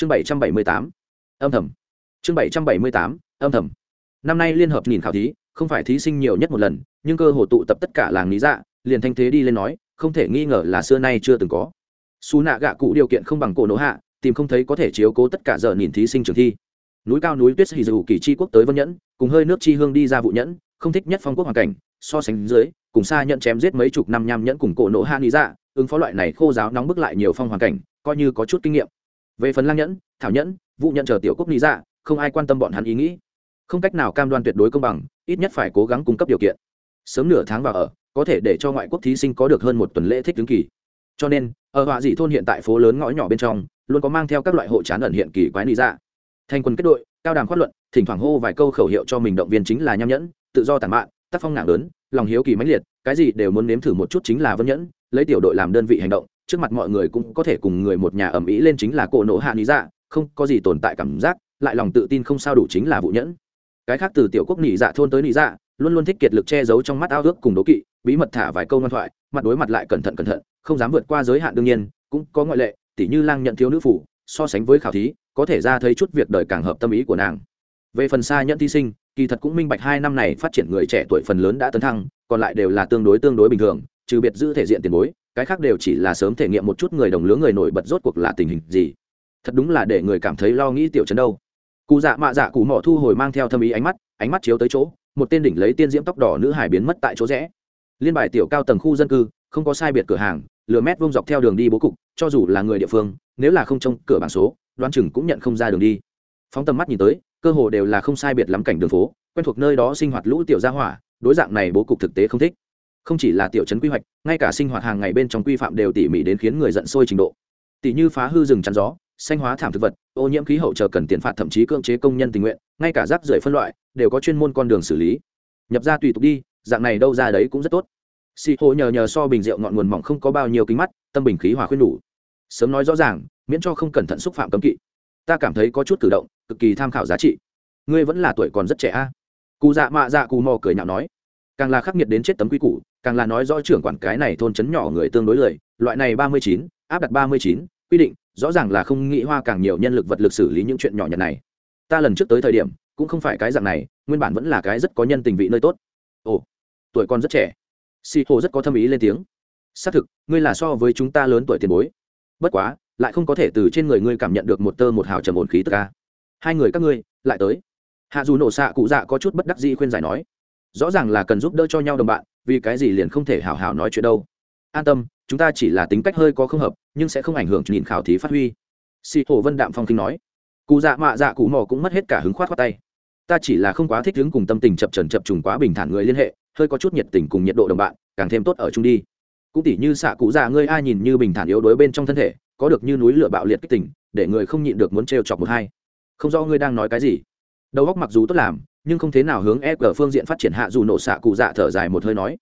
chương bảy trăm bảy mươi tám, âm thầm. Chương bảy trăm bảy mươi tám, âm thầm. Năm nay liên hợp nhìn khảo thí, không phải thí sinh nhiều nhất một lần, nhưng cơ hồ tụ tập tất cả làng lý dạ liền thanh thế đi lên nói, không thể nghi ngờ là xưa nay chưa từng có. Xú nạ gạ cụ điều kiện không bằng cổ nỗ hạ, tìm không thấy có thể chiếu cố tất cả giờ nhìn thí sinh trường thi. Núi cao núi tuyết hì dù kỳ chi quốc tới vân nhẫn, cùng hơi nước chi hương đi ra vụ nhẫn, không thích nhất phong quốc hoàn cảnh, so sánh dưới, cùng xa nhận chém giết mấy chục năm nham nhẫn cùng cổ nỗ hạ lý dạ ứng phó loại này khô giáo nóng bức lại nhiều phong hoàn cảnh, coi như có chút kinh nghiệm về phần lang nhẫn, thảo nhẫn vụ nhận chờ tiểu quốc lý dạ không ai quan tâm bọn hắn ý nghĩ. Không cách nào cam đoan tuyệt đối công bằng, ít nhất phải cố gắng cung cấp điều kiện. Sớm nửa tháng vào ở, có thể để cho ngoại quốc thí sinh có được hơn một tuần lễ thích ứng kỳ. Cho nên, ở họa dị thôn hiện tại phố lớn ngõ nhỏ bên trong, luôn có mang theo các loại hộ chán ẩn hiện kỳ quái lý dạ thành quân kết đội, cao đàm khoát luận, thỉnh thoảng hô vài câu khẩu hiệu cho mình động viên chính là nham nhẫn, tự do tàn mạn, tác phong nặng lớn, lòng hiếu kỳ mãnh liệt, cái gì đều muốn nếm thử một chút chính là vân nhẫn, lấy tiểu đội làm đơn vị hành động trước mặt mọi người cũng có thể cùng người một nhà ẩm ý lên chính là cổ nộ hạ lý dạ không có gì tồn tại cảm giác, lại lòng tự tin không sao đủ chính là vụ nhẫn. Cái khác từ tiểu quốc nỉ dạ thôn tới nỉ dạ luôn luôn thích kiệt lực che giấu trong mắt ao ước cùng đố kỵ, bí mật thả vài câu ngoan thoại, mặt đối mặt lại cẩn thận cẩn thận, không dám vượt qua giới hạn đương nhiên, cũng có ngoại lệ, tỉ như lang nhận thiếu nữ phủ, so sánh với khảo thí, có thể ra thấy chút việc đời càng hợp tâm ý của nàng. Về phần xa nhận thí sinh, kỳ thật cũng minh bạch hai năm này phát triển người trẻ tuổi phần lớn đã tấn thăng, còn lại đều là tương đối tương đối bình thường, trừ biệt giữ thể diện tiền bối cái khác đều chỉ là sớm thể nghiệm một chút người đồng lứa người nổi bật rốt cuộc là tình hình gì. Thật đúng là để người cảm thấy lo nghĩ tiểu chấn đâu. Cụ dạ mạ dạ cụ mỏ thu hồi mang theo thâm ý ánh mắt ánh mắt chiếu tới chỗ, một tên đỉnh lấy tiên diễm tóc đỏ nữ hải biến mất tại chỗ rẽ. Liên bài tiểu cao tầng khu dân cư, không có sai biệt cửa hàng lừa mét vông dọc theo đường đi bố cục, cho dù là người địa phương, nếu là không trông cửa bảng số đoan chừng cũng nhận không ra đường đi. Phóng tầm mắt nhìn tới, cơ hồ đều là không sai biệt lắm cảnh đường phố, quen thuộc nơi đó sinh hoạt lũ tiểu gia hỏa, đối dạng này bố cục thực tế không thích không chỉ là tiểu trấn quy hoạch, ngay cả sinh hoạt hàng ngày bên trong quy phạm đều tỉ mỉ đến khiến người giận sôi trình độ. Tỉ như phá hư rừng chắn gió xanh hóa thảm thực vật, ô nhiễm khí hậu chờ cần tiền phạt thậm chí cưỡng chế công nhân tình nguyện, ngay cả rác rưởi phân loại đều có chuyên môn con đường xử lý. Nhập ra tùy tục đi, dạng này đâu ra đấy cũng rất tốt. Xì hồ nhờ nhờ so bình rượu ngọn nguồn mỏng không có bao nhiêu kính mắt, tâm bình khí hòa khuyên đủ. Sớm nói rõ ràng, miễn cho không cẩn thận xúc phạm cấm kỵ. Ta cảm thấy có chút cử động, cực kỳ tham khảo giá trị. Ngươi vẫn là tuổi còn rất trẻ a. Cụ dạ mạ dạ cù mò cười nhạo nói càng là khắc nghiệt đến chết tấm quy củ, càng là nói rõ trưởng quản cái này thôn trấn nhỏ người tương đối lười loại này ba mươi chín, áp đặt ba mươi chín, quy định, rõ ràng là không nghĩ hoa càng nhiều nhân lực vật lực xử lý những chuyện nhỏ nhặt này. Ta lần trước tới thời điểm, cũng không phải cái dạng này, nguyên bản vẫn là cái rất có nhân tình vị nơi tốt. Ồ, tuổi con rất trẻ. Si hồ rất có thâm ý lên tiếng. Xác thực, ngươi là so với chúng ta lớn tuổi tiền bối. Bất quá, lại không có thể từ trên người ngươi cảm nhận được một tơ một hào trầm ổn khí tức ca hai người các ngươi, lại tới. Hạ dù nổ xạ cụ dạ có chút bất đắc dĩ khuyên giải nói rõ ràng là cần giúp đỡ cho nhau đồng bạn, vì cái gì liền không thể hào hào nói chuyện đâu. An tâm, chúng ta chỉ là tính cách hơi có không hợp, nhưng sẽ không ảnh hưởng nhìn khảo thí phát huy. Si hồ vân đạm phong kinh nói. Cụ dạ mạ dạ cụ mò cũng mất hết cả hứng khoát khoát tay. Ta chỉ là không quá thích hứng cùng tâm tình chập trần chập trùng quá bình thản người liên hệ, hơi có chút nhiệt tình cùng nhiệt độ đồng bạn, càng thêm tốt ở chung đi. Cũng tỉ như xạ cụ già ngươi ai nhìn như bình thản yếu đuối bên trong thân thể, có được như núi lửa bạo liệt kích tình, để người không nhịn được muốn trêu chọc một hai. Không rõ ngươi đang nói cái gì. Đầu óc mặc dù tốt làm nhưng không thế nào hướng e ở phương diện phát triển hạ dù nổ xạ cụ dạ thở dài một hơi nói.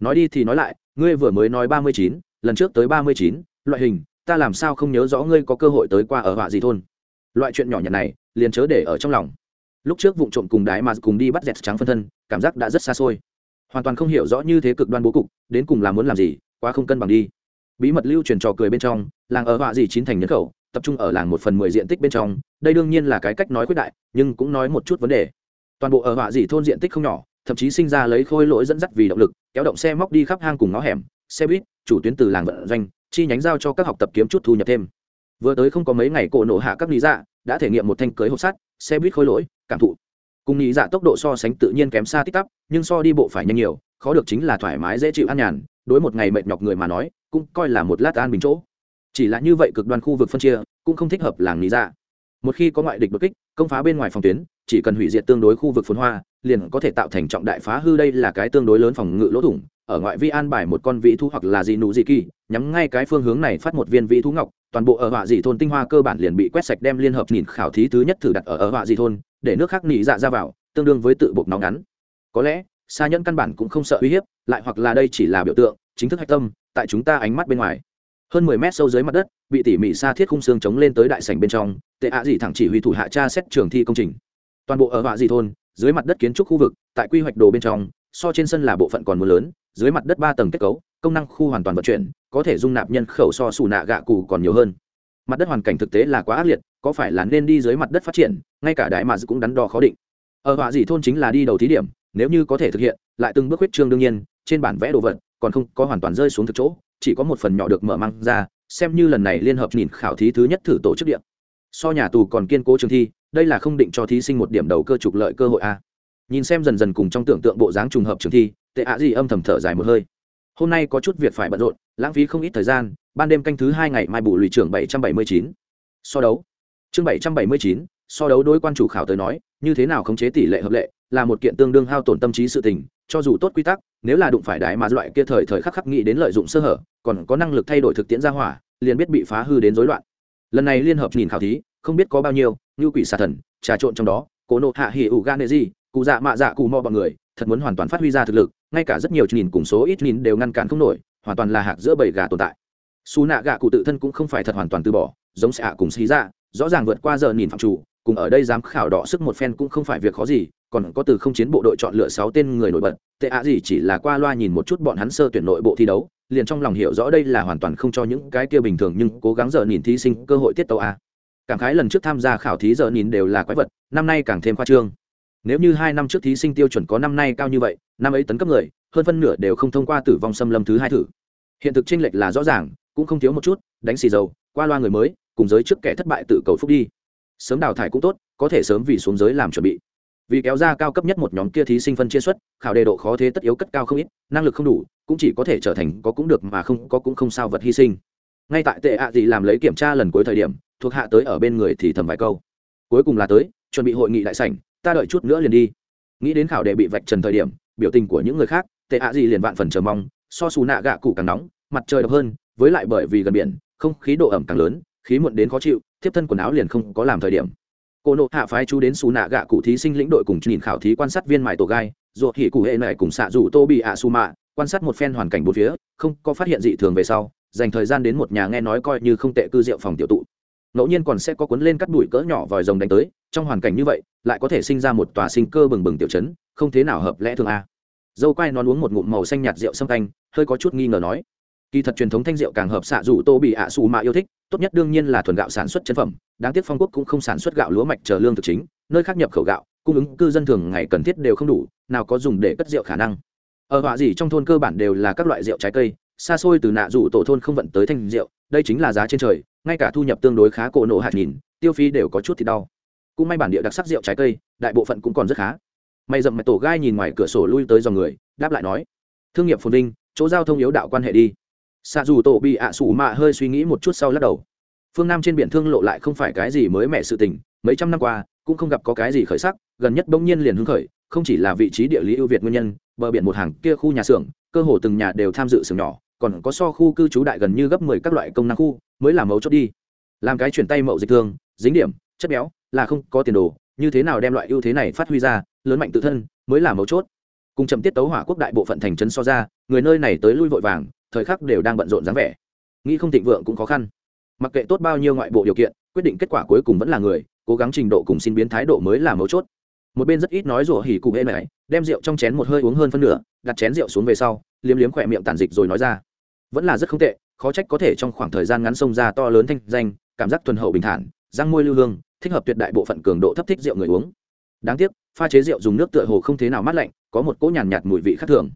Nói đi thì nói lại, ngươi vừa mới nói ba mươi chín, lần trước tới ba mươi chín, loại hình, ta làm sao không nhớ rõ ngươi có cơ hội tới qua ở họa gì thôn. Loại chuyện nhỏ nhặt này, liền chớ để ở trong lòng. Lúc trước vụ trộm cùng đái mà cùng đi bắt dẹt trắng phân thân, cảm giác đã rất xa xôi. Hoàn toàn không hiểu rõ như thế cực đoan bố cục, đến cùng là muốn làm gì, quá không cân bằng đi. Bí mật lưu truyền trò cười bên trong, làng ở họa gì chín thành nhân khẩu, tập trung ở làng một phần mười diện tích bên trong, đây đương nhiên là cái cách nói quyết đại, nhưng cũng nói một chút vấn đề toàn bộ ở họa gì thôn diện tích không nhỏ, thậm chí sinh ra lấy khôi lỗi dẫn dắt vì động lực, kéo động xe móc đi khắp hang cùng ngõ hẻm, xe buýt, chủ tuyến từ làng vận doanh, chi nhánh giao cho các học tập kiếm chút thu nhập thêm. Vừa tới không có mấy ngày cổ nổ hạ các lý dạ đã thể nghiệm một thanh cưới hộp sắt, xe buýt khôi lỗi, cảm thụ. Cùng lý dạ tốc độ so sánh tự nhiên kém xa tích tắp, nhưng so đi bộ phải nhanh nhiều, khó được chính là thoải mái dễ chịu an nhàn, đối một ngày mệt nhọc người mà nói, cũng coi là một lát an bình chỗ. Chỉ là như vậy cực đoan khu vực phân chia, cũng không thích hợp làng lý dạ. Một khi có ngoại địch bất kích, công phá bên ngoài phòng tuyến chỉ cần hủy diệt tương đối khu vực phồn hoa, liền có thể tạo thành trọng đại phá hư. Đây là cái tương đối lớn phòng ngự lỗ thủng, ở ngoại vi an bài một con vị thú hoặc là gì nụ gì kỳ, nhắm ngay cái phương hướng này phát một viên vị thú ngọc, toàn bộ ở họa dị thôn tinh hoa cơ bản liền bị quét sạch đem liên hợp nhìn khảo thí thứ nhất thử đặt ở ở họa dị thôn, để nước khác nỉ dạ ra vào, tương đương với tự buộc nóng ngắn. Có lẽ xa nhẫn căn bản cũng không sợ uy hiếp, lại hoặc là đây chỉ là biểu tượng, chính thức hạch tâm, tại chúng ta ánh mắt bên ngoài. Hơn mười mét sâu dưới mặt đất, bị tỉ mỉ xa thiết khung xương chống lên tới đại sảnh bên trong, tệ ạ dị thẳng chỉ huy thủ hạ tra xét trường thi công trình toàn bộ ở họa dị thôn, dưới mặt đất kiến trúc khu vực, tại quy hoạch đồ bên trong, so trên sân là bộ phận còn mưa lớn, dưới mặt đất ba tầng kết cấu, công năng khu hoàn toàn vận chuyển, có thể dung nạp nhân khẩu so xù nạ gạ cụ còn nhiều hơn. Mặt đất hoàn cảnh thực tế là quá ác liệt, có phải là nên đi dưới mặt đất phát triển, ngay cả đại mà cũng đắn đo khó định. Ở họa dị thôn chính là đi đầu thí điểm, nếu như có thể thực hiện, lại từng bước huyết trương đương nhiên, trên bản vẽ đồ vật, còn không có hoàn toàn rơi xuống thực chỗ, chỉ có một phần nhỏ được mở mang ra, xem như lần này liên hợp nhìn khảo thí thứ nhất thử tổ chức điện so nhà tù còn kiên cố trường thi đây là không định cho thí sinh một điểm đầu cơ trục lợi cơ hội a. Nhìn xem dần dần cùng trong tưởng tượng bộ dáng trùng hợp trường thi, tệ ạ gì âm thầm thở dài một hơi. Hôm nay có chút việc phải bận rộn, lãng phí không ít thời gian, ban đêm canh thứ hai ngày mai bù lùi trưởng bảy trăm bảy mươi chín. So đấu. Chương bảy trăm bảy mươi chín, so đấu đối quan chủ khảo tới nói, như thế nào khống chế tỷ lệ hợp lệ, là một kiện tương đương hao tổn tâm trí sự tình, cho dù tốt quy tắc, nếu là đụng phải đái mà loại kia thời thời khắc khắc nghĩ đến lợi dụng sơ hở, còn có năng lực thay đổi thực tiễn ra hỏa, liền biết bị phá hư đến rối loạn. Lần này liên hợp nhìn khảo thí, không biết có bao nhiêu như quỷ xà thần, trà trộn trong đó, cố nộ hạ hỉ ủ gan nệ gì, cụ dạ mạ dạ cụ mò bọn người, thật muốn hoàn toàn phát huy ra thực lực, ngay cả rất nhiều nhìn cùng số ít nhìn đều ngăn cản không nổi, hoàn toàn là hạc giữa bầy gà tồn tại. Xù nạ gạ cụ tự thân cũng không phải thật hoàn toàn từ bỏ, giống xạ cùng xí ra dạ, rõ ràng vượt qua giờ nhìn phạm chủ, cùng ở đây dám khảo đỏ sức một phen cũng không phải việc khó gì, còn có từ không chiến bộ đội chọn lựa sáu tên người nổi bật, tệ ạ gì chỉ là qua loa nhìn một chút bọn hắn sơ tuyển nội bộ thi đấu, liền trong lòng hiểu rõ đây là hoàn toàn không cho những cái kia bình thường nhưng cố gắng giờ nhìn thí sinh cơ hội tiết tàu a cảm khái lần trước tham gia khảo thí giờ nhìn đều là quái vật, năm nay càng thêm khoa trương. Nếu như hai năm trước thí sinh tiêu chuẩn có năm nay cao như vậy, năm ấy tấn cấp người, hơn phân nửa đều không thông qua tử vong xâm lâm thứ hai thử. Hiện thực tranh lệch là rõ ràng, cũng không thiếu một chút, đánh xì dầu, qua loa người mới, cùng giới trước kẻ thất bại tự cầu phúc đi. Sớm đào thải cũng tốt, có thể sớm vì xuống giới làm chuẩn bị. Vì kéo ra cao cấp nhất một nhóm kia thí sinh phân chia xuất khảo đề độ khó thế tất yếu cất cao không ít, năng lực không đủ, cũng chỉ có thể trở thành có cũng được mà không có cũng không sao vật hy sinh ngay tại tệ ạ gì làm lấy kiểm tra lần cuối thời điểm, thuộc hạ tới ở bên người thì thầm vài câu. Cuối cùng là tới, chuẩn bị hội nghị đại sảnh, ta đợi chút nữa liền đi. Nghĩ đến khảo đề bị vạch trần thời điểm, biểu tình của những người khác, tệ ạ gì liền vạn phần chờ mong, so xù nạ gạ cụ càng nóng, mặt trời độc hơn, với lại bởi vì gần biển, không khí độ ẩm càng lớn, khí muộn đến khó chịu, thiếp thân quần áo liền không có làm thời điểm. Cô nộ hạ phái chú đến xù nạ gạ cụ thí sinh lĩnh đội cùng nhìn khảo thí quan sát viên mại tổ gai ruột hỉ cụ hệ này cùng xạ rủ tô bị ạ su mạ, quan sát một phen hoàn cảnh bốn phía, không có phát hiện dị thường về sau dành thời gian đến một nhà nghe nói coi như không tệ cư rượu phòng tiểu tụ. Ngẫu nhiên còn sẽ có cuốn lên cắt đùi cỡ nhỏ vòi rồng đánh tới, trong hoàn cảnh như vậy, lại có thể sinh ra một tòa sinh cơ bừng bừng tiểu chấn không thế nào hợp lẽ thường a. Dâu quai non uống một ngụm màu xanh nhạt rượu sâm canh hơi có chút nghi ngờ nói. Kỳ thật truyền thống thanh rượu càng hợp xạ dù tô bị ạ xù mạ yêu thích, tốt nhất đương nhiên là thuần gạo sản xuất chân phẩm, đáng tiếc phong quốc cũng không sản xuất gạo lúa mạch chờ lương thực chính, nơi khác nhập khẩu gạo, cung ứng cư dân thường ngày cần thiết đều không đủ, nào có dùng để cất rượu khả năng. Ở họa gì trong thôn cơ bản đều là các loại rượu trái cây xa xôi từ nạ rủ tổ thôn không vận tới thanh rượu đây chính là giá trên trời, ngay cả thu nhập tương đối khá cổ nổ hạt nhìn, tiêu phí đều có chút thì đau. Cũng may bản địa đặc sắc rượu trái cây, đại bộ phận cũng còn rất khá. Mày dậm mày tổ gai nhìn ngoài cửa sổ lui tới dòng người, đáp lại nói, thương nghiệp phồn vinh, chỗ giao thông yếu đạo quan hệ đi. Xa dù tổ bị ạ à sủ mạ hơi suy nghĩ một chút sau lắc đầu. Phương nam trên biển thương lộ lại không phải cái gì mới mẻ sự tình, mấy trăm năm qua, cũng không gặp có cái gì khởi sắc, gần nhất bỗng nhiên liền hứng khởi, không chỉ là vị trí địa lý ưu việt nguyên nhân, bờ biển một hàng kia khu nhà xưởng, cơ hồ từng nhà đều tham dự xưởng nhỏ còn có so khu cư trú đại gần như gấp mười các loại công năng khu, mới là mấu chốt đi. Làm cái chuyển tay mậu dịch thương dính điểm, chất béo, là không có tiền đồ, như thế nào đem loại ưu thế này phát huy ra, lớn mạnh tự thân, mới là mấu chốt. Cùng chậm tiết tấu hỏa quốc đại bộ phận thành trấn so ra, người nơi này tới lui vội vàng, thời khắc đều đang bận rộn dáng vẻ. Nghĩ không thịnh vượng cũng khó khăn. Mặc kệ tốt bao nhiêu ngoại bộ điều kiện, quyết định kết quả cuối cùng vẫn là người, cố gắng trình độ cùng xin biến thái độ mới là mấu chốt. Một bên rất ít nói rủa hỉ cụ êm này đem rượu trong chén một hơi uống hơn phân nửa, đặt chén rượu xuống về sau, liếm liếm khỏe miệng tàn dịch rồi nói ra vẫn là rất không tệ khó trách có thể trong khoảng thời gian ngắn sông ra to lớn thanh danh cảm giác thuần hậu bình thản răng môi lưu hương thích hợp tuyệt đại bộ phận cường độ thấp thích rượu người uống. Đáng tiếc pha chế rượu dùng nước tựa hồ không thế nào mát lạnh có một cỗ nhàn nhạt, nhạt mùi vị khác thường.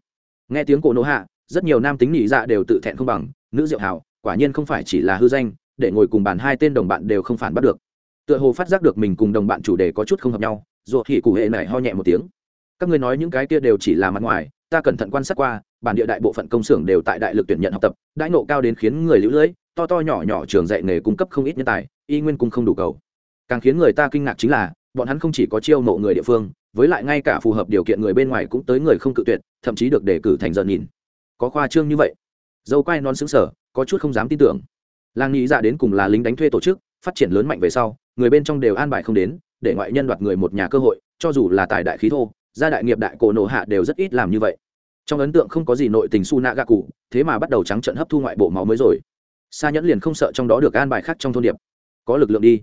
Nghe tiếng cổ nỗ hạ rất nhiều nam tính nhị dạ đều tự thẹn không bằng nữ rượu hào quả nhiên không phải chỉ là hư danh để ngồi cùng bàn hai tên đồng bạn đều không phản bắt được. Tựa hồ phát giác được mình cùng đồng bạn chủ đề có chút không hợp nhau ruột thì cụ hệ này ho nhẹ một tiếng. Các ngươi nói những cái kia đều chỉ là mặt ngoài ta cẩn thận quan sát qua bản địa đại bộ phận công xưởng đều tại đại lực tuyển nhận học tập, đãi nộ cao đến khiến người lũ lưỡi to to nhỏ nhỏ trường dạy nghề cung cấp không ít nhân tài, y nguyên cung không đủ cầu. Càng khiến người ta kinh ngạc chính là, bọn hắn không chỉ có chiêu mộ người địa phương, với lại ngay cả phù hợp điều kiện người bên ngoài cũng tới người không cự tuyệt, thậm chí được đề cử thành giờ nhìn. Có khoa trương như vậy? Dâu quai non xứng sở có chút không dám tin tưởng. Làng nghĩ dạ đến cùng là lính đánh thuê tổ chức, phát triển lớn mạnh về sau, người bên trong đều an bài không đến, để ngoại nhân đoạt người một nhà cơ hội, cho dù là tài đại khí thô, gia đại nghiệp đại cổ nổ hạ đều rất ít làm như vậy trong ấn tượng không có gì nội tình su nạ gạ cụ thế mà bắt đầu trắng trận hấp thu ngoại bộ máu mới rồi. Xa nhẫn liền không sợ trong đó được an bài khác trong thôn điệp. Có lực lượng đi.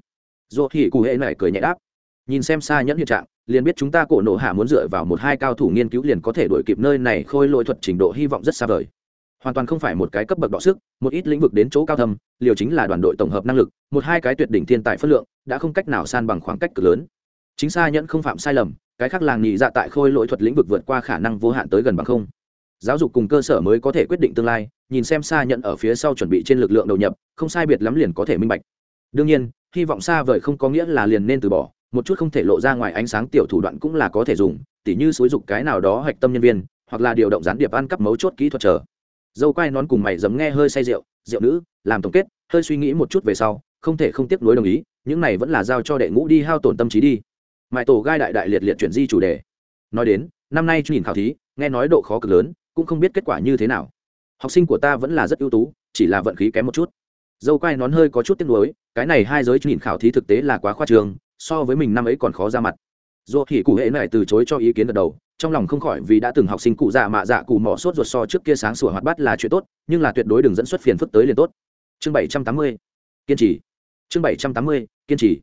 Dỗ thì cụ hệ này cười nhẹ đáp. Nhìn xem xa nhẫn hiện trạng, liền biết chúng ta cổ nổ hạ muốn dựa vào một hai cao thủ nghiên cứu liền có thể đổi kịp nơi này khôi lỗi thuật trình độ hy vọng rất xa vời. Hoàn toàn không phải một cái cấp bậc đọ sức, một ít lĩnh vực đến chỗ cao thâm, liều chính là đoàn đội tổng hợp năng lực, một hai cái tuyệt đỉnh thiên tài phất lượng, đã không cách nào san bằng khoảng cách cực lớn. Chính xa nhẫn không phạm sai lầm cái khác làng nhị dạ tại khôi lỗi thuật lĩnh vực vượt qua khả năng vô hạn tới gần bằng không. Giáo dục cùng cơ sở mới có thể quyết định tương lai, nhìn xem xa nhận ở phía sau chuẩn bị trên lực lượng đầu nhập, không sai biệt lắm liền có thể minh bạch. Đương nhiên, hy vọng xa vời không có nghĩa là liền nên từ bỏ, một chút không thể lộ ra ngoài ánh sáng tiểu thủ đoạn cũng là có thể dùng, tỉ như xúi dục cái nào đó hạch tâm nhân viên, hoặc là điều động gián điệp ăn cắp mấu chốt kỹ thuật chờ. Dâu quai nón cùng mày dấm nghe hơi say rượu rượu nữ, làm tổng kết, hơi suy nghĩ một chút về sau, không thể không tiếp nối đồng ý, những này vẫn là giao cho đệ ngũ đi hao tổn tâm trí đi mãi tổ gai đại đại liệt liệt chuyển di chủ đề. Nói đến, năm nay nhìn khảo thí, nghe nói độ khó cực lớn, cũng không biết kết quả như thế nào. Học sinh của ta vẫn là rất ưu tú, chỉ là vận khí kém một chút. Dâu quai nón hơi có chút tiếc nuối, cái này hai giới nhìn khảo thí thực tế là quá khoa trường so với mình năm ấy còn khó ra mặt. Dù thì cụ hệ này từ chối cho ý kiến gật đầu, trong lòng không khỏi vì đã từng học sinh cụ dạ mạ dạ cụ mỏ sốt ruột so trước kia sáng sủa hoạt bát là chuyện tốt, nhưng là tuyệt đối đừng dẫn xuất phiền phức tới liền tốt. Chương bảy trăm tám mươi, kiên trì. Chương bảy trăm tám mươi, kiên trì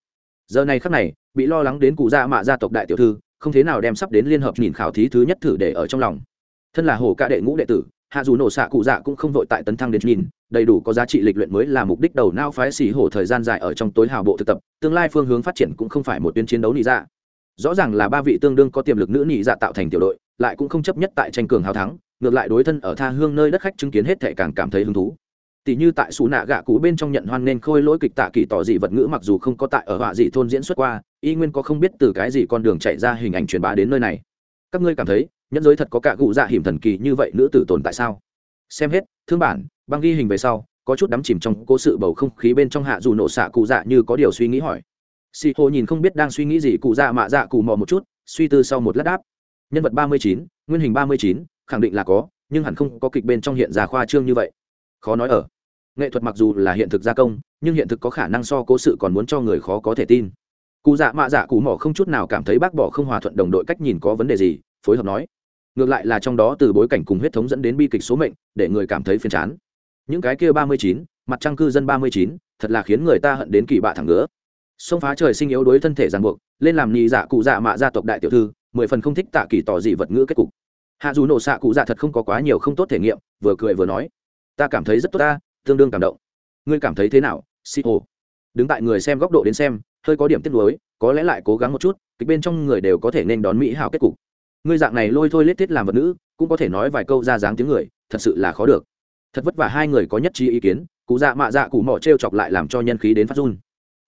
giờ này khắc này, bị lo lắng đến cụ dạ mạ gia tộc đại tiểu thư, không thế nào đem sắp đến liên hợp nhìn khảo thí thứ nhất thử để ở trong lòng. Thân là hồ ca đệ ngũ đệ tử, hạ dù nổ xạ cụ dạ cũng không vội tại tấn thăng đến nhìn, đầy đủ có giá trị lịch luyện mới là mục đích đầu nao phái xỉ hổ thời gian dài ở trong tối hào bộ thực tập, tương lai phương hướng phát triển cũng không phải một tuyến chiến đấu nị dạ. Rõ ràng là ba vị tương đương có tiềm lực nữ nị dạ tạo thành tiểu đội, lại cũng không chấp nhất tại tranh cường hào thắng, ngược lại đối thân ở tha hương nơi đất khách chứng kiến hết thể càng cảm thấy hứng thú tỷ như tại xù nạ gạ cũ bên trong nhận hoan nên khôi lỗi kịch tạ kỳ tỏ dị vật ngữ mặc dù không có tại ở họa dị thôn diễn xuất qua, y nguyên có không biết từ cái gì con đường chạy ra hình ảnh truyền bá đến nơi này. Các ngươi cảm thấy nhân giới thật có cả cụ dạ hiểm thần kỳ như vậy nữ tử tồn tại sao? Xem hết, thương bản, băng ghi hình về sau, có chút đắm chìm trong cố sự bầu không khí bên trong hạ dù nổ xạ cụ dạ như có điều suy nghĩ hỏi. Xì hồ nhìn không biết đang suy nghĩ gì, cụ dạ mạ dạ cụ mò một chút, suy tư sau một lát đáp. Nhân vật ba mươi chín, nguyên hình ba mươi chín, khẳng định là có, nhưng hẳn không có kịch bên trong hiện ra khoa trương như vậy khó nói ở. Nghệ thuật mặc dù là hiện thực gia công, nhưng hiện thực có khả năng so cố sự còn muốn cho người khó có thể tin. Cụ dạ mạ dạ cụ mỏ không chút nào cảm thấy bác bỏ không hòa thuận đồng đội cách nhìn có vấn đề gì, phối hợp nói. Ngược lại là trong đó từ bối cảnh cùng huyết thống dẫn đến bi kịch số mệnh, để người cảm thấy phiền chán. Những cái kia ba mươi chín, mặt trăng cư dân ba mươi chín, thật là khiến người ta hận đến kỳ bạ thẳng ngứa. Xông phá trời sinh yếu đối thân thể ràng buộc, lên làm nhị dạ cụ dạ mạ gia tộc đại tiểu thư, mười phần không thích tạ kỳ tỏ dị vật ngữ kết cục. Hạ dù nổ xạ cụ dạ thật không có quá nhiều không tốt thể nghiệm, vừa cười vừa nói ta cảm thấy rất tốt ta, tương đương cảm động. Ngươi cảm thấy thế nào si hồ? Đứng tại người xem góc độ đến xem, hơi có điểm tiếc nuối, có lẽ lại cố gắng một chút, kịch bên trong người đều có thể nên đón mỹ hảo kết cục. Ngươi dạng này lôi thôi lết thiết làm vật nữ, cũng có thể nói vài câu ra dáng tiếng người, thật sự là khó được. Thật vất vả hai người có nhất trí ý kiến, cụ dạ mạ dạ cụ mỏ t r e o chọc lại làm cho nhân khí đến phát run.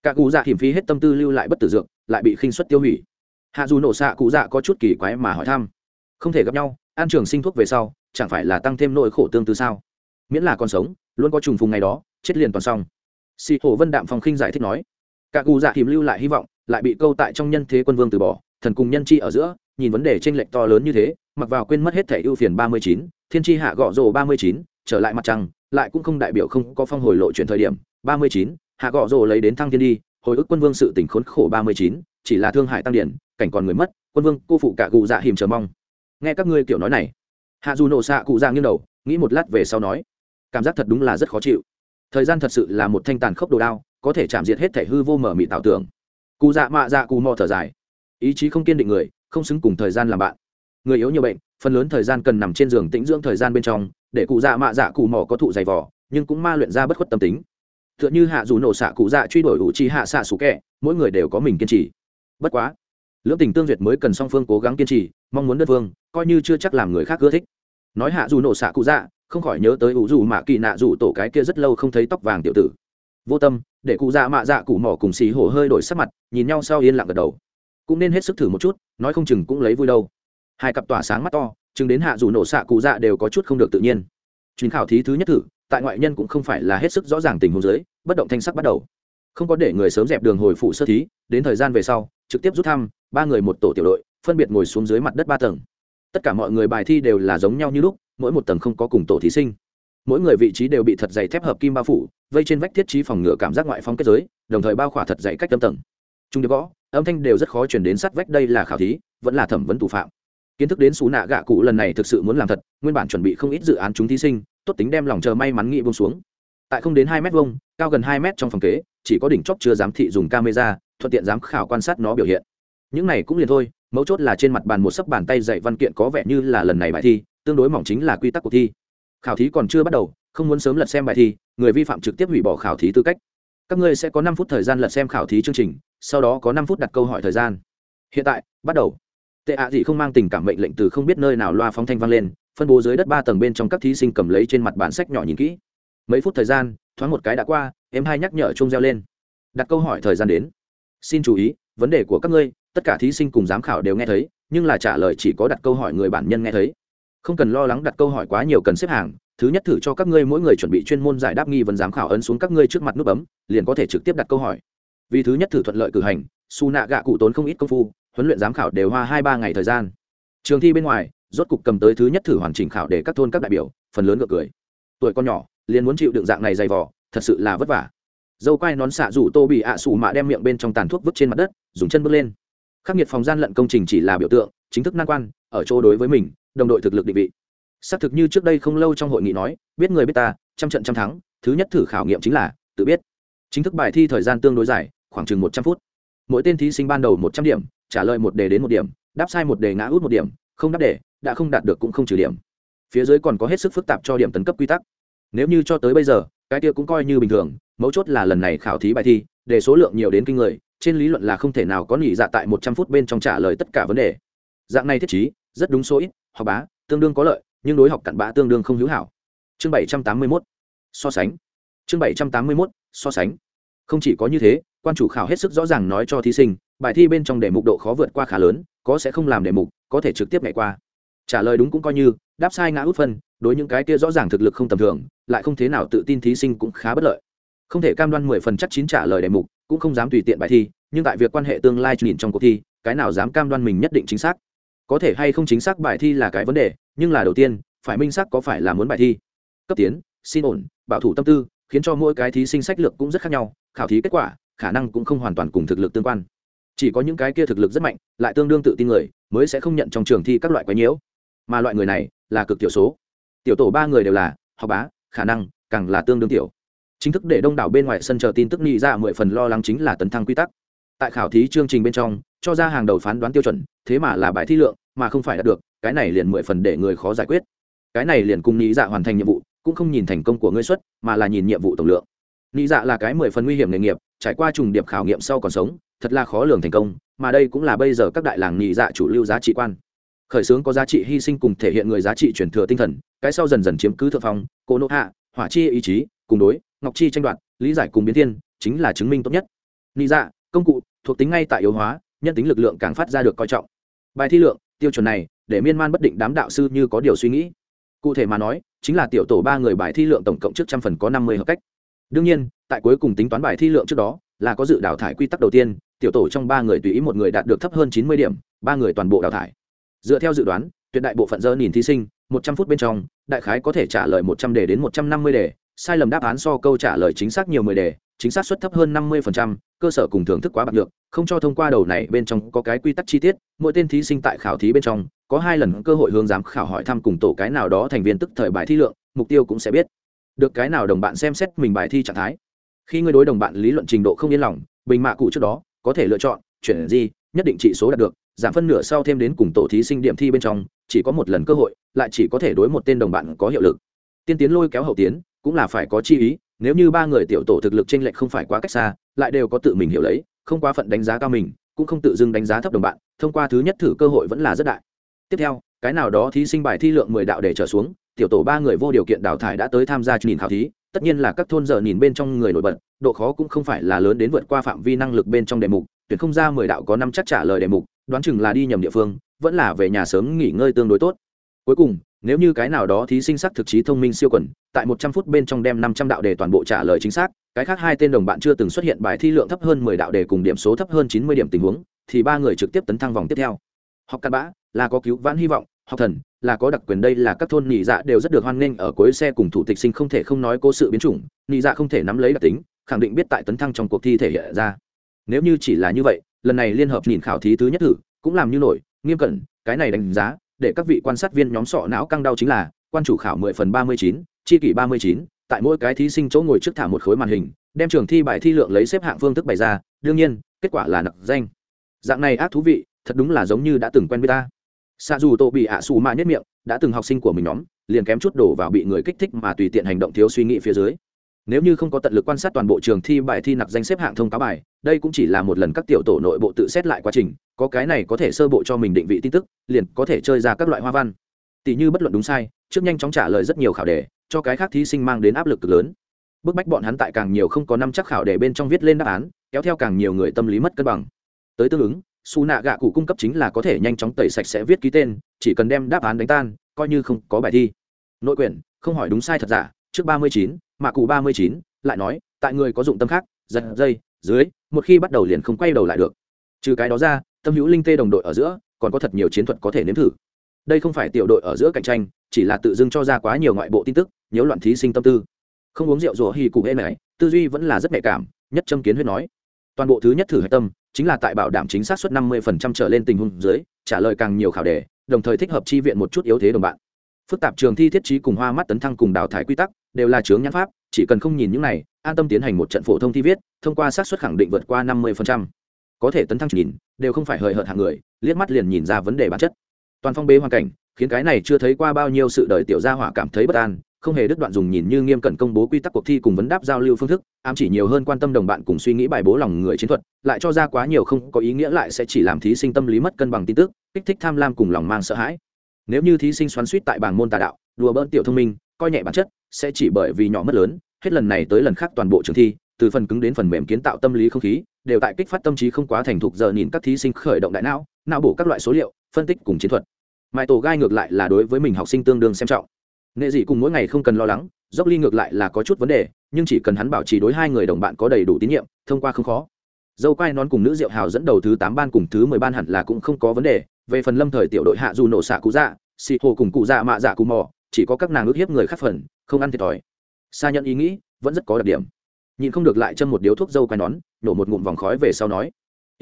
Cả cụ dạ hiểm phí hết tâm tư lưu lại bất tử dược, lại bị khinh xuất tiêu hủy. Hạ dù nổ xạ cụ dạ có chút kỳ quái mà hỏi thăm. Không thể gặp nhau an trường sinh thuốc về sau, chẳng phải là tăng thêm nỗi khổ tương tư sao? Miễn là còn sống, luôn có trùng phùng ngày đó, chết liền toàn xong. Xì hồ vân đạm phòng khinh giải thích nói, cả cụ dạ hiểm lưu lại hy vọng, lại bị câu tại trong nhân thế quân vương từ bỏ, thần cùng nhân chi ở giữa, nhìn vấn đề t r ê n lệch to lớn như thế, mặc vào quên mất hết thẻ ưu phiền ba mươi chín, thiên tri hạ gõ rồ ba mươi chín, trở lại mặt trăng, lại cũng không đại biểu không có phong hồi lộ chuyển thời điểm, ba mươi chín, hạ gõ rồ lấy đến thăng thiên đi, hồi ức quân vương sự tỉnh khốn khổ ba mươi chín, chỉ là thương hại tăng điển, cảnh còn người mất, quân vương, cô phụ cả cụ dạ hiểm chờ mong. Nghe các ngươi kiểu nói này, hạ dù nổ xạ cụ dạ nghiêng đầu, nghĩ một lát về sau nói cảm giác thật đúng là rất khó chịu. Thời gian thật sự là một thanh tàn khốc đồ đao, có thể chạm diệt hết thể hư vô mở mị tạo tưởng. Cụ dạ mạ dạ cù mò thở dài. Ý chí không kiên định người, không xứng cùng thời gian làm bạn. Người yếu nhiều bệnh, phần lớn thời gian cần nằm trên giường tĩnh dưỡng thời gian bên trong, để cụ dạ mạ dạ cù mò có thụ dày vỏ nhưng cũng ma luyện ra bất khuất tâm tính. T h ư ợ n h ư hạ dù nổ xạ cụ dạ truy đuổi ủ chi hạ xạ xú kẹ, mỗi người đều có mình kiên trì. Bất quá, lưỡng tình tương duyệt mới cần song phương cố gắng kiên trì, mong muốn đất phương, coi như chưa chắc làm người khác ưa thích. Nói hạ dù nổ xạ cụ dạ không khỏi nhớ tới ủ dù mạ kỳ nạ dù tổ cái kia rất lâu không thấy tóc vàng tiểu tử. Vô tâm, để cụ dạ mạ dạ cụ mỏ cùng xì hổ hơi đổi sắc mặt, nhìn nhau sau yên lặng gật đầu. Cũng nên hết sức thử một chút, nói không chừng cũng lấy vui đâu. Hai cặp tỏa sáng mắt to, chừng đến hạ dù nổ xạ cụ dạ đều có chút không được tự nhiên. Chuyến khảo thí thứ nhất thử, tại ngoại nhân cũng không phải là hết sức rõ ràng tình huống giới bất động thanh sắc bắt đầu. Không có để người sớm dẹp đường hồi phụ sơ thí, đến thời gian về sau, trực tiếp rút thăm, ba người một tổ tiểu đội, phân biệt ngồi xuống dưới mặt đất ba tầng. Tất cả mọi người bài thi đều là giống nhau như lúc mỗi một tầng không có cùng tổ thí sinh. Mỗi người vị trí đều bị thật dày thép hợp kim bao phủ, vây trên vách thiết trí phòng ngừa cảm giác ngoại phong kết giới, đồng thời bao khỏa thật dày cách tâm tầng. Trung được gõ, âm thanh đều rất khó chuyển đến sát vách đây là khảo thí, vẫn là thẩm vấn thủ phạm. Kiến thức đến xú nạ gạ cụ lần này thực sự muốn làm thật, nguyên bản chuẩn bị không ít dự án chúng thí sinh, tốt tính đem lòng chờ may mắn nghị buông xuống. Tại không đến hai mét vông cao gần hai mét trong phòng kế, chỉ có đỉnh chóp chưa giám thị dùng camera, thuận tiện giám khảo quan sát nó biểu hiện. Những này cũng liền thôi, mấu chốt là trên mặt bàn một sấp bàn tay dạy văn kiện có vẻ như là lần này bài thi tương đối mỏng chính là quy tắc cuộc thi. Khảo thí còn chưa bắt đầu, không muốn sớm lật xem bài thi, người vi phạm trực tiếp hủy bỏ khảo thí tư cách. Các ngươi sẽ có năm phút thời gian lật xem khảo thí chương trình, sau đó có năm phút đặt câu hỏi thời gian. Hiện tại, bắt đầu. Tệ ạ gì không mang tình cảm mệnh lệnh từ không biết nơi nào loa phóng thanh vang lên, phân bố dưới đất ba tầng bên trong các thí sinh cầm lấy trên mặt bản sách nhỏ nhìn kỹ. Mấy phút thời gian, thoáng một cái đã qua, em hai nhắc nhở chung reo lên. Đặt câu hỏi thời gian đến. Xin chú ý, vấn đề của các ngươi, tất cả thí sinh cùng giám khảo đều nghe thấy, nhưng là trả lời chỉ có đặt câu hỏi người bản nhân nghe thấy không cần lo lắng đặt câu hỏi quá nhiều cần xếp hàng, thứ nhất thử cho các ngươi mỗi người chuẩn bị chuyên môn giải đáp nghi vấn giám khảo ấn xuống các ngươi trước mặt nút bấm, liền có thể trực tiếp đặt câu hỏi. Vì thứ nhất thử thuận lợi cử hành, su nạ gạ cụ tốn không ít công phu, huấn luyện giám khảo đều hoa hai ba ngày thời gian. Trường thi bên ngoài, rốt cục cầm tới thứ nhất thử hoàn chỉnh khảo để các thôn các đại biểu, phần lớn ngược cười. Tuổi con nhỏ, liền muốn chịu đựng dạng này dày vò, thật sự là vất vả. Dâu quai nón xạ rủ tô bị ạ à xù mạ đem miệng bên trong tàn thuốc vứt trên mặt đất, dùng chân bước lên. Khắc nghiệt phòng gian lận công trình chỉ là biểu tượng, chính thức nan quan, ở chỗ đối với mình đồng đội thực lực định vị. Xác thực như trước đây không lâu trong hội nghị nói, biết người biết ta, trăm trận trăm thắng, thứ nhất thử khảo nghiệm chính là, tự biết. Chính thức bài thi thời gian tương đối dài, khoảng chừng một trăm phút. Mỗi tên thí sinh ban đầu một trăm điểm, trả lời một đề đến một điểm, đáp sai một đề ngã út một điểm, không đáp đề, đã không đạt được cũng không trừ điểm. Phía dưới còn có hết sức phức tạp cho điểm tấn cấp quy tắc. Nếu như cho tới bây giờ, cái kia cũng coi như bình thường, mấu chốt là lần này khảo thí bài thi để số lượng nhiều đến kinh người, trên lý luận là không thể nào có nghỉ dạ tại một trăm phút bên trong trả lời tất cả vấn đề. Dạng này thiết chí rất đúng số ít học bá, tương đương có lợi, nhưng đối học cặn bã tương đương không hữu hảo. Chương bảy trăm tám mươi mốt, so sánh. Chương bảy trăm tám mươi mốt, so sánh. Không chỉ có như thế, quan chủ khảo hết sức rõ ràng nói cho thí sinh, bài thi bên trong đề mục độ khó vượt qua khá lớn, có sẽ không làm đề mục, có thể trực tiếp nhảy qua. Trả lời đúng cũng coi như, đáp sai ngã út phân, đối những cái kia rõ ràng thực lực không tầm thường, lại không thế nào tự tin thí sinh cũng khá bất lợi. Không thể cam đoan mười phần chắc chín trả lời đề mục, cũng không dám tùy tiện bài thi, nhưng tại việc quan hệ tương lai nhìn trong cuộc thi, cái nào dám cam đoan mình nhất định chính xác có thể hay không chính xác bài thi là cái vấn đề, nhưng là đầu tiên, phải minh xác có phải là muốn bài thi. Cấp tiến, xin ổn, bảo thủ tâm tư, khiến cho mỗi cái thí sinh sách lược cũng rất khác nhau, khảo thí kết quả, khả năng cũng không hoàn toàn cùng thực lực tương quan. Chỉ có những cái kia thực lực rất mạnh, lại tương đương tự tin người, mới sẽ không nhận trong trường thi các loại quái nhiễu. Mà loại người này, là cực tiểu số. Tiểu tổ ba người đều là học bá, khả năng, càng là tương đương tiểu. Chính thức để đông đảo bên ngoài sân chờ tin tức nghĩ ra mười phần lo lắng chính là tấn thăng quy tắc. Tại khảo thí chương trình bên trong cho ra hàng đầu phán đoán tiêu chuẩn, thế mà là bài thi lượng, mà không phải đạt được, cái này liền mười phần để người khó giải quyết. Cái này liền cùng nghĩ dạ hoàn thành nhiệm vụ, cũng không nhìn thành công của ngươi xuất, mà là nhìn nhiệm vụ tổng lượng. Nghĩ dạ là cái mười phần nguy hiểm nghề nghiệp, trải qua trùng điệp khảo nghiệm sau còn sống, thật là khó lường thành công, mà đây cũng là bây giờ các đại làng nghĩ dạ chủ lưu giá trị quan. Khởi xướng có giá trị hy sinh cùng thể hiện người giá trị truyền thừa tinh thần, cái sau dần dần chiếm cứ thượng phong cô nộ hạ, hỏa chi ý chí, cùng đối, ngọc chi tranh đoạt, lý giải cùng biến thiên, chính là chứng minh tốt nhất. Nghĩ dạ công cụ, thuộc tính ngay tại yếu hóa nhân tính lực lượng càng phát ra được coi trọng. Bài thi lượng, tiêu chuẩn này, để miên man bất định đám đạo sư như có điều suy nghĩ. Cụ thể mà nói, chính là tiểu tổ ba người bài thi lượng tổng cộng trước trăm phần có năm mươi hợp cách. Đương nhiên, tại cuối cùng tính toán bài thi lượng trước đó, là có dự đào thải quy tắc đầu tiên, tiểu tổ trong ba người tùy ý một người đạt được thấp hơn chín mươi điểm, ba người toàn bộ đào thải. Dựa theo dự đoán, tuyệt đại bộ phận dơ nhìn thí sinh, một trăm phút bên trong, đại khái có thể trả lời một trăm đề đến một trăm năm mươi đề, sai lầm đáp án so câu trả lời chính xác nhiều mười đề, chính xác suất thấp hơn năm mươi cơ sở cùng thưởng thức quá bạc được không cho thông qua đầu này bên trong có cái quy tắc chi tiết, mỗi tên thí sinh tại khảo thí bên trong, có hai lần cơ hội hướng giám khảo hỏi thăm cùng tổ cái nào đó thành viên tức thời bài thi lượng, mục tiêu cũng sẽ biết. Được cái nào đồng bạn xem xét mình bài thi trạng thái. Khi ngươi đối đồng bạn lý luận trình độ không yên lòng, bình mạ cụ trước đó, có thể lựa chọn, chuyển gì, nhất định trị số đạt được, giảm phân nửa sau thêm đến cùng tổ thí sinh điểm thi bên trong, chỉ có một lần cơ hội, lại chỉ có thể đối một tên đồng bạn có hiệu lực. Tiên tiến lôi kéo hậu tiến, cũng là phải có chi ý, nếu như ba người tiểu tổ thực lực chênh lệch không phải quá cách xa, lại đều có tự mình hiểu lấy không quá phận đánh giá cao mình, cũng không tự dưng đánh giá thấp đồng bạn, thông qua thứ nhất thử cơ hội vẫn là rất đại. Tiếp theo, cái nào đó thí sinh bài thi lượng mười đạo để trở xuống, tiểu tổ ba người vô điều kiện đào thải đã tới tham gia nhìn khảo thí, tất nhiên là các thôn giờ nhìn bên trong người nổi bật, độ khó cũng không phải là lớn đến vượt qua phạm vi năng lực bên trong đề mục, tuyển không ra mười đạo có năm chắc trả lời đề mục, đoán chừng là đi nhầm địa phương, vẫn là về nhà sớm nghỉ ngơi tương đối tốt. Cuối cùng nếu như cái nào đó thí sinh sắc thực trí thông minh siêu quần, tại một trăm phút bên trong đem năm trăm đạo đề toàn bộ trả lời chính xác, cái khác hai tên đồng bạn chưa từng xuất hiện bài thi lượng thấp hơn mười đạo đề cùng điểm số thấp hơn chín mươi điểm tình huống, thì ba người trực tiếp tấn thăng vòng tiếp theo. Học cặn bã, là có cứu vãn hy vọng, học thần, là có đặc quyền đây là các thôn nhị dạ đều rất được hoan nghênh ở cuối xe cùng thủ tịch sinh không thể không nói cố sự biến chủng nhị dạ không thể nắm lấy đặc tính, khẳng định biết tại tấn thăng trong cuộc thi thể hiện ra. Nếu như chỉ là như vậy, lần này liên hợp nhìn khảo thí thứ nhất thử, cũng làm như nổi, nghiêm cẩn, cái này đánh giá để các vị quan sát viên nhóm sọ não căng đau chính là, quan chủ khảo mười phần ba mươi chín, chi kỷ ba mươi chín, tại mỗi cái thí sinh chỗ ngồi trước thả một khối màn hình, đem trường thi bài thi lượng lấy xếp hạng phương thức bày ra, đương nhiên, kết quả là nặc danh. Dạng này ác thú vị, thật đúng là giống như đã từng quen với ta. Xa dù tô bị ạ sủ mạ nhất miệng, đã từng học sinh của mình nhóm, liền kém chút đổ vào bị người kích thích mà tùy tiện hành động thiếu suy nghĩ phía dưới nếu như không có tận lực quan sát toàn bộ trường thi bài thi nặc danh xếp hạng thông cáo bài, đây cũng chỉ là một lần các tiểu tổ nội bộ tự xét lại quá trình, có cái này có thể sơ bộ cho mình định vị tin tức, liền có thể chơi ra các loại hoa văn. Tỷ như bất luận đúng sai, trước nhanh chóng trả lời rất nhiều khảo đề, cho cái khác thí sinh mang đến áp lực cực lớn. Bức bách bọn hắn tại càng nhiều không có năm chắc khảo đề bên trong viết lên đáp án, kéo theo càng nhiều người tâm lý mất cân bằng. Tới tương ứng, su nạ gạ cụ cung cấp chính là có thể nhanh chóng tẩy sạch sẽ viết ký tên, chỉ cần đem đáp án đánh tan, coi như không có bài thi. Nội quyển, không hỏi đúng sai thật giả, trước ba mươi chín mạ cụ ba mươi chín lại nói, tại người có dụng tâm khác, giật dây, dưới, một khi bắt đầu liền không quay đầu lại được. Trừ cái đó ra, tâm hữu linh tê đồng đội ở giữa, còn có thật nhiều chiến thuật có thể nếm thử. Đây không phải tiểu đội ở giữa cạnh tranh, chỉ là tự dưng cho ra quá nhiều ngoại bộ tin tức nhớ loạn thí sinh tâm tư. Không uống rượu rủa hì cụ hê này tư duy vẫn là rất nhạy cảm, nhất châm kiến huyết nói. Toàn bộ thứ nhất thử hạch tâm, chính là tại bảo đảm chính xác suất năm mươi trở lên tình huống dưới, trả lời càng nhiều khảo đề, đồng thời thích hợp chi viện một chút yếu thế đồng bạn. Phức tạp trường thi thiết trí cùng hoa mắt tấn thăng cùng đào thải quy tắc đều là chướng nhãn pháp, chỉ cần không nhìn những này, an tâm tiến hành một trận phổ thông thi viết, thông qua xác suất khẳng định vượt qua năm mươi có thể tấn thăng nhìn, đều không phải hời hợt hạng người, liếc mắt liền nhìn ra vấn đề bản chất. Toàn phong bế hoàn cảnh, khiến cái này chưa thấy qua bao nhiêu sự đời tiểu gia hỏa cảm thấy bất an, không hề đứt đoạn dùng nhìn như nghiêm cẩn công bố quy tắc cuộc thi cùng vấn đáp giao lưu phương thức, ám chỉ nhiều hơn quan tâm đồng bạn cùng suy nghĩ bài bố lòng người chiến thuật, lại cho ra quá nhiều không có ý nghĩa lại sẽ chỉ làm thí sinh tâm lý mất cân bằng tin tức, kích thích tham lam cùng lòng mang sợ hãi. Nếu như thí sinh xoắn suýt tại bảng môn tà đạo, đùa bỡn tiểu thông minh, coi nhẹ bản chất sẽ chỉ bởi vì nhỏ mất lớn, hết lần này tới lần khác toàn bộ trường thi, từ phần cứng đến phần mềm kiến tạo tâm lý không khí, đều tại kích phát tâm trí không quá thành thục giờ nhìn các thí sinh khởi động đại não não bổ các loại số liệu, phân tích cùng chiến thuật. Mãi tổ gai ngược lại là đối với mình học sinh tương đương xem trọng. Nghệ dị cùng mỗi ngày không cần lo lắng, dốc ly ngược lại là có chút vấn đề, nhưng chỉ cần hắn bảo trì đối hai người đồng bạn có đầy đủ tín nhiệm, thông qua không khó. Dâu quai nón cùng nữ diệu hào dẫn đầu thứ tám ban cùng thứ mười ban hẳn là cũng không có vấn đề, về phần lâm thời tiểu đội hạ dù nổ xạ cụ dạ xị hồ cùng cụ dạ mạ dạ cụ mò chỉ có các nàng ước hiếp người khác phần, không ăn thiệt thòi. Xa nhận ý nghĩ vẫn rất có đặc điểm. Nhìn không được lại châm một điếu thuốc dâu quai nón, nổ một ngụm vòng khói về sau nói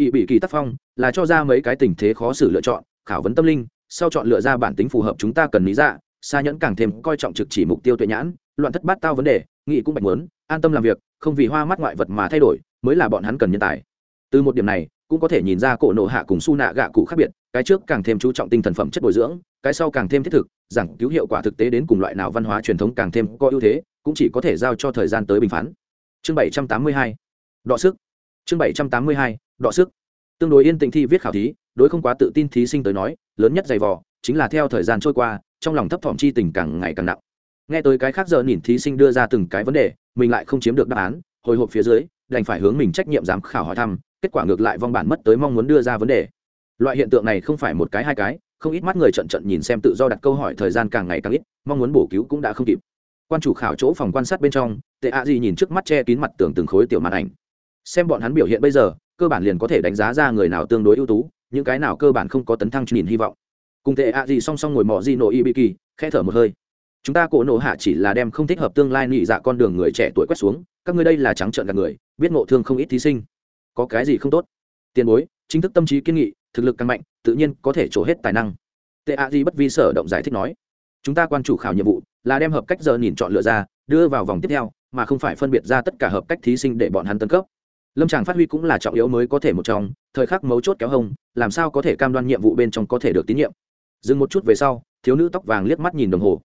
ỵ bị kỳ tác phong, là cho ra mấy cái tình thế khó xử lựa chọn, khảo vấn tâm linh, sau chọn lựa ra bản tính phù hợp chúng ta cần lý dạ xa nhẫn càng thêm coi trọng trực chỉ mục tiêu tuệ nhãn, loạn thất bát tao vấn đề nghị cũng bạch muốn, an tâm làm việc, không vì hoa mắt ngoại vật mà thay đổi, mới là bọn hắn cần nhân tài. Từ một điểm này, cũng có thể nhìn ra cổ nộ hạ cùng su nạ gạ cụ khác biệt, cái trước càng thêm chú trọng tinh thần phẩm chất bồi dưỡng, cái sau càng thêm thiết thực rằng cứu hiệu quả thực tế đến cùng loại nào văn hóa truyền thống càng thêm có ưu thế, cũng chỉ có thể giao cho thời gian tới bình phán. Chương bảy trăm tám mươi hai, đọ sức. Chương bảy trăm tám mươi hai, đọ sức. Tương đối yên tĩnh thi viết khảo thí, đối không quá tự tin thí sinh tới nói, lớn nhất dày vò chính là theo thời gian trôi qua, trong lòng thấp thỏm chi tình càng ngày càng nặng. Nghe tới cái khác giờ nhìn thí sinh đưa ra từng cái vấn đề, mình lại không chiếm được đáp án, hồi hộp phía dưới, đành phải hướng mình trách nhiệm giám khảo hỏi thăm, kết quả ngược lại vong bản mất tới mong muốn đưa ra vấn đề. Loại hiện tượng này không phải một cái hai cái không ít mắt người trận trận nhìn xem tự do đặt câu hỏi thời gian càng ngày càng ít, mong muốn bổ cứu cũng đã không kịp. Quan chủ khảo chỗ phòng quan sát bên trong, tệ ạ gì nhìn trước mắt che kín mặt tường từng khối tiểu màn ảnh. Xem bọn hắn biểu hiện bây giờ, cơ bản liền có thể đánh giá ra người nào tương đối ưu tú, những cái nào cơ bản không có tấn thăng nhìn hy vọng. Cùng tệ ạ gì song song ngồi mò di nổ y bị kỳ khẽ thở một hơi. Chúng ta cổ nổ hạ chỉ là đem không thích hợp tương lai nhị dạ con đường người trẻ tuổi quét xuống, các ngươi đây là trắng trợn gạt người, biết ngộ thương không ít thí sinh. Có cái gì không tốt? Tiền bối, chính thức tâm trí kiên nghị, thực lực càng mạnh tự nhiên có thể trổ hết tài năng. Tệ a di bất vi sở động giải thích nói, chúng ta quan chủ khảo nhiệm vụ là đem hợp cách giờ nhìn chọn lựa ra, đưa vào vòng tiếp theo, mà không phải phân biệt ra tất cả hợp cách thí sinh để bọn hắn tân cấp. Lâm tràng phát huy cũng là trọng yếu mới có thể một trong, thời khắc mấu chốt kéo hông, làm sao có thể cam đoan nhiệm vụ bên trong có thể được tín nhiệm. Dừng một chút về sau, thiếu nữ tóc vàng liếc mắt nhìn đồng hồ.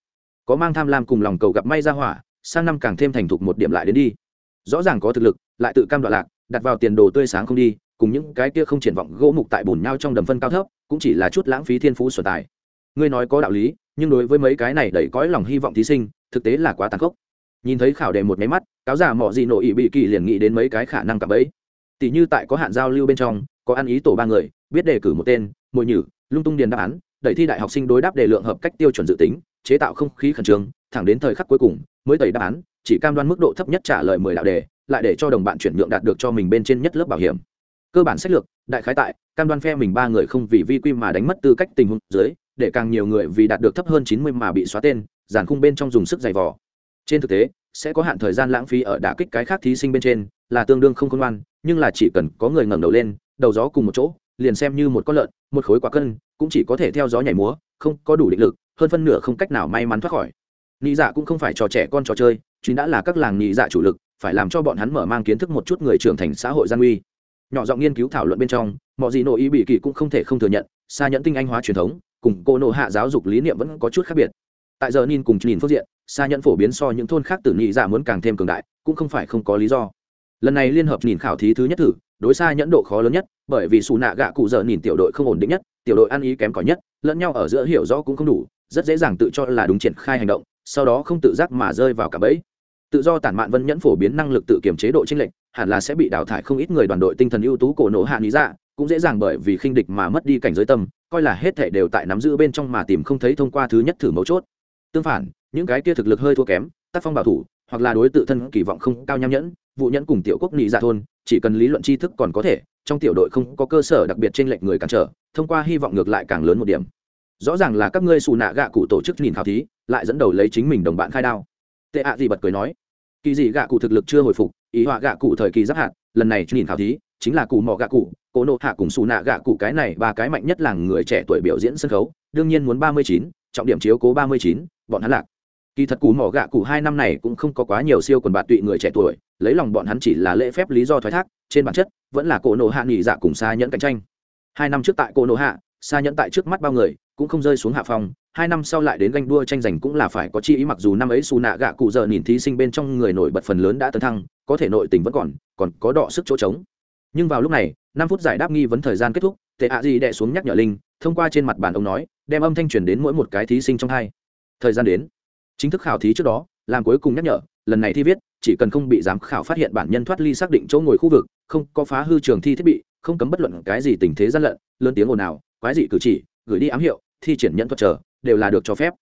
Có mang tham lam cùng lòng cầu gặp may ra hỏa, sang năm càng thêm thành thục một điểm lại đến đi. Rõ ràng có thực lực, lại tự cam đoạn lạc, đặt vào tiền đồ tươi sáng không đi cùng những cái kia không triển vọng gỗ mục tại bùn nhau trong đầm phân cao thấp, cũng chỉ là chút lãng phí thiên phú sở tài. Ngươi nói có đạo lý, nhưng đối với mấy cái này đầy cõi lòng hy vọng thí sinh, thực tế là quá tàn khốc. Nhìn thấy khảo đề một máy mắt, cáo giả mọ gì nổ ỉ bị kỳ liền nghĩ đến mấy cái khả năng cặp ấy tỷ như tại có hạn giao lưu bên trong, có ăn ý tổ ba người, biết đề cử một tên mồi nhử, lung tung điền đáp án, đẩy thi đại học sinh đối đáp đề lượng hợp cách tiêu chuẩn dự tính, chế tạo không khí khẩn trương, thẳng đến thời khắc cuối cùng, mới tẩy đáp án, chỉ cam đoan mức độ thấp nhất trả lời mười đạo đề, lại để cho đồng bạn chuyển nhượng đạt được cho mình bên trên nhất lớp bảo hiểm cơ bản sách lược, đại khái tại, cam đoan phe mình ba người không vì vi quy mà đánh mất tư cách tình huống dưới, để càng nhiều người vì đạt được thấp hơn chín mươi mà bị xóa tên, giàn khung bên trong dùng sức giày vò. Trên thực tế, sẽ có hạn thời gian lãng phí ở đả kích cái khác thí sinh bên trên, là tương đương không khôn ngoan, nhưng là chỉ cần có người ngẩng đầu lên, đầu gió cùng một chỗ, liền xem như một con lợn, một khối quả cân, cũng chỉ có thể theo gió nhảy múa, không có đủ định lực, hơn phân nửa không cách nào may mắn thoát khỏi. Nhị dạ cũng không phải trò trẻ con trò chơi, chính đã là các làng nhị dạ chủ lực, phải làm cho bọn hắn mở mang kiến thức một chút người trưởng thành xã hội gian uy nhỏ giọng nghiên cứu thảo luận bên trong, mọi gì nội ý bị kỳ cũng không thể không thừa nhận xa nhẫn tinh anh hóa truyền thống, cùng cô nộ hạ giáo dục lý niệm vẫn có chút khác biệt. Tại giờ nhìn cùng nhìn phương diện xa nhẫn phổ biến so những thôn khác tử nhị giả muốn càng thêm cường đại, cũng không phải không có lý do. Lần này liên hợp nhìn khảo thí thứ nhất thử, đối xa nhẫn độ khó lớn nhất, bởi vì xù nạ gạ cụ giờ nhìn tiểu đội không ổn định nhất, tiểu đội ăn ý kém cỏi nhất, lẫn nhau ở giữa hiểu rõ cũng không đủ, rất dễ dàng tự cho là đúng triển khai hành động, sau đó không tự giác mà rơi vào cả bẫy. Tự do tản mạn vân nhẫn phổ biến năng lực tự kiểm chế độ chênh lệch hẳn là sẽ bị đào thải không ít người đoàn đội tinh thần ưu tú cổ nổ hạ lý dạ cũng dễ dàng bởi vì khinh địch mà mất đi cảnh giới tâm, coi là hết thể đều tại nắm giữ bên trong mà tìm không thấy thông qua thứ nhất thử mấu chốt. Tương phản, những cái kia thực lực hơi thua kém, tác phong bảo thủ, hoặc là đối tự thân kỳ vọng không cao nham nhẫn, vụ nhẫn cùng tiểu quốc nghị dạ thôn, chỉ cần lý luận tri thức còn có thể, trong tiểu đội không có cơ sở đặc biệt trên lệnh người cản trở, thông qua hy vọng ngược lại càng lớn một điểm. Rõ ràng là các ngươi xù nạ gạ cụ tổ chức nhìn khảo thí, lại dẫn đầu lấy chính mình đồng bạn khai đao. Tệ ạ gì bật cười nói, kỳ dị gạ cụ thực lực chưa hồi phục ý họa gạ cụ thời kỳ giáp hạt, lần này nhìn khảo thí, chính là cụ mò gạ cụ cố nộ hạ cùng xù nạ gạ cụ cái này ba cái mạnh nhất là người trẻ tuổi biểu diễn sân khấu, đương nhiên muốn ba mươi chín, trọng điểm chiếu cố ba mươi chín, bọn hắn lạc. Kỳ thật cú mỏ gạ cụ hai năm này cũng không có quá nhiều siêu quần bạn tụy người trẻ tuổi, lấy lòng bọn hắn chỉ là lễ phép lý do thoái thác, trên bản chất, vẫn là cổ nộ hạ nghỉ dạ cùng xa nhẫn cạnh tranh. Hai năm trước tại cổ nộ hạ xa nhẫn tại trước mắt bao người, cũng không rơi xuống hạ phòng hai năm sau lại đến ganh đua tranh giành cũng là phải có chi ý, mặc dù năm ấy xù nạ gạ cụ giờ nhìn thí sinh bên trong người nổi bật phần lớn đã tấn thăng, có thể nội tình vẫn còn còn có đọ sức chỗ trống. Nhưng vào lúc này, năm phút giải đáp nghi vấn thời gian kết thúc, tệ ạ gì đệ xuống nhắc nhở linh, thông qua trên mặt bàn ông nói, đem âm thanh truyền đến mỗi một cái thí sinh trong hai. Thời gian đến. Chính thức khảo thí trước đó, làm cuối cùng nhắc nhở, lần này thi viết, chỉ cần không bị giám khảo phát hiện bản nhân thoát ly xác định chỗ ngồi khu vực, không có phá hư trường thi thiết bị, không cấm bất luận cái gì tình thế gian lận, lớn tiếng ồn ào, quái dị cử chỉ, gửi đi ám hiệu, thi triển nhận thuật chờ đều là được cho phép.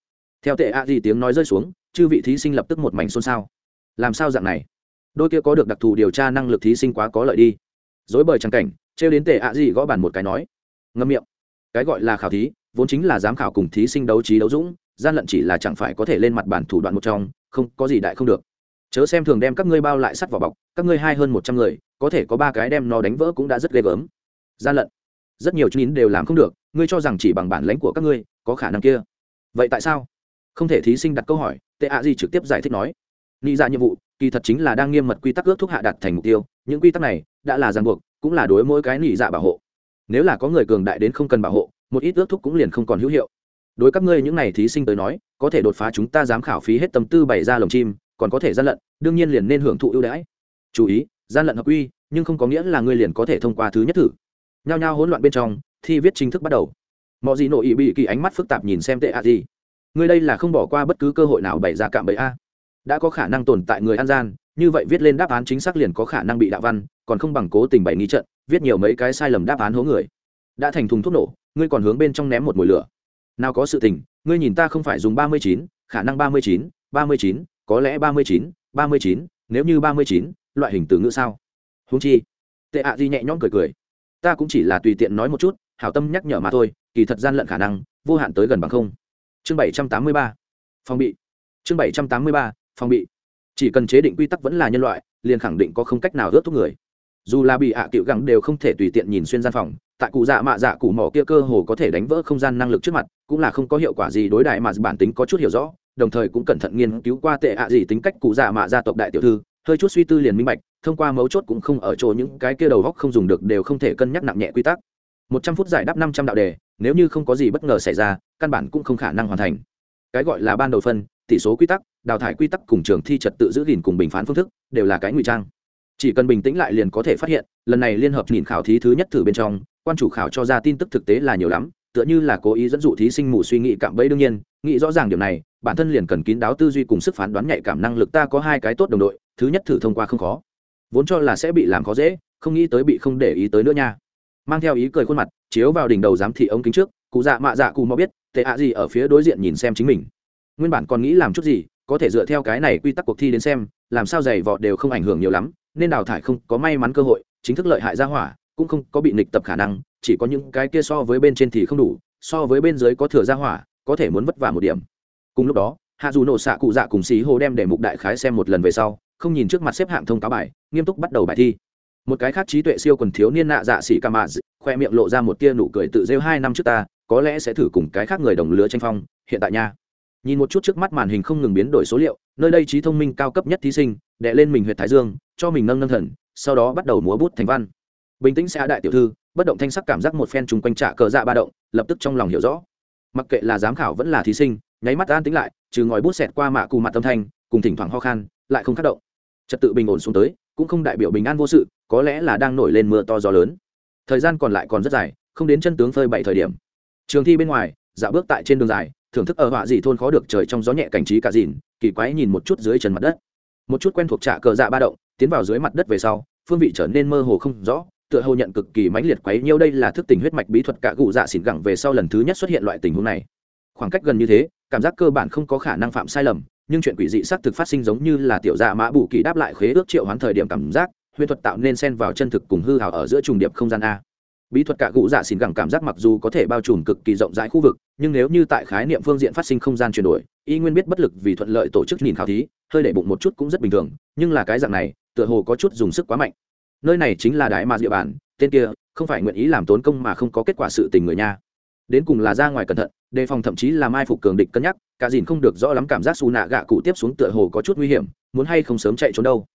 Theo tệ a di tiếng nói rơi xuống, chư vị thí sinh lập tức một mảnh xôn xao. Làm sao dạng này? Đôi kia có được đặc thù điều tra năng lực thí sinh quá có lợi đi. Dối bời trắng cảnh, trêu đến tệ a di gõ bàn một cái nói. Ngâm miệng. Cái gọi là khảo thí, vốn chính là giám khảo cùng thí sinh đấu trí đấu dũng, gian lận chỉ là chẳng phải có thể lên mặt bản thủ đoạn một trong, không, có gì đại không được. Chớ xem thường đem các ngươi bao lại sắt vào bọc, các ngươi hai hơn một trăm người, có thể có ba cái đem nó đánh vỡ cũng đã rất ghê gớm. Gian lận. Rất nhiều chín đều làm không được, ngươi cho rằng chỉ bằng bản lãnh của các ngươi, có khả năng kia vậy tại sao? Không thể thí sinh đặt câu hỏi, tệ ạ gì trực tiếp giải thích nói. Nghĩ ra nhiệm vụ, kỳ thật chính là đang nghiêm mật quy tắc ước thúc hạ đặt thành mục tiêu. Những quy tắc này đã là ràng buộc, cũng là đối mỗi cái nghĩ dạ bảo hộ. Nếu là có người cường đại đến không cần bảo hộ, một ít ước thúc cũng liền không còn hữu hiệu. Đối các ngươi những n à y thí sinh tới nói, có thể đột phá chúng ta dám khảo phí hết tâm tư bày ra lồng chim, còn có thể gian lận, đương nhiên liền nên hưởng thụ ưu đãi. Chú ý, gian lận hợp quy, nhưng không có nghĩa là ngươi liền có thể thông qua thứ nhất thử. Nhao nhao hỗn loạn bên trong, thi viết chính thức bắt đầu mọi gì nội ý bị kỳ ánh mắt phức tạp nhìn xem tệ a gì? Ngươi đây là không bỏ qua bất cứ cơ hội nào bày ra cạm bẫy a. Đã có khả năng tồn tại người an gian, như vậy viết lên đáp án chính xác liền có khả năng bị đạo văn, còn không bằng cố tình bày nghi trận, viết nhiều mấy cái sai lầm đáp án hố người. Đã thành thùng thuốc nổ, ngươi còn hướng bên trong ném một mùi lửa. Nào có sự tình, ngươi nhìn ta không phải dùng ba mươi chín, khả năng ba mươi chín, ba mươi chín, có lẽ ba mươi chín, ba mươi chín, nếu như ba mươi chín, loại hình từ ngữ sao? Húng chi, tệ ạ gì nhẹ nhõm cười cười. Ta cũng chỉ là tùy tiện nói một chút hảo tâm nhắc nhở mà thôi, kỳ thật gian lận khả năng, vô hạn tới gần bằng không. Chương bảy trăm tám mươi ba, phòng bị. Chương bảy trăm tám mươi ba, phòng bị. Chỉ cần chế định quy tắc vẫn là nhân loại, liền khẳng định có không cách nào ướt thuốc người. Dù là bị ạ à cựu gắng đều không thể tùy tiện nhìn xuyên gian phòng, tại cụ dạ mạ dạ cụ mỏ kia cơ hồ có thể đánh vỡ không gian năng lực trước mặt, cũng là không có hiệu quả gì đối đại mà dạ bản tính có chút hiểu rõ, đồng thời cũng cẩn thận nghiên cứu qua tệ ạ gì tính cách cụ dạ mạ gia tộc đại tiểu thư, hơi chút suy tư liền minh bạch, thông qua mấu chốt cũng không ở chỗ những cái kia đầu góc không dùng được đều không thể cân nhắc nặng nhẹ quy tắc một trăm phút giải đáp năm trăm đạo đề, nếu như không có gì bất ngờ xảy ra, căn bản cũng không khả năng hoàn thành. Cái gọi là ban đầu phân, tỷ số quy tắc, đào thải quy tắc cùng trường thi trật tự giữ gìn cùng bình phán phương thức, đều là cái ngụy trang. Chỉ cần bình tĩnh lại liền có thể phát hiện, lần này liên hợp nhìn khảo thí thứ nhất thử bên trong, quan chủ khảo cho ra tin tức thực tế là nhiều lắm, tựa như là cố ý dẫn dụ thí sinh mù suy nghĩ cạm bẫy đương nhiên, nghĩ rõ ràng điều này, bản thân liền cần kín đáo tư duy cùng sức phán đoán nhạy cảm năng lực ta có hai cái tốt đồng đội, thứ nhất thử thông qua không khó. Vốn cho là sẽ bị làm khó dễ, không nghĩ tới bị không để ý tới nữa nha mang theo ý cười khuôn mặt, chiếu vào đỉnh đầu giám thị ống kính trước, cụ dạ mạ dạ cụ mò biết, tệ ạ gì ở phía đối diện nhìn xem chính mình. Nguyên bản còn nghĩ làm chút gì, có thể dựa theo cái này quy tắc cuộc thi đến xem, làm sao giày vọt đều không ảnh hưởng nhiều lắm, nên đào thải không có may mắn cơ hội, chính thức lợi hại ra hỏa, cũng không có bị nịch tập khả năng, chỉ có những cái kia so với bên trên thì không đủ, so với bên dưới có thừa ra hỏa, có thể muốn vất vả một điểm. Cùng lúc đó, hạ dù nổ xạ cụ dạ cùng xí hồ đem để mục đại khái xem một lần về sau, không nhìn trước mặt xếp hạng thông cáo bài, nghiêm túc bắt đầu bài thi một cái khác trí tuệ siêu quần thiếu niên nạ dạ xỉ ca mạ khoe miệng lộ ra một tia nụ cười tự rêu hai năm trước ta, có lẽ sẽ thử cùng cái khác người đồng lứa tranh phong, hiện tại nha. Nhìn một chút trước mắt màn hình không ngừng biến đổi số liệu, nơi đây trí thông minh cao cấp nhất thí sinh đệ lên mình huyện thái dương, cho mình nâng nâng thần, sau đó bắt đầu múa bút thành văn. Bình tĩnh sẽ đại tiểu thư, bất động thanh sắc cảm giác một phen chung quanh trả cờ dạ ba động, lập tức trong lòng hiểu rõ. Mặc kệ là giám khảo vẫn là thí sinh, nháy mắt an tính lại, trừ ngòi bút xẹt qua mạ cù mặt tâm thanh, cùng thỉnh thoảng ho khan, lại không khắc động. Trật tự bình ổn xuống tới, cũng không đại biểu bình an vô sự có lẽ là đang nổi lên mưa to gió lớn. Thời gian còn lại còn rất dài, không đến chân tướng phơi bảy thời điểm. Trường thi bên ngoài, dạo bước tại trên đường dài, thưởng thức ở họa dị thôn khó được trời trong gió nhẹ cảnh trí cả dìn kỳ quái nhìn một chút dưới trần mặt đất. Một chút quen thuộc trạ cờ dạ ba động, tiến vào dưới mặt đất về sau, phương vị trở nên mơ hồ không rõ, tựa hồ nhận cực kỳ mãnh liệt quấy nhiêu đây là thức tình huyết mạch bí thuật cả cụ dạ xỉn gẳng về sau lần thứ nhất xuất hiện loại tình huống này. Khoảng cách gần như thế, cảm giác cơ bản không có khả năng phạm sai lầm, nhưng chuyện quỷ dị xác thực phát sinh giống như là tiểu dạ mã bù kỳ đáp lại khế ước triệu hoán thời điểm cảm giác huyền thuật tạo nên xen vào chân thực cùng hư hào ở giữa trùng điệp không gian a. Bí thuật cả cụ dạ xỉn gẳng cảm giác mặc dù có thể bao trùm cực kỳ rộng rãi khu vực, nhưng nếu như tại khái niệm phương diện phát sinh không gian chuyển đổi, y nguyên biết bất lực vì thuận lợi tổ chức nhìn khảo thí, hơi để bụng một chút cũng rất bình thường, nhưng là cái dạng này, tựa hồ có chút dùng sức quá mạnh. Nơi này chính là đại ma địa bàn, tên kia, không phải nguyện ý làm tốn công mà không có kết quả sự tình người nha. Đến cùng là ra ngoài cẩn thận, đề phòng thậm chí là mai phục cường địch cân nhắc, cả dìn không được rõ lắm cảm giác xù nạ gạ cụ tiếp xuống tựa hồ có chút nguy hiểm, muốn hay không sớm chạy trốn đâu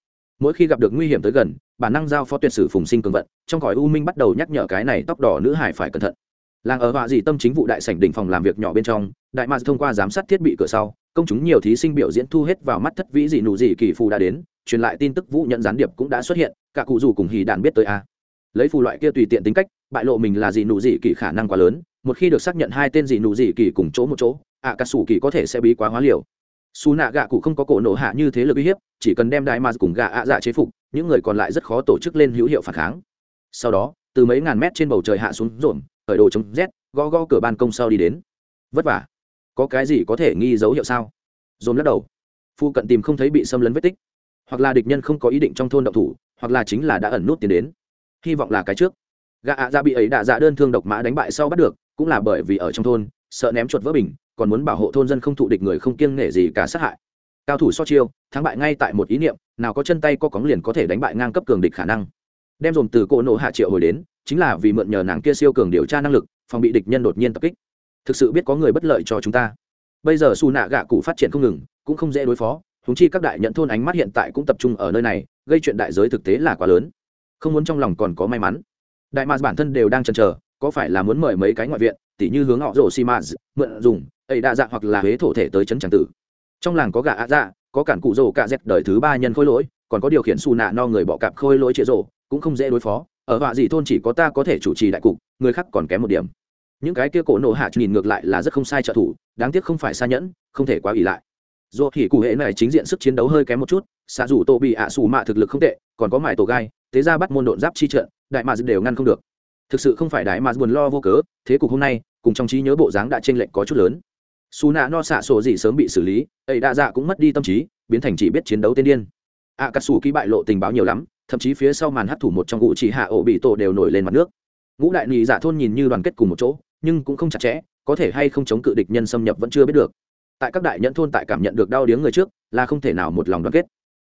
mỗi khi gặp được nguy hiểm tới gần bản năng giao phó tuyệt sử phùng sinh cường vận trong cõi u minh bắt đầu nhắc nhở cái này tóc đỏ nữ hải phải cẩn thận. Làng ở họa dị tâm chính vụ đại sảnh đỉnh phòng làm việc nhỏ bên trong đại mạc thông qua giám sát thiết bị cửa sau công chúng nhiều thí sinh biểu diễn thu hết vào mắt thất vĩ dị nụ dị kỳ phù đã đến truyền lại tin tức vũ nhận gián điệp cũng đã xuất hiện cả cụ dù cùng hì đàn biết tới a. Lấy phù loại kia tùy tiện tính cách bại lộ mình là dị nụ dị kỳ khả năng quá lớn một khi được xác nhận hai tên dị nụ dị kỳ cùng chỗ một chỗ ạ à, sủ kỳ có thể sẽ bí quá hóa liều xù nạ gạ cụ không có cổ nổ hạ như thế lực uy hiếp, chỉ cần đem đại ma cùng gạ ạ dạ chế phục, những người còn lại rất khó tổ chức lên hữu hiệu phản kháng. Sau đó, từ mấy ngàn mét trên bầu trời hạ xuống rộn khởi đồ chống rét, gõ gõ cửa ban công sau đi đến. Vất vả. Có cái gì có thể nghi dấu hiệu sao? Dồn lắc đầu. Phu cận tìm không thấy bị xâm lấn vết tích. Hoặc là địch nhân không có ý định trong thôn động thủ, hoặc là chính là đã ẩn nút tiến đến. Hy vọng là cái trước. Gạ ạ dạ bị ấy đạ dạ đơn thương độc mã đánh bại sau bắt được, cũng là bởi vì ở trong thôn, sợ ném chuột vỡ bình còn muốn bảo hộ thôn dân không thụ địch người không kiêng nể gì cả sát hại. Cao thủ so chiêu, thắng bại ngay tại một ý niệm, nào có chân tay có cóng liền có thể đánh bại ngang cấp cường địch khả năng. Đem dồn từ cỗ nổ hạ triệu hồi đến, chính là vì mượn nhờ nàng kia siêu cường điều tra năng lực, phòng bị địch nhân đột nhiên tập kích. Thực sự biết có người bất lợi cho chúng ta. Bây giờ xù nạ gạ cụ phát triển không ngừng, cũng không dễ đối phó húng chi các đại nhận thôn ánh mắt hiện tại cũng tập trung ở nơi này, gây chuyện đại giới thực tế là quá lớn. Không muốn trong lòng còn có may mắn. Đại mạc bản thân đều đang chần chờ, có phải là muốn mời mấy cái ngoại viện tỉ như hướng họ rổ xi mã mượn dùng, ấy đa dạ hoặc là huế thổ thể tới chấn tràng tử. Trong làng có gà ạ dạ có cản cụ rổ cạ dẹp đời thứ ba nhân khôi lỗi, còn có điều khiển xù nạ no người bọ cạp khôi lỗi chĩa rổ cũng không dễ đối phó. Ở họa dị thôn chỉ có ta có thể chủ trì đại cục, người khác còn kém một điểm. Những cái kia cổ nổ hạ nhìn ngược lại là rất không sai trợ thủ, đáng tiếc không phải xa nhẫn, không thể quá ỉ lại. Dù thì cụ hệ này chính diện sức chiến đấu hơi kém một chút xạ dù tô bị ạ xù mạ thực lực không tệ, còn có mải tổ gai thế ra bắt môn độn giáp chi trận, đại mạc đều ngăn không được. Thực sự không phải đại mạc buồn lo vô cớ, thế cục hôm nay cùng trong trí nhớ bộ dáng đã t r ê n lệch có chút lớn. Xù nạ no xạ sổ gì sớm bị xử lý ấy đa dạ cũng mất đi tâm trí, biến thành chỉ biết chiến đấu tên điên. Ạ cà sủ ký bại lộ tình báo nhiều lắm, thậm chí phía sau màn hấp thủ một trong ngũ chỉ hạ ổ bị tổ đều nổi lên mặt nước. Ngũ đại nị dạ thôn nhìn như đoàn kết cùng một chỗ, nhưng cũng không chặt chẽ, có thể hay không chống cự địch nhân xâm nhập vẫn chưa biết được. Tại các đại nhẫn thôn tại cảm nhận được đau điếng người trước, là không thể nào một lòng đoàn kết.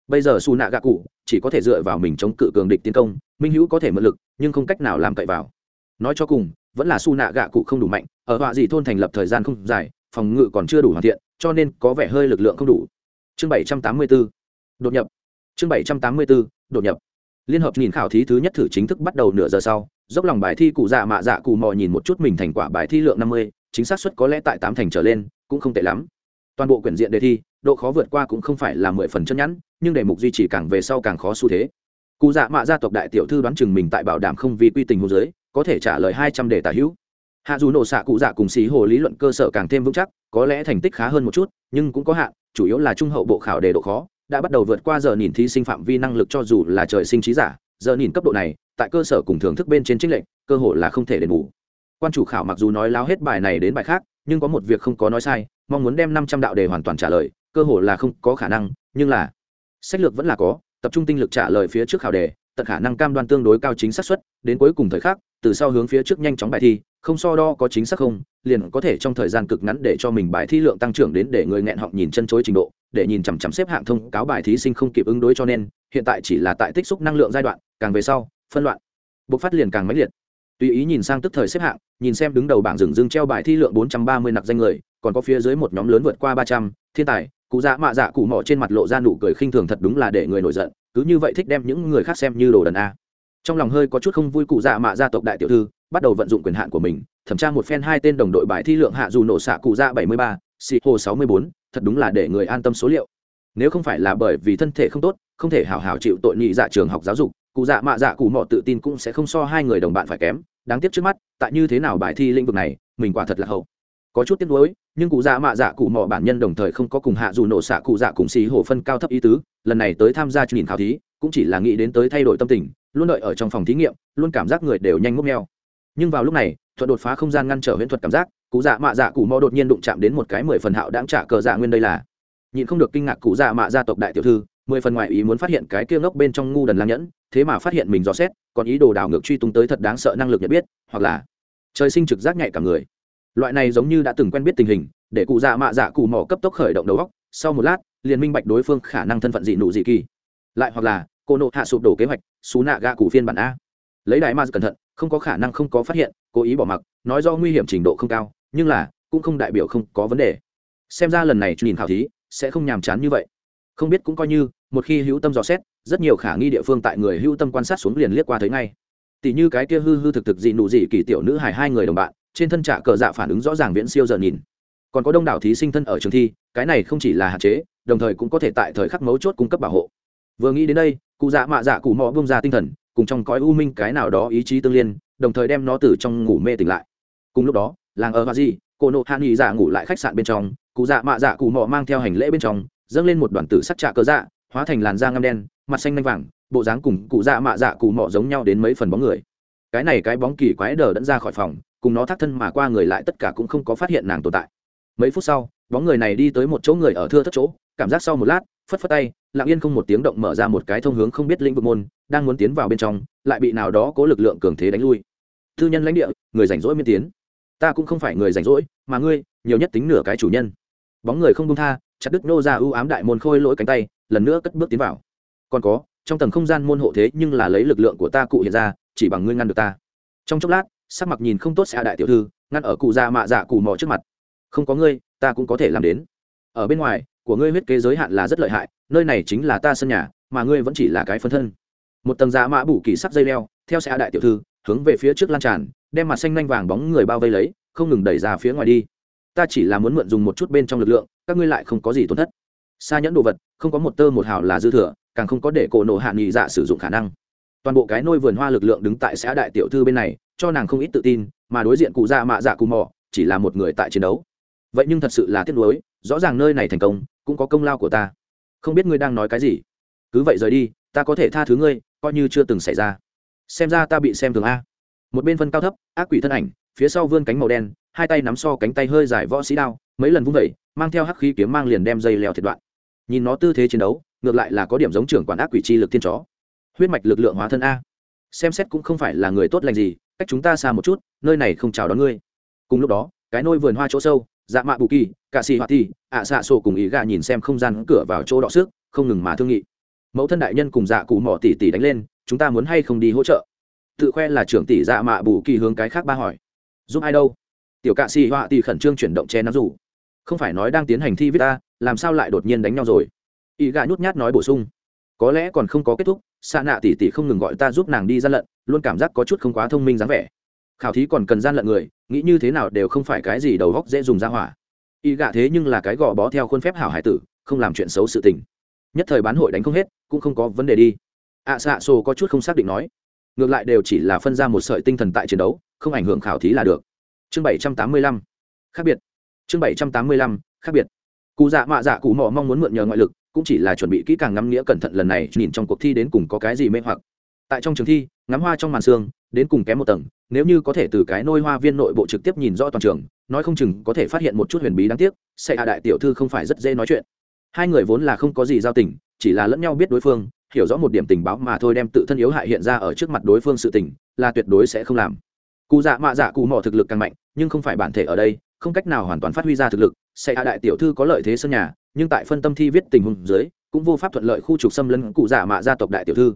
Bây giờ xù nạ gạ cụ chỉ có thể dựa vào mình chống cự cường địch tiến công, minh hữu có thể mượn lực, nhưng không cách nào làm cậy vào. Nói cho cùng vẫn là su nạ gạ cụ không đủ mạnh, ở họa dị thôn thành lập thời gian không dài, phòng ngự còn chưa đủ hoàn thiện, cho nên có vẻ hơi lực lượng không đủ. Chương bảy trăm tám mươi 784 đột nhập. Chương bảy trăm tám mươi 784 đột nhập. Liên hợp nhìn khảo thí thứ nhất thử chính thức bắt đầu nửa giờ sau, dốc lòng bài thi cụ dạ mạ dạ cụ mò nhìn một chút mình thành quả bài thi lượng năm mươi, chính xác suất có lẽ tại tám thành trở lên, cũng không tệ lắm. Toàn bộ quyển diện đề thi, độ khó vượt qua cũng không phải là mười phần chân nhẵn, nhưng đề mục duy trì càng về sau càng khó xu thế. Cụ dạ mạ gia tộc đại tiểu thư đoán chừng mình tại bảo đảm không vì quy tình hồ giới có thể trả lời hai trăm đề tả hữu. Hạ dù nổ xạ cụ dạ cùng xí hồ lý luận cơ sở càng thêm vững chắc, có lẽ thành tích khá hơn một chút, nhưng cũng có hạn, chủ yếu là trung hậu bộ khảo đề độ khó, đã bắt đầu vượt qua giờ nhìn thí sinh phạm vi năng lực cho dù là trời sinh trí giả, giờ nhìn cấp độ này, tại cơ sở cùng thưởng thức bên trên trích lệnh cơ hội là không thể đền bù. Quan chủ khảo mặc dù nói láo hết bài này đến bài khác, nhưng có một việc không có nói sai, mong muốn đem năm trăm đạo đề hoàn toàn trả lời, cơ hội là không có khả năng, nhưng là sách lược vẫn là có, tập trung tinh lực trả lời phía trước khảo đề, tận khả năng cam đoan tương đối cao chính xác suất, đến cuối cùng thời khắc từ sau hướng phía trước nhanh chóng bài thi, không so đo có chính xác không, liền có thể trong thời gian cực ngắn để cho mình bài thi lượng tăng trưởng đến để người nghẹn họng nhìn chân chối trình độ, để nhìn chằm chằm xếp hạng thông cáo bài thí sinh không kịp ứng đối cho nên, hiện tại chỉ là tại tích xúc năng lượng giai đoạn, càng về sau, phân loạn, bộc phát liền càng mãnh liệt. Tùy ý nhìn sang tức thời xếp hạng, nhìn xem đứng đầu bảng rừng rưng treo bài thi lượng bốn trăm ba mươi nặc danh người, còn có phía dưới một nhóm lớn vượt qua ba trăm, thiên tài, cụ dạ mạ dạ cụ mỏ trên mặt lộ ra nụ cười khinh thường thật đúng là để người nổi giận, cứ như vậy thích đem những người khác xem như đồ đần a trong lòng hơi có chút không vui cụ dạ mạ gia tộc đại tiểu thư, bắt đầu vận dụng quyền hạn của mình, thẩm tra một phen hai tên đồng đội bài thi lượng hạ dù nổ xạ cụ dạ bảy mươi ba, xì hồ sáu mươi bốn, thật đúng là để người an tâm số liệu. Nếu không phải là bởi vì thân thể không tốt, không thể hào hào chịu tội nhị dạ trường học giáo dục, cụ dạ mạ dạ cụ mọ tự tin cũng sẽ không so hai người đồng bạn phải kém. Đáng tiếc trước mắt, tại như thế nào bài thi lĩnh vực này, mình quả thật là hậu. Có chút tiếc nuối, nhưng cụ dạ mạ dạ cụ mọ bản nhân đồng thời không có cùng hạ dù nổ xạ cụ dạ cùng xì hồ phân cao thấp ý tứ. Lần này tới tham gia truyền khảo thí, cũng chỉ là nghĩ đến tới thay đổi tâm tình luôn đợi ở trong phòng thí nghiệm, luôn cảm giác người đều nhanh mốc neo nhưng vào lúc này thuận đột phá không gian ngăn trở huyễn thuật cảm giác, cụ dạ mạ dạ cụ mò đột nhiên đụng chạm đến một cái mười phần hạo đáng trả cờ dạ nguyên đây là. Nhịn không được kinh ngạc cụ dạ mạ gia tộc đại tiểu thư, mười phần ngoại ý muốn phát hiện cái kia ngốc bên trong ngu đần lang nhẫn, thế mà phát hiện mình dò xét, còn ý đồ đảo ngược truy tung tới thật đáng sợ năng lực nhận biết, hoặc là trời sinh trực giác nhạy cả người. Loại này giống như đã từng quen biết tình hình, để cụ dạ mạ dạ cụ mỏ cấp tốc khởi động đầu góc sau một lát, liền minh bạch đối phương khả năng thân phận dị nụ dị kỳ. Lại hoặc là cô nộ hạ sụp đổ kế hoạch, xú nạ gạ cụ phiên bản a. Lấy đại ma cẩn thận, không có khả năng không có phát hiện, cố ý bỏ mặc, nói do nguy hiểm trình độ không cao, nhưng là, cũng không đại biểu không có vấn đề. Xem ra lần này nhìn khảo thí, sẽ không nhàm chán như vậy. Không biết cũng coi như, một khi hữu tâm dò xét, rất nhiều khả nghi địa phương tại người hữu tâm quan sát xuống liền liếc qua thấy ngay. Tỷ như cái kia hư hư thực thực dị nụ dị kỳ tiểu nữ hài hai người đồng bạn, trên thân trả cờ dạ phản ứng rõ ràng viễn siêu giờ nhìn. Còn có đông đảo thí sinh thân ở trường thi, cái này không chỉ là hạn chế, đồng thời cũng có thể tại thời khắc mấu chốt cung cấp bảo hộ. Vừa nghĩ đến đây cụ dạ mạ dạ cụ mò bông ra tinh thần, cùng trong cõi u minh cái nào đó ý chí tương liên, đồng thời đem nó từ trong ngủ mê tỉnh lại. Cùng lúc đó, làng ở hoa di cô nộ hạ nghỉ dạ ngủ lại khách sạn bên trong, cụ dạ mạ dạ cụ mò mang theo hành lễ bên trong, dâng lên một đoàn tử sắc trạ cớ dạ hóa thành làn da ngâm đen, mặt xanh lanh vàng, bộ dáng cùng cụ dạ mạ dạ cụ mò giống nhau đến mấy phần bóng người. Cái này cái bóng kỳ quái đờ đẫn ra khỏi phòng, cùng nó thắt thân mà qua người lại tất cả cũng không có phát hiện nàng tồn tại. Mấy phút sau, bóng người này đi tới một chỗ người ở thưa thất chỗ, cảm giác sau một lát phất phất tay, lặng yên không một tiếng động mở ra một cái thông hướng không biết lĩnh vực môn, đang muốn tiến vào bên trong, lại bị nào đó có lực lượng cường thế đánh lui. Thư nhân lãnh địa, người rảnh rỗi miên tiến. Ta cũng không phải người rảnh rỗi, mà ngươi, nhiều nhất tính nửa cái chủ nhân. Bóng người không đông tha, chặt đứt nô ra ưu ám đại môn khôi lỗi cánh tay, lần nữa cất bước tiến vào. Còn có, trong tầng không gian môn hộ thế nhưng là lấy lực lượng của ta cụ hiện ra, chỉ bằng ngươi ngăn được ta. Trong chốc lát, sắc mặt nhìn không tốt xa đại tiểu thư, ngăn ở cụ già mạ dạ cụ mò trước mặt. Không có ngươi, ta cũng có thể làm đến. Ở bên ngoài của ngươi huyết kế giới hạn là rất lợi hại, nơi này chính là ta sân nhà, mà ngươi vẫn chỉ là cái phân thân. Một tầng giá mã bủ kỳ sắc dây leo, theo xe đại tiểu thư, hướng về phía trước lan tràn, đem mặt xanh nanh vàng bóng người bao vây lấy, không ngừng đẩy ra phía ngoài đi. Ta chỉ là muốn mượn dùng một chút bên trong lực lượng, các ngươi lại không có gì tổn thất. Xa nhẫn đồ vật, không có một tơ một hào là dư thừa, càng không có để cổ nổ hạ nghị dạ sử dụng khả năng. Toàn bộ cái nôi vườn hoa lực lượng đứng tại xã đại tiểu thư bên này, cho nàng không ít tự tin, mà đối diện cụ dạ mạ dạ cụ mò, chỉ là một người tại chiến đấu. Vậy nhưng thật sự là tiếc nuối, rõ ràng nơi này thành công cũng có công lao của ta. Không biết ngươi đang nói cái gì. Cứ vậy rời đi, ta có thể tha thứ ngươi, coi như chưa từng xảy ra. Xem ra ta bị xem thường a. Một bên phân cao thấp, ác quỷ thân ảnh, phía sau vươn cánh màu đen, hai tay nắm so cánh tay hơi dài võ sĩ đao, mấy lần vung vẩy mang theo hắc khí kiếm mang liền đem dây leo thiệt đoạn. Nhìn nó tư thế chiến đấu, ngược lại là có điểm giống trưởng quản ác quỷ chi lực thiên chó. Huyết mạch lực lượng hóa thân a. Xem xét cũng không phải là người tốt lành gì, cách chúng ta xa một chút, nơi này không chào đón ngươi. Cùng lúc đó, cái nôi vườn hoa chỗ sâu dạ mạ bù kỳ cạ xì hoa ti ạ xạ sổ cùng ý gà nhìn xem không gian cửa vào chỗ đọ xước không ngừng mà thương nghị. Mẫu thân đại nhân cùng dạ cụ mỏ tỉ tỉ đánh lên, chúng ta muốn hay không đi hỗ trợ? Tự khoe là trưởng tỷ dạ mạ bù kỳ hướng cái khác ba hỏi. Giúp ai đâu? Tiểu cạ xì hoa ti khẩn trương chuyển động che nắm rủ. Không phải nói đang tiến hành thi viết ta, làm sao lại đột nhiên đánh nhau rồi? Ý gà nhút nhát nói bổ sung. Có lẽ còn không có kết thúc, xạ nạ tỉ tỉ không ngừng gọi ta giúp nàng đi gian lận, luôn cảm giác có chút không quá thông minh dáng vẻ. Khảo thí còn cần gian lận người nghĩ như thế nào đều không phải cái gì đầu góc dễ dùng ra hỏa. Y gạ thế nhưng là cái gò bó theo khuôn phép hảo hải tử, không làm chuyện xấu sự tình. Nhất thời bán hội đánh không hết, cũng không có vấn đề đi. Ạ xạ xô có chút không xác định nói. Ngược lại đều chỉ là phân ra một sợi tinh thần tại chiến đấu, không ảnh hưởng khảo thí là được. Chương bảy trăm tám mươi lăm, khác biệt. Chương bảy trăm tám mươi lăm, khác biệt. Cụ dạ mạ dạ cụ mò mong muốn mượn nhờ ngoại lực, cũng chỉ là chuẩn bị kỹ càng ngắm nghĩa cẩn thận lần này, nhìn trong cuộc thi đến cùng có cái gì mê hoặc. Tại trong trường thi, ngắm hoa trong màn xương đến cùng kém một tầng, nếu như có thể từ cái nôi hoa viên nội bộ trực tiếp nhìn rõ toàn trường, nói không chừng có thể phát hiện một chút huyền bí đáng tiếc sẽ hạ đại tiểu thư không phải rất dễ nói chuyện. Hai người vốn là không có gì giao tình, chỉ là lẫn nhau biết đối phương, hiểu rõ một điểm tình báo mà thôi đem tự thân yếu hại hiện ra ở trước mặt đối phương sự tình, là tuyệt đối sẽ không làm. Cụ dạ mạ dạ cụ mỏ thực lực càng mạnh, nhưng không phải bản thể ở đây, không cách nào hoàn toàn phát huy ra thực lực sẽ hạ đại tiểu thư có lợi thế sân nhà, nhưng tại phân tâm thi viết tình huống dưới, cũng vô pháp thuận lợi khu trục xâm lấn cụ dạ mạ gia tộc đại tiểu thư.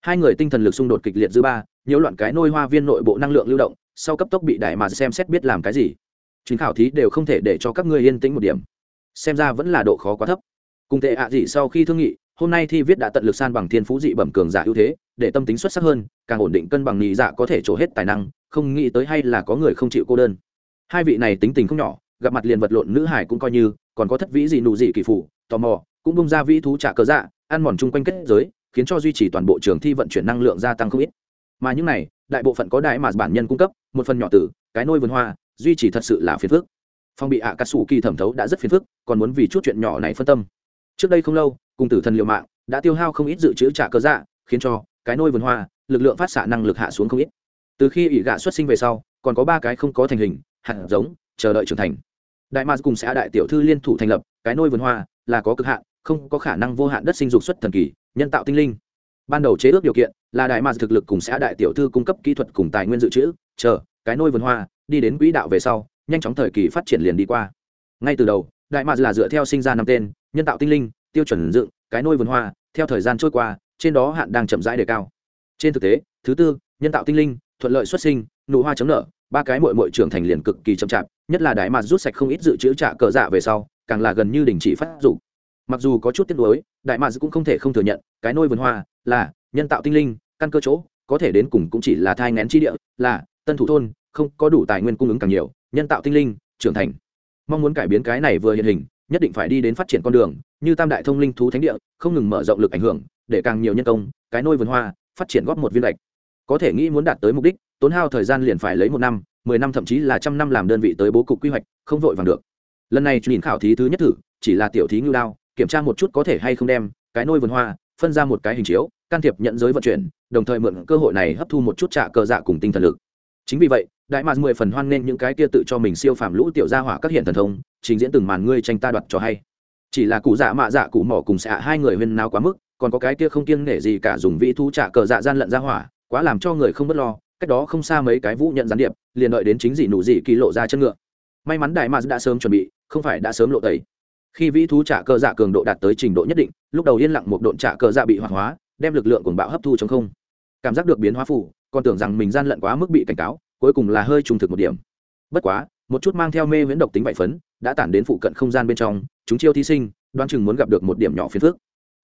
Hai người tinh thần lực xung đột kịch liệt dư ba nhiễu loạn cái nôi hoa viên nội bộ năng lượng lưu động, sau cấp tốc bị đại mà xem xét biết làm cái gì. Chuyến khảo thí đều không thể để cho các ngươi yên tĩnh một điểm. Xem ra vẫn là độ khó quá thấp. Cùng tệ ạ à dị sau khi thương nghị, hôm nay thi viết đã tận lực san bằng thiên phú dị bẩm cường giả ưu thế, để tâm tính xuất sắc hơn, càng ổn định cân bằng nhị dạ có thể trổ hết tài năng, không nghĩ tới hay là có người không chịu cô đơn. Hai vị này tính tình không nhỏ, gặp mặt liền vật lộn nữ hải cũng coi như, còn có thất vĩ gì nụ gì kỳ phủ tò mò, cũng bung ra vĩ thú trả cờ dạ ăn mòn chung quanh kết giới, khiến cho duy trì toàn bộ trường thi vận chuyển năng lượng gia tăng không ít mà những này, đại bộ phận có đại mà bản nhân cung cấp, một phần nhỏ tử, cái nôi vườn hoa, duy trì thật sự là phiền phức. Phong bị ạ cắt sủ kỳ thẩm thấu đã rất phiền phức, còn muốn vì chút chuyện nhỏ này phân tâm. Trước đây không lâu, cùng tử thần liều mạng, đã tiêu hao không ít dự trữ trả cơ dạ khiến cho cái nôi vườn hoa, lực lượng phát xạ năng lực hạ xuống không ít. Từ khi ủy gạ xuất sinh về sau, còn có ba cái không có thành hình, hạt giống, chờ đợi trưởng thành. Đại mars cùng xã đại tiểu thư liên thủ thành lập, cái nôi vườn hoa là có cực hạn, không có khả năng vô hạn đất sinh dục xuất thần kỳ, nhân tạo tinh linh. Ban đầu chế ước điều kiện là đại mà thực lực cùng xã đại tiểu thư cung cấp kỹ thuật cùng tài nguyên dự trữ, chờ, cái nôi vườn hoa, đi đến quỹ đạo về sau, nhanh chóng thời kỳ phát triển liền đi qua. Ngay từ đầu, đại mà là dựa theo sinh ra năm tên, nhân tạo tinh linh, tiêu chuẩn dựng, cái nôi vườn hoa, theo thời gian trôi qua, trên đó hạn đang chậm rãi đề cao. Trên thực tế, thứ tư, nhân tạo tinh linh, thuận lợi xuất sinh, nụ hoa chống nở, ba cái mội mội trưởng thành liền cực kỳ chậm chạp, nhất là đại mà rút sạch không ít dự trữ trả cờ dạ về sau, càng là gần như đình chỉ phát dục. Mặc dù có chút tiếc nuối, đại mà cũng không thể không thừa nhận, cái nôi vườn hoa là nhân tạo tinh linh căn cơ chỗ, có thể đến cùng cũng chỉ là thai ngén chi địa, là tân thủ thôn, không có đủ tài nguyên cung ứng càng nhiều, nhân tạo tinh linh, trưởng thành. Mong muốn cải biến cái này vừa hiện hình, nhất định phải đi đến phát triển con đường, như tam đại thông linh thú thánh địa, không ngừng mở rộng lực ảnh hưởng, để càng nhiều nhân công, cái nôi vườn hoa, phát triển góp một viên lệch có thể nghĩ muốn đạt tới mục đích, tốn hao thời gian liền phải lấy một năm, mười năm thậm chí là trăm năm làm đơn vị tới bố cục quy hoạch, không vội vàng được. Lần này nhìn khảo thí thứ nhất thử, chỉ là tiểu thí ngưu đao, kiểm tra một chút có thể hay không đem cái nôi vườn hoa phân ra một cái hình chiếu can thiệp nhận giới vận chuyển, đồng thời mượn cơ hội này hấp thu một chút trạ cờ dạ cùng tinh thần lực. Chính vì vậy, đại mạc mười phần hoan nên những cái kia tự cho mình siêu phàm lũ tiểu gia hỏa các hiện thần thông, trình diễn từng màn ngươi tranh ta đoạt cho hay. Chỉ là cụ dạ mạ dạ cụ mỏ cùng xạ hai người huyên náo quá mức, còn có cái kia không kiêng nể gì cả dùng vĩ thu trả cờ dạ gian lận ra hỏa, quá làm cho người không b ấ t lo, cách đó không xa mấy cái vũ nhận gián điệp, liền đợi đến chính dị nụ dị kỳ lộ ra chân ngựa. May mắn đại mạc đã sớm chuẩn bị, không phải đã sớm lộ tẩy. Khi vĩ thú trả cờ dạ cường độ đạt tới trình độ nhất định, lúc đầu yên lặng một độn trả cờ dạ bị hoạt hóa đem lực lượng cuồng bạo hấp thu trong không. Cảm giác được biến hóa phủ còn tưởng rằng mình gian lận quá mức bị cảnh cáo, cuối cùng là hơi trung thực một điểm. Bất quá, một chút mang theo mê viễn độc tính vạy phấn, đã tản đến phụ cận không gian bên trong, chúng chiêu thí sinh, đoán chừng muốn gặp được một điểm nhỏ phiền phức.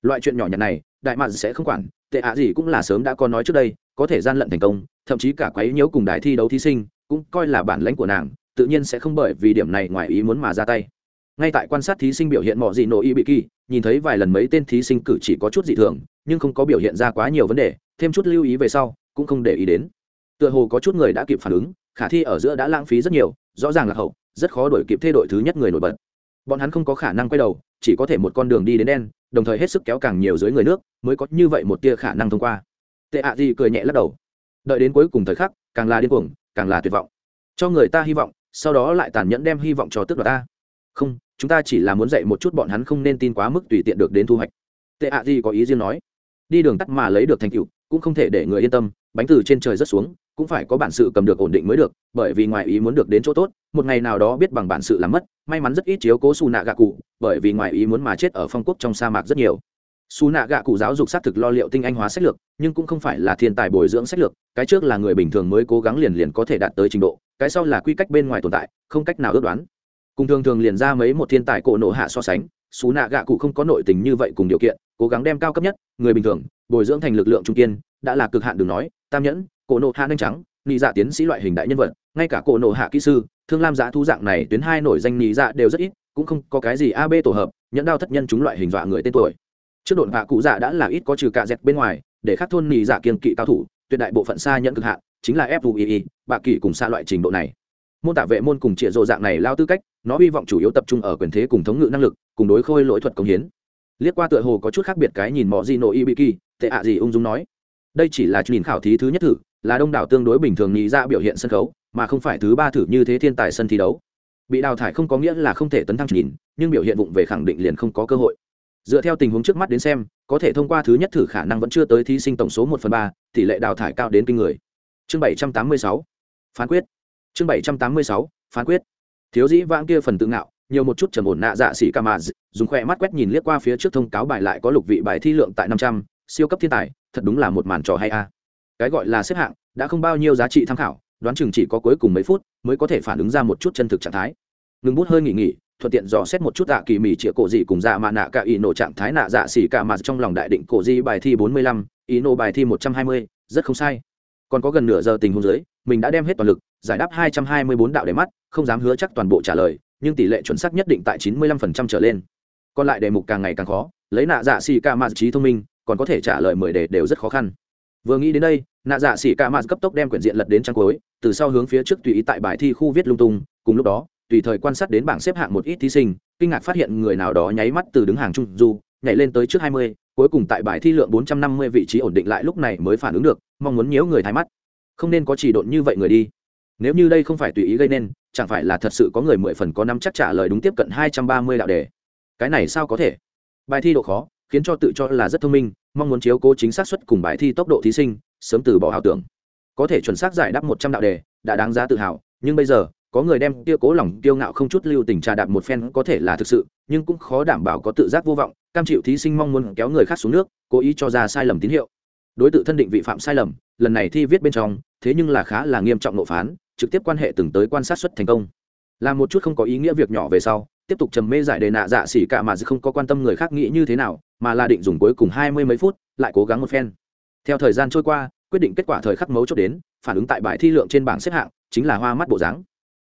Loại chuyện nhỏ nhặt này, đại mạn sẽ không quản, tệ ạ gì cũng là sớm đã có nói trước đây, có thể gian lận thành công, thậm chí cả quấy nhiễu cùng đài thi đấu thí sinh, cũng coi là bản lãnh của nàng, tự nhiên sẽ không bởi vì điểm này ngoài ý muốn mà ra tay ngay tại quan sát thí sinh biểu hiện mọi gì nội y bị kỳ, nhìn thấy vài lần mấy tên thí sinh cử chỉ có chút dị thường, nhưng không có biểu hiện ra quá nhiều vấn đề, thêm chút lưu ý về sau, cũng không để ý đến. Tựa hồ có chút người đã kịp phản ứng, khả thi ở giữa đã lãng phí rất nhiều, rõ ràng là hậu, rất khó đổi kịp thay đổi thứ nhất người nổi bật. Bọn hắn không có khả năng quay đầu, chỉ có thể một con đường đi đến đen, đồng thời hết sức kéo càng nhiều dưới người nước, mới có như vậy một tia khả năng thông qua. Tệ ạ gì cười nhẹ lắc đầu. Đợi đến cuối cùng thời khắc, càng là điên cuồng, càng là tuyệt vọng. Cho người ta hy vọng, sau đó lại tàn nhẫn đem hy vọng cho tước đoạt ta không, chúng ta chỉ là muốn dạy một chút bọn hắn không nên tin quá mức tùy tiện được đến thu hoạch. Tệ ạ gì có ý riêng nói. Đi đường tắt mà lấy được thành tựu, cũng không thể để người yên tâm, bánh từ trên trời rất xuống, cũng phải có bản sự cầm được ổn định mới được, bởi vì ngoài ý muốn được đến chỗ tốt, một ngày nào đó biết bằng bản sự làm mất, may mắn rất ít chiếu cố su nạ gạ cụ, bởi vì ngoài ý muốn mà chết ở phong quốc trong sa mạc rất nhiều. Su nạ gạ cụ giáo dục xác thực lo liệu tinh anh hóa sách lược, nhưng cũng không phải là thiên tài bồi dưỡng sách lược, cái trước là người bình thường mới cố gắng liền liền có thể đạt tới trình độ, cái sau là quy cách bên ngoài tồn tại, không cách nào ước đoán cùng thường thường liền ra mấy một thiên tài cổ nộ hạ so sánh xú nạ gạ cụ không có nội tình như vậy cùng điều kiện, cố gắng đem cao cấp nhất, người bình thường, bồi dưỡng thành lực lượng trung kiên, đã là cực hạn đừng nói, tam nhẫn, cổ nộ hạ nhanh trắng, nị dạ tiến sĩ loại hình đại nhân vật, ngay cả cổ nộ hạ kỹ sư, thương lam giá thu dạng này tuyến hai nổi danh nị dạ đều rất ít, cũng không có cái gì ab tổ hợp, nhẫn đao thất nhân chúng loại hình dọa người tên tuổi. Trước độn hạ cụ dạ đã là ít có trừ cạ dẹt bên ngoài, để khắc thôn nị dạ kiên kỵ cao thủ, tuyệt đại bộ phận xa nhận cực hạn, chính là fui bạ kỳ cùng xa loại trình độ này. Môn tạ vệ môn cùng trịa rộ dạng này lao tư cách nó hy vọng chủ yếu tập trung ở quyền thế cùng thống ngự năng lực, cùng đối khôi lỗi thuật công hiến. Liếc qua tựa hồ có chút khác biệt cái nhìn mọi gì nội y bị kỳ tệ ạ gì ung dung nói, đây chỉ là nhìn khảo thí thứ nhất thử, là đông đảo tương đối bình thường nghĩ ra biểu hiện sân khấu, mà không phải thứ ba thử như thế thiên tài sân thi đấu. Bị đào thải không có nghĩa là không thể tấn thăng nhìn, nhưng biểu hiện vụng về khẳng định liền không có cơ hội. Dựa theo tình huống trước mắt đến xem, có thể thông qua thứ nhất thử khả năng vẫn chưa tới thí sinh tổng số một phần ba, tỷ lệ đào thải cao đến kinh người. Chương bảy trăm tám mươi sáu, phán quyết. Chương bảy trăm tám mươi sáu, phán quyết thiếu dĩ vãng kia phần tự ngạo, nhiều một chút trầm ổn nạ dạ xỉ ca mà dùng khoe mắt quét nhìn liếc qua phía trước thông cáo bài lại có lục vị bài thi lượng tại năm trăm, siêu cấp thiên tài, thật đúng là một màn trò hay a. Cái gọi là xếp hạng, đã không bao nhiêu giá trị tham khảo, đoán chừng chỉ có cuối cùng mấy phút mới có thể phản ứng ra một chút chân thực trạng thái. Ngừng bút hơi nghỉ nghỉ, thuận tiện dò xét một chút dạ kỳ mỉ chĩa cổ gì cùng dạ mạ nạ cả ý nổ trạng thái nạ dạ xỉ cả mà trong lòng đại định cổ di bài thi bốn mươi lăm ý nổ bài thi một trăm hai mươi, rất không sai. Còn có gần nửa giờ tình huống dưới mình đã đem hết toàn lực, giải đáp hai trăm hai mươi bốn đạo để mắt, không dám hứa chắc toàn bộ trả lời, nhưng tỷ lệ chuẩn xác nhất định tại chín mươi lăm phần trăm trở lên. Còn lại đề mục càng ngày càng khó, lấy nạ dạ xì ca mạt trí thông minh, còn có thể trả lời mười đề đều rất khó khăn. Vừa nghĩ đến đây, nạ dạ xỉ ca mạt cấp tốc đem quyển diện lật đến trang cuối, từ sau hướng phía trước tùy ý tại bài thi khu viết lung tung, cùng lúc đó, tùy thời quan sát đến bảng xếp hạng một ít thí sinh, kinh ngạc phát hiện người nào đó nháy mắt từ đứng hàng trung du, nhảy lên tới trước hai mươi, cuối cùng tại bài thi lượng bốn trăm năm mươi vị trí ổn định lại lúc này mới phản ứng được, mong muốn nhiễu người thái mắt không nên có chỉ độn như vậy người đi. Nếu như đây không phải tùy ý gây nên, chẳng phải là thật sự có người mười phần có năm chắc trả lời đúng tiếp cận hai trăm ba mươi đạo đề. Cái này sao có thể? Bài thi độ khó, khiến cho tự cho là rất thông minh, mong muốn chiếu cố chính xác suất cùng bài thi tốc độ thí sinh, sớm từ bỏ ảo tưởng. Có thể chuẩn xác giải đáp một trăm đạo đề, đã đáng giá tự hào, nhưng bây giờ, có người đem kia cố lòng kiêu ngạo không chút lưu tình trà đạp một phen có thể là thực sự, nhưng cũng khó đảm bảo có tự giác vô vọng, cam chịu thí sinh mong muốn kéo người khác xuống nước, cố ý cho ra sai lầm tín hiệu đối tượng thân định vị phạm sai lầm, lần này thi viết bên trong, thế nhưng là khá là nghiêm trọng nộp phán, trực tiếp quan hệ từng tới quan sát xuất thành công. Là một chút không có ý nghĩa việc nhỏ về sau, tiếp tục trầm mê giải đề nạ dạ xỉ cả mà không có quan tâm người khác nghĩ như thế nào, mà là định dùng cuối cùng hai mươi mấy phút, lại cố gắng một phen. Theo thời gian trôi qua, quyết định kết quả thời khắc mấu chốt đến, phản ứng tại bài thi lượng trên bảng xếp hạng, chính là hoa mắt bộ dáng.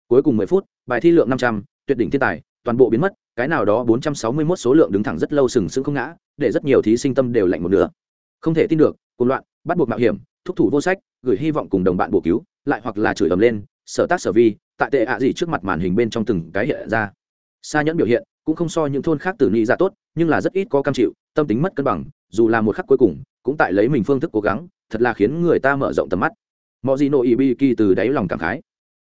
Cuối cùng mười phút, bài thi lượng năm trăm, tuyệt đỉnh thiên tài, toàn bộ biến mất, cái nào đó bốn trăm sáu mươi 461 số lượng đứng thẳng rất lâu sừng sững không ngã, để rất nhiều thí sinh tâm đều lạnh một nửa không thể tin được, cuồng loạn, bắt buộc mạo hiểm, thúc thủ vô sách, gửi hy vọng cùng đồng bạn bổ cứu, lại hoặc là chửi ầm lên, sở tác sở vi, tại tệ ạ gì trước mặt màn hình bên trong từng cái hiện ra. Xa nhẫn biểu hiện cũng không so những thôn khác tử ni ra tốt, nhưng là rất ít có cam chịu, tâm tính mất cân bằng, dù là một khắc cuối cùng, cũng tại lấy mình phương thức cố gắng, thật là khiến người ta mở rộng tầm mắt. Mọi gì nội ý bi kỳ từ đáy lòng cảm khái.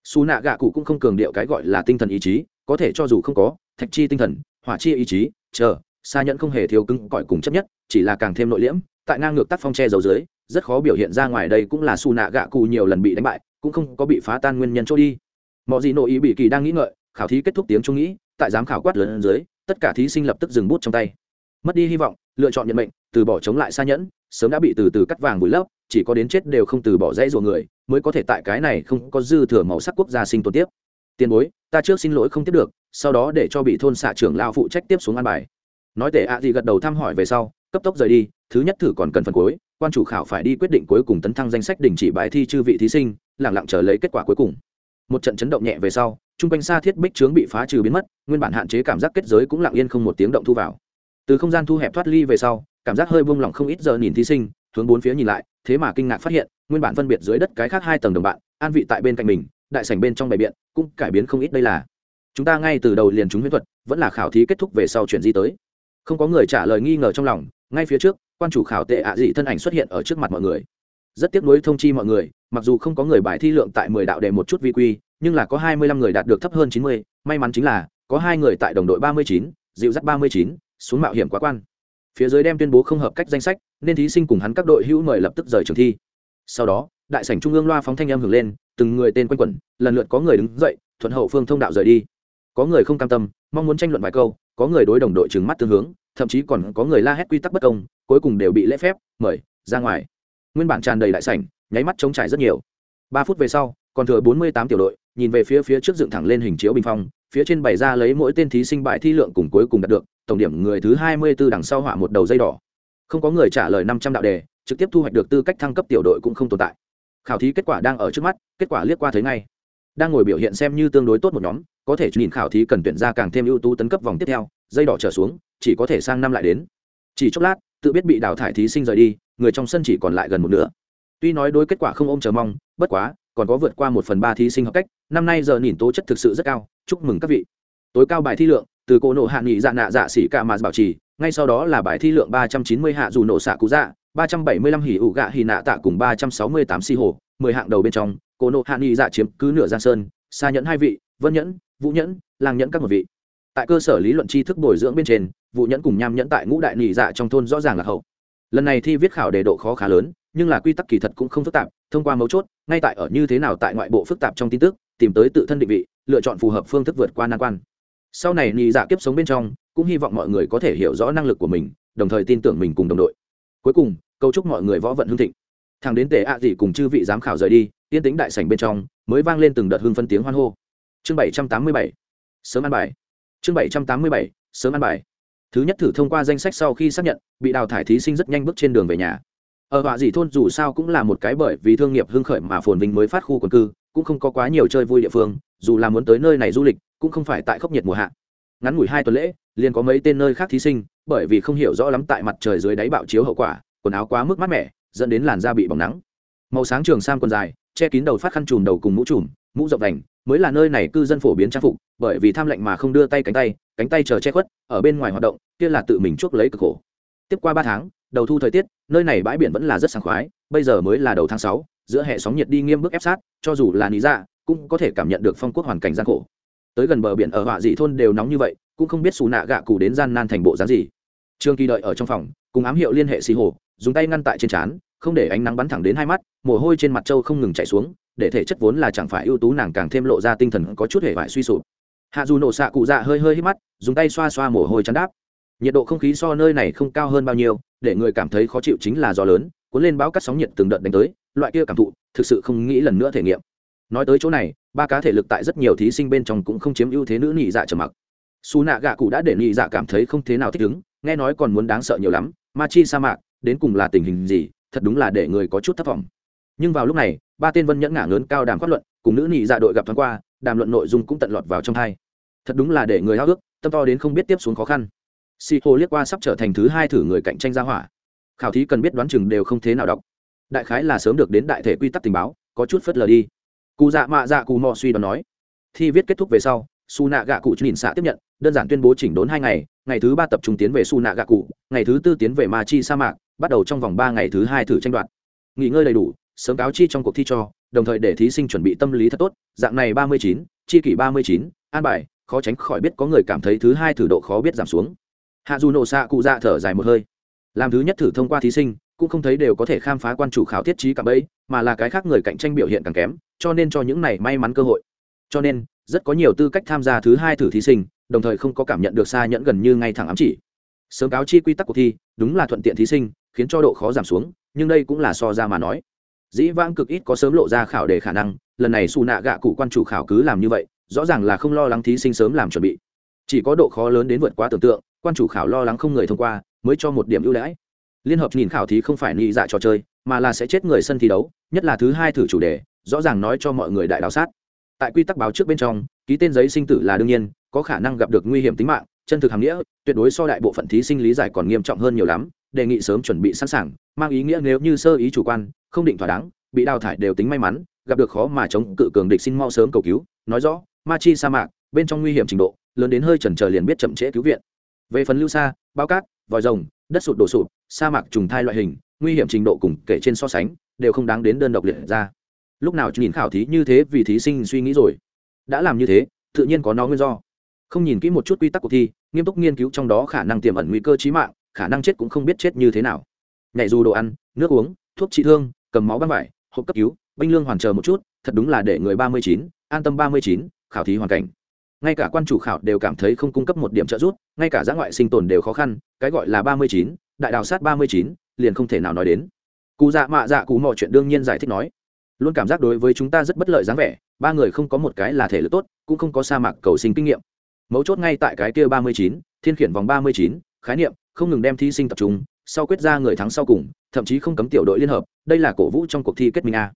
Xù nạ gạ cụ cũng không cường điệu cái gọi là tinh thần ý chí, có thể cho dù không có, thạch chi tinh thần, hỏa chi ý chí, chờ xa nhẫn không hề thiếu cứng cỏi cùng chấp nhất, chỉ là càng thêm nội liễm tại ngang ngược tác phong che dầu dưới, rất khó biểu hiện ra ngoài đây cũng là xù nạ gạ cụ nhiều lần bị đánh bại, cũng không có bị phá tan nguyên nhân chỗ đi. Mọi gì nội ý bị kỳ đang nghĩ ngợi, khảo thí kết thúc tiếng trung nghĩ, tại giám khảo quát lớn dưới, tất cả thí sinh lập tức dừng bút trong tay. Mất đi hy vọng, lựa chọn nhận mệnh, từ bỏ chống lại xa nhẫn, sớm đã bị từ từ cắt vàng vùi lấp, chỉ có đến chết đều không từ bỏ dãy ruộng người, mới có thể tại cái này không có dư thừa màu sắc quốc gia sinh tồn tiếp. Tiền bối, ta trước xin lỗi không tiếp được, sau đó để cho bị thôn xạ trưởng lao phụ trách tiếp xuống an bài. Nói tệ ạ gì gật đầu thăm hỏi về sau, cấp tốc rời đi thứ nhất thử còn cần phần cuối, quan chủ khảo phải đi quyết định cuối cùng tấn thăng danh sách đình chỉ bài thi chư vị thí sinh lẳng lặng chờ lấy kết quả cuối cùng. Một trận chấn động nhẹ về sau, trung quanh xa thiết bích trướng bị phá trừ biến mất, nguyên bản hạn chế cảm giác kết giới cũng lặng yên không một tiếng động thu vào. Từ không gian thu hẹp thoát ly về sau, cảm giác hơi buông lỏng không ít giờ nhìn thí sinh, hướng bốn phía nhìn lại, thế mà kinh ngạc phát hiện, nguyên bản phân biệt dưới đất cái khác hai tầng đồng bạn, an vị tại bên cạnh mình, đại sảnh bên trong bài biện, cũng cải biến không ít đây là. Chúng ta ngay từ đầu liền chúng huyễn thuật, vẫn là khảo thí kết thúc về sau chuyện gì tới. Không có người trả lời nghi ngờ trong lòng, ngay phía trước quan chủ khảo tệ ạ dị thân ảnh xuất hiện ở trước mặt mọi người. Rất tiếc nuối thông chi mọi người, mặc dù không có người bài thi lượng tại mười đạo đề một chút vi quy, nhưng là có hai mươi lăm người đạt được thấp hơn chín mươi, may mắn chính là, có hai người tại đồng đội ba mươi chín, dịu dắt ba mươi chín, xuống mạo hiểm quá quan. Phía dưới đem tuyên bố không hợp cách danh sách, nên thí sinh cùng hắn các đội hữu mời lập tức rời trường thi. Sau đó, đại sảnh trung ương loa phóng thanh âm hưởng lên, từng người tên quanh quẩn, lần lượt có người đứng dậy, thuận hậu phương thông đạo rời đi. Có người không cam tâm, mong muốn tranh luận vài câu, có người đối đồng đội trừng mắt tương hướng thậm chí còn có người la hét quy tắc bất công, cuối cùng đều bị lễ phép, mời, ra ngoài. Nguyên bản tràn đầy đại sảnh, nháy mắt chống trải rất nhiều. Ba phút về sau, còn thừa bốn mươi tám tiểu đội, nhìn về phía phía trước dựng thẳng lên hình chiếu bình phong, phía trên bày ra lấy mỗi tên thí sinh bài thi lượng cùng cuối cùng đạt được, tổng điểm người thứ hai mươi 24 đằng sau họa một đầu dây đỏ. Không có người trả lời năm trăm đạo đề, trực tiếp thu hoạch được tư cách thăng cấp tiểu đội cũng không tồn tại. Khảo thí kết quả đang ở trước mắt, kết quả liếc qua thấy ngay. Đang ngồi biểu hiện xem như tương đối tốt một nhóm, có thể nhìn khảo thí cần tuyển ra càng thêm ưu tú tấn cấp vòng tiếp theo, dây đỏ trở xuống chỉ có thể sang năm lại đến. Chỉ chốc lát, tự biết bị đào thải thí sinh rời đi, người trong sân chỉ còn lại gần một nửa. Tuy nói đối kết quả không ôm chờ mong, bất quá, còn có vượt qua một phần ba thí sinh học cách, năm nay giờ nhìn tố chất thực sự rất cao, chúc mừng các vị. Tối cao bài thi lượng, từ cô nộ hạ nghị dạ nạ dạ xỉ ca mà bảo trì, ngay sau đó là bài thi lượng ba trăm chín mươi hạ dù nổ xạ cú dạ ba trăm bảy mươi lăm hỉ ủ gạ hỉ nạ tạ cùng ba trăm sáu mươi tám xi hồ, mười hạng đầu bên trong cô nộ hạ nghị dạ chiếm cứ nửa giang sơn xa nhẫn hai vị, vân nhẫn, vũ nhẫn, lang nhẫn các một vị. Tại cơ sở lý luận tri thức bồi dưỡng bên trên vũ nhẫn cùng nham nhẫn tại ngũ đại nghị dạ trong thôn rõ ràng là hậu. Lần này thi viết khảo đề độ khó khá lớn, nhưng là quy tắc kỳ thật cũng không phức tạp, thông qua mấu chốt, ngay tại ở như thế nào tại ngoại bộ phức tạp trong tin tức, tìm tới tự thân định vị, lựa chọn phù hợp phương thức vượt qua nan quan. Sau này nhị dạ kiếp sống bên trong, cũng hy vọng mọi người có thể hiểu rõ năng lực của mình, đồng thời tin tưởng mình cùng đồng đội. Cuối cùng, cầu chúc mọi người võ vận hưng thịnh. Thằng đến tề ạ à cùng chư vị giám khảo rời đi, yên tĩnh đại sảnh bên trong, mới vang lên từng đợt hương phân tiếng hoan hô. Chương bảy trăm tám mươi bảy. Sớm ăn bài. Chương bảy trăm tám mươi bảy. Sớm ăn bài thứ nhất thử thông qua danh sách sau khi xác nhận, bị đào thải thí sinh rất nhanh bước trên đường về nhà. Ở họa dị thôn dù sao cũng là một cái bởi vì thương nghiệp hưng khởi mà phồn vinh mới phát khu quần cư, cũng không có quá nhiều chơi vui địa phương, dù là muốn tới nơi này du lịch, cũng không phải tại khốc nhiệt mùa hạ. Ngắn ngủi hai tuần lễ, liền có mấy tên nơi khác thí sinh, bởi vì không hiểu rõ lắm tại mặt trời dưới đáy bạo chiếu hậu quả, quần áo quá mức mát mẻ, dẫn đến làn da bị bỏng nắng. Màu sáng trường sam quần dài, che kín đầu phát khăn trùm đầu cùng mũ trùm, mũ rộng đành mới là nơi này cư dân phổ biến trang phục, bởi vì tham lệnh mà không đưa tay cánh tay cánh tay chờ che khuất, ở bên ngoài hoạt động, kia là tự mình chuốc lấy cực khổ. Tiếp qua ba tháng, đầu thu thời tiết, nơi này bãi biển vẫn là rất sảng khoái, bây giờ mới là đầu tháng sáu, giữa hệ sóng nhiệt đi nghiêm bức ép sát, cho dù là lý dạ cũng có thể cảm nhận được phong quốc hoàn cảnh gian khổ. Tới gần bờ biển ở họa dị thôn đều nóng như vậy, cũng không biết xù nạ gạ cụ đến gian nan thành bộ dáng gì. Trương kỳ đợi ở trong phòng, cùng ám hiệu liên hệ xì hồ, dùng tay ngăn tại trên trán, không để ánh nắng bắn thẳng đến hai mắt, mồ hôi trên mặt trâu không ngừng chảy xuống để thể chất vốn là chẳng phải ưu tú, nàng càng thêm lộ ra tinh thần có chút hề vải suy sụp. Hạ dù nổ xạ cụ dạ hơi hơi hít mắt, dùng tay xoa xoa mồ hôi chắn đáp. Nhiệt độ không khí so nơi này không cao hơn bao nhiêu, để người cảm thấy khó chịu chính là gió lớn, cuốn lên báo cắt sóng nhiệt từng đợt đánh tới, loại kia cảm thụ, thực sự không nghĩ lần nữa thể nghiệm. Nói tới chỗ này, ba cá thể lực tại rất nhiều thí sinh bên trong cũng không chiếm ưu thế nữ nhị dạ trầm mặc. Xù nạ gạ cụ đã để nhị dạ cảm thấy không thế nào thích ứng, nghe nói còn muốn đáng sợ nhiều lắm, ma chi sa mạc, đến cùng là tình hình gì, thật đúng là để người có chút thất vọng. Nhưng vào lúc này ba tên vân nhẫn ngả ngớn cao đàm phát luận, cùng nữ nhị dạ đội gặp thoáng qua, đàm luận nội dung cũng tận lọt vào trong hai. Thật đúng là để người háo ước tâm to đến không biết tiếp xuống khó khăn. Si hồ liếc qua sắp trở thành thứ hai thử người cạnh tranh ra hỏa. Khảo thí cần biết đoán chừng đều không thế nào đọc. Đại khái là sớm được đến đại thể quy tắc tình báo, có chút phớt lờ đi. Cụ dạ mạ dạ cụ mò suy đoán nói. Thi viết kết thúc về sau, su nạ gạ cụ nhìn xạ tiếp nhận, đơn giản tuyên bố chỉnh đốn hai ngày ngày thứ ba tập trung tiến về su nạ gạ cụ, ngày thứ tư tiến về ma chi sa mạc, bắt đầu trong vòng ba ngày thứ hai thử tranh đoạt. Nghỉ ngơi đầy đủ sớm cáo chi trong cuộc thi cho, đồng thời để thí sinh chuẩn bị tâm lý thật tốt. Dạng này ba mươi chín, chi kỷ ba mươi chín, an bài, khó tránh khỏi biết có người cảm thấy thứ hai thử độ khó biết giảm xuống. Hạ dù nổ xạ cụ dạ thở dài một hơi. Làm thứ nhất thử thông qua thí sinh, cũng không thấy đều có thể khám phá quan chủ khảo thiết trí cả bấy mà là cái khác người cạnh tranh biểu hiện càng kém, cho nên cho những này may mắn cơ hội. Cho nên, rất có nhiều tư cách tham gia thứ hai thử thí sinh, đồng thời không có cảm nhận được xa nhẫn gần như ngay thẳng ám chỉ. Sớm cáo chi quy tắc cuộc thi, đúng là thuận tiện thí sinh, khiến cho độ khó giảm xuống, nhưng đây cũng là so ra mà nói dĩ vãng cực ít có sớm lộ ra khảo đề khả năng, lần này xù nạ gạ cụ quan chủ khảo cứ làm như vậy, rõ ràng là không lo lắng thí sinh sớm làm chuẩn bị. Chỉ có độ khó lớn đến vượt quá tưởng tượng, quan chủ khảo lo lắng không người thông qua, mới cho một điểm ưu đãi. Liên hợp nhìn khảo thí không phải nghĩ dạ trò chơi, mà là sẽ chết người sân thi đấu, nhất là thứ hai thử chủ đề, rõ ràng nói cho mọi người đại đào sát. Tại quy tắc báo trước bên trong, ký tên giấy sinh tử là đương nhiên, có khả năng gặp được nguy hiểm tính mạng chân thực hàm nghĩa, tuyệt đối so đại bộ phận thí sinh lý giải còn nghiêm trọng hơn nhiều lắm, đề nghị sớm chuẩn bị sẵn sàng, mang ý nghĩa nếu như sơ ý chủ quan, không định thỏa đáng, bị đào thải đều tính may mắn, gặp được khó mà chống cự cường địch xin mau sớm cầu cứu, nói rõ, ma chi sa mạc, bên trong nguy hiểm trình độ, lớn đến hơi chần chờ liền biết chậm trễ cứu viện. Về phần lưu xa bao cát, vòi rồng, đất sụt đổ sụt sa mạc trùng thai loại hình, nguy hiểm trình độ cùng kể trên so sánh, đều không đáng đến đơn độc liệt ra. Lúc nào nhìn khảo thí như thế vì thí sinh suy nghĩ rồi. Đã làm như thế, tự nhiên có nó nguyên do không nhìn kỹ một chút quy tắc cuộc thi, nghiêm túc nghiên cứu trong đó khả năng tiềm ẩn nguy cơ trí mạng, khả năng chết cũng không biết chết như thế nào. Nhảy dù đồ ăn, nước uống, thuốc trị thương, cầm máu băng vải, hộp cấp cứu, binh lương hoàn chờ một chút, thật đúng là để người ba mươi chín, an tâm ba mươi chín, khảo thí hoàn cảnh. Ngay cả quan chủ khảo đều cảm thấy không cung cấp một điểm trợ giúp, ngay cả giã ngoại sinh tồn đều khó khăn, cái gọi là ba mươi chín, đại đào sát ba mươi chín, liền không thể nào nói đến. Cụ dạ mạ dạ cụ mọi chuyện đương nhiên giải thích nói, luôn cảm giác đối với chúng ta rất bất lợi dáng vẻ, ba người không có một cái là thể lực tốt, cũng không có sa mạc cầu sinh kinh nghiệm mấu chốt ngay tại cái kia ba mươi chín, thiên khiển vòng ba mươi chín, khái niệm, không ngừng đem thí sinh tập trung, sau quyết ra người thắng sau cùng, thậm chí không cấm tiểu đội liên hợp, đây là cổ vũ trong cuộc thi kết minh a.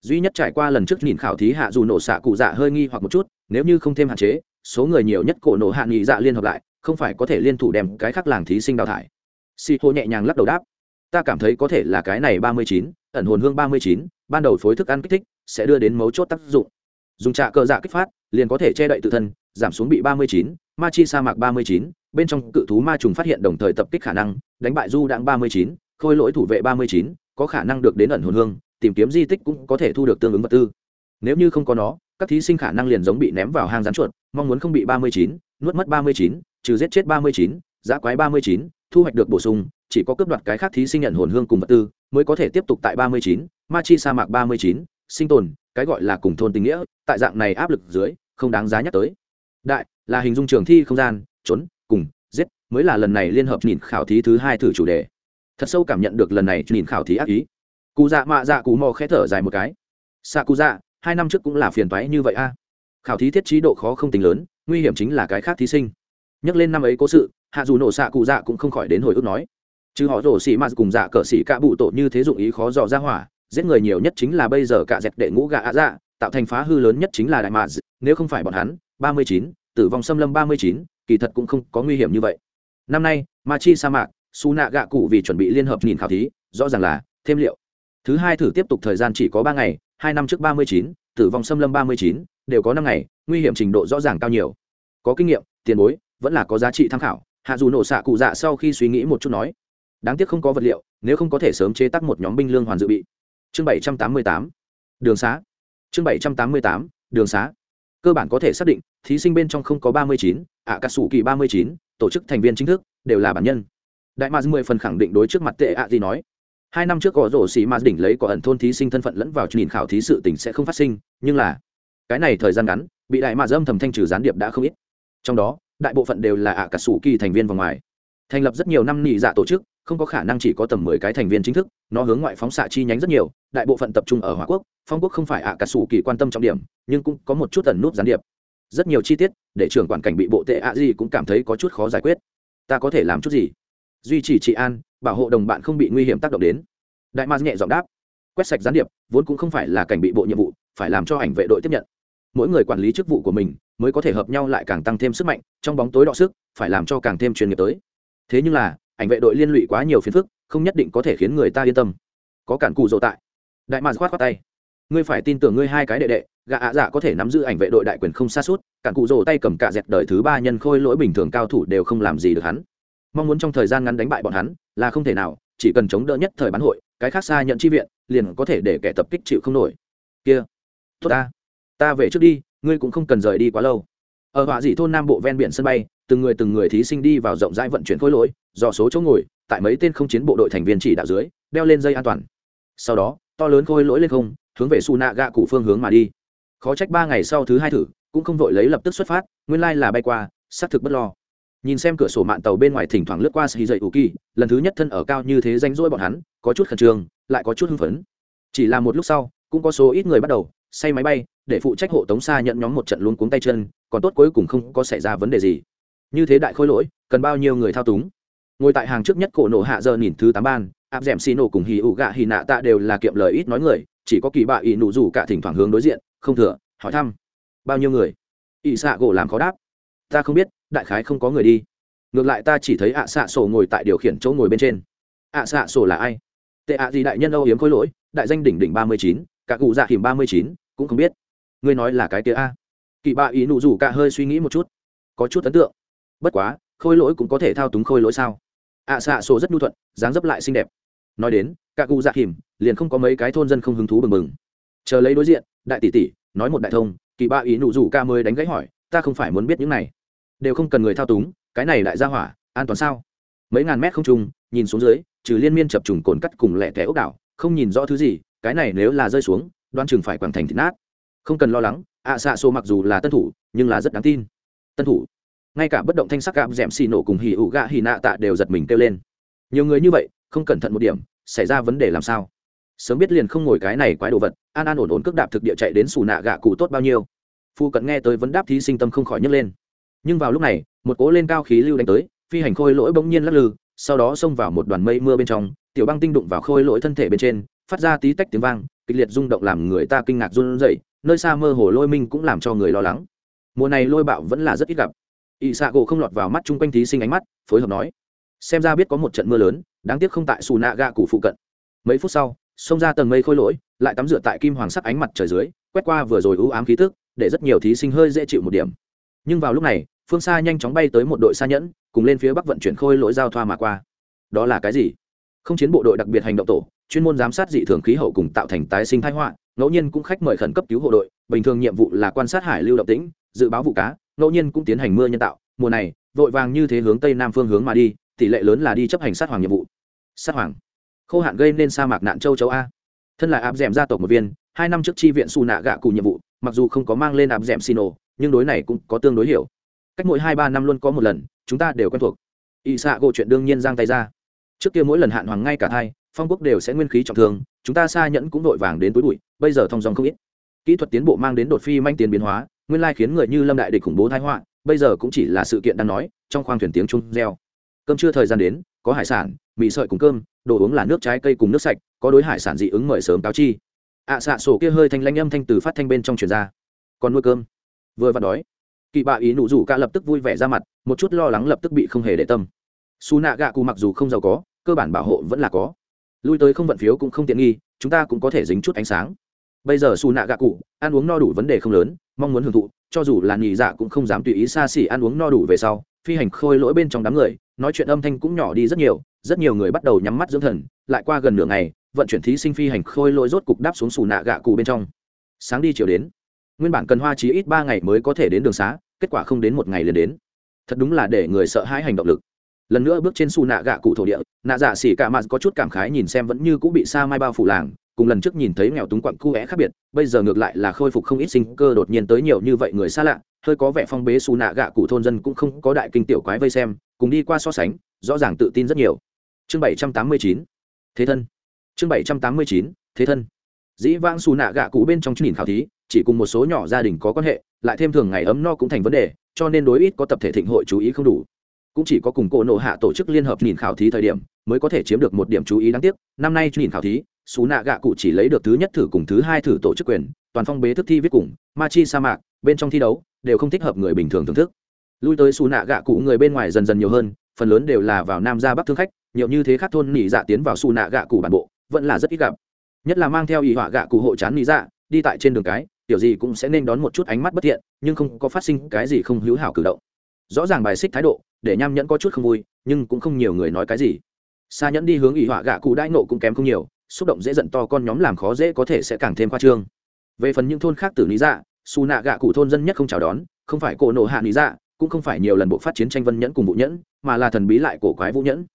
Duy nhất trải qua lần trước nhìn khảo thí hạ dù nổ xạ cụ dạ hơi nghi hoặc một chút, nếu như không thêm hạn chế, số người nhiều nhất cổ nổ hạ nghị dạ liên hợp lại, không phải có thể liên thủ đem cái khác làng thí sinh đào thải. Si hô nhẹ nhàng lắc đầu đáp, ta cảm thấy có thể là cái này ba mươi chín, ẩn hồn hương ba mươi chín, ban đầu phối thức ăn kích thích, sẽ đưa đến mấu chốt tác dụng dùng trạ cờ dạ kích phát liền có thể che đậy tự thân giảm xuống bị ba mươi chín ma chi sa mạc ba mươi chín bên trong cự thú ma trùng phát hiện đồng thời tập kích khả năng đánh bại du đãng ba mươi chín khôi lỗi thủ vệ ba mươi chín có khả năng được đến ẩn hồn hương tìm kiếm di tích cũng có thể thu được tương ứng vật tư nếu như không có nó các thí sinh khả năng liền giống bị ném vào hang rắn chuột mong muốn không bị ba mươi chín nuốt mất ba mươi chín trừ giết chết ba mươi chín giã quái ba mươi chín thu hoạch được bổ sung chỉ có cướp đoạt cái khác thí sinh nhận hồn hương cùng vật tư mới có thể tiếp tục tại ba mươi chín ma chi sa mạc ba mươi chín sinh tồn cái gọi là cùng thôn tình nghĩa, tại dạng này áp lực dưới, không đáng giá nhắc tới. Đại, là hình dung trường thi không gian, trốn, cùng, giết, mới là lần này liên hợp nhìn khảo thí thứ hai thử chủ đề. Thật sâu cảm nhận được lần này nhìn khảo thí ác ý. Cụ dạ mạ dạ cụ mò khẽ thở dài một cái. Xạ cụ dạ hai năm trước cũng là phiền toái như vậy a. Khảo thí thiết trí độ khó không tính lớn, nguy hiểm chính là cái khác thí sinh. Nhắc lên năm ấy cố sự, hạ dù nổ xạ cụ dạ cũng không khỏi đến hồi ức nói. Chứ họ rổ xỉ mạt cùng dạ cờ xỉ cả bụ tổ như thế dụng ý khó dò ra hỏa giết người nhiều nhất chính là bây giờ cả dẹp đệ ngũ gạ ạ dạ tạo thành phá hư lớn nhất chính là đại mạt nếu không phải bọn hắn, ba mươi chín, tử vong xâm lâm ba mươi chín, kỳ thật cũng không có nguy hiểm như vậy. Năm nay, ma chi sa mạc, su nạ gạ cụ vì chuẩn bị liên hợp nhìn khảo thí, rõ ràng là thêm liệu. Thứ hai thử tiếp tục thời gian chỉ có ba ngày, hai năm trước ba mươi chín, tử vong xâm lâm ba mươi chín, đều có năm ngày, nguy hiểm trình độ rõ ràng cao nhiều. Có kinh nghiệm, tiền bối, vẫn là có giá trị tham khảo. Hạ dù nổ xạ cụ dạ sau khi suy nghĩ một chút nói, đáng tiếc không có vật liệu, nếu không có thể sớm chế tác một nhóm binh lương hoàn dự bị chương bảy trăm tám mươi tám, đường xá. Chương bảy trăm tám mươi tám, đường xá. Cơ bản có thể xác định, thí sinh bên trong không có ba mươi chín ạ cà sủ kỳ ba mươi chín, tổ chức thành viên chính thức, đều là bản nhân. Đại mạc mười phần khẳng định đối trước mặt tệ ạ gì nói, hai năm trước có rổ xì mars đỉnh lấy có ẩn thôn thí sinh thân phận lẫn vào nhìn khảo thí sự tình sẽ không phát sinh, nhưng là cái này thời gian ngắn, bị đại mạc âm thầm thanh trừ gián điệp đã không ít. Trong đó, đại bộ phận đều là ạ cà sủ kỳ thành viên vòng ngoài thành lập rất nhiều năm nị dạ tổ chức, không có khả năng chỉ có tầm mười cái thành viên chính thức, nó hướng ngoại phóng xạ chi nhánh rất nhiều, đại bộ phận tập trung ở hòa quốc, phong quốc không phải ạ cả sủ kỳ quan tâm trọng điểm, nhưng cũng có một chút tần nút gián điệp. Rất nhiều chi tiết, để trưởng quản cảnh bị bộ tệ ạ gì cũng cảm thấy có chút khó giải quyết. Ta có thể làm chút gì? Duy trì trị an, bảo hộ đồng bạn không bị nguy hiểm tác động đến. Đại ma nhẹ giọng đáp. Quét sạch gián điệp, vốn cũng không phải là cảnh bị bộ nhiệm vụ, phải làm cho ảnh vệ đội tiếp nhận. Mỗi người quản lý chức vụ của mình, mới có thể hợp nhau lại càng tăng thêm sức mạnh, trong bóng tối đọ sức, phải làm cho càng thêm chuyên nghiệp tới thế nhưng là, ảnh vệ đội liên lụy quá nhiều phiền phức, không nhất định có thể khiến người ta yên tâm. Có cản cù dỗ tại. Đại mạc khoát khoát tay. Ngươi phải tin tưởng ngươi hai cái đệ đệ gạ ạ dạ có thể nắm giữ ảnh vệ đội đại quyền không xa suốt, cản cụ rồ tay cầm cả dẹt đời thứ ba nhân khôi lỗi bình thường cao thủ đều không làm gì được hắn. Mong muốn trong thời gian ngắn đánh bại bọn hắn, là không thể nào, chỉ cần chống đỡ nhất thời bán hội, cái khác xa nhận chi viện, liền có thể để kẻ tập kích chịu không nổi. Kia. Tốt ta. Ta về trước đi, ngươi cũng không cần rời đi quá lâu. Ở họa dị thôn nam bộ ven biển sân bay từng người từng người thí sinh đi vào rộng rãi vận chuyển khối lỗi, do số chỗ ngồi, tại mấy tên không chiến bộ đội thành viên chỉ đạo dưới, đeo lên dây an toàn. Sau đó, to lớn khối lỗi lên không, hướng về su nạ gạ cụ phương hướng mà đi. Khó trách ba ngày sau thứ hai thử, cũng không vội lấy lập tức xuất phát, nguyên lai là bay qua, xác thực bất lo. Nhìn xem cửa sổ mạng tàu bên ngoài thỉnh thoảng lướt qua xì dậy ủ kỳ lần thứ nhất thân ở cao như thế danh rỗi bọn hắn, có chút khẩn trương, lại có chút hưng phấn. Chỉ là một lúc sau, cũng có số ít người bắt đầu, say máy bay, để phụ trách hộ tống xa nhận nhóm một trận luôn cuống tay chân, còn tốt cuối cùng không có xảy ra vấn đề gì như thế đại khôi lỗi, cần bao nhiêu người thao túng? Ngồi tại hàng trước nhất cổ nổ hạ giờ nhìn thứ tám ban, áp d ẻ m xì nổ cùng hì ụ gạ hì nạ tạ đều là kiệm lời ít nói người, chỉ có kỳ bạ ỵ nụ rủ cả thỉnh thoảng hướng đối diện, không thừa, hỏi thăm. Bao nhiêu người? Ỵ xạ gỗ làm khó đáp. Ta không biết, đại khái không có người đi. Ngược lại ta chỉ thấy ạ xạ sổ ngồi tại điều khiển chỗ ngồi bên trên. Ạ xạ sổ là ai? Tệ ạ gì đại nhân âu hiếm khôi lỗi, đại danh đỉnh đỉnh ba mươi chín, cả cụ dạ hiểm ba mươi chín, cũng không biết. Ngươi nói là cái tía a? Kỳ bạ ý nụ rủ cả hơi suy nghĩ một chút. Có chút ấn tượng bất quá, khôi lỗi cũng có thể thao túng khôi lỗi sao? Ạ xạ sổ rất nhu thuận, dáng dấp lại xinh đẹp. Nói đến, cả cụ dạ hiểm liền không có mấy cái thôn dân không hứng thú bừng bừng. Chờ lấy đối diện, đại tỷ tỷ, nói một đại thông, kỳ ba ý nụ rủ ca mới đánh gãy hỏi, ta không phải muốn biết những này. Đều không cần người thao túng, cái này lại ra hỏa, an toàn sao? Mấy ngàn mét không trung, nhìn xuống dưới, trừ liên miên chập trùng cồn cắt cùng lẹ tẻ ốc đảo, không nhìn rõ thứ gì, cái này nếu là rơi xuống, đoan chừng phải quảng thành thịt nát. Không cần lo lắng, ạ xạ xô mặc dù là tân thủ, nhưng là rất đáng tin. Tân thủ ngay cả bất động thanh sắc gạm d ẻ m xì nổ cùng hì ụ gạ hì nạ tạ đều giật mình kêu lên. Nhiều người như vậy, không cẩn thận một điểm, xảy ra vấn đề làm sao? Sớm biết liền không ngồi cái này quái đồ vật, an an ổn ổn cước đạp thực địa chạy đến xù nạ gạ cụ tốt bao nhiêu. Phu cận nghe tới vấn đáp thí sinh tâm không khỏi nhấc lên. Nhưng vào lúc này, một cố lên cao khí lưu đánh tới, phi hành khôi lỗi bỗng nhiên lắc lư, sau đó xông vào một đoàn mây mưa bên trong, tiểu băng tinh đụng vào khôi lỗi thân thể bên trên, phát ra tí tách tiếng vang, kịch liệt rung động làm người ta kinh ngạc run rẩy, nơi xa mơ hồ lôi minh cũng làm cho người lo lắng. Mùa này lôi bạo vẫn là rất ít gặp ỵ xạ gỗ không lọt vào mắt chung quanh thí sinh ánh mắt, phối hợp nói, xem ra biết có một trận mưa lớn, đáng tiếc không tại xù nạ gạ cụ phụ cận. Mấy phút sau, xông ra tầng mây khôi lỗi, lại tắm rửa tại kim hoàng sắc ánh mặt trời dưới, quét qua vừa rồi ưu ám khí tức, để rất nhiều thí sinh hơi dễ chịu một điểm. Nhưng vào lúc này, phương xa nhanh chóng bay tới một đội xa nhẫn, cùng lên phía bắc vận chuyển khôi lỗi giao thoa mà qua. Đó là cái gì? Không chiến bộ đội đặc biệt hành động tổ, chuyên môn giám sát dị thường khí hậu cùng tạo thành tái sinh thái họa, ngẫu nhiên cũng khách mời khẩn cấp cứu hộ đội, bình thường nhiệm vụ là quan sát hải lưu động tĩnh, dự báo vụ cá ngẫu nhiên cũng tiến hành mưa nhân tạo, mùa này, vội vàng như thế hướng tây nam phương hướng mà đi, tỷ lệ lớn là đi chấp hành sát hoàng nhiệm vụ. Sát hoàng. Khô hạn gây nên sa mạc nạn châu châu a. Thân là áp d ẻ m gia tộc một viên, hai năm trước tri viện xù nạ gạ cụ nhiệm vụ, mặc dù không có mang lên áp d ẻ m xino nhưng đối này cũng có tương đối hiểu. Cách mỗi hai ba năm luôn có một lần, chúng ta đều quen thuộc. Ỵ xạ gỗ chuyện đương nhiên giang tay ra. Trước kia mỗi lần hạn hoàng ngay cả hai phong quốc đều sẽ nguyên khí trọng thương, chúng ta xa nhẫn cũng vội vàng đến túi bụi, bây giờ thông dòng không ít. Kỹ thuật tiến bộ mang đến đột phi manh tiền biến hóa nguyên lai khiến người như lâm đại địch khủng bố thái họa bây giờ cũng chỉ là sự kiện đang nói trong khoang thuyền tiếng trung reo. Cơm chưa thời gian đến có hải sản mì sợi cùng cơm đồ uống là nước trái cây cùng nước sạch có đối hải sản dị ứng mời sớm cáo chi. Ạ à, xạ sổ kia hơi thanh lanh âm thanh từ phát thanh bên trong truyền ra. Còn nuôi cơm. Vừa vặn đói. Kỳ bạ ý nụ rủ cả lập tức vui vẻ ra mặt một chút lo lắng lập tức bị không hề để tâm. Su nạ gạ cụ mặc dù không giàu có cơ bản bảo hộ vẫn là có. Lui tới không vận phiếu cũng không tiện nghi chúng ta cũng có thể dính chút ánh sáng bây giờ xù nạ gạ cụ, ăn uống no đủ vấn đề không lớn, mong muốn hưởng thụ, cho dù là nhì dạ cũng không dám tùy ý xa xỉ ăn uống no đủ về sau, phi hành khôi lỗi bên trong đám người, nói chuyện âm thanh cũng nhỏ đi rất nhiều rất nhiều người bắt đầu nhắm mắt dưỡng thần, lại qua gần nửa ngày, vận chuyển thí sinh phi hành khôi lỗi rốt cục đáp xuống xù nạ gạ cụ bên trong. Sáng đi chiều đến, nguyên bản cần hoa chí ít ba ngày mới có thể đến đường xá, kết quả không đến một ngày liền đến. Thật đúng là để người sợ hãi hành động lực lần nữa bước trên su nạ gạ cụ thổ địa, nạ dạ xỉ cả mặt có chút cảm khái nhìn xem vẫn như cũng bị sa mai bao phủ làng, cùng lần trước nhìn thấy nghèo túng quặng cu é khác biệt, bây giờ ngược lại là khôi phục không ít sinh cơ đột nhiên tới nhiều như vậy người xa lạ, hơi có vẻ phong bế su nạ gạ cụ thôn dân cũng không có đại kinh tiểu quái vây xem, cùng đi qua so sánh, rõ ràng tự tin rất nhiều. Chương bảy trăm tám mươi chín, thế thân. Chương bảy trăm tám mươi chín, thế thân. Dĩ vãng xù nạ gạ cụ bên trong nhìn khảo thí, chỉ cùng một số nhỏ gia đình có quan hệ, lại thêm thường ngày ấm no cũng thành vấn đề, cho nên đối ít có tập thể thịnh hội chú ý không đủ cũng chỉ có cùng cổ nộ hạ tổ chức liên hợp nhìn khảo thí thời điểm mới có thể chiếm được một điểm chú ý đáng tiếc. Năm nay nhìn khảo thí xú nạ gạ cụ chỉ lấy được thứ nhất thử cùng thứ hai thử tổ chức quyền, toàn phong bế thức thi viết cùng, ma chi sa mạc, bên trong thi đấu, đều không thích hợp người bình thường thưởng thức. Lui tới xú nạ gạ cụ người bên ngoài dần dần nhiều hơn, phần lớn đều là vào nam ra bắc thương khách, nhiều như thế khác thôn nỉ dạ tiến vào xù nạ gạ cụ bản bộ, vẫn là rất ít gặp. Nhất là mang theo ý họa gạ cụ hộ chán nỉ dạ đi tại trên đường cái, tiểu gì cũng sẽ nên đón một chút ánh mắt bất thiện, nhưng không có phát sinh cái gì không hữu hảo cử động. Rõ ràng bài xích thái độ để nham nhẫn có chút không vui, nhưng cũng không nhiều người nói cái gì. Xa nhẫn đi hướng ỷ họa gạ cụ đãi nộ cũng kém không nhiều, xúc động dễ giận to con nhóm làm khó dễ có thể sẽ càng thêm khoa trương. Về phần những thôn khác tử lý dạ xù nạ gạ cụ thôn dân nhất không chào đón, không phải cổ nộ hạ lý dạ cũng không phải nhiều lần bộ phát chiến tranh vân nhẫn cùng vũ nhẫn, mà là thần bí lại cổ quái vũ nhẫn.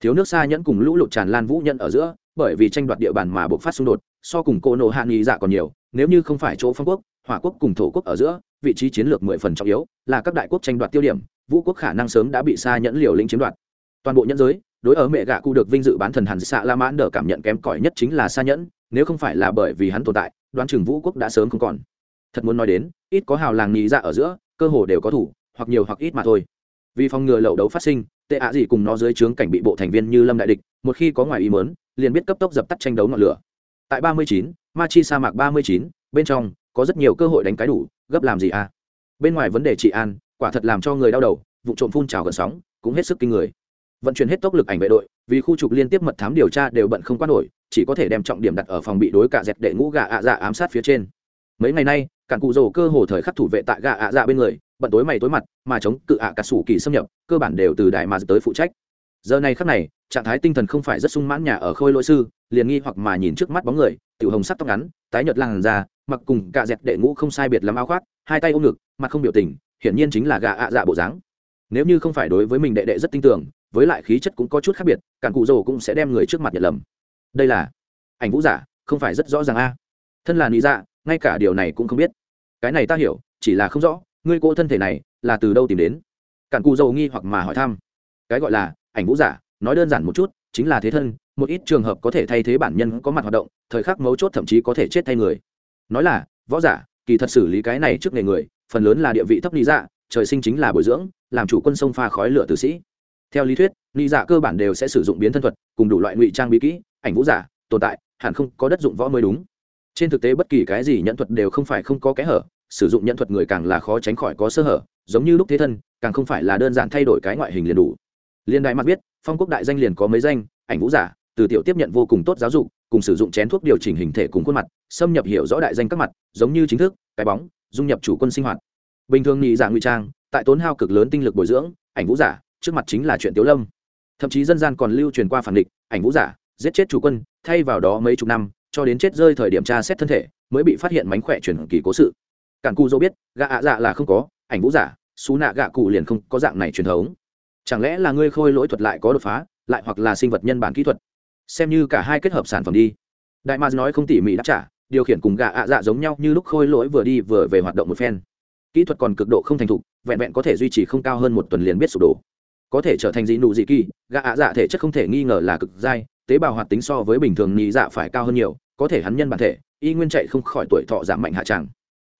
Thiếu nước xa nhẫn cùng lũ lụt tràn lan vũ nhẫn ở giữa, bởi vì tranh đoạt địa bàn mà buộc phát xung đột, so cùng cổ nộ hạ lý dạ còn nhiều, nếu như không phải chỗ phong quốc, hỏa quốc cùng thổ quốc ở giữa, vị trí chiến lược mười phần trọng yếu, là các đại quốc tranh đoạt tiêu điểm vũ quốc khả năng sớm đã bị xa nhẫn liều lĩnh chiếm đoạt. Toàn bộ nhẫn giới, đối ở mẹ gạ cụ được vinh dự bán thần hàn xạ la mãn đờ cảm nhận kém cỏi nhất chính là xa nhẫn, nếu không phải là bởi vì hắn tồn tại, đoán chừng vũ quốc đã sớm không còn. Thật muốn nói đến, ít có hào làng nhì ra ở giữa, cơ hồ đều có thủ, hoặc nhiều hoặc ít mà thôi. Vì phòng ngừa lậu đấu phát sinh, tệ ạ gì cùng nó dưới trướng cảnh bị bộ thành viên như lâm đại địch, một khi có ngoài ý mớn liền biết cấp tốc dập tắt tranh đấu ngọn lửa. Tại ba mươi chín, ma chi sa mạc ba mươi chín, bên trong, có rất nhiều cơ hội đánh cái đủ, gấp làm gì à? Bên ngoài vấn đề trị an quả thật làm cho người đau đầu, vụ trộm phun trào gần sóng, cũng hết sức kinh người. Vận chuyển hết tốc lực ảnh vệ đội, vì khu trục liên tiếp mật thám điều tra đều bận không quan nổi, chỉ có thể đem trọng điểm đặt ở phòng bị đối cả dẹp đệ ngũ gà ạ dạ ám sát phía trên. Mấy ngày nay, cản cụ rồ cơ hồ thời khắc thủ vệ tại gà ạ dạ bên người, bận tối mày tối mặt, mà chống cự ạ cả sủ kỳ xâm nhập, cơ bản đều từ đại mà tới phụ trách. Giờ này khắc này, trạng thái tinh thần không phải rất sung mãn nhà ở khôi lỗi sư, liền nghi hoặc mà nhìn trước mắt bóng người, tiểu hồng sắc tóc ngắn, tái nhợt làn da, mặc cùng cả dẹp đệ ngũ không sai biệt lắm áo khoác, hai tay ôm ngực, mặt không biểu tình hiển nhiên chính là gà ạ dạ bộ dáng. Nếu như không phải đối với mình đệ đệ rất tin tưởng, với lại khí chất cũng có chút khác biệt, cản cụ rồ cũng sẽ đem người trước mặt nhận lầm. Đây là ảnh vũ giả, không phải rất rõ ràng a. Thân là lý dạ ngay cả điều này cũng không biết. Cái này ta hiểu, chỉ là không rõ, ngươi cô thân thể này là từ đâu tìm đến? Cản cụ dầu nghi hoặc mà hỏi thăm. Cái gọi là ảnh vũ giả, nói đơn giản một chút, chính là thế thân, một ít trường hợp có thể thay thế bản nhân có mặt hoạt động, thời khắc mấu chốt thậm chí có thể chết thay người. Nói là, võ giả, kỳ thật xử lý cái này trước nghề người phần lớn là địa vị thấp lý dạ trời sinh chính là bồi dưỡng, làm chủ quân sông pha khói lửa tử sĩ. Theo lý thuyết, lý dạ cơ bản đều sẽ sử dụng biến thân thuật, cùng đủ loại ngụy trang bí kỹ, ảnh vũ giả, tồn tại, hẳn không có đất dụng võ mới đúng. Trên thực tế bất kỳ cái gì nhận thuật đều không phải không có kẽ hở, sử dụng nhận thuật người càng là khó tránh khỏi có sơ hở, giống như lúc thế thân, càng không phải là đơn giản thay đổi cái ngoại hình liền đủ. Liên đại mặt biết, phong quốc đại danh liền có mấy danh, ảnh vũ giả, từ tiểu tiếp nhận vô cùng tốt giáo dục, cùng sử dụng chén thuốc điều chỉnh hình thể cùng khuôn mặt, xâm nhập hiểu rõ đại danh các mặt, giống như chính thức, cái bóng dung nhập chủ quân sinh hoạt. Bình thường nhị giả ngụy trang, tại tốn hao cực lớn tinh lực bồi dưỡng, ảnh vũ giả, trước mặt chính là chuyện tiếu lâm. Thậm chí dân gian còn lưu truyền qua phản địch, ảnh vũ giả, giết chết chủ quân, thay vào đó mấy chục năm, cho đến chết rơi thời điểm tra xét thân thể, mới bị phát hiện mánh khỏe truyền kỳ cố sự. Cản cụ dô biết gạ ạ dạ là không có, ảnh vũ giả, xú nạ gạ cụ liền không có dạng này truyền thống. Chẳng lẽ là ngươi khôi lỗi thuật lại có đột phá, lại hoặc là sinh vật nhân bản kỹ thuật? Xem như cả hai kết hợp sản phẩm đi. Đại ma nói không tỉ mỉ đáp trả điều khiển cùng gạ ạ dạ giống nhau như lúc khôi lỗi vừa đi vừa về hoạt động một phen. Kỹ thuật còn cực độ không thành thục, vẹn vẹn có thể duy trì không cao hơn một tuần liền biết sụp đổ. Có thể trở thành dị nụ dị kỳ, gạ ạ dạ thể chất không thể nghi ngờ là cực dai, tế bào hoạt tính so với bình thường nhị dạ phải cao hơn nhiều, có thể hắn nhân bản thể, y nguyên chạy không khỏi tuổi thọ giảm mạnh hạ tràng.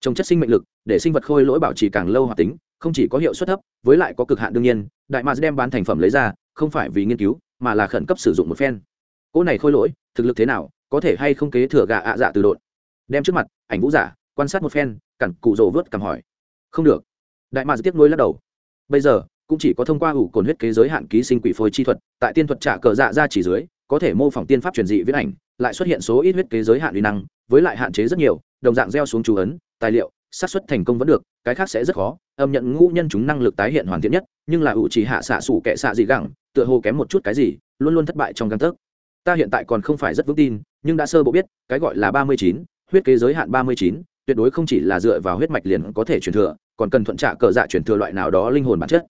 Trong chất sinh mệnh lực, để sinh vật khôi lỗi bảo trì càng lâu hoạt tính, không chỉ có hiệu suất thấp, với lại có cực hạn đương nhiên, đại mars đem bán thành phẩm lấy ra, không phải vì nghiên cứu, mà là khẩn cấp sử dụng một phen. Cỗ này khôi lỗi, thực lực thế nào có thể hay không kế thừa gà ạ dạ từ đột. Đem trước mặt, ảnh vũ giả, quan sát một phen, cặn cụ rồ vớt cằm hỏi. Không được. Đại mạc tiếp nối lắc đầu. Bây giờ, cũng chỉ có thông qua ủ cồn huyết kế giới hạn ký sinh quỷ phôi chi thuật, tại tiên thuật trả cờ dạ ra chỉ dưới, có thể mô phỏng tiên pháp truyền dị viễn ảnh, lại xuất hiện số ít huyết kế giới hạn uy năng, với lại hạn chế rất nhiều, đồng dạng gieo xuống chú ấn, tài liệu, xác suất thành công vẫn được, cái khác sẽ rất khó. Âm nhận ngũ nhân chúng năng lực tái hiện hoàn thiện nhất, nhưng là ủ chỉ hạ xạ sủ kệ xạ gì gẳng, tựa hồ kém một chút cái gì, luôn luôn thất bại trong găng tấc ta hiện tại còn không phải rất vững tin, nhưng đã sơ bộ biết, cái gọi là ba mươi chín, huyết kế giới hạn ba mươi chín, tuyệt đối không chỉ là dựa vào huyết mạch liền có thể truyền thừa, còn cần thuận trả cờ dạ truyền thừa loại nào đó linh hồn bản chất.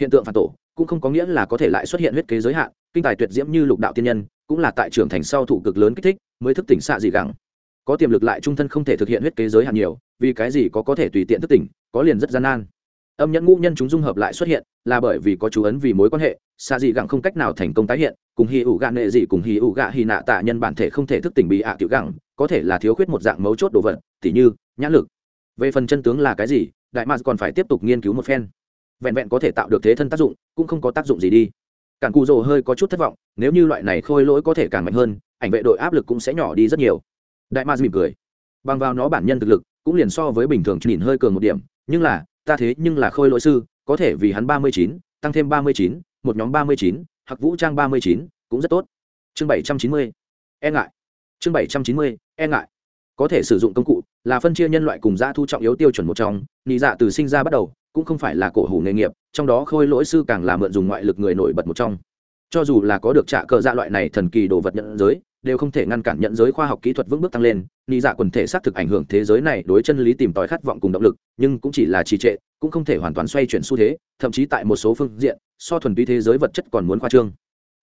Hiện tượng phản tổ, cũng không có nghĩa là có thể lại xuất hiện huyết kế giới hạn, kinh tài tuyệt diễm như lục đạo tiên nhân, cũng là tại trưởng thành sau thủ cực lớn kích thích, mới thức tỉnh xạ dị gẳng. Có tiềm lực lại trung thân không thể thực hiện huyết kế giới hạn nhiều, vì cái gì có có thể tùy tiện thức tỉnh, có liền rất gian nan âm nhẫn ngũ nhân chúng dung hợp lại xuất hiện, là bởi vì có chú ấn vì mối quan hệ xạ dị gẳng không cách nào thành công tái hiện, cùng hy ủ gạ nệ dị cùng hy ủ gạ hy nạ tạ nhân bản thể không thể thức tỉnh bị ạ tiểu gẳng, có thể là thiếu khuyết một dạng mấu chốt đồ vật, tỉ như, nhãn lực. Về phần chân tướng là cái gì, đại mạc còn phải tiếp tục nghiên cứu một phen. Vẹn vẹn có thể tạo được thế thân tác dụng, cũng không có tác dụng gì đi. Cản cù rồ hơi có chút thất vọng, nếu như loại này khôi lỗi có thể càng mạnh hơn, ảnh vệ đội áp lực cũng sẽ nhỏ đi rất nhiều. Đại mạc mỉm cười. Bằng vào nó bản nhân thực lực, cũng liền so với bình thường nhìn hơi cường một điểm, nhưng là ta thế nhưng là khôi lỗi sư, có thể vì hắn ba mươi chín, tăng thêm ba mươi chín, một nhóm ba mươi chín hoặc vũ trang ba mươi chín, cũng rất tốt. Chương bảy trăm chín mươi. E ngại. Chương bảy trăm chín mươi. E ngại. Có thể sử dụng công cụ là phân chia nhân loại cùng dã thu trọng yếu tiêu chuẩn một trong, nhị dạ từ sinh ra bắt đầu, cũng không phải là cổ hủ nghề nghiệp, trong đó khôi lỗi sư càng là mượn dùng ngoại lực người nổi bật một trong. Cho dù là có được trả cờ dạ loại này thần kỳ đồ vật nhận giới đều không thể ngăn cản nhận giới khoa học kỹ thuật vững bước tăng lên ni dạ quần thể xác thực ảnh hưởng thế giới này đối chân lý tìm tòi khát vọng cùng động lực, nhưng cũng chỉ là trì trệ, cũng không thể hoàn toàn xoay chuyển xu thế, thậm chí tại một số phương diện, so thuần túy thế giới vật chất còn muốn khoa trương.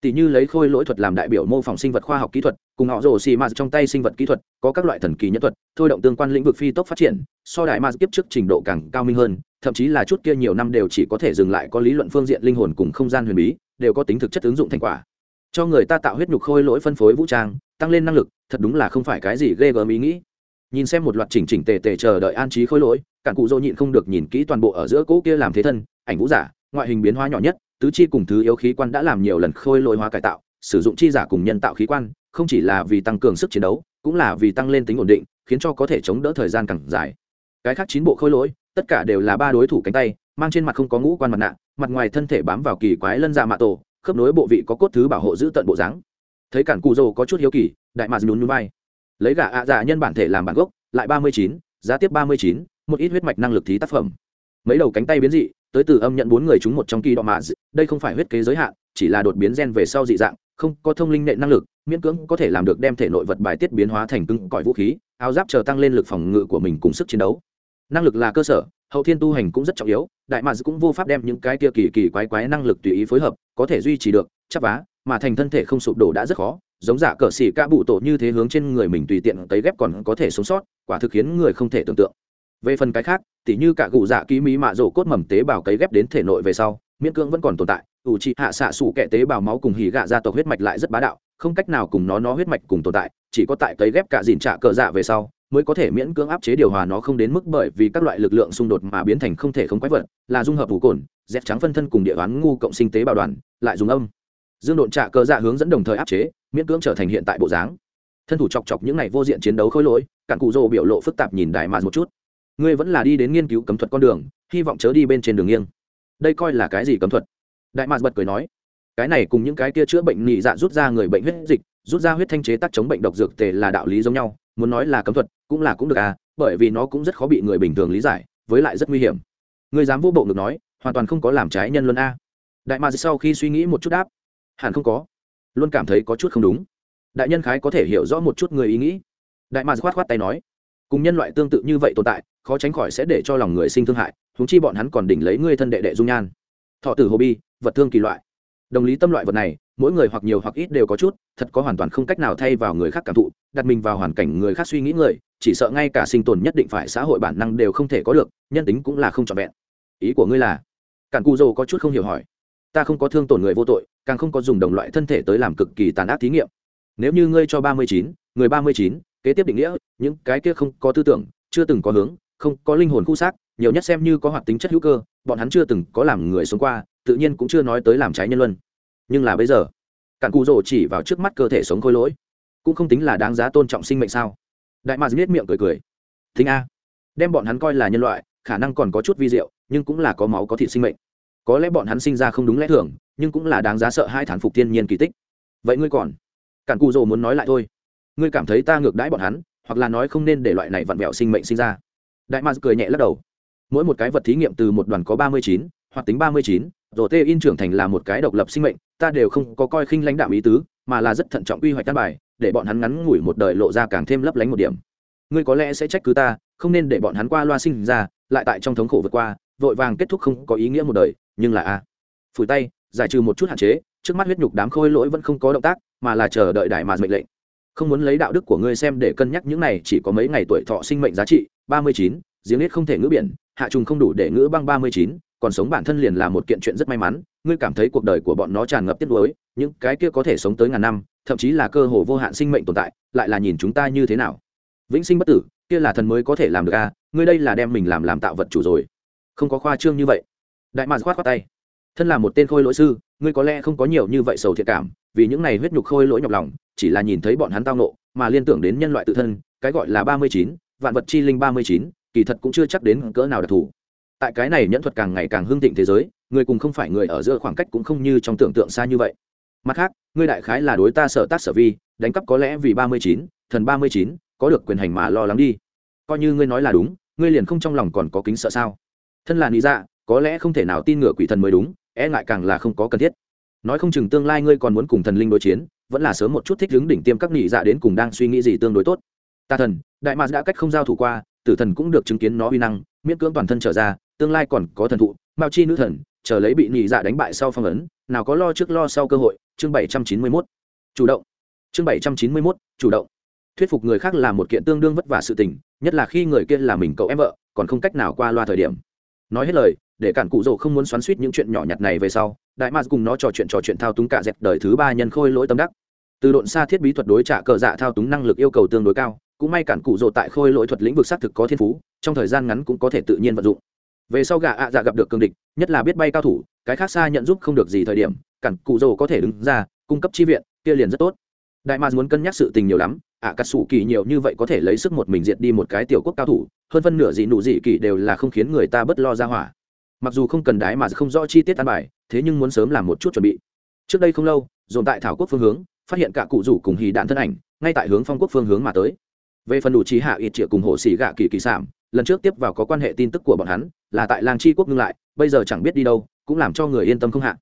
Tỷ như lấy khôi lỗi thuật làm đại biểu mô phỏng sinh vật khoa học kỹ thuật, cùng họ rồ xì mạt trong tay sinh vật kỹ thuật, có các loại thần kỳ nhân thuật, thôi động tương quan lĩnh vực phi tốc phát triển, so đại mạt tiếp trước trình độ càng cao minh hơn, thậm chí là chút kia nhiều năm đều chỉ có thể dừng lại có lý luận phương diện linh hồn cùng không gian huyền bí, đều có tính thực chất ứng dụng thành quả cho người ta tạo huyết nhục khôi lỗi phân phối vũ trang, tăng lên năng lực, thật đúng là không phải cái gì ghê gớm ý nghĩ. Nhìn xem một loạt chỉnh chỉnh tề tề chờ đợi an trí khôi lỗi, cản cụ dô nhịn không được nhìn kỹ toàn bộ ở giữa cỗ kia làm thế thân, ảnh vũ giả, ngoại hình biến hóa nhỏ nhất, tứ chi cùng thứ yếu khí quan đã làm nhiều lần khôi lỗi hóa cải tạo, sử dụng chi giả cùng nhân tạo khí quan, không chỉ là vì tăng cường sức chiến đấu, cũng là vì tăng lên tính ổn định, khiến cho có thể chống đỡ thời gian càng dài. Cái khác chín bộ khôi lỗi, tất cả đều là ba đối thủ cánh tay, mang trên mặt không có ngũ quan mặt nạ, mặt ngoài thân thể bám vào kỳ quái lân dạ mạ tổ khớp nối bộ vị có cốt thứ bảo hộ giữ tận bộ dáng. Thấy cản cụ rồ có chút hiếu kỳ, đại mạc nhún núi bay lấy gà ạ dạ nhân bản thể làm bản gốc, lại ba mươi chín, giá tiếp ba mươi chín, một ít huyết mạch năng lực thí tác phẩm. Mấy đầu cánh tay biến dị, tới từ âm nhận bốn người chúng một trong kỳ đọ mạ đây không phải huyết kế giới hạn, chỉ là đột biến gen về sau dị dạng, không có thông linh nệ năng lực, miễn cưỡng có thể làm được đem thể nội vật bài tiết biến hóa thành cứng, cỏi vũ khí, áo giáp chờ tăng lên lực phòng ngự của mình cùng sức chiến đấu năng lực là cơ sở, hậu thiên tu hành cũng rất trọng yếu, đại mạc cũng vô pháp đem những cái kia kỳ kỳ quái quái năng lực tùy ý phối hợp, có thể duy trì được, chắc vá, mà thành thân thể không sụp đổ đã rất khó, giống giả cờ xỉ ca bụ tổ như thế hướng trên người mình tùy tiện cấy ghép còn có thể sống sót, quả thực khiến người không thể tưởng tượng. Về phần cái khác, tỉ như cả cụ dạ ký mỹ mạ rổ cốt mầm tế bào cấy ghép đến thể nội về sau, miễn cưỡng vẫn còn tồn tại, ủ trị hạ xạ sủ kẻ tế bào máu cùng hỉ gạ gia tộc huyết mạch lại rất bá đạo, không cách nào cùng nó nó huyết mạch cùng tồn tại, chỉ có tại cấy ghép cả dìn trạ cờ dạ về sau mới có thể miễn cưỡng áp chế điều hòa nó không đến mức bởi vì các loại lực lượng xung đột mà biến thành không thể không quái vật, là dung hợp vũ cồn, dẹp trắng phân thân cùng địa đoán ngu cộng sinh tế bảo đoàn, lại dùng âm. Dương độn trạ cơ dạ hướng dẫn đồng thời áp chế, miễn cưỡng trở thành hiện tại bộ dáng. Thân thủ chọc chọc những ngày vô diện chiến đấu khôi lỗi, cản cụ rồ biểu lộ phức tạp nhìn đại mà một chút. Ngươi vẫn là đi đến nghiên cứu cấm thuật con đường, hy vọng chớ đi bên trên đường nghiêng. Đây coi là cái gì cấm thuật? Đại mạc bật cười nói. Cái này cùng những cái kia chữa bệnh nhị dạ rút ra người bệnh huyết dịch, rút ra huyết thanh chế tác chống bệnh độc dược tề là đạo lý giống nhau muốn nói là cấm thuật, cũng là cũng được à bởi vì nó cũng rất khó bị người bình thường lý giải, với lại rất nguy hiểm. Người dám vô bộ ngực nói, hoàn toàn không có làm trái nhân luân a. Đại mạc sau khi suy nghĩ một chút đáp, hẳn không có. Luôn cảm thấy có chút không đúng. Đại nhân khái có thể hiểu rõ một chút người ý nghĩ. Đại mạc khoát khoát tay nói, cùng nhân loại tương tự như vậy tồn tại, khó tránh khỏi sẽ để cho lòng người sinh thương hại húng chi bọn hắn còn đỉnh lấy ngươi thân đệ đệ dung nhan. Thọ tử hồ bi, vật thương kỳ loại. Đồng lý tâm loại vật này mỗi người hoặc nhiều hoặc ít đều có chút, thật có hoàn toàn không cách nào thay vào người khác cảm thụ, đặt mình vào hoàn cảnh người khác suy nghĩ người, chỉ sợ ngay cả sinh tồn nhất định phải xã hội bản năng đều không thể có được, nhân tính cũng là không trọn vẹn. Ý của ngươi là? Cản cù dô có chút không hiểu hỏi. Ta không có thương tổn người vô tội, càng không có dùng đồng loại thân thể tới làm cực kỳ tàn ác thí nghiệm. Nếu như ngươi cho ba mươi chín, người ba mươi chín, kế tiếp định nghĩa, những cái kia không có tư tưởng, chưa từng có hướng, không có linh hồn khu xác, nhiều nhất xem như có hoạt tính chất hữu cơ, bọn hắn chưa từng có làm người sống qua, tự nhiên cũng chưa nói tới làm trái nhân luân nhưng là bây giờ cạn cụ rồ chỉ vào trước mắt cơ thể sống khôi lỗi, cũng không tính là đáng giá tôn trọng sinh mệnh sao? Đại mạc biết miệng cười cười. Thính a, đem bọn hắn coi là nhân loại, khả năng còn có chút vi diệu, nhưng cũng là có máu có thịt sinh mệnh. Có lẽ bọn hắn sinh ra không đúng lẽ thường, nhưng cũng là đáng giá sợ hai thản phục thiên nhiên kỳ tích. Vậy ngươi còn? Cản cù rồ muốn nói lại thôi. Ngươi cảm thấy ta ngược đãi bọn hắn, hoặc là nói không nên để loại này vặn vẹo sinh mệnh sinh ra? Đại mạc cười nhẹ lắc đầu. Mỗi một cái vật thí nghiệm từ một đoàn có ba mươi chín, hoặc tính ba mươi chín rồi tê in trưởng thành là một cái độc lập sinh mệnh, ta đều không có coi khinh lãnh đạo ý tứ, mà là rất thận trọng quy hoạch căn bài, để bọn hắn ngắn ngủi một đời lộ ra càng thêm lấp lánh một điểm. Ngươi có lẽ sẽ trách cứ ta, không nên để bọn hắn qua loa sinh ra, lại tại trong thống khổ vượt qua, vội vàng kết thúc không có ý nghĩa một đời, nhưng là a. Phủi tay, giải trừ một chút hạn chế, trước mắt huyết nhục đám khôi lỗi vẫn không có động tác, mà là chờ đợi đại mà mệnh lệnh. Không muốn lấy đạo đức của ngươi xem để cân nhắc những này, chỉ có mấy ngày tuổi thọ sinh mệnh giá trị, ba mươi chín, giếng nết không thể ngữ biển, hạ trùng không đủ để ngữ băng ba mươi chín còn sống bản thân liền là một kiện chuyện rất may mắn, ngươi cảm thấy cuộc đời của bọn nó tràn ngập tiếc nuối, những cái kia có thể sống tới ngàn năm, thậm chí là cơ hồ vô hạn sinh mệnh tồn tại, lại là nhìn chúng ta như thế nào? Vĩnh sinh bất tử, kia là thần mới có thể làm được a à? ngươi đây là đem mình làm làm tạo vật chủ rồi. Không có khoa trương như vậy. Đại mạc khoát khoát tay. Thân là một tên khôi lỗi sư, ngươi có lẽ không có nhiều như vậy sầu thiệt cảm, vì những này huyết nhục khôi lỗi nhọc lòng, chỉ là nhìn thấy bọn hắn tao nộ mà liên tưởng đến nhân loại tự thân, cái gọi là ba mươi chín, vạn vật chi linh ba mươi chín, kỳ thật cũng chưa chắc đến cỡ nào đặc thù tại cái này nhẫn thuật càng ngày càng hưng thịnh thế giới, người cùng không phải người ở giữa khoảng cách cũng không như trong tưởng tượng xa như vậy. Mặt khác, ngươi đại khái là đối ta sở tác sở vi, đánh cắp có lẽ vì ba mươi chín, thần ba mươi chín, có được quyền hành mà lo lắng đi. Coi như ngươi nói là đúng, ngươi liền không trong lòng còn có kính sợ sao? Thân là lý dạ có lẽ không thể nào tin ngựa quỷ thần mới đúng e ngại càng là không có cần thiết. Nói không chừng tương lai ngươi còn muốn cùng thần linh đối chiến, vẫn là sớm một chút thích đứng đỉnh tiêm các nhị dạ đến cùng đang suy nghĩ gì tương đối tốt. Ta thần, đại mạc đã cách không giao thủ qua, tử thần cũng được chứng kiến nó uy năng, miễn cưỡng toàn thân trở ra tương lai còn có thần thụ, mao chi nữ thần, chờ lấy bị nhị dạ đánh bại sau phong ấn, nào có lo trước lo sau cơ hội, chương bảy trăm chín mươi mốt. Chủ động. Chương bảy trăm chín mươi mốt, chủ động. Thuyết phục người khác là một kiện tương đương vất vả sự tình, nhất là khi người kia là mình cậu em vợ, còn không cách nào qua loa thời điểm. Nói hết lời, để cản cụ rồ không muốn xoắn suýt những chuyện nhỏ nhặt này về sau, đại mars cùng nó trò chuyện trò chuyện thao túng cả dẹp đời thứ ba nhân khôi lỗi tâm đắc. Từ độn xa thiết bí thuật đối trả cờ dạ thao túng năng lực yêu cầu tương đối cao, cũng may cản cụ rồ tại khôi lỗi thuật lĩnh vực xác thực có thiên phú, trong thời gian ngắn cũng có thể tự nhiên vận dụng về sau gà ạ dạ gặp được cương địch, nhất là biết bay cao thủ, cái khác xa nhận giúp không được gì thời điểm, cản cụ rồ có thể đứng ra, cung cấp chi viện, kia liền rất tốt. Đại mạc muốn cân nhắc sự tình nhiều lắm, ạ cắt xù kỳ nhiều như vậy có thể lấy sức một mình diệt đi một cái tiểu quốc cao thủ, hơn phân nửa gì nụ gì kỳ đều là không khiến người ta bất lo ra hỏa. Mặc dù không cần đái mà không rõ chi tiết an bài, thế nhưng muốn sớm làm một chút chuẩn bị. Trước đây không lâu, dồn tại thảo quốc phương hướng, phát hiện cả cụ rủ cùng hì đạn thân ảnh, ngay tại hướng phong quốc phương hướng mà tới. Về phần đủ trí hạ ít triệu cùng hộ xỉ gạ kỳ kỳ sản lần trước tiếp vào có quan hệ tin tức của bọn hắn, là tại làng chi quốc ngưng lại, bây giờ chẳng biết đi đâu, cũng làm cho người yên tâm không hạ.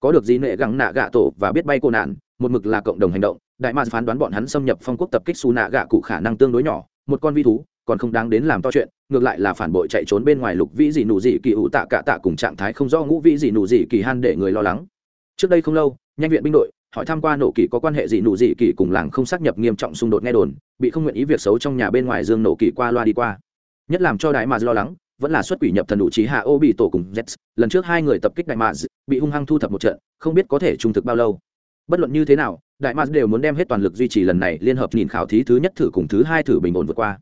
Có được gì nệ gắng nạ gạ tổ và biết bay cô nạn, một mực là cộng đồng hành động, đại mạc phán đoán bọn hắn xâm nhập phong quốc tập kích xù nạ gạ cụ khả năng tương đối nhỏ, một con vi thú, còn không đáng đến làm to chuyện, ngược lại là phản bội chạy trốn bên ngoài lục vĩ dị nụ dị kỳ ủ tạ cả tạ cùng trạng thái không do ngũ vĩ dị nụ dị kỳ han để người lo lắng. Trước đây không lâu, nhanh viện binh đội, hỏi tham qua nổ kỳ có quan hệ dị nụ dị kỳ cùng làng không xác nhập nghiêm trọng xung đột nghe đồn, bị không nguyện ý việc xấu trong nhà bên ngoài dương nổ kỳ qua loa đi qua nhất làm cho đại mads lo lắng vẫn là xuất quỷ nhập thần đủ trí hạ ô bị tổ cùng z. Lần trước hai người tập kích đại mads bị hung hăng thu thập một trận, không biết có thể trung thực bao lâu. Bất luận như thế nào, đại mads đều muốn đem hết toàn lực duy trì lần này liên hợp nhìn khảo thí thứ nhất thử cùng thứ hai thử bình ổn vượt qua.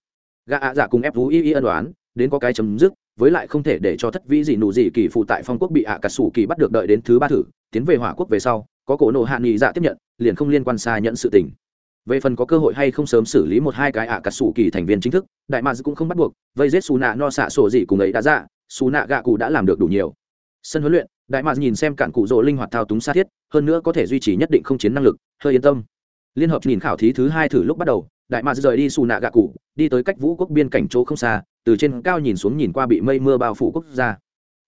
Gã ạ dạ cùng ép vũ y y ân đoán, đến có cái chấm dứt, với lại không thể để cho thất vĩ gì nụ gì kỳ phụ tại phong quốc bị ạ cà sủ kỳ bắt được đợi đến thứ ba thử, tiến về hỏa quốc về sau, có cổ nộ hạ nghị dạ tiếp nhận, liền không liên quan xa nhận sự tình về phần có cơ hội hay không sớm xử lý một hai cái ạ cà sủ kỳ thành viên chính thức, đại mads cũng không bắt buộc, vây giết xù nạ no xạ sổ gì cùng ấy đã ra xù nạ gạ cụ đã làm được đủ nhiều. Sân huấn luyện, đại mads nhìn xem cản cụ rỗ linh hoạt thao túng xa thiết, hơn nữa có thể duy trì nhất định không chiến năng lực, hơi yên tâm. Liên hợp nhìn khảo thí thứ hai thử lúc bắt đầu, đại mads rời đi xù nạ gạ cụ, đi tới cách vũ quốc biên cảnh chỗ không xa, từ trên cao nhìn xuống nhìn qua bị mây mưa bao phủ quốc gia.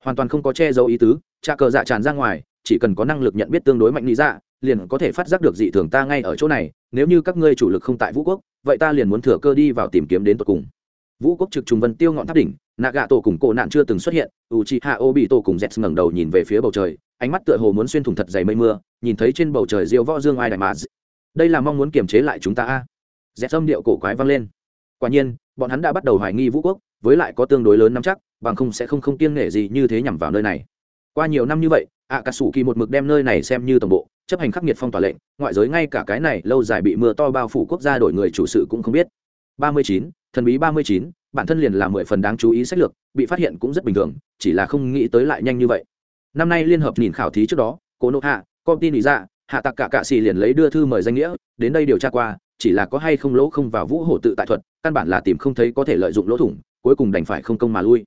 Hoàn toàn không có che giấu ý tứ, trà cờ dạ tràn ra ngoài, chỉ cần có năng lực nhận biết tương đối mạnh lý dạ liền có thể phát giác được dị thường ta ngay ở chỗ này nếu như các ngươi chủ lực không tại vũ quốc, vậy ta liền muốn thừa cơ đi vào tìm kiếm đến tận cùng. Vũ quốc trực trùng vân tiêu ngọn tháp đỉnh nạ gạ tổ cùng cổ nạn chưa từng xuất hiện u chi hạ ô bị tổ cùng z ngẩng đầu nhìn về phía bầu trời, ánh mắt tựa hồ muốn xuyên thủng thật dày mây mưa, nhìn thấy trên bầu trời diêu võ dương ai đại mà đây là mong muốn kiềm chế lại chúng ta a. Z âm điệu cổ quái vang lên. Quả nhiên, bọn hắn đã bắt đầu hoài nghi vũ quốc, với lại có tương đối lớn nắm chắc, bằng không sẽ không không kiêng nể gì như thế nhằm vào nơi này qua nhiều năm như vậy ạ cà sủ kỳ một mực đem nơi này xem như tổng bộ, chấp hành khắc nghiệt phong tỏa lệnh, ngoại giới ngay cả cái này lâu dài bị mưa to bao phủ quốc gia đổi người chủ sự cũng không biết. Ba mươi chín, thần bí ba mươi chín, bản thân liền là mười phần đáng chú ý sách lược, bị phát hiện cũng rất bình thường, chỉ là không nghĩ tới lại nhanh như vậy. Năm nay liên hợp nhìn khảo thí trước đó cố nộ hạ công ty lý dạ hạ tặc cả cạ xì liền lấy đưa thư mời danh nghĩa, đến đây điều tra qua, chỉ là có hay không lỗ không vào vũ hổ tự tại thuật, căn bản là tìm không thấy có thể lợi dụng lỗ thủng, cuối cùng đành phải không công mà lui.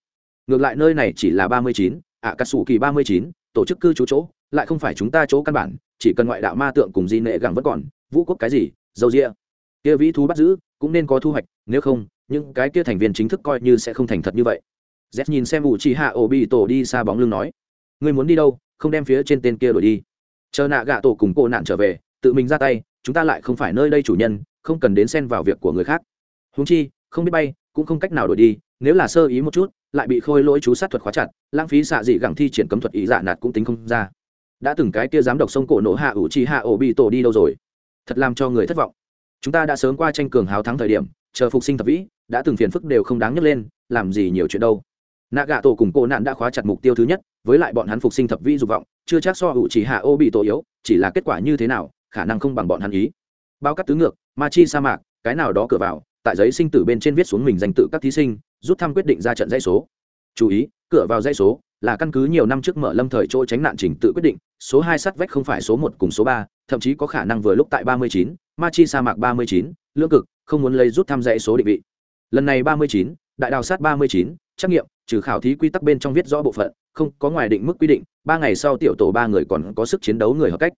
Ngược lại nơi này chỉ là ba mươi chín ạ cà sủ kỳ ba mươi chín, tổ chức cư trú chỗ, lại không phải chúng ta chỗ căn bản, chỉ cần ngoại đạo ma tượng cùng di nệ gẳng vẫn còn, vũ quốc cái gì, dầu rĩa kia vĩ thú bắt giữ, cũng nên có thu hoạch, nếu không, những cái kia thành viên chính thức coi như sẽ không thành thật như vậy. Z nhìn xem ủ chỉ hạ ổ bị tổ đi xa bóng lưng nói, ngươi muốn đi đâu, không đem phía trên tên kia đổi đi. Chờ nạ gạ tổ cùng cô nạn trở về, tự mình ra tay, chúng ta lại không phải nơi đây chủ nhân, không cần đến xen vào việc của người khác. Húng chi không biết bay, cũng không cách nào đổi đi, nếu là sơ ý một chút, lại bị khôi lỗi chú sát thuật khóa chặt, lãng phí xạ dị gẳng thi triển cấm thuật ý dạ nạt cũng tính không ra. Đã từng cái kia dám độc sông cổ nổ hạ ủ chi hạ ổ bị tổ đi đâu rồi? Thật làm cho người thất vọng. Chúng ta đã sớm qua tranh cường hào thắng thời điểm, chờ phục sinh thập vĩ, đã từng phiền phức đều không đáng nhấc lên, làm gì nhiều chuyện đâu. Nạ gạ tổ cùng cô nạn đã khóa chặt mục tiêu thứ nhất, với lại bọn hắn phục sinh thập vĩ dục vọng, chưa chắc so ủ chỉ hạ ô bị tổ yếu, chỉ là kết quả như thế nào, khả năng không bằng bọn hắn ý. Bao cắt tứ ngược ma chi sa mạc, cái nào đó cửa vào tại giấy sinh tử bên trên viết xuống mình danh tự các thí sinh, rút thăm quyết định ra trận dãy số. Chú ý, cửa vào dãy số là căn cứ nhiều năm trước mở lâm thời chỗ tránh nạn trình tự quyết định, số hai sắt vách không phải số một cùng số ba, thậm chí có khả năng vừa lúc tại ba mươi chín, ma chi sa mạc ba mươi chín, lưỡng cực, không muốn lấy rút thăm dãy số định vị. Lần này ba mươi chín, đại đào sát ba mươi chín, trắc nghiệm, trừ khảo thí quy tắc bên trong viết rõ bộ phận, không có ngoài định mức quy định, ba ngày sau tiểu tổ ba người còn có sức chiến đấu người hợp cách.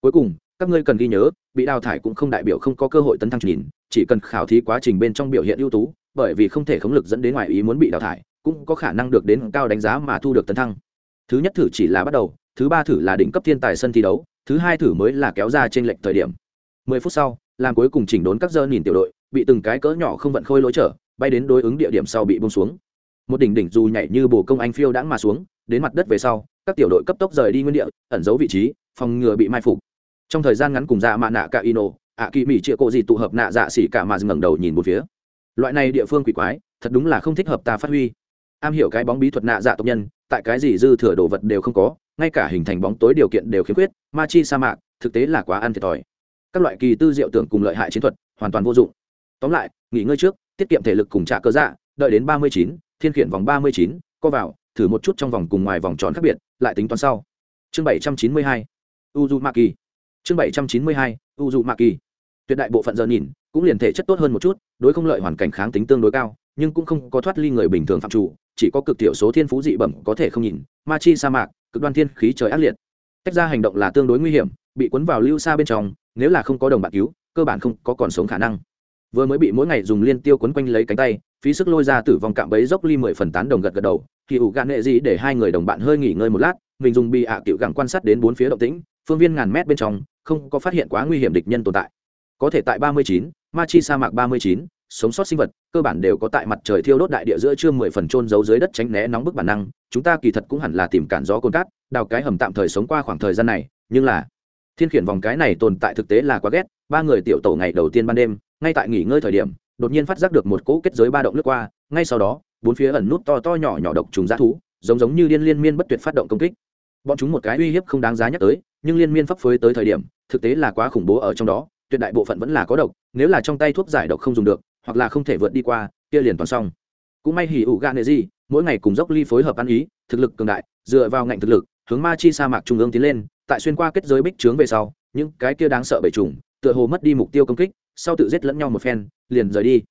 Cuối cùng, các ngươi cần ghi nhớ, bị đào thải cũng không đại biểu không có cơ hội tấn thăng nhìn chỉ cần khảo thí quá trình bên trong biểu hiện ưu tú, bởi vì không thể khống lực dẫn đến ngoài ý muốn bị đào thải, cũng có khả năng được đến cao đánh giá mà thu được tấn thăng. Thứ nhất thử chỉ là bắt đầu, thứ ba thử là đỉnh cấp thiên tài sân thi đấu, thứ hai thử mới là kéo ra trên lệnh thời điểm. Mười phút sau, làm cuối cùng chỉnh đốn các dơ nhìn tiểu đội, bị từng cái cỡ nhỏ không vận khôi lối trở, bay đến đối ứng địa điểm sau bị bông xuống. Một đỉnh đỉnh dù nhảy như bồ công anh phiêu đãng mà xuống, đến mặt đất về sau, các tiểu đội cấp tốc rời đi nguyên địa, ẩn giấu vị trí, phòng ngừa bị mai phục. Trong thời gian ngắn cùng dạ mạ nạ cả ino ạ kỳ mỹ chĩa cộ gì tụ hợp nạ dạ xỉ cả mà ngẩng đầu nhìn một phía. Loại này địa phương quỷ quái, thật đúng là không thích hợp ta phát huy. Am hiểu cái bóng bí thuật nạ dạ tộc nhân, tại cái gì dư thừa đồ vật đều không có, ngay cả hình thành bóng tối điều kiện đều khiếm khuyết, ma chi sa mạc, thực tế là quá ăn thiệt thòi. Các loại kỳ tư diệu tưởng cùng lợi hại chiến thuật, hoàn toàn vô dụng. Tóm lại, nghỉ ngơi trước, tiết kiệm thể lực cùng trả cơ dạ đợi đến ba mươi chín, thiên khiển vòng ba mươi chín, co vào, thử một chút trong vòng cùng ngoài vòng tròn khác biệt, lại tính toán sau. Chương bảy trăm chín mươi hai. Uju Ma Kỳ. chương bảy trăm chín mươi hai uzumaki. Tuyệt đại bộ phận giờ nhìn cũng liền thể chất tốt hơn một chút, đối không lợi hoàn cảnh kháng tính tương đối cao, nhưng cũng không có thoát ly người bình thường phạm chủ, chỉ có cực thiểu số thiên phú dị bẩm có thể không nhìn. Ma chi sa mạc, cực đoan thiên khí trời ác liệt. Tách ra hành động là tương đối nguy hiểm, bị cuốn vào lưu xa bên trong, nếu là không có đồng bạn cứu, cơ bản không có còn sống khả năng. Vừa mới bị mỗi ngày dùng liên tiêu quấn quanh lấy cánh tay, phí sức lôi ra tử vong cạm bấy dốc ly mười phần tán đồng gật gật đầu. Thì ủ gạn nghệ gì để hai người đồng bạn hơi nghỉ ngơi một lát, mình dùng bị ạ à cựu gẳng quan sát đến bốn phía động tĩnh phương viên ngàn mét bên trong, không có phát hiện quá nguy hiểm địch nhân tồn tại. Có thể tại ba mươi chín ma chi sa mạc ba mươi chín, sống sót sinh vật, cơ bản đều có tại mặt trời thiêu đốt đại địa giữa trưa mười phần trôn giấu dưới đất tránh né nóng bức bản năng. Chúng ta kỳ thật cũng hẳn là tìm cản gió côn cát, đào cái hầm tạm thời sống qua khoảng thời gian này, nhưng là thiên khiển vòng cái này tồn tại thực tế là quá ghét. Ba người tiểu tổ ngày đầu tiên ban đêm, ngay tại nghỉ ngơi thời điểm, đột nhiên phát giác được một cỗ kết giới ba động lướt qua, ngay sau đó, bốn phía ẩn nút to to nhỏ nhỏ độc trùng g thú, giống giống như liên liên miên bất tuyệt phát động công kích. Bọn chúng một cái uy hiếp không đáng giá nhắc tới nhưng liên miên pháp phối tới thời điểm, thực tế là quá khủng bố ở trong đó, tuyệt đại bộ phận vẫn là có độc, nếu là trong tay thuốc giải độc không dùng được, hoặc là không thể vượt đi qua, kia liền toàn xong. Cũng may hỉ ủ gạ nệ gì, mỗi ngày cùng dốc ly phối hợp ăn ý, thực lực cường đại, dựa vào ngạnh thực lực, hướng ma chi sa mạc trung ương tiến lên, tại xuyên qua kết giới bích trướng về sau, những cái kia đáng sợ bể trùng, tựa hồ mất đi mục tiêu công kích, sau tự giết lẫn nhau một phen, liền rời đi.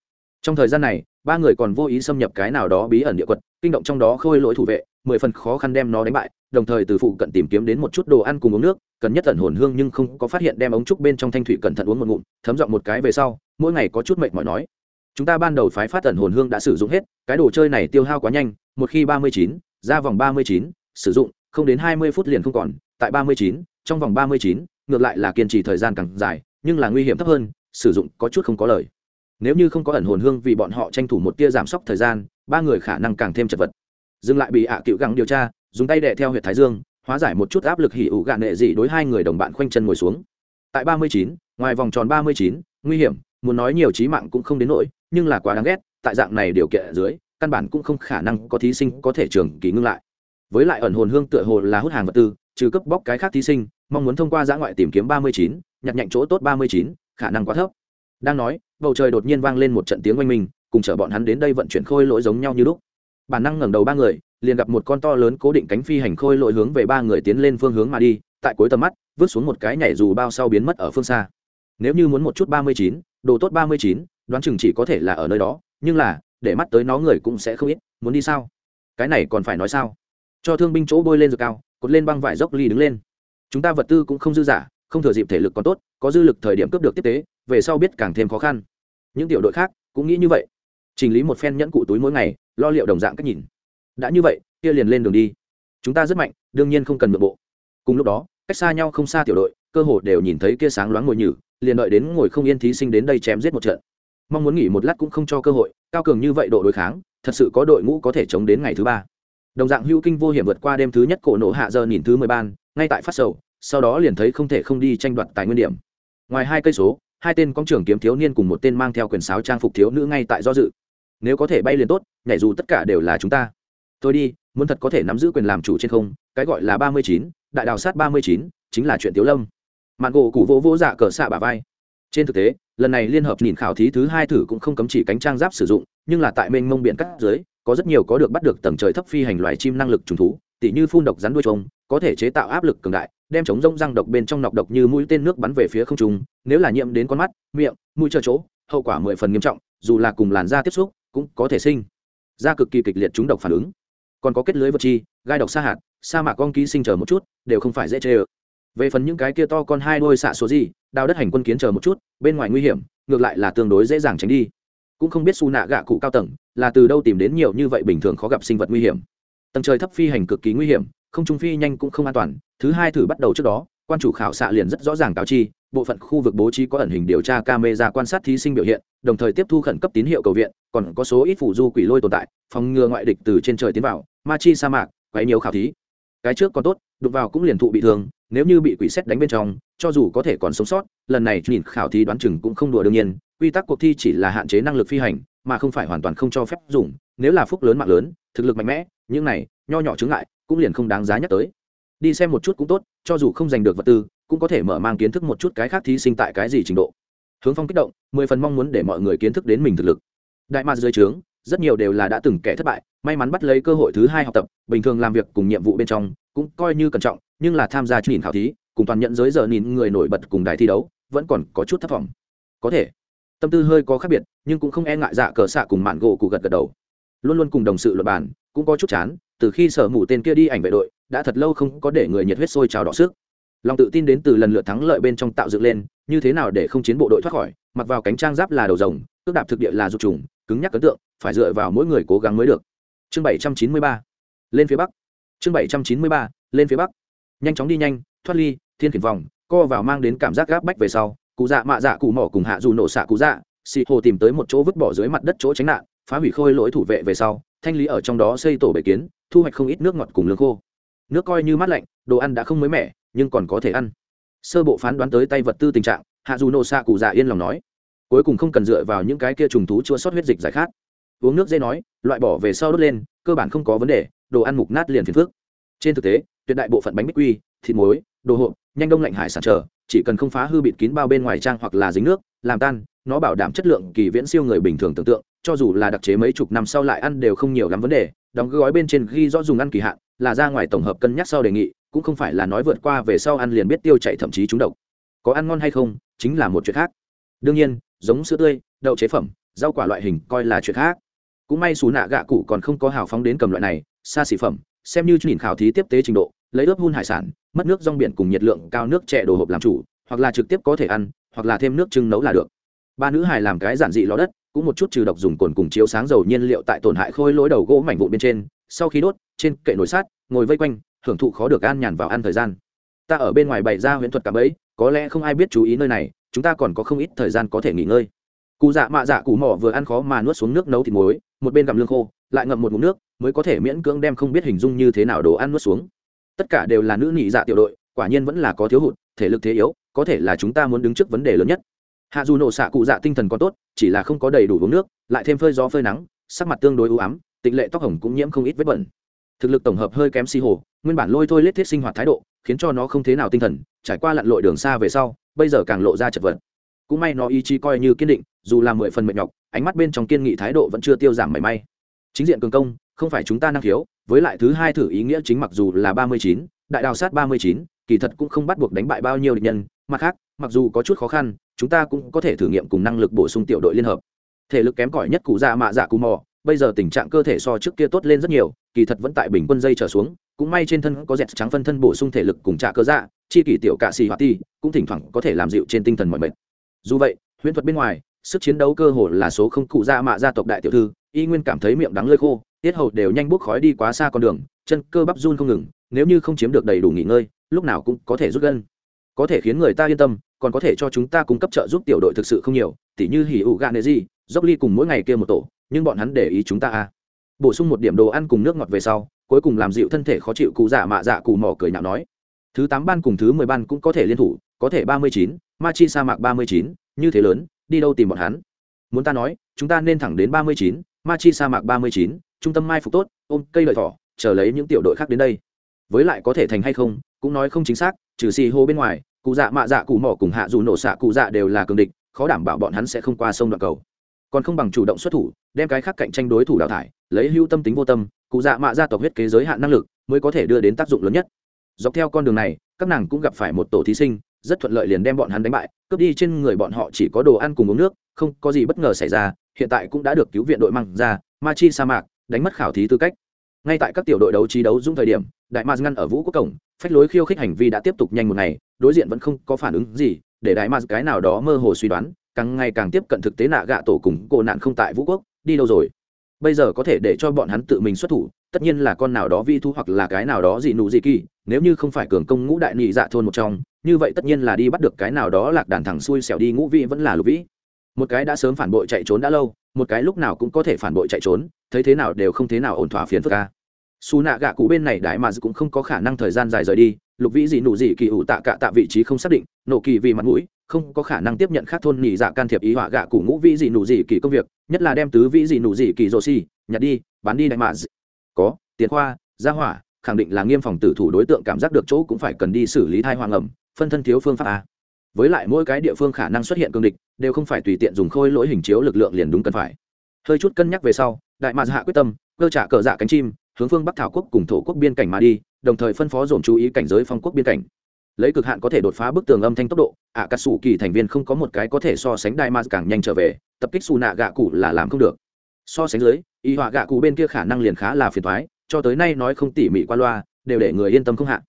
Trong thời gian này, ba người còn vô ý xâm nhập cái nào đó bí ẩn địa quật, kinh động trong đó khôi lỗi thủ vệ mười phần khó khăn đem nó đánh bại, đồng thời từ phụ cận tìm kiếm đến một chút đồ ăn cùng uống nước, cần nhất tận hồn hương nhưng không có phát hiện đem ống trúc bên trong thanh thủy cẩn thận uống một ngụm, thấm dọn một cái về sau, mỗi ngày có chút mệt mỏi nói. Chúng ta ban đầu phái phát tận hồn hương đã sử dụng hết, cái đồ chơi này tiêu hao quá nhanh, một khi ba mươi chín, ra vòng ba mươi chín, sử dụng, không đến hai mươi phút liền không còn, tại ba mươi chín, trong vòng ba mươi chín, ngược lại là kiên trì thời gian càng dài, nhưng là nguy hiểm thấp hơn, sử dụng có chút không có lời. Nếu như không có ẩn hồn hương vì bọn họ tranh thủ một tia giảm sốc thời gian, ba người khả năng càng thêm chật vật dừng lại bị ạ à cựu gắng điều tra, dùng tay đệ theo huyện thái dương, hóa giải một chút áp lực hỉ ủ gạn nệ dị đối hai người đồng bạn khoanh chân ngồi xuống. Tại ba mươi chín, ngoài vòng tròn ba mươi chín, nguy hiểm, muốn nói nhiều trí mạng cũng không đến nỗi, nhưng là quá đáng ghét, tại dạng này điều kiện ở dưới, căn bản cũng không khả năng có thí sinh có thể trường kỳ ngưng lại. Với lại ẩn hồn hương tựa hồ là hút hàng vật tư, trừ cấp bóc cái khác thí sinh, mong muốn thông qua giã ngoại tìm kiếm ba mươi chín, nhặt nhạnh chỗ tốt ba mươi chín, khả năng quá thấp. Đang nói, bầu trời đột nhiên vang lên một trận tiếng oanh minh, cùng chở bọn hắn đến đây vận chuyển khôi lỗi giống nhau như lúc bản năng ngẩng đầu ba người, liền gặp một con to lớn cố định cánh phi hành khôi lội hướng về ba người tiến lên phương hướng mà đi, tại cuối tầm mắt, vứt xuống một cái nhảy dù bao sau biến mất ở phương xa. Nếu như muốn một chút ba mươi chín, đồ tốt ba mươi chín, đoán chừng chỉ có thể là ở nơi đó, nhưng là, để mắt tới nó người cũng sẽ không ít, muốn đi sao? Cái này còn phải nói sao? Cho thương binh chỗ bôi lên dược cao, cột lên băng vải dốc ly đứng lên. Chúng ta vật tư cũng không dư giả, không thừa dịp thể lực còn tốt, có dư lực thời điểm cướp được tiếp tế, về sau biết càng thêm khó khăn. Những tiểu đội khác cũng nghĩ như vậy chỉnh lý một phen nhẫn cụ túi mỗi ngày, lo liệu đồng dạng cách nhìn. Đã như vậy, kia liền lên đường đi. Chúng ta rất mạnh, đương nhiên không cần nội bộ. Cùng lúc đó, cách xa nhau không xa tiểu đội, cơ hồ đều nhìn thấy kia sáng loáng ngồi nhử, liền đợi đến ngồi không yên thí sinh đến đây chém giết một trận. Mong muốn nghỉ một lát cũng không cho cơ hội, cao cường như vậy độ đối kháng, thật sự có đội ngũ có thể chống đến ngày thứ ba. Đồng dạng hữu kinh vô hiểm vượt qua đêm thứ nhất cổ nổ hạ giờ nhìn thứ mười ban, ngay tại phát sầu, sau đó liền thấy không thể không đi tranh đoạt tài nguyên điểm. Ngoài hai cây số, hai tên công trưởng kiếm thiếu niên cùng một tên mang theo quyền sáo trang phục thiếu nữ ngay tại do dự nếu có thể bay liền tốt, nhảy dù tất cả đều là chúng ta. Tôi đi, muốn thật có thể nắm giữ quyền làm chủ trên không, cái gọi là ba mươi chín, đại đào sát ba mươi chín, chính là chuyện tiếu lâm. Mạn gỗ cụ vỗ vỗ dạ cờ xạ bà vai. Trên thực tế, lần này liên hợp nhìn khảo thí thứ hai thử cũng không cấm chỉ cánh trang giáp sử dụng, nhưng là tại mênh mông biển cắt dưới, có rất nhiều có được bắt được tầng trời thấp phi hành loài chim năng lực trùng thú, tỉ như phun độc rắn đuôi trông, có thể chế tạo áp lực cường đại, đem chống rông răng độc bên trong nọc độc như mũi tên nước bắn về phía không trung, nếu là nhiễm đến con mắt, miệng, mũi chờ chỗ, hậu quả mười phần nghiêm trọng, dù là cùng làn da tiếp xúc cũng có thể sinh. Ra cực kỳ kịch liệt chúng độc phản ứng. Còn có kết lưới vật chi, gai độc sa hạt, sa mạc con ký sinh chờ một chút, đều không phải dễ chê ơ. Về phần những cái kia to con hai đôi xạ số gì, đào đất hành quân kiến chờ một chút, bên ngoài nguy hiểm, ngược lại là tương đối dễ dàng tránh đi. Cũng không biết su nạ gạ cụ cao tầng, là từ đâu tìm đến nhiều như vậy bình thường khó gặp sinh vật nguy hiểm. Tầng trời thấp phi hành cực kỳ nguy hiểm, không trung phi nhanh cũng không an toàn, thứ hai thử bắt đầu trước đó, quan chủ khảo xạ liền rất rõ ràng cáo chi bộ phận khu vực bố trí có ẩn hình điều tra camera quan sát thí sinh biểu hiện, đồng thời tiếp thu khẩn cấp tín hiệu cầu viện, còn có số ít phủ du quỷ lôi tồn tại, phòng ngừa ngoại địch từ trên trời tiến vào. Ma chi sa mạc quấy nhiều khảo thí. Cái trước còn tốt, đụng vào cũng liền thụ bị thương, nếu như bị quỷ xét đánh bên trong, cho dù có thể còn sống sót, lần này nhìn khảo thí đoán chừng cũng không đùa đương nhiên, quy tắc cuộc thi chỉ là hạn chế năng lực phi hành, mà không phải hoàn toàn không cho phép dùng, nếu là phúc lớn mạng lớn, thực lực mạnh mẽ, những này, nho nhỏ chứng lại cũng liền không đáng giá nhắc tới. Đi xem một chút cũng tốt, cho dù không giành được vật tư cũng có thể mở mang kiến thức một chút cái khác thí sinh tại cái gì trình độ. Hướng phong kích động, mười phần mong muốn để mọi người kiến thức đến mình thực lực. Đại mạc dưới trướng, rất nhiều đều là đã từng kẻ thất bại, may mắn bắt lấy cơ hội thứ hai học tập, bình thường làm việc cùng nhiệm vụ bên trong cũng coi như cẩn trọng, nhưng là tham gia nhìn khảo thí, cùng toàn nhận giới giờ nhìn người nổi bật cùng đài thi đấu, vẫn còn có chút thất vọng. Có thể, tâm tư hơi có khác biệt, nhưng cũng không e ngại dạ cờ xạ cùng mạn gỗ cụ gật gật đầu. Luôn luôn cùng đồng sự luật bản cũng có chút chán, từ khi sở mù tên kia đi ảnh vệ đội, đã thật lâu không có để người nhiệt huyết sôi trào đỏ sức lòng tự tin đến từ lần lượt thắng lợi bên trong tạo dựng lên, như thế nào để không chiến bộ đội thoát khỏi, mặc vào cánh trang giáp là đầu rồng, cước đạp thực địa là dục trùng, cứng nhắc ấn tượng, phải dựa vào mỗi người cố gắng mới được. Chương bảy trăm chín mươi ba, lên phía bắc. Chương bảy trăm chín mươi ba, lên phía bắc. Nhanh chóng đi nhanh, thoát ly, thiên khiển vòng, co vào mang đến cảm giác gáp bách về sau, cụ dạ mạ dạ cụ mỏ cùng hạ dù nổ xạ cụ dạ xị hồ tìm tới một chỗ vứt bỏ dưới mặt đất chỗ tránh nạn, phá hủy khôi lỗi thủ vệ về sau, thanh lý ở trong đó xây tổ bể kiến, thu hoạch không ít nước ngọt cùng lương khô. Nước coi như mát lạnh, đồ ăn đã không mới mẻ nhưng còn có thể ăn. Sơ bộ phán đoán tới tay vật tư tình trạng, hạ dù nổ xạ cụ dạ yên lòng nói, cuối cùng không cần dựa vào những cái kia trùng thú chua sót huyết dịch giải khát. Uống nước dây nói, loại bỏ về sau đốt lên, cơ bản không có vấn đề, đồ ăn mục nát liền phiền phước trên thực tế, tuyệt đại bộ phận bánh bích quy, thịt muối, đồ hộp, nhanh đông lạnh hải sản trở chỉ cần không phá hư bịt kín bao bên ngoài trang hoặc là dính nước, làm tan, nó bảo đảm chất lượng kỳ viễn siêu người bình thường tưởng tượng, cho dù là đặc chế mấy chục năm sau lại ăn đều không nhiều lắm vấn đề, đóng gói bên trên ghi rõ dùng ăn kỳ hạn, là ra ngoài tổng hợp cân nhắc sau đề nghị cũng không phải là nói vượt qua về sau ăn liền biết tiêu chảy thậm chí trúng độc. Có ăn ngon hay không, chính là một chuyện khác. Đương nhiên, giống sữa tươi, đậu chế phẩm, rau quả loại hình coi là chuyện khác. Cũng may xù nạ gạ cụ còn không có hào phóng đến cầm loại này, xa xỉ phẩm, xem như nhìn khảo thí tiếp tế trình độ, lấy ướp hun hải sản, mất nước rong biển cùng nhiệt lượng cao nước chè đồ hộp làm chủ, hoặc là trực tiếp có thể ăn, hoặc là thêm nước trưng nấu là được. Ba nữ hài làm cái giản dị ló đất, cũng một chút trừ độc dùng cồn cùng chiếu sáng dầu nhiên liệu tại tổn hại khôi lỗi đầu gỗ mảnh vụn bên trên, sau khi đốt, trên kệ nồi sát ngồi vây quanh hưởng thụ khó được an nhàn vào ăn thời gian. Ta ở bên ngoài bày ra huyễn thuật cả bấy có lẽ không ai biết chú ý nơi này, chúng ta còn có không ít thời gian có thể nghỉ ngơi. Cụ dạ mạ dạ cụ mỏ vừa ăn khó mà nuốt xuống nước nấu thịt muối, một bên gặm lương khô, lại ngậm một ngụm nước, mới có thể miễn cưỡng đem không biết hình dung như thế nào đồ ăn nuốt xuống. Tất cả đều là nữ nhị dạ tiểu đội, quả nhiên vẫn là có thiếu hụt, thể lực thế yếu, có thể là chúng ta muốn đứng trước vấn đề lớn nhất. Hạ dù nổ xạ cụ dạ tinh thần còn tốt, chỉ là không có đầy đủ uống nước, lại thêm phơi gió phơi nắng, sắc mặt tương đối ưu ám tịnh lệ tóc hồng cũng nhiễm không ít vết bẩn thực lực tổng hợp hơi kém si hồ, nguyên bản lôi thôi lết thiết sinh hoạt thái độ, khiến cho nó không thế nào tinh thần, trải qua lặn lội đường xa về sau, bây giờ càng lộ ra chật vật. Cũng may nó ý chí coi như kiên định, dù là mười phần mệt nhọc, ánh mắt bên trong kiên nghị thái độ vẫn chưa tiêu giảm mảy may. Chính diện cường công, không phải chúng ta năng khiếu, với lại thứ hai thử ý nghĩa chính mặc dù là ba mươi chín, đại đào sát ba mươi chín, kỳ thật cũng không bắt buộc đánh bại bao nhiêu địch nhân. Mặt khác, mặc dù có chút khó khăn, chúng ta cũng có thể thử nghiệm cùng năng lực bổ sung tiểu đội liên hợp. Thể lực kém cỏi nhất cụ dạ mạ dạ cù mò, bây giờ tình trạng cơ thể so trước kia tốt lên rất nhiều kỳ thật vẫn tại bình quân dây trở xuống, cũng may trên thân có dẹt trắng phân thân bổ sung thể lực cùng trả cơ dạ chi kỷ tiểu cạ xì hoạt ti, cũng thỉnh thoảng có thể làm dịu trên tinh thần mọi mệt. Dù vậy, huyễn thuật bên ngoài, sức chiến đấu cơ hồ là số không cụ ra mạ gia tộc đại tiểu thư, y nguyên cảm thấy miệng đắng lơi khô, tiết hầu đều nhanh bốc khói đi quá xa con đường, chân cơ bắp run không ngừng, nếu như không chiếm được đầy đủ nghỉ ngơi, lúc nào cũng có thể rút gân. Có thể khiến người ta yên tâm, còn có thể cho chúng ta cung cấp trợ giúp tiểu đội thực sự không nhiều, tỉ như hỉ ụ gạ nệ gì dốc ly cùng mỗi ngày kia một tổ, nhưng bọn hắn để ý chúng ta à bổ sung một điểm đồ ăn cùng nước ngọt về sau, cuối cùng làm dịu thân thể khó chịu cụ dạ mạ dạ cụ mỏ cười nhạo nói. Thứ tám ban cùng thứ mười ban cũng có thể liên thủ, có thể ba mươi chín ma chi sa mạc ba mươi chín, như thế lớn, đi đâu tìm bọn hắn? Muốn ta nói, chúng ta nên thẳng đến ba mươi chín ma chi sa mạc ba mươi chín, trung tâm mai phục tốt, ôm cây lợi thỏ, chờ lấy những tiểu đội khác đến đây. Với lại có thể thành hay không, cũng nói không chính xác, trừ xì hô bên ngoài, cụ dạ mạ dạ cụ mỏ cùng hạ dù nổ xạ cụ dạ đều là cường địch, khó đảm bảo bọn hắn sẽ không qua sông đoạn cầu còn không bằng chủ động xuất thủ, đem cái khác cạnh tranh đối thủ đào thải, lấy hưu tâm tính vô tâm, cụ dạ mạ gia tộc huyết kế giới hạn năng lực mới có thể đưa đến tác dụng lớn nhất. Dọc theo con đường này, các nàng cũng gặp phải một tổ thí sinh, rất thuận lợi liền đem bọn hắn đánh bại, cướp đi trên người bọn họ chỉ có đồ ăn cùng uống nước, không có gì bất ngờ xảy ra, hiện tại cũng đã được cứu viện đội mang ra, ma chi sa mạc, đánh mất khảo thí tư cách. Ngay tại các tiểu đội đấu trí đấu dung thời điểm, đại ma ngăn ở vũ quốc cổng, phách lối khiêu khích hành vi đã tiếp tục nhanh một ngày, đối diện vẫn không có phản ứng gì, để đại ma cái nào đó mơ hồ suy đoán càng ngày càng tiếp cận thực tế nạ gạ tổ cùng cô nạn không tại vũ quốc, đi đâu rồi? Bây giờ có thể để cho bọn hắn tự mình xuất thủ, tất nhiên là con nào đó vi thu hoặc là cái nào đó dị nụ dị kỳ, nếu như không phải cường công ngũ đại nhị dạ thôn một trong, như vậy tất nhiên là đi bắt được cái nào đó lạc đàn thẳng xuôi xẻo đi ngũ vị vẫn là lục vĩ một cái đã sớm phản bội chạy trốn đã lâu, một cái lúc nào cũng có thể phản bội chạy trốn, thấy thế nào đều không thế nào ổn thỏa phiến phức ca xù nạ gạ cụ bên này đại mà cũng không có khả năng thời gian dài rời đi, lục vĩ dị nụ dị kỳ ủ tạ cạ tạ vị trí không xác định nộ kỳ vì mặt mũi không có khả năng tiếp nhận khác thôn nhị dạ can thiệp ý họa gạ cụ ngũ vĩ dị nụ dị kỳ công việc, nhất là đem tứ vĩ dị nụ dị kỳ rô xi nhặt đi, bán đi đại mà có, tiền khoa, gia hỏa, khẳng định là nghiêm phòng tử thủ đối tượng cảm giác được chỗ cũng phải cần đi xử lý thai hoàng ẩm, phân thân thiếu phương pháp a. Với lại mỗi cái địa phương khả năng xuất hiện cương địch, đều không phải tùy tiện dùng khôi lỗi hình chiếu lực lượng liền đúng cần phải. Hơi chút cân nhắc về sau, đại mạc hạ quyết tâm, cơ trả cờ dạ cánh chim, hướng phương bắc thảo quốc cùng thổ quốc biên cảnh mà đi, đồng thời phân phó dồn chú ý cảnh giới phong quốc biên cảnh lấy cực hạn có thể đột phá bức tường âm thanh tốc độ ạ cà sủ kỳ thành viên không có một cái có thể so sánh đại ma càng nhanh trở về, tập kích xù nạ gạ cụ là làm không được so sánh dưới, y họa gạ cụ bên kia khả năng liền khá là phiền thoái cho tới nay nói không tỉ mỉ qua loa, đều để người yên tâm không hạn.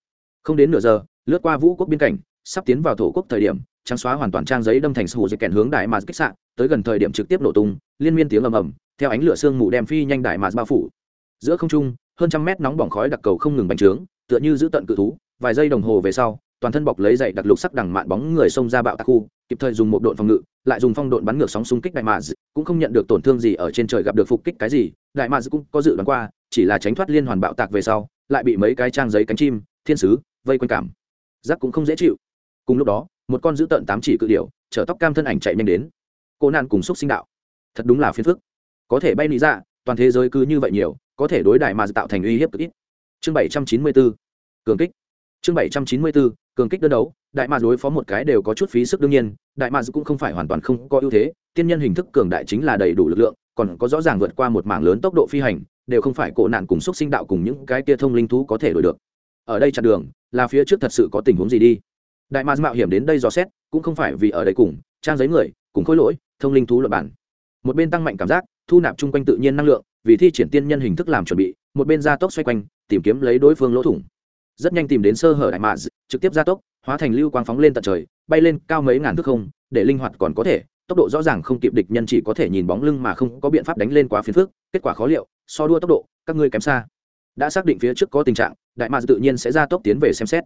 không đến nửa giờ, lướt qua vũ quốc biên cảnh sắp tiến vào thổ quốc thời điểm, trắng xóa hoàn toàn trang giấy đâm thành sù dịch kèn hướng đại mạc kích sạn tới gần thời điểm trực tiếp nổ tung, liên miên tiếng ầm ầm, theo ánh lửa sương mù đem phi nhanh đại mạc bao phủ giữa không trung, hơn trăm mét nóng bỏng khói đặc cầu không ngừng bành trướng, tựa như giữ tận cự thú, vài giây đồng hồ về sau toàn thân bọc lấy dậy đặc lục sắc đằng mạn bóng người xông ra bạo tạc khu kịp thời dùng một độn phòng ngự lại dùng phong độn bắn ngược sóng xung kích đại mạc cũng không nhận được tổn thương gì ở trên trời gặp được phục kích cái gì đại mạc cũng có dự đoán qua chỉ là tránh thoát liên hoàn bạo tạc về sau lại bị mấy cái trang giấy cánh chim thiên sứ vây quanh cảm. Giác cũng không dễ chịu. Cùng lúc đó một con dữ tợn tám chỉ cự điểu, chở tóc cam thân ảnh chạy nhanh đến. Cô nan cùng xúc sinh đạo. Thật đúng là phiền phức. Có thể bay lý ra dạ, toàn thế giới cứ như vậy nhiều có thể đối đại mà tạo thành uy hiếp cực ít. Chương bảy trăm chín mươi bốn cường kích. Chương bảy trăm chín mươi bốn cường kích đơn đấu, đại mạc đối phó một cái đều có chút phí sức đương nhiên, đại mạc cũng không phải hoàn toàn không có ưu thế, tiên nhân hình thức cường đại chính là đầy đủ lực lượng, còn có rõ ràng vượt qua một mảng lớn tốc độ phi hành, đều không phải cổ nạn cùng xúc sinh đạo cùng những cái kia thông linh thú có thể đổi được. Ở đây chặn đường, là phía trước thật sự có tình huống gì đi. Đại mạc mạo hiểm đến đây dò xét, cũng không phải vì ở đây cùng, trang giấy người, cùng khối lỗi, thông linh thú luật bản một bên tăng mạnh cảm giác, thu nạp chung quanh tự nhiên năng lượng, vì thi triển tiên nhân hình thức làm chuẩn bị, một bên gia tốc xoay quanh, tìm kiếm lấy đối phương lỗ thủng rất nhanh tìm đến sơ hở đại mạ, trực tiếp gia tốc hóa thành lưu quang phóng lên tận trời bay lên cao mấy ngàn thước không để linh hoạt còn có thể tốc độ rõ ràng không kịp địch nhân chỉ có thể nhìn bóng lưng mà không có biện pháp đánh lên quá phiền phức kết quả khó liệu so đua tốc độ các ngươi kém xa. Đã xác định phía trước có tình trạng đại mạc tự nhiên sẽ ra tốc tiến về xem xét.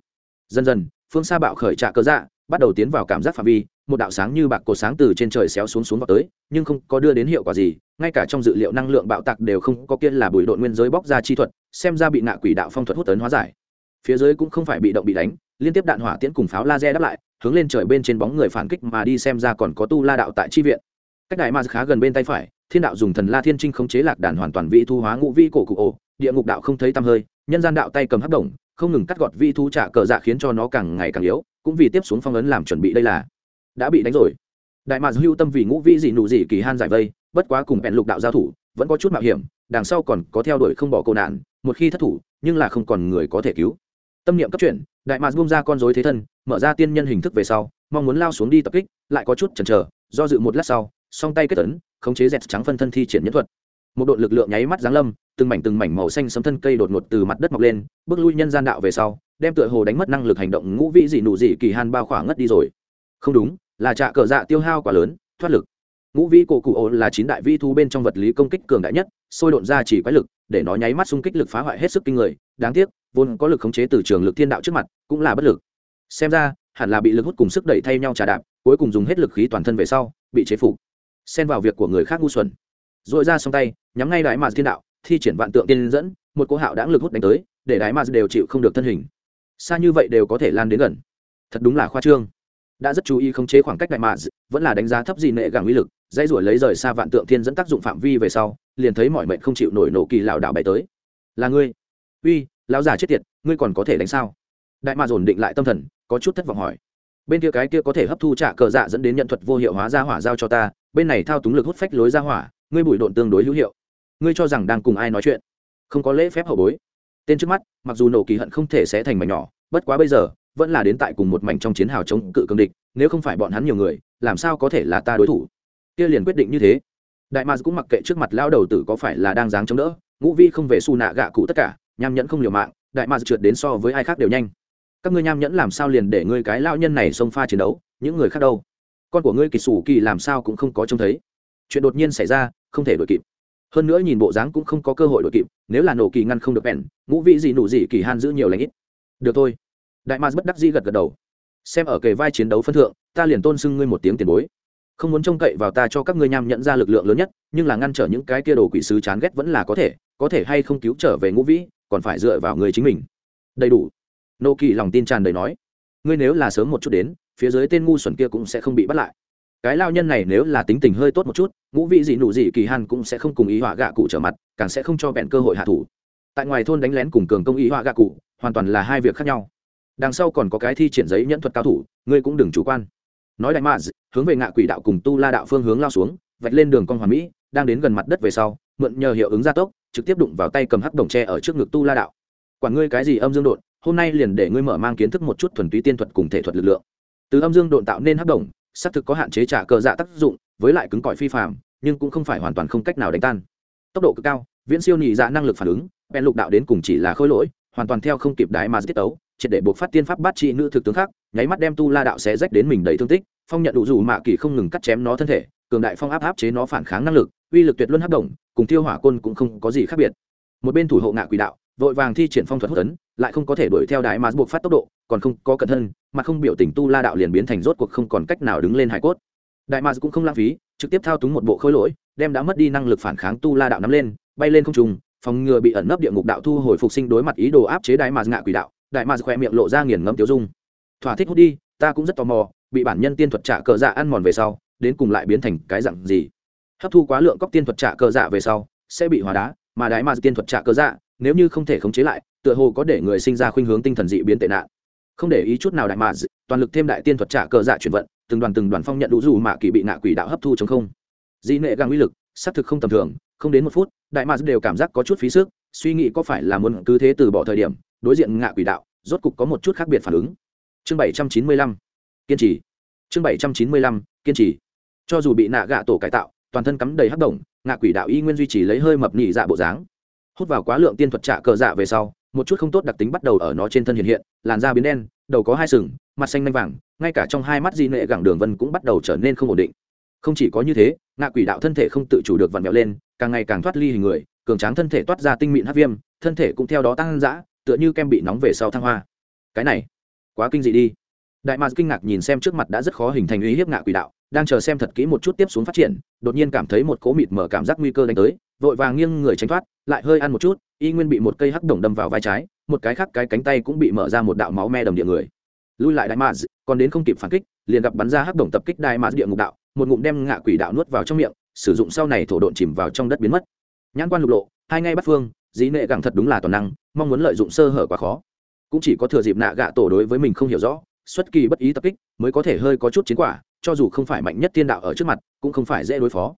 Dần dần phương xa bạo khởi trạ cơ dạ bắt đầu tiến vào cảm giác phạm vi một đạo sáng như bạc cột sáng từ trên trời xéo xuống xuống vào tới nhưng không có đưa đến hiệu quả gì ngay cả trong dự liệu năng lượng bạo tạc đều không có kia là bụi độn nguyên giới bóc ra chi thuật xem ra bị nạ quỷ đạo phong thuật hút tấn hóa giải phía dưới cũng không phải bị động bị đánh, liên tiếp đạn hỏa tiễn cùng pháo laser đáp lại, hướng lên trời bên trên bóng người phản kích mà đi xem ra còn có tu la đạo tại chi viện. Cách đại ma khá gần bên tay phải, thiên đạo dùng thần la thiên trinh không chế lạc đàn hoàn toàn vị thu hóa ngũ vi cổ cụ ổ, địa ngục đạo không thấy tăm hơi, nhân gian đạo tay cầm hấp đồng không ngừng cắt gọt vi thu trả cờ dạ khiến cho nó càng ngày càng yếu, cũng vì tiếp xuống phong ấn làm chuẩn bị đây là đã bị đánh rồi. Đại mạc hưu tâm vì ngũ vĩ dị nụ dị kỳ han giải vây, bất quá cùng bẹn lục đạo giao thủ, vẫn có chút mạo hiểm, đằng sau còn có theo đuổi không bỏ cô nạn, một khi thất thủ, nhưng là không còn người có thể cứu tâm niệm cấp chuyển, đại mạc bung ra con dối thế thân, mở ra tiên nhân hình thức về sau, mong muốn lao xuống đi tập kích, lại có chút chần chờ, do dự một lát sau, song tay kết tấn khống chế dẹt trắng phân thân thi triển nhân thuật. Một đội lực lượng nháy mắt giáng lâm, từng mảnh từng mảnh màu xanh sấm thân cây đột ngột từ mặt đất mọc lên, bước lui nhân gian đạo về sau, đem tựa hồ đánh mất năng lực hành động ngũ vĩ dị nụ dị kỳ han bao khỏa ngất đi rồi. Không đúng, là trạ cờ dạ tiêu hao quá lớn, thoát lực. Ngũ vĩ cổ cụ ô là chín đại vi thu bên trong vật lý công kích cường đại nhất, sôi độn ra chỉ quái lực, để nó nháy mắt xung kích lực phá hoại hết sức kinh người, đáng tiếc vốn có lực khống chế từ trường lực thiên đạo trước mặt, cũng là bất lực. Xem ra, hẳn là bị lực hút cùng sức đẩy thay nhau trà đạp, cuối cùng dùng hết lực khí toàn thân về sau, bị chế phục. Xen vào việc của người khác ngu xuẩn. Dội ra xong tay, nhắm ngay đại mạt thiên đạo, thi triển vạn tượng tiên dẫn, một cô hạo đáng lực hút đánh tới, để đại mạt đều chịu không được thân hình. Xa như vậy đều có thể lan đến gần. Thật đúng là khoa trương. Đã rất chú ý khống chế khoảng cách đại mạt, vẫn là đánh giá thấp gì nệ gàng uy lực dây ruổi lấy rời xa vạn tượng thiên dẫn tác dụng phạm vi về sau, liền thấy mọi mệnh không chịu nổi nổ kỳ lảo đảo bày tới. Là ngươi. Uy lão già chết tiệt, ngươi còn có thể đánh sao? Đại ma dồn định lại tâm thần, có chút thất vọng hỏi. Bên kia cái kia có thể hấp thu trả cờ dạ dẫn đến nhận thuật vô hiệu hóa ra hỏa giao cho ta, bên này thao túng lực hút phách lối ra hỏa, ngươi bụi độn tương đối hữu hiệu. Ngươi cho rằng đang cùng ai nói chuyện? Không có lễ phép hậu bối. Tên trước mắt, mặc dù nổ kỳ hận không thể sẽ thành mảnh nhỏ, bất quá bây giờ, vẫn là đến tại cùng một mảnh trong chiến hào chống cự cương địch, nếu không phải bọn hắn nhiều người, làm sao có thể là ta đối thủ? Kia liền quyết định như thế. Đại mars cũng mặc kệ trước mặt lao đầu tử có phải là đang dáng chống đỡ, ngũ vi không về xù nạ gạ cụ tất cả nham nhẫn không liều mạng, đại mạc trượt đến so với ai khác đều nhanh. Các ngươi nham nhẫn làm sao liền để ngươi cái lao nhân này xông pha chiến đấu, những người khác đâu? Con của ngươi kỳ sủ kỳ làm sao cũng không có trông thấy. Chuyện đột nhiên xảy ra, không thể đổi kịp. Hơn nữa nhìn bộ dáng cũng không có cơ hội đổi kịp, nếu là nổ kỳ ngăn không được bèn, ngũ vị gì nụ gì kỳ han giữ nhiều lãnh ít. Được thôi. Đại mạc bất đắc dĩ gật gật đầu. Xem ở kề vai chiến đấu phân thượng, ta liền tôn xưng ngươi một tiếng tiền bối. Không muốn trông cậy vào ta cho các ngươi nham nhận ra lực lượng lớn nhất, nhưng là ngăn trở những cái kia đồ quỷ sứ chán ghét vẫn là có thể có thể hay không cứu trở về ngũ vĩ còn phải dựa vào người chính mình. Đầy đủ. Nô kỳ lòng tin tràn đầy nói, ngươi nếu là sớm một chút đến, phía dưới tên ngu xuẩn kia cũng sẽ không bị bắt lại. Cái lao nhân này nếu là tính tình hơi tốt một chút, ngũ vị dị nụ dị kỳ hàn cũng sẽ không cùng ý họa gạ cụ trở mặt, càng sẽ không cho bẹn cơ hội hạ thủ. Tại ngoài thôn đánh lén cùng cường công ý họa gạ cụ, hoàn toàn là hai việc khác nhau. Đằng sau còn có cái thi triển giấy nhẫn thuật cao thủ, ngươi cũng đừng chủ quan. Nói đại mads hướng về ngạ quỷ đạo cùng tu la đạo phương hướng lao xuống, vạch lên đường con hoàn mỹ, đang đến gần mặt đất về sau, mượn nhờ hiệu ứng gia tốc trực tiếp đụng vào tay cầm hắc đồng tre ở trước ngực tu la đạo. Quản ngươi cái gì âm dương độn, hôm nay liền để ngươi mở mang kiến thức một chút thuần túy tiên thuật cùng thể thuật lực lượng. Từ âm dương độn tạo nên hắc đồng, xác thực có hạn chế trả cờ dạ tác dụng, với lại cứng cỏi phi phạm nhưng cũng không phải hoàn toàn không cách nào đánh tan. Tốc độ cực cao, viễn siêu nhị dạ năng lực phản ứng, bèn lục đạo đến cùng chỉ là khôi lỗi, hoàn toàn theo không kịp đái mà tiết tấu, triệt để buộc phát tiên pháp bát trị nữ thực tướng khác, nháy mắt đem tu la đạo xé rách đến mình đầy thương tích, phong nhận đủ dù mạ kỳ không ngừng cắt chém nó thân thể, cường đại phong áp áp chế nó phản kháng năng lực, uy lực tuyệt luân hấp động cùng tiêu hỏa côn cũng không có gì khác biệt. Một bên thủ hộ ngạ quỷ đạo, vội vàng thi triển phong thuật hút tấn lại không có thể đuổi theo đại mà buộc phát tốc độ, còn không có cẩn thân mà không biểu tình tu la đạo liền biến thành rốt cuộc không còn cách nào đứng lên hải cốt. Đại mà cũng không lãng phí, trực tiếp thao túng một bộ khối lỗi, đem đã mất đi năng lực phản kháng tu la đạo nắm lên, bay lên không trung, phòng ngừa bị ẩn nấp địa ngục đạo thu hồi phục sinh đối mặt ý đồ áp chế đại mà ngạ quỷ đạo. Đại mà khỏe miệng lộ ra nghiền ngẫm tiêu dung. Thỏa thích hút đi, ta cũng rất tò mò, bị bản nhân tiên thuật trả cờ dạ ăn mòn về sau, đến cùng lại biến thành cái dạng gì? Hấp thu quá lượng cóc tiên thuật trả cờ dạ về sau, sẽ bị hóa đá, mà đái mà tiên thuật trả cờ dạ nếu như không thể khống chế lại, tựa hồ có để người sinh ra khuynh hướng tinh thần dị biến tệ nạn. Không để ý chút nào đại mà toàn lực thêm đại tiên thuật trả cờ dạ chuyển vận, từng đoàn từng đoàn phong nhận đủ dù mạ kỳ bị nạ quỷ đạo hấp thu chống không. Dị nệ găng uy lực, xác thực không tầm thường, không đến một phút, đại mà đều cảm giác có chút phí sức, suy nghĩ có phải là muốn cứ thế từ bỏ thời điểm, đối diện ngạ quỷ đạo, rốt cục có một chút khác biệt phản ứng. Chương bảy trăm chín mươi lăm, kiên trì. Chương bảy trăm chín mươi lăm, kiên trì. Cho dù bị nạ gạ tổ cải tạo toàn thân cắm đầy hắc đồng, ngạ quỷ đạo y nguyên duy trì lấy hơi mập nhị dạ bộ dáng. Hút vào quá lượng tiên thuật trạ cờ dạ về sau, một chút không tốt đặc tính bắt đầu ở nó trên thân hiện hiện, làn da biến đen, đầu có hai sừng, mặt xanh lanh vàng, ngay cả trong hai mắt di nệ gẳng đường vân cũng bắt đầu trở nên không ổn định. Không chỉ có như thế, ngạ quỷ đạo thân thể không tự chủ được vặn vẹo lên, càng ngày càng thoát ly hình người, cường tráng thân thể toát ra tinh mịn hát viêm, thân thể cũng theo đó tăng dã, tựa như kem bị nóng về sau thăng hoa. Cái này, quá kinh dị đi. Đại mạc kinh ngạc nhìn xem trước mặt đã rất khó hình thành uy hiếp ngạ quỷ đạo đang chờ xem thật kỹ một chút tiếp xuống phát triển, đột nhiên cảm thấy một cố mịt mở cảm giác nguy cơ đánh tới, vội vàng nghiêng người tránh thoát, lại hơi ăn một chút, y nguyên bị một cây hắc đồng đâm vào vai trái, một cái khác cái cánh tay cũng bị mở ra một đạo máu me đầm địa người. Lui lại đại mạc còn đến không kịp phản kích, liền gặp bắn ra hắc đồng tập kích đại mạc địa ngục đạo, một ngụm đem ngạ quỷ đạo nuốt vào trong miệng, sử dụng sau này thổ độn chìm vào trong đất biến mất. Nhãn quan lục lộ, hai ngay bắt phương dĩ nệ gẳng thật đúng là toàn năng, mong muốn lợi dụng sơ hở quá khó. Cũng chỉ có thừa dịp nạ gạ tổ đối với mình không hiểu rõ, xuất kỳ bất ý tập kích, mới có thể hơi có chút chiến quả cho dù không phải mạnh nhất tiên đạo ở trước mặt, cũng không phải dễ đối phó.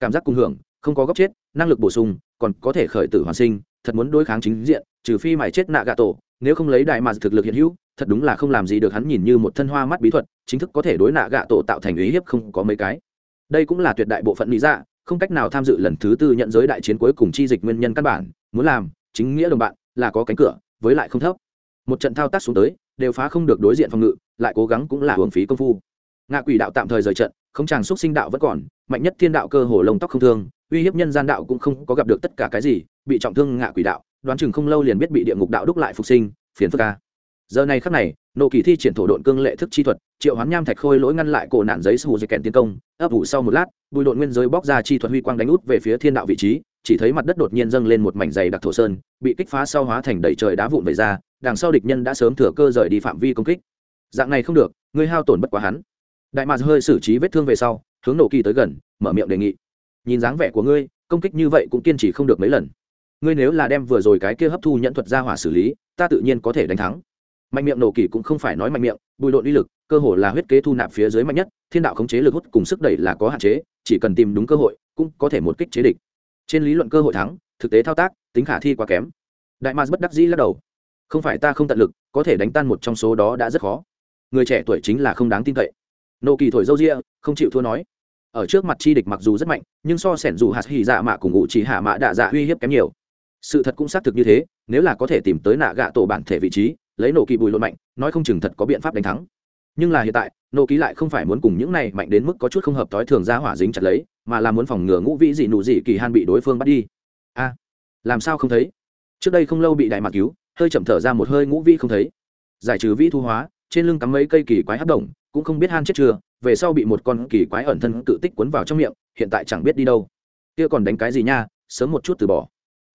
Cảm giác cùng hưởng, không có góc chết, năng lực bổ sung, còn có thể khởi tử hoàn sinh, thật muốn đối kháng chính diện, trừ phi mày chết nạ gạ tổ, nếu không lấy đại mà thực lực hiện hữu, thật đúng là không làm gì được hắn nhìn như một thân hoa mắt bí thuật, chính thức có thể đối nạ gạ tổ tạo thành ý hiếp không có mấy cái. Đây cũng là tuyệt đại bộ phận lý dạ không cách nào tham dự lần thứ tư nhận giới đại chiến cuối cùng chi dịch nguyên nhân căn bản, muốn làm, chính nghĩa đồng bạn, là có cánh cửa, với lại không thấp. Một trận thao tác xuống tới, đều phá không được đối diện phòng ngự, lại cố gắng cũng là hưởng phí công phu ngạ quỷ đạo tạm thời rời trận, không chàng xúc sinh đạo vẫn còn, mạnh nhất thiên đạo cơ hồ lông tóc không thương, uy hiếp nhân gian đạo cũng không có gặp được tất cả cái gì, bị trọng thương ngạ quỷ đạo, đoán chừng không lâu liền biết bị địa ngục đạo đúc lại phục sinh, phiền phức ca giờ này khắc này, nộ kỳ thi triển thổ độn cương lệ thức chi thuật, triệu hoán nham thạch khôi lỗi ngăn lại cổ nạn giấy sù dây kèn tiến công, ấp ủ sau một lát, bùi độn nguyên giới bóc ra chi thuật huy quang đánh út về phía thiên đạo vị trí, chỉ thấy mặt đất đột nhiên dâng lên một mảnh dày đặc thổ sơn, bị kích phá sau hóa thành đầy trời đá vụn về ra, đằng sau địch nhân đã sớm thừa cơ rời đi phạm vi công kích. Dạng này không được, ngươi hao tổn bất quá hắn đại mạc hơi xử trí vết thương về sau, hướng nổ kỳ tới gần, mở miệng đề nghị. Nhìn dáng vẻ của ngươi, công kích như vậy cũng kiên trì không được mấy lần. Ngươi nếu là đem vừa rồi cái kia hấp thu nhận thuật ra hỏa xử lý, ta tự nhiên có thể đánh thắng. Mạnh miệng nổ kỳ cũng không phải nói mạnh miệng, bùi lộn uy lực, cơ hồ là huyết kế thu nạp phía dưới mạnh nhất, thiên đạo khống chế lực hút cùng sức đẩy là có hạn chế, chỉ cần tìm đúng cơ hội, cũng có thể một kích chế địch. Trên lý luận cơ hội thắng, thực tế thao tác, tính khả thi quá kém. Đại mars bất đắc dĩ lắc đầu. Không phải ta không tận lực, có thể đánh tan một trong số đó đã rất khó. Người trẻ tuổi chính là không đáng tin cậy nộ kỳ thổi dâu ria, không chịu thua nói. Ở trước mặt chi địch mặc dù rất mạnh, nhưng so sẻn dù hạt hỉ dạ mạ cùng ngụ chỉ hạ mạ đạ dạ uy hiếp kém nhiều. Sự thật cũng xác thực như thế, nếu là có thể tìm tới nạ gạ tổ bản thể vị trí, lấy nổ kỳ bùi lộn mạnh, nói không chừng thật có biện pháp đánh thắng. Nhưng là hiện tại nổ ký lại không phải muốn cùng những này mạnh đến mức có chút không hợp thói thường ra hỏa dính chặt lấy, mà là muốn phòng ngừa ngũ vĩ dị nụ dị kỳ han bị đối phương bắt đi. A, làm sao không thấy? Trước đây không lâu bị đại mạc cứu, hơi chậm thở ra một hơi ngũ vĩ không thấy. Giải trừ vĩ thu hóa trên lưng cắm mấy cây kỳ quái hấp động, cũng không biết han chết chưa, về sau bị một con kỳ quái ẩn thân tự tích cuốn vào trong miệng, hiện tại chẳng biết đi đâu. Kia còn đánh cái gì nha, sớm một chút từ bỏ.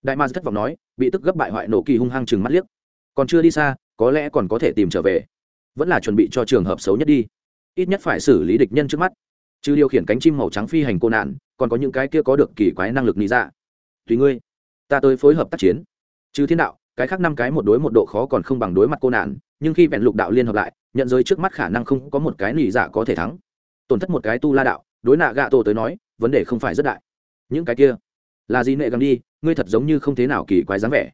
Đại ma thất vọng nói, bị tức gấp bại hoại nổ kỳ hung hăng chừng mắt liếc. Còn chưa đi xa, có lẽ còn có thể tìm trở về. Vẫn là chuẩn bị cho trường hợp xấu nhất đi. Ít nhất phải xử lý địch nhân trước mắt. Chứ điều khiển cánh chim màu trắng phi hành cô nạn, còn có những cái kia có được kỳ quái năng lực lý ra dạ. tùy ngươi, ta tới phối hợp tác chiến. Chứ thiên đạo, cái khác năm cái một đối một độ khó còn không bằng đối mặt cô nạn nhưng khi vẹn lục đạo liên hợp lại, nhận giới trước mắt khả năng không có một cái nỉ dạ có thể thắng. Tổn thất một cái tu la đạo, đối nạ gạ tổ tới nói, vấn đề không phải rất đại. Những cái kia, là gì nệ gắng đi, ngươi thật giống như không thế nào kỳ quái dáng vẻ.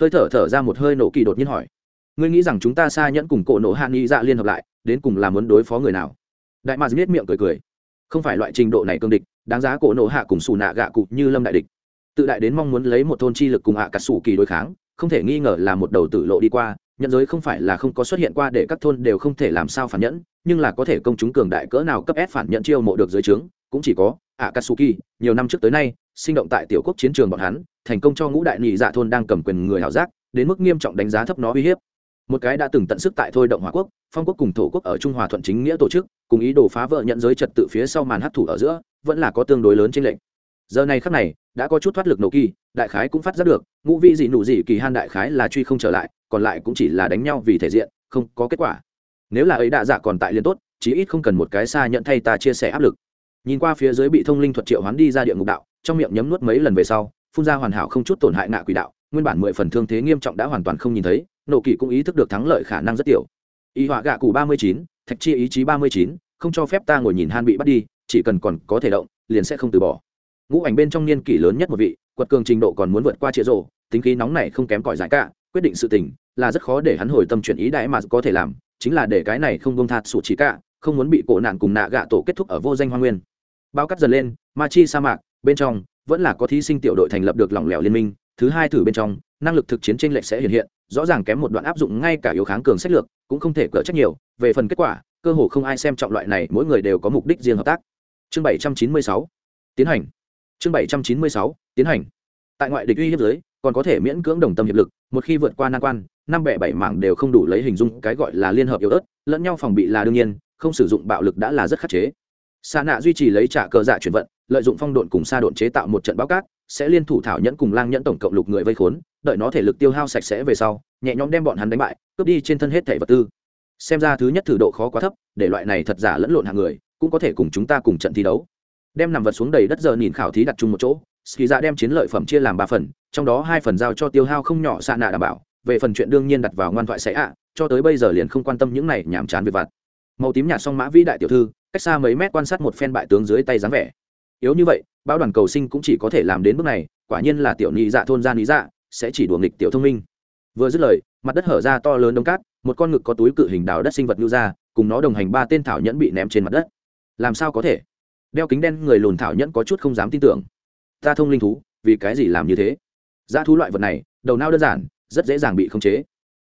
Hơi thở thở ra một hơi nổ kỳ đột nhiên hỏi. Ngươi nghĩ rằng chúng ta xa nhẫn cùng cổ nổ hạ nghị dạ liên hợp lại, đến cùng là muốn đối phó người nào? Đại mạc biết miệng cười cười. Không phải loại trình độ này cương địch, đáng giá cổ nổ hạ cùng xù nạ gạ cụt như lâm đại địch. Tự đại đến mong muốn lấy một thôn chi lực cùng hạ cả xù kỳ đối kháng, không thể nghi ngờ là một đầu tử lộ đi qua nhận giới không phải là không có xuất hiện qua để các thôn đều không thể làm sao phản nhẫn, nhưng là có thể công chúng cường đại cỡ nào cấp ép phản nhẫn chiêu mộ được dưới trướng, cũng chỉ có ạ katsuki nhiều năm trước tới nay, sinh động tại tiểu quốc chiến trường bọn hắn, thành công cho ngũ đại nhị dạ thôn đang cầm quyền người hảo giác, đến mức nghiêm trọng đánh giá thấp nó uy hiếp. Một cái đã từng tận sức tại thôi động hòa quốc, phong quốc cùng thổ quốc ở trung hòa thuận chính nghĩa tổ chức, cùng ý đồ phá vỡ nhận giới trật tự phía sau màn hấp thủ ở giữa, vẫn là có tương đối lớn trên lệnh giờ này khắc này đã có chút thoát lực nổ kỳ, đại khái cũng phát giác được, ngũ vị gì nụ gì kỳ han đại khái là truy không trở lại, còn lại cũng chỉ là đánh nhau vì thể diện, không có kết quả. Nếu là ấy đạ dạ còn tại liên tốt, chí ít không cần một cái xa nhận thay ta chia sẻ áp lực. Nhìn qua phía dưới bị thông linh thuật triệu hoán đi ra địa ngục đạo, trong miệng nhấm nuốt mấy lần về sau, phun ra hoàn hảo không chút tổn hại nạ quỷ đạo, nguyên bản mười phần thương thế nghiêm trọng đã hoàn toàn không nhìn thấy, nổ kỳ cũng ý thức được thắng lợi khả năng rất tiểu. Y họa gạ cụ ba mươi chín, thạch chi ý chí ba mươi chín, không cho phép ta ngồi nhìn han bị bắt đi, chỉ cần còn có thể động, liền sẽ không từ bỏ ngũ ảnh bên trong niên kỷ lớn nhất một vị, quật cường trình độ còn muốn vượt qua chĩa rộ tính khí nóng này không kém cỏi giải cả, quyết định sự tình, là rất khó để hắn hồi tâm chuyển ý đại mà có thể làm, chính là để cái này không bông thạt sủ chỉ cả, không muốn bị cổ nạn cùng nạ gạ tổ kết thúc ở vô danh hoa nguyên. Bao cắt dần lên, ma chi sa mạc, bên trong, vẫn là có thí sinh tiểu đội thành lập được lỏng lẻo liên minh, thứ hai thử bên trong, năng lực thực chiến tranh lệch sẽ hiện hiện, rõ ràng kém một đoạn áp dụng ngay cả yếu kháng cường sách lược, cũng không thể cỡ trách nhiều, về phần kết quả, cơ hồ không ai xem trọng loại này, mỗi người đều có mục đích riêng hợp tác. Chương bảy trăm chín mươi sáu, tiến hành chương bảy trăm chín mươi sáu, tiến hành. Tại ngoại địch uy hiếp giới, còn có thể miễn cưỡng đồng tâm hiệp lực, một khi vượt qua nan quan, năm bẻ bảy mảng đều không đủ lấy hình dung cái gọi là liên hợp yếu ớt, lẫn nhau phòng bị là đương nhiên, không sử dụng bạo lực đã là rất khắc chế. Xa nạ duy trì lấy trả cờ dạ chuyển vận, lợi dụng phong độn cùng xa độn chế tạo một trận báo cát, sẽ liên thủ thảo nhẫn cùng lang nhẫn tổng cộng lục người vây khốn, đợi nó thể lực tiêu hao sạch sẽ về sau, nhẹ nhõm đem bọn hắn đánh bại, cướp đi trên thân hết thể vật tư. Xem ra thứ nhất thử độ khó quá thấp, để loại này thật giả lẫn lộn hàng người, cũng có thể cùng chúng ta cùng trận thi đấu đem nằm vật xuống đầy đất giờ nhìn khảo thí đặt chung một chỗ, ski ra đem chiến lợi phẩm chia làm ba phần, trong đó hai phần giao cho tiêu hao không nhỏ xa nạ đảm bảo, về phần chuyện đương nhiên đặt vào ngoan thoại sẽ ạ, cho tới bây giờ liền không quan tâm những này nhảm chán việc vặt. Màu tím nhạt song mã vĩ đại tiểu thư, cách xa mấy mét quan sát một phen bại tướng dưới tay dáng vẻ. Yếu như vậy bao đoàn cầu sinh cũng chỉ có thể làm đến bước này, quả nhiên là tiểu nhị dạ thôn gia lý dạ sẽ chỉ đùa nghịch tiểu thông minh. Vừa dứt lời, mặt đất hở ra to lớn đống cát, một con ngực có túi cự hình đào đất sinh vật lưu ra, cùng nó đồng hành ba tên thảo nhẫn bị ném trên mặt đất. Làm sao có thể? Đeo kính đen người lùn thảo nhẫn có chút không dám tin tưởng. Ta thông linh thú, vì cái gì làm như thế? Giá thú loại vật này, đầu não đơn giản, rất dễ dàng bị khống chế.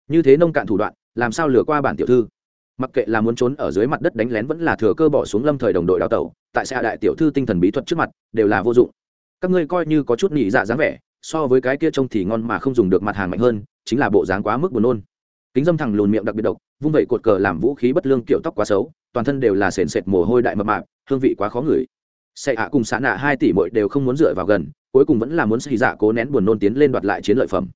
Như thế nông cạn thủ đoạn, làm sao lừa qua bản tiểu thư? Mặc kệ là muốn trốn ở dưới mặt đất đánh lén vẫn là thừa cơ bỏ xuống lâm thời đồng đội đào tẩu, tại xã đại tiểu thư tinh thần bí thuật trước mặt, đều là vô dụng. Các ngươi coi như có chút nhị dạ dáng vẻ, so với cái kia trông thì ngon mà không dùng được mặt hàng mạnh hơn, chính là bộ dáng quá mức buồn nôn. Kính dâm thẳng lùn miệng đặc biệt độc, vung vẩy cột cờ làm vũ khí bất lương kiểu tóc quá xấu, toàn thân đều là sền sệt mồ hôi đại mập mạp hương vị quá khó ngửi. Xệ hạ cùng xã nạ hai tỷ mội đều không muốn dựa vào gần, cuối cùng vẫn là muốn xì dạ cố nén buồn nôn tiến lên đoạt lại chiến lợi phẩm.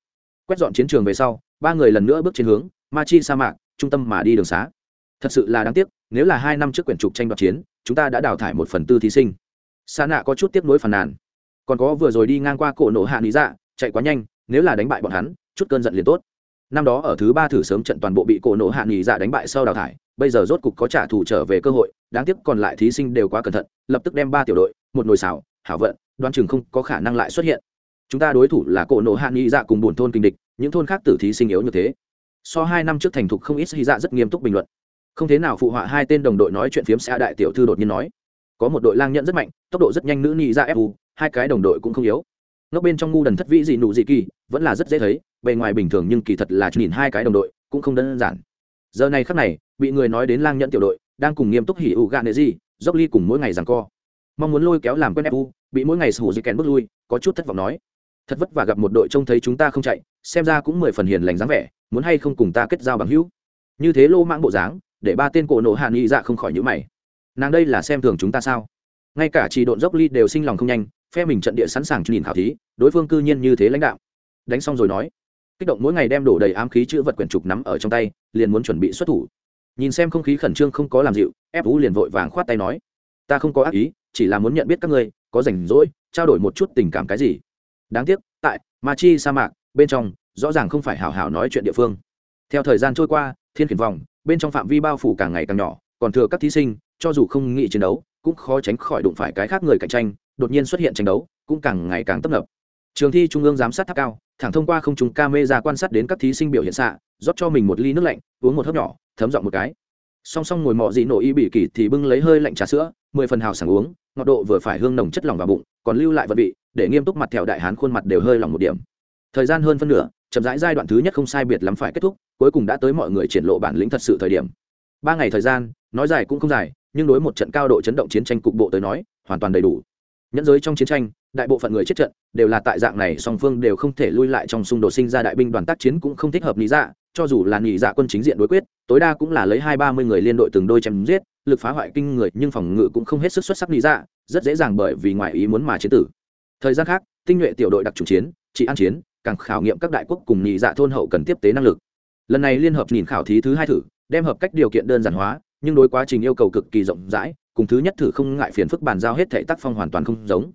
Quét dọn chiến trường về sau, ba người lần nữa bước trên hướng ma chi sa mạc trung tâm mà đi đường xá. Thật sự là đáng tiếc, nếu là hai năm trước quyển trục tranh đoạt chiến, chúng ta đã đào thải một phần tư thí sinh. Sa nạ có chút tiếp nối phàn nàn. Còn có vừa rồi đi ngang qua cổ nổ hạ lý dạ chạy quá nhanh, nếu là đánh bại bọn hắn, chút cơn giận liền tốt. Năm đó ở thứ ba thử sớm trận toàn bộ bị cổ nổ hạ nghỉ dạ đánh bại sau đào thải bây giờ rốt cục có trả thù trở về cơ hội, đáng tiếc còn lại thí sinh đều quá cẩn thận, lập tức đem ba tiểu đội, một nồi xào, hảo vận, đoan chừng không có khả năng lại xuất hiện. Chúng ta đối thủ là cổ nổ hạ nghị dạ cùng buồn thôn kinh địch, những thôn khác tử thí sinh yếu như thế. So hai năm trước thành thục không ít hy dạ rất nghiêm túc bình luận. Không thế nào phụ họa hai tên đồng đội nói chuyện phiếm xã đại tiểu thư đột nhiên nói. Có một đội lang nhận rất mạnh, tốc độ rất nhanh nữ nhị dạ dạ fu hai cái đồng đội cũng không yếu. Ngốc bên trong ngu đần thất vĩ gì nụ gì kỳ, vẫn là rất dễ thấy, bề ngoài bình thường nhưng kỳ thật là nhìn hai cái đồng đội, cũng không đơn giản giờ này khắc này, bị người nói đến lang nhẫn tiểu đội, đang cùng nghiêm túc hỉ ủ gạn nệ gì, dốc ly cùng mỗi ngày rằng co. Mong muốn lôi kéo làm quen fu bị mỗi ngày sủ dị kèn bước lui, có chút thất vọng nói. Thật vất vả gặp một đội trông thấy chúng ta không chạy, xem ra cũng mười phần hiền lành dáng vẻ, muốn hay không cùng ta kết giao bằng hữu. Như thế lô mãng bộ dáng, để ba tên cổ nộ hạ nghị dạ không khỏi nhữ mày. Nàng đây là xem thường chúng ta sao? Ngay cả chỉ độn dốc ly đều sinh lòng không nhanh, phe mình trận địa sẵn sàng nhìn khảo thí, đối phương cư nhiên như thế lãnh đạo. Đánh xong rồi nói kích động mỗi ngày đem đổ đầy ám khí chữ vật quyển trục nắm ở trong tay, liền muốn chuẩn bị xuất thủ. Nhìn xem không khí khẩn trương không có làm dịu ép vũ liền vội vàng khoát tay nói, ta không có ác ý, chỉ là muốn nhận biết các ngươi, có rảnh rỗi, trao đổi một chút tình cảm cái gì. Đáng tiếc, tại ma chi sa mạc, bên trong, rõ ràng không phải hào hào nói chuyện địa phương. Theo thời gian trôi qua, thiên khiển vòng, bên trong phạm vi bao phủ càng ngày càng nhỏ, còn thừa các thí sinh, cho dù không nghĩ chiến đấu, cũng khó tránh khỏi đụng phải cái khác người cạnh tranh, đột nhiên xuất hiện tranh đấu, cũng càng ngày càng tấp nập trường thi trung ương giám sát tháp cao, thẳng thông qua không trùng ca mê ra quan sát đến các thí sinh biểu hiện xạ, rót cho mình một ly nước lạnh, uống một hớp nhỏ, thấm dọn một cái. Song song ngồi mọ dị nổ y bị kỳ thì bưng lấy hơi lạnh trà sữa, mười phần hào sảng uống, ngọt độ vừa phải hương nồng chất lỏng vào bụng, còn lưu lại vật vị, để nghiêm túc mặt theo đại hán khuôn mặt đều hơi lỏng một điểm. Thời gian hơn phân nửa, chậm rãi giai đoạn thứ nhất không sai biệt lắm phải kết thúc, cuối cùng đã tới mọi người triển lộ bản lĩnh thật sự thời điểm. Ba ngày thời gian, nói dài cũng không dài, nhưng đối một trận cao độ chấn động chiến tranh cục bộ tới nói, hoàn toàn đầy đủ nhẫn giới trong chiến tranh, đại bộ phận người chết trận đều là tại dạng này, song phương đều không thể lui lại trong xung đột sinh ra đại binh đoàn tác chiến cũng không thích hợp lý dạ cho dù là nghỉ dạ quân chính diện đối quyết, tối đa cũng là lấy hai ba mươi người liên đội từng đôi chém giết, lực phá hoại kinh người, nhưng phòng ngự cũng không hết sức xuất sắc lý dạ rất dễ dàng bởi vì ngoại ý muốn mà chiến tử. Thời gian khác, tinh nhuệ tiểu đội đặc trùng chiến, trị an chiến, càng khảo nghiệm các đại quốc cùng nghỉ dạ thôn hậu cần tiếp tế năng lực. Lần này liên hợp nhìn khảo thí thứ hai thử, đem hợp cách điều kiện đơn giản hóa, nhưng đối quá trình yêu cầu cực kỳ rộng rãi cùng thứ nhất thử không ngại phiền phức bàn giao hết thể tác phong hoàn toàn không giống.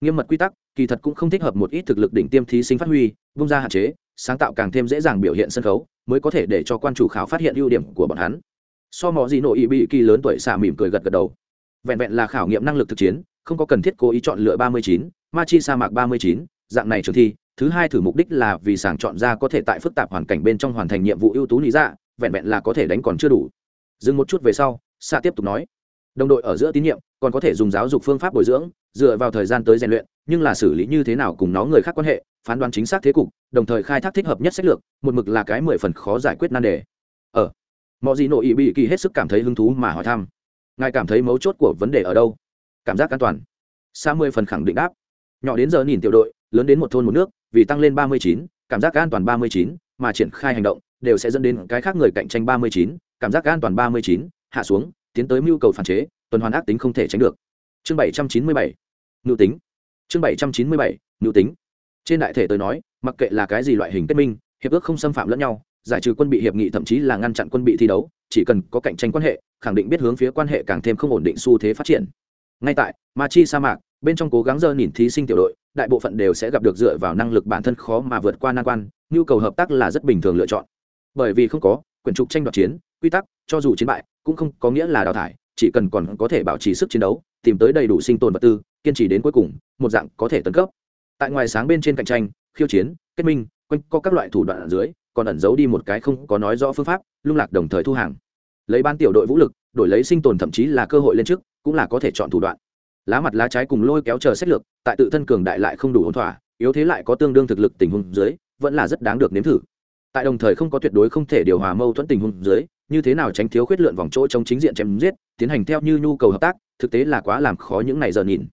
Nghiêm mật quy tắc, kỳ thật cũng không thích hợp một ít thực lực đỉnh tiêm thí sinh phát huy bung ra hạn chế, sáng tạo càng thêm dễ dàng biểu hiện sân khấu, mới có thể để cho quan chủ khảo phát hiện ưu điểm của bọn hắn. So mò gì nội ý bị kỳ lớn tuổi xạ mỉm cười gật gật đầu. Vẹn vẹn là khảo nghiệm năng lực thực chiến, không có cần thiết cố ý chọn lựa ba mươi chín ma chi sa mạc ba mươi chín, dạng này trường thi, thứ hai thử mục đích là vì sàng chọn ra có thể tại phức tạp hoàn cảnh bên trong hoàn thành nhiệm vụ ưu tú lý dạ vẹn vẹn là có thể đánh còn chưa đủ. Dừng một chút về sau xạ tiếp tục nói đồng đội ở giữa tín nhiệm, còn có thể dùng giáo dục phương pháp bồi dưỡng, dựa vào thời gian tới rèn luyện, nhưng là xử lý như thế nào cùng nó người khác quan hệ, phán đoán chính xác thế cục, đồng thời khai thác thích hợp nhất sách lược, một mực là cái mười phần khó giải quyết nan đề. Ở mọi gì nội ý bị kỳ hết sức cảm thấy hứng thú mà hỏi thăm. Ngài cảm thấy mấu chốt của vấn đề ở đâu? Cảm giác an toàn. Xa mười phần khẳng định đáp. Nhỏ đến giờ nhìn tiểu đội, lớn đến một thôn một nước, vì tăng lên ba mươi chín, cảm giác an toàn ba mươi chín, mà triển khai hành động, đều sẽ dẫn đến cái khác người cạnh tranh ba mươi chín, cảm giác an toàn ba mươi chín, hạ xuống tiến tới mưu cầu phản chế, tuần hoàn ác tính không thể tránh được. Chương bảy trăm chín mươi bảy ngự tính. Chương bảy trăm chín mươi bảy ngự tính. Trên đại thể tôi nói, mặc kệ là cái gì loại hình kết minh, hiệp ước không xâm phạm lẫn nhau, giải trừ quân bị hiệp nghị thậm chí là ngăn chặn quân bị thi đấu, chỉ cần có cạnh tranh quan hệ, khẳng định biết hướng phía quan hệ càng thêm không ổn định xu thế phát triển. Ngay tại ma chi sa mạc, bên trong cố gắng dơ nhìn thí sinh tiểu đội, đại bộ phận đều sẽ gặp được dựa vào năng lực bản thân khó mà vượt qua nan quan, nhu cầu hợp tác là rất bình thường lựa chọn. Bởi vì không có, quyển trục tranh đoạt chiến, quy tắc, cho dù chiến bại cũng không có nghĩa là đào thải, chỉ cần còn có thể bảo trì sức chiến đấu, tìm tới đầy đủ sinh tồn vật tư, kiên trì đến cuối cùng, một dạng có thể tấn cấp. Tại ngoài sáng bên trên cạnh tranh, khiêu chiến, kết minh, quanh có các loại thủ đoạn ở dưới, còn ẩn giấu đi một cái không có nói rõ phương pháp, lung lạc đồng thời thu hàng. Lấy ban tiểu đội vũ lực, đổi lấy sinh tồn thậm chí là cơ hội lên trước, cũng là có thể chọn thủ đoạn. Lá mặt lá trái cùng lôi kéo chờ xét lược, tại tự thân cường đại lại không đủ ổn thỏa, yếu thế lại có tương đương thực lực tình huống dưới, vẫn là rất đáng được nếm thử. Tại đồng thời không có tuyệt đối không thể điều hòa mâu thuẫn tình huống dưới như thế nào tránh thiếu khuyết lượn vòng chỗ trong chính diện chém giết, tiến hành theo như nhu cầu hợp tác, thực tế là quá làm khó những ngày giờ nhìn.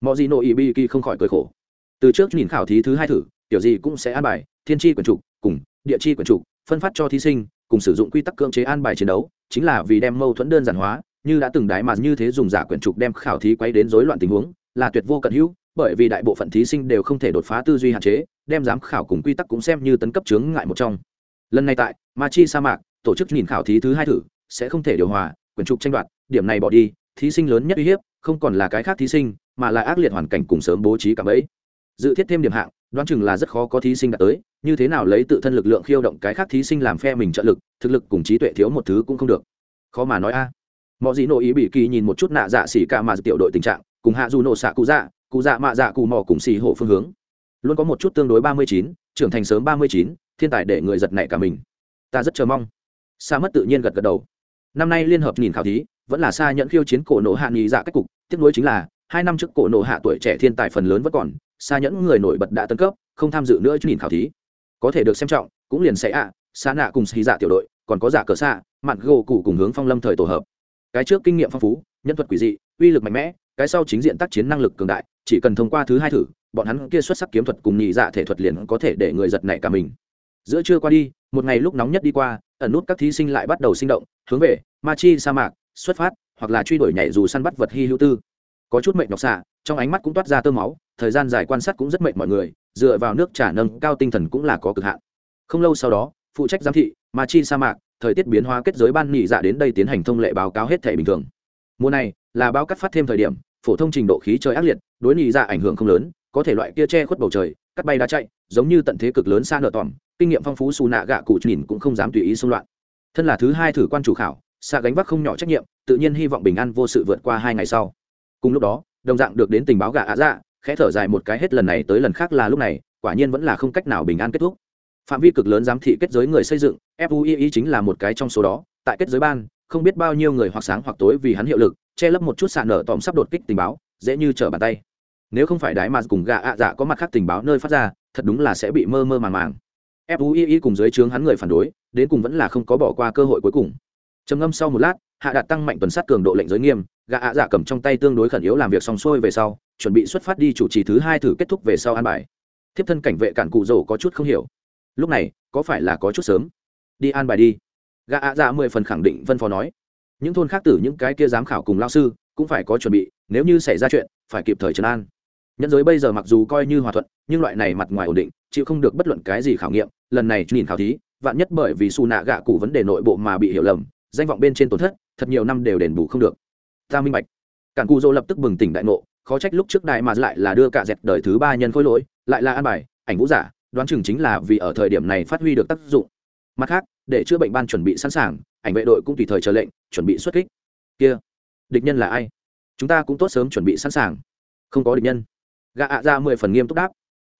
Mọi gì nội ý bi không khỏi cười khổ. Từ trước nhìn khảo thí thứ hai thử, kiểu gì cũng sẽ an bài, thiên tri quyển trục, cùng địa chi quyển trục, phân phát cho thí sinh, cùng sử dụng quy tắc cưỡng chế an bài chiến đấu, chính là vì đem mâu thuẫn đơn giản hóa, như đã từng đái mà như thế dùng giả quyển trục đem khảo thí quay đến rối loạn tình huống, là tuyệt vô cận hữu, bởi vì đại bộ phận thí sinh đều không thể đột phá tư duy hạn chế, đem giám khảo cùng quy tắc cũng xem như tấn cấp chướng ngại một trong. Lần này tại ma chi sa mạc tổ chức nhìn khảo thí thứ hai thử, sẽ không thể điều hòa, quyển trục tranh đoạt, điểm này bỏ đi, thí sinh lớn nhất uy hiếp, không còn là cái khác thí sinh, mà là ác liệt hoàn cảnh cùng sớm bố trí cả bẫy. Dự thiết thêm điểm hạng, đoán chừng là rất khó có thí sinh đạt tới, như thế nào lấy tự thân lực lượng khiêu động cái khác thí sinh làm phe mình trợ lực, thực lực cùng trí tuệ thiếu một thứ cũng không được. Khó mà nói a. Mọi gì nội ý bị kỳ nhìn một chút nạ dạ xỉ cả mà tiểu đội tình trạng, cùng hạ du nổ xạ cụ dạ cụ dạ mạ dạ cụ mò cùng xì hộ phương hướng. Luôn có một chút tương đối ba mươi chín, trưởng thành sớm ba mươi chín, thiên tài để người giật nảy cả mình. Ta rất chờ mong xa mất tự nhiên gật gật đầu. Năm nay liên hợp nhìn khảo thí vẫn là xa nhận khiêu chiến cổ nộ hạ nghỉ dạ cách cục tiếp nối chính là hai năm trước cổ nộ hạ tuổi trẻ thiên tài phần lớn vẫn còn xa nhẫn người nổi bật đã tân cấp không tham dự nữa nhìn khảo thí. Có thể được xem trọng cũng liền sẽ ạ à, xa nạ cùng xì dạ tiểu đội còn có giả cờ xạ mặt gỗ cụ cùng hướng phong lâm thời tổ hợp. Cái trước kinh nghiệm phong phú nhân thuật quỷ dị uy lực mạnh mẽ cái sau chính diện tác chiến năng lực cường đại chỉ cần thông qua thứ hai thử bọn hắn kia xuất sắc kiếm thuật cùng nhị dạ thể thuật liền có thể để người giật nảy cả mình giữa trưa qua đi, một ngày lúc nóng nhất đi qua, ẩn nút các thí sinh lại bắt đầu sinh động, hướng về ma chi sa mạc, xuất phát, hoặc là truy đuổi nhảy dù săn bắt vật hy hữu tư. Có chút mệnh nhọc xạ, trong ánh mắt cũng toát ra tơ máu, thời gian dài quan sát cũng rất mệnh mọi người, dựa vào nước trả nâng cao tinh thần cũng là có cực hạn. Không lâu sau đó, phụ trách giám thị ma chi sa mạc, thời tiết biến hóa kết giới ban nghỉ dạ đến đây tiến hành thông lệ báo cáo hết thể bình thường. Mùa này là báo cắt phát thêm thời điểm, phổ thông trình độ khí trời ác liệt, đối nghỉ dạ ảnh hưởng không lớn, có thể loại kia che khuất bầu trời cắt bay đá chạy, giống như tận thế cực lớn xa nợ tòm, kinh nghiệm phong phú xù nạ gạ cụ nhìn cũng không dám tùy ý xung loạn. Thân là thứ hai thử quan chủ khảo, xa gánh vác không nhỏ trách nhiệm, tự nhiên hy vọng bình an vô sự vượt qua hai ngày sau. Cùng lúc đó, đồng dạng được đến tình báo gạ ạ dạ khẽ thở dài một cái hết lần này tới lần khác là lúc này, quả nhiên vẫn là không cách nào bình an kết thúc. Phạm vi cực lớn giám thị kết giới người xây dựng fui chính là một cái trong số đó, tại kết giới ban, không biết bao nhiêu người hoặc sáng hoặc tối vì hắn hiệu lực, che lấp một chút sạn nở tòm sắp đột kích tình báo, dễ như trở bàn tay nếu không phải đái mà cùng gạ ạ dạ có mặt khác tình báo nơi phát ra, thật đúng là sẽ bị mơ mơ màng màng. Fui cùng dưới trướng hắn người phản đối, đến cùng vẫn là không có bỏ qua cơ hội cuối cùng. Trầm ngâm sau một lát, hạ đạt tăng mạnh tuần sát cường độ lệnh giới nghiêm, gạ ạ dạ cầm trong tay tương đối khẩn yếu làm việc xong xuôi về sau, chuẩn bị xuất phát đi chủ trì thứ hai thử kết thúc về sau an bài. Thiếp thân cảnh vệ cản cụ rổ có chút không hiểu. Lúc này, có phải là có chút sớm? Đi an bài đi. Gạ ạ dạ mười phần khẳng định vân phó nói. Những thôn khác tử, những cái kia giám khảo cùng lao sư, cũng phải có chuẩn bị, nếu như xảy ra chuyện, phải kịp thời trấn an nhân giới bây giờ mặc dù coi như hòa thuận, nhưng loại này mặt ngoài ổn định, chịu không được bất luận cái gì khảo nghiệm, lần này nhìn khảo thí, vạn nhất bởi vì xù nạ gạ cụ vấn đề nội bộ mà bị hiểu lầm, danh vọng bên trên tổn thất, thật nhiều năm đều đền bù không được. Ta minh bạch. Cản cụ dô lập tức bừng tỉnh đại ngộ, khó trách lúc trước đại mà lại là đưa cả dẹt đời thứ ba nhân khối lỗi, lại là an bài, ảnh vũ giả, đoán chừng chính là vì ở thời điểm này phát huy được tác dụng. Mặt khác, để chữa bệnh ban chuẩn bị sẵn sàng, ảnh vệ đội cũng tùy thời chờ lệnh, chuẩn bị xuất kích. Kia, địch nhân là ai? Chúng ta cũng tốt sớm chuẩn bị sẵn sàng. Không có địch nhân gạ ạ ra mười phần nghiêm túc đáp.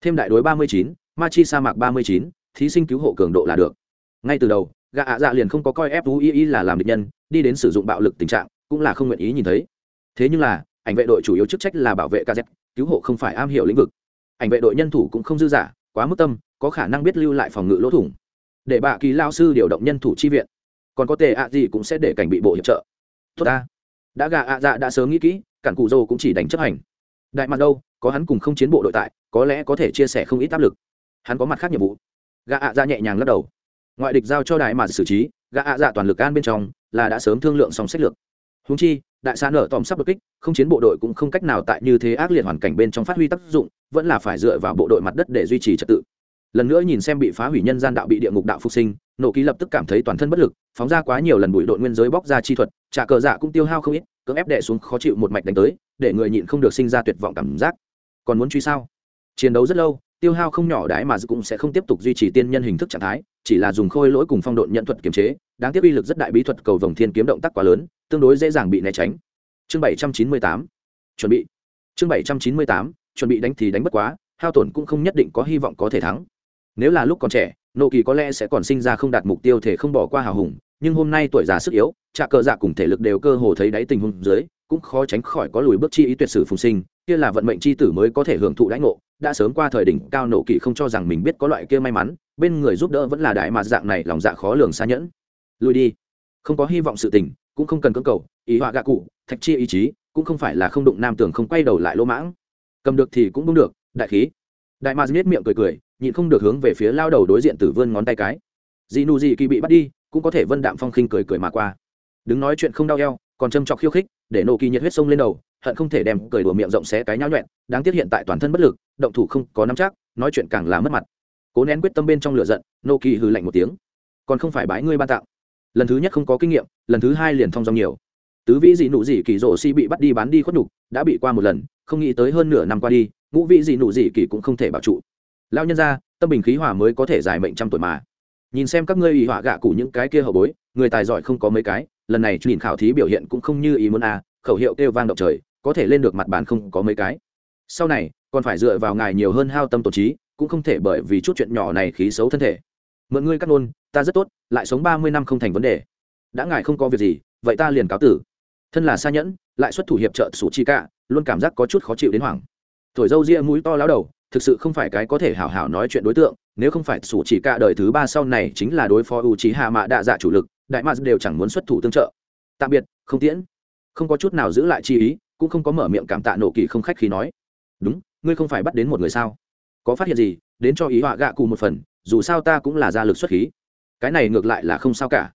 Thêm đại đối ba mươi chín, ma chi sa mạc ba mươi chín, thí sinh cứu hộ cường độ là được. Ngay từ đầu gạ ạ dạ liền không có coi fui là làm địch nhân, đi đến sử dụng bạo lực tình trạng, cũng là không nguyện ý nhìn thấy. Thế nhưng là, ảnh vệ đội chủ yếu chức trách là bảo vệ kz cứu hộ không phải am hiểu lĩnh vực. Ảnh vệ đội nhân thủ cũng không dư giả, quá mức tâm, có khả năng biết lưu lại phòng ngự lỗ thủng. Để bạ kỳ lao sư điều động nhân thủ chi viện. Còn có tệ ạ gì cũng sẽ để cảnh bị bộ hiệp trợ. Tốt ta. Đã gà ạ dạ đã sớm nghĩ kỹ, cản cụ dô cũng chỉ đánh chấp hành đại mặt đâu, có hắn cùng không chiến bộ đội tại, có lẽ có thể chia sẻ không ít áp lực. Hắn có mặt khác nhiệm vụ. Gà ạ dạ nhẹ nhàng lắc đầu. Ngoại địch giao cho đại mà xử trí, gã ạ dạ toàn lực an bên trong, là đã sớm thương lượng xong sách lược. Húng chi, đại xã nở tòm sắp đột kích, không chiến bộ đội cũng không cách nào tại như thế ác liệt hoàn cảnh bên trong phát huy tác dụng, vẫn là phải dựa vào bộ đội mặt đất để duy trì trật tự lần nữa nhìn xem bị phá hủy nhân gian đạo bị địa ngục đạo phục sinh, nộ ký lập tức cảm thấy toàn thân bất lực, phóng ra quá nhiều lần bụi đội nguyên giới bóc ra chi thuật, trả cờ dạ cũng tiêu hao không ít, cưỡng ép đệ xuống khó chịu một mạch đánh tới, để người nhịn không được sinh ra tuyệt vọng cảm giác. Còn muốn truy sao? Chiến đấu rất lâu, tiêu hao không nhỏ đái mà cũng sẽ không tiếp tục duy trì tiên nhân hình thức trạng thái, chỉ là dùng khôi lỗi cùng phong độn nhận thuật kiềm chế, đáng tiếc uy lực rất đại bí thuật cầu vồng thiên kiếm động tác quá lớn, tương đối dễ dàng bị né tránh. Chương bảy trăm chín mươi tám, chuẩn bị. Chương bảy trăm chín mươi tám, chuẩn bị đánh thì đánh bất quá, hao tổn cũng không nhất định có hy vọng có thể thắng nếu là lúc còn trẻ nộ kỳ có lẽ sẽ còn sinh ra không đạt mục tiêu thể không bỏ qua hào hùng, nhưng hôm nay tuổi già sức yếu, trạ cờ dạ cùng thể lực đều cơ hồ thấy đáy tình huống dưới, cũng khó tránh khỏi có lùi bước chi ý tuyệt sử phùng sinh, kia là vận mệnh chi tử mới có thể hưởng thụ đãi ngộ, đã sớm qua thời đỉnh cao nộ kỳ không cho rằng mình biết có loại kia may mắn, bên người giúp đỡ vẫn là đại mà dạng này, lòng dạ khó lường xa nhẫn. Lùi đi. Không có hy vọng sự tình, cũng không cần cưỡng cầu, ý họa gạ cụ, thạch chi ý chí, cũng không phải là không đụng nam tưởng không quay đầu lại lỗ mãng. Cầm được thì cũng đúng được, đại khí. Đại ma nhếch miệng cười cười nhịn không được hướng về phía lao đầu đối diện tử vươn ngón tay cái. Dị nụ dị kỳ bị bắt đi, cũng có thể vân đạm phong khinh cười cười mà qua. Đứng nói chuyện không đau eo, còn châm chọc khiêu khích, để nộ kỳ nhiệt huyết sông lên đầu, hận không thể đem cười đùa miệng rộng xé cái nháo nhuẹn, đáng tiếc hiện tại toàn thân bất lực, động thủ không có nắm chắc, nói chuyện càng là mất mặt. Cố nén quyết tâm bên trong lửa giận nộ kỳ hừ lạnh một tiếng. Còn không phải bái ngươi ban tặng. lần thứ nhất không có kinh nghiệm, lần thứ hai liền thong dong nhiều. Tứ vĩ dị nụ dị kỳ rổ si bị bắt đi bán đi khuất đục đã bị qua một lần, không nghĩ tới hơn nửa năm qua đi, ngũ vĩ dị nụ dị kỳ cũng không thể bảo trụ lao nhân ra tâm bình khí hòa mới có thể giải mệnh trăm tuổi mà. Nhìn xem các ngươi ủy họa gạ cụ những cái kia hậu bối, người tài giỏi không có mấy cái, lần này nhìn khảo thí biểu hiện cũng không như ý muốn à khẩu hiệu kêu vang động trời, có thể lên được mặt bàn không có mấy cái. Sau này, còn phải dựa vào ngài nhiều hơn hao tâm tổ trí, cũng không thể bởi vì chút chuyện nhỏ này khí xấu thân thể. Mượn ngươi cắt nôn ta rất tốt, lại sống ba mươi năm không thành vấn đề. Đã ngài không có việc gì, vậy ta liền cáo tử. Thân là xa nhẫn, lại xuất thủ hiệp trợ sủ chi cả luôn cảm giác có chút khó chịu đến hoảng. Thổi dâu ria mũi to lao đầu thực sự không phải cái có thể hảo hảo nói chuyện đối tượng, nếu không phải sủ chỉ cả đời thứ ba sau này chính là đối phó u trí hạ mạ đạ dạ chủ lực, đại mạc đều chẳng muốn xuất thủ tương trợ. Tạm biệt, không tiễn. Không có chút nào giữ lại chi ý, cũng không có mở miệng cảm tạ nổ kỳ không khách khi nói. Đúng, ngươi không phải bắt đến một người sao? Có phát hiện gì, đến cho ý họa gạ cụ một phần, dù sao ta cũng là gia lực xuất khí. Cái này ngược lại là không sao cả.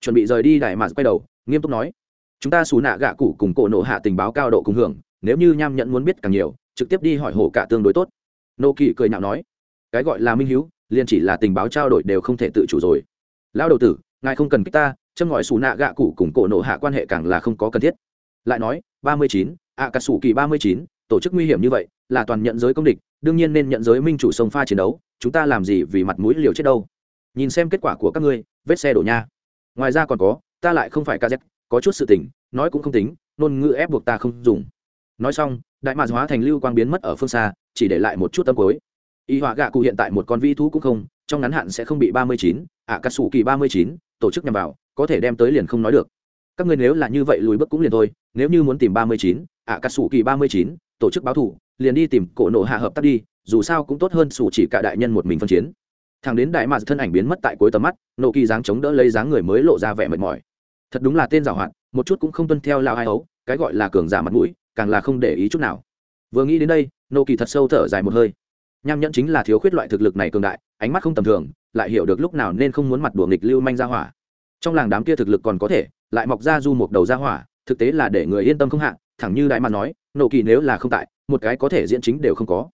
Chuẩn bị rời đi đại mạc quay đầu, nghiêm túc nói. Chúng ta xù nạ gạ cụ cùng cổ nộ hạ tình báo cao độ cùng hưởng, nếu như nham nhận muốn biết càng nhiều, trực tiếp đi hỏi hổ cả tương đối tốt nô kỳ cười nhạo nói, cái gọi là minh hữu liền chỉ là tình báo trao đổi đều không thể tự chủ rồi. Lão đầu tử, ngài không cần kích ta, châm ngòi xù nạ gạ cụ cùng cổ nộ hạ quan hệ càng là không có cần thiết. Lại nói, ba mươi chín ạ cà sủ kỳ ba mươi chín, tổ chức nguy hiểm như vậy, là toàn nhận giới công địch, đương nhiên nên nhận giới minh chủ sông pha chiến đấu, chúng ta làm gì vì mặt mũi liều chết đâu. Nhìn xem kết quả của các ngươi, vết xe đổ nha. Ngoài ra còn có, ta lại không phải ca z có chút sự tình, nói cũng không tính, ngôn ngữ ép buộc ta không dùng. Nói xong, đại mạc hóa thành lưu quang biến mất ở phương xa chỉ để lại một chút tâm cối y họa gạ cụ hiện tại một con vi thú cũng không, trong ngắn hạn sẽ không bị ba mươi chín ạ cà sủ kỳ ba mươi chín tổ chức nhằm vào, có thể đem tới liền không nói được. Các ngươi nếu là như vậy lùi bước cũng liền thôi, nếu như muốn tìm ba mươi chín ạ cà sủ kỳ ba mươi chín tổ chức báo thủ, liền đi tìm cổ nộ hạ hợp tác đi, dù sao cũng tốt hơn sủ chỉ cả đại nhân một mình phân chiến. Thằng đến đại mà thân ảnh biến mất tại cuối tầm mắt, nộ kỳ dáng chống đỡ lấy dáng người mới lộ ra vẻ mệt mỏi. Thật đúng là tên giảo hoạt, một chút cũng không tuân theo lao hai ấu cái gọi là cường giả mặt mũi, càng là không để ý chút nào. Vừa nghĩ đến đây nô kỳ thật sâu thở dài một hơi. Nham nhẫn chính là thiếu khuyết loại thực lực này cường đại, ánh mắt không tầm thường, lại hiểu được lúc nào nên không muốn mặt đùa nghịch lưu manh ra hỏa. Trong làng đám kia thực lực còn có thể, lại mọc ra du một đầu ra hỏa, thực tế là để người yên tâm không hạ, thẳng như đại mà nói, nô kỳ nếu là không tại, một cái có thể diễn chính đều không có.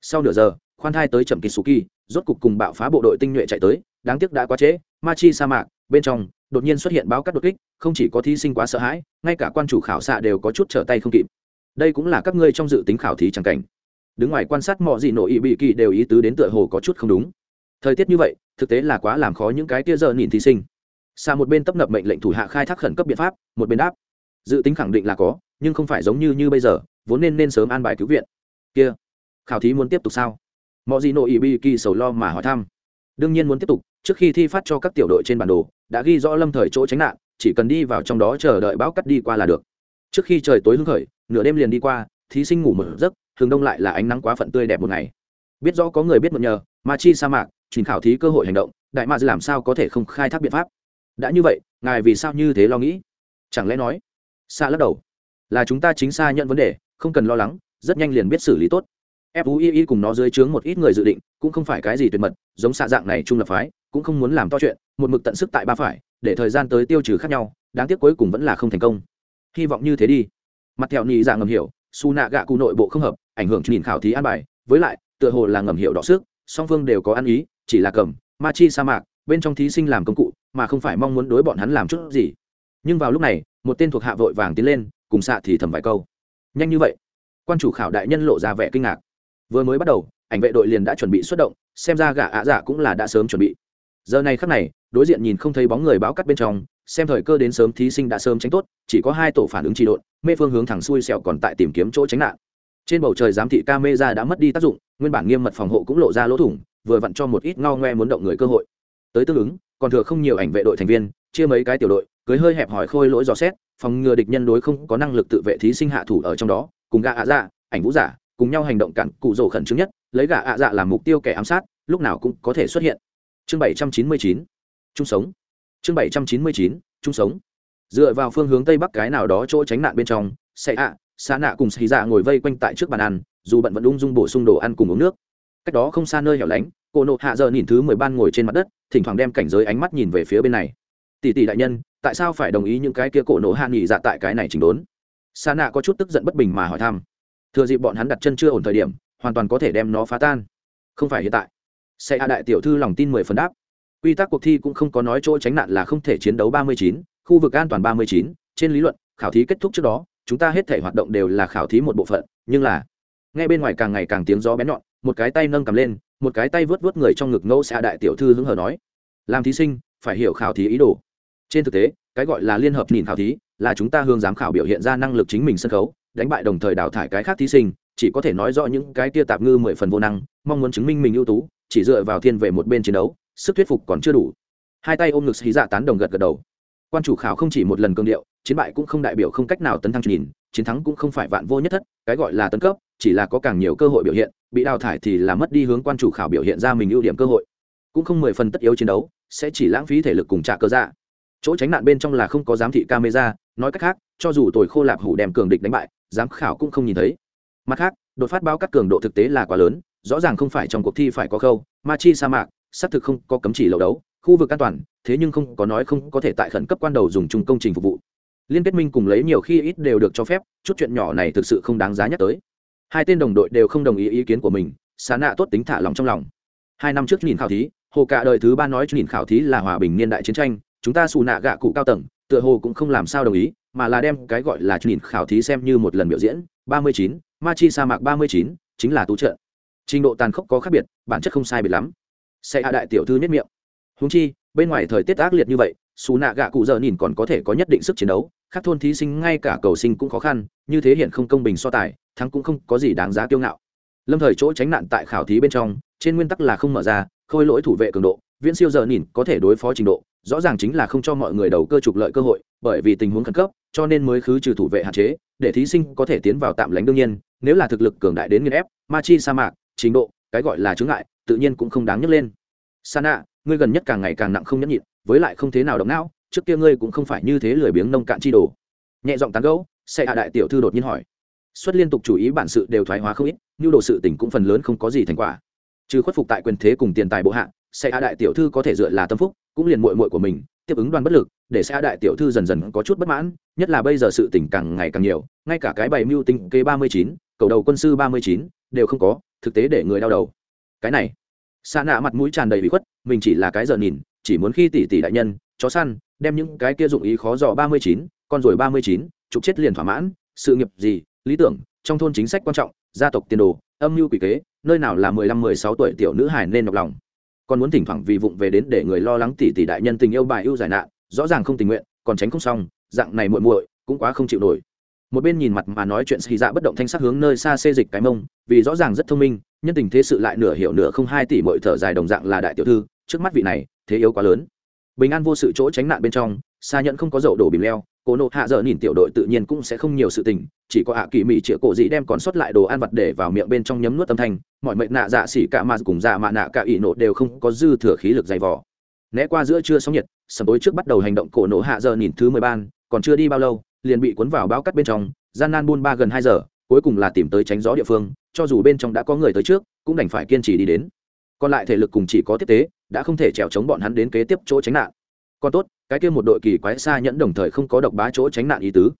Sau nửa giờ, khoan thai tới chậm kỳ sù kỳ rốt cục cùng bạo phá bộ đội tinh nhuệ chạy tới, đáng tiếc đã quá trễ ma chi sa mạc bên trong, đột nhiên xuất hiện báo cắt đột kích, không chỉ có thí sinh quá sợ hãi, ngay cả quan chủ khảo xạ đều có chút trở tay không kịp. Đây cũng là các ngươi trong dự tính khảo thí chẳng cảnh đứng ngoài quan sát mọi gì nội ý bị kỳ đều ý tứ đến tựa hồ có chút không đúng. Thời tiết như vậy, thực tế là quá làm khó những cái tia giờ nhìn thí sinh. Xa một bên tấp nập mệnh lệnh thủ hạ khai thác khẩn cấp biện pháp, một bên đáp. Dự tính khẳng định là có, nhưng không phải giống như như bây giờ, vốn nên nên sớm an bài cứu viện. Kia, khảo thí muốn tiếp tục sao? Mọi gì nội ý bị kỳ sầu lo mà hỏi thăm. Đương nhiên muốn tiếp tục, trước khi thi phát cho các tiểu đội trên bản đồ, đã ghi rõ lâm thời chỗ tránh nạn, chỉ cần đi vào trong đó chờ đợi bão cắt đi qua là được. Trước khi trời tối hưng khởi, nửa đêm liền đi qua, thí sinh ngủ một giấc thường đông lại là ánh nắng quá phận tươi đẹp một ngày. Biết rõ có người biết một nhờ, mà chi sa mạc truyền khảo thí cơ hội hành động, đại mạc làm sao có thể không khai thác biện pháp? Đã như vậy, ngài vì sao như thế lo nghĩ? Chẳng lẽ nói xa lắc đầu, là chúng ta chính xa nhận vấn đề, không cần lo lắng, rất nhanh liền biết xử lý tốt. Fui cùng nó dưới trướng một ít người dự định, cũng không phải cái gì tuyệt mật, giống xạ dạng này trung lập phái, cũng không muốn làm to chuyện, một mực tận sức tại ba phải, để thời gian tới tiêu trừ khác nhau, đáng tiếc cuối cùng vẫn là không thành công. Hy vọng như thế đi. Mặt theo nhị dạng ngầm hiểu, su nạ gạ cụ nội bộ không hợp ảnh hưởng nhìn khảo thí an bài, với lại, tựa hồ là ngầm hiệu đọ sức, song phương đều có ăn ý, chỉ là cầm, ma chi sa mạc, bên trong thí sinh làm công cụ, mà không phải mong muốn đối bọn hắn làm chút gì. Nhưng vào lúc này, một tên thuộc hạ vội vàng tiến lên, cùng xạ thì thầm vài câu. Nhanh như vậy. Quan chủ khảo đại nhân lộ ra vẻ kinh ngạc. Vừa mới bắt đầu, ảnh vệ đội liền đã chuẩn bị xuất động, xem ra gã ạ dạ cũng là đã sớm chuẩn bị. Giờ này khắc này, đối diện nhìn không thấy bóng người báo cắt bên trong, xem thời cơ đến sớm thí sinh đã sớm tránh tốt, chỉ có hai tổ phản ứng trị độn, mê phương hướng thẳng xuôi sẹo còn tại tìm kiếm chỗ tránh nạn trên bầu trời giám thị ca mê ra đã mất đi tác dụng, nguyên bản nghiêm mật phòng hộ cũng lộ ra lỗ thủng, vừa vặn cho một ít ngao ngoe muốn động người cơ hội. Tới tương ứng, còn thừa không nhiều ảnh vệ đội thành viên, chia mấy cái tiểu đội, cưới hơi hẹp hỏi khôi lỗi dò xét, phòng ngừa địch nhân đối không có năng lực tự vệ thí sinh hạ thủ ở trong đó, cùng gạ ạ dạ ảnh vũ giả, cùng nhau hành động cản cụ rổ khẩn trương nhất, lấy gạ ạ dạ làm mục tiêu kẻ ám sát, lúc nào cũng có thể xuất hiện. Chương bảy trăm chín mươi chín, chung sống. Chương bảy trăm chín mươi chín, chung sống. Dựa vào phương hướng tây bắc cái nào đó chỗ tránh nạn bên trong xe ạ xa nạ cùng xì dạ ngồi vây quanh tại trước bàn ăn, dù bận vẫn ung dung bổ sung đồ ăn cùng uống nước. Cách đó không xa nơi hẻo lánh, cô nộ hạ giờ nhìn thứ mười ban ngồi trên mặt đất, thỉnh thoảng đem cảnh giới ánh mắt nhìn về phía bên này. Tỷ tỷ đại nhân, tại sao phải đồng ý những cái kia cổ nộ hạ nghỉ dạ tại cái này chỉnh đốn? Xa nạ có chút tức giận bất bình mà hỏi thăm. Thừa dịp bọn hắn đặt chân chưa ổn thời điểm, hoàn toàn có thể đem nó phá tan. Không phải hiện tại. Sẽ hạ đại tiểu thư lòng tin mười phần đáp. Quy tắc cuộc thi cũng không có nói chỗ tránh nạn là không thể chiến đấu ba mươi chín, khu vực an toàn ba mươi chín, trên lý luận, khảo thí kết thúc trước đó chúng ta hết thể hoạt động đều là khảo thí một bộ phận, nhưng là, nghe bên ngoài càng ngày càng tiếng gió bén nhọn, một cái tay nâng cầm lên, một cái tay vớt vớt người trong ngực ngẫu xạ đại tiểu thư hứng hờ nói, làm thí sinh, phải hiểu khảo thí ý đồ. Trên thực tế, cái gọi là liên hợp nhìn khảo thí, là chúng ta hướng giám khảo biểu hiện ra năng lực chính mình sân khấu, đánh bại đồng thời đào thải cái khác thí sinh, chỉ có thể nói rõ những cái tia tạp ngư mười phần vô năng, mong muốn chứng minh mình ưu tú, chỉ dựa vào thiên về một bên chiến đấu, sức thuyết phục còn chưa đủ. Hai tay ôm ngực xí dạ tán đồng gật gật đầu quan chủ khảo không chỉ một lần cương điệu, chiến bại cũng không đại biểu không cách nào tấn thăng nhìn, chiến thắng cũng không phải vạn vô nhất thất, cái gọi là tấn cấp, chỉ là có càng nhiều cơ hội biểu hiện, bị đào thải thì là mất đi hướng quan chủ khảo biểu hiện ra mình ưu điểm cơ hội. Cũng không mười phần tất yếu chiến đấu, sẽ chỉ lãng phí thể lực cùng trả cơ dạ. Chỗ tránh nạn bên trong là không có giám thị camera, nói cách khác, cho dù tồi khô lạp hủ đem cường địch đánh bại, giám khảo cũng không nhìn thấy. Mặt khác, đột phát báo các cường độ thực tế là quá lớn, rõ ràng không phải trong cuộc thi phải có khâu ma chi sa mạc xác thực không có cấm chỉ lầu đấu khu vực an toàn, thế nhưng không có nói không có thể tại khẩn cấp quan đầu dùng chung công trình phục vụ. Liên kết minh cùng lấy nhiều khi ít đều được cho phép, chút chuyện nhỏ này thực sự không đáng giá nhắc tới. Hai tên đồng đội đều không đồng ý ý kiến của mình xá nạ tốt tính thả lòng trong lòng. Hai năm trước nhìn khảo thí, hồ cả đời thứ ba nói nhìn khảo thí là hòa bình niên đại chiến tranh, chúng ta xù nạ gạ cụ cao tầng, tựa hồ cũng không làm sao đồng ý, mà là đem cái gọi là nhìn khảo thí xem như một lần biểu diễn, ba mươi chín ma chi sa mạc ba mươi chín, chính là tú trợ trình độ tàn khốc có khác biệt, bản chất không sai biệt lắm. Sẽ hạ đại tiểu thư nhất miệng húng chi, bên ngoài thời tiết ác liệt như vậy, xù nạ gạ cụ giờ nhìn còn có thể có nhất định sức chiến đấu các thôn thí sinh ngay cả cầu sinh cũng khó khăn, như thế hiện không công bình so tài, thắng cũng không có gì đáng giá kiêu ngạo. Lâm thời chỗ tránh nạn tại khảo thí bên trong, trên nguyên tắc là không mở ra, khôi lỗi thủ vệ cường độ, viễn siêu giờ nhìn có thể đối phó trình độ, rõ ràng chính là không cho mọi người đầu cơ trục lợi cơ hội, bởi vì tình huống khẩn cấp, cho nên mới khứ trừ thủ vệ hạn chế, để thí sinh có thể tiến vào tạm lánh đương nhiên, nếu là thực lực cường đại đến nghiên ép ma chi sa mạc trình độ, cái gọi là chướng ngại, tự nhiên cũng không đáng nhắc lên. Sana ngươi gần nhất càng ngày càng nặng không nhẫn nhịn, với lại không thế nào động não, trước kia ngươi cũng không phải như thế lười biếng nông cạn chi đồ. Nhẹ giọng tán gẫu, xe hạ đại tiểu thư đột nhiên hỏi. Xuất liên tục chú ý bản sự đều thoái hóa không ít, nhu đồ sự tỉnh cũng phần lớn không có gì thành quả. Trừ khuất phục tại quyền thế cùng tiền tài bộ hạ, xe hạ đại tiểu thư có thể dựa là tâm phúc, cũng liền muội muội của mình, tiếp ứng đoàn bất lực, để xe hạ đại tiểu thư dần dần có chút bất mãn, nhất là bây giờ sự tỉnh càng ngày càng nhiều, ngay cả cái bày mưu tinh kế ba mươi chín, cầu đầu quân sư ba mươi chín, đều không có, thực tế để người đau đầu. Cái này xa nạ mặt mũi tràn đầy bị khuất, mình chỉ là cái giờ nhìn, chỉ muốn khi tỷ tỷ đại nhân, chó săn, đem những cái kia dụng ý khó dò ba mươi chín, con rồi ba mươi chín, trục chết liền thỏa mãn, sự nghiệp gì, lý tưởng, trong thôn chính sách quan trọng, gia tộc tiền đồ, âm mưu quỷ kế, nơi nào là mười lăm, mười sáu tuổi tiểu nữ hải nên nhọc lòng. Còn muốn thỉnh thoảng vì vụng về đến để người lo lắng tỷ tỷ đại nhân tình yêu bài yêu giải nạn, rõ ràng không tình nguyện, còn tránh không xong, dạng này muội muội cũng quá không chịu nổi. Một bên nhìn mặt mà nói chuyện xì dạ bất động thanh sắc hướng nơi xa xê dịch cái mông, vì rõ ràng rất thông minh nhân tình thế sự lại nửa hiểu nửa không hai tỷ mọi thở dài đồng dạng là đại tiểu thư, trước mắt vị này, thế yếu quá lớn. Bình an vô sự chỗ tránh nạn bên trong xa nhận không có dậu đổ bìm leo cổ nộ hạ dở nhìn tiểu đội tự nhiên cũng sẽ không nhiều sự tình, chỉ có hạ kỳ mỹ chĩa cổ dĩ đem còn sót lại đồ ăn vặt để vào miệng bên trong nhấm nuốt âm thanh, mọi mệnh nạ dạ xỉ cả mà cùng dạ mạ nạ cả ỷ nộ đều không có dư thừa khí lực dày vỏ né qua giữa trưa sóng nhiệt, sầm tối trước bắt đầu hành động cổ nộ hạ dở nhìn thứ mười ban, còn chưa đi bao lâu, liền bị cuốn vào bao cắt bên trong, gian nan buôn ba gần hai giờ, cuối cùng là tìm tới tránh gió địa phương cho dù bên trong đã có người tới trước, cũng đành phải kiên trì đi đến. Còn lại thể lực cùng chỉ có tiếp tế, đã không thể trèo chống bọn hắn đến kế tiếp chỗ tránh nạn. Còn tốt, cái kia một đội kỳ quái xa nhẫn đồng thời không có độc bá chỗ tránh nạn ý tứ.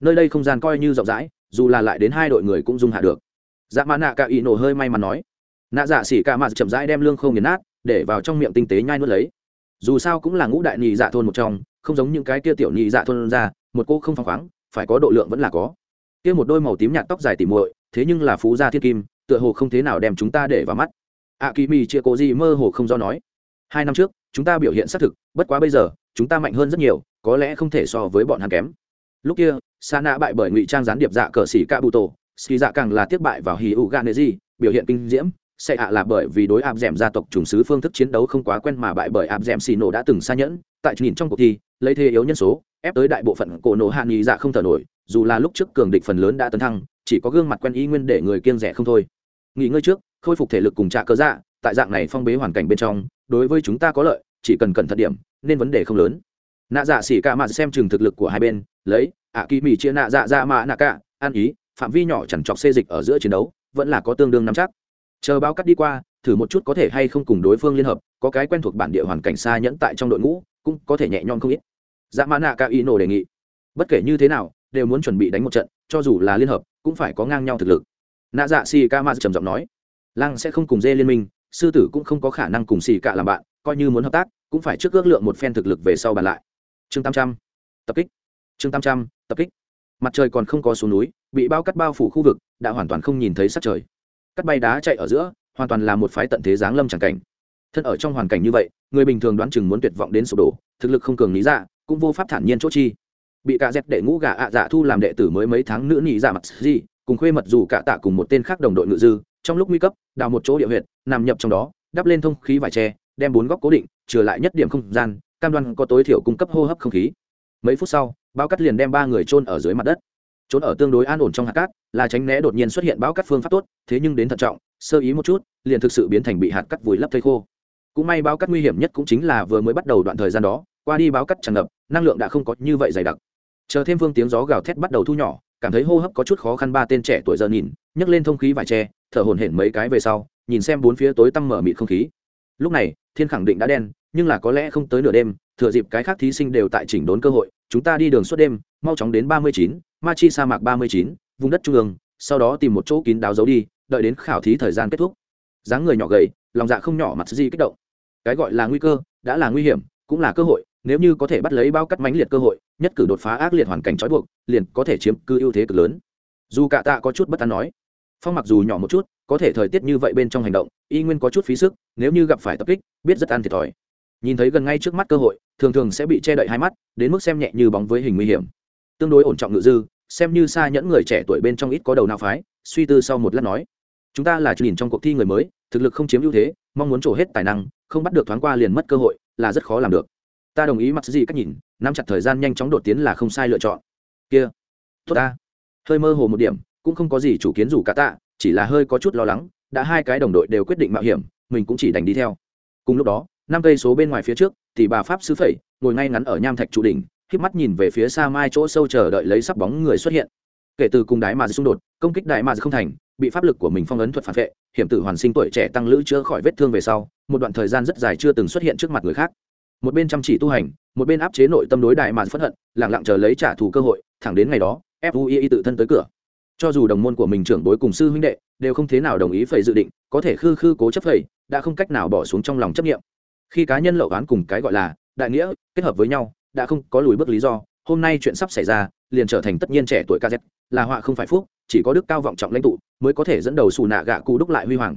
Nơi đây không gian coi như rộng rãi, dù là lại đến hai đội người cũng dung hạ được. Dạ mã nạ cả ý nổ hơi may mắn nói. Nạ dạ xỉ cả mặt chậm rãi đem lương không nghiền nát, để vào trong miệng tinh tế nhai nuốt lấy. Dù sao cũng là ngũ đại nhị dạ thôn một trong, không giống những cái kia tiểu nhị dạ thôn ra, một cô không phăng khoáng, phải có độ lượng vẫn là có kia một đôi màu tím nhạt tóc dài tỉ muội, thế nhưng là phú gia thiên kim, tựa hồ không thế nào đem chúng ta để vào mắt. A kỳ mì chia cố gì mơ hồ không do nói. Hai năm trước, chúng ta biểu hiện xác thực, bất quá bây giờ, chúng ta mạnh hơn rất nhiều, có lẽ không thể so với bọn hắn kém. Lúc kia sa nạ bại bởi ngụy trang gián điệp dạ cờ xỉ ca bụ tổ xì dạ càng là tiếp bại vào hì u ganezi biểu hiện kinh diễm. Sẽ ạ là bởi vì đối áp d gia tộc trùng sứ phương thức chiến đấu không quá quen mà bại bởi áp d xì nổ đã từng xa nhẫn. Tại nhìn trong cuộc thi, lấy thế yếu nhân số, ép tới đại bộ phận cổ nổ hạ nghỉ dạ không thở nổi dù là lúc trước cường địch phần lớn đã tấn thăng, chỉ có gương mặt quen y nguyên để người kiêng rẻ không thôi. Nghỉ ngơi trước, khôi phục thể lực cùng trả cơ dạ tại dạng này phong bế hoàn cảnh bên trong, đối với chúng ta có lợi, chỉ cần cẩn thận điểm, nên vấn đề không lớn. Nạ dạ xỉ cả mà xem chừng thực lực của hai bên, lấy, ạ kỳ mì chia nạ dạ dạ mà nạ cả, ăn ý, phạm vi nhỏ chẳng chọc xê dịch ở giữa chiến đấu, vẫn là có tương đương nắm chắc. Chờ báo cắt đi qua, thử một chút có thể hay không cùng đối phương liên hợp, có cái quen thuộc bản địa hoàn cảnh xa nhẫn tại trong đội ngũ, cũng có thể nhẹ nhõm không ít. Dạ mã nạ cả ý nổ đề nghị. Bất kể như thế nào đều muốn chuẩn bị đánh một trận, cho dù là liên hợp, cũng phải có ngang nhau thực lực. Nạ dạ xì ca ma trầm giọng nói lang sẽ không cùng dê liên minh, sư tử cũng không có khả năng cùng xì cạ làm bạn, coi như muốn hợp tác, cũng phải trước ước lượng một phen thực lực về sau bàn lại. Chương tam trăm, tập kích. Chương tam trăm, tập kích. Mặt trời còn không có xuống núi, bị bao cắt bao phủ khu vực, đã hoàn toàn không nhìn thấy sát trời. Cắt bay đá chạy ở giữa, hoàn toàn là một phái tận thế giáng lâm c cảnh. Thân ở trong hoàn cảnh như vậy, người bình thường đoán chừng muốn tuyệt vọng đến sụp đổ, thực lực không cường lý dạ cũng vô pháp thản nhiên chốt chi bị cả dẹp đệ ngũ gà ạ dạ thu làm đệ tử mới mấy tháng nữ nhị dạ mặt gì, cùng khuê mật dù cả tạ cùng một tên khác đồng đội ngự dư, trong lúc nguy cấp, đào một chỗ địa huyệt, nằm nhập trong đó, đắp lên thông khí vải tre, đem bốn góc cố định, trừ lại nhất điểm không gian, cam đoan có tối thiểu cung cấp hô hấp không khí. Mấy phút sau bao cắt liền đem ba người trôn ở dưới mặt đất. Trốn ở tương đối an ổn trong hạt cát, là tránh né đột nhiên xuất hiện bão cắt phương pháp tốt, thế nhưng đến thận trọng, sơ ý một chút, liền thực sự biến thành bị hạt cắt vùi lấp thây khô. Cũng may bão cắt nguy hiểm nhất cũng chính là vừa mới bắt đầu đoạn thời gian đó, qua đi bão cắt tràn ngập, năng lượng đã không có như vậy dày đặc chờ thêm vương tiếng gió gào thét bắt đầu thu nhỏ, cảm thấy hô hấp có chút khó khăn, ba tên trẻ tuổi giờ nhìn, nhấc lên thông khí vải tre thở hổn hển mấy cái về sau, nhìn xem bốn phía tối tăm mở mịt không khí. Lúc này, thiên khẳng định đã đen, nhưng là có lẽ không tới nửa đêm, thừa dịp cái khác thí sinh đều tại chỉnh đốn cơ hội, chúng ta đi đường suốt đêm, mau chóng đến ba mươi chín, ma chi sa mạc ba mươi chín, vùng đất trung ương, sau đó tìm một chỗ kín đáo giấu đi, đợi đến khảo thí thời gian kết thúc. Dáng người nhỏ gầy, lòng dạ không nhỏ, mặt gì kích động. Cái gọi là nguy cơ, đã là nguy hiểm, cũng là cơ hội nếu như có thể bắt lấy bao cắt mánh liệt cơ hội, nhất cử đột phá ác liệt hoàn cảnh trói buộc, liền có thể chiếm cư ưu thế cực lớn. Dù cả tạ có chút bất an nói, phong mặc dù nhỏ một chút, có thể thời tiết như vậy bên trong hành động, y nguyên có chút phí sức, nếu như gặp phải tập kích, biết rất ăn thiệt thòi. Nhìn thấy gần ngay trước mắt cơ hội, thường thường sẽ bị che đậy hai mắt, đến mức xem nhẹ như bóng với hình nguy hiểm. Tương đối ổn trọng ngự dư, xem như xa nhẫn người trẻ tuổi bên trong ít có đầu nào phái, suy tư sau một lát nói, chúng ta là nhìn trong cuộc thi người mới, thực lực không chiếm ưu thế, mong muốn trổ hết tài năng, không bắt được thoáng qua liền mất cơ hội, là rất khó làm được ta đồng ý mặc gì cách nhìn, nắm chặt thời gian nhanh chóng đột tiến là không sai lựa chọn. Kia, tốt ta. Hơi mơ hồ một điểm, cũng không có gì chủ kiến dù cả tạ, chỉ là hơi có chút lo lắng, đã hai cái đồng đội đều quyết định mạo hiểm, mình cũng chỉ đành đi theo. Cùng lúc đó, năm cây số bên ngoài phía trước, thì bà pháp sư phẩy, ngồi ngay ngắn ở nham thạch trụ đỉnh híp mắt nhìn về phía xa mai chỗ sâu chờ đợi lấy sắp bóng người xuất hiện. Kể từ cùng đái mà xung đột, công kích đại mà không thành, bị pháp lực của mình phong ấn thuật phản vệ, hiểm tử hoàn sinh tuổi trẻ tăng lữ chữa khỏi vết thương về sau, một đoạn thời gian rất dài chưa từng xuất hiện trước mặt người khác một bên chăm chỉ tu hành, một bên áp chế nội tâm đối đại mà phẫn hận lẳng lặng chờ lấy trả thù cơ hội, thẳng đến ngày đó fui tự thân tới cửa. Cho dù đồng môn của mình trưởng bối cùng sư huynh đệ, đều không thế nào đồng ý phẩy dự định, có thể khư khư cố chấp phẩy, đã không cách nào bỏ xuống trong lòng chấp nghiệm khi cá nhân lậu oán cùng cái gọi là đại nghĩa kết hợp với nhau, đã không có lùi bước lý do, hôm nay chuyện sắp xảy ra, liền trở thành tất nhiên trẻ tuổi kz là họa không phải phúc, chỉ có đức cao vọng trọng lãnh tụ, mới có thể dẫn đầu xù nạ gạ cụ đúc lại huy hoàng.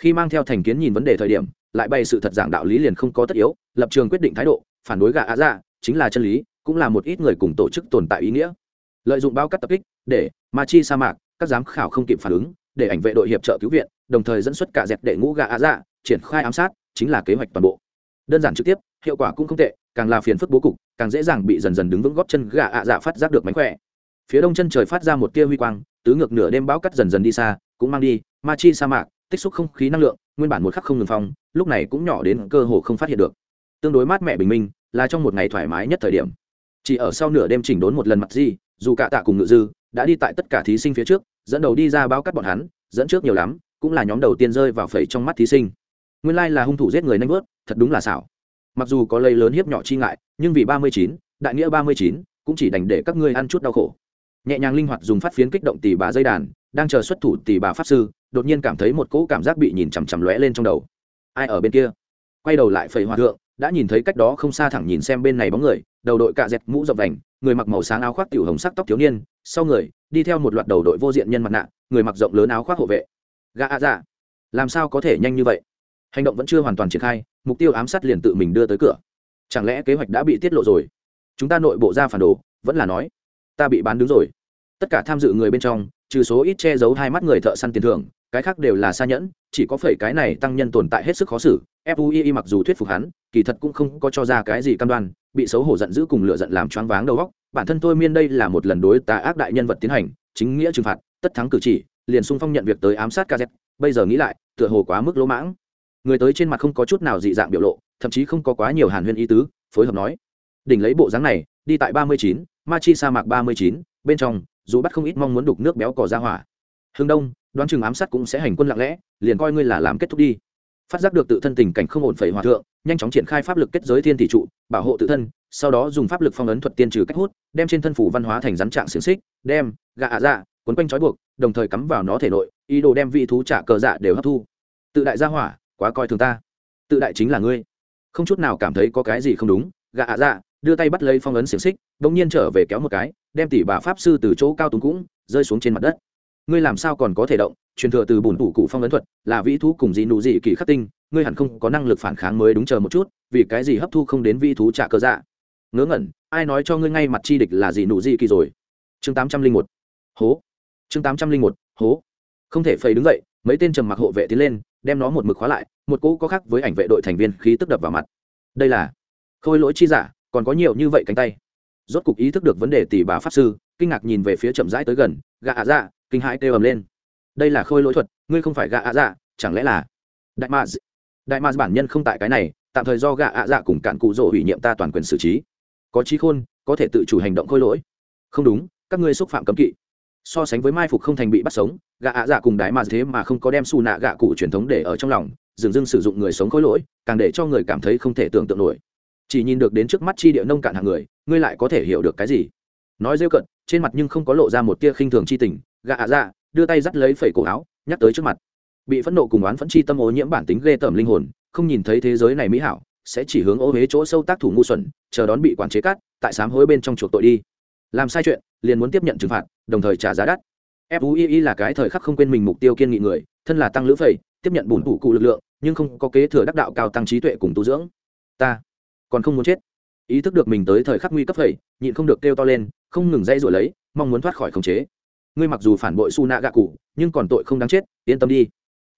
Khi mang theo thành kiến nhìn vấn đề thời điểm lại bày sự thật giảng đạo lý liền không có tất yếu, lập trường quyết định thái độ, phản đối gà á dạ chính là chân lý, cũng là một ít người cùng tổ chức tồn tại ý nghĩa. Lợi dụng bao cắt tập kích để ma chi sa mạc, các giám khảo không kịp phản ứng, để ảnh vệ đội hiệp trợ cứu viện, đồng thời dẫn xuất cả dẹp đệ ngũ gà á dạ triển khai ám sát, chính là kế hoạch toàn bộ. Đơn giản trực tiếp, hiệu quả cũng không tệ, càng là phiền phức bố cục, càng dễ dàng bị dần dần đứng vững góp chân gà ạ dạ phát giác được mánh khỏe. Phía đông chân trời phát ra một tia huy quang, tứ ngược nửa đêm bão cắt dần dần đi xa, cũng mang đi, ma chi sa mạc, tích xúc không khí năng lượng nguyên bản một khắc không ngừng phong, lúc này cũng nhỏ đến cơ hồ không phát hiện được. Tương đối mát mẻ bình minh, là trong một ngày thoải mái nhất thời điểm. Chỉ ở sau nửa đêm chỉnh đốn một lần mặt gì, dù cả tạ cùng ngự dư đã đi tại tất cả thí sinh phía trước, dẫn đầu đi ra báo cắt bọn hắn, dẫn trước nhiều lắm, cũng là nhóm đầu tiên rơi vào phẩy trong mắt thí sinh. Nguyên lai là hung thủ giết người nanh vớt, thật đúng là xảo. Mặc dù có lây lớn hiếp nhỏ chi ngại, nhưng vì ba mươi chín, đại nghĩa ba mươi chín, cũng chỉ đành để các ngươi ăn chút đau khổ nhẹ nhàng linh hoạt dùng phát phiến kích động tỷ bà dây đàn, đang chờ xuất thủ tỷ bà pháp sư, đột nhiên cảm thấy một cỗ cảm giác bị nhìn chằm chằm lóe lên trong đầu. Ai ở bên kia? Quay đầu lại phẩy hòa thượng, đã nhìn thấy cách đó không xa thẳng nhìn xem bên này bóng người, đầu đội cạ dẹt mũ dọc vành, người mặc màu sáng áo khoác tiểu hồng sắc tóc thiếu niên, sau người, đi theo một loạt đầu đội vô diện nhân mặt nạ, người mặc rộng lớn áo khoác hộ vệ. Gã ạ dạ làm sao có thể nhanh như vậy? Hành động vẫn chưa hoàn toàn triển khai, mục tiêu ám sát liền tự mình đưa tới cửa. Chẳng lẽ kế hoạch đã bị tiết lộ rồi? Chúng ta nội bộ ra phản đồ, vẫn là nói, ta bị bán đứng rồi tất cả tham dự người bên trong, trừ số ít che giấu hai mắt người thợ săn tiền thưởng, cái khác đều là xa nhẫn, chỉ có phẩy cái này tăng nhân tồn tại hết sức khó xử. Fui mặc dù thuyết phục hắn, kỳ thật cũng không có cho ra cái gì căn đoan, bị xấu hổ giận dữ cùng lựa giận làm choáng váng đầu óc. Bản thân tôi miên đây là một lần đối tà ác đại nhân vật tiến hành, chính nghĩa trừng phạt, tất thắng cử chỉ, liền sung phong nhận việc tới ám sát kz bây giờ nghĩ lại, tựa hồ quá mức lỗ mãng. Người tới trên mặt không có chút nào dị dạng biểu lộ, thậm chí không có quá nhiều hàn huyên ý tứ, phối hợp nói. Đỉnh lấy bộ dáng này, đi tại ba mươi chín ma chi sa mạc ba mươi chín, bên trong dù bắt không ít mong muốn đục nước béo cò ra hỏa. Hương đông, đoán chừng ám sát cũng sẽ hành quân lặng lẽ, liền coi ngươi là làm kết thúc đi. Phát giác được tự thân tình cảnh không ổn phẩy hòa thượng, nhanh chóng triển khai pháp lực kết giới thiên thị trụ, bảo hộ tự thân, sau đó dùng pháp lực phong ấn thuật tiên trừ cách hút, đem trên thân phủ văn hóa thành rắn trạng xiềng xích, đem gạ ạ dạ quấn quanh trói buộc, đồng thời cắm vào nó thể nội, ý đồ đem vị thú trả cờ dạ đều hấp thu. Tự đại gia hỏa, quá coi thường ta. Tự đại chính là ngươi. Không chút nào cảm thấy có cái gì không đúng gạ ạ dạ đưa tay bắt lấy phong ấn xiềng xích bỗng nhiên trở về kéo một cái đem tỷ bà pháp sư từ chỗ cao túng cũng rơi xuống trên mặt đất. Ngươi làm sao còn có thể động? Truyền thừa từ bùn tủ cụ phong ấn thuật, là vĩ thú cùng dị nụ dị kỳ khắc tinh, ngươi hẳn không có năng lực phản kháng mới đúng chờ một chút, vì cái gì hấp thu không đến vĩ thú trả cơ dạ? Ngớ ngẩn, ai nói cho ngươi ngay mặt chi địch là dị nụ dị kỳ rồi? Chương tám trăm linh một. Hố. Chương tám trăm linh một. Hố. Không thể phầy đứng dậy, mấy tên trầm mặc hộ vệ tiến lên, đem nó một mực khóa lại, một cỗ có khác với ảnh vệ đội thành viên khí tức đập vào mặt. Đây là khôi lỗi chi giả, còn có nhiều như vậy cánh tay rốt cục ý thức được vấn đề tỷ bà pháp sư, kinh ngạc nhìn về phía chậm rãi tới gần gạ ạ dạ kinh hãi kêu ầm lên. Đây là khôi lỗi thuật, ngươi không phải gạ ạ dạ chẳng lẽ là? Đại ma đại ma bản nhân không tại cái này, tạm thời do gạ ạ dạ cùng cạn cụ rỗ hủy nhiệm ta toàn quyền xử trí. Có trí khôn, có thể tự chủ hành động khôi lỗi. Không đúng, các ngươi xúc phạm cấm kỵ. So sánh với mai phục không thành bị bắt sống gạ ạ dạ cùng đại ma thế mà không có đem xù nạ gạ cụ truyền thống để ở trong lòng, dừng dưng sử dụng người sống khôi lỗi, càng để cho người cảm thấy không thể tưởng tượng nổi chỉ nhìn được đến trước mắt chi địa nông cạn hàng người, ngươi lại có thể hiểu được cái gì? Nói rêu cận trên mặt nhưng không có lộ ra một tia khinh thường chi tình, gạ ạ dạ đưa tay dắt lấy phẩy cổ áo, nhắc tới trước mặt. Bị phẫn nộ cùng oán phẫn chi tâm ô nhiễm bản tính ghê tởm linh hồn, không nhìn thấy thế giới này mỹ hảo, sẽ chỉ hướng ô huế chỗ sâu tác thủ ngu xuẩn, chờ đón bị quản chế cát tại sám hối bên trong chuộc tội đi. Làm sai chuyện, liền muốn tiếp nhận trừng phạt, đồng thời trả giá đắt. Fui là cái thời khắc không quên mình mục tiêu kiên nghị người, thân là tăng lữ phẩy, tiếp nhận bùn thủ cụ lực lượng, nhưng không có kế thừa đắc đạo cao tăng trí tuệ cùng tu dưỡng. Ta còn không muốn chết. Ý thức được mình tới thời khắc nguy cấp vậy, nhịn không được kêu to lên không ngừng dây rồi lấy mong muốn thoát khỏi khống chế. Ngươi mặc dù phản bội su nạ gạ cụ nhưng còn tội không đáng chết yên tâm đi.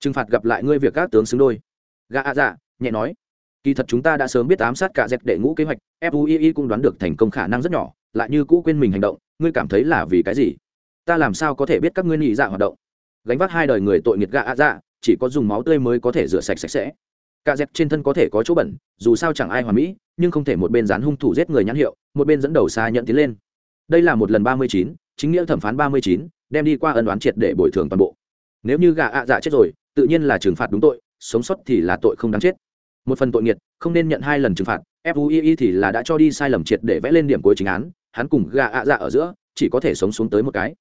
Trừng phạt gặp lại ngươi việc các tướng xứng đôi. Gạ ạ dạ nhẹ nói. Kỳ thật chúng ta đã sớm biết ám sát cả dẹp đệ ngũ kế hoạch fui cũng đoán được thành công khả năng rất nhỏ lại như cũ quên mình hành động ngươi cảm thấy là vì cái gì? Ta làm sao có thể biết các ngươi nhị dạ hoạt động? Gánh vác hai đời người tội nghiệt gạ ạ dạ chỉ có dùng máu tươi mới có thể rửa sạch sạch sẽ cả dẹp trên thân có thể có chỗ bẩn, dù sao chẳng ai hoàn mỹ, nhưng không thể một bên dán hung thủ giết người nhãn hiệu, một bên dẫn đầu xa nhận tiến lên. Đây là một lần ba mươi chín, chính nghĩa thẩm phán ba mươi chín, đem đi qua ân đoán triệt để bồi thường toàn bộ. Nếu như gà ạ dạ chết rồi, tự nhiên là trừng phạt đúng tội, sống sót thì là tội không đáng chết. Một phần tội nghiệt, không nên nhận hai lần trừng phạt fui thì là đã cho đi sai lầm triệt để vẽ lên điểm cuối chính án, hắn cùng gà ạ dạ ở giữa, chỉ có thể sống xuống tới một cái.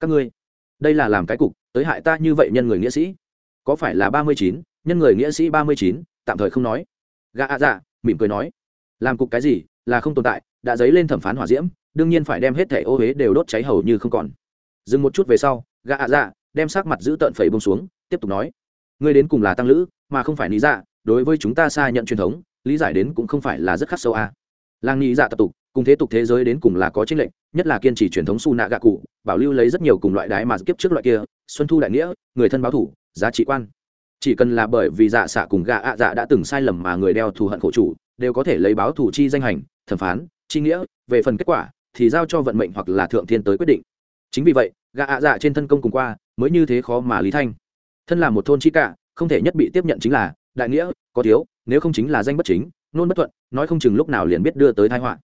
Các ngươi, đây là làm cái cục, tới hại ta như vậy nhân người nghĩa sĩ. Có phải là ba mươi chín, nhân người nghĩa sĩ ba mươi chín tạm thời không nói. Gà ạ dạ mỉm cười nói. Làm cục cái gì, là không tồn tại, đã dấy lên thẩm phán hỏa diễm, đương nhiên phải đem hết thẻ ô huế đều đốt cháy hầu như không còn. Dừng một chút về sau, gã ạ dạ đem sắc mặt giữ tợn phẩy bông xuống, tiếp tục nói. Ngươi đến cùng là tăng lữ, mà không phải lý dạ đối với chúng ta xa nhận truyền thống, lý giải đến cũng không phải là rất khắc sâu a. À. làng lý dạ tập tục, cùng thế tục thế giới đến cùng là có chính lệnh nhất là kiên trì truyền thống su nạ gạ cụ, bảo lưu lấy rất nhiều cùng loại đái mà kiếp trước loại kia, xuân thu đại nghĩa, người thân báo thủ, giá trị quan chỉ cần là bởi vì dạ xạ cùng gạ ạ dạ đã từng sai lầm mà người đeo thù hận khổ chủ, đều có thể lấy báo thủ chi danh hành, thẩm phán, chi nghĩa, về phần kết quả, thì giao cho vận mệnh hoặc là thượng thiên tới quyết định. Chính vì vậy, gạ ạ dạ trên thân công cùng qua, mới như thế khó mà lý thanh. Thân là một thôn chi cả, không thể nhất bị tiếp nhận chính là, đại nghĩa, có thiếu, nếu không chính là danh bất chính, nôn bất thuận, nói không chừng lúc nào liền biết đưa tới thái họa.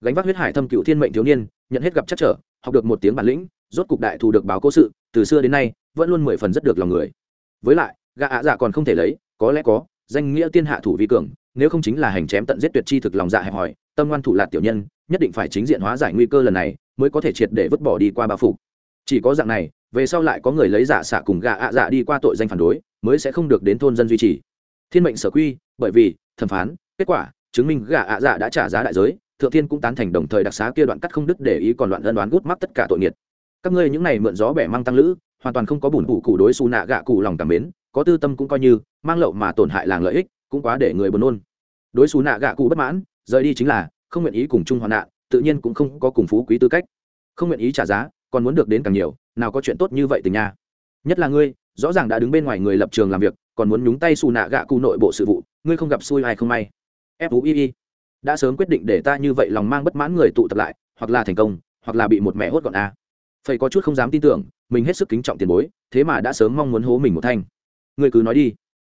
Gánh vác huyết hải thâm cựu thiên mệnh thiếu niên, nhận hết gặp chắc trở, học được một tiếng bản lĩnh, rốt cục đại thù được báo cố sự, từ xưa đến nay, vẫn luôn mười phần rất được lòng người. Với lại gạ ạ dạ còn không thể lấy, có lẽ có, danh nghĩa tiên hạ thủ vi cường, nếu không chính là hành chém tận giết tuyệt chi thực lòng dạ hẹp hòi, tâm ngoan thủ lạt tiểu nhân, nhất định phải chính diện hóa giải nguy cơ lần này, mới có thể triệt để vứt bỏ đi qua bao phủ. Chỉ có dạng này, về sau lại có người lấy giả xạ cùng gà ạ dạ đi qua tội danh phản đối, mới sẽ không được đến thôn dân duy trì. Thiên mệnh sở quy, bởi vì, thẩm phán, kết quả, chứng minh gà ạ dạ đã trả giá đại giới, thượng thiên cũng tán thành đồng thời đặc xá kia đoạn cắt không đứt để ý còn loạn ân đoán gút mắt tất cả tội nghiệt. Các ngươi những này mượn gió bẻ mang tăng lữ, hoàn toàn không có bùn cụ cụ đối xù nạ gạ cụ lòng cảm mến có tư tâm cũng coi như, mang lậu mà tổn hại làng lợi ích, cũng quá để người buồn nôn. Đối xù nạ gạ cụ bất mãn, rời đi chính là, không nguyện ý cùng chung hoạn nạn, tự nhiên cũng không có cùng phú quý tư cách. Không nguyện ý trả giá, còn muốn được đến càng nhiều, nào có chuyện tốt như vậy tình nha. Nhất là ngươi, rõ ràng đã đứng bên ngoài người lập trường làm việc, còn muốn nhúng tay xù nạ gạ cụ nội bộ sự vụ, ngươi không gặp xui ai không may. Fui đã sớm quyết định để ta như vậy lòng mang bất mãn người tụ tập lại, hoặc là thành công, hoặc là bị một mẹ hốt gọn a. Phẩy có chút không dám tin tưởng, mình hết sức kính trọng tiền bối, thế mà đã sớm mong muốn hố mình một thanh ngươi cứ nói đi.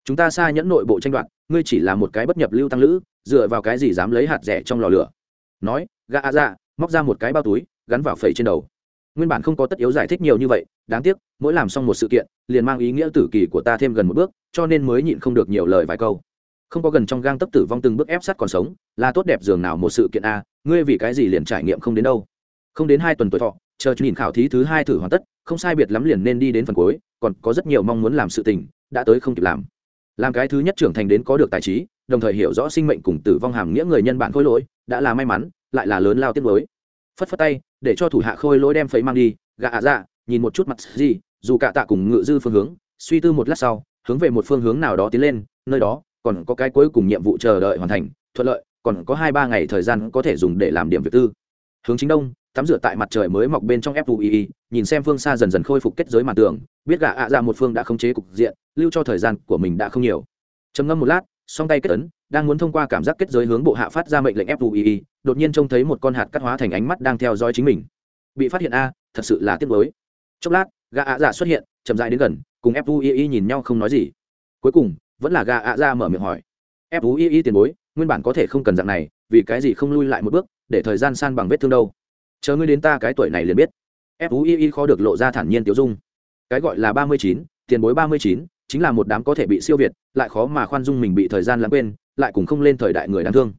Chúng ta xa nhẫn nội bộ tranh đoạt, ngươi chỉ là một cái bất nhập lưu tăng lữ, dựa vào cái gì dám lấy hạt rẻ trong lò lửa? Nói, gã a ra móc ra một cái bao túi, gắn vào phẩy trên đầu. Nguyên bản không có tất yếu giải thích nhiều như vậy, đáng tiếc, mỗi làm xong một sự kiện, liền mang ý nghĩa tử kỳ của ta thêm gần một bước, cho nên mới nhịn không được nhiều lời vài câu. Không có gần trong gang tấp tử vong từng bước ép sát còn sống, là tốt đẹp dường nào một sự kiện a, ngươi vì cái gì liền trải nghiệm không đến đâu? Không đến hai tuần tuổi thọ, chờ nhìn khảo thí thứ hai thử hoàn tất, không sai biệt lắm liền nên đi đến phần cuối, còn có rất nhiều mong muốn làm sự tình đã tới không kịp làm. Làm cái thứ nhất trưởng thành đến có được tài trí, đồng thời hiểu rõ sinh mệnh cùng tử vong hàm nghĩa người nhân bản khôi lỗi, đã là may mắn, lại là lớn lao tiết mới phất phất tay, để cho thủ hạ khôi lỗi đem phấy mang đi, gạ ạ dạ nhìn một chút mặt gì, dù cả tạ cùng ngự dư phương hướng, suy tư một lát sau, hướng về một phương hướng nào đó tiến lên, nơi đó còn có cái cuối cùng nhiệm vụ chờ đợi hoàn thành, thuận lợi, còn có hai ba ngày thời gian có thể dùng để làm điểm việc tư hướng chính đông, tắm rửa tại mặt trời mới mọc bên trong fui nhìn xem phương xa dần dần khôi phục kết giới màn tường, biết gã ạ ra một phương đã khống chế cục diện, lưu cho thời gian của mình đã không nhiều. Trầm ngâm một lát, song tay kết ấn, đang muốn thông qua cảm giác kết giới hướng bộ hạ phát ra mệnh lệnh fui đột nhiên trông thấy một con hạt cắt hóa thành ánh mắt đang theo dõi chính mình. Bị phát hiện a, thật sự là tiếc mới chốc lát, gã ạ dạ xuất hiện, chậm dại đến gần, cùng fui nhìn nhau không nói gì. Cuối cùng, vẫn là gã ạ dạ mở miệng hỏi. Fui tiền bối nguyên bản có thể không cần dạng này, vì cái gì không lui lại một bước, để thời gian san bằng vết thương đâu? Chờ ngươi đến ta cái tuổi này liền biết. Fui khó được lộ ra thản nhiên tiêu dung. Cái gọi là ba mươi chín, tiền bối ba mươi chín, chính là một đám có thể bị siêu việt, lại khó mà khoan dung mình bị thời gian lãng quên, lại cùng không lên thời đại người đáng thương.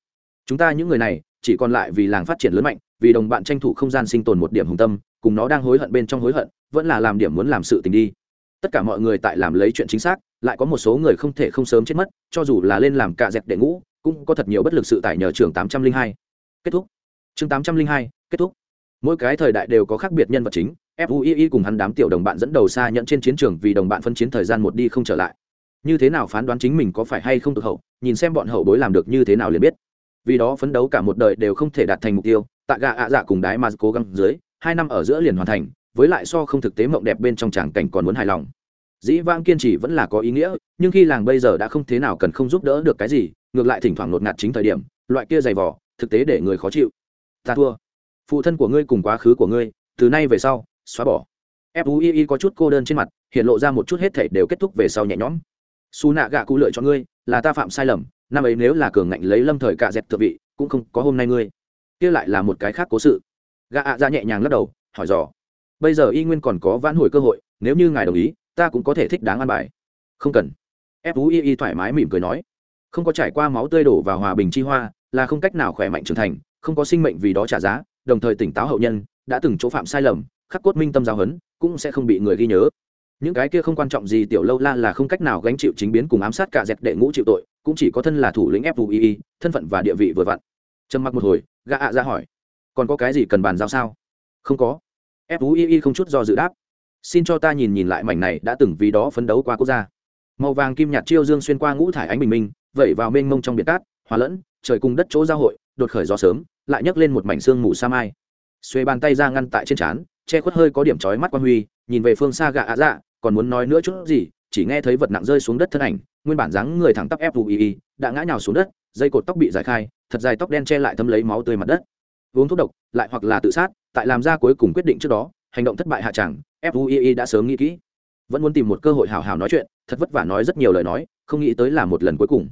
Chúng ta những người này, chỉ còn lại vì làng phát triển lớn mạnh, vì đồng bạn tranh thủ không gian sinh tồn một điểm hùng tâm, cùng nó đang hối hận bên trong hối hận, vẫn là làm điểm muốn làm sự tình đi. Tất cả mọi người tại làm lấy chuyện chính xác, lại có một số người không thể không sớm chết mất, cho dù là lên làm cạ dẹp đệ ngũ cũng có thật nhiều bất lực sự tại nhờ trường tám trăm linh hai. Kết thúc. Chương tám trăm linh hai, kết thúc. Mỗi cái thời đại đều có khác biệt nhân vật chính fui cùng hắn đám tiểu đồng bạn dẫn đầu xa nhận trên chiến trường vì đồng bạn phân chiến thời gian một đi không trở lại. Như thế nào phán đoán chính mình có phải hay không được hậu, nhìn xem bọn hậu bối làm được như thế nào liền biết. Vì đó phấn đấu cả một đời đều không thể đạt thành mục tiêu tạ gà ạ dạ cùng đái mà cố gắng dưới, hai năm ở giữa liền hoàn thành, với lại so không thực tế mộng đẹp bên trong tràng cảnh còn muốn hài lòng dĩ vãng kiên trì vẫn là có ý nghĩa, nhưng khi làng bây giờ đã không thế nào cần không giúp đỡ được cái gì, ngược lại thỉnh thoảng nột ngạt chính thời điểm, loại kia dày vỏ thực tế để người khó chịu. Ta thua. Phụ thân của ngươi cùng quá khứ của ngươi, từ nay về sau, xóa bỏ. Fui có chút cô đơn trên mặt, hiện lộ ra một chút hết thể đều kết thúc về sau nhẹ nhõm. Su nạ gạ cụ lựa cho ngươi, là ta phạm sai lầm, năm ấy nếu là cường ngạnh lấy lâm thời cạ dẹp thượng vị, cũng không có hôm nay ngươi. Kia lại là một cái khác cố sự. Gạ ạ ra nhẹ nhàng lắc đầu, hỏi dò. Bây giờ y nguyên còn có vãn hồi cơ hội, nếu như ngài đồng ý ta cũng có thể thích đáng an bài. Không cần. Fui thoải mái mỉm cười nói. Không có trải qua máu tươi đổ vào hòa bình chi hoa, là không cách nào khỏe mạnh trưởng thành, không có sinh mệnh vì đó trả giá, đồng thời tỉnh táo hậu nhân, đã từng chỗ phạm sai lầm, khắc cốt minh tâm giáo huấn cũng sẽ không bị người ghi nhớ. Những cái kia không quan trọng gì tiểu lâu la là không cách nào gánh chịu chính biến cùng ám sát cả dẹp đệ ngũ chịu tội, cũng chỉ có thân là thủ lĩnh fui thân phận và địa vị vừa vặn. Trầm mặc một hồi, gã ạ ra hỏi. Còn có cái gì cần bàn giao sao? Không có. Fui không chút do dự đáp xin cho ta nhìn nhìn lại mảnh này đã từng vì đó phấn đấu qua quốc gia. Màu vàng kim nhạt chiêu dương xuyên qua ngũ thải ánh bình minh, vẩy vào mênh mông trong biển cát, hòa lẫn, trời cùng đất chỗ giao hội, đột khởi gió sớm, lại nhấc lên một mảnh xương mù sa mai. Xuê bàn tay ra ngăn tại trên trán, che khuất hơi có điểm trói mắt quan huy, nhìn về phương xa gạ ạ dạ còn muốn nói nữa chút gì, chỉ nghe thấy vật nặng rơi xuống đất thân ảnh, nguyên bản dáng người thẳng tắp fui đã ngã nhào xuống đất, dây cột tóc bị giải khai, thật dài tóc đen che lại thấm lấy máu tươi mặt đất. Uống thuốc độc, lại hoặc là tự sát, tại làm ra cuối cùng quyết định trước đó, hành động thất bại hạ chẳng fui đã sớm nghĩ kỹ. Vẫn muốn tìm một cơ hội hào hào nói chuyện, thật vất vả nói rất nhiều lời nói, không nghĩ tới là một lần cuối cùng.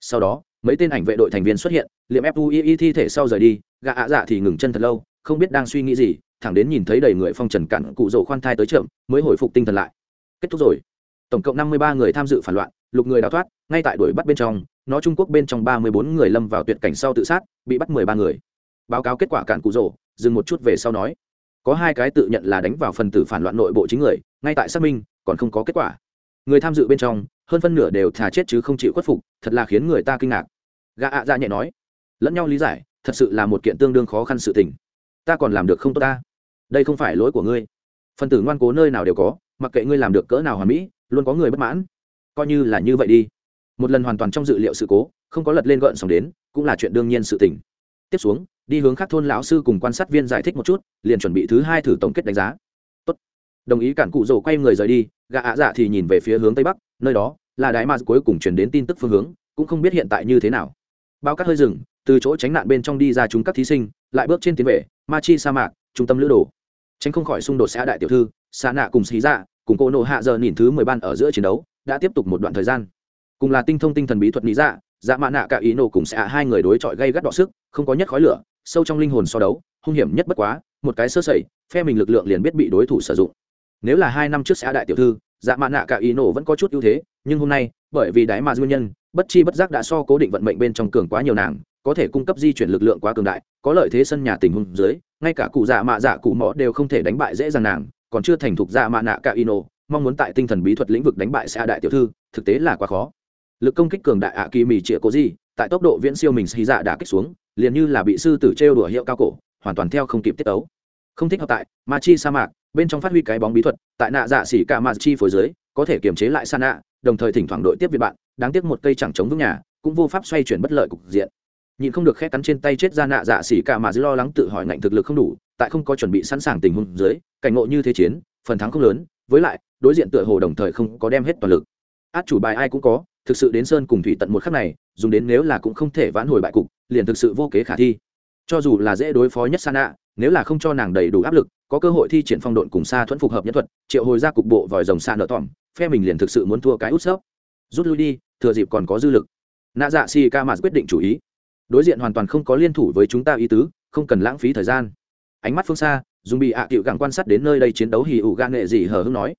Sau đó, mấy tên ảnh vệ đội thành viên xuất hiện, liệm fui thi thể sau rời đi gạ ạ dạ thì ngừng chân thật lâu, không biết đang suy nghĩ gì, thẳng đến nhìn thấy đầy người phong trần cặn cụ rổ khoan thai tới chậm, mới hồi phục tinh thần lại. Kết thúc rồi. Tổng cộng năm mươi ba người tham dự phản loạn, lục người đào thoát, ngay tại đuổi bắt bên trong, nó trung quốc bên trong ba mươi bốn người lâm vào tuyệt cảnh sau tự sát, bị bắt mười ba người. Báo cáo kết quả cạn cụ rổ, dừng một chút về sau nói có hai cái tự nhận là đánh vào phần tử phản loạn nội bộ chính người, ngay tại xác minh, còn không có kết quả. Người tham dự bên trong, hơn phân nửa đều thà chết chứ không chịu khuất phục, thật là khiến người ta kinh ngạc. Gã ạ ra nhẹ nói, lẫn nhau lý giải, thật sự là một kiện tương đương khó khăn sự tình. Ta còn làm được không tốt ta? Đây không phải lỗi của ngươi. Phần tử ngoan cố nơi nào đều có, mặc kệ ngươi làm được cỡ nào hoàn mỹ, luôn có người bất mãn. Coi như là như vậy đi. Một lần hoàn toàn trong dự liệu sự cố, không có lật lên gợn sóng đến, cũng là chuyện đương nhiên sự tình. Tiếp xuống đi hướng khác thôn lão sư cùng quan sát viên giải thích một chút, liền chuẩn bị thứ hai thử tổng kết đánh giá. Tốt. đồng ý cản cụ rồ quay người rời đi, gã ạ dạ thì nhìn về phía hướng tây bắc, nơi đó là đái ma cuối cùng chuyển đến tin tức phương hướng, cũng không biết hiện tại như thế nào. Bao cát hơi rừng từ chỗ tránh nạn bên trong đi ra chúng các thí sinh, lại bước trên tiến về ma chi sa mạc, trung tâm lữ đồ. Tránh không khỏi xung đột xã đại tiểu thư xa nạ cùng xí dạ cùng cô nộ hạ giờ nhìn thứ mười ban ở giữa chiến đấu, đã tiếp tục một đoạn thời gian. Cùng là tinh thông tinh thần bí thuật lý dạ dạ mạ nạ cả ý nổ cùng xã hai người đối chọi gây gắt đọ sức, không có nhất khói lửa sâu trong linh hồn so đấu, hung hiểm nhất bất quá, một cái sơ sẩy, phe mình lực lượng liền biết bị đối thủ sử dụng. Nếu là hai năm trước xã đại tiểu thư dạ mạ nạ cả ý nổ vẫn có chút ưu thế, nhưng hôm nay, bởi vì đáy mà nguyên nhân, bất chi bất giác đã so cố định vận mệnh bên trong cường quá nhiều nàng, có thể cung cấp di chuyển lực lượng quá cường đại, có lợi thế sân nhà tình huống dưới, ngay cả cụ dạ mạ dạ cụ mõ đều không thể đánh bại dễ dàng nàng, còn chưa thành thục dạ mạ nạ cả ino mong muốn tại tinh thần bí thuật lĩnh vực đánh bại xã đại tiểu thư, thực tế là quá khó. Lực công kích cường đại ạ kỳ mì chĩa cố gì, tại tốc độ viễn siêu mình xì dạ đã kích xuống liền như là bị sư tử trêu đùa hiệu cao cổ, hoàn toàn theo không kịp tiết ấu không thích hợp tại ma chi sa mạc, bên trong phát huy cái bóng bí thuật, tại nạ dạ xỉ cả ma chi phối dưới, có thể kiềm chế lại sa nạ đồng thời thỉnh thoảng đội tiếp việt bạn, đáng tiếc một cây chẳng chống vững nhà, cũng vô pháp xoay chuyển bất lợi cục diện. Nhìn không được khét cắn trên tay chết ra nạ dạ xỉ cả mà lo lắng tự hỏi ngạnh thực lực không đủ, tại không có chuẩn bị sẵn sàng tình huống dưới, cảnh ngộ như thế chiến, phần thắng không lớn, với lại, đối diện tựa hồ đồng thời không có đem hết toàn lực. Át chủ bài ai cũng có, thực sự đến sơn cùng thủy tận một khắc này, dùng đến nếu là cũng không thể vãn hồi bại cục liền thực sự vô kế khả thi. Cho dù là dễ đối phó nhất sa nạ nếu là không cho nàng đầy đủ áp lực, có cơ hội thi triển phong độn cùng xa thuẫn phục hợp nhất thuật, triệu hồi ra cục bộ vòi rồng xa nợ tỏm, phe mình liền thực sự muốn thua cái út sấp rút lui đi, thừa dịp còn có dư lực. Nạ dạ si ca mà quyết định chủ ý. Đối diện hoàn toàn không có liên thủ với chúng ta ý tứ, không cần lãng phí thời gian. Ánh mắt phương xa dùng bị ạ à cựu gặng quan sát đến nơi đây chiến đấu hì ủ gan nghệ gì hờ hưng nói.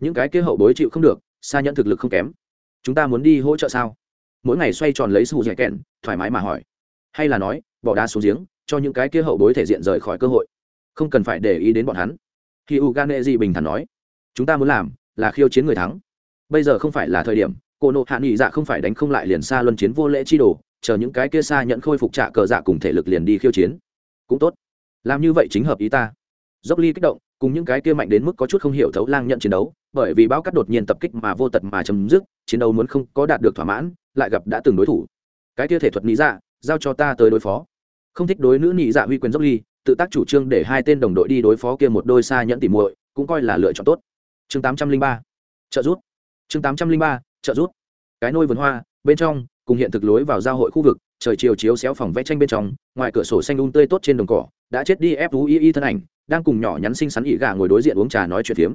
Những cái kế hậu bối chịu không được xa nhận thực lực không kém. Chúng ta muốn đi hỗ trợ sao? Mỗi ngày xoay tròn lấy sự dạy kẹn, thoải mái mà hỏi hay là nói, bỏ đá xuống giếng, cho những cái kia hậu bối thể diện rời khỏi cơ hội. Không cần phải để ý đến bọn hắn. Khi u gan nghệ gì bình thản nói, chúng ta muốn làm là khiêu chiến người thắng. Bây giờ không phải là thời điểm, cô nộ hạ nghị dạ không phải đánh không lại liền xa luân chiến vô lễ chi đồ, chờ những cái kia xa nhận khôi phục trả cờ dạ cùng thể lực liền đi khiêu chiến. Cũng tốt. Làm như vậy chính hợp ý ta. Dốc ly kích động, cùng những cái kia mạnh đến mức có chút không hiểu thấu lang nhận chiến đấu, bởi vì bão cắt đột nhiên tập kích mà vô tật mà chấm dứt, chiến đấu muốn không có đạt được thỏa mãn, lại gặp đã từng đối thủ. Cái kia thể thuật lý dạ giao cho ta tới đối phó. Không thích đối nữ nhị dạ huy quyền dốc ly, tự tác chủ trương để hai tên đồng đội đi đối phó kia một đôi xa nhẫn tỉ muội, cũng coi là lựa chọn tốt. Chương tám trăm linh ba, trợ rút chương tám trăm linh ba, trợ rút cái nôi vườn hoa, bên trong, cùng hiện thực lối vào giao hội khu vực, trời chiều chiếu xéo phòng vẽ tranh bên trong, ngoài cửa sổ xanh un tươi tốt trên đồng cỏ, đã chết đi ép úy y thân ảnh, đang cùng nhỏ nhắn xinh xắn ỉ gà ngồi đối diện uống trà nói chuyện phiếm.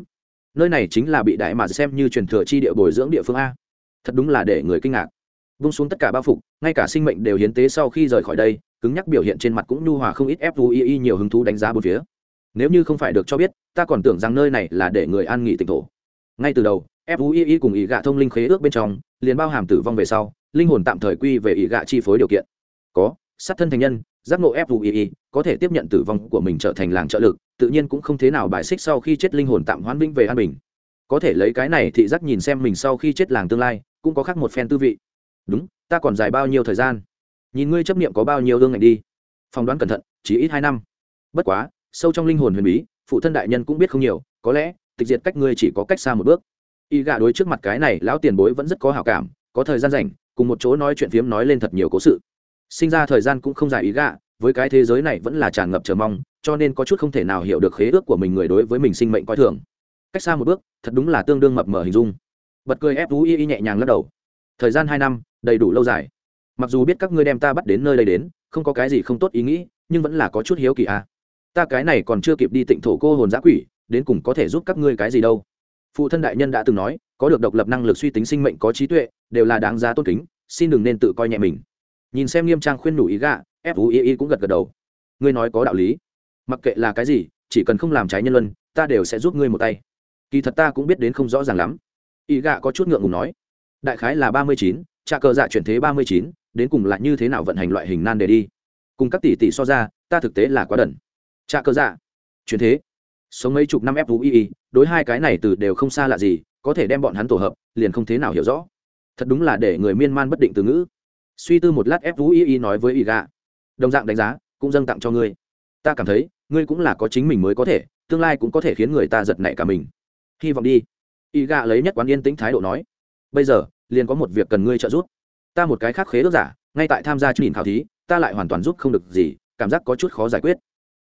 Nơi này chính là bị đại mà xem như truyền thừa chi địa bồi dưỡng địa phương a. Thật đúng là để người kinh ngạc vung xuống tất cả bao phục, ngay cả sinh mệnh đều hiến tế sau khi rời khỏi đây, cứng nhắc biểu hiện trên mặt cũng nhu hòa không ít fui nhiều hứng thú đánh giá bốn phía. Nếu như không phải được cho biết, ta còn tưởng rằng nơi này là để người an nghỉ tịnh thổ. Ngay từ đầu fui cùng ý gạ thông linh khế ước bên trong, liền bao hàm tử vong về sau, linh hồn tạm thời quy về ý gạ chi phối điều kiện. Có, sát thân thành nhân, giác ngộ fui có thể tiếp nhận tử vong của mình trở thành làng trợ lực, tự nhiên cũng không thế nào bài xích sau khi chết linh hồn tạm hoán vĩnh về an bình. Có thể lấy cái này thị giác nhìn xem mình sau khi chết làng tương lai, cũng có khác một phen tư vị đúng, ta còn dài bao nhiêu thời gian? Nhìn ngươi chấp niệm có bao nhiêu ương ngạnh đi. Phỏng đoán cẩn thận, chỉ ít hai năm. Bất quá, sâu trong linh hồn huyền bí, phụ thân đại nhân cũng biết không nhiều, có lẽ, tịch diệt cách ngươi chỉ có cách xa một bước. Y gạ đối trước mặt cái này, lão tiền bối vẫn rất có hảo cảm, có thời gian rảnh, cùng một chỗ nói chuyện phiếm nói lên thật nhiều cố sự. Sinh ra thời gian cũng không dài ý gạ với cái thế giới này vẫn là tràn ngập chờ mong, cho nên có chút không thể nào hiểu được khế ước của mình người đối với mình sinh mệnh coi thường. Cách xa một bước, thật đúng là tương đương mập mờ hình dung. Bật cười ép vũ y y nhẹ nhàng lắc đầu thời gian hai năm, đầy đủ lâu dài. Mặc dù biết các ngươi đem ta bắt đến nơi đây đến, không có cái gì không tốt ý nghĩ, nhưng vẫn là có chút hiếu kỳ à. ta cái này còn chưa kịp đi tịnh thổ cô hồn giã quỷ, đến cùng có thể giúp các ngươi cái gì đâu. Phụ thân đại nhân đã từng nói, có được độc lập năng lực suy tính sinh mệnh có trí tuệ, đều là đáng giá tôn kính, xin đừng nên tự coi nhẹ mình. Nhìn xem nghiêm trang khuyên nhủ ý gạ ép vũ ý ý cũng gật gật đầu. Ngươi nói có đạo lý. Mặc kệ là cái gì, chỉ cần không làm trái nhân luân, ta đều sẽ giúp ngươi một tay. Kỳ thật ta cũng biết đến không rõ ràng lắm. Ý gạ có chút ngượng ngùng nói đại khái là ba mươi chín trà cờ dạ chuyển thế ba mươi chín, đến cùng lại như thế nào vận hành loại hình nan đề đi? Cùng các tỷ tỷ so ra, ta thực tế là quá đần. Trà cờ dạ. Chuyển thế. Sống mấy chục năm fui đối hai cái này từ đều không xa lạ gì, có thể đem bọn hắn tổ hợp, liền không thế nào hiểu rõ. Thật đúng là để người miên man bất định từ ngữ. Suy tư một lát fui nói với y gà đồng dạng đánh giá, cũng dâng tặng cho ngươi. Ta cảm thấy, ngươi cũng là có chính mình mới có thể, tương lai cũng có thể khiến người ta giật nảy cả mình. Hy vọng đi. Y gà lấy nhất quán yên tĩnh thái độ nói bây giờ, liền có một việc cần ngươi trợ giúp. Ta một cái khác khế ước giả, ngay tại tham gia chương trình khảo thí, ta lại hoàn toàn giúp không được gì, cảm giác có chút khó giải quyết.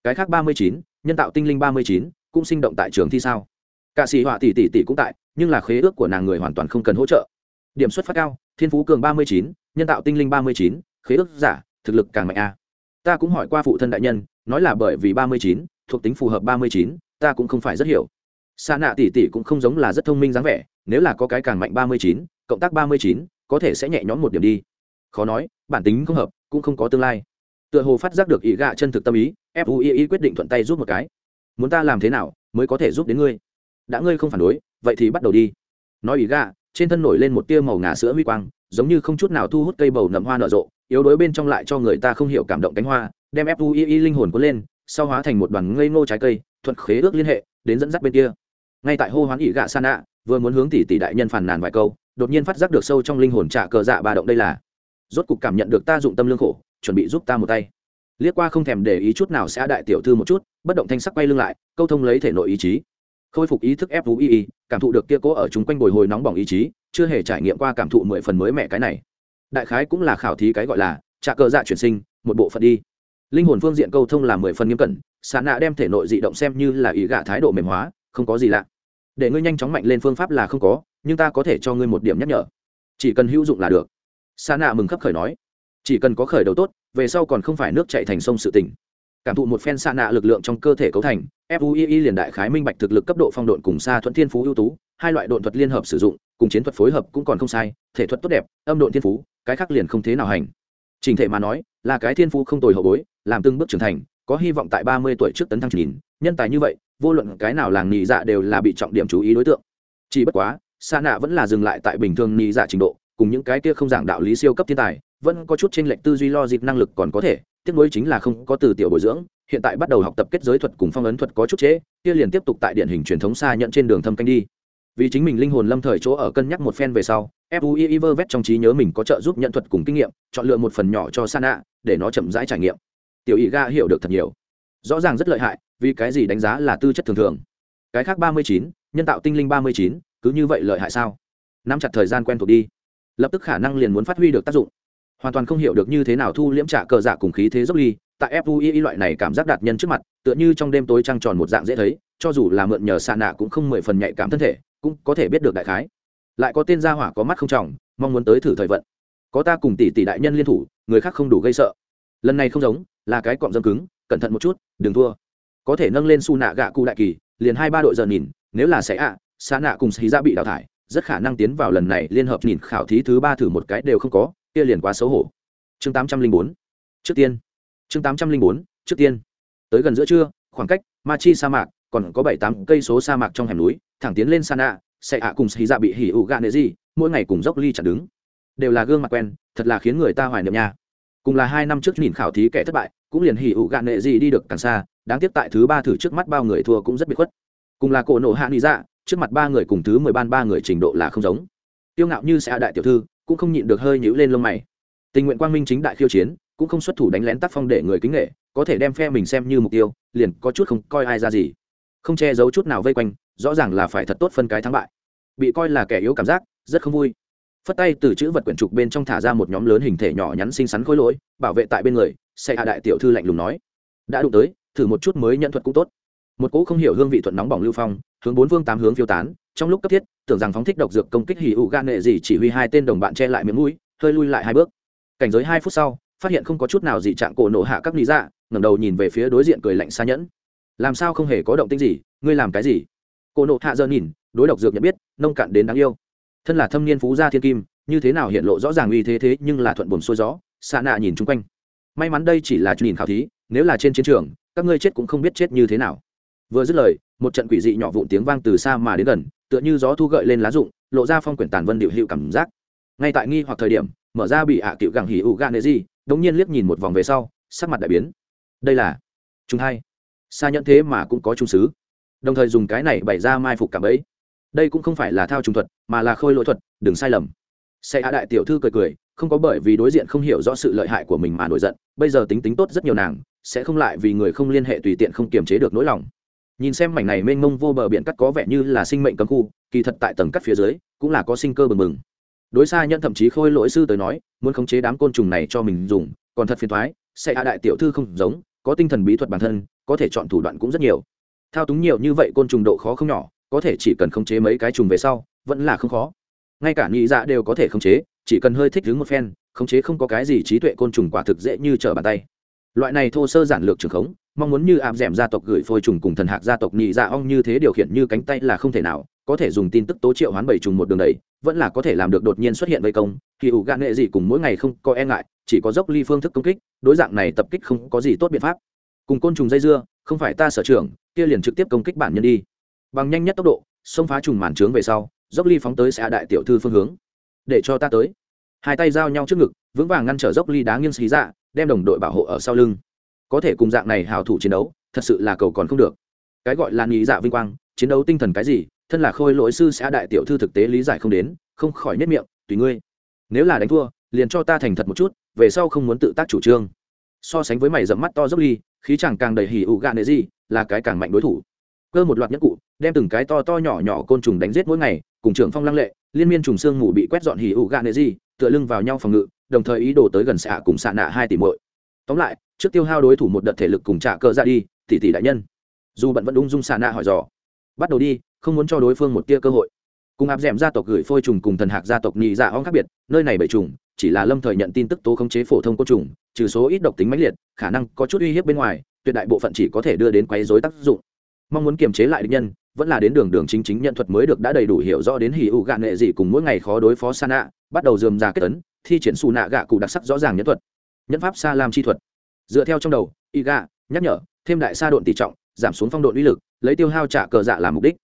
Cái khác ba mươi chín, nhân tạo tinh linh ba mươi chín, cũng sinh động tại trường thi sao? Cả sĩ họa tỷ tỷ tỷ cũng tại, nhưng là khế ước của nàng người hoàn toàn không cần hỗ trợ. Điểm xuất phát cao, thiên phú cường ba mươi chín, nhân tạo tinh linh ba mươi chín, khế ước giả, thực lực càng mạnh a. Ta cũng hỏi qua phụ thân đại nhân, nói là bởi vì ba mươi chín, thuộc tính phù hợp ba mươi chín, ta cũng không phải rất hiểu. Xa nạ tỷ tỷ cũng không giống là rất thông minh dáng vẻ nếu là có cái càng mạnh ba mươi chín, cộng tác ba mươi chín, có thể sẽ nhẹ nhõm một điểm đi. Khó nói, bản tính không hợp, cũng không có tương lai. Tựa hồ phát giác được ý gạ chân thực tâm ý fui quyết định thuận tay giúp một cái. Muốn ta làm thế nào, mới có thể giúp đến ngươi? Đã ngươi không phản đối, vậy thì bắt đầu đi. Nói ý gạ, trên thân nổi lên một tia màu ngà sữa huy quang, giống như không chút nào thu hút cây bầu nậm hoa nở rộ, yếu đuối bên trong lại cho người ta không hiểu cảm động cánh hoa, đem fui linh hồn cuốn lên, sau hóa thành một đoàn ngây ngô trái cây, thuận khế ước liên hệ, đến dẫn dắt bên kia. Ngay tại hô hoán ỉ gạ san ạ vừa muốn hướng tỷ tỷ đại nhân phàn nàn vài câu, đột nhiên phát giác được sâu trong linh hồn trả cờ dạ ba động đây là. Rốt cục cảm nhận được ta dụng tâm lương khổ, chuẩn bị giúp ta một tay. Liếc qua không thèm để ý chút nào sẽ đại tiểu thư một chút, bất động thanh sắc quay lưng lại, câu thông lấy thể nội ý chí. Khôi phục ý thức ép vũ y cảm thụ được kia cố ở chúng quanh bồi hồi nóng bỏng ý chí, chưa hề trải nghiệm qua cảm thụ mười phần mới mẹ cái này. Đại khái cũng là khảo thí cái gọi là trả cờ dạ chuyển sinh, một bộ phận đi. Linh hồn phương diện câu thông là mười phần nghiêm cẩn, xạ nạ đem thể nội dị động xem như là ý gạ thái độ mềm hóa, không có gì lạ để ngươi nhanh chóng mạnh lên phương pháp là không có, nhưng ta có thể cho ngươi một điểm nhắc nhở. Chỉ cần hữu dụng là được. Sa nạ mừng khấp khởi nói. Chỉ cần có khởi đầu tốt, về sau còn không phải nước chạy thành sông sự tỉnh cảm thụ một phen Sa nạ lực lượng trong cơ thể cấu thành fui liền đại khái minh bạch thực lực cấp độ phong độn cùng xa thuận thiên phú ưu tú, hai loại độn thuật liên hợp sử dụng, cùng chiến thuật phối hợp cũng còn không sai, thể thuật tốt đẹp, âm độn thiên phú, cái khác liền không thế nào hành. Trình thể mà nói, là cái thiên phú không tồi hậu bối, làm từng bước trưởng thành, có hy vọng tại ba mươi tuổi trước tấn thăng nhìn, nhân tài như vậy vô luận cái nào làng nhị dạ đều là bị trọng điểm chú ý đối tượng. Chỉ bất quá xa nạ vẫn là dừng lại tại bình thường nhị dạ trình độ cùng những cái kia không giảng đạo lý siêu cấp thiên tài vẫn có chút tranh lệch tư duy lo dịp năng lực còn có thể tiếc nuối chính là không có từ tiểu bồi dưỡng hiện tại bắt đầu học tập kết giới thuật cùng phong ấn thuật có chút chế, kia liền tiếp tục tại điển hình truyền thống xa nhận trên đường thâm canh đi. Vì chính mình linh hồn lâm thời chỗ ở cân nhắc một phen về sau fui vơ vét trong trí nhớ mình có trợ giúp nhận thuật cùng kinh nghiệm chọn lựa một phần nhỏ cho sana để nó chậm rãi trải nghiệm. Tiểu ý ga hiểu được thật nhiều. Rõ ràng rất lợi hại vì cái gì đánh giá là tư chất thường thường? Cái khác ba mươi chín, nhân tạo tinh linh ba mươi chín, cứ như vậy lợi hại sao? Nắm chặt thời gian quen thuộc đi. Lập tức khả năng liền muốn phát huy được tác dụng. Hoàn toàn không hiểu được như thế nào thu liễm trả cờ dạ cùng khí thế dốc ly, tại fui loại này cảm giác đạt nhân trước mặt, tựa như trong đêm tối trăng tròn một dạng dễ thấy, cho dù là mượn nhờ xạ nạ cũng không mười phần nhạy cảm thân thể, cũng có thể biết được đại khái. Lại có tên gia hỏa có mắt không trọng, mong muốn tới thử thời vận. Có ta cùng tỷ tỷ đại nhân liên thủ, người khác không đủ gây sợ. Lần này không giống, là cái cọm dâm cứng, cẩn thận một chút, đừng thua có thể nâng lên su nạ gạ cụ đại kỳ liền hai ba đội giờ nhìn nếu là sẽ ạ à, nạ cùng xí ra bị đào thải rất khả năng tiến vào lần này liên hợp nhìn khảo thí thứ ba thử một cái đều không có kia liền quá xấu hổ. Chương tám trăm linh bốn trước tiên. Chương tám trăm linh bốn trước tiên. Tới gần giữa trưa khoảng cách ma chi sa mạc còn có bảy tám cây số sa mạc trong hẻm núi thẳng tiến lên sana sẽ ạ cùng xì dạ bị hỉ ụ gạ nệ gì mỗi ngày cùng dốc ly chặt đứng. Đều là gương mặt quen thật là khiến người ta hoài niệm nha. Cùng là hai năm trước nhìn khảo thí kẻ thất bại cũng liền hỉ ụ gạ nệ gì đi được càng xa đáng tiếc tại thứ ba thử trước mắt bao người thua cũng rất bị khuất. Cùng là cổ nộ hạ nghĩ dạ trước mặt ba người cùng thứ mười ban ba người trình độ là không giống. Tiêu ngạo như sẽ đại tiểu thư, cũng không nhịn được hơi nhíu lên lông mày. Tình nguyện quang minh chính đại khiêu chiến, cũng không xuất thủ đánh lén tác phong để người kính nghệ, có thể đem phe mình xem như mục tiêu, liền có chút không coi ai ra gì. Không che giấu chút nào vây quanh, rõ ràng là phải thật tốt phân cái thắng bại. Bị coi là kẻ yếu cảm giác, rất không vui. Phất tay từ chữ vật quyển trục bên trong thả ra một nhóm lớn hình thể nhỏ nhắn xinh xắn khối lỗi, bảo vệ tại bên người xe hạ đại tiểu thư lạnh lùng nói. Đã đụng tới thử một chút mới nhận thuật cũng tốt. Một cỗ không hiểu hương vị thuận nóng bỏng lưu phong, hướng bốn phương tám hướng phiêu tán, trong lúc cấp thiết, tưởng rằng phóng thích độc dược công kích hỉ ụ gan nệ gì chỉ huy hai tên đồng bạn che lại miệng mũi, hơi lui lại hai bước. Cảnh giới hai phút sau, phát hiện không có chút nào dị trạng cổ nổ hạ các lý dạ ngẩng đầu nhìn về phía đối diện cười lạnh xa nhẫn. Làm sao không hề có động tĩnh gì, ngươi làm cái gì? Cổ nộ hạ giờ nhìn, đối độc dược nhận biết, nông cạn đến đáng yêu. Thân là thâm niên phú gia thiên kim, như thế nào hiện lộ rõ ràng uy thế thế nhưng là thuận buồm xuôi gió, xa nạ nhìn chung quanh. May mắn đây chỉ là nhìn khảo thí, nếu là trên chiến trường các ngươi chết cũng không biết chết như thế nào. Vừa dứt lời, một trận quỷ dị nhỏ vụn tiếng vang từ xa mà đến gần, tựa như gió thu gợi lên lá rụng, lộ ra phong quyển tàn vân điệu hiệu cảm giác. Ngay tại nghi hoặc thời điểm, mở ra bị hạ à cựu gẳng hỉ ủ gan nệ gì, đống nhiên liếc nhìn một vòng về sau, sắc mặt đại biến. Đây là chúng hai. Xa nhận thế mà cũng có trung sứ đồng thời dùng cái này bày ra mai phục cảm ấy. Đây cũng không phải là thao trùng thuật, mà là khôi lỗi thuật, đừng sai lầm. Xe hạ đại tiểu thư cười cười, không có bởi vì đối diện không hiểu rõ sự lợi hại của mình mà nổi giận, bây giờ tính tính tốt rất nhiều nàng sẽ không lại vì người không liên hệ tùy tiện không kiềm chế được nỗi lòng. Nhìn xem mảnh này mênh mông vô bờ biển cắt có vẻ như là sinh mệnh cấm khu, kỳ thật tại tầng cắt phía dưới, cũng là có sinh cơ bừng bừng. Đối xa nhận thậm chí khôi lỗi sư tới nói, muốn khống chế đám côn trùng này cho mình dùng, còn thật phiền thoái sẽ hạ đại tiểu thư không giống, có tinh thần bí thuật bản thân, có thể chọn thủ đoạn cũng rất nhiều. Thao túng nhiều như vậy côn trùng độ khó không nhỏ, có thể chỉ cần khống chế mấy cái trùng về sau, vẫn là không khó. Ngay cả nghĩ dạ đều có thể khống chế, chỉ cần hơi thích đứng một phen, khống chế không có cái gì trí tuệ côn trùng quả thực dễ như trở bàn tay loại này thô sơ giản lược trường khống, mong muốn như áp d gia tộc gửi phôi trùng cùng thần hạc gia tộc nhị dạ ong như thế điều khiển như cánh tay là không thể nào, có thể dùng tin tức tố triệu hoán bảy trùng một đường đầy vẫn là có thể làm được đột nhiên xuất hiện vây công thì ủ gạn nghệ gì cùng mỗi ngày không có e ngại, chỉ có dốc ly phương thức công kích, đối dạng này tập kích không có gì tốt biện pháp. Cùng côn trùng dây dưa, không phải ta sở trường, kia liền trực tiếp công kích bản nhân đi. Bằng nhanh nhất tốc độ, xông phá trùng màn trướng về sau, dốc ly phóng tới xã đại tiểu thư phương hướng, để cho ta tới. Hai tay giao nhau trước ngực, vững vàng ngăn trở dốc ly đá nghiêng xí dạ đem đồng đội bảo hộ ở sau lưng. Có thể cùng dạng này hào thủ chiến đấu, thật sự là cầu còn không được. Cái gọi là nghĩ dạ vinh quang, chiến đấu tinh thần cái gì, thân là khôi lỗi sư xã đại tiểu thư thực tế lý giải không đến, không khỏi nết miệng, tùy ngươi. Nếu là đánh thua, liền cho ta thành thật một chút, về sau không muốn tự tác chủ trương. So sánh với mày dẫm mắt to dốc ly, khí chẳng càng đầy hỉ ụ gạ nệ gì, là cái càng mạnh đối thủ. Cơ một loạt nhất cụ, đem từng cái to to nhỏ nhỏ côn trùng đánh giết mỗi ngày, cùng trưởng phong lăng lệ, liên miên trùng xương mù bị quét dọn hỉ ụ gạ nệ gì, tựa lưng vào nhau phòng ngự đồng thời ý đồ tới gần xạ cùng xạ nạ hai tỷ muội. Tóm lại, trước tiêu hao đối thủ một đợt thể lực cùng trả cơ ra đi, tỷ tỷ đại nhân. Dù bận vẫn ung dung xạ nạ hỏi dò. Bắt đầu đi, không muốn cho đối phương một tia cơ hội. Cùng áp d gia tộc gửi phôi trùng cùng thần hạc gia tộc nhị dạ ong khác biệt, nơi này bảy trùng, chỉ là lâm thời nhận tin tức tố khống chế phổ thông côn trùng, trừ số ít độc tính mãnh liệt, khả năng có chút uy hiếp bên ngoài, tuyệt đại bộ phận chỉ có thể đưa đến quấy rối tác dụng. Mong muốn kiềm chế lại địch nhân, vẫn là đến đường đường chính chính nhận thuật mới được đã đầy đủ hiểu rõ đến hì ụ gạn nghệ gì cùng mỗi ngày khó đối phó sa nạ bắt đầu dườm ra kết tấn thi triển xù nạ gạ cụ đặc sắc rõ ràng nhẫn thuật, nhẫn pháp sa làm chi thuật. Dựa theo trong đầu y gạ nhắc nhở, thêm đại sa độn tỷ trọng, giảm xuống phong độn uy lực, lấy tiêu hao trả cờ dạ làm mục đích.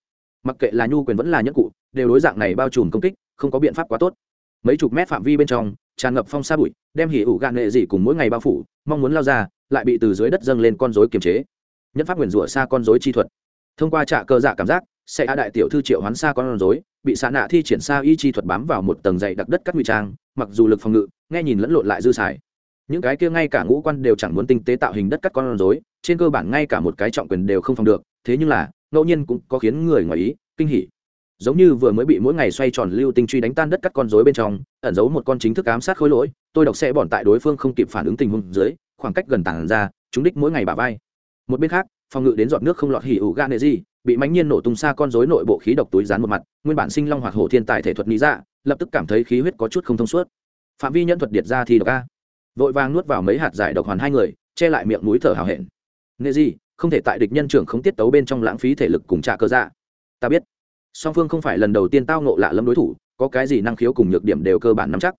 Mặc kệ là nhu quyền vẫn là nhất cụ, đều đối dạng này bao trùm công kích, không có biện pháp quá tốt. Mấy chục mét phạm vi bên trong, tràn ngập phong sa bụi, đem hỉ ủ gạn nghệ dị cùng mỗi ngày bao phủ, mong muốn lao ra, lại bị từ dưới đất dâng lên con dối kiềm chế. Nhất pháp nguyền rủa xa con dối chi thuật. Thông qua trạ cơ dạ cảm giác, sẽ a đại tiểu thư triệu hoán xa con dối bị xạ nạ thi triển xa y chi thuật bám vào một tầng dày đặc đất cắt nguy trang mặc dù lực phòng ngự, nghe nhìn lẫn lộn lại dư xài. Những cái kia ngay cả ngũ quan đều chẳng muốn tinh tế tạo hình đất cắt con rối, trên cơ bản ngay cả một cái trọng quyền đều không phòng được, thế nhưng là, ngẫu nhiên cũng có khiến người ngoài ý, kinh hỉ. Giống như vừa mới bị mỗi ngày xoay tròn lưu tinh truy đánh tan đất cắt con rối bên trong, ẩn giấu một con chính thức ám sát khối lỗi, tôi đọc sẽ bọn tại đối phương không kịp phản ứng tình huống dưới, khoảng cách gần tảng ra, chúng đích mỗi ngày bà vai. Một bên khác, phòng ngự đến giọt nước không lọt hỉ ủ gan nệ gì bị mãnh nhiên nổ tung xa con rối nội bộ khí độc túi rán một mặt, nguyên bản sinh long hoạt hổ thiên tài thể thuật lý dạ lập tức cảm thấy khí huyết có chút không thông suốt. Phạm vi nhân thuật điệt ra thì độc a. Vội vàng nuốt vào mấy hạt giải độc hoàn hai người, che lại miệng mũi thở hào hẹn. Nghệ gì, không thể tại địch nhân trưởng không tiết tấu bên trong lãng phí thể lực cùng trả cơ dạ. Ta biết. Song phương không phải lần đầu tiên tao nộ lạ lâm đối thủ, có cái gì năng khiếu cùng nhược điểm đều cơ bản nắm chắc.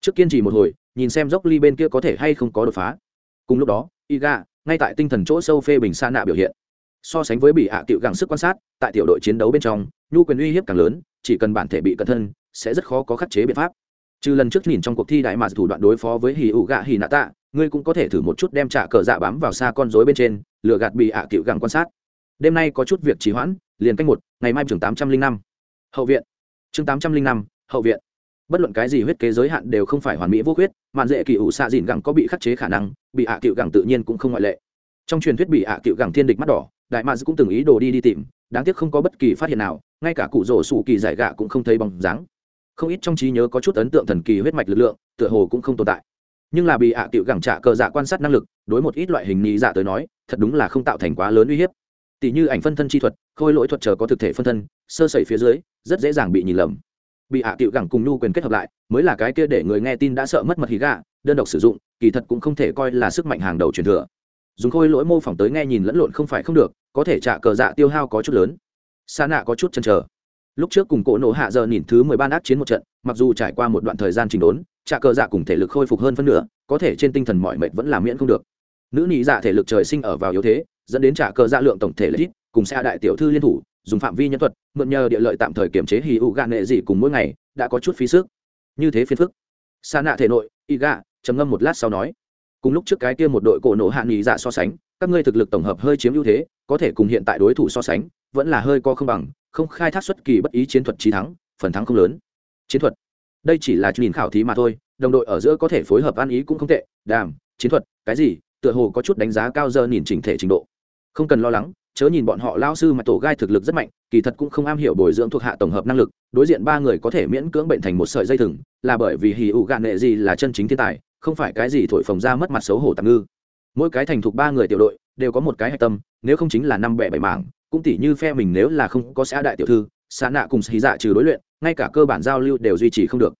Trước kiên trì một hồi, nhìn xem dốc ly bên kia có thể hay không có đột phá. Cùng lúc đó, iga, ngay tại tinh thần chỗ sâu phê bình sa nạ biểu hiện so sánh với bị hạ à tiệu gắng sức quan sát, tại tiểu đội chiến đấu bên trong, nhu quyền uy hiếp càng lớn, chỉ cần bản thể bị cẩn thân sẽ rất khó có khắc chế biện pháp. Trừ lần trước nhìn trong cuộc thi đại mà thủ đoạn đối phó với hì ụ gạ hì nạ tạ, ngươi cũng có thể thử một chút đem trả cờ dạ bám vào xa con rối bên trên, lừa gạt bị hạ à cựu gẳng quan sát. Đêm nay có chút việc trì hoãn, liền canh một, ngày mai trường tám trăm linh năm. Hậu viện. Chương tám trăm linh năm, hậu viện. Bất luận cái gì huyết kế giới hạn đều không phải hoàn mỹ vô huyết mạn dễ kỳ ủ xạ dìn gẳng có bị khắc chế khả năng bị hạ à cựu gẳng tự nhiên cũng không ngoại lệ. Trong truyền thuyết bị hạ à cựu gẳng thiên địch mắt đỏ đại mads cũng từng ý đồ đi đi tìm, đáng tiếc không có bất kỳ phát hiện nào, ngay cả cụ rổ sủ kỳ giải gạ cũng không thấy bóng dáng. Không ít trong trí nhớ có chút ấn tượng thần kỳ huyết mạch lực lượng, tựa hồ cũng không tồn tại. Nhưng là bị ạ à tiệu gẳng trả cờ dạ quan sát năng lực, đối một ít loại hình nghĩ dạ tới nói, thật đúng là không tạo thành quá lớn uy hiếp. Tỷ như ảnh phân thân chi thuật, khôi lỗi thuật chờ có thực thể phân thân, sơ sẩy phía dưới, rất dễ dàng bị nhìn lầm. Bị ạ à tiệu gẳng cùng nhu quyền kết hợp lại, mới là cái kia để người nghe tin đã sợ mất mật hí gà đơn độc sử dụng, kỳ thật cũng không thể coi là sức mạnh hàng đầu truyền thừa dùng khôi lỗi mô phỏng tới nghe nhìn lẫn lộn không phải không được, có thể trả cờ dạ tiêu hao có chút lớn. Xa nạ có chút chần chờ. Lúc trước cùng cỗ nổ hạ giờ nhìn thứ mười ban ác chiến một trận, mặc dù trải qua một đoạn thời gian trình đốn, trả cờ dạ cùng thể lực khôi phục hơn phân nửa, có thể trên tinh thần mọi mệt vẫn làm miễn không được. Nữ nhị dạ thể lực trời sinh ở vào yếu thế, dẫn đến trả cờ dạ lượng tổng thể lợi ít, cùng xa đại tiểu thư liên thủ, dùng phạm vi nhân thuật, mượn nhờ địa lợi tạm thời kiểm chế hì ụ gạ nghệ dị cùng mỗi ngày, đã có chút phí sức. Như thế phiền phức. Xa nạ thể nội y gạ trầm ngâm một lát sau nói cùng lúc trước cái kia một đội cổ nổ hạ nghỉ dạ so sánh, các ngươi thực lực tổng hợp hơi chiếm ưu thế, có thể cùng hiện tại đối thủ so sánh, vẫn là hơi co không bằng, không khai thác xuất kỳ bất ý chiến thuật trí thắng, phần thắng không lớn. Chiến thuật. Đây chỉ là nhìn khảo thí mà thôi, đồng đội ở giữa có thể phối hợp ăn ý cũng không tệ, đàm, chiến thuật, cái gì, tựa hồ có chút đánh giá cao giờ nhìn chỉnh thể trình độ. Không cần lo lắng, chớ nhìn bọn họ lao sư mà tổ gai thực lực rất mạnh, kỳ thật cũng không am hiểu bồi dưỡng thuộc hạ tổng hợp năng lực, đối diện ba người có thể miễn cưỡng bệnh thành một sợi dây thừng, là bởi vì hì ụ gạn nệ gì là chân chính thiên tài không phải cái gì thổi phồng ra mất mặt xấu hổ tạm ngư. Mỗi cái thành thục ba người tiểu đội đều có một cái hạch tâm, nếu không chính là năm bẻ bảy mảng, cũng tỉ như phe mình nếu là không có xã đại tiểu thư, xã nạ cùng xì dạ trừ đối luyện, ngay cả cơ bản giao lưu đều duy trì không được.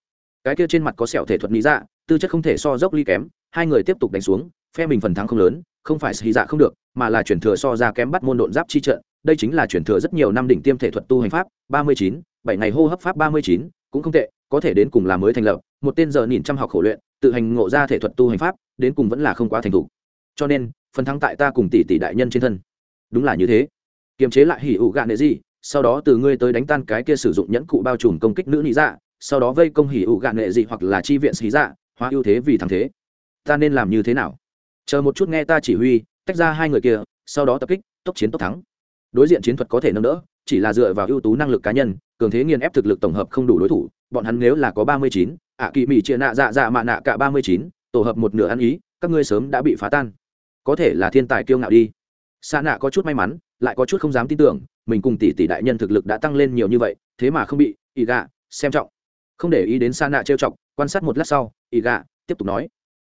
Cái kia trên mặt có sẹo thể thuật lý dạ tư chất không thể so dốc ly kém, hai người tiếp tục đánh xuống, phe mình phần thắng không lớn, không phải xì dạ không được, mà là chuyển thừa so ra kém bắt môn độn giáp chi trận, đây chính là chuyển thừa rất nhiều năm đỉnh tiêm thể thuật tu hành pháp, ba mươi chín, bảy ngày hô hấp pháp ba mươi chín, cũng không tệ, có thể đến cùng là mới thành lập, một tên giờ nhìn trăm học khổ luyện tự hành ngộ ra thể thuật tu hành pháp, đến cùng vẫn là không quá thành thục. Cho nên, phần thắng tại ta cùng tỷ tỷ đại nhân trên thân. Đúng là như thế. Kiềm chế lại hỉ ủ gạn nệ gì, sau đó từ ngươi tới đánh tan cái kia sử dụng nhẫn cụ bao trùm công kích nữ nị dạ sau đó vây công hỉ ủ gạn nệ gì hoặc là chi viện xí dạ hóa ưu thế vì thắng thế. Ta nên làm như thế nào? Chờ một chút nghe ta chỉ huy, tách ra hai người kia, sau đó tập kích, tốc chiến tốc thắng. Đối diện chiến thuật có thể nâng đỡ, chỉ là dựa vào ưu tú năng lực cá nhân, cường thế nghiền ép thực lực tổng hợp không đủ đối thủ, bọn hắn nếu là có ba mươi chín ạ kỳ mỹ chia nạ dạ dạ mạ nạ cả ba mươi chín, tổ hợp một nửa ăn ý, các ngươi sớm đã bị phá tan. Có thể là thiên tài kiêu ngạo đi. Xa nạ có chút may mắn, lại có chút không dám tin tưởng, mình cùng tỷ tỷ đại nhân thực lực đã tăng lên nhiều như vậy, thế mà không bị ý gạ xem trọng. Không để ý đến xa nạ trêu chọc, quan sát một lát sau ý gạ tiếp tục nói.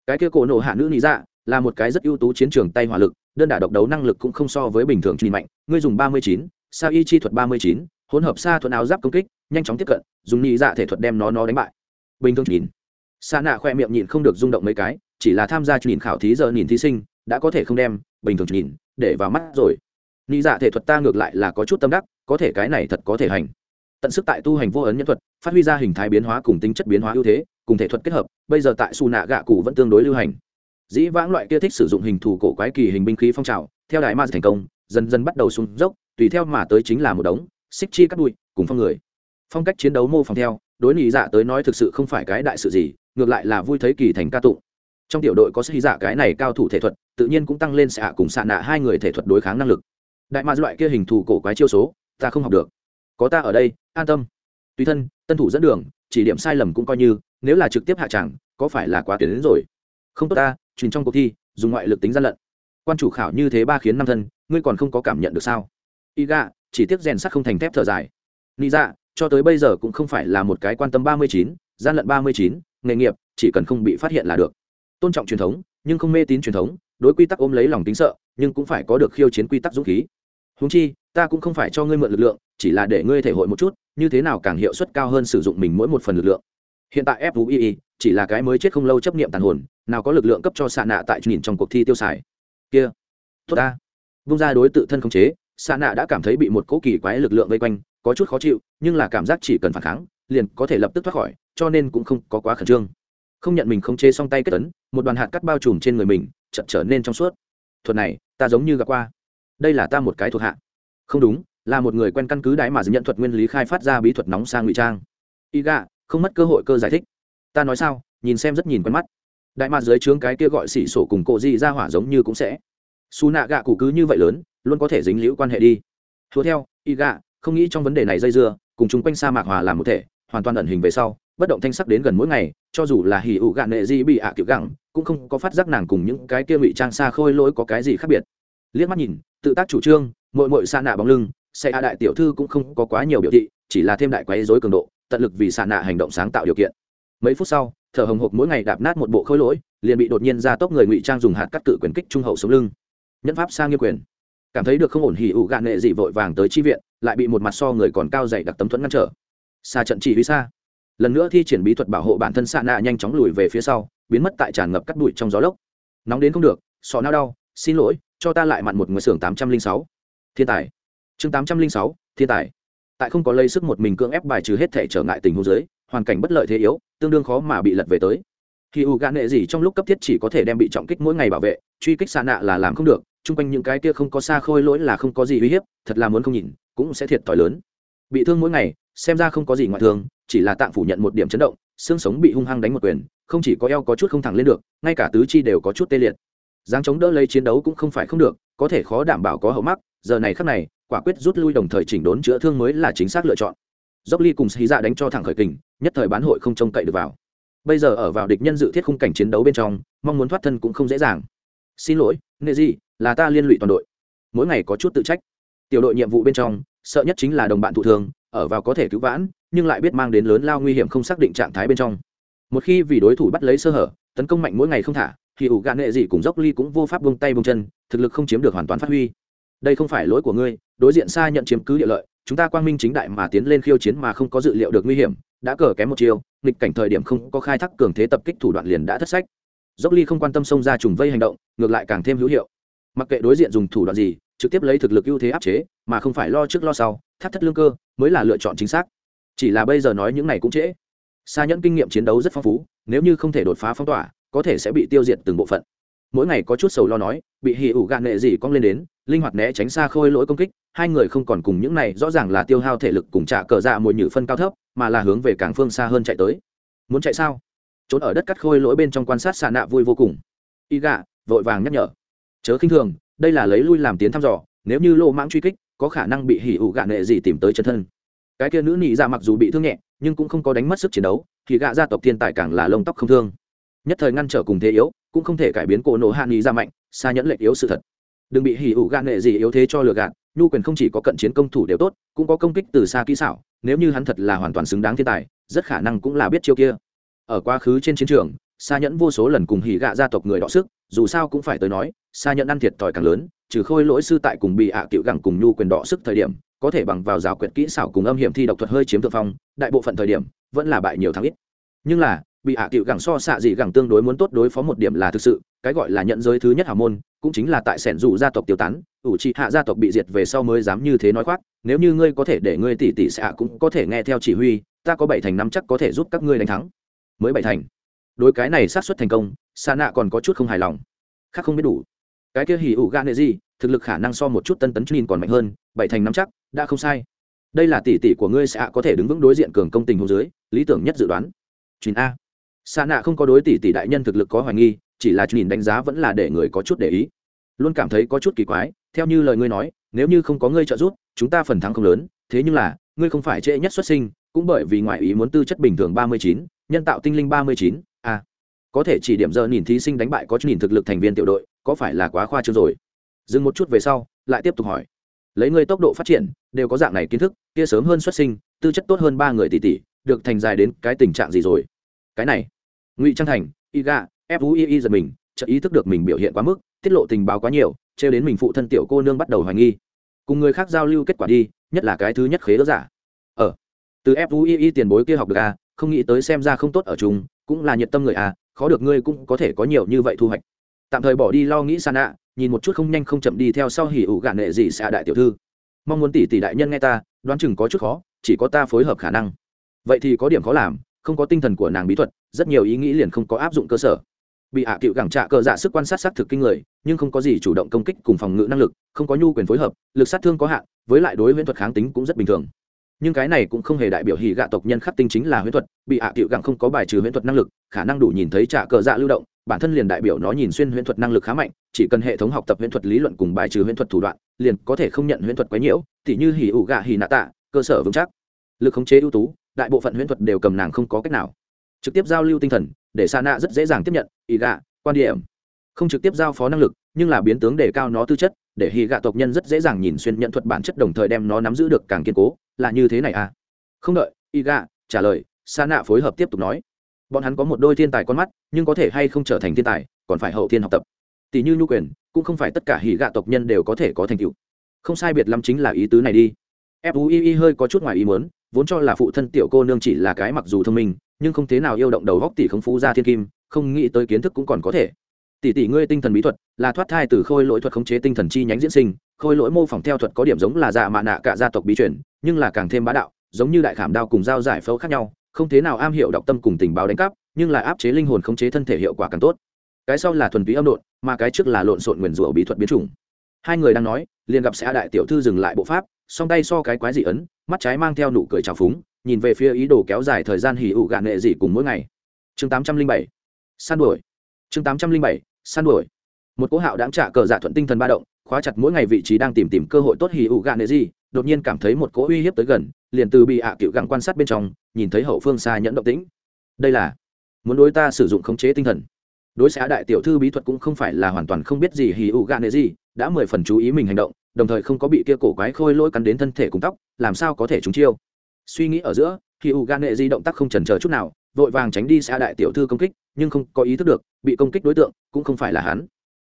Cái kia cổ nổ hạ nữ lý dạ là một cái rất ưu tú chiến trường tay hỏa lực, đơn đả độc đấu năng lực cũng không so với bình thường trình mạnh. Ngươi dùng ba mươi chín sa y chi thuật ba mươi chín, hỗn hợp sa thuật áo giáp công kích, nhanh chóng tiếp cận, dùng nhị dạ thể thuật đem nó nó đánh bại bình thường nhìn. Xa nạ khoe miệng nhịn không được rung động mấy cái, chỉ là tham gia nhìn khảo thí giờ nhìn thí sinh, đã có thể không đem, bình thường nhìn, để vào mắt rồi. Nghĩ dạ thể thuật ta ngược lại là có chút tâm đắc, có thể cái này thật có thể hành. Tận sức tại tu hành vô ấn nhân thuật, phát huy ra hình thái biến hóa cùng tính chất biến hóa ưu thế, cùng thể thuật kết hợp, bây giờ tại su nạ gạ cụ vẫn tương đối lưu hành. Dĩ vãng loại kia thích sử dụng hình thù cổ quái kỳ hình binh khí phong trào, theo đại ma thành công, dần dần bắt đầu xuống dốc, tùy theo mà tới chính là một đống, xích chi cắt bụi, cùng phong người phong cách chiến đấu mô phỏng theo, đối nhị dạ tới nói thực sự không phải cái đại sự gì, ngược lại là vui thấy kỳ thành ca tụng. Trong tiểu đội có sĩ dạ cái này cao thủ thể thuật, tự nhiên cũng tăng lên xạ cùng xạ nạ hai người thể thuật đối kháng năng lực. Đại ma loại kia hình thù cổ quái chiêu số, ta không học được. Có ta ở đây, an tâm. Tùy thân, tân thủ dẫn đường, chỉ điểm sai lầm cũng coi như, nếu là trực tiếp hạ tràng có phải là quá tuyệt đến rồi? Không tốt ta, truyền trong cuộc thi, dùng ngoại lực tính gian lận. Quan chủ khảo như thế ba khiến năm thân, ngươi còn không có cảm nhận được sao? Y gạ chỉ tiếc rèn sắt không thành thép thở dài. Lý dạ cho tới bây giờ cũng không phải là một cái quan tâm ba mươi chín, gian lận ba mươi chín, nghề nghiệp, chỉ cần không bị phát hiện là được. Tôn trọng truyền thống, nhưng không mê tín truyền thống, đối quy tắc ôm lấy lòng tính sợ, nhưng cũng phải có được khiêu chiến quy tắc dũng khí. Húng chi, ta cũng không phải cho ngươi mượn lực lượng, chỉ là để ngươi thể hội một chút, như thế nào càng hiệu suất cao hơn sử dụng mình mỗi một phần lực lượng. Hiện tại fui chỉ là cái mới chết không lâu chấp niệm tàn hồn, nào có lực lượng cấp cho xạ nạ tại nhìn trong cuộc thi tiêu xài. Kia, tốt ta. Vung ra đối tự thân khống chế xạ nạ đã cảm thấy bị một cỗ kỳ quái lực lượng vây quanh có chút khó chịu, nhưng là cảm giác chỉ cần phản kháng, liền có thể lập tức thoát khỏi, cho nên cũng không có quá khẩn trương. Không nhận mình khống chế xong tay kết tấn một đoàn hạt cắt bao trùm trên người mình chậm trở nên trong suốt. Thuật này, ta giống như gặp qua. Đây là ta một cái thuộc hạ. Không đúng, là một người quen căn cứ đáy mà nhận thuật nguyên lý khai phát ra bí thuật nóng sang ngụy trang. Y gạ không mất cơ hội cơ giải thích. Ta nói sao, nhìn xem rất nhìn quen mắt. Đại mạc dưới trướng cái kia gọi xỉ sổ cùng cộ di ra hỏa giống như cũng sẽ. Xù nạ gạ cụ cứ như vậy lớn, luôn có thể dính liễu quan hệ đi. Thua theo y gạ không nghĩ trong vấn đề này dây dưa, cùng chung quanh sa mạc hòa làm một thể, hoàn toàn ẩn hình về sau, bất động thanh sắc đến gần mỗi ngày, cho dù là hỉ ụ gạn nệ di bị ạ à kiểu gẳng, cũng không có phát giác nàng cùng những cái kia ngụy trang xa khôi lỗi có cái gì khác biệt. Liếc mắt nhìn, tự tác chủ trương mội mội xa nạ bóng lưng xe a đại tiểu thư cũng không có quá nhiều biểu thị, chỉ là thêm đại quấy dối cường độ, tận lực vì xa nạ hành động sáng tạo điều kiện. Mấy phút sau, thở hồng hộc mỗi ngày đạp nát một bộ khôi lỗi, liền bị đột nhiên ra tốc người ngụy trang dùng hạt cắt cự quyền kích trung hậu sống lưng. Nhân pháp sang nghiêm quyền cảm thấy được không ổn hỉ ủ gạn nệ dị vội vàng tới chi viện, lại bị một mặt so người còn cao dày đặc tấm thuẫn ngăn trở. Xa trận chỉ huy xa. Lần nữa thi triển bí thuật bảo hộ bản thân xạ nạ nhanh chóng lùi về phía sau, biến mất tại tràn ngập cắt bụi trong gió lốc. Nóng đến không được, sọ nao đau, xin lỗi, cho ta lại mặn một người xưởng tám trăm linh sáu. Thiên tài. Chương tám trăm linh sáu, thiên tài. Tại không có lây sức một mình cưỡng ép bài trừ hết thể trở ngại tình huống giới hoàn cảnh bất lợi thế yếu, tương đương khó mà bị lật về tới. Khi u gạn nệ gì trong lúc cấp thiết chỉ có thể đem bị trọng kích mỗi ngày bảo vệ, truy kích xa nạ là làm không được chung quanh những cái kia không có xa khôi lỗi là không có gì uy hiếp, thật là muốn không nhìn, cũng sẽ thiệt thòi lớn. Bị thương mỗi ngày, xem ra không có gì ngoại thương, chỉ là tạm phủ nhận một điểm chấn động, xương sống bị hung hăng đánh một quyền, không chỉ có eo có chút không thẳng lên được, ngay cả tứ chi đều có chút tê liệt. Dáng chống đỡ lấy chiến đấu cũng không phải không được, có thể khó đảm bảo có hậu mắc, giờ này khắc này, quả quyết rút lui đồng thời chỉnh đốn chữa thương mới là chính xác lựa chọn. Dốc ly cùng xí dạ đánh cho thẳng khởi kình, nhất thời bán hội không trông cậy được vào. Bây giờ ở vào địch nhân dự thiết khung cảnh chiến đấu bên trong, mong muốn thoát thân cũng không dễ dàng. Xin lỗi, nệ gì là ta liên lụy toàn đội. Mỗi ngày có chút tự trách. Tiểu đội nhiệm vụ bên trong, sợ nhất chính là đồng bạn thụ thường ở vào có thể cứu vãn, nhưng lại biết mang đến lớn lao nguy hiểm không xác định trạng thái bên trong. Một khi vì đối thủ bắt lấy sơ hở, tấn công mạnh mỗi ngày không thả, thì ủ gạn nghệ gì cùng dốc ly cũng vô pháp bông tay bông chân, thực lực không chiếm được hoàn toàn phát huy. Đây không phải lỗi của ngươi, đối diện xa nhận chiếm cứ địa lợi, chúng ta quang minh chính đại mà tiến lên khiêu chiến mà không có dự liệu được nguy hiểm, đã cờ kém một chiều nghịch cảnh thời điểm không có khai thác cường thế tập kích thủ đoạn liền đã thất sách. Dốc ly không quan tâm xông ra trùng vây hành động, ngược lại càng thêm hữu hiệu mặc kệ đối diện dùng thủ đoạn gì, trực tiếp lấy thực lực ưu thế áp chế, mà không phải lo trước lo sau thắt thất lương cơ mới là lựa chọn chính xác. Chỉ là bây giờ nói những này cũng trễ. Xa nhẫn kinh nghiệm chiến đấu rất phong phú, nếu như không thể đột phá phong tỏa, có thể sẽ bị tiêu diệt từng bộ phận. Mỗi ngày có chút sầu lo nói, bị hì ủ gạn nghệ gì cong lên đến, linh hoạt né tránh xa khôi lỗi công kích, hai người không còn cùng những này rõ ràng là tiêu hao thể lực cùng trả cờ dạ mồi nhử phân cao thấp, mà là hướng về cảng phương xa hơn chạy tới. Muốn chạy sao? Trốn ở đất cắt khôi lỗi bên trong quan sát xà nạ vui vô cùng. Y gạ, vội vàng nhắc nhở chớ khinh thường, đây là lấy lui làm tiến thăm dò, nếu như lô mãng truy kích, có khả năng bị hỉ ủ gạ nệ gì tìm tới chân thân. Cái kia nữ nị dạ mặc dù bị thương nhẹ, nhưng cũng không có đánh mất sức chiến đấu, thì gạ gia tộc thiên tài càng là lông tóc không thương. Nhất thời ngăn trở cùng thế yếu, cũng không thể cải biến cổ nổ hạ nị ra mạnh, xa nhẫn lệch yếu sự thật. Đừng bị hỉ ủ gạ nệ gì yếu thế cho lừa gạt, nhu quyền không chỉ có cận chiến công thủ đều tốt, cũng có công kích từ xa kỹ xảo, nếu như hắn thật là hoàn toàn xứng đáng thiên tài, rất khả năng cũng là biết chiêu kia. Ở quá khứ trên chiến trường xa nhẫn vô số lần cùng hỉ gạ gia tộc người đọ sức, dù sao cũng phải tới nói xa nhẫn ăn thiệt thòi càng lớn, trừ khôi lỗi sư tại cùng bị ạ à cựu gẳng cùng nhu quyền đọ sức thời điểm, có thể bằng vào rào quyệt kỹ xảo cùng âm hiểm thi độc thuật hơi chiếm thượng phong, đại bộ phận thời điểm, vẫn là bại nhiều thắng ít. Nhưng là bị ạ à cựu gẳng so xạ dị gẳng tương đối muốn tốt đối phó một điểm là thực sự, cái gọi là nhận giới thứ nhất hào môn, cũng chính là tại sẻn dù gia tộc tiêu tán, ủ trị hạ gia tộc bị diệt về sau mới dám như thế nói khoác, nếu như ngươi có thể để ngươi tỷ tỷ xạ cũng có thể nghe theo chỉ huy, ta có bảy thành năm chắc có thể giúp các ngươi đánh thắng. Mới bảy thành đối cái này sát suất thành công xa nạ còn có chút không hài lòng. Khác không biết đủ. Cái kia hỉ ủ gan nệ gì thực lực khả năng so một chút tân tấn nhìn còn mạnh hơn, bảy thành năm chắc, đã không sai. Đây là tỷ tỷ của ngươi sẽ có thể đứng vững đối diện cường công tình hồ dưới, lý tưởng nhất dự đoán. Chín a. Xa nạ không có đối tỷ tỷ đại nhân thực lực có hoài nghi, chỉ là nhìn đánh giá vẫn là để người có chút để ý. Luôn cảm thấy có chút kỳ quái, theo như lời ngươi nói, nếu như không có ngươi trợ giúp, chúng ta phần thắng không lớn, thế nhưng là, ngươi không phải trễ nhất xuất sinh, cũng bởi vì ngoại ý muốn tư chất bình thường ba mươi chín, nhân tạo tinh linh ba mươi chín. a có thể chỉ điểm giờ nhìn thí sinh đánh bại có nhìn thực lực thành viên tiểu đội có phải là quá khoa trương rồi? Dừng một chút về sau lại tiếp tục hỏi. Lấy ngươi tốc độ phát triển đều có dạng này kiến thức kia sớm hơn xuất sinh tư chất tốt hơn ba người tỷ tỷ được thành dài đến cái tình trạng gì rồi? Cái này ngụy trang thành y ga fui giật mình chợt ý thức được mình biểu hiện quá mức tiết lộ tình báo quá nhiều trêu đến mình phụ thân tiểu cô nương bắt đầu hoài nghi. Cùng người khác giao lưu kết quả đi nhất là cái thứ nhất khế đỡ giả. Ở ờ, từ fui tiền bối kia học được a không nghĩ tới xem ra không tốt ở chung cũng là nhiệt tâm người a khó được ngươi cũng có thể có nhiều như vậy thu hoạch. Tạm thời bỏ đi lo nghĩ san ạ nhìn một chút không nhanh không chậm đi theo sau hỉ ủ gạn nệ gì xạ đại tiểu thư. Mong muốn tỷ tỷ đại nhân nghe ta, đoán chừng có chút khó, chỉ có ta phối hợp khả năng. Vậy thì có điểm khó làm, không có tinh thần của nàng bí thuật, rất nhiều ý nghĩ liền không có áp dụng cơ sở. Bị hạ à cựu gẳng trạ cờ dạ sức quan sát xác thực kinh người, nhưng không có gì chủ động công kích cùng phòng ngự năng lực, không có nhu quyền phối hợp, lực sát thương có hạn, với lại đối huyễn thuật kháng tính cũng rất bình thường nhưng cái này cũng không hề đại biểu hỉ gạ tộc nhân khắc tinh chính là huyễn thuật, bị hạ à cựu không có bài trừ huyễn thuật năng lực, khả năng đủ nhìn thấy trả cờ dạ lưu động, bản thân liền đại biểu nó nhìn xuyên huyễn thuật năng lực khá mạnh, chỉ cần hệ thống học tập huyễn thuật lý luận cùng bài trừ huyễn thuật thủ đoạn, liền có thể không nhận huyễn thuật quấy nhiễu, tỉ như hỉ ủ gạ hỉ nạ tạ, cơ sở vững chắc. Lực khống chế ưu tú, đại bộ phận huyễn thuật đều cầm nàng không có cách nào. Trực tiếp giao lưu tinh thần, để sa nạ rất dễ dàng tiếp nhận ý gạ, quan điểm. Không trực tiếp giao phó năng lực, nhưng là biến tướng đề cao nó tư chất, để hì gạ tộc nhân rất dễ dàng nhìn xuyên nhận thuật bản chất đồng thời đem nó nắm giữ được càng kiên cố là như thế này à? Không đợi y gạ trả lời sa nạ phối hợp tiếp tục nói. Bọn hắn có một đôi thiên tài con mắt, nhưng có thể hay không trở thành thiên tài, còn phải hậu thiên học tập. Tỷ như nhu quyền, cũng không phải tất cả hỉ gạ tộc nhân đều có thể có thành tựu. Không sai biệt lắm chính là ý tứ này đi. Fui hơi có chút ngoài ý muốn, vốn cho là phụ thân tiểu cô nương chỉ là cái mặc dù thông minh, nhưng không thế nào yêu động đầu góc tỷ không phú ra thiên kim, không nghĩ tới kiến thức cũng còn có thể. Tỷ tỷ ngươi tinh thần bí thuật là thoát thai từ khôi lỗi thuật khống chế tinh thần chi nhánh diễn sinh khôi lỗi mô phỏng theo thuật có điểm giống là dạ mạ nạ cả gia tộc bí truyền, nhưng là càng thêm bá đạo, giống như đại khảm đao cùng dao giải phẫu khác nhau, không thế nào am hiểu đọc tâm cùng tình báo đánh cắp, nhưng là áp chế linh hồn khống chế thân thể hiệu quả càng tốt. Cái sau là thuần túy âm độn, mà cái trước là lộn xộn nguyền rủa bí thuật biến chủng. Hai người đang nói, liền gặp sẽ đại tiểu thư dừng lại bộ pháp, song tay so cái quái dị ấn, mắt trái mang theo nụ cười trào phúng, nhìn về phía ý đồ kéo dài thời gian hỉ ụ gạn nệ dị cùng mỗi ngày. Chương tám trăm linh bảy, san đuổi. Chương tám trăm linh bảy, san đuổi. Một cỗ hạo đáng trả cờ giả thuận tinh thần ba động khóa chặt mỗi ngày vị trí đang tìm tìm cơ hội tốt hì ụ gạ nệ gì, đột nhiên cảm thấy một cỗ uy hiếp tới gần, liền từ bị ạ cựu gặng quan sát bên trong, nhìn thấy hậu phương xa nhẫn động tĩnh. Đây là, muốn đối ta sử dụng khống chế tinh thần. Đối xã đại tiểu thư bí thuật cũng không phải là hoàn toàn không biết gì, hì ụ gạ nệ gì, đã mười phần chú ý mình hành động, đồng thời không có bị kia cổ quái khôi lỗi cắn đến thân thể cùng tóc, làm sao có thể trúng chiêu. Suy nghĩ ở giữa, hì ụ gạ nệ gì động tác không chần chờ chút nào, vội vàng tránh đi xã đại tiểu thư công kích, nhưng không có ý thức được, bị công kích đối tượng cũng không phải là hắn.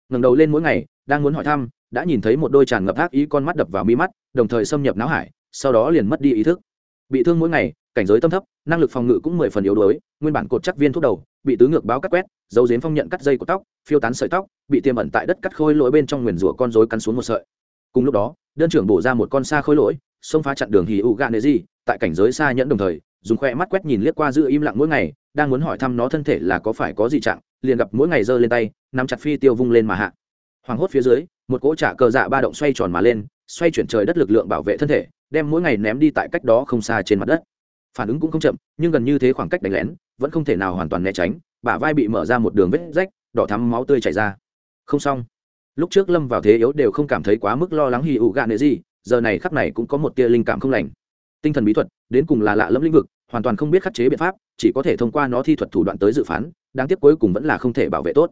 Ngẩng đầu lên mỗi ngày, đang muốn hỏi thăm đã nhìn thấy một đôi tràn ngập ác ý con mắt đập vào mi mắt, đồng thời xâm nhập não hải, sau đó liền mất đi ý thức. Bị thương mỗi ngày, cảnh giới tâm thấp, năng lực phòng ngự cũng mười phần yếu đuối, nguyên bản cột chắc viên thuốc đầu, bị tứ ngược báo cắt quét, dấu dếm phong nhận cắt dây của tóc, phiêu tán sợi tóc, bị tiềm ẩn tại đất cắt khôi lỗi bên trong nguyền rủa con rối cắn xuống một sợi. Cùng lúc đó, đơn trưởng bổ ra một con xa khôi lỗi, xông phá chặn đường hì u gạ nệ gì tại cảnh giới xa nhẫn đồng thời, dùng khoe mắt quét nhìn liếc qua giữ im lặng mỗi ngày, đang muốn hỏi thăm nó thân thể là có phải có gì trạng, liền gặp mỗi ngày giơ lên tay, nắm chặt phi tiêu vung lên mà hạ hoàng hốt phía dưới, một cỗ trả cờ dạ ba động xoay tròn mà lên, xoay chuyển trời đất lực lượng bảo vệ thân thể, đem mỗi ngày ném đi tại cách đó không xa trên mặt đất. Phản ứng cũng không chậm, nhưng gần như thế khoảng cách đánh lén, vẫn không thể nào hoàn toàn né tránh, bả vai bị mở ra một đường vết rách, đỏ thắm máu tươi chảy ra. Không xong. Lúc trước lâm vào thế yếu đều không cảm thấy quá mức lo lắng hì ụ gạ nệ gì, giờ này khắc này cũng có một tia linh cảm không lành. Tinh thần bí thuật, đến cùng là lạ lẫm lĩnh vực, hoàn toàn không biết khắc chế biện pháp, chỉ có thể thông qua nó thi thuật thủ đoạn tới dự phán, đáng tiếc cuối cùng vẫn là không thể bảo vệ tốt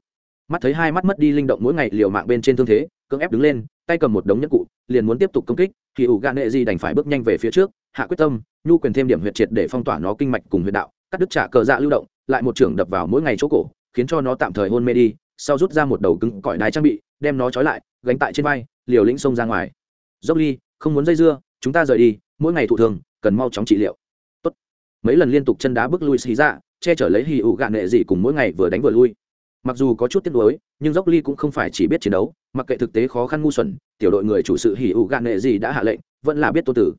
mắt thấy hai mắt mất đi linh động mỗi ngày liều mạng bên trên thương thế, cưỡng ép đứng lên, tay cầm một đống nhẫn cụ, liền muốn tiếp tục công kích, thì ủ gan nệ di đành phải bước nhanh về phía trước, hạ quyết tâm, nhu quyền thêm điểm huyệt triệt để phong tỏa nó kinh mạch cùng huyệt đạo, cắt đứt trả cờ dạ lưu động, lại một trưởng đập vào mỗi ngày chỗ cổ, khiến cho nó tạm thời hôn mê đi, sau rút ra một đầu cứng cỏi đài trang bị, đem nó trói lại, gánh tại trên vai, liều lĩnh xông ra ngoài. Dốc ly, không muốn dây dưa, chúng ta rời đi, mỗi ngày thụ thường, cần mau chóng trị liệu. Tốt. mấy lần liên tục chân đá bước lui xì ra dạ, che chở lấy hì ủ gạn nệ gì cùng mỗi ngày vừa đánh vừa lui mặc dù có chút tiếc nuối, nhưng dốc ly cũng không phải chỉ biết chiến đấu, mặc kệ thực tế khó khăn ngu xuẩn, tiểu đội người chủ sự hỉ ủ gạn nệ gì đã hạ lệnh, vẫn là biết tô tử.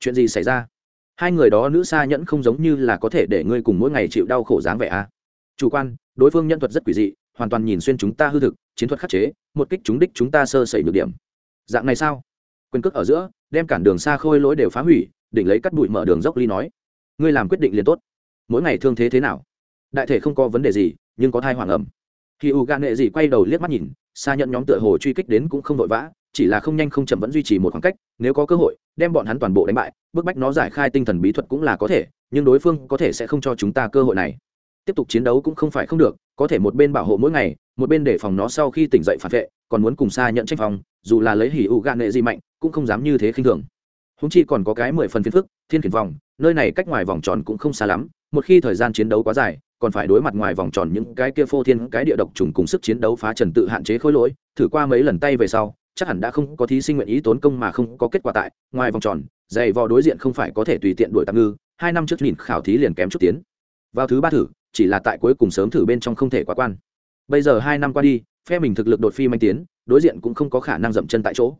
Chuyện gì xảy ra? Hai người đó nữ xa nhẫn không giống như là có thể để ngươi cùng mỗi ngày chịu đau khổ dáng vẻ a à. chủ quan, đối phương nhân thuật rất quỷ dị, hoàn toàn nhìn xuyên chúng ta hư thực, chiến thuật khắc chế, một kích chúng đích chúng ta sơ sẩy nhược điểm. Dạng này sao? Quyền cước ở giữa, đem cản đường xa khôi lỗi đều phá hủy định lấy cắt bụi mở đường dốc ly nói. Ngươi làm quyết định liền tốt. Mỗi ngày thương thế thế nào? Đại thể không có vấn đề gì, nhưng có thai hoàng ẩm khi u gan nệ gì quay đầu liếc mắt nhìn xa nhận nhóm tựa hồ truy kích đến cũng không vội vã, chỉ là không nhanh không chậm vẫn duy trì một khoảng cách, nếu có cơ hội, đem bọn hắn toàn bộ đánh bại, bức bách nó giải khai tinh thần bí thuật cũng là có thể, nhưng đối phương có thể sẽ không cho chúng ta cơ hội này. Tiếp tục chiến đấu cũng không phải không được, có thể một bên bảo hộ mỗi ngày, một bên để phòng nó sau khi tỉnh dậy phản vệ, còn muốn cùng xa nhận tranh phòng, dù là lấy hỉ U gan nệ gì mạnh, cũng không dám như thế khinh thường. Húng chi còn có cái mười phần phiền phức, thiên khiển vòng, nơi này cách ngoài vòng tròn cũng không xa lắm, một khi thời gian chiến đấu quá dài còn phải đối mặt ngoài vòng tròn những cái kia phô thiên cái địa độc trùng cùng sức chiến đấu phá trần tự hạn chế khối lỗi, thử qua mấy lần tay về sau, chắc hẳn đã không có thí sinh nguyện ý tốn công mà không có kết quả tại ngoài vòng tròn, dày vò đối diện không phải có thể tùy tiện đuổi tạm ngư, hai năm trước nhìn khảo thí liền kém chút tiến. Vào thứ ba thử, chỉ là tại cuối cùng sớm thử bên trong không thể quá quan. Bây giờ hai năm qua đi, phe mình thực lực đột phi manh tiến, đối diện cũng không có khả năng dậm chân tại chỗ.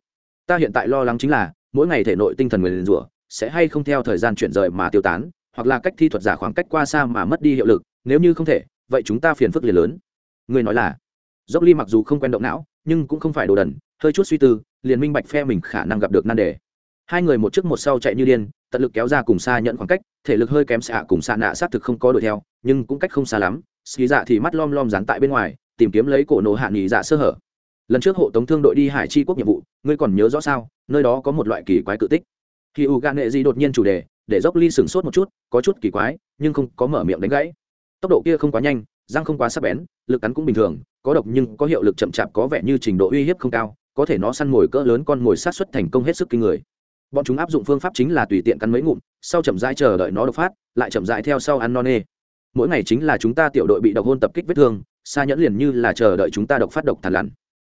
Ta hiện tại lo lắng chính là, mỗi ngày thể nội tinh thần người liền rủa, sẽ hay không theo thời gian chuyển rời mà tiêu tán hoặc là cách thi thuật giả khoảng cách qua xa mà mất đi hiệu lực, nếu như không thể, vậy chúng ta phiền phức liền lớn. Người nói là, dốc ly mặc dù không quen động não, nhưng cũng không phải đồ đần, hơi chút suy tư, liền minh bạch phe mình khả năng gặp được nan đề. Hai người một trước một sau chạy như điên, tận lực kéo ra cùng xa nhận khoảng cách, thể lực hơi kém xạ cùng xạ nạ xác thực không có đuổi theo, nhưng cũng cách không xa lắm xì dạ thì mắt lom lom dán tại bên ngoài, tìm kiếm lấy cổ nổ hạ nghỉ dạ sơ hở. Lần trước hộ tống thương đội đi hải chi quốc nhiệm vụ, ngươi còn nhớ rõ sao? Nơi đó có một loại kỳ quái cự tích. Khi u gan nghệ di đột nhiên chủ đề để dốc ly sửng sốt một chút có chút kỳ quái nhưng không có mở miệng đánh gãy. Tốc độ kia không quá nhanh răng không quá sắc bén lực cắn cũng bình thường có độc nhưng có hiệu lực chậm chạp có vẻ như trình độ uy hiếp không cao có thể nó săn mồi cỡ lớn con mồi sát xuất thành công hết sức kinh người. Bọn chúng áp dụng phương pháp chính là tùy tiện cắn mấy ngụm sau chậm rãi chờ đợi nó độc phát lại chậm rãi theo sau ăn non nê. Mỗi ngày chính là chúng ta tiểu đội bị độc hôn tập kích vết thương xa nhẫn liền như là chờ đợi chúng ta độc phát độc thàn lằn.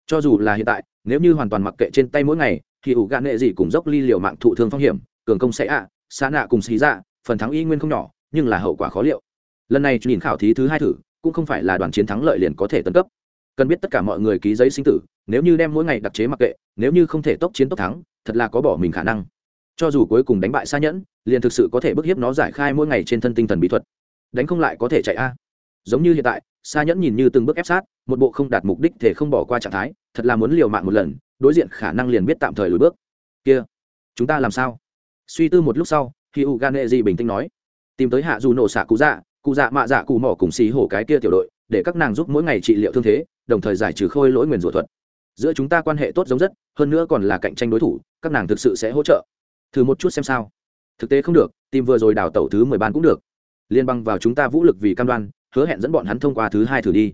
Cho dù là hiện tại nếu như hoàn toàn mặc kệ trên tay mỗi ngày thì ủ gạn nệ gì cùng dốc ly liều mạng thụ thương phong hiểm cường công sẽ ạ. à, xa nạ cùng xì dạ phần thắng y nguyên không nhỏ, nhưng là hậu quả khó liệu. Lần này nhìn khảo thí thứ hai thử, cũng không phải là đoàn chiến thắng lợi liền có thể tấn cấp. Cần biết tất cả mọi người ký giấy sinh tử, nếu như đem mỗi ngày đặc chế mặc kệ, nếu như không thể tốc chiến tốc thắng, thật là có bỏ mình khả năng. Cho dù cuối cùng đánh bại xa nhẫn, liền thực sự có thể bức hiếp nó giải khai mỗi ngày trên thân tinh thần bí thuật. Đánh không lại có thể chạy a. Giống như hiện tại xa nhẫn nhìn như từng bước ép sát, một bộ không đạt mục đích thể không bỏ qua trạng thái, thật là muốn liều mạng một lần, đối diện khả năng liền biết tạm thời lùi bước. Kia, chúng ta làm sao? Suy tư một lúc sau khi u gan gì bình tĩnh nói, tìm tới hạ dù nổ xạ cụ dạ cụ dạ mạ dạ cụ mỏ cùng xì hổ cái kia tiểu đội, để các nàng giúp mỗi ngày trị liệu thương thế, đồng thời giải trừ khôi lỗi nguyền rủa thuật. Giữa chúng ta quan hệ tốt giống rất, hơn nữa còn là cạnh tranh đối thủ, các nàng thực sự sẽ hỗ trợ. Thử một chút xem sao. Thực tế không được, tìm vừa rồi đào tẩu thứ mười ban cũng được. Liên bang vào chúng ta vũ lực vì cam đoan, hứa hẹn dẫn bọn hắn thông qua thứ hai thử đi.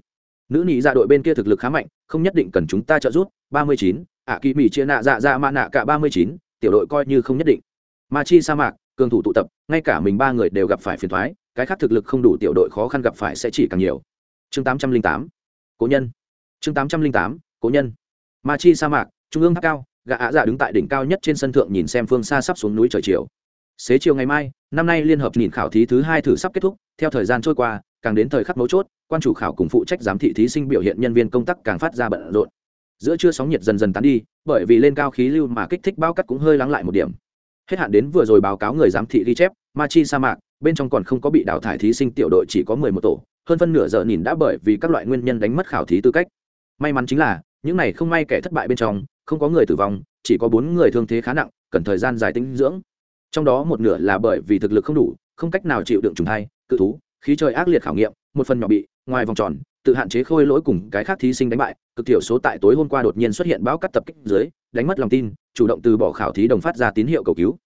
Nữ nhị dạ đội bên kia thực lực khá mạnh, không nhất định cần chúng ta trợ giúp. Ba mươi chín, ạ kỳ mỹ chia nạ dạ dạ mạ nạ cả ba mươi chín, tiểu đội coi như không nhất định ma chi sa mạc, cường thủ tụ tập, ngay cả mình ba người đều gặp phải phiền thoái, cái khác thực lực không đủ tiểu đội khó khăn gặp phải sẽ chỉ càng nhiều. Chương tám trăm linh tám, cố nhân. Chương tám trăm linh tám, cố nhân. Ma chi sa mạc, trung ương tháp cao, gã ạ dạ đứng tại đỉnh cao nhất trên sân thượng nhìn xem phương xa sắp xuống núi trời chiều. Xế chiều ngày mai, năm nay liên hợp nhìn khảo thí thứ hai thử sắp kết thúc, theo thời gian trôi qua, càng đến thời khắc mấu chốt, quan chủ khảo cùng phụ trách giám thị thí sinh biểu hiện nhân viên công tác càng phát ra bận rộn. Giữa trưa sóng nhiệt dần dần tán đi, bởi vì lên cao khí lưu mà kích thích bao cắt cũng hơi lắng lại một điểm hết hạn đến vừa rồi báo cáo người giám thị ghi chép ma chi sa mạc, bên trong còn không có bị đào thải thí sinh tiểu đội chỉ có mười một tổ, hơn phân nửa giờ nhìn đã bởi vì các loại nguyên nhân đánh mất khảo thí tư cách. May mắn chính là, những này không may kẻ thất bại bên trong, không có người tử vong, chỉ có bốn người thương thế khá nặng, cần thời gian dài tinh dưỡng. Trong đó một nửa là bởi vì thực lực không đủ, không cách nào chịu đựng trùng thai, cự thú, khí trời ác liệt khảo nghiệm, một phần nhỏ bị, ngoài vòng tròn tự hạn chế khôi lỗi cùng cái khác thí sinh đánh bại, cực thiểu số tại tối hôm qua đột nhiên xuất hiện bão cắt tập kích dưới, đánh mất lòng tin, chủ động từ bỏ khảo thí đồng phát ra tín hiệu cầu cứu.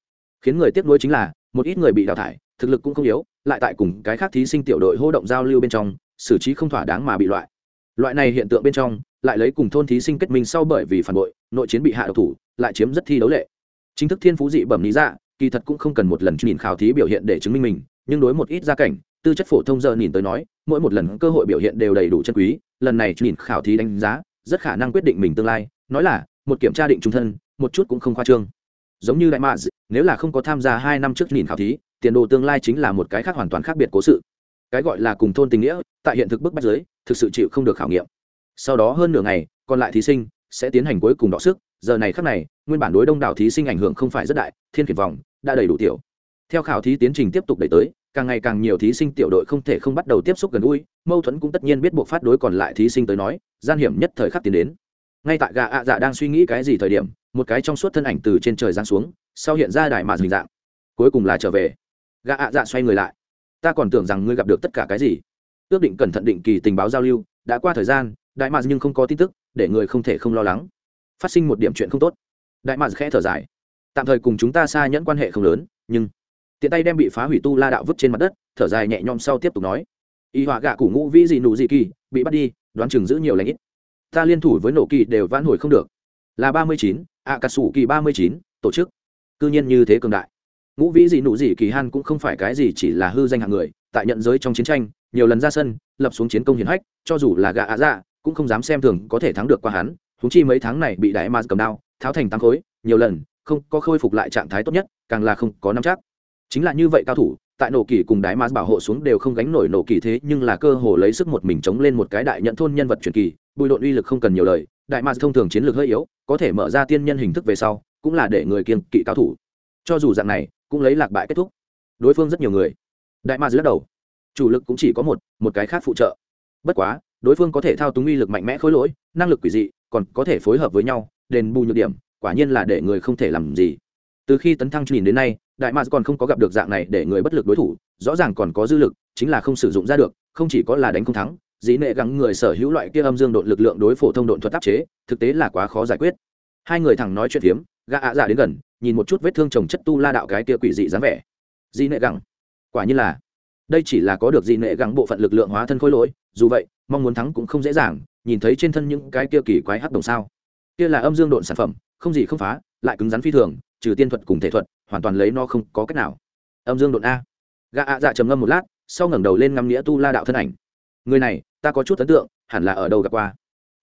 Khiến người tiếc nuối chính là, một ít người bị đào thải, thực lực cũng không yếu, lại tại cùng cái khác thí sinh tiểu đội hô động giao lưu bên trong, xử trí không thỏa đáng mà bị loại. Loại này hiện tượng bên trong, lại lấy cùng thôn thí sinh kết minh sau bởi vì phản bội, nội chiến bị hạ độc thủ, lại chiếm rất thi đấu lệ. Chính thức thiên phú dị bẩm lý dạ kỳ thật cũng không cần một lần nhìn khảo thí biểu hiện để chứng minh mình, nhưng đối một ít gia cảnh, tư chất phổ thông giờ nhìn tới nói mỗi một lần cơ hội biểu hiện đều đầy đủ chân quý, lần này nhìn khảo thí đánh giá, rất khả năng quyết định mình tương lai, nói là, một kiểm tra định trung thân, một chút cũng không khoa trương. Giống như đại mạ nếu là không có tham gia hai năm trước nhìn khảo thí, tiền đồ tương lai chính là một cái khác hoàn toàn khác biệt cố sự. Cái gọi là cùng thôn tình nghĩa, tại hiện thực bức bách giới thực sự chịu không được khảo nghiệm. Sau đó hơn nửa ngày, còn lại thí sinh sẽ tiến hành cuối cùng đọ sức, giờ này khắc này, nguyên bản đối đông đảo thí sinh ảnh hưởng không phải rất đại, thiên khiển vòng đã đầy đủ tiểu theo khảo thí tiến trình tiếp tục đẩy tới, càng ngày càng nhiều thí sinh tiểu đội không thể không bắt đầu tiếp xúc gần gũi, mâu thuẫn cũng tất nhiên biết buộc phát đối còn lại thí sinh tới nói, gian hiểm nhất thời khắc tiến đến. Ngay tại gà ạ dạ đang suy nghĩ cái gì thời điểm, một cái trong suốt thân ảnh từ trên trời giáng xuống, sau hiện ra đài mạt hình dạng. Cuối cùng là trở về. Gà ạ dạ xoay người lại. Ta còn tưởng rằng ngươi gặp được tất cả cái gì. Ước định cẩn thận định kỳ tình báo giao lưu, đã qua thời gian, đại mạt nhưng không có tin tức, để người không thể không lo lắng. Phát sinh một điểm chuyện không tốt. Đại mạt khẽ thở dài. Tạm thời cùng chúng ta xa nhẫn quan hệ không lớn, nhưng tiện tay đem bị phá hủy tu la đạo vứt trên mặt đất, thở dài nhẹ nhõm sau tiếp tục nói. Y họa gạ củ ngũ vĩ gì nụ gì kỳ, bị bắt đi, đoán chừng giữ nhiều lãnh ít. Ta liên thủ với nổ kỳ đều vãn hồi không được. Là ba mươi chín ạ cà sủ kỳ ba mươi chín, tổ chức. Cư nhiên như thế cường đại. Ngũ vĩ gì nụ gì kỳ han cũng không phải cái gì chỉ là hư danh hạng người, tại nhận giới trong chiến tranh, nhiều lần ra sân, lập xuống chiến công hiển hách, cho dù là gạ ạ dạ cũng không dám xem thường có thể thắng được qua hắn. Húng chi mấy tháng này bị đại ma cầm đao, tháo thành tăng khối, nhiều lần, không có khôi phục lại trạng thái tốt nhất, càng là không có nắm chắc chính là như vậy cao thủ, tại nổ kỳ cùng đái ma bảo hộ xuống đều không gánh nổi nổ kỳ thế, nhưng là cơ hồ lấy sức một mình chống lên một cái đại nhận thôn nhân vật truyền kỳ, bùi độn uy lực không cần nhiều lời, đại ma thông thường chiến lược hơi yếu, có thể mở ra tiên nhân hình thức về sau, cũng là để người kiên kỵ cao thủ. Cho dù dạng này, cũng lấy lạc bại kết thúc. Đối phương rất nhiều người. Đại ma lắc đầu. Chủ lực cũng chỉ có một một cái khác phụ trợ. Bất quá, đối phương có thể thao túng uy lực mạnh mẽ khối lỗi, năng lực quỷ dị, còn có thể phối hợp với nhau, đền bù nhược điểm, quả nhiên là để người không thể làm gì. Từ khi tấn thăng nhìn đến nay đại mạc còn không có gặp được dạng này để người bất lực đối thủ, rõ ràng còn có dư lực, chính là không sử dụng ra được, không chỉ có là đánh không thắng, dĩ nệ gắng người sở hữu loại kia âm dương độn lực lượng đối phổ thông độn thuật áp chế, thực tế là quá khó giải quyết. Hai người thẳng nói chuyện phiếm, gã ạ dạ đến gần, nhìn một chút vết thương trồng chất tu la đạo cái kia quỷ dị dáng vẻ. Dĩ nệ gắng, quả nhiên là, đây chỉ là có được dĩ nệ gắng bộ phận lực lượng hóa thân khối lỗi, dù vậy, mong muốn thắng cũng không dễ dàng, nhìn thấy trên thân những cái kia kỳ quái hắc đồng sao. Kia là âm dương độn sản phẩm, không gì không phá, lại cứng rắn phi thường, trừ tiên thuật cùng thể thuật hoàn toàn lấy nó không có cách nào. Âm dương Đột a. Gã ạ dạ trầm ngâm một lát, sau ngẩng đầu lên ngắm nghĩa tu la đạo thân ảnh. Người này, ta có chút ấn tượng, hẳn là ở đâu gặp qua?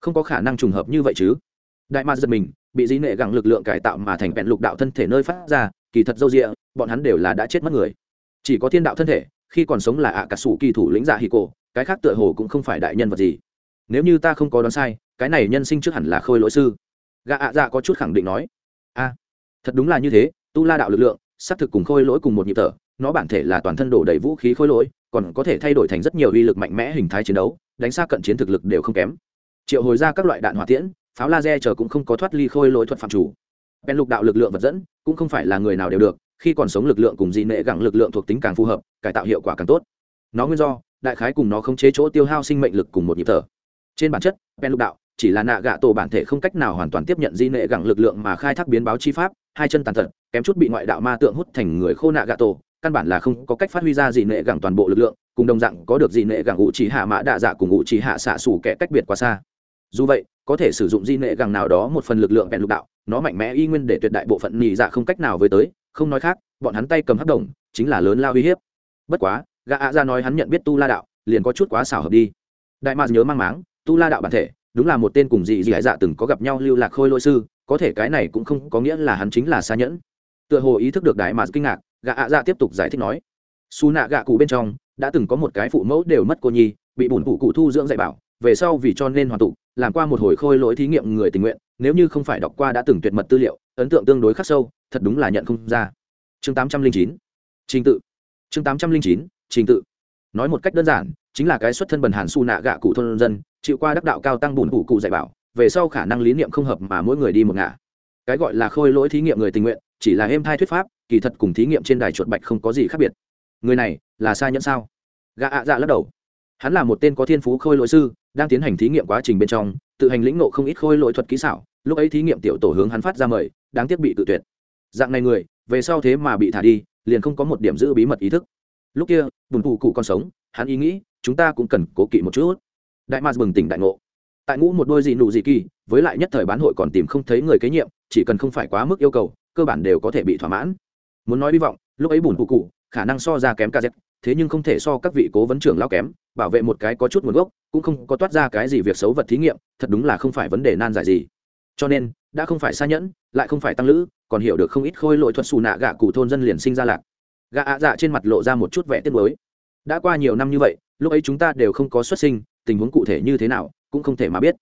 Không có khả năng trùng hợp như vậy chứ. Đại ma giật mình, bị dĩ nệ gặng lực lượng cải tạo mà thành vẹn lục đạo thân thể nơi phát ra, kỳ thật dâu rịa bọn hắn đều là đã chết mất người. Chỉ có thiên đạo thân thể, khi còn sống là ạ cả sủ kỳ thủ lĩnh dạ hì cổ, cái khác tựa hồ cũng không phải đại nhân vật gì. Nếu như ta không có đoán sai, cái này nhân sinh trước hẳn là khôi lỗi sư. Gã ạ dạ có chút khẳng định nói. A, thật đúng là như thế tu la đạo lực lượng xác thực cùng khôi lỗi cùng một nhịp thở, nó bản thể là toàn thân đổ đầy vũ khí khôi lỗi, còn có thể thay đổi thành rất nhiều uy lực mạnh mẽ hình thái chiến đấu, đánh xa cận chiến thực lực đều không kém. Triệu hồi ra các loại đạn hỏa tiễn, pháo laser chờ cũng không có thoát ly khôi lỗi thuật phạm chủ. Bèn lục đạo lực lượng vật dẫn, cũng không phải là người nào đều được, khi còn sống lực lượng cùng dị nệ gẳng lực lượng thuộc tính càng phù hợp, cải tạo hiệu quả càng tốt. Nó nguyên do, đại khái cùng nó không chế chỗ tiêu hao sinh mệnh lực cùng một nhịp thở. Trên bản chất bèn lục đạo chỉ là nạ gạ tổ bản thể không cách nào hoàn toàn tiếp nhận di nệ gẳng lực lượng mà khai thác biến báo chi pháp hai chân tàn tật, kém chút bị ngoại đạo ma tượng hút thành người khô nạ gạ tổ, căn bản là không có cách phát huy ra dị nệ gẳng toàn bộ lực lượng, cùng đồng dạng có được dị nệ gẳng ngụ chỉ hạ mã đạ dạ cùng ngụ chỉ hạ xạ xủ kẻ cách biệt quá xa. Dù vậy, có thể sử dụng di nệ gẳng nào đó một phần lực lượng bèn lục đạo, nó mạnh mẽ y nguyên để tuyệt đại bộ phận nhị dạ không cách nào với tới, không nói khác, bọn hắn tay cầm hấp đồng chính là lớn lao uy hiếp. Bất quá, gã ạ ra nói hắn nhận biết tu la đạo, liền có chút quá xảo hợp đi. Đại mạc nhớ mang máng, tu la đạo bản thể, đúng là một tên cùng dị dị dạ từng có gặp nhau lưu lạc khôi lỗi sư có thể cái này cũng không có nghĩa là hắn chính là xa nhẫn. Tựa hồ ý thức được đại mà kinh ngạc gạ ạ dạ tiếp tục giải thích nói, su nạ gạ cụ bên trong, đã từng có một cái phụ mẫu đều mất cô nhi, bị bùn cụ cụ thu dưỡng dạy bảo, về sau vì cho nên hoàn tụ làm qua một hồi khôi lỗi thí nghiệm người tình nguyện, nếu như không phải đọc qua đã từng tuyệt mật tư liệu, ấn tượng tương đối khắc sâu, thật đúng là nhận không ra. Chương tám trăm linh chín, trình tự. Chương tám trăm linh chín, trình tự. Nói một cách đơn giản, chính là cái xuất thân bần hàn su nạ gạ cụ thôn dân, chịu qua đắc đạo cao tăng bùn cụ cụ dạy bảo về sau khả năng lý niệm không hợp mà mỗi người đi một ngả. Cái gọi là khôi lỗi thí nghiệm người tình nguyện, chỉ là êm thai thuyết pháp, kỳ thật cùng thí nghiệm trên đài chuột bạch không có gì khác biệt. Người này là sai nhẫn sao? Gạ ạ dạ lắc đầu. Hắn là một tên có thiên phú khôi lỗi sư, đang tiến hành thí nghiệm quá trình bên trong, tự hành lĩnh nộ không ít khôi lỗi thuật kỹ xảo, lúc ấy thí nghiệm tiểu tổ hướng hắn phát ra mời, đáng tiếc bị tự tuyệt. Dạng này người, về sau thế mà bị thả đi, liền không có một điểm giữ bí mật ý thức. Lúc kia, bùn phụ cụ còn sống, hắn ý nghĩ, chúng ta cũng cần cố kỵ một chút. Đại mars bừng tỉnh đại ngộ tại ngũ một đôi gì nụ gì kỳ, với lại nhất thời bán hội còn tìm không thấy người kế nhiệm, chỉ cần không phải quá mức yêu cầu, cơ bản đều có thể bị thỏa mãn. Muốn nói hy vọng, lúc ấy bùn cụ cụ, khả năng so ra kém kz thế nhưng không thể so các vị cố vấn trưởng lao kém, bảo vệ một cái có chút nguồn gốc, cũng không có toát ra cái gì việc xấu vật thí nghiệm, thật đúng là không phải vấn đề nan giải gì. Cho nên, đã không phải xa nhẫn, lại không phải tăng lữ, còn hiểu được không ít khôi lỗi thuật xù nạ gạ cụ thôn dân liền sinh ra lạc. Gạ ạ dạ trên mặt lộ ra một chút vẻ tiếc mới đã qua nhiều năm như vậy, lúc ấy chúng ta đều không có xuất sinh, tình huống cụ thể như thế nào? Cũng không thể mà biết.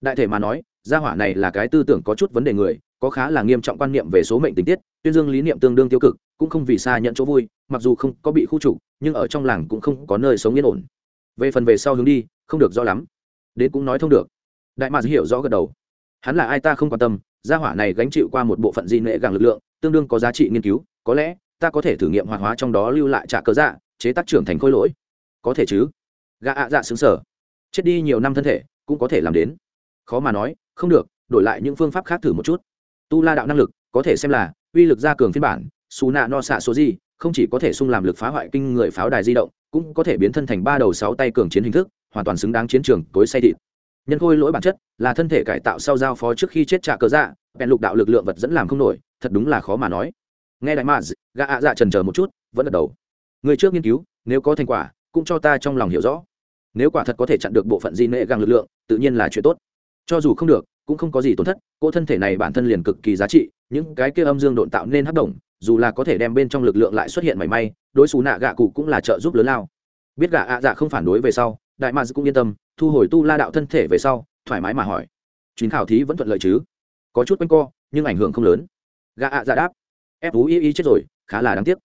Đại thể mà nói, gia hỏa này là cái tư tưởng có chút vấn đề người, có khá là nghiêm trọng quan niệm về số mệnh tình tiết, tuyên dương lý niệm tương đương tiêu cực, cũng không vì xa nhận chỗ vui, mặc dù không có bị khu trục, nhưng ở trong làng cũng không có nơi sống yên ổn. Về phần về sau hướng đi, không được rõ lắm. Đến cũng nói thông được. Đại mạc hiểu rõ gật đầu. Hắn là ai ta không quan tâm, gia hỏa này gánh chịu qua một bộ phận di nệ gàng lực lượng, tương đương có giá trị nghiên cứu, có lẽ, ta có thể thử nghiệm hoạt hóa trong đó lưu lại trả cơ dạ chế tác trưởng thành khối lỗi. Có thể chứ. Gã ạ dạ xứng sở. Chết đi nhiều năm thân thể cũng có thể làm đến. Khó mà nói, không được, đổi lại những phương pháp khác thử một chút. Tu la đạo năng lực, có thể xem là, uy lực gia cường phiên bản xù nạ no xạ số gì không chỉ có thể sung làm lực phá hoại kinh người pháo đài di động, cũng có thể biến thân thành ba đầu sáu tay cường chiến hình thức, hoàn toàn xứng đáng chiến trường cối say thịt. Nhân khôi lỗi bản chất, là thân thể cải tạo sau giao phó trước khi chết trả cờ dạ bèn lục đạo lực lượng vật dẫn làm không nổi, thật đúng là khó mà nói. Nghe đại maz gã ạ dạ trần chờ một chút, vẫn gật đầu. Người trước nghiên cứu, nếu có thành quả, cũng cho ta trong lòng hiểu rõ nếu quả thật có thể chặn được bộ phận di nệ găng lực lượng, tự nhiên là chuyện tốt. Cho dù không được, cũng không có gì tổn thất cô thân thể này bản thân liền cực kỳ giá trị, những cái kia âm dương độn tạo nên hấp động, dù là có thể đem bên trong lực lượng lại xuất hiện mảy may, đối xù nạ gạ cụ cũng là trợ giúp lớn lao. Biết gạ ạ dạ không phản đối về sau, đại mads cũng yên tâm, thu hồi tu la đạo thân thể về sau, thoải mái mà hỏi. Chuyến khảo thí vẫn thuận lợi chứ? Có chút quanh co, nhưng ảnh hưởng không lớn. Gạ ạ dạ đáp. Fui y y chết rồi, khá là đáng tiếc.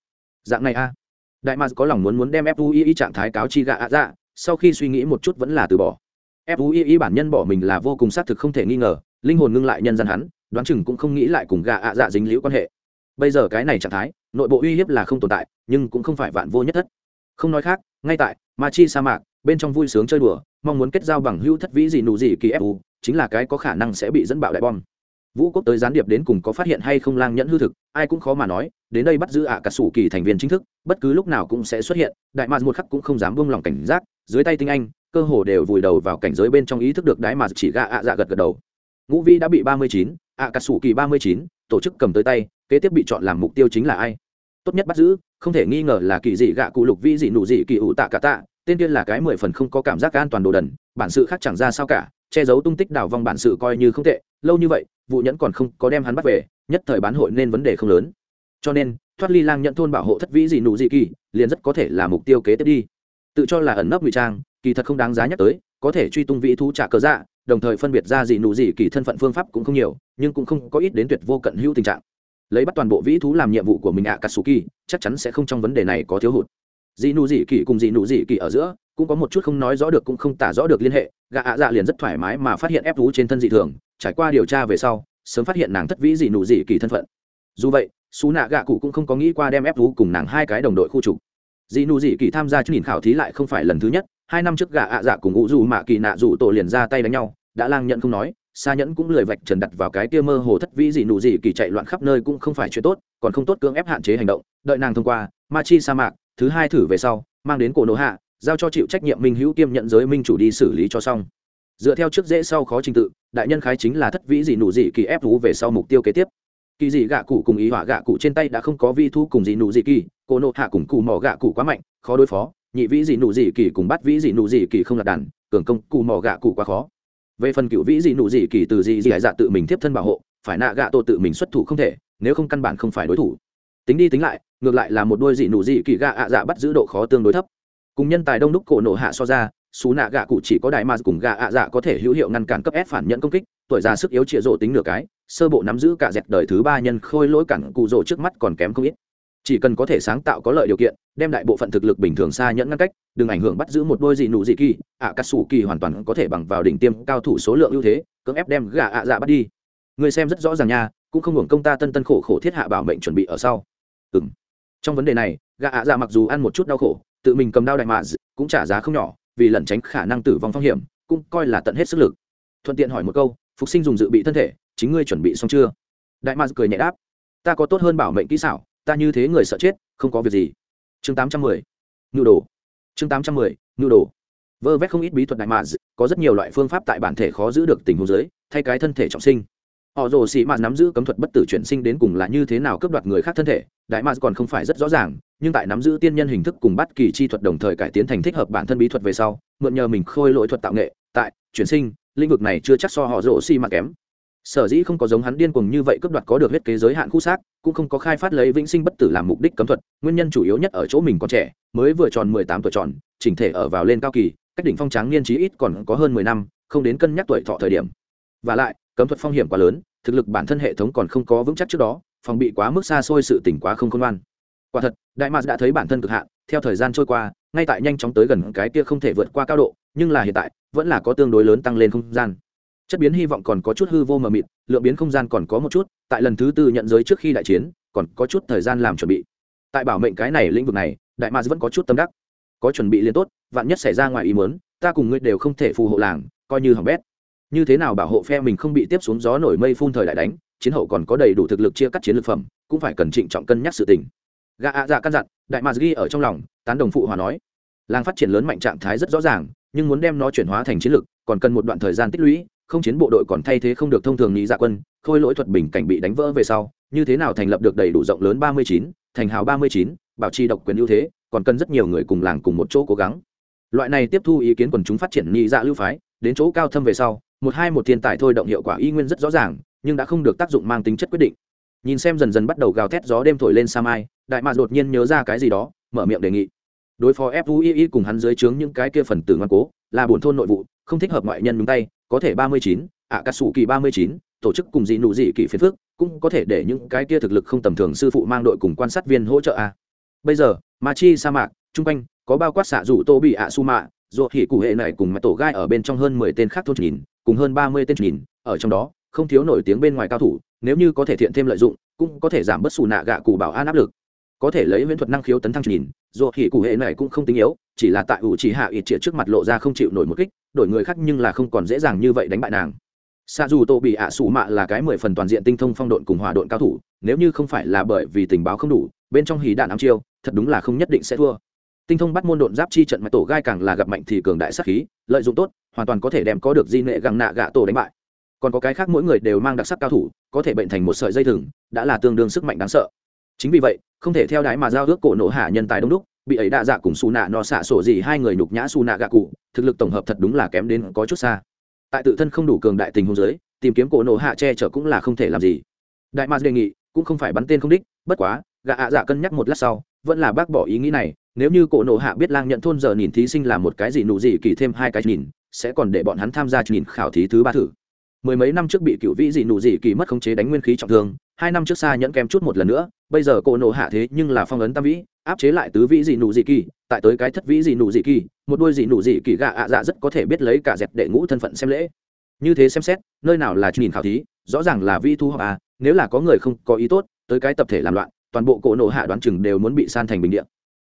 Dạng này a. Đại mads có lòng muốn muốn đem fui y trạng thái cáo chi gạ ạ dạ sau khi suy nghĩ một chút vẫn là từ bỏ. Fui y y bản nhân bỏ mình là vô cùng xác thực không thể nghi ngờ, linh hồn ngưng lại nhân dân hắn, đoán chừng cũng không nghĩ lại cùng gạ ạ dạ dính liễu quan hệ. Bây giờ cái này trạng thái, nội bộ uy hiếp là không tồn tại, nhưng cũng không phải vạn vô nhất thất. Không nói khác, ngay tại ma chi sa mạc bên trong vui sướng chơi đùa, mong muốn kết giao bằng hữu thất vĩ gì nụ gì kỳ fu chính là cái có khả năng sẽ bị dẫn bạo đại bom vũ quốc tới gián điệp đến cùng có phát hiện hay không lang nhẫn hư thực, ai cũng khó mà nói, đến đây bắt giữ ạ cả sủ kỳ thành viên chính thức, bất cứ lúc nào cũng sẽ xuất hiện, đại mạc một khắc cũng không dám buông lỏng cảnh giác, dưới tay tinh anh, cơ hồ đều vùi đầu vào cảnh giới bên trong ý thức được đái mà chỉ gạ ạ dạ gật gật đầu. Ngũ vi đã bị ba mươi chín, ạ cả sủ kỳ ba mươi chín, tổ chức cầm tới tay, kế tiếp bị chọn làm mục tiêu chính là ai? Tốt nhất bắt giữ, không thể nghi ngờ là kỳ dị gạ cụ lục vi dị nụ dị kỳ ủ tạ cả tạ, tên tiên là cái mười phần không có cảm giác an toàn đồ đần, bản sự khác chẳng ra sao cả, che giấu tung tích đào vong bản sự coi như không tệ lâu như vậy vụ nhẫn còn không có đem hắn bắt về, nhất thời bán hội nên vấn đề không lớn. Cho nên, thoát ly lang nhận thôn bảo hộ thất vĩ dị nụ dị kỳ, liền rất có thể là mục tiêu kế tiếp đi. Tự cho là ẩn nấp ngụy trang, kỳ thật không đáng giá nhắc tới, có thể truy tung vĩ thú trả cớ dạ đồng thời phân biệt ra dị nụ dị kỳ thân phận phương pháp cũng không nhiều, nhưng cũng không có ít đến tuyệt vô cận hữu tình trạng. Lấy bắt toàn bộ vĩ thú làm nhiệm vụ của mình ạ, katsuki, chắc chắn sẽ không trong vấn đề này có thiếu hụt. Dị nụ dị kỳ cùng dị nụ dị kỳ ở giữa, cũng có một chút không nói rõ được cũng không tả rõ được liên hệ gạ ạ dạ liền rất thoải mái mà phát hiện ép thú trên thân dị thường trải qua điều tra về sau, sớm phát hiện nàng thất vĩ dị nụ dị kỳ thân phận. Dù vậy xú nạ gạ cụ cũng không có nghĩ qua đem ép thú cùng nàng hai cái đồng đội khu trục. Dị nụ dị kỳ tham gia chương trình khảo thí lại không phải lần thứ nhất, hai năm trước gạ ạ dạ cùng ngũ dù mạ kỳ nạ dù tổ liền ra tay đánh nhau, đã lang nhận không nói xa nhẫn cũng lười vạch trần đặt vào cái kia mơ hồ thất vĩ dị nụ dị kỳ chạy loạn khắp nơi cũng không phải chuyện tốt, còn không tốt cưỡng ép hạn chế hành động. Đợi nàng thông qua, ma chi sa mạc, thứ hai thử về sau, mang đến cổ nổ hạ, giao cho chịu trách nhiệm minh hữu kiêm nhận giới minh chủ đi xử lý cho xong dựa theo trước dễ sau khó trình tự, đại nhân khái chính là thất vĩ dị nụ dị kỳ ép thú về sau mục tiêu kế tiếp. Kỳ dị gạ cụ cùng ý họa gạ cụ trên tay đã không có vi thu cùng dị nụ dị kỳ cổ nộ hạ cùng cụ mỏ gạ cụ quá mạnh, khó đối phó. Nhị vĩ dị nụ dị kỳ cùng bắt vĩ dị nụ dị kỳ không lạc đàn, cường công cụ mỏ gạ cụ quá khó. Về phần cựu vĩ dị nụ dị kỳ từ dị dị dạ tự mình tiếp thân bảo hộ, phải nạ gạ tổ tự mình xuất thủ không thể, nếu không căn bản không phải đối thủ. Tính đi tính lại, ngược lại là một đôi dị nụ dị kỳ gạ ạ dạ bắt giữ độ khó tương đối thấp. Cùng nhân tài đông đúc cổ nộ hạ so ra xú nạ gạ cụ chỉ có đại ma cùng gạ ạ dạ có thể hữu hiệu ngăn cản cấp ép phản nhận công kích, tuổi già sức yếu chịa rộ tính nửa cái, sơ bộ nắm giữ cả dẹt đời thứ ba nhân khôi lỗi cản cụ rộ trước mắt còn kém không ít. Chỉ cần có thể sáng tạo có lợi điều kiện, đem đại bộ phận thực lực bình thường xa nhẫn ngăn cách, đừng ảnh hưởng bắt giữ một đôi dị nụ dị kỳ, ạ cắt sủ kỳ hoàn toàn có thể bằng vào đỉnh tiêm cao thủ số lượng ưu thế, cưỡng ép đem gà ạ dạ bắt đi. Người xem rất rõ ràng nha, cũng không hưởng công ta tân tân khổ khổ thiết hạ bảo mệnh chuẩn bị ở sau. Ừ m trong vấn đề này gà ạ dạ mặc dù ăn một chút đau khổ, tự mình cầm đao đại mạ cũng trả giá không nhỏ vì lẩn tránh khả năng tử vong phong hiểm, cũng coi là tận hết sức lực. Thuận tiện hỏi một câu, phục sinh dùng dự bị thân thể, chính ngươi chuẩn bị xong chưa? Đại mạ cười nhẹ đáp, ta có tốt hơn bảo mệnh kỹ xảo, ta như thế người sợ chết, không có việc gì. Chương tám trăm mười, nhu đồ. Chương tám trăm mười, nhu đồ. Vơ vét không ít bí thuật đại mạ có rất nhiều loại phương pháp tại bản thể khó giữ được tình huống giới thay cái thân thể trọng sinh họ rồ xì mạt nắm giữ cấm thuật bất tử chuyển sinh đến cùng là như thế nào cướp đoạt người khác thân thể, đại mạt còn không phải rất rõ ràng, nhưng tại nắm giữ tiên nhân hình thức cùng bắt kỳ chi thuật đồng thời cải tiến thành thích hợp bản thân bí thuật về sau, mượn nhờ mình khôi lỗi thuật tạo nghệ, tại, chuyển sinh, lĩnh vực này chưa chắc so họ rồ xì mạt kém. Sở dĩ không có giống hắn điên cuồng như vậy cướp đoạt có được huyết kế giới hạn khu xác, cũng không có khai phát lấy vĩnh sinh bất tử làm mục đích cấm thuật, nguyên nhân chủ yếu nhất ở chỗ mình còn trẻ, mới vừa tròn mười tám tuổi tròn, chỉnh thể ở vào lên cao kỳ, cách đỉnh phong tráng niên trí ít còn có hơn mười năm, không đến cân nhắc tuổi thọ thời điểm. Và lại cấm thuật phong hiểm quá lớn, thực lực bản thân hệ thống còn không có vững chắc trước đó, phòng bị quá mức xa xôi sự tỉnh quá không khôn ngoan. Quả thật, đại mạc đã thấy bản thân cực hạn, theo thời gian trôi qua, ngay tại nhanh chóng tới gần cái kia không thể vượt qua cao độ, nhưng là hiện tại, vẫn là có tương đối lớn tăng lên không gian. Chất biến hy vọng còn có chút hư vô mờ mịt, lượng biến không gian còn có một chút, tại lần thứ tư nhận giới trước khi đại chiến, còn có chút thời gian làm chuẩn bị. Tại bảo mệnh cái này lĩnh vực này, đại mạc vẫn có chút tâm đắc. Có chuẩn bị liền tốt, vạn nhất xảy ra ngoài ý mớn ta cùng ngươi đều không thể phù hộ làng, coi như hỏng bét như thế nào bảo hộ phe mình không bị tiếp xuống gió nổi mây phun thời đại đánh, chiến hậu còn có đầy đủ thực lực chia cắt chiến lược phẩm, cũng phải cần trịnh trọng cân nhắc sự tình. Gà ạ dạ căn dặn, đại mạc ghi ở trong lòng, tán đồng phụ hòa nói. Làng phát triển lớn mạnh trạng thái rất rõ ràng, nhưng muốn đem nó chuyển hóa thành chiến lược, còn cần một đoạn thời gian tích lũy, không chiến bộ đội còn thay thế không được thông thường nghĩ dạ quân, khôi lỗi thuật bình cảnh bị đánh vỡ về sau, như thế nào thành lập được đầy đủ rộng lớn ba mươi chín, thành hào ba mươi chín, bảo trì độc quyền ưu thế, còn cần rất nhiều người cùng làng cùng một chỗ cố gắng. Loại này tiếp thu ý kiến quần chúng phát triển nhị dạ lưu phái, đến chỗ cao thâm về sau một hai một thiên tài thôi động hiệu quả y nguyên rất rõ ràng, nhưng đã không được tác dụng mang tính chất quyết định. Nhìn xem dần dần bắt đầu gào thét gió đêm thổi lên sa mai, đại mạc đột nhiên nhớ ra cái gì đó, mở miệng đề nghị. Đối phó fui cùng hắn dưới trướng những cái kia phần tử ngoan cố, là bổn thôn nội vụ, không thích hợp ngoại nhân nhúng tay, có thể ba mươi chín ạ cà sủ kỳ ba mươi chín, tổ chức cùng dị nụ dị kỳ phiền phước cũng có thể để những cái kia thực lực không tầm thường sư phụ mang đội cùng quan sát viên hỗ trợ a. Bây giờ ma chi sa mạc chung quanh, có bao quát xạ rủ tô bị ạ su mạ ruột hỉ cụ hệ này cùng mặt tổ gai ở bên trong hơn mười tên khác thôn nhìn cùng hơn ba mươi tên nhìn ở trong đó, không thiếu nổi tiếng bên ngoài cao thủ, nếu như có thể thiện thêm lợi dụng, cũng có thể giảm bớt xù nạ gạ cụ bảo an áp lực. Có thể lấy huyễn thuật năng khiếu tấn thăng nhìn dù thì cụ hệ này cũng không tinh yếu, chỉ là tại ủ chỉ hạ ít triệt trước mặt lộ ra không chịu nổi một kích, đổi người khác nhưng là không còn dễ dàng như vậy đánh bại nàng. Xa dù tô bị ạ sủ mạ là cái mười phần toàn diện tinh thông phong độn cùng hòa độn cao thủ, nếu như không phải là bởi vì tình báo không đủ, bên trong hí đạn ám chiêu, thật đúng là không nhất định sẽ thua tinh thông bắt môn độn giáp chi trận mà tổ gai càng là gặp mạnh thì cường đại sát khí, lợi dụng tốt, hoàn toàn có thể đem có được di nệ găng nạ gạ tổ đánh bại. Còn có cái khác mỗi người đều mang đặc sắc cao thủ, có thể bệnh thành một sợi dây thừng, đã là tương đương sức mạnh đáng sợ. Chính vì vậy, không thể theo đái mà giao ước cổ nổ hạ nhân tài đông đúc, bị ấy đa dạ cùng xù nạ nọ xạ sổ gì hai người nhục nhã xù nạ gạ cụ, thực lực tổng hợp thật đúng là kém đến có chút xa. Tại tự thân không đủ cường đại tình hôn giới tìm kiếm cổ nổ hạ che chở cũng là không thể làm gì. Đại mars đề nghị, cũng không phải bắn tên không đích, bất quá gạ ạ dạ cân nhắc một lát sau, vẫn là bác bỏ ý nghĩ này nếu như cổ nộ hạ biết lang nhận thôn giờ nhìn thí sinh là một cái gì nụ gì kỳ thêm hai cái nhìn, sẽ còn để bọn hắn tham gia nhìn khảo thí thứ ba thử. Mười mấy năm trước bị cựu vĩ dị nụ dị kỳ mất khống chế đánh nguyên khí trọng thương, hai năm trước xa nhẫn kém chút một lần nữa, bây giờ cổ nộ hạ thế nhưng là phong ấn tam vĩ, áp chế lại tứ vĩ dị nụ dị kỳ, tại tới cái thất vĩ dị nụ dị kỳ, một đôi dị nụ dị kỳ gạ ạ dạ rất có thể biết lấy cả dẹp đệ ngũ thân phận xem lễ. Như thế xem xét, nơi nào là nhìn khảo thí, rõ ràng là vi thu họp à nếu là có người không có ý tốt, tới cái tập thể làm loạn, toàn bộ cổ nộ hạ đoán chừng đều muốn bị san thành bình điện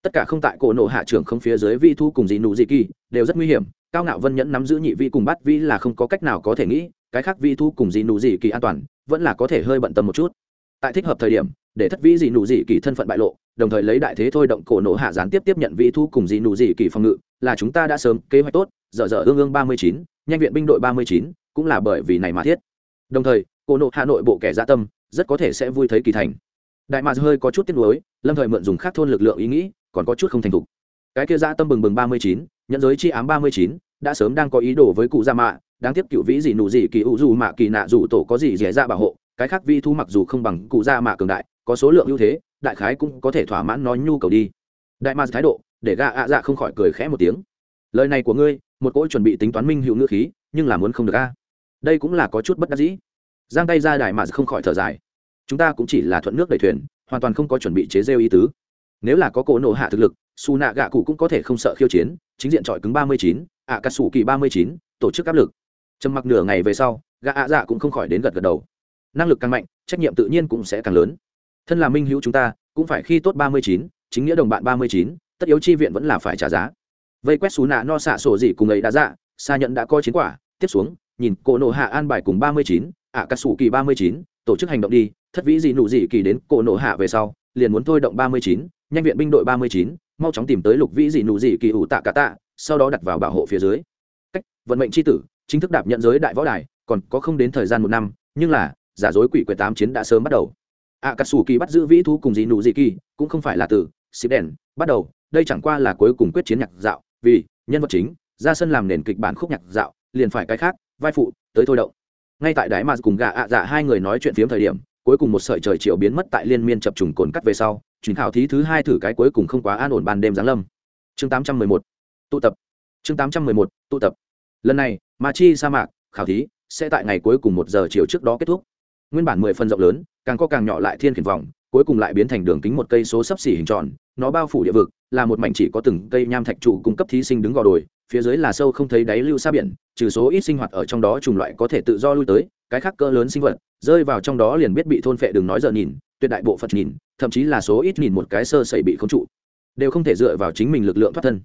tất cả không tại cổ nộ hạ trưởng không phía dưới vi thu cùng dị nụ dị kỳ, đều rất nguy hiểm. Cao ngạo vân nhẫn nắm giữ nhị vi cùng bắt vi là không có cách nào có thể nghĩ, cái khác vi thu cùng dị nụ dị kỳ an toàn, vẫn là có thể hơi bận tâm một chút. Tại thích hợp thời điểm, để thất vĩ dị nụ dị kỳ thân phận bại lộ, đồng thời lấy đại thế thôi động cổ nộ hạ gián tiếp tiếp nhận vi thu cùng dị nụ dị kỳ phòng ngự, là chúng ta đã sớm kế hoạch tốt. Dở dở ương ương ba mươi chín, nhanh viện binh đội ba mươi chín, cũng là bởi vì này mà thiết. Đồng thời, cổ nộ hạ nội bộ kẻ gia tâm, rất có thể sẽ vui thấy kỳ thành. Đại mạc hơi có chút tiếc nuối, lâm thời mượn dùng khác thôn lực lượng ý nghĩ còn có chút không thành thục. Cái kia gia tâm bừng bừng ba mươi chín nhận giới chi ám ba mươi chín, đã sớm đang có ý đồ với cụ gia mạ, đáng tiếc cựu vĩ gì nụ gì kỳ ủ dù mạ kỳ nạ dù tổ có gì dẻ ra dạ bảo hộ, cái khác vi thu mặc dù không bằng cụ gia mạ cường đại, có số lượng ưu thế, đại khái cũng có thể thỏa mãn nói nhu cầu đi. Đại ma thái độ, để gạ ạ dạ không khỏi cười khẽ một tiếng. Lời này của ngươi, một cỗ chuẩn bị tính toán minh hữu ngữ khí, nhưng là muốn không được a. Đây cũng là có chút bất đắc dĩ. Giang tay ra đại mà không khỏi thở dài. Chúng ta cũng chỉ là thuận nước đầy thuyền, hoàn toàn không có chuẩn bị chế rêu ý tứ nếu là có cỗ nổ hạ thực lực xù nạ gạ cụ cũng có thể không sợ khiêu chiến, chính diện trọi cứng ba mươi chín ạ cà sủ kỳ ba mươi chín, tổ chức áp lực. Trầm mặc nửa ngày về sau, gạ ạ dạ cũng không khỏi đến gật gật đầu. Năng lực càng mạnh, trách nhiệm tự nhiên cũng sẽ càng lớn. Thân là minh hữu chúng ta, cũng phải khi tốt ba mươi chín, chính nghĩa đồng bạn ba mươi chín, tất yếu chi viện vẫn là phải trả giá. Vây quét xù nạ no xạ sổ gì cùng ấy đã dạ xa nhận đã coi chiến quả. Tiếp xuống, nhìn cổ nổ hạ an bài cùng ba mươi chín ạ cà sủ kỳ ba mươi chín, tổ chức hành động đi. Thất vĩ gì nụ gì kỳ đến cổ nổ hạ về sau, liền muốn thôi động ba mươi chín nhanh viện binh đội ba mươi chín, mau chóng tìm tới lục vĩ dị nụ dị kỳ ủ tạ cả tạ, sau đó đặt vào bảo hộ phía dưới. Cách, vận mệnh c h i tử, chính thức đạp nhận giới đại võ đài, còn có không đến thời gian một năm, nhưng là, giả dối quỷ quyệt tám chiến đã sớm bắt đầu. Ạ cà sủ kỳ bắt giữ vĩ thú cùng dị nụ dị kỳ, cũng không phải là từ xịp đèn, bắt đầu, đây chẳng qua là cuối cùng quyết chiến nhạc dạo, vì nhân vật chính, ra sân làm nền kịch bản khúc nhạc dạo, liền phải cái khác, vai phụ, tới thôi động. Ngay tại đáy mà cùng gà ạ dạ hai người nói chuyện phiếm thời điểm, cuối cùng một sợi trời chiều biến mất tại liên miên chập trùng cồn cắt về sau chuyến khảo thí thứ hai thử cái cuối cùng không quá an ổn ban đêm giáng lâm. Chương 811 tụ tập. Chương 811 tụ tập. Lần này, ma chi, sa mạc, khảo thí sẽ tại ngày cuối cùng một giờ chiều trước đó kết thúc. Nguyên bản mười phần rộng lớn, càng có càng nhỏ lại thiên khiển vòng cuối cùng lại biến thành đường kính một cây số sấp xỉ hình tròn, nó bao phủ địa vực, là một mảnh chỉ có từng cây nham thạch trụ cung cấp thí sinh đứng gò đồi, phía dưới là sâu không thấy đáy lưu xa biển, trừ số ít sinh hoạt ở trong đó chủng loại có thể tự do lui tới, cái khác cỡ lớn sinh vật, rơi vào trong đó liền biết bị thôn phệ đừng nói giờ nhìn, tuyệt đại bộ phật nhìn thậm chí là số ít nhìn một cái sơ sẩy bị khống trụ, đều không thể dựa vào chính mình lực lượng thoát thân.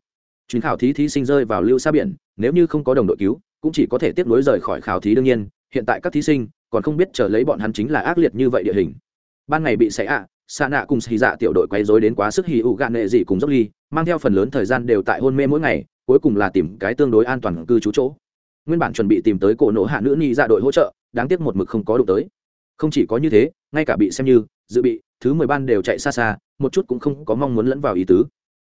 Chuyến khảo thí thí sinh rơi vào lưu xa biển, nếu như không có đồng đội cứu, cũng chỉ có thể tiếp nối rời khỏi khảo thí đương nhiên, hiện tại các thí sinh còn không biết chờ lấy bọn hắn chính là ác liệt như vậy địa hình. Ban ngày bị xảy ạ xa nạ cùng xì dạ tiểu đội quay dối đến quá sức hì ụ gạn nệ gì cùng dốc ly, mang theo phần lớn thời gian đều tại hôn mê mỗi ngày, cuối cùng là tìm cái tương đối an toàn cư trú chỗ. Nguyên bản chuẩn bị tìm tới cổ nổ hạ nữ ni dạ đội hỗ trợ, đáng tiếc một mực không có đủ tới. Không chỉ có như thế, ngay cả bị xem như, dự bị thứ mười ban đều chạy xa xa, một chút cũng không có mong muốn lẫn vào ý tứ.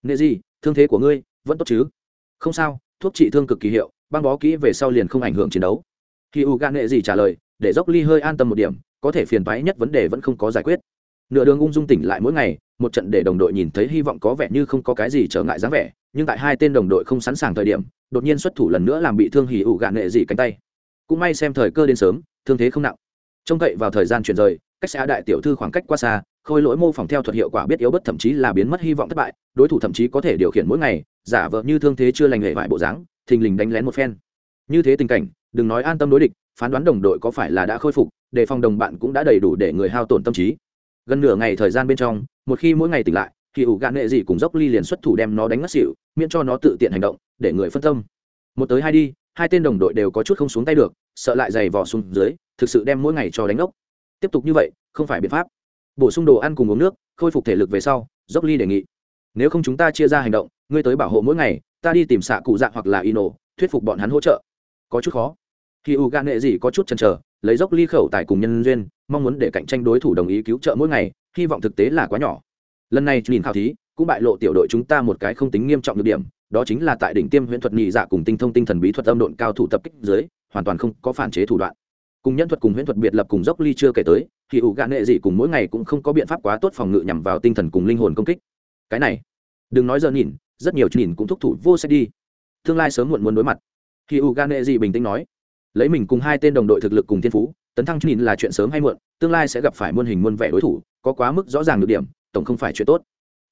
Nệ gì thương thế của ngươi vẫn tốt chứ? Không sao, thuốc trị thương cực kỳ hiệu, băng bó kỹ về sau liền không ảnh hưởng chiến đấu. Khi u gan nệ gì trả lời, để dốc ly hơi an tâm một điểm, có thể phiền toái nhất vấn đề vẫn không có giải quyết. Nửa đường ung dung tỉnh lại mỗi ngày, một trận để đồng đội nhìn thấy hy vọng có vẻ như không có cái gì trở ngại dáng vẻ, nhưng tại hai tên đồng đội không sẵn sàng thời điểm, đột nhiên xuất thủ lần nữa làm bị thương hỉ ủ gạn nệ dị cánh tay. Cũng may xem thời cơ đến sớm, thương thế không nặng. Trông cậy vào thời gian chuyển rời, cách xã đại tiểu thư khoảng cách qua xa khôi lỗi mô phỏng theo thuật hiệu quả biết yếu bất thậm chí là biến mất hy vọng thất bại, đối thủ thậm chí có thể điều khiển mỗi ngày, giả vờ như thương thế chưa lành hệ vải bộ dáng, thình lình đánh lén một phen. Như thế tình cảnh, đừng nói an tâm đối địch, phán đoán đồng đội có phải là đã khôi phục, đề phòng đồng bạn cũng đã đầy đủ để người hao tổn tâm trí. Gần nửa ngày thời gian bên trong, một khi mỗi ngày tỉnh lại, thì ủ gạn nghệ gì cùng dốc ly liền xuất thủ đem nó đánh ngất xỉu, miễn cho nó tự tiện hành động, để người phân tâm. Một tới hai đi, hai tên đồng đội đều có chút không xuống tay được, sợ lại giày vò xuống dưới, thực sự đem mỗi ngày cho đánh ốc tiếp tục như vậy, không phải biện pháp bổ sung đồ ăn cùng uống nước, khôi phục thể lực về sau, dốc ly đề nghị. Nếu không chúng ta chia ra hành động, ngươi tới bảo hộ mỗi ngày, ta đi tìm xạ cụ dạng hoặc là ino, thuyết phục bọn hắn hỗ trợ. Có chút khó. Khi u gan nghệ gì có chút chần chờ, lấy dốc ly khẩu tại cùng nhân duyên, mong muốn để cạnh tranh đối thủ đồng ý cứu trợ mỗi ngày, hy vọng thực tế là quá nhỏ. Lần này nhìn khảo thí, cũng bại lộ tiểu đội chúng ta một cái không tính nghiêm trọng được điểm, đó chính là tại đỉnh tiêm huyễn thuật nhị dạ cùng tinh thông tinh thần bí thuật âm độn cao thủ tập kích dưới, hoàn toàn không có phản chế thủ đoạn. Cùng nhân thuật cùng huyễn thuật biệt lập cùng dốc ly chưa kể tới thì ủ gạn Nệ gì cùng mỗi ngày cũng không có biện pháp quá tốt phòng ngự nhằm vào tinh thần cùng linh hồn công kích. Cái này, đừng nói giờ nhìn, rất nhiều nhìn cũng thúc thủ vô sẽ đi. Tương lai sớm muộn muốn đối mặt. Thì u gạ nệ gì bình tĩnh nói, lấy mình cùng hai tên đồng đội thực lực cùng thiên phú, tấn thăng nhìn là chuyện sớm hay muộn, tương lai sẽ gặp phải muôn hình muôn vẻ đối thủ, có quá mức rõ ràng được điểm, tổng không phải chuyện tốt.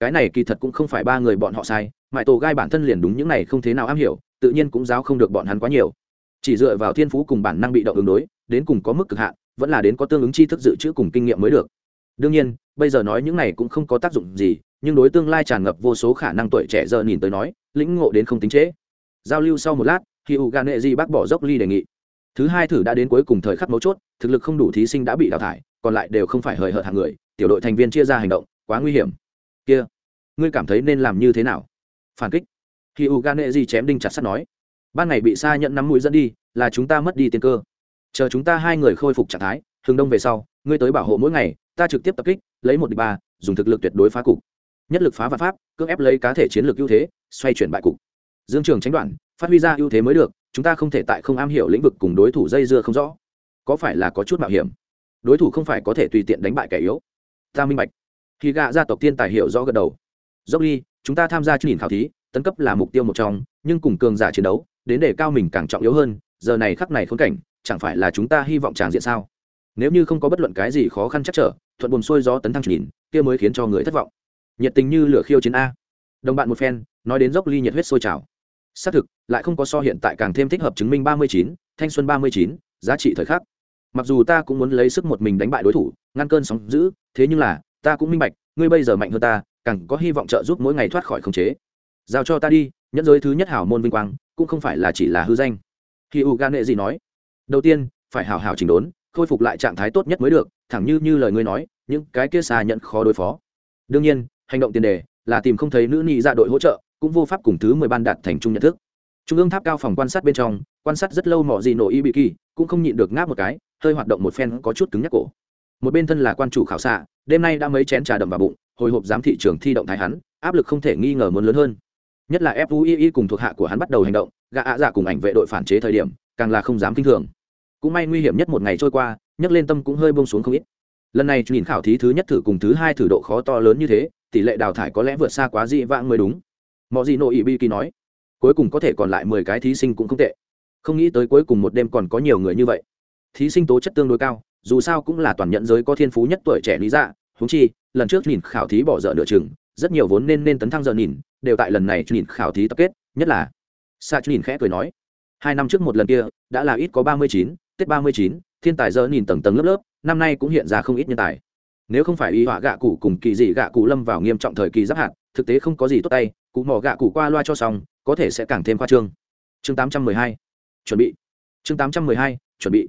Cái này kỳ thật cũng không phải ba người bọn họ sai, mãi tổ gai bản thân liền đúng những này không thế nào am hiểu, tự nhiên cũng giáo không được bọn hắn quá nhiều. Chỉ dựa vào thiên phú cùng bản năng bị động ứng đối, đến cùng có mức cực hạn vẫn là đến có tương ứng tri thức dự trữ cùng kinh nghiệm mới được. Đương nhiên, bây giờ nói những này cũng không có tác dụng gì, nhưng đối tương lai tràn ngập vô số khả năng tuổi trẻ giờ nhìn tới nói, lĩnh ngộ đến không tính trễ. Giao lưu sau một lát khi u gan nệ di bác bỏ dốc ly đề nghị. Thứ hai thử đã đến cuối cùng thời khắc mấu chốt, thực lực không đủ thí sinh đã bị đào thải, còn lại đều không phải hời hợt hàng người, tiểu đội thành viên chia ra hành động, quá nguy hiểm. Kia, ngươi cảm thấy nên làm như thế nào? Phản kích. Khi u gan nệ di chém đinh chặt sắt nói. Ban ngày bị xa nhận năm mũi dẫn đi, là chúng ta mất đi tiền cơ chờ chúng ta hai người khôi phục trạng thái, hướng đông về sau, ngươi tới bảo hộ mỗi ngày, ta trực tiếp tập kích, lấy một địch ba, dùng thực lực tuyệt đối phá cục. Nhất lực phá vạn pháp, cưỡng ép lấy cá thể chiến lược ưu thế, xoay chuyển bại cục. Dương trường tránh đoạn, phát huy ra ưu thế mới được, chúng ta không thể tại không am hiểu lĩnh vực cùng đối thủ dây dưa không rõ. Có phải là có chút mạo hiểm? Đối thủ không phải có thể tùy tiện đánh bại kẻ yếu. Ta minh bạch. Khi gạ gia tộc tiên tài hiểu rõ gật đầu. Dốc ly, chúng ta tham gia chương trình khảo thí, tấn cấp là mục tiêu một trong, nhưng cùng cường giả chiến đấu, đến để cao mình càng trọng yếu hơn, giờ này khắc này khốn cảnh chẳng phải là chúng ta hy vọng tràng diện sao? Nếu như không có bất luận cái gì khó khăn chắc trở, thuận buồn xuôi gió tấn thăng nhìn, kia mới khiến cho người thất vọng. Nhiệt tình như lửa khiêu chiến a. Đồng bạn một phen, nói đến dốc ly nhiệt huyết sôi trào. Xác thực, lại không có so hiện tại càng thêm thích hợp chứng minh ba mươi chín, thanh xuân ba mươi chín, giá trị thời khắc. Mặc dù ta cũng muốn lấy sức một mình đánh bại đối thủ, ngăn cơn sóng giữ thế nhưng là, ta cũng minh bạch, ngươi bây giờ mạnh hơn ta, càng có hy vọng trợ giúp mỗi ngày thoát khỏi khống chế. Giao cho ta đi, nhẫn giới thứ nhất hảo môn vinh quang, cũng không phải là chỉ là hư danh. Khi u gan nệ gì nói đầu tiên, phải hảo hảo chỉnh đốn, khôi phục lại trạng thái tốt nhất mới được, thẳng như như lời ngươi nói, những cái kia xa nhận khó đối phó. Đương nhiên, hành động tiền đề là tìm không thấy nữ nị ra đội hỗ trợ, cũng vô pháp cùng thứ mười ban đạt thành chung nhận thức. Trung ương tháp cao phòng quan sát bên trong, quan sát rất lâu mọi gì nổ y bị kỳ, cũng không nhịn được ngáp một cái, hơi hoạt động một phen có chút cứng nhắc cổ. Một bên thân là quan chủ khảo xạ, đêm nay đã mấy chén trà đậm vào bụng, hồi hộp giám thị trường thi động thái hắn, áp lực không thể nghi ngờ muốn lớn hơn. Nhất là fui cùng thuộc hạ của hắn bắt đầu hành động gạ ạ dạ cùng ảnh vệ đội phản chế thời điểm, càng là không dám kinh thường cũng may nguy hiểm nhất một ngày trôi qua, nhấc lên tâm cũng hơi bông xuống không ít. Lần này nhìn khảo thí thứ nhất thử cùng thứ hai thử độ khó to lớn như thế, tỷ lệ đào thải có lẽ vượt xa quá dị vãng mới đúng. Mọi gì nội ý bi kỳ nói, cuối cùng có thể còn lại mười cái thí sinh cũng không tệ. Không nghĩ tới cuối cùng một đêm còn có nhiều người như vậy. Thí sinh tố chất tương đối cao, dù sao cũng là toàn nhận giới có thiên phú nhất tuổi trẻ lý dạ húng chi, lần trước nhìn khảo thí bỏ dở nửa chừng, rất nhiều vốn nên nên tấn thăng giờ nhìn, đều tại lần này nhìn khảo thí tập kết, nhất là sa nhìn khẽ cười nói hai năm trước một lần kia, đã là ít có ba mươi chín, tết ba mươi chín, thiên tài giờ nhìn tầng tầng lớp lớp, năm nay cũng hiện ra không ít nhân tài. Nếu không phải y họa gạ cụ cùng kỳ dị gạ cụ lâm vào nghiêm trọng thời kỳ giáp hạt, thực tế không có gì tốt tay, cụ mỏ gạ cụ qua loa cho xong, có thể sẽ càng thêm khoa trương. Chương tám trăm mười hai, chuẩn bị. Chương tám trăm mười hai, chuẩn bị.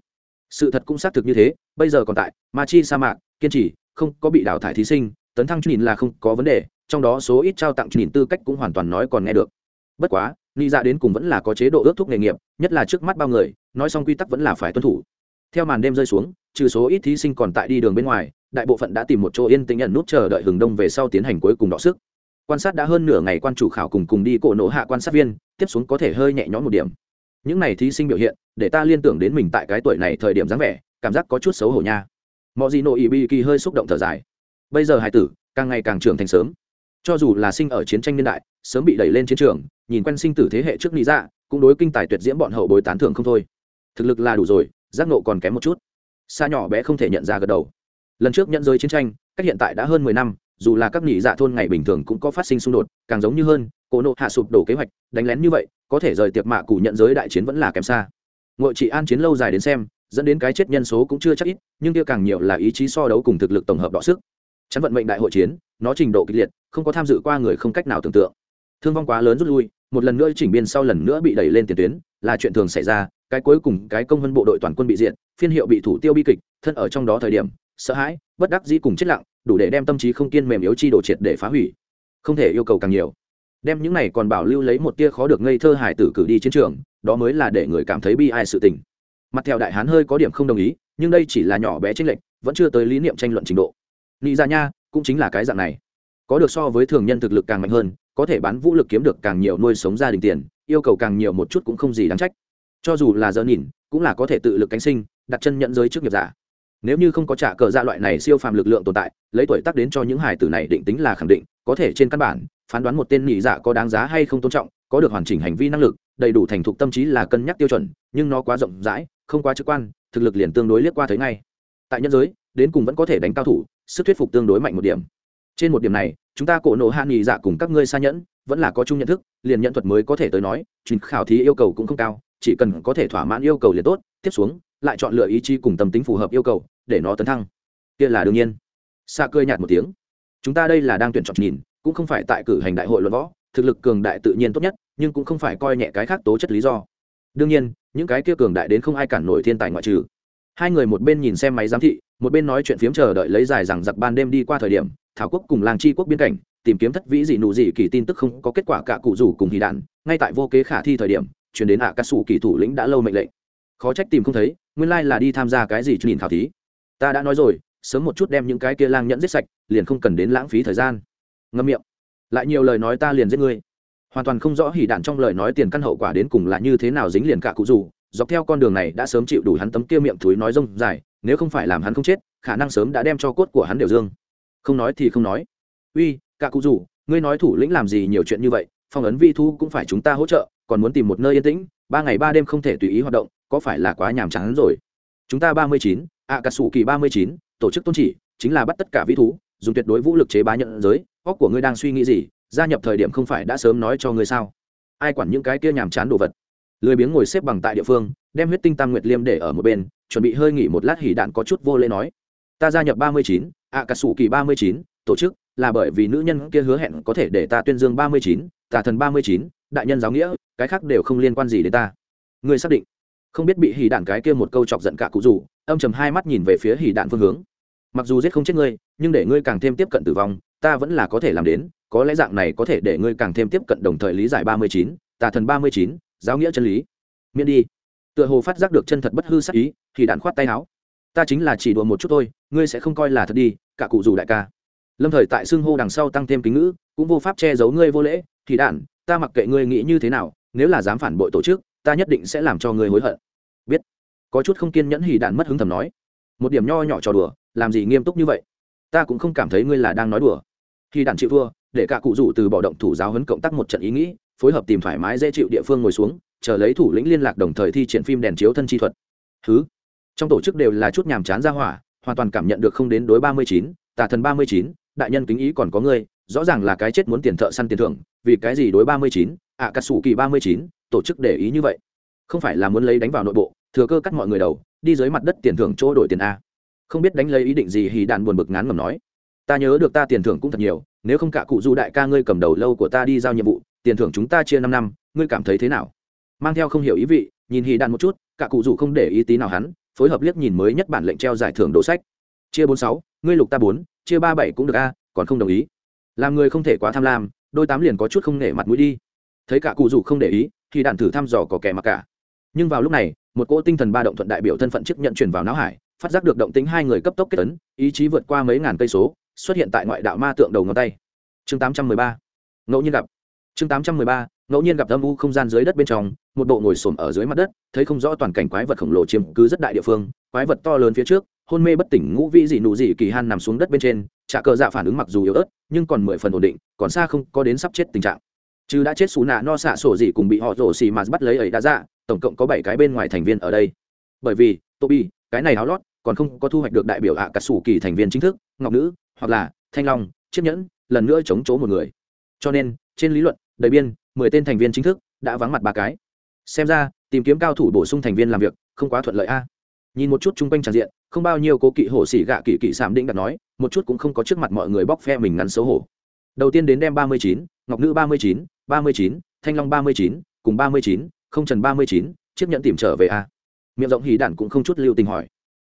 Sự thật cũng xác thực như thế, bây giờ còn tại ma chi sa mạc, kiên trì, không có bị đào thải thí sinh, tấn thăng nhìn là không có vấn đề, trong đó số ít trao tặng nhìn tư cách cũng hoàn toàn nói còn nghe được. Bất quá ni ra dạ đến cùng vẫn là có chế độ ước thúc nghề nghiệp, nhất là trước mắt bao người, nói xong quy tắc vẫn là phải tuân thủ. Theo màn đêm rơi xuống, trừ số ít thí sinh còn tại đi đường bên ngoài, đại bộ phận đã tìm một chỗ yên tĩnh nhận nút chờ đợi hừng đông về sau tiến hành cuối cùng đọ sức. Quan sát đã hơn nửa ngày quan chủ khảo cùng cùng đi cổ nổ hạ quan sát viên, tiếp xuống có thể hơi nhẹ nhõm một điểm. Những này thí sinh biểu hiện, để ta liên tưởng đến mình tại cái tuổi này thời điểm dáng vẻ, cảm giác có chút xấu hổ nha. Mọi gì nội ý bi kỳ hơi xúc động thở dài. Bây giờ hải tử, càng ngày càng trưởng thành sớm cho dù là sinh ở chiến tranh niên đại, sớm bị đẩy lên chiến trường, nhìn quen sinh tử thế hệ trước lý dạ cũng đối kinh tài tuyệt diễm bọn hậu bối tán thưởng không thôi. Thực lực là đủ rồi, giác nộ còn kém một chút. Xa nhỏ bé không thể nhận ra gật đầu. Lần trước nhận giới chiến tranh, cách hiện tại đã hơn mười năm, dù là các nghỉ dạ thôn ngày bình thường cũng có phát sinh xung đột, càng giống như hơn, cổ nộ hạ sụp đổ kế hoạch, đánh lén như vậy, có thể rời tiệc mạ cụ nhận giới đại chiến vẫn là kém xa. Ngội trị an chiến lâu dài đến xem, dẫn đến cái chết nhân số cũng chưa chắc ít, nhưng kia càng nhiều là ý chí so đấu cùng thực lực tổng hợp đọ sức. Chắn vận mệnh đại hội chiến nó trình độ kịch liệt, không có tham dự qua người không cách nào tưởng tượng. Thương vong quá lớn rút lui, một lần nữa chỉnh biên sau lần nữa bị đẩy lên tiền tuyến, là chuyện thường xảy ra, cái cuối cùng cái công vân bộ đội toàn quân bị diện phiên hiệu bị thủ tiêu bi kịch, thân ở trong đó thời điểm, sợ hãi, bất đắc dĩ cùng chết lặng, đủ để đem tâm trí không kiên mềm yếu chi đổ triệt để phá hủy. Không thể yêu cầu càng nhiều. Đem những này còn bảo lưu lấy một tia khó được ngây thơ hải tử cử đi chiến trường, đó mới là để người cảm thấy bi ai sự tình. Mặt theo đại hán hơi có điểm không đồng ý, nhưng đây chỉ là nhỏ bé tranh lệch, vẫn chưa tới lý niệm tranh luận trình độ. Nghĩ ra dạ nha cũng chính là cái dạng này. Có được so với thường nhân thực lực càng mạnh hơn, có thể bán vũ lực kiếm được càng nhiều nuôi sống gia đình tiền, yêu cầu càng nhiều một chút cũng không gì đáng trách. Cho dù là dỡ nhìn, cũng là có thể tự lực cánh sinh, đặt chân nhận giới trước nghiệp giả. Nếu như không có trả cờ gia loại này siêu phàm lực lượng tồn tại, lấy tuổi tác đến cho những hải tử này định tính là khẳng định, có thể trên căn bản, phán đoán một tên nhị giả có đáng giá hay không tôn trọng, có được hoàn chỉnh hành vi năng lực, đầy đủ thành thục tâm trí là cân nhắc tiêu chuẩn, nhưng nó quá rộng rãi, không quá trực quan, thực lực liền tương đối liếc qua thấy ngay. Tại nhân giới, đến cùng vẫn có thể đánh cao thủ sức thuyết phục tương đối mạnh một điểm. Trên một điểm này, chúng ta cổ nộ hạ nghỉ dạ cùng các ngươi xa nhẫn, vẫn là có chung nhận thức, liền nhận thuật mới có thể tới nói, truyền khảo thí yêu cầu cũng không cao, chỉ cần có thể thỏa mãn yêu cầu liền tốt, tiếp xuống, lại chọn lựa ý chí cùng tâm tính phù hợp yêu cầu, để nó tấn thăng. Kia là đương nhiên. Xa cười nhạt một tiếng. Chúng ta đây là đang tuyển chọn nhìn, cũng không phải tại cử hành đại hội luận võ, thực lực cường đại tự nhiên tốt nhất, nhưng cũng không phải coi nhẹ cái khác tố chất lý do. Đương nhiên, những cái kia cường đại đến không ai cản nổi thiên tài ngoại trừ. Hai người một bên nhìn xem máy giám thị một bên nói chuyện phiếm chờ đợi lấy dài rằng giặc ban đêm đi qua thời điểm, thảo quốc cùng làng tri quốc biên cảnh, tìm kiếm thất vĩ dị nụ dị kỳ tin tức không có kết quả cả cụ rủ cùng hì đạn, ngay tại vô kế khả thi thời điểm, chuyển đến ạ à sủ kỳ thủ lĩnh đã lâu mệnh lệnh. Khó trách tìm không thấy, nguyên lai là đi tham gia cái gì nhìn khảo thí. Ta đã nói rồi, sớm một chút đem những cái kia lang nhẫn giết sạch, liền không cần đến lãng phí thời gian. Ngâm miệng. Lại nhiều lời nói ta liền giết ngươi. Hoàn toàn không rõ hỉ đạn trong lời nói tiền căn hậu quả đến cùng là như thế nào dính liền cả cụ rủ, dọc theo con đường này đã sớm chịu đủ hắn tấm kia miệng thúi nói rông dài nếu không phải làm hắn không chết, khả năng sớm đã đem cho cốt của hắn đều dương. Không nói thì không nói. Uy cả cụ rủ ngươi nói thủ lĩnh làm gì nhiều chuyện như vậy, phong ấn vi thu cũng phải chúng ta hỗ trợ, còn muốn tìm một nơi yên tĩnh, ba ngày ba đêm không thể tùy ý hoạt động, có phải là quá nhàm chán rồi? Chúng ta ba mươi chín ạ cà sủ kỳ ba mươi chín, tổ chức tôn chỉ, chính là bắt tất cả vi thú, dùng tuyệt đối vũ lực chế bá nhận giới, óc của ngươi đang suy nghĩ gì, gia nhập thời điểm không phải đã sớm nói cho ngươi sao? Ai quản những cái kia nhàm chán đồ vật? Lười biếng ngồi xếp bằng tại địa phương, đem huyết tinh tam nguyệt liêm để ở một bên, chuẩn bị hơi nghỉ một lát hỉ đạn có chút vô lễ nói. Ta gia nhập ba mươi chín, ạ cà sủ kỳ ba mươi chín, tổ chức là bởi vì nữ nhân kia hứa hẹn có thể để ta tuyên dương ba mươi chín, tà thần ba mươi chín, đại nhân giáo nghĩa, cái khác đều không liên quan gì đến ta. Ngươi xác định. Không biết bị hỉ đạn cái kia một câu chọc giận cả cụ rủ, âm chầm hai mắt nhìn về phía hỉ đạn phương hướng. Mặc dù giết không chết ngươi, nhưng để ngươi càng thêm tiếp cận tử vong, ta vẫn là có thể làm đến, có lẽ dạng này có thể để ngươi càng thêm tiếp cận đồng thời lý giải ba mươi chín, tà thần ba mươi chín giáo nghĩa chân lý. Miễn đi. Tựa hồ phát giác được chân thật bất hư sắc ý, thì đạn khoát tay áo. Ta chính là chỉ đùa một chút thôi, ngươi sẽ không coi là thật đi, cả cụ dù đại ca. Lâm thời tại xưng hô đằng sau tăng thêm kính ngữ, cũng vô pháp che giấu ngươi vô lễ, thì đạn, ta mặc kệ ngươi nghĩ như thế nào, nếu là dám phản bội tổ chức, ta nhất định sẽ làm cho ngươi hối hận. Biết. Có chút không kiên nhẫn hỉ đạn mất hứng thầm nói. Một điểm nho nhỏ trò đùa, làm gì nghiêm túc như vậy? Ta cũng không cảm thấy ngươi là đang nói đùa. Thì đạn chịu thua, để cả cụ rủ từ bỏ động thủ giáo huấn cộng tác một trận ý nghĩ phối hợp tìm thoải mái dễ chịu địa phương ngồi xuống, chờ lấy thủ lĩnh liên lạc đồng thời thi triển phim đèn chiếu thân chi thuật. Thứ trong tổ chức đều là chút nhàm chán ra hỏa, hoàn toàn cảm nhận được không đến đối ba mươi chín, tà thần ba mươi chín, đại nhân kính ý còn có ngươi, rõ ràng là cái chết muốn tiền thợ săn tiền thưởng, vì cái gì đối ba mươi chín ạ cà sủ kỳ ba mươi chín, tổ chức để ý như vậy? Không phải là muốn lấy đánh vào nội bộ, thừa cơ cắt mọi người đầu, đi dưới mặt đất tiền thưởng chỗ đổi tiền a. Không biết đánh lấy ý định gì hì đạn buồn bực ngán ngầm nói. Ta nhớ được ta tiền thưởng cũng thật nhiều, nếu không cả cụ du đại ca ngươi cầm đầu lâu của ta đi giao nhiệm vụ tiền thưởng chúng ta chia năm năm, ngươi cảm thấy thế nào? Mang theo không hiểu ý vị, nhìn hì đạn một chút, cả cụ dù không để ý tí nào hắn, phối hợp liếc nhìn mới nhất bản lệnh treo giải thưởng đồ sách. Chia bốn sáu, ngươi lục ta bốn, chia ba bảy cũng được a, còn không đồng ý. Làm người không thể quá tham lam, đôi tám liền có chút không nể mặt mũi đi. Thấy cả cụ dù không để ý thì đạn thử thăm dò có kẻ mặc cả. Nhưng vào lúc này, một cỗ tinh thần ba động thuận đại biểu thân phận chức nhận truyền vào não hải, phát giác được động tính hai người cấp tốc kết tấn ý chí vượt qua mấy ngàn cây số, xuất hiện tại ngoại đạo ma tượng đầu ngón tay. Chương 813 ngẫu nhiên gặp chương 813 ngẫu nhiên gặp âm u không gian dưới đất bên trong một bộ ngồi sồn ở dưới mặt đất thấy không rõ toàn cảnh quái vật khổng lồ chiếm cứ rất đại địa phương quái vật to lớn phía trước hôn mê bất tỉnh ngũ vị dị nụ dị kỳ han nằm xuống đất bên trên trả cờ dạ phản ứng mặc dù yếu ớt nhưng còn mười phần ổn định còn xa không có đến sắp chết tình trạng. Chứ đã chết xù nạ no xạ sổ dị cùng bị họ rổ xì mà bắt lấy ấy đã ra tổng cộng có bảy cái bên ngoài thành viên ở đây. Bởi vì Toby, cái này háo lót còn không có thu hoạch được đại biểu ạ cả cà sủ kỳ thành viên chính thức ngọc nữ hoặc là thanh long chiếc nhẫn lần nữa chống chỗ một người. Cho nên trên lý luận đầy biên, mười tên thành viên chính thức đã vắng mặt ba cái. Xem ra, tìm kiếm cao thủ bổ sung thành viên làm việc không quá thuận lợi a. Nhìn một chút chung quanh tràn diện, không bao nhiêu cố kỵ hổ xỉ gạ kỵ kỵ sảm định đặt nói, một chút cũng không có trước mặt mọi người bóc phe mình ngắn xấu hổ. Đầu tiên đến đem ba mươi chín, ngọc nữ ba mươi chín, ba mươi chín, thanh long ba mươi chín, cùng ba mươi chín, không trần ba mươi chín, chiếc nhận tìm trở về a. Miệng rộng hỉ đạn cũng không chút lưu tình hỏi.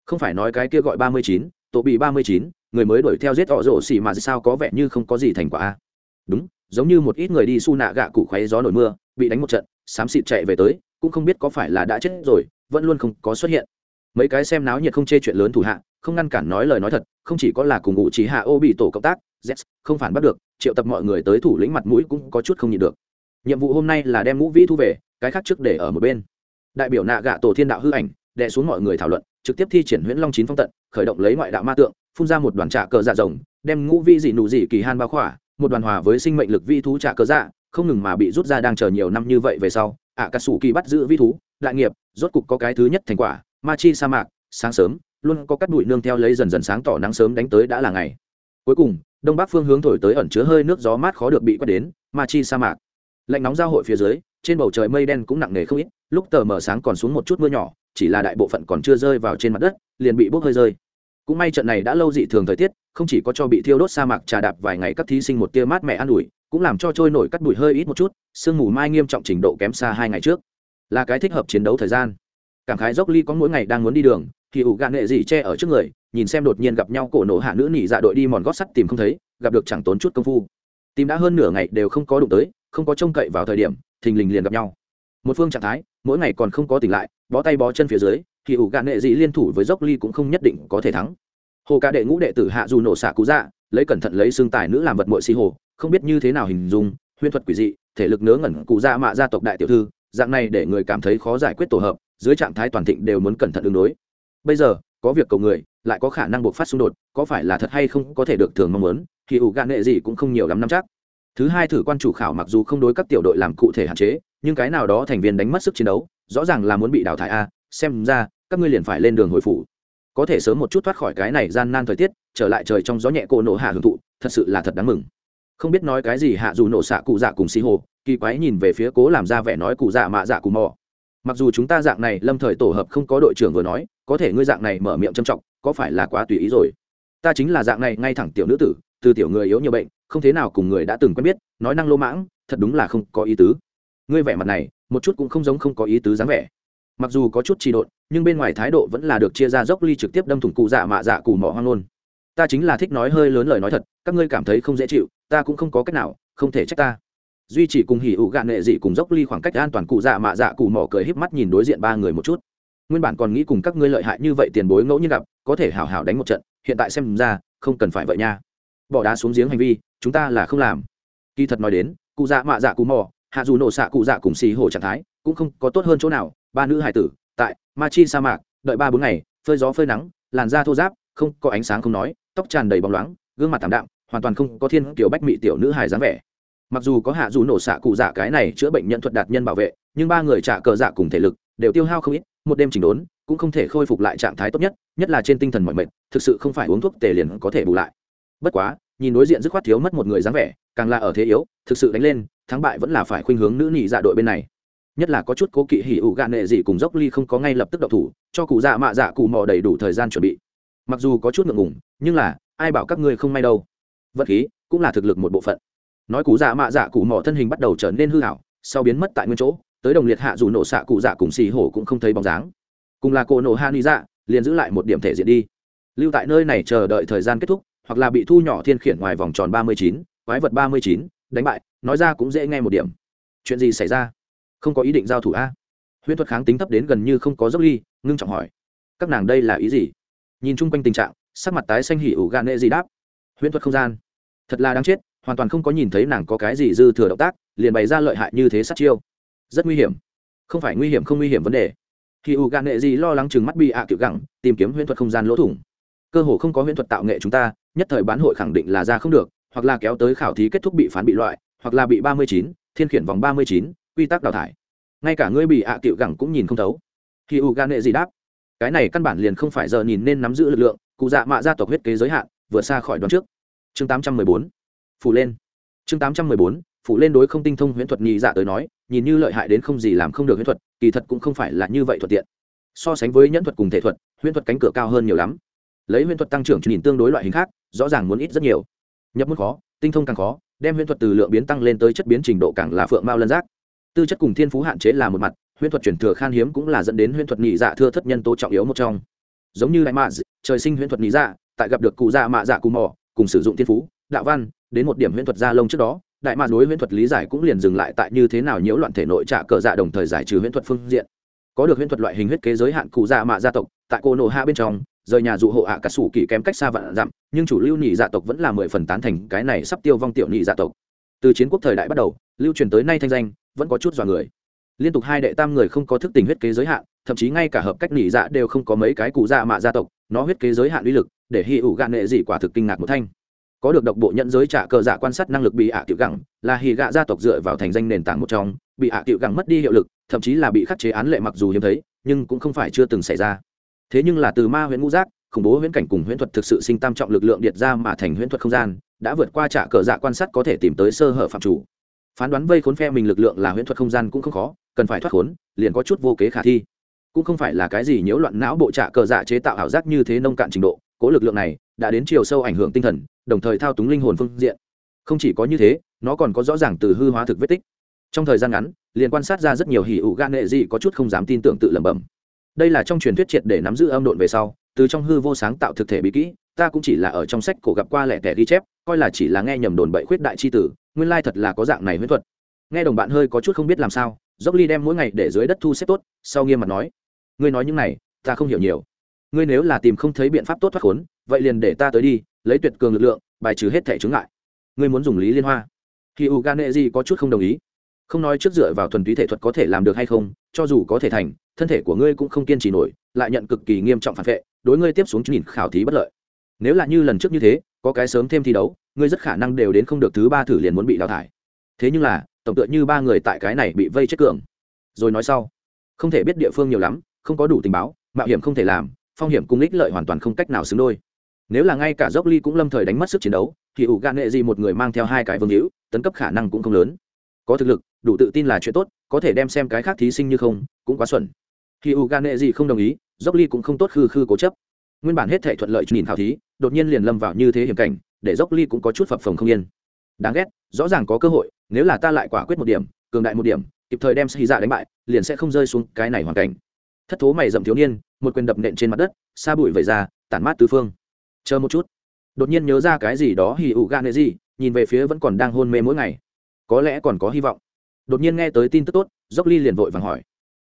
Không phải nói cái kia gọi ba mươi chín, tổ bị ba mươi chín, người mới đuổi theo giết họ rổ xỉ mà sao có vẻ như không có gì thành quả a. Đúng giống như một ít người đi su nạ gạ cụ khoáy gió nổi mưa, bị đánh một trận, xám xịt chạy về tới, cũng không biết có phải là đã chết rồi, vẫn luôn không có xuất hiện. Mấy cái xem náo nhiệt không chê chuyện lớn thủ hạ, không ngăn cản nói lời nói thật, không chỉ có là cùng ngụ trí hạ ô bị tổ cộng tác z không phản bắt được, triệu tập mọi người tới thủ lĩnh mặt mũi cũng có chút không nhịn được. Nhiệm vụ hôm nay là đem ngũ vĩ thu về, cái khác trước để ở một bên. Đại biểu nạ gạ tổ thiên đạo hư ảnh, đè xuống mọi người thảo luận, trực tiếp thi triển huyễn long chín phong tận, khởi động lấy ngoại đạo ma tượng, phun ra một đoàn trạ cờ dạ rồng, đem ngũ vi dị nụ dị kỳ han bao khỏa một đoàn hòa với sinh mệnh lực vi thú trả cờ dạ không ngừng mà bị rút ra đang chờ nhiều năm như vậy về sau ạ cà sủ kỳ bắt giữ vi thú, đại nghiệp, rốt cục có cái thứ nhất thành quả ma chi sa mạc, sáng sớm, luôn có cắt bụi nương theo lấy dần dần sáng tỏ nắng sớm đánh tới đã là ngày. Cuối cùng, đông bắc phương hướng thổi tới ẩn chứa hơi nước gió mát khó được bị quét đến ma chi sa mạc. Lạnh nóng giao hội phía dưới, trên bầu trời mây đen cũng nặng nề không ít, lúc tờ mờ sáng còn xuống một chút mưa nhỏ, chỉ là đại bộ phận còn chưa rơi vào trên mặt đất, liền bị bốc hơi rơi. Cũng may trận này đã lâu dị thường thời tiết không chỉ có cho bị thiêu đốt sa mạc trà đạp vài ngày các thí sinh một tia mát mẻ an ủi, cũng làm cho trôi nổi cắt bụi hơi ít một chút, sương mù mai nghiêm trọng trình độ kém xa hai ngày trước. Là cái thích hợp chiến đấu thời gian. Cảm khái dốc ly có mỗi ngày đang muốn đi đường, thì ủ gạn nghệ gì che ở trước người, nhìn xem đột nhiên gặp nhau cổ nổ hạ nữ nỉ dạ đội đi mòn gót sắt tìm không thấy, gặp được chẳng tốn chút công phu. Tìm đã hơn nửa ngày đều không có đụng tới, không có trông cậy vào thời điểm, thình lình liền gặp nhau. Một phương trạng thái, mỗi ngày còn không có tỉnh lại, bó tay bó chân phía dưới, thì ủ gạn nghệ gì liên thủ với dốc ly cũng không nhất định có thể thắng hồ ca đệ ngũ đệ tử hạ dù nổ xạ cú dạ lấy cẩn thận lấy xương tài nữ làm vật mội xì hồ, không biết như thế nào hình dung, huyễn thuật quỷ dị, thể lực nớ ngẩn cụ dạ mạ gia tộc đại tiểu thư, dạng này để người cảm thấy khó giải quyết tổ hợp, dưới trạng thái toàn thịnh đều muốn cẩn thận ứng đối. Bây giờ, có việc cầu người, lại có khả năng buộc phát xung đột, có phải là thật hay không có thể được thường mong muốn, thì ủ gạn nghệ gì cũng không nhiều lắm năm chắc. Thứ hai thử quan chủ khảo mặc dù không đối các tiểu đội làm cụ thể hạn chế, nhưng cái nào đó thành viên đánh mất sức chiến đấu, rõ ràng là muốn bị đào thải a, xem ra, các ngươi liền phải lên đường hồi phủ có thể sớm một chút thoát khỏi cái này gian nan thời tiết, trở lại trời trong gió nhẹ cổ nổ hạ hưởng thụ, thật sự là thật đáng mừng. Không biết nói cái gì hạ dù nổ xạ cụ dạ cùng xì hồ, kỳ quái nhìn về phía cố làm ra vẻ nói cụ dạ mạ dạ cụ mò. Mặc dù chúng ta dạng này lâm thời tổ hợp không có đội trưởng vừa nói, có thể ngươi dạng này mở miệng trầm trọng, có phải là quá tùy ý rồi? Ta chính là dạng này ngay thẳng tiểu nữ tử, từ tiểu người yếu nhiều bệnh, không thế nào cùng người đã từng quen biết, nói năng lô mãng, thật đúng là không có ý tứ. Ngươi vẻ mặt này, một chút cũng không giống không có ý tứ dáng vẻ mặc dù có chút trì độn, nhưng bên ngoài thái độ vẫn là được chia ra dốc ly trực tiếp đâm thủng cụ dạ mạ dạ cù mỏ hoang luôn. Ta chính là thích nói hơi lớn lời nói thật, các ngươi cảm thấy không dễ chịu, ta cũng không có cách nào, không thể trách ta. Duy chỉ cùng hỉ ụ gạn nệ dị cùng dốc ly khoảng cách an toàn cụ dạ mạ dạ cù mỏ cười híp mắt nhìn đối diện ba người một chút. Nguyên bản còn nghĩ cùng các ngươi lợi hại như vậy tiền bối ngẫu nhiên gặp, có thể hảo hảo đánh một trận, hiện tại xem ra, không cần phải vậy nha. Bỏ đá xuống giếng hành vi, chúng ta là không làm. Kỳ thật nói đến, cụ dạ mạ dạ cù mỏ, hạ dù nổ xạ cụ dạ cùng xì hổ trạng thái, cũng không có tốt hơn chỗ nào ba nữ hải tử, tại ma chi sa mạc đợi ba bốn ngày, phơi gió phơi nắng, làn da thô giáp không có ánh sáng không nói, tóc tràn đầy bóng loáng, gương mặt thảm đạm, hoàn toàn không có thiên kiểu bách mị tiểu nữ hài dáng vẻ. Mặc dù có hạ dù nổ xạ cụ dạ cái này chữa bệnh nhận thuật đạt nhân bảo vệ, nhưng ba người trả cờ dạ cùng thể lực đều tiêu hao không ít, một đêm chỉnh đốn, cũng không thể khôi phục lại trạng thái tốt nhất nhất là trên tinh thần mọi mệt, thực sự không phải uống thuốc tề liền có thể bù lại. Bất quá, nhìn đối diện dứt khoát thiếu mất một người dáng vẻ, càng là ở thế yếu, thực sự đánh lên, thắng bại vẫn là phải khuynh hướng nữ nhị dạ đội bên này nhất là có chút cố kỵ hỉ ủ gạn nệ gì cùng dốc ly không có ngay lập tức đậu thủ, cho cụ dạ mạ dạ cụ mò đầy đủ thời gian chuẩn bị. Mặc dù có chút ngượng ngùng, nhưng là, ai bảo các ngươi không may đâu. Vật khí cũng là thực lực một bộ phận. Nói cụ dạ mạ dạ cụ mò thân hình bắt đầu trở nên hư hảo, sau biến mất tại nguyên chỗ, tới đồng liệt hạ dù nổ xạ cụ dạ cùng xì hổ cũng không thấy bóng dáng. Cùng là cô nổ ha ni dạ liền giữ lại một điểm thể diện đi. Lưu tại nơi này chờ đợi thời gian kết thúc, hoặc là bị thu nhỏ thiên khiển ngoài vòng tròn ba mươi chín, quái vật ba mươi chín, đánh bại, nói ra cũng dễ nghe một điểm. Chuyện gì xảy ra? Không có ý định giao thủ a. Huyễn thuật kháng tính thấp đến gần như không có dốc ly, ngưng trọng hỏi. Các nàng đây là ý gì? Nhìn chung quanh tình trạng, sắc mặt tái xanh hỉ ủ gan nệ gì đáp. Huyễn thuật không gian. Thật là đáng chết, hoàn toàn không có nhìn thấy nàng có cái gì dư thừa động tác, liền bày ra lợi hại như thế sát chiêu. Rất nguy hiểm. Không phải nguy hiểm không nguy hiểm vấn đề. Khi ủ gan nệ gì lo lắng chừng mắt bị ạ à kiểu gẳng, tìm kiếm huyễn thuật không gian lỗ thủng. Cơ hồ không có huyễn thuật tạo nghệ chúng ta, nhất thời bán hội khẳng định là ra không được, hoặc là kéo tới khảo thí kết thúc bị phán bị loại, hoặc là bị ba mươi chín, thiên khiển vòng ba mươi chín quy tắc đào thải. Ngay cả ngươi bị ạ à tiệu gẳng cũng nhìn không thấu. Khi u gan nệ gì đáp, cái này căn bản liền không phải giờ nhìn nên nắm giữ lực lượng, cụ dạ mạ gia tộc huyết kế giới hạn, vượt xa khỏi đoán trước. Chương tám trăm mười bốn, phủ lên. Chương tám trăm mười bốn, phủ lên đối không tinh thông huyễn thuật nhị dạ tới nói, nhìn như lợi hại đến không gì làm không được huyễn thuật, kỳ thật cũng không phải là như vậy thuận tiện. So sánh với nhẫn thuật cùng thể thuật, huyễn thuật cánh cửa cao hơn nhiều lắm. Lấy huyễn thuật tăng trưởng nhìn tương đối loại hình khác, rõ ràng muốn ít rất nhiều. Nhập môn khó, tinh thông càng khó, đem huyễn thuật từ lượng biến tăng lên tới chất biến trình độ càng là phượng mao lân giác tư chất cùng thiên phú hạn chế là một mặt, huyễn thuật chuyển thừa khan hiếm cũng là dẫn đến huyễn thuật nhị dạ thưa thất nhân tố trọng yếu một trong. Giống như đại mạ trời sinh huyễn thuật nhị dạ tại gặp được cụ dạ mạ dạ cù mò, cùng sử dụng thiên phú, đạo văn, đến một điểm huyễn thuật gia lông trước đó, đại mạ đối huyễn thuật lý giải cũng liền dừng lại tại như thế nào nhiễu loạn thể nội trả cờ dạ đồng thời giải trừ huyễn thuật phương diện. Có được huyễn thuật loại hình huyết kế giới hạn cụ dạ mạ gia tộc, tại cô nổ hạ bên trong, rời nhà dụ hộ ạ cả sủ kỳ kém cách xa vạn dặm, nhưng chủ lưu nhị dạ tộc vẫn là mười phần tán thành cái này sắp tiêu vong tiểu nhị dạ tộc. Từ chiến quốc thời đại bắt đầu, lưu truyền tới nay thanh danh vẫn có chút dọa người. Liên tục hai đệ tam người không có thức tình huyết kế giới hạn, thậm chí ngay cả hợp cách nỉ dạ đều không có mấy cái cụ dạ mạ gia tộc, nó huyết kế giới hạn uy lực, để hy ủ gạn nghệ dị quả thực kinh ngạc một thanh. Có được độc bộ nhận giới trả cờ dạ quan sát năng lực bị ạ tiểu gẳng, là hì gạ gia tộc dựa vào thành danh nền tảng một trong, bị ạ tiểu gẳng mất đi hiệu lực, thậm chí là bị khắc chế án lệ mặc dù hiếm thấy, nhưng cũng không phải chưa từng xảy ra. Thế nhưng là từ ma huyện ngũ giác, khủng bố huyễn cảnh cùng huyễn thuật thực sự sinh tam trọng lực lượng điệt ra mà thành huyễn thuật không gian, đã vượt qua trả cờ dạ quan sát có thể tìm tới sơ hở phạm chủ phán đoán vây khốn phe mình lực lượng là huyễn thuật không gian cũng không khó, cần phải thoát khốn, liền có chút vô kế khả thi. Cũng không phải là cái gì nhiễu loạn não bộ trạ cờ dạ chế tạo ảo giác như thế nông cạn trình độ, cố lực lượng này đã đến chiều sâu ảnh hưởng tinh thần, đồng thời thao túng linh hồn phương diện. Không chỉ có như thế, nó còn có rõ ràng từ hư hóa thực vết tích. Trong thời gian ngắn, liền quan sát ra rất nhiều hỉ ủ gan nghệ gì có chút không dám tin tưởng tự lẩm bẩm. Đây là trong truyền thuyết triệt để nắm giữ âm độn về sau, từ trong hư vô sáng tạo thực thể bí kỹ, ta cũng chỉ là ở trong sách cổ gặp qua lẻ tẻ ghi chép coi là chỉ là nghe nhầm đồn bậy khuyết đại chi tử, nguyên lai thật là có dạng này huyết thuật. Nghe đồng bạn hơi có chút không biết làm sao, dốc ly đem mỗi ngày để dưới đất thu xếp tốt, sau nghiêm mặt nói, ngươi nói những này, ta không hiểu nhiều. Ngươi nếu là tìm không thấy biện pháp tốt thoát khốn, vậy liền để ta tới đi, lấy tuyệt cường lực lượng, bài trừ hết thẻ chứng ngại. Ngươi muốn dùng lý liên hoa? Khi u gan gì có chút không đồng ý. Không nói trước dựa vào thuần túy thể thuật có thể làm được hay không, cho dù có thể thành, thân thể của ngươi cũng không kiên trì nổi, lại nhận cực kỳ nghiêm trọng phản vệ, đối ngươi tiếp xuống nhìn khảo thí bất lợi nếu là như lần trước như thế, có cái sớm thêm thi đấu, ngươi rất khả năng đều đến không được thứ ba thử liền muốn bị đào thải. Thế nhưng là, tổng tựa như ba người tại cái này bị vây chết cường. Rồi nói sau, không thể biết địa phương nhiều lắm, không có đủ tình báo, mạo hiểm không thể làm, phong hiểm cung ích lợi hoàn toàn không cách nào xứng đôi. Nếu là ngay cả dốc ly cũng lâm thời đánh mất sức chiến đấu, thì ủ gan nghệ gì một người mang theo hai cái vương hữu, tấn cấp khả năng cũng không lớn. Có thực lực, đủ tự tin là chuyện tốt, có thể đem xem cái khác thí sinh như không, cũng quá xuẩn. Khi u gan nghệ gì không đồng ý, dốc ly cũng không tốt khư khư cố chấp nguyên bản hết thể thuận lợi nhìn khảo thí, đột nhiên liền lâm vào như thế hiểm cảnh, để dốc ly cũng có chút phập phồng không yên. Đáng ghét, rõ ràng có cơ hội, nếu là ta lại quả quyết một điểm, cường đại một điểm, kịp thời đem xì dạ đánh bại, liền sẽ không rơi xuống cái này hoàn cảnh. Thất thố mày dậm thiếu niên, một quyền đập nện trên mặt đất xa bụi vẩy ra, tản mát tứ phương. Chờ một chút. Đột nhiên nhớ ra cái gì đó hì ụ gan gì nhìn về phía vẫn còn đang hôn mê mỗi ngày. Có lẽ còn có hy vọng. Đột nhiên nghe tới tin tức tốt, dốc ly liền vội vàng hỏi.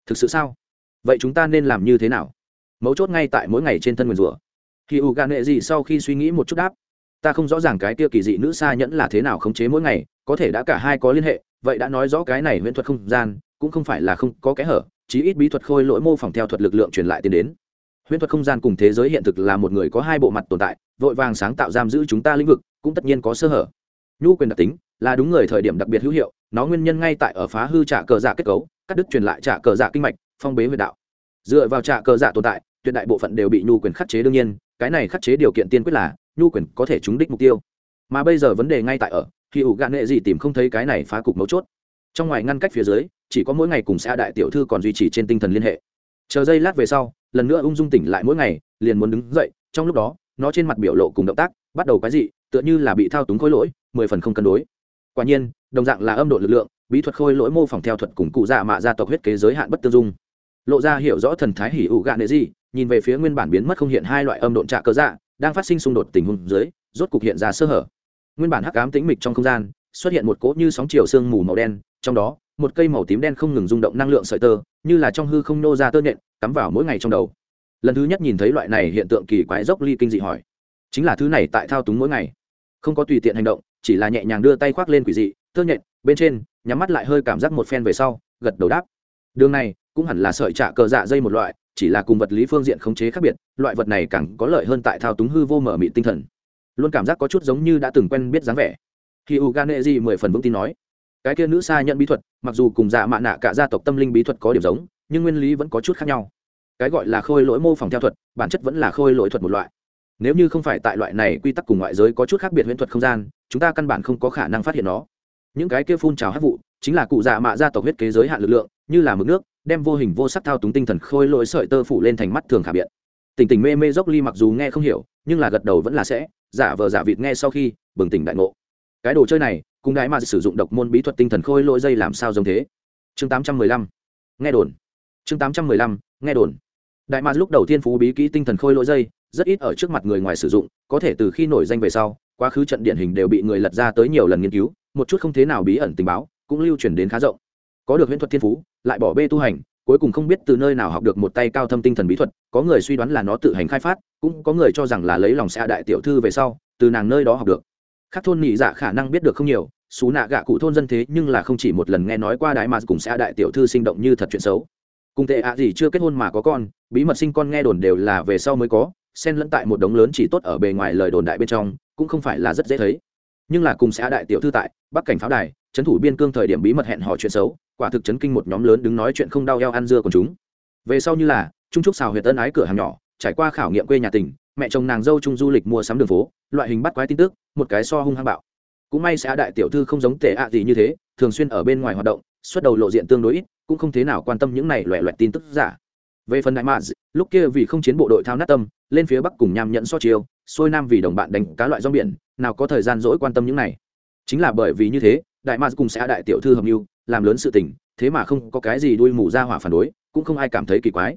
Thực sự sao? Vậy chúng ta nên làm như thế nào? Mấu chốt ngay tại mỗi ngày trên thân nguyền rủa. Khi ụ gan gì sau khi suy nghĩ một chút đáp, ta không rõ ràng cái kia kỳ dị nữ xa nhẫn là thế nào khống chế mỗi ngày, có thể đã cả hai có liên hệ, vậy đã nói rõ cái này huyễn thuật không gian, cũng không phải là không có kẽ hở, chí ít bí thuật khôi lỗi mô phỏng theo thuật lực lượng truyền lại tiến đến. Huyễn thuật không gian cùng thế giới hiện thực là một người có hai bộ mặt tồn tại, vội vàng sáng tạo giam giữ chúng ta lĩnh vực, cũng tất nhiên có sơ hở. Nhu quyền đặc tính, là đúng người thời điểm đặc biệt hữu hiệu, nó nguyên nhân ngay tại ở phá hư trả cờ giả kết cấu, cắt đứt truyền lại trả cờ giả kinh mạch, phong bế huyệt đạo. Dựa vào trả cờ giả tồn tại tuyệt đại bộ phận đều bị nhu quyền khắc chế đương nhiên, cái này khắc chế điều kiện tiên quyết là, nhu quyền có thể trúng đích mục tiêu. Mà bây giờ vấn đề ngay tại ở, khi ủ gạn nghệ gì tìm không thấy cái này phá cục mấu chốt. Trong ngoài ngăn cách phía dưới, chỉ có mỗi ngày cùng xã đại tiểu thư còn duy trì trên tinh thần liên hệ. Chờ giây lát về sau, lần nữa ung dung tỉnh lại mỗi ngày, liền muốn đứng dậy, trong lúc đó, nó trên mặt biểu lộ cùng động tác, bắt đầu cái gì tựa như là bị thao túng khối lỗi, mười phần không cân đối. Quả nhiên, đồng dạng là âm độ lực lượng, bí thuật khôi lỗi mô phỏng theo thuật cùng cụ dạ mạ gia tộc huyết kế giới hạn bất tương dung lộ ra hiểu rõ thần thái hỉ ủ gạ nệ gì, nhìn về phía nguyên bản biến mất không hiện hai loại âm độn trạ cơ dạ đang phát sinh xung đột tình huống dưới, rốt cục hiện ra sơ hở. Nguyên bản hắc ám tĩnh mịch trong không gian, xuất hiện một cỗ như sóng chiều sương mù màu đen, trong đó, một cây màu tím đen không ngừng rung động năng lượng sợi tơ, như là trong hư không nô ra tơ nhện, cắm vào mỗi ngày trong đầu. Lần thứ nhất nhìn thấy loại này hiện tượng kỳ quái dốc ly kinh dị hỏi. Chính là thứ này tại thao túng mỗi ngày. Không có tùy tiện hành động, chỉ là nhẹ nhàng đưa tay khoác lên quỷ dị, tơ nhện, bên trên, nhắm mắt lại hơi cảm giác một phen về sau, gật đầu đáp. Đường này cũng hẳn là sợi trạ cờ dạ dây một loại, chỉ là cùng vật lý phương diện khống chế khác biệt, loại vật này càng có lợi hơn tại thao túng hư vô mở mị tinh thần. Luôn cảm giác có chút giống như đã từng quen biết dáng vẻ. Khi u gan di mười phần vững tin nói, cái kia nữ xa nhận bí thuật, mặc dù cùng dạ mạ nạ cả gia tộc tâm linh bí thuật có điểm giống, nhưng nguyên lý vẫn có chút khác nhau. Cái gọi là khôi lỗi mô phỏng theo thuật, bản chất vẫn là khôi lỗi thuật một loại. Nếu như không phải tại loại này quy tắc cùng ngoại giới có chút khác biệt huyễn thuật không gian, chúng ta căn bản không có khả năng phát hiện nó. Những cái kia phun trào hát vụ, chính là cụ dạ mạ gia tộc huyết kế giới hạn lực lượng, như là mực nước đem vô hình vô sắc thao túng tinh thần khôi lỗi sợi tơ phủ lên thành mắt thường khả biện. Tình tình mê mê dốc ly mặc dù nghe không hiểu, nhưng là gật đầu vẫn là sẽ, giả vờ giả vịt nghe sau khi, bừng tỉnh đại ngộ. Cái đồ chơi này, cùng đại mà sử dụng độc môn bí thuật tinh thần khôi lỗi dây làm sao giống thế? Chương 815 nghe đồn. Chương 815 nghe đồn. Đại mà lúc đầu tiên phú bí kỹ tinh thần khôi lỗi dây, rất ít ở trước mặt người ngoài sử dụng, có thể từ khi nổi danh về sau, quá khứ trận điển hình đều bị người lật ra tới nhiều lần nghiên cứu, một chút không thế nào bí ẩn tình báo, cũng lưu truyền đến khá rộng có được huyễn thuật thiên phú, lại bỏ bê tu hành, cuối cùng không biết từ nơi nào học được một tay cao thâm tinh thần bí thuật, có người suy đoán là nó tự hành khai phát, cũng có người cho rằng là lấy lòng xe đại tiểu thư về sau, từ nàng nơi đó học được. Khác thôn nhị dạ khả năng biết được không nhiều xú nạ gạ cụ thôn dân thế nhưng là không chỉ một lần nghe nói qua đại mà cùng xe đại tiểu thư sinh động như thật chuyện xấu. Cùng tệ ạ gì chưa kết hôn mà có con, bí mật sinh con nghe đồn đều là về sau mới có, xen lẫn tại một đống lớn chỉ tốt ở bề ngoài lời đồn đại bên trong, cũng không phải là rất dễ thấy. Nhưng là cùng xã đại tiểu thư tại, bắc cảnh pháo đài, trấn thủ biên cương thời điểm bí mật hẹn hò chuyện xấu quả thực chấn kinh một nhóm lớn đứng nói chuyện không đau eo ăn dưa của chúng. Về sau như là, trung trúc xào huyệt tân ái cửa hàng nhỏ, trải qua khảo nghiệm quê nhà tỉnh, mẹ chồng nàng dâu chung du lịch mua sắm đường phố, loại hình bắt quái tin tức, một cái so hung hăng bạo. Cũng may xã đại tiểu thư không giống tệ ạ gì như thế, thường xuyên ở bên ngoài hoạt động xuất đầu lộ diện tương đối ít, cũng không thế nào quan tâm những này loẹ loẹt tin tức giả. Về phần đại mạn lúc kia vì không chiến bộ đội thao nát tâm, lên phía bắc cùng nham nhẫn so chiêu, xuôi nam vì đồng bạn đánh cá loại rong biển, nào có thời gian dỗi quan tâm những này. Chính là bởi vì như thế, đại mạn cùng xã đại tiểu thư hợp mưu làm lớn sự tình, thế mà không có cái gì đuôi mù ra hỏa phản đối, cũng không ai cảm thấy kỳ quái.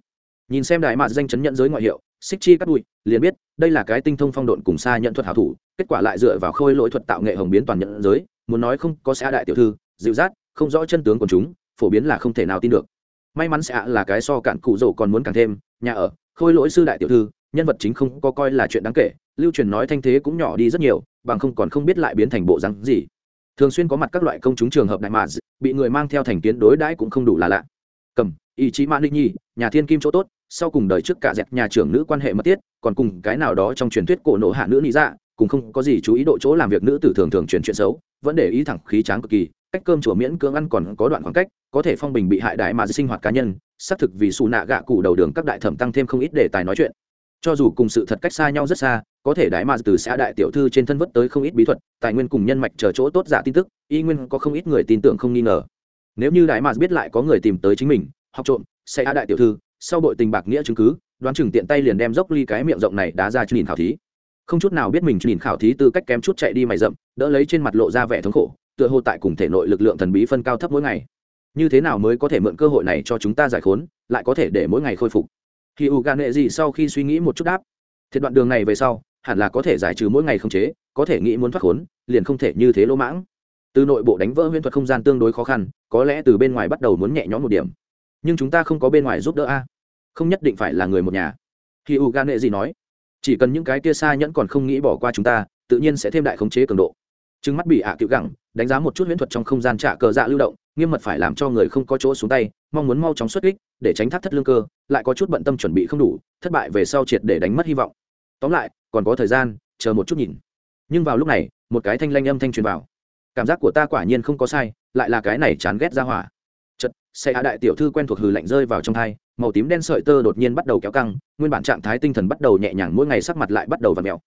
Nhìn xem đại mạc danh chấn nhận giới ngoại hiệu xích chi cắt đuôi, liền biết, đây là cái tinh thông phong độn cùng xa nhận thuật hảo thủ, kết quả lại dựa vào khôi lỗi thuật tạo nghệ hồng biến toàn nhận giới, muốn nói không có xã đại tiểu thư, dịu dắt, không rõ chân tướng của chúng, phổ biến là không thể nào tin được. May mắn sẽ là cái so cạn cụ rổ còn muốn càng thêm, nhà ở, khôi lỗi sư đại tiểu thư, nhân vật chính không có coi là chuyện đáng kể, lưu truyền nói thanh thế cũng nhỏ đi rất nhiều, bằng không còn không biết lại biến thành bộ rắn gì thường xuyên có mặt các loại công chúng trường hợp đại mà bị người mang theo thành kiến đối đãi cũng không đủ là lạ. Cầm, ý chí mãn ninh nhi nhà thiên kim chỗ tốt, sau cùng đời trước cả dẹp nhà trưởng nữ quan hệ mật thiết, còn cùng cái nào đó trong truyền thuyết cổ nộ hạ nữ lý dạ cùng không có gì chú ý độ chỗ làm việc nữ tử thường thường truyền chuyện xấu, vẫn để ý thẳng khí tráng cực kỳ, cách cơm chùa miễn cưỡng ăn còn có đoạn khoảng cách, có thể phong bình bị hại đại mà sinh hoạt cá nhân, xác thực vì xù nạ gạ cụ đầu đường các đại thẩm tăng thêm không ít đề tài nói chuyện. Cho dù cùng sự thật cách xa nhau rất xa có thể đại ma từ xã đại tiểu thư trên thân vất tới không ít bí thuật, tài nguyên cùng nhân mạch chờ chỗ tốt giả tin tức, y nguyên có không ít người tin tưởng không nghi ngờ. Nếu như đại ma biết lại có người tìm tới chính mình, học trộm xã đại tiểu thư, sau bội tình bạc nghĩa chứng cứ, đoán chừng tiện tay liền đem dốc ly cái miệng rộng này đá ra cho nhìn khảo thí. Không chút nào biết mình nhìn khảo thí tư cách kém chút chạy đi mày rậm, đỡ lấy trên mặt lộ ra vẻ thống khổ, tựa hồ tại cùng thể nội lực lượng thần bí phân cao thấp mỗi ngày. Như thế nào mới có thể mượn cơ hội này cho chúng ta giải khốn, lại có thể để mỗi ngày khôi phục? Khi u gan nệ gì sau khi suy nghĩ một chút đáp. Thiệt đoạn đường này về sau hẳn là có thể giải trừ mỗi ngày không chế, có thể nghĩ muốn thoát khốn, liền không thể như thế lỗ mãng. Từ nội bộ đánh vỡ huyễn thuật không gian tương đối khó khăn, có lẽ từ bên ngoài bắt đầu muốn nhẹ nhõm một điểm. Nhưng chúng ta không có bên ngoài giúp đỡ a. Không nhất định phải là người một nhà. Khi u gan nệ gì nói, chỉ cần những cái kia xa nhẫn còn không nghĩ bỏ qua chúng ta, tự nhiên sẽ thêm đại khống chế cường độ. Trừng mắt bị ạ à cựu gẳng, đánh giá một chút huyễn thuật trong không gian trả cờ dạ lưu động, nghiêm mật phải làm cho người không có chỗ xuống tay, mong muốn mau chóng xuất kích, để tránh thắt thất lương cơ, lại có chút bận tâm chuẩn bị không đủ, thất bại về sau triệt để đánh mất hy vọng tóm lại, còn có thời gian, chờ một chút nhìn. Nhưng vào lúc này, một cái thanh lanh âm thanh truyền vào. Cảm giác của ta quả nhiên không có sai, lại là cái này chán ghét ra hỏa. Chật xe hạ đại tiểu thư quen thuộc hừ lạnh rơi vào trong thai, màu tím đen sợi tơ đột nhiên bắt đầu kéo căng, nguyên bản trạng thái tinh thần bắt đầu nhẹ nhàng mỗi ngày sắc mặt lại bắt đầu và mèo.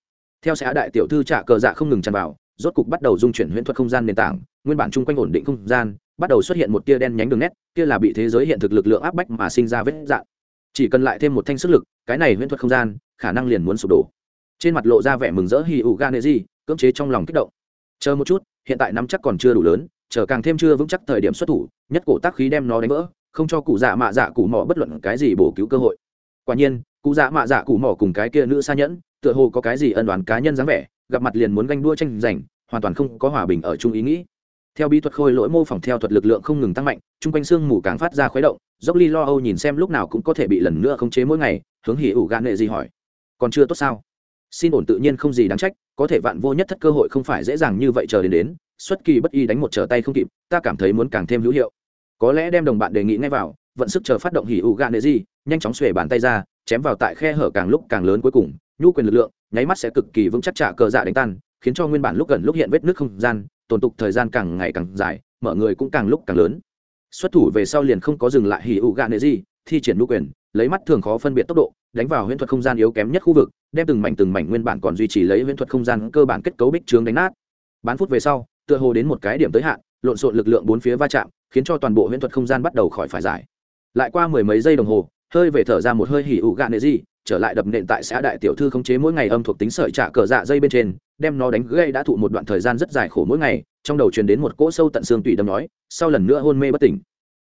Theo xe hạ đại tiểu thư trả cờ dạ không ngừng tràn vào, rốt cục bắt đầu dung chuyển huyễn thuật không gian nền tảng, nguyên bản chung quanh ổn định không gian, bắt đầu xuất hiện một tia đen nhánh đường nét, kia là bị thế giới hiện thực lực lượng áp bách mà sinh ra vết dạn chỉ cần lại thêm một thanh sức lực, cái này huyễn thuật không gian khả năng liền muốn sụp đổ. Trên mặt lộ ra vẻ mừng rỡ hì ủ gan gì cưỡng chế trong lòng kích động. Chờ một chút, hiện tại nắm chắc còn chưa đủ lớn, chờ càng thêm chưa vững chắc thời điểm xuất thủ, nhất cổ tác khí đem nó đánh vỡ, không cho cụ dạ mạ dạ cụ mỏ bất luận cái gì bổ cứu cơ hội. Quả nhiên, cụ dạ mạ dạ cụ mỏ cùng cái kia nữ xa nhẫn, tựa hồ có cái gì ân đoán cá nhân dáng vẻ, gặp mặt liền muốn ganh đua tranh giành, hoàn toàn không có hòa bình ở chung ý nghĩ. Theo bí thuật khôi lỗi mô phỏng theo thuật lực lượng không ngừng tăng mạnh, chung quanh xương mù càng phát ra khuấy động, dốc ly lo âu nhìn xem lúc nào cũng có thể bị lần nữa khống chế mỗi ngày, hướng hỉ ủ gan nệ gì hỏi còn chưa tốt sao? Xin ổn tự nhiên không gì đáng trách, có thể vạn vô nhất thất cơ hội không phải dễ dàng như vậy chờ đến đến, xuất kỳ bất y đánh một trở tay không kịp, ta cảm thấy muốn càng thêm hữu hiệu. Có lẽ đem đồng bạn đề nghị ngay vào, vận sức chờ phát động hỉ ủ gạ nệ gì nhanh chóng xuề bàn tay ra, chém vào tại khe hở càng lúc càng lớn cuối cùng, nhu quyền lực lượng, nháy mắt sẽ cực kỳ vững chắc trả cờ dạ đánh tan, khiến cho nguyên bản lúc gần lúc hiện vết nước không gian tồn tục thời gian càng ngày càng dài, mở người cũng càng lúc càng lớn. Xuất thủ về sau liền không có dừng lại hỉ u gạ nệ gì thi triển nhu quyền lấy mắt thường khó phân biệt tốc độ, đánh vào huyễn thuật không gian yếu kém nhất khu vực, đem từng mảnh từng mảnh nguyên bản còn duy trì lấy huyễn thuật không gian cơ bản kết cấu bích trướng đánh nát. Bán phút về sau, tựa hồ đến một cái điểm tới hạn, lộn xộn lực lượng bốn phía va chạm, khiến cho toàn bộ huyễn thuật không gian bắt đầu khỏi phải giải. Lại qua mười mấy giây đồng hồ, hơi về thở ra một hơi hỉ ụ gạ nệ gì, trở lại đập nện tại xã đại tiểu thư khống chế mỗi ngày âm thuộc tính sợi trả cờ dạ dây bên trên, đem nó đánh gây đã thụ một đoạn thời gian rất dài khổ mỗi ngày, trong đầu truyền đến một cỗ sâu tận xương tủy đâm nói, sau lần nữa hôn mê bất tỉnh.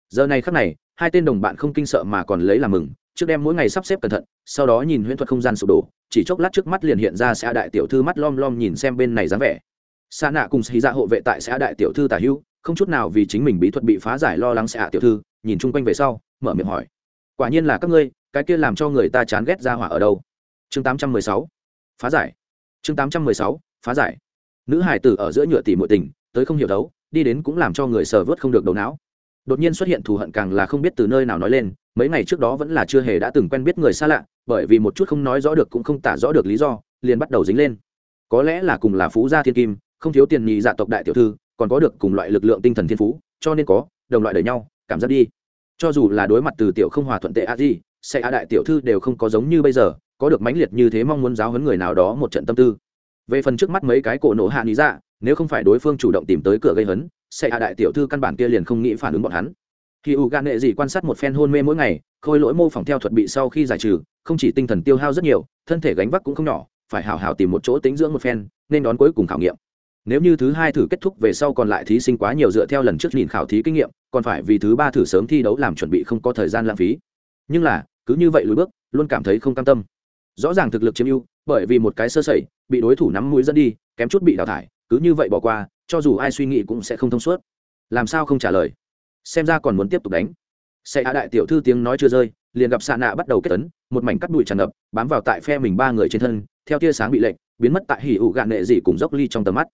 Giờ này khắc này, hai tên đồng bạn không kinh sợ mà còn lấy làm mừng trước đem mỗi ngày sắp xếp cẩn thận, sau đó nhìn huyễn thuật không gian sụp đổ, chỉ chốc lát trước mắt liền hiện ra xã đại tiểu thư mắt lom lom nhìn xem bên này dáng vẻ. Xa nạ cùng xì ra dạ hộ vệ tại xã đại tiểu thư tả hữu, không chút nào vì chính mình bí thuật bị phá giải lo lắng xã tiểu thư, nhìn chung quanh về sau, mở miệng hỏi. Quả nhiên là các ngươi, cái kia làm cho người ta chán ghét ra hỏa ở đâu? Chương 816 phá giải. Chương 816 phá giải. Nữ hải tử ở giữa nhựa tỷ muội tình, tới không hiểu đấu, đi đến cũng làm cho người sờ vớt không được đầu não. Đột nhiên xuất hiện thù hận càng là không biết từ nơi nào nói lên mấy ngày trước đó vẫn là chưa hề đã từng quen biết người xa lạ, bởi vì một chút không nói rõ được cũng không tả rõ được lý do, liền bắt đầu dính lên. Có lẽ là cùng là phú gia thiên kim, không thiếu tiền nhị dạ tộc đại tiểu thư, còn có được cùng loại lực lượng tinh thần thiên phú, cho nên có, đồng loại đời nhau, cảm giác đi. Cho dù là đối mặt từ tiểu không hòa thuận tệ a di, sẽ a đại tiểu thư đều không có giống như bây giờ, có được mãnh liệt như thế mong muốn giáo huấn người nào đó một trận tâm tư. Về phần trước mắt mấy cái cổ nổ hạ lý dạ nếu không phải đối phương chủ động tìm tới cửa gây hấn sẽ a đại tiểu thư căn bản kia liền không nghĩ phản ứng bọn hắn khi u gan nệ gì quan sát một phen hôn mê mỗi ngày, khôi lỗi mô phỏng theo thuật bị sau khi giải trừ, không chỉ tinh thần tiêu hao rất nhiều, thân thể gánh vác cũng không nhỏ, phải hào hào tìm một chỗ tính dưỡng một phen, nên đón cuối cùng khảo nghiệm. Nếu như thứ hai thử kết thúc về sau còn lại thí sinh quá nhiều dựa theo lần trước nhìn khảo thí kinh nghiệm, còn phải vì thứ ba thử sớm thi đấu làm chuẩn bị không có thời gian lãng phí. Nhưng là, cứ như vậy lùi bước, luôn cảm thấy không cam tâm. Rõ ràng thực lực chiếm ưu, bởi vì một cái sơ sẩy, bị đối thủ nắm mũi dẫn đi, kém chút bị đào thải, cứ như vậy bỏ qua, cho dù ai suy nghĩ cũng sẽ không thông suốt. Làm sao không trả lời? Xem ra còn muốn tiếp tục đánh. Xe hạ đại tiểu thư tiếng nói chưa rơi, liền gặp xạ nạ bắt đầu kết tấn một mảnh cắt bụi tràn ngập, bám vào tại phe mình ba người trên thân, theo tia sáng bị lệnh biến mất tại hỉ ụ gạn nệ dị cùng dốc ly trong tầm mắt.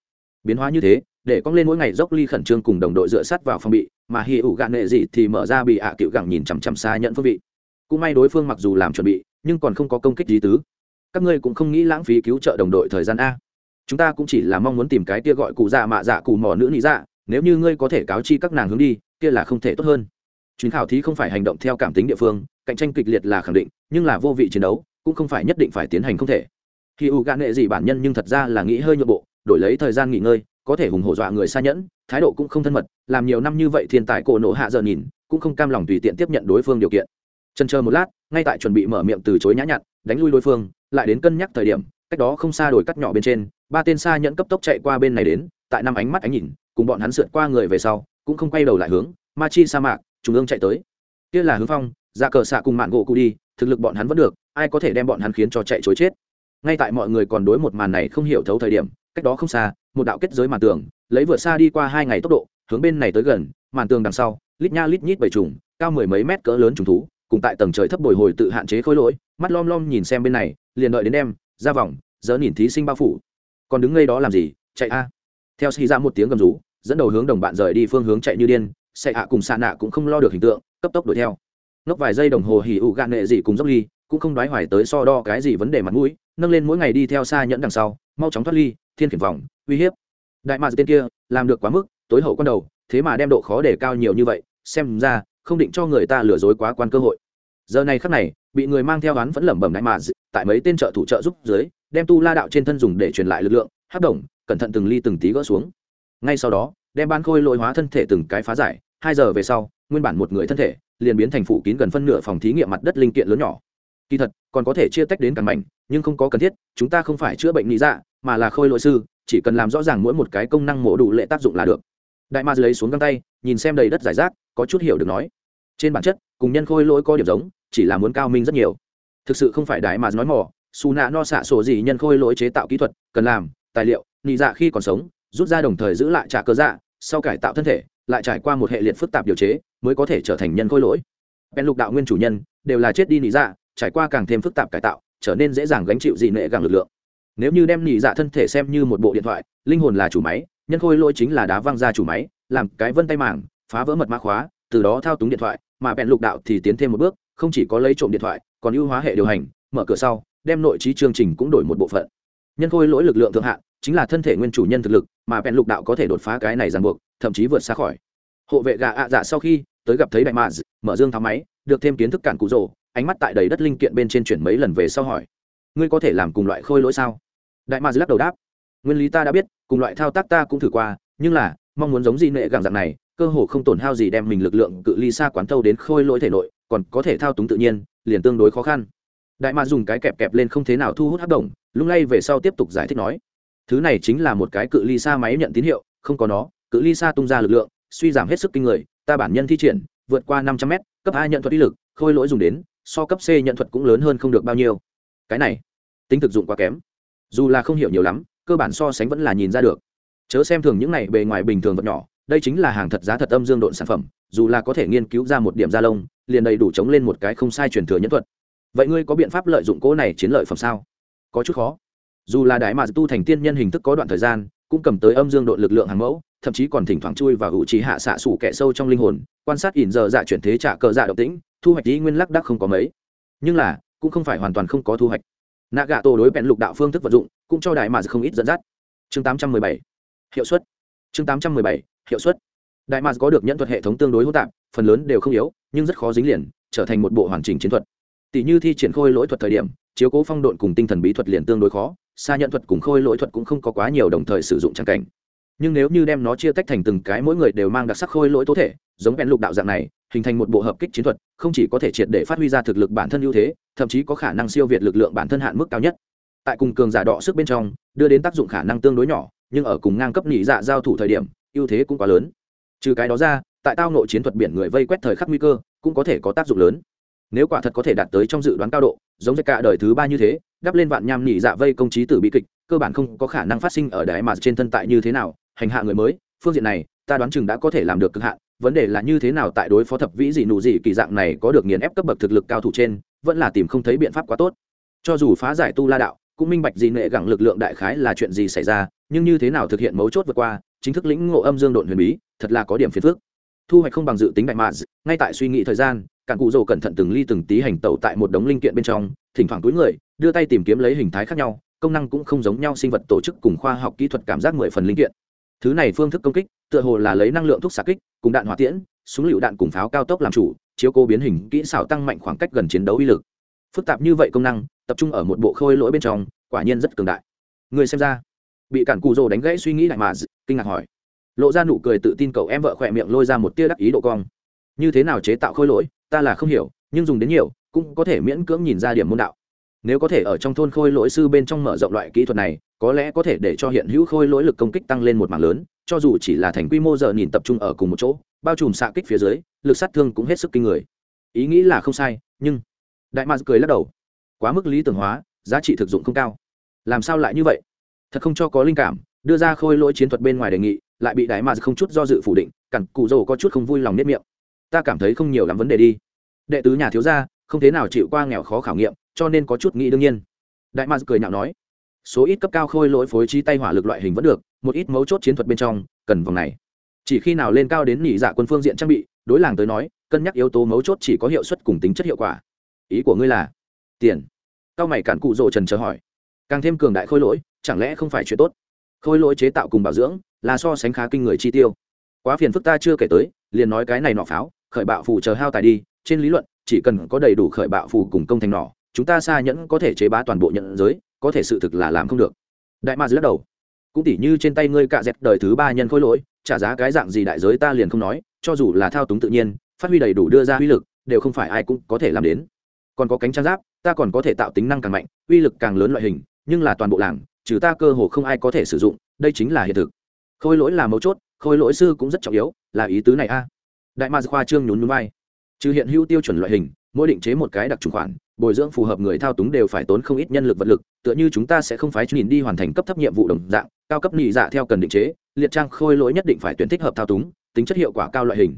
Biến hóa như thế, để cong lên mỗi ngày dốc ly khẩn trương cùng đồng đội dựa sát vào phòng bị, mà hỉ ủ gạn nệ dị thì mở ra bị ạ cựu gẳng nhìn chằm chằm xa nhận phương vị. Cũng may đối phương mặc dù làm chuẩn bị, nhưng còn không có công kích gì tứ. Các ngươi cũng không nghĩ lãng phí cứu trợ đồng đội thời gian a. Chúng ta cũng chỉ là mong muốn tìm cái tia gọi cụ dạ mạ dạ cụ mò nữ lý dạ nếu như ngươi có thể cáo chi các nàng hướng đi, kia là không thể tốt hơn. Chuyến khảo thí không phải hành động theo cảm tính địa phương, cạnh tranh kịch liệt là khẳng định, nhưng là vô vị chiến đấu, cũng không phải nhất định phải tiến hành không thể. Khi u gạn nghệ gì bản nhân nhưng thật ra là nghĩ hơi nhượng bộ, đổi lấy thời gian nghỉ ngơi, có thể hùng hổ dọa người xa nhẫn, thái độ cũng không thân mật, làm nhiều năm như vậy thiên tài cổ nộ hạ giờ nhìn, cũng không cam lòng tùy tiện tiếp nhận đối phương điều kiện. Chân chờ một lát, ngay tại chuẩn bị mở miệng từ chối nhã nhặn, đánh lui đối phương, lại đến cân nhắc thời điểm, cách đó không xa đổi cắt nhỏ bên trên, ba tên xa nhẫn cấp tốc chạy qua bên này đến tại năm ánh mắt ánh nhìn, cùng bọn hắn sượt qua người về sau, cũng không quay đầu lại hướng ma chi sa mạc, trung ương chạy tới. Kia là hướng phong, ra cờ xạ cùng mạng gỗ cụ đi, thực lực bọn hắn vẫn được, ai có thể đem bọn hắn khiến cho chạy chối chết. Ngay tại mọi người còn đối một màn này không hiểu thấu thời điểm, cách đó không xa, một đạo kết giới màn tường, lấy vượt xa đi qua hai ngày tốc độ, hướng bên này tới gần, màn tường đằng sau, lít nha lít nhít bảy trùng, cao mười mấy mét cỡ lớn trùng thú, cùng tại tầng trời thấp bồi hồi tự hạn chế khối lỗi, mắt lom lom nhìn xem bên này, liền đợi đến đem, ra vòng, dỡ nhìn thí sinh bao phủ. Còn đứng ngay đó làm gì, chạy a theo xì ra một tiếng gầm rú, dẫn đầu hướng đồng bạn rời đi phương hướng chạy như điên xe hạ cùng xạ nạ cũng không lo được hình tượng, cấp tốc đuổi theo. Nốc vài giây đồng hồ hỉ ụ gạn nệ gì cùng dốc ly cũng không đoái hoài tới so đo cái gì vấn đề mặt mũi, nâng lên mỗi ngày đi theo xa nhẫn đằng sau, mau chóng thoát ly, thiên khiển vòng uy hiếp. Đại mạc tên kia, làm được quá mức, tối hậu con đầu, thế mà đem độ khó để cao nhiều như vậy, xem ra, không định cho người ta lừa dối quá quan cơ hội. Giờ này khắc này, bị người mang theo đoán vẫn lẩm bẩm đại mạc tại mấy tên trợ thủ trợ giúp dưới, đem tu la đạo trên thân dùng để truyền lại lực lượng hấp động cẩn thận từng ly từng tí gỡ xuống. Ngay sau đó, đem ban khôi lội hóa thân thể từng cái phá giải, hai giờ về sau, nguyên bản một người thân thể, liền biến thành phủ kín gần phân nửa phòng thí nghiệm mặt đất linh kiện lớn nhỏ. Kỳ thật, còn có thể chia tách đến càng mạnh nhưng không có cần thiết, chúng ta không phải chữa bệnh lý dạ mà là khôi lỗi sư, chỉ cần làm rõ ràng mỗi một cái công năng mổ đủ lệ tác dụng là được. Đại ma lấy xuống găng tay, nhìn xem đầy đất giải rác, có chút hiểu được nói. Trên bản chất, cùng nhân khôi lỗi có điểm giống, chỉ là muốn cao minh rất nhiều. Thực sự không phải đại ma nói mỏ xù nạ no xạ sổ gì nhân khôi lỗi chế tạo kỹ thuật, cần làm tài liệu, nị dạ khi còn sống, rút ra đồng thời giữ lại trả cơ dạ sau cải tạo thân thể, lại trải qua một hệ liệt phức tạp điều chế, mới có thể trở thành nhân khôi lỗi. Bèn lục đạo nguyên chủ nhân, đều là chết đi nị dạ trải qua càng thêm phức tạp cải tạo, trở nên dễ dàng gánh chịu dị nệ gàng lực lượng. Nếu như đem nị dạ thân thể xem như một bộ điện thoại, linh hồn là chủ máy, nhân khôi lỗi chính là đá văng ra chủ máy, làm cái vân tay mảng phá vỡ mật mã khóa, từ đó thao túng điện thoại, mà bèn lục đạo thì tiến thêm một bước, không chỉ có lấy trộm điện thoại, còn ưu hóa hệ điều hành, mở cửa sau, đem nội trí chương trình cũng đổi một bộ phận. Nhân khôi lỗi lực lượng thượng hạn chính là thân thể nguyên chủ nhân thực lực, mà bèn lục đạo có thể đột phá cái này ràng buộc, thậm chí vượt xa khỏi. Hộ vệ gà ạ dạ sau khi tới gặp thấy đại mạ mở dương tháo máy, được thêm kiến thức cản cụ rồ, ánh mắt tại đầy đất linh kiện bên trên chuyển mấy lần về sau hỏi, ngươi có thể làm cùng loại khôi lỗi sao? Đại mạ lắc đầu đáp, nguyên lý ta đã biết, cùng loại thao tác ta cũng thử qua, nhưng là, mong muốn giống gì nệ gàng dạng này, cơ hồ không tổn hao gì đem mình lực lượng cự ly xa quán thâu đến khôi lỗi thể nội, còn có thể thao túng tự nhiên, liền tương đối khó khăn. Đại mạ dùng cái kẹp kẹp lên không thế nào thu hút hấp động, lung lay về sau tiếp tục giải thích nói thứ này chính là một cái cự ly xa máy nhận tín hiệu, không có nó, cự ly xa tung ra lực lượng, suy giảm hết sức kinh người, ta bản nhân thi triển, vượt qua năm trăm m cấp a nhận thuật ý lực, khôi lỗi dùng đến, so cấp c nhận thuật cũng lớn hơn không được bao nhiêu. Cái này, tính thực dụng quá kém. Dù là không hiểu nhiều lắm, cơ bản so sánh vẫn là nhìn ra được. Chớ xem thường những này bề ngoài bình thường vật nhỏ, đây chính là hàng thật giá thật âm dương độn sản phẩm, dù là có thể nghiên cứu ra một điểm da lông, liền đầy đủ chống lên một cái không sai truyền thừa nhân thuật. Vậy ngươi có biện pháp lợi dụng cỗ này chiến lợi phẩm sao? Có chút khó dù là đại mà tu thành tiên nhân hình thức có đoạn thời gian, cũng cầm tới âm dương độ lực lượng hàng mẫu, thậm chí còn thỉnh thoảng chui và hữu trí hạ xạ sủ kẻ sâu trong linh hồn, quan sát ỉn giờ dạ chuyển thế trả cờ dạ độc tĩnh, thu hoạch ý nguyên lắc đắc không có mấy. Nhưng là, cũng không phải hoàn toàn không có thu hoạch. Nạ gạ tổ đối bẹn lục đạo phương thức vận dụng, cũng cho đại mà không ít dẫn dắt. Chương 817. hiệu suất. Chương 817. hiệu suất. Đại mà có được nhận thuật hệ thống tương đối hỗn tạp, phần lớn đều không yếu, nhưng rất khó dính liền, trở thành một bộ hoàn chỉnh chiến thuật. Tỷ như thi triển khôi lỗi thuật thời điểm, chiếu cố phong độn cùng tinh thần bí thuật liền tương đối khó xa nhận thuật cùng khôi lỗi thuật cũng không có quá nhiều đồng thời sử dụng trang cảnh. Nhưng nếu như đem nó chia tách thành từng cái mỗi người đều mang đặc sắc khôi lỗi tố thể, giống bèn lục đạo dạng này, hình thành một bộ hợp kích chiến thuật, không chỉ có thể triệt để phát huy ra thực lực bản thân ưu thế, thậm chí có khả năng siêu việt lực lượng bản thân hạn mức cao nhất. Tại cùng cường giả đọ sức bên trong, đưa đến tác dụng khả năng tương đối nhỏ, nhưng ở cùng ngang cấp nhị dạ giao thủ thời điểm, ưu thế cũng quá lớn. Trừ cái đó ra, tại tao nội chiến thuật biển người vây quét thời khắc nguy cơ, cũng có thể có tác dụng lớn nếu quả thật có thể đạt tới trong dự đoán cao độ giống như cả đời thứ ba như thế đắp lên vạn nham nhị dạ vây công trí tử bi kịch cơ bản không có khả năng phát sinh ở đại mà trên thân tại như thế nào hành hạ người mới phương diện này ta đoán chừng đã có thể làm được cực hạn. Vấn đề là như thế nào tại đối phó thập vĩ dị nụ dị kỳ dạng này có được nghiền ép cấp bậc thực lực cao thủ trên vẫn là tìm không thấy biện pháp quá tốt. Cho dù phá giải tu la đạo cũng minh bạch gì nệ gẳng lực lượng đại khái là chuyện gì xảy ra nhưng như thế nào thực hiện mấu chốt vượt qua chính thức lĩnh ngộ âm dương độn huyền bí thật là có điểm phiền phức. Thu hoạch không bằng dự tính đại mạn, ngay tại suy nghĩ thời gian cản cụ rồ cẩn thận từng ly từng tí hành tẩu tại một đống linh kiện bên trong, thỉnh thoảng túi người, đưa tay tìm kiếm lấy hình thái khác nhau, công năng cũng không giống nhau sinh vật tổ chức cùng khoa học kỹ thuật cảm giác mười phần linh kiện. Thứ này phương thức công kích, tựa hồ là lấy năng lượng thuốc xạ kích, cùng đạn hỏa tiễn, súng lựu đạn cùng pháo cao tốc làm chủ, chiếu cố biến hình, kỹ xảo tăng mạnh khoảng cách gần chiến đấu uy lực. Phức tạp như vậy công năng, tập trung ở một bộ khôi lỗi bên trong, quả nhiên rất cường đại. Người xem ra, bị cản cù rồ đánh gãy suy nghĩ lại mà kinh ngạc hỏi. Lộ ra nụ cười tự tin cậu em vợ khỏe miệng lôi ra một tia đắc ý độ cong. Như thế nào chế tạo khôi lỗi? Ta là không hiểu, nhưng dùng đến nhiều, cũng có thể miễn cưỡng nhìn ra điểm môn đạo. Nếu có thể ở trong thôn khôi lỗi sư bên trong mở rộng loại kỹ thuật này, có lẽ có thể để cho hiện hữu khôi lỗi lực công kích tăng lên một mảng lớn, cho dù chỉ là thành quy mô giờ nhìn tập trung ở cùng một chỗ, bao trùm xạ kích phía dưới, lực sát thương cũng hết sức kinh người. Ý nghĩ là không sai, nhưng đại mạc cười lắc đầu. Quá mức lý tưởng hóa, giá trị thực dụng không cao. Làm sao lại như vậy? Thật không cho có linh cảm, đưa ra khôi lỗi chiến thuật bên ngoài đề nghị, lại bị đại mạc không chút do dự phủ định cặn cụ rồ có chút không vui lòng nếp miệng ta cảm thấy không nhiều lắm vấn đề đi. Đệ tứ nhà thiếu gia, không thế nào chịu qua nghèo khó khảo nghiệm, cho nên có chút nghĩ đương nhiên. Đại mạc cười nhạo nói, số ít cấp cao khôi lỗi phối trí tay hỏa lực loại hình vẫn được, một ít mấu chốt chiến thuật bên trong, cần vòng này. Chỉ khi nào lên cao đến nhị dạ quân phương diện trang bị, đối làng tới nói, cân nhắc yếu tố mấu chốt chỉ có hiệu suất cùng tính chất hiệu quả. Ý của ngươi là, tiền. Cao mày cản cụ rồ trần chờ hỏi, càng thêm cường đại khôi lỗi, chẳng lẽ không phải chuyện tốt? Khôi lỗi chế tạo cùng bảo dưỡng, là so sánh khá kinh người chi tiêu. Quá phiền phức ta chưa kể tới, liền nói cái này nọ pháo khởi bạo phù chờ hao tài đi, trên lý luận, chỉ cần có đầy đủ khởi bạo phù cùng công thành nỏ chúng ta xa nhẫn có thể chế bá toàn bộ nhận giới, có thể sự thực là làm không được. Đại ma lắc đầu. Cũng tỉ như trên tay ngươi cạ dẹt đời thứ ba nhân khôi lỗi, trả giá cái dạng gì đại giới ta liền không nói, cho dù là thao túng tự nhiên, phát huy đầy đủ đưa ra uy lực, đều không phải ai cũng có thể làm đến. Còn có cánh trang giáp, ta còn có thể tạo tính năng càng mạnh, uy lực càng lớn loại hình, nhưng là toàn bộ làng, trừ ta cơ hồ không ai có thể sử dụng, đây chính là hiện thực. Khôi lỗi là mấu chốt, khôi lỗi sư cũng rất trọng yếu, là ý tứ này a đại ma khoa trương nhún nhún vai. Trừ hiện hữu tiêu chuẩn loại hình, mỗi định chế một cái đặc trùng khoản, bồi dưỡng phù hợp người thao túng đều phải tốn không ít nhân lực vật lực, tựa như chúng ta sẽ không phái nhìn đi hoàn thành cấp thấp nhiệm vụ đồng dạng, cao cấp nhị dạ theo cần định chế, liệt trang khôi lỗi nhất định phải tuyển thích hợp thao túng, tính chất hiệu quả cao loại hình.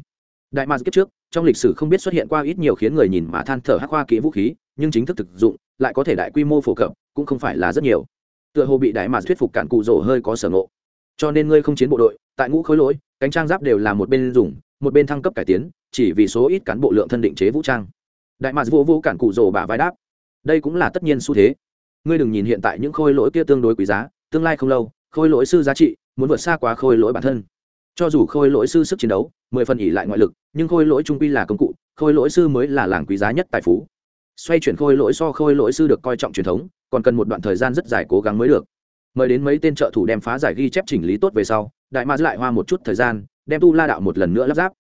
Đại ma kiếp trước, trong lịch sử không biết xuất hiện qua ít nhiều khiến người nhìn mà than thở hắc khoa kỹ vũ khí, nhưng chính thức thực dụng, lại có thể đại quy mô phổ cập, cũng không phải là rất nhiều. Tựa hồ bị đại ma thuyết phục cản cụ rổ hơi có sở ngộ. Cho nên ngươi không chiến bộ đội, tại ngũ khối lỗi, cánh trang giáp đều là một bên dùng một bên thăng cấp cải tiến, chỉ vì số ít cán bộ lượng thân định chế vũ trang. Đại mạc vô vô cản cụ rồ bả vai đáp, đây cũng là tất nhiên xu thế. Ngươi đừng nhìn hiện tại những khôi lỗi kia tương đối quý giá, tương lai không lâu, khôi lỗi sư giá trị muốn vượt xa quá khôi lỗi bản thân. Cho dù khôi lỗi sư sức chiến đấu, mười phần ỉ lại ngoại lực, nhưng khôi lỗi trung quy là công cụ, khôi lỗi sư mới là làng quý giá nhất tài phú. Xoay chuyển khôi lỗi so khôi lỗi sư được coi trọng truyền thống, còn cần một đoạn thời gian rất dài cố gắng mới được. Mời đến mấy tên trợ thủ đem phá giải ghi chép chỉnh lý tốt về sau, đại ma lại hoa một chút thời gian đem tu la đạo một lần nữa lắp ráp.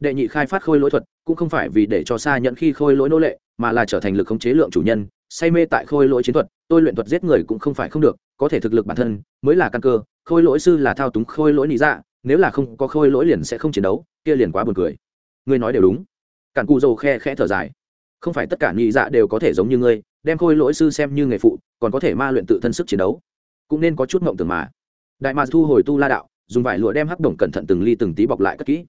Đệ nhị khai phát khôi lỗi thuật cũng không phải vì để cho xa nhận khi khôi lỗi nô lệ, mà là trở thành lực khống chế lượng chủ nhân, say mê tại khôi lỗi chiến thuật, tôi luyện thuật giết người cũng không phải không được, có thể thực lực bản thân mới là căn cơ, khôi lỗi sư là thao túng khôi lỗi lý dạ nếu là không có khôi lỗi liền sẽ không chiến đấu, kia liền quá buồn cười. Ngươi nói đều đúng. Cản cù dầu khe khẽ thở dài. Không phải tất cả nhị dạ đều có thể giống như ngươi, đem khôi lỗi sư xem như nghề phụ, còn có thể ma luyện tự thân sức chiến đấu. Cũng nên có chút mộng tưởng mà. Đại mạc thu hồi tu la đạo dùng vải lụa đem hắc đồng cẩn thận từng ly từng tí bọc lại cất kỹ.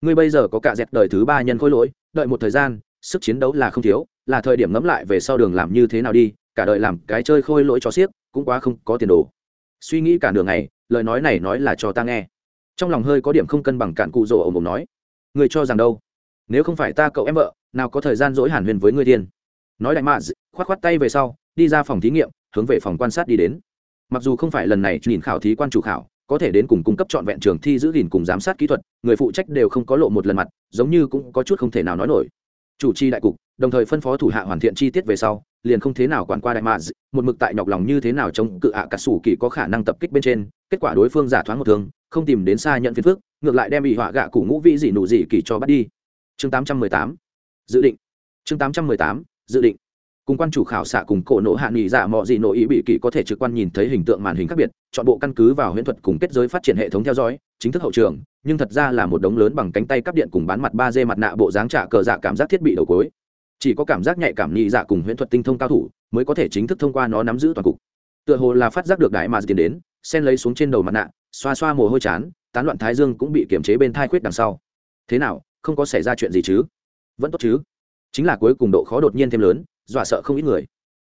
Ngươi bây giờ có cả dẹp đời thứ ba nhân khối lỗi, đợi một thời gian, sức chiến đấu là không thiếu, là thời điểm ngẫm lại về sau đường làm như thế nào đi, cả đời làm cái chơi khôi lỗi cho xiếc, cũng quá không có tiền đồ. Suy nghĩ cả đường này lời nói này nói là cho ta nghe. Trong lòng hơi có điểm không cân bằng cạn cụ rồ ồm ồm nói. Người cho rằng đâu? Nếu không phải ta cậu em vợ, nào có thời gian dỗi hàn huyền với ngươi tiên nói đại mạ khoát khoát tay về sau, đi ra phòng thí nghiệm, hướng về phòng quan sát đi đến. Mặc dù không phải lần này, nhìn khảo thí quan chủ khảo có thể đến cùng cung cấp trọn vẹn trường thi giữ gìn cùng giám sát kỹ thuật, người phụ trách đều không có lộ một lần mặt, giống như cũng có chút không thể nào nói nổi. Chủ trì đại cục, đồng thời phân phó thủ hạ hoàn thiện chi tiết về sau, liền không thế nào quản qua đại mads một mực tại nhọc lòng như thế nào chống cự ạ à cả sủ kỳ có khả năng tập kích bên trên, kết quả đối phương giả thoáng một thường không tìm đến xa nhận phiền phước ngược lại đem bị họa gạ củ ngũ vị dị nụ dị kỳ cho bắt đi. Chương 818 dự định. Chương 818 dự định. Cùng quan chủ khảo xạ cùng cổ nộ hạ nghỉ dạ mọi gì nội ý bị kỳ có thể trực quan nhìn thấy hình tượng màn hình khác biệt chọn bộ căn cứ vào huyễn thuật cùng kết giới phát triển hệ thống theo dõi, chính thức hậu trường, nhưng thật ra là một đống lớn bằng cánh tay cắp điện cùng bán mặt ba d mặt nạ bộ dáng trả cờ dạ cảm giác thiết bị đầu cối. Chỉ có cảm giác nhạy cảm nhị dạ cùng huyễn thuật tinh thông cao thủ mới có thể chính thức thông qua nó nắm giữ toàn cục. Tựa hồ là phát giác được đại mà tiền đến sen lấy xuống trên đầu mặt nạ, xoa xoa mồ hôi chán, tán loạn thái dương cũng bị kiềm chế bên thai khuyết đằng sau. Thế nào, không có xảy ra chuyện gì chứ? Vẫn tốt chứ? Chính là cuối cùng độ khó đột nhiên thêm lớn, dọa sợ không ít người.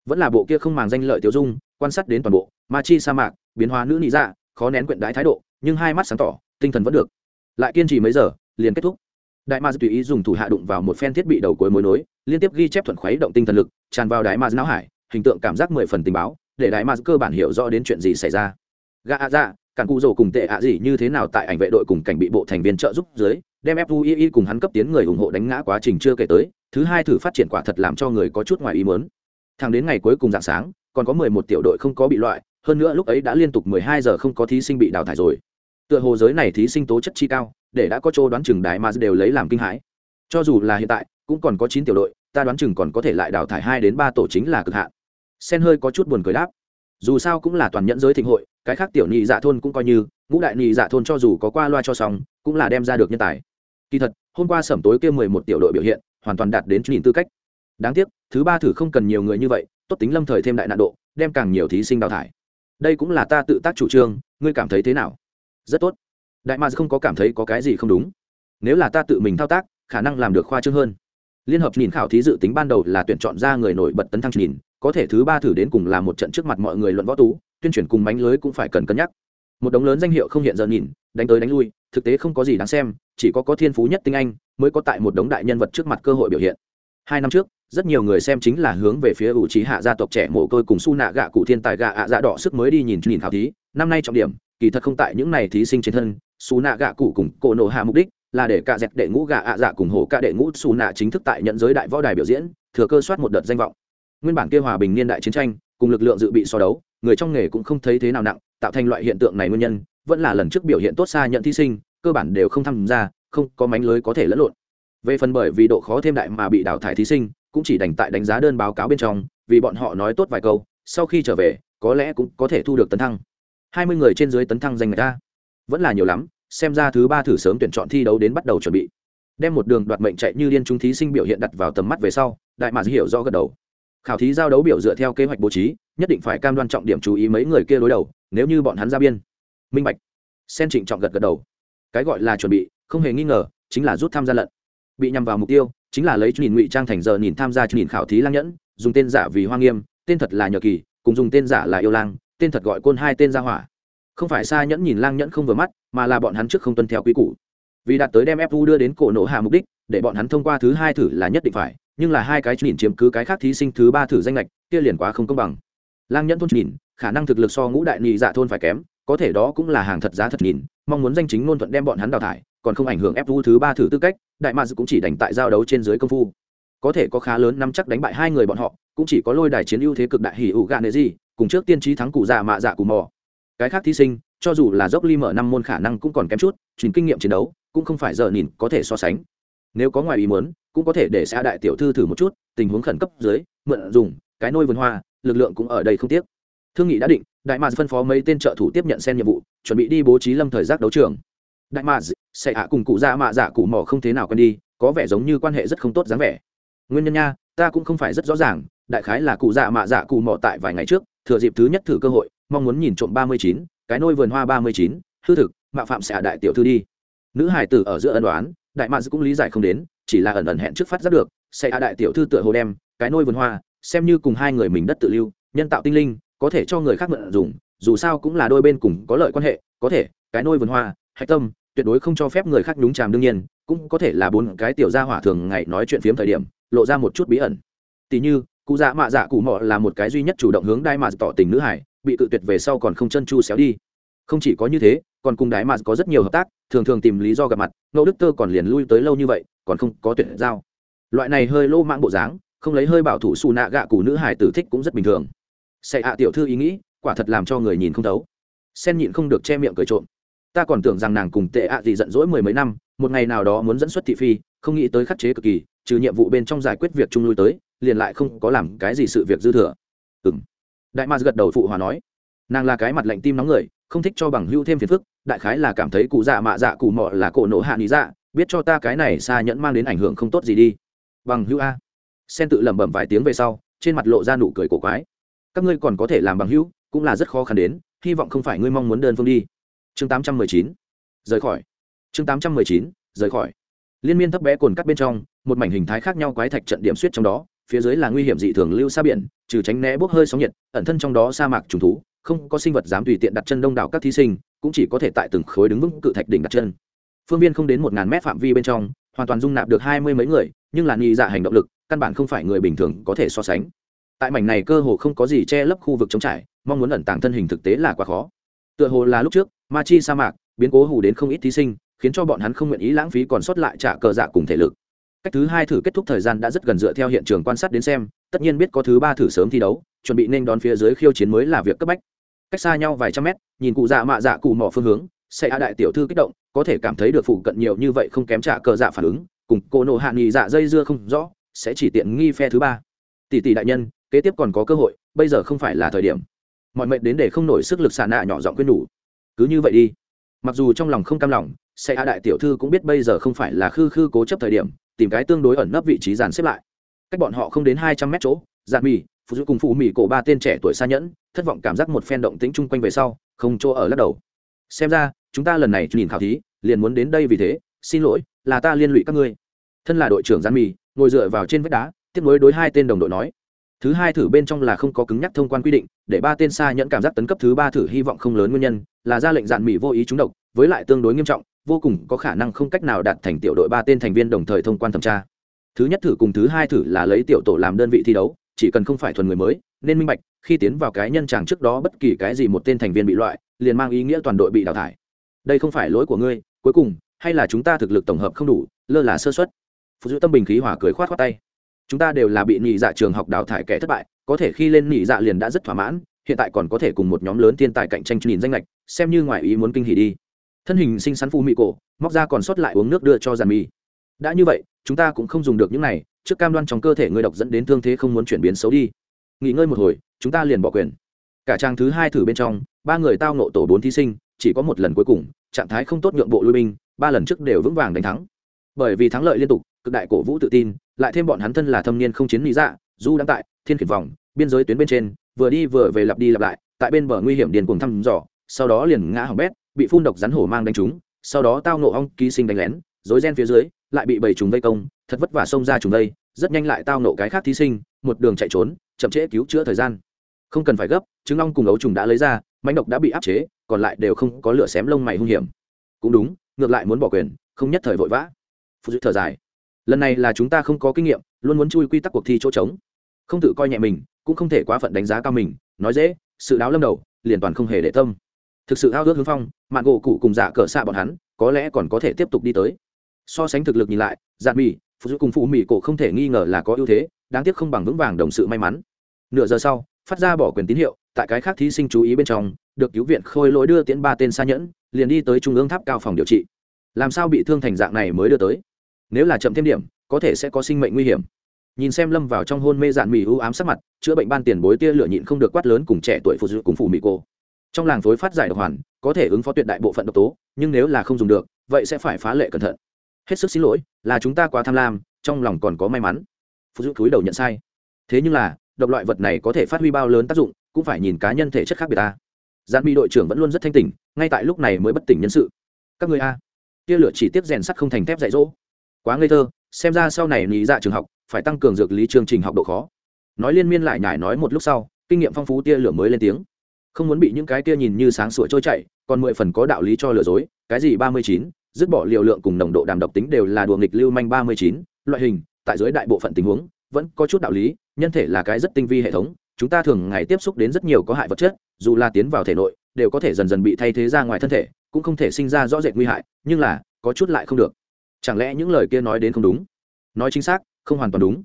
Vẫn là bộ kia không màng danh lợi tiêu dung, quan sát đến toàn bộ ma chi sa mạc biến hóa nữ nị dạ khó nén quyện đái thái độ, nhưng hai mắt sáng tỏ, tinh thần vẫn được. Lại kiên trì mấy giờ, liền kết thúc. Đại ma tùy ý dùng thủ hạ đụng vào một phen thiết bị đầu cuối mối nối, liên tiếp ghi chép thuận khuấy động tinh thần lực, tràn vào đại ma não hải, hình tượng cảm giác mười phần tình báo, để đại ma cơ bản hiểu rõ đến chuyện gì xảy ra. Gà ạ dạ cản cụ rồ cùng tệ ạ gì như thế nào tại ảnh vệ đội cùng cảnh bị bộ thành viên trợ giúp dưới, đem fui cùng hắn cấp tiến người ủng hộ đánh ngã quá trình chưa kể tới, thứ hai thử phát triển quả thật làm cho người có chút ngoài ý muốn. Thẳng đến ngày cuối cùng dạng sáng, còn có mười một tiểu đội không có bị loại hơn nữa lúc ấy đã liên tục mười hai giờ không có thí sinh bị đào thải rồi. Tựa hồ giới này thí sinh tố chất chi cao, để đã có chỗ đoán chừng đại mà đều lấy làm kinh hãi. Cho dù là hiện tại, cũng còn có chín tiểu đội, ta đoán chừng còn có thể lại đào thải hai đến ba tổ chính là cực hạn. Sen hơi có chút buồn cười đáp. Dù sao cũng là toàn nhẫn giới thịnh hội, cái khác tiểu nhị dạ thôn cũng coi như, ngũ đại nhị dạ thôn cho dù có qua loa cho xong, cũng là đem ra được nhân tài. Kỳ thật, hôm qua sẩm tối kia mười một tiểu đội biểu hiện, hoàn toàn đạt đến nhìn tư cách. Đáng tiếc, thứ ba thử không cần nhiều người như vậy, tốt tính lâm thời thêm đại nạn độ, đem càng nhiều thí sinh đào thải đây cũng là ta tự tác chủ trương, ngươi cảm thấy thế nào? Rất tốt. Đại ma không có cảm thấy có cái gì không đúng. Nếu là ta tự mình thao tác, khả năng làm được khoa trương hơn. Liên hợp nhìn khảo thí dự tính ban đầu là tuyển chọn ra người nổi bật tấn thăng nhìn, có thể thứ ba thử đến cùng là một trận trước mặt mọi người luận võ tú, tuyên truyền cùng bánh lưới cũng phải cần cân nhắc. Một đống lớn danh hiệu không hiện giờ nhìn, đánh tới đánh lui, thực tế không có gì đáng xem, chỉ có có thiên phú nhất tinh anh mới có tại một đống đại nhân vật trước mặt cơ hội biểu hiện. Hai năm trước rất nhiều người xem chính là hướng về phía ủ trí hạ gia tộc trẻ mồ côi cùng su nạ gạ cụ thiên tài gạ ạ dạ đỏ sức mới đi nhìn nhìn khảo thí. Năm nay trọng điểm, kỳ thật không tại những này thí sinh trên thân, su nạ gạ cụ cùng cổ nổ hạ mục đích là để cả dẹp đệ ngũ gạ ạ dạ cùng hổ ca đệ ngũ su nạ chính thức tại nhận giới đại võ đài biểu diễn, thừa cơ soát một đợt danh vọng. Nguyên bản kia hòa bình niên đại chiến tranh, cùng lực lượng dự bị so đấu, người trong nghề cũng không thấy thế nào nặng, tạo thành loại hiện tượng này nguyên nhân, vẫn là lần trước biểu hiện tốt xa nhận thí sinh, cơ bản đều không tham gia, không có mánh lưới có thể lẫn lộn. Về phần bởi vì độ khó thêm đại mà bị đào thải thí sinh cũng chỉ đành tại đánh giá đơn báo cáo bên trong, vì bọn họ nói tốt vài câu, sau khi trở về, có lẽ cũng có thể thu được tấn thăng. Hai mươi người trên dưới tấn thăng danh người ta. Vẫn là nhiều lắm, xem ra thứ ba thử sớm tuyển chọn thi đấu đến bắt đầu chuẩn bị. Đem một đường đoạt mệnh chạy như liên trung thí sinh biểu hiện đặt vào tầm mắt về sau, đại mạc hiểu rõ gật đầu. Khảo thí giao đấu biểu dựa theo kế hoạch bố trí, nhất định phải cam đoan trọng điểm chú ý mấy người kia đối đầu, nếu như bọn hắn ra biên. Minh bạch. Sen trịnh trọng gật gật đầu. Cái gọi là chuẩn bị, không hề nghi ngờ, chính là rút tham gia lận. Bị nhằm vào mục tiêu chính là lấy nhìn ngụy trang thành giờ nhìn tham gia nhìn khảo thí lang nhẫn, dùng tên giả vì hoa nghiêm, tên thật là nhờ kỳ, cùng dùng tên giả là yêu lang, tên thật gọi côn hai tên gia hỏa. Không phải xa nhẫn nhìn lang nhẫn không vừa mắt, mà là bọn hắn trước không tuân theo quy củ. Vì đạt tới đem fu đưa đến cổ nổ hạ mục đích, để bọn hắn thông qua thứ hai thử là nhất định phải, nhưng là hai cái nhìn chiếm cứ cái khác thí sinh thứ ba thử danh lệch, kia liền quá không công bằng. Lang nhẫn thôn nhìn, khả năng thực lực so ngũ đại nhị dạ thôn phải kém, có thể đó cũng là hàng thật giá thật nhìn, mong muốn danh chính ngôn thuận đem bọn hắn đào thải, còn không ảnh hưởng fu thứ ba thử tư cách đại mads cũng chỉ đánh tại giao đấu trên dưới công phu. Có thể có khá lớn năm chắc đánh bại hai người bọn họ, cũng chỉ có lôi đài chiến ưu thế cực đại hỉ ủ gà nệ gì, cùng trước tiên trí thắng cụ già mạ dạ cù mò. Cái khác thí sinh, cho dù là dốc ly mở năm môn khả năng cũng còn kém chút chính kinh nghiệm chiến đấu, cũng không phải giờ nhìn có thể so sánh. Nếu có ngoài ý muốn, cũng có thể để xã đại tiểu thư thử một chút, tình huống khẩn cấp dưới, mượn dùng, cái nôi vườn hoa, lực lượng cũng ở đây không tiếc. Thương nghị đã định, đại mạc phân phó mấy tên trợ thủ tiếp nhận xen nhiệm vụ, chuẩn bị đi bố trí lâm thời giác đấu trường đại mạ, sẽ hạ cùng cụ dạ mạ dạ cụ mỏ không thế nào quen đi có vẻ giống như quan hệ rất không tốt dáng vẻ. Nguyên nhân nha ta cũng không phải rất rõ ràng đại khái là cụ dạ mạ dạ cụ mỏ tại vài ngày trước thừa dịp thứ nhất thử cơ hội mong muốn nhìn trộm ba mươi chín cái nôi vườn hoa ba mươi chín hư thực mạ phạm sẽ đại tiểu thư đi. Nữ hải tử ở giữa ân đoán đại mạ cũng lý giải không đến chỉ là ẩn ẩn hẹn trước phát giác được sẽ hạ đại tiểu thư tựa hồ đem cái nôi vườn hoa xem như cùng hai người mình đất tự lưu nhân tạo tinh linh có thể cho người khác mượn dùng dù sao cũng là đôi bên cùng có lợi quan hệ có thể cái nôi vườn hoa hạch tâm tuyệt đối không cho phép người khác nhúng chàm đương nhiên, cũng có thể là bốn cái tiểu gia hỏa thường ngày nói chuyện phiếm thời điểm, lộ ra một chút bí ẩn. Tỉ như, cụ dạ mạ dạ cụ mọ là một cái duy nhất chủ động hướng đai mà tỏ tình nữ hải, bị tự tuyệt về sau còn không chân chu xéo đi. Không chỉ có như thế, còn cùng đái mà có rất nhiều hợp tác, thường thường tìm lý do gặp mặt ngẫu đức tơ còn liền lui tới lâu như vậy, còn không có tuyệt giao. Loại này hơi lô mạng bộ dáng, không lấy hơi bảo thủ xù nạ gạ cụ nữ hải tử thích cũng rất bình thường. Sẽ hạ tiểu thư ý nghĩ, quả thật làm cho người nhìn không thấu. Sen nhịn không được che miệng cười trộm ta còn tưởng rằng nàng cùng tệ ạ gì giận dỗi mười mấy năm, một ngày nào đó muốn dẫn xuất thị phi, không nghĩ tới khắc chế cực kỳ, trừ nhiệm vụ bên trong giải quyết việc chung lui tới, liền lại không có làm cái gì sự việc dư thừa. Ừng đại ma gật đầu phụ hòa nói. Nàng là cái mặt lạnh tim nóng người, không thích cho bằng hưu thêm phiền phức, đại khái là cảm thấy cụ dạ mạ dạ cụ mọ là cổ nổ hạ lý dạ biết cho ta cái này xa nhẫn mang đến ảnh hưởng không tốt gì đi. Bằng hưu a. Sen tự lẩm bẩm vài tiếng về sau, trên mặt lộ ra nụ cười cổ quái. Các ngươi còn có thể làm bằng hữu, cũng là rất khó khăn đến, hy vọng không phải ngươi mong muốn đơn phương đi chương tám trăm mười chín, rời khỏi. Chương tám trăm mười chín, rời khỏi. Liên miên thấp bé cồn cắt bên trong, một mảnh hình thái khác nhau quái thạch trận điểm suýt trong đó, phía dưới là nguy hiểm dị thường lưu xa biển, trừ tránh né bốc hơi sóng nhiệt, ẩn thân trong đó sa mạc trùng thú, không có sinh vật dám tùy tiện đặt chân đông đảo các thí sinh, cũng chỉ có thể tại từng khối đứng vững cự thạch đỉnh đặt chân. Phương viên không đến một ngàn mét phạm vi bên trong, hoàn toàn dung nạp được hai mươi mấy người, nhưng là nghi dạ hành động lực, căn bản không phải người bình thường có thể so sánh. Tại mảnh này cơ hồ không có gì che lấp khu vực trống trải, mong muốn ẩn tàng thân hình thực tế là quá khó tựa hồ là lúc trước, ma chi sa mạc, biến cố hù đến không ít thí sinh, khiến cho bọn hắn không nguyện ý lãng phí còn sót lại trả cờ dạ cùng thể lực. Cách thứ hai thử kết thúc thời gian đã rất gần dựa theo hiện trường quan sát đến xem, tất nhiên biết có thứ ba thử sớm thi đấu, chuẩn bị nên đón phía dưới khiêu chiến mới là việc cấp bách. Cách xa nhau vài trăm mét, nhìn cụ dạ mạ dạ cụ mỏ phương hướng, sẽ a đại tiểu thư kích động, có thể cảm thấy được phụ cận nhiều như vậy không kém trả cờ dạ phản ứng, cùng cô nộ hạ nghị dạ dây dưa không rõ, sẽ chỉ tiện nghi phe thứ ba. Tỷ tỷ đại nhân, kế tiếp còn có cơ hội, bây giờ không phải là thời điểm mọi mệnh đến để không nổi sức lực xà nạ nhỏ giọng quyên đủ cứ như vậy đi. Mặc dù trong lòng không cam lòng, sẽ a đại tiểu thư cũng biết bây giờ không phải là khư khư cố chấp thời điểm, tìm cái tương đối ẩn nấp vị trí dàn xếp lại. Cách bọn họ không đến hai trăm mét chỗ dạn mì phụ giúp cùng phụ mì cổ ba tên trẻ tuổi xa nhẫn, thất vọng cảm giác một phen động tĩnh chung quanh về sau, không chỗ ở lắc đầu. Xem ra, chúng ta lần này nhìn khảo thí, liền muốn đến đây vì thế, xin lỗi, là ta liên lụy các ngươi. Thân là đội trưởng gián mì ngồi dựa vào trên vách đá, tiếp nối đối hai tên đồng đội nói thứ hai thử bên trong là không có cứng nhắc thông quan quy định, để ba tên xa nhẫn cảm giác tấn cấp thứ ba thử hy vọng không lớn nguyên nhân, là ra lệnh dạn mỹ vô ý trúng độc, với lại tương đối nghiêm trọng, vô cùng có khả năng không cách nào đạt thành tiểu đội ba tên thành viên đồng thời thông quan thẩm tra. Thứ nhất thử cùng thứ hai thử là lấy tiểu tổ làm đơn vị thi đấu, chỉ cần không phải thuần người mới, nên minh bạch, khi tiến vào cái nhân tràng trước đó bất kỳ cái gì một tên thành viên bị loại, liền mang ý nghĩa toàn đội bị đào thải. Đây không phải lỗi của ngươi, cuối cùng, hay là chúng ta thực lực tổng hợp không đủ, lơ là sơ xuất phụ giữ tâm bình khí hỏa cười khoát khoát tay chúng ta đều là bị nhị dạ trường học đào thải kẻ thất bại, có thể khi lên nhị dạ liền đã rất thỏa mãn, hiện tại còn có thể cùng một nhóm lớn thiên tài cạnh tranh nhìn danh lệch, xem như ngoài ý muốn kinh hỉ đi. Thân hình xinh xắn phu mỹ cổ, móc ra còn sót lại uống nước đưa cho giàn mi. Đã như vậy, chúng ta cũng không dùng được những này, trước cam đoan trong cơ thể người độc dẫn đến thương thế không muốn chuyển biến xấu đi. Nghỉ ngơi một hồi, chúng ta liền bỏ quyền. Cả trang thứ hai thử bên trong, ba người tao nộ tổ bốn thí sinh, chỉ có một lần cuối cùng, trạng thái không tốt nhượng bộ lui binh, ba lần trước đều vững vàng đánh thắng. Bởi vì thắng lợi liên tục, cực đại cổ vũ tự tin lại thêm bọn hắn thân là thâm niên không chiến lý dạ du đang tại thiên khiển vòng, biên giới tuyến bên trên, vừa đi vừa về lặp đi lặp lại, tại bên bờ nguy hiểm điền cùng thăm dò, sau đó liền ngã hỏng bét, bị phun độc rắn hổ mang đánh trúng, sau đó tao nộ ong ký sinh đánh lén dối ren phía dưới, lại bị bầy trùng vây công, thật vất vả xông ra trùng vây, rất nhanh lại tao nộ cái khác thí sinh, một đường chạy trốn, chậm trễ cứu chữa thời gian. Không cần phải gấp trứng ong cùng ấu trùng đã lấy ra mánh độc đã bị áp chế, còn lại đều không có lửa xém lông mày hung hiểm. Cũng đúng, ngược lại muốn bỏ quyền, không nhất thời vội vã. Phụ dự thở dài lần này là chúng ta không có kinh nghiệm, luôn muốn chui quy tắc cuộc thi chỗ trống. Không tự coi nhẹ mình, cũng không thể quá phận đánh giá cao mình, nói dễ, sự đáo lâm đầu, liền toàn không hề để tâm. Thực sự ao ước hướng phong, mạng gỗ cụ cùng giả cờ xạ bọn hắn, có lẽ còn có thể tiếp tục đi tới. So sánh thực lực nhìn lại dạng mì phụ giúp cùng phụ mì cổ không thể nghi ngờ là có ưu thế, đáng tiếc không bằng vững vàng đồng sự may mắn. Nửa giờ sau, phát ra bỏ quyền tín hiệu, tại cái khác thí sinh chú ý bên trong, được cứu viện khôi lỗi đưa tiễn ba tên xa nhẫn, liền đi tới trung ương tháp cao phòng điều trị. Làm sao bị thương thành dạng này mới đưa tới? Nếu là chậm thêm điểm, có thể sẽ có sinh mệnh nguy hiểm. Nhìn xem lâm vào trong hôn mê dạn mì ưu ám sắc mặt, chữa bệnh ban tiền bối tia lửa nhịn không được quát lớn cùng trẻ tuổi phụ giúp cùng phụ mỹ cô. Trong làng phối phát giải độc hoàn, có thể ứng phó tuyệt đại bộ phận độc tố, nhưng nếu là không dùng được, vậy sẽ phải phá lệ cẩn thận. Hết sức xin lỗi, là chúng ta quá tham lam, trong lòng còn có may mắn. Phụ giúp cúi đầu nhận sai. Thế nhưng là, độc loại vật này có thể phát huy bao lớn tác dụng, cũng phải nhìn cá nhân thể chất khác biệt ta. Gian bị đội trưởng vẫn luôn rất thanh tỉnh, ngay tại lúc này mới bất tỉnh nhân sự. Các người a. Tia lửa chỉ tiếp rèn sắt không thành thép dạy dỗ quá ngây thơ, xem ra sau này lý dạ trường học phải tăng cường dược lý chương trình học độ khó. Nói liên miên lại nhải nói một lúc sau, kinh nghiệm phong phú tia lửa mới lên tiếng. Không muốn bị những cái tia nhìn như sáng sủa trôi chạy còn mười phần có đạo lý cho lừa dối, cái gì ba mươi chín, dứt bỏ liều lượng cùng nồng độ đàm độc tính đều là đùa nghịch lưu manh ba mươi chín, loại hình, tại dưới đại bộ phận tình huống, vẫn có chút đạo lý, nhân thể là cái rất tinh vi hệ thống, chúng ta thường ngày tiếp xúc đến rất nhiều có hại vật chất, dù là tiến vào thể nội, đều có thể dần dần bị thay thế ra ngoài thân thể, cũng không thể sinh ra rõ rệt nguy hại, nhưng là, có chút lại không được chẳng lẽ những lời kia nói đến không đúng? Nói chính xác, không hoàn toàn đúng.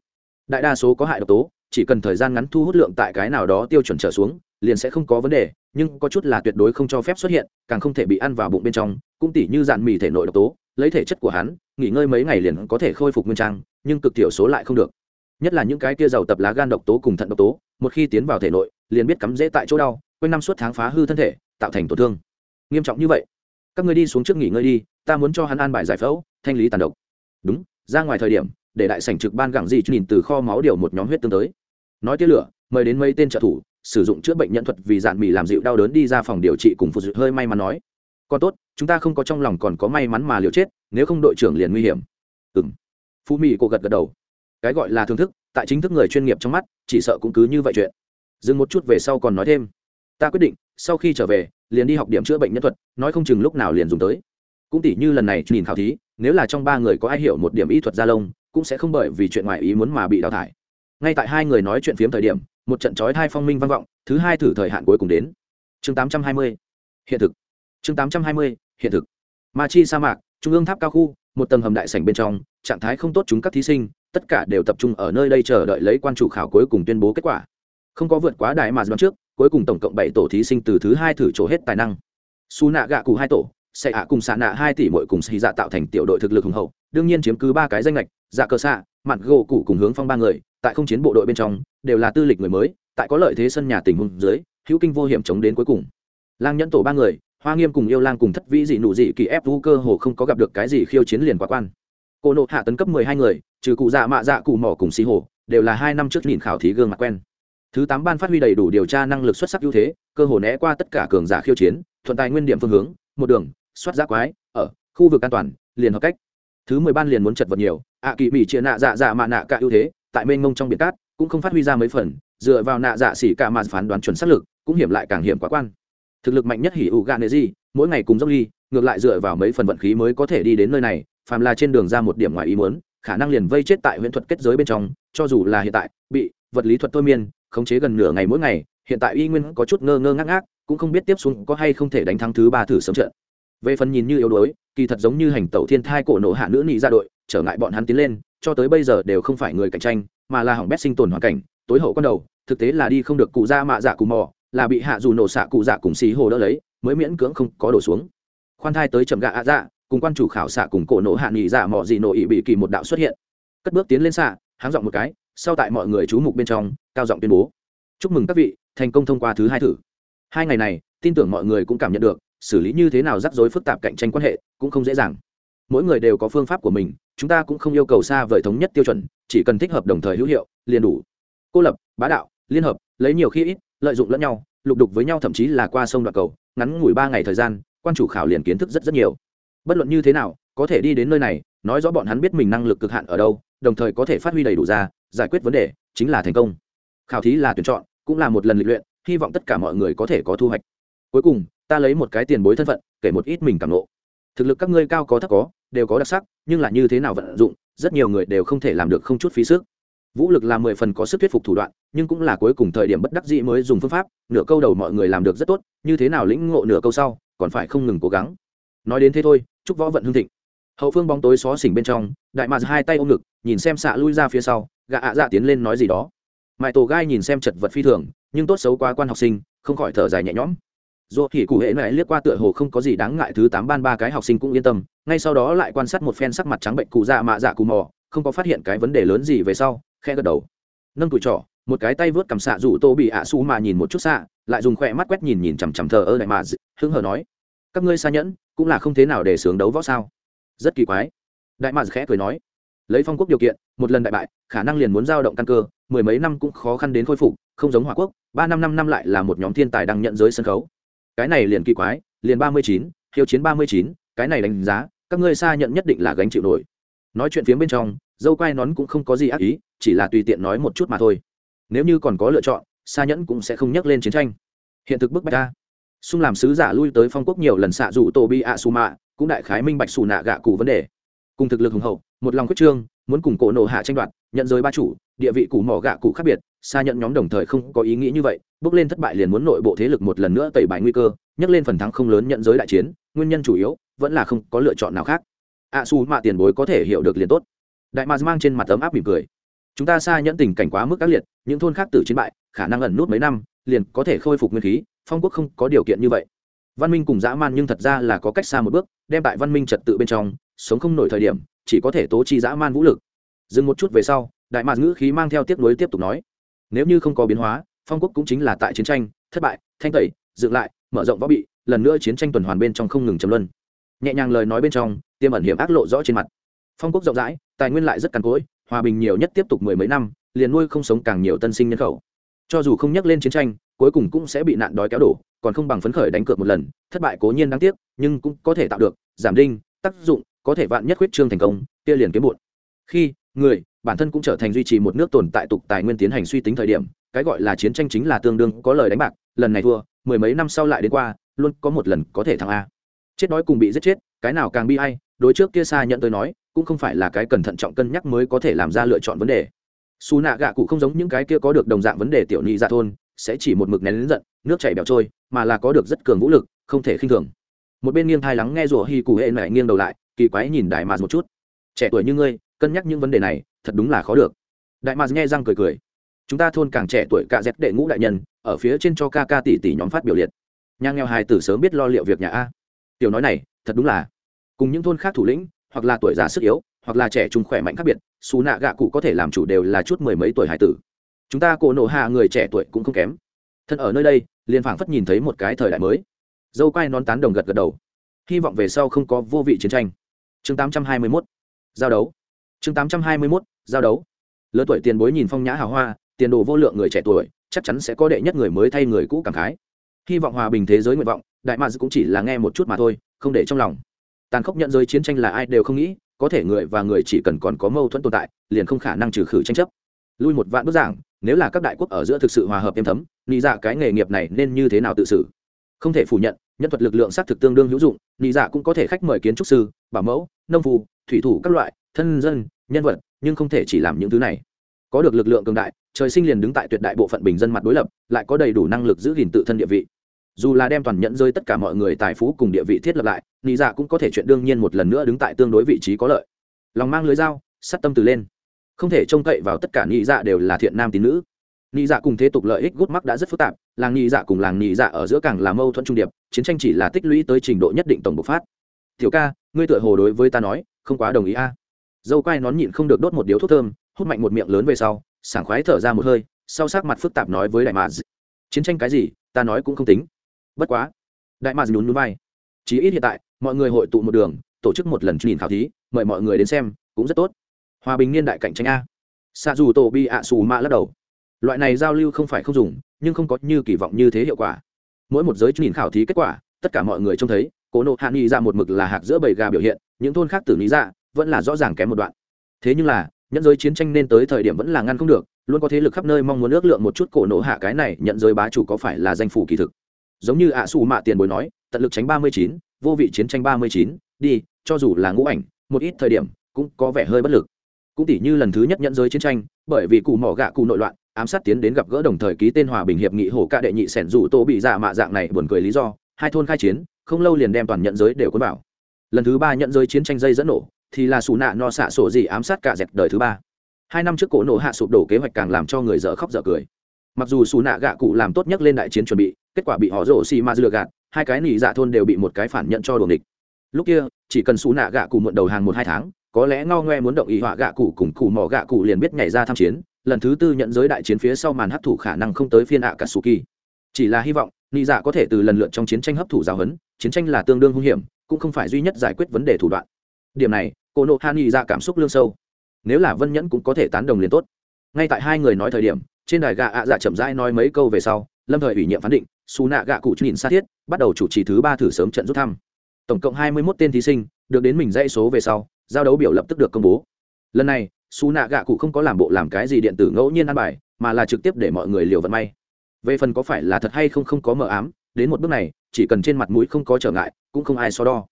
Đại đa số có hại độc tố, chỉ cần thời gian ngắn thu hút lượng tại cái nào đó tiêu chuẩn trở xuống, liền sẽ không có vấn đề, nhưng có chút là tuyệt đối không cho phép xuất hiện, càng không thể bị ăn vào bụng bên trong, cũng tỉ như dạn mì thể nội độc tố, lấy thể chất của hắn, nghỉ ngơi mấy ngày liền có thể khôi phục nguyên trang nhưng cực thiểu số lại không được. Nhất là những cái kia giàu tập lá gan độc tố cùng thận độc tố, một khi tiến vào thể nội, liền biết cắm rễ tại chỗ đau, quanh năm suốt tháng phá hư thân thể, tạo thành tổn thương. Nghiêm trọng như vậy. Các người đi xuống trước nghỉ ngơi đi, ta muốn cho hắn an bài giải phẫu thanh lý tàn độc. Đúng, ra ngoài thời điểm, để đại sảnh trực ban gẳng gì nhìn từ kho máu điều một nhóm huyết tương tới. Nói tiết lửa, mời đến mấy tên trợ thủ, sử dụng chữa bệnh nhân thuật vì dạn mì làm dịu đau đớn đi ra phòng điều trị cùng phụ dự hơi may mắn nói. Còn tốt, chúng ta không có trong lòng còn có may mắn mà liều chết, nếu không đội trưởng liền nguy hiểm. Ừng phú mỹ cô gật gật đầu. Cái gọi là thưởng thức, tại chính thức người chuyên nghiệp trong mắt, chỉ sợ cũng cứ như vậy chuyện. Dừng một chút về sau còn nói thêm. Ta quyết định, sau khi trở về, liền đi học điểm chữa bệnh nhân thuật, nói không chừng lúc nào liền dùng tới cũng tỉ như lần này nhìn khảo thí, nếu là trong ba người có ai hiểu một điểm y thuật gia lông, cũng sẽ không bởi vì chuyện ngoài ý muốn mà bị đào thải ngay tại hai người nói chuyện phiếm thời điểm, một trận chói hai phong minh vang vọng, thứ hai thử thời hạn cuối cùng đến chương 820. hiện thực chương 820. hiện thực ma chi sa mạc, trung ương tháp cao khu, một tầng hầm đại sảnh bên trong, trạng thái không tốt chúng các thí sinh, tất cả đều tập trung ở nơi đây chờ đợi lấy quan chủ khảo cuối cùng tuyên bố kết quả không có vượt quá đại mà đoán trước, cuối cùng tổng cộng bảy tổ thí sinh từ thứ hai thử chỗ hết tài năng su nạ gạ cụ hai tổ sẽ hạ cùng xạ nạ hai tỷ mỗi cùng xì dạ tạo thành tiểu đội thực lực hùng hậu, đương nhiên chiếm cứ ba cái danh lệch dạ cơ xạ mặn gỗ cụ cùng hướng phong ba người, tại không chiến bộ đội bên trong, đều là tư lịch người mới, tại có lợi thế sân nhà tình huống dưới, hữu kinh vô hiểm chống đến cuối cùng. Lang nhẫn tổ ba người, hoa nghiêm cùng yêu lang cùng thất vĩ dị nụ dị kỳ ép vũ cơ hồ không có gặp được cái gì khiêu chiến liền quá quan. Cô nộ hạ tấn cấp mười hai người, trừ cụ dạ mạ dạ cụ mỏ cùng xì hồ, đều là hai năm trước nhìn khảo thí gương mặt quen. Thứ tám ban phát huy đầy đủ điều tra năng lực xuất sắc ưu thế, cơ hồ né qua tất cả cường giả khiêu chiến, thuận tài nguyên điểm phương hướng, một đường soát giác quái, ở khu vực an toàn, liền hợp cách. Thứ mười ban liền muốn chật vật nhiều, ạ kỳ mỹ chia nạ dạ dạ mạ nạ cả ưu thế, tại mênh mông trong biển cát, cũng không phát huy ra mấy phần, dựa vào nạ dạ xỉ cả mà phán đoán chuẩn xác lực, cũng hiểm lại càng hiểm quá quan. Thực lực mạnh nhất hỉ ủ gạ nệ gì, mỗi ngày cùng dốc ly, ngược lại dựa vào mấy phần vận khí mới có thể đi đến nơi này, phàm là trên đường ra một điểm ngoài ý muốn, khả năng liền vây chết tại huyễn thuật kết giới bên trong, cho dù là hiện tại, bị vật lý thuật thôi miên, khống chế gần nửa ngày mỗi ngày, hiện tại y nguyên có chút ngơ ngơ ngác ngác, cũng không biết tiếp xuống có hay không thể đánh thắng thứ ba thử sớm trận về phần nhìn như yếu đuối, kỳ thật giống như hành tẩu thiên thai cổ nộ hạ nữ nhị ra dạ đội, trở ngại bọn hắn tiến lên, cho tới bây giờ đều không phải người cạnh tranh, mà là hỏng bét sinh tồn hoàn cảnh, tối hậu con đầu, thực tế là đi không được cụ ra mạ dạ cù mò, là bị hạ dù nổ xạ cụ dạ cùng xí hồ đỡ lấy, mới miễn cưỡng không có đổ xuống. Khoan thai tới chậm gạ ạ dạ cùng quan chủ khảo xạ cùng cổ nổ hạ nghỉ dạ mò gì nổ ỉ bị kỳ một đạo xuất hiện. Cất bước tiến lên xạ, háng giọng một cái, sau tại mọi người chú mục bên trong, cao giọng tuyên bố. Chúc mừng các vị, thành công thông qua thứ hai thử. Hai ngày này, tin tưởng mọi người cũng cảm nhận được xử lý như thế nào rắc rối phức tạp cạnh tranh quan hệ cũng không dễ dàng. Mỗi người đều có phương pháp của mình, chúng ta cũng không yêu cầu xa vời thống nhất tiêu chuẩn, chỉ cần thích hợp đồng thời hữu hiệu, liền đủ. Cô lập, bá đạo, liên hợp, lấy nhiều khi ít, lợi dụng lẫn nhau, lục đục với nhau thậm chí là qua sông đoạn cầu, ngắn ngủi ba ngày thời gian, quan chủ khảo liền kiến thức rất rất nhiều. Bất luận như thế nào, có thể đi đến nơi này, nói rõ bọn hắn biết mình năng lực cực hạn ở đâu, đồng thời có thể phát huy đầy đủ ra, giải quyết vấn đề, chính là thành công. Khảo thí là tuyển chọn, cũng là một lần luyện luyện, hy vọng tất cả mọi người có thể có thu hoạch cuối cùng, ta lấy một cái tiền bối thân phận, kể một ít mình cảm nộ thực lực các ngươi cao có thấp có, đều có đặc sắc, nhưng là như thế nào vận dụng, rất nhiều người đều không thể làm được không chút phí sức. Vũ lực là mười phần có sức thuyết phục thủ đoạn, nhưng cũng là cuối cùng thời điểm bất đắc dĩ mới dùng phương pháp, nửa câu đầu mọi người làm được rất tốt, như thế nào lĩnh ngộ nửa câu sau, còn phải không ngừng cố gắng. Nói đến thế thôi, chúc võ vận hương thịnh. Hậu phương bóng tối xó xỉnh bên trong, đại mạc hai tay ôm ngực, nhìn xem xạ lui ra phía sau gạ ạ dạ tiến lên nói gì đó. Mãi tổ gai nhìn xem chật vật phi thường, nhưng tốt xấu quá quan học sinh, không khỏi thở dài nhẹ nhõm dù thì cụ hệ này liếc qua tựa hồ không có gì đáng ngại, thứ tám ban ba cái học sinh cũng yên tâm, ngay sau đó lại quan sát một phen sắc mặt trắng bệnh cụ dạ mạ dạ cù mò, không có phát hiện cái vấn đề lớn gì về sau khe gật đầu. Nâng tuổi trỏ một cái tay vớt cầm xạ rủ tô bị ạ su mà nhìn một chút xạ, lại dùng khỏe mắt quét nhìn nhìn chằm chằm thờ ơ lại mà hưng hờ nói, các ngươi xa nhẫn, cũng là không thế nào để sướng đấu võ sao? Rất kỳ quái. Đại mà khẽ cười nói, lấy phong quốc điều kiện, một lần đại bại, khả năng liền muốn giao động căn cơ, mười mấy năm cũng khó khăn đến khôi phục, không giống hòa quốc, ba năm năm năm lại là một nhóm thiên tài đang nhận giới sân khấu cái này liền kỳ quái, liền ba mươi chín hiếu chiến ba mươi chín, cái này đánh giá, các ngươi xa nhận nhất định là gánh chịu nổi. Nói chuyện phía bên trong, dâu quai nón cũng không có gì ác ý, chỉ là tùy tiện nói một chút mà thôi. Nếu như còn có lựa chọn, xa nhẫn cũng sẽ không nhắc lên chiến tranh. Hiện thực bức bách ta xung làm sứ giả lui tới phong quốc nhiều lần xạ rủ tổ bi ạ su mạ, cũng đại khái minh bạch xù nạ gạ cụ vấn đề. Cùng thực lực hùng hậu, một lòng quyết trương, muốn cùng cổ nổ hạ tranh đoạt, nhận giới ba chủ, địa vị cụ mỏ gạ cụ khác biệt xa nhận nhóm đồng thời không có ý nghĩ như vậy, bước lên thất bại liền muốn nội bộ thế lực một lần nữa tẩy bài nguy cơ nhắc lên phần thắng không lớn nhận giới đại chiến, nguyên nhân chủ yếu vẫn là không có lựa chọn nào khác. Ạ su mạ tiền bối có thể hiểu được liền tốt. Đại mạc mang trên mặt ấm áp mỉm cười. Chúng ta xa nhẫn tình cảnh quá mức ác liệt, những thôn khác tử chiến bại, khả năng ẩn nút mấy năm, liền có thể khôi phục nguyên khí, phong quốc không có điều kiện như vậy. Văn minh cùng dã man nhưng thật ra là có cách xa một bước, đem tại văn minh trật tự bên trong, sống không nổi thời điểm, chỉ có thể tố chi dã man vũ lực. Dừng một chút về sau, đại mạc ngữ khí mang theo tiếp nối tiếp tục nói nếu như không có biến hóa, phong quốc cũng chính là tại chiến tranh, thất bại, thanh tẩy, dựng lại, mở rộng võ bị, lần nữa chiến tranh tuần hoàn bên trong không ngừng chấm luân. Nhẹ nhàng lời nói bên trong, tiêm ẩn hiểm ác lộ rõ trên mặt. Phong quốc rộng rãi, tài nguyên lại rất cằn cỗi, hòa bình nhiều nhất tiếp tục mười mấy năm, liền nuôi không sống càng nhiều tân sinh nhân khẩu. Cho dù không nhắc lên chiến tranh, cuối cùng cũng sẽ bị nạn đói kéo đổ, còn không bằng phấn khởi đánh cược một lần, thất bại cố nhiên đáng tiếc, nhưng cũng có thể tạo được, giảm đinh, tác dụng, có thể vạn nhất huyết trương thành công, kia liền kiếm bụt. Khi, người bản thân cũng trở thành duy trì một nước tồn tại tục tài nguyên tiến hành suy tính thời điểm, cái gọi là chiến tranh chính là tương đương, có lời đánh bạc, lần này thua, mười mấy năm sau lại đến qua, luôn có một lần có thể thắng a. Chết đói cùng bị giết chết, cái nào càng bi ai, đối trước kia xa nhận tôi nói, cũng không phải là cái cần thận trọng cân nhắc mới có thể làm ra lựa chọn vấn đề. Xù nạ gạ cụ không giống những cái kia có được đồng dạng vấn đề tiểu nhị dạ thôn, sẽ chỉ một mực nén lính giận, nước chảy bẹo trôi, mà là có được rất cường vũ lực, không thể khinh thường. Một bên nghiêng thai lắng nghe rủa hi cụ hệ mẹ nghiêng đầu lại, kỳ quái nhìn đại mà một chút. Trẻ tuổi như ngươi, cân nhắc những vấn đề này thật đúng là khó được. Đại mạc nghe răng cười cười. Chúng ta thôn càng trẻ tuổi cạ dép đệ ngũ đại nhân, ở phía trên cho ca ca tỷ tỷ nhóm phát biểu liệt. Nhà nghèo hài tử sớm biết lo liệu việc nhà a. Tiểu nói này, thật đúng là. Cùng những thôn khác thủ lĩnh, hoặc là tuổi già sức yếu, hoặc là trẻ trung khỏe mạnh khác biệt, xù nạ gạ cụ có thể làm chủ đều là chút mười mấy tuổi hài tử. Chúng ta cổ nổ hạ người trẻ tuổi cũng không kém. Thân ở nơi đây, liền phảng phất nhìn thấy một cái thời đại mới. Dâu quai nón tán đồng gật gật đầu. Hy vọng về sau không có vô vị chiến tranh. Chương 821. giao đấu. Chương 821 giao đấu. Lớn tuổi tiền bối nhìn phong nhã hào hoa, tiền đồ vô lượng người trẻ tuổi, chắc chắn sẽ có đệ nhất người mới thay người cũ cảm khái. Hy vọng hòa bình thế giới nguyện vọng, đại mads cũng chỉ là nghe một chút mà thôi, không để trong lòng. Tàn khốc nhận giới chiến tranh là ai đều không nghĩ, có thể người và người chỉ cần còn có mâu thuẫn tồn tại, liền không khả năng trừ khử tranh chấp. Lui một vạn bức giảng, nếu là các đại quốc ở giữa thực sự hòa hợp êm thấm nghĩ dạ cái nghề nghiệp này nên như thế nào tự xử? Không thể phủ nhận, nhân thuật lực lượng xác thực tương đương hữu dụng nghĩ dạ cũng có thể khách mời kiến trúc sư, bảo mẫu, nông phù thủy thủ các loại, thân dân, nhân vật nhưng không thể chỉ làm những thứ này. Có được lực lượng cường đại, trời sinh liền đứng tại tuyệt đại bộ phận bình dân mặt đối lập, lại có đầy đủ năng lực giữ gìn tự thân địa vị. Dù là đem toàn nhận rơi tất cả mọi người tài phú cùng địa vị thiết lập lại nghĩ dạ cũng có thể chuyện đương nhiên một lần nữa đứng tại tương đối vị trí có lợi. Lòng mang lưới dao sắt tâm từ lên. Không thể trông cậy vào tất cả nghĩ dạ đều là thiện nam tín nữ. Nghĩ dạ cùng thế tục lợi ích gút mắc đã rất phức tạp, làng nghĩ dạ cùng làng nghĩ dạ ở giữa càng là mâu thuẫn trung điệp, chiến tranh chỉ là tích lũy tới trình độ nhất định tổng bộc phát. Tiểu ca, ngươi tựa hồ đối với ta nói, không quá đồng ý a dâu quai nón nhịn không được đốt một điếu thuốc thơm, hút mạnh một miệng lớn về sau, sảng khoái thở ra một hơi, sau sắc mặt phức tạp nói với đại mạc chiến tranh cái gì, ta nói cũng không tính. Bất quá. Đại mạc nhún núi vai. Chí ít hiện tại, mọi người hội tụ một đường, tổ chức một lần nhìn khảo thí, mời mọi người đến xem, cũng rất tốt. Hòa bình niên đại cạnh tranh a. Xa dù tổ bi ạ xù mạ lắc đầu. Loại này giao lưu không phải không dùng, nhưng không có như kỳ vọng như thế hiệu quả. Mỗi một giới nhìn khảo thí kết quả, tất cả mọi người trông thấy, cố nộ hạ nghi ra một mực là hạt giữa bầy gà biểu hiện, những thôn khác tử lý ra vẫn là rõ ràng kém một đoạn. Thế nhưng là nhận giới chiến tranh nên tới thời điểm vẫn là ngăn không được, luôn có thế lực khắp nơi mong muốn ước lượng một chút cổ nổ hạ cái này nhận giới bá chủ có phải là danh phủ kỳ thực. Giống như ạ xù mạ tiền bối nói, tận lực tránh ba mươi chín, vô vị chiến tranh ba mươi chín, đi, cho dù là ngũ ảnh, một ít thời điểm, cũng có vẻ hơi bất lực. Cũng tỷ như lần thứ nhất nhận giới chiến tranh, bởi vì cụ mỏ gạ cụ nội loạn, ám sát tiến đến gặp gỡ đồng thời ký tên hòa bình hiệp nghị hổ ca đệ nhị sẻn dù tô bị giả mạ dạng này buồn cười lý do, hai thôn khai chiến, không lâu liền đem toàn nhận giới đều cuốn vào. Lần thứ ba nhận giới chiến tranh dây dẫn nổ thì là xù nạ no xạ sổ gì ám sát cả dẹp đời thứ ba. Hai năm trước cổ nổ hạ sụp đổ kế hoạch càng làm cho người dở khóc dở cười. Mặc dù xù nạ gạ cụ làm tốt nhất lên đại chiến chuẩn bị, kết quả bị họ rổ xì ma dừa gạt, hai cái nỉ dạ thôn đều bị một cái phản nhận cho đồn địch lúc kia, chỉ cần xù nạ gạ cụ muộn đầu hàng một hai tháng, có lẽ ngao ngoe muốn động ý họa gạ cụ cùng cụ mỏ gạ cụ liền biết nhảy ra tham chiến, lần thứ tư nhận giới đại chiến phía sau màn hấp thụ khả năng không tới phiên ạ cả sủ kỳ. Chỉ là hy vọng nị dạ có thể từ lần lượt trong chiến tranh hấp thụ giáo huấn, chiến tranh là tương đương hung hiểm, cũng không phải duy nhất giải quyết vấn đề thủ đoạn điểm này, cô nộ hạ nghị ra cảm xúc lương sâu. Nếu là vân nhẫn cũng có thể tán đồng liền tốt. Ngay tại hai người nói thời điểm, trên đài gạ ạ dạ chậm rãi nói mấy câu về sau, lâm thời ủy nhiệm phán định xù nạ gạ cụ nhìn xa thiết, bắt đầu chủ trì thứ ba thử sớm trận rút thăm. Tổng cộng hai mươi mốt tên thí sinh, được đến mình dãy số về sau, giao đấu biểu lập tức được công bố. Lần này xù nạ gạ cụ không có làm bộ làm cái gì điện tử ngẫu nhiên ăn bài, mà là trực tiếp để mọi người liều vận may. Về phần có phải là thật hay không không có mờ ám, đến một bước này, chỉ cần trên mặt mũi không có trở ngại, cũng không ai so đo.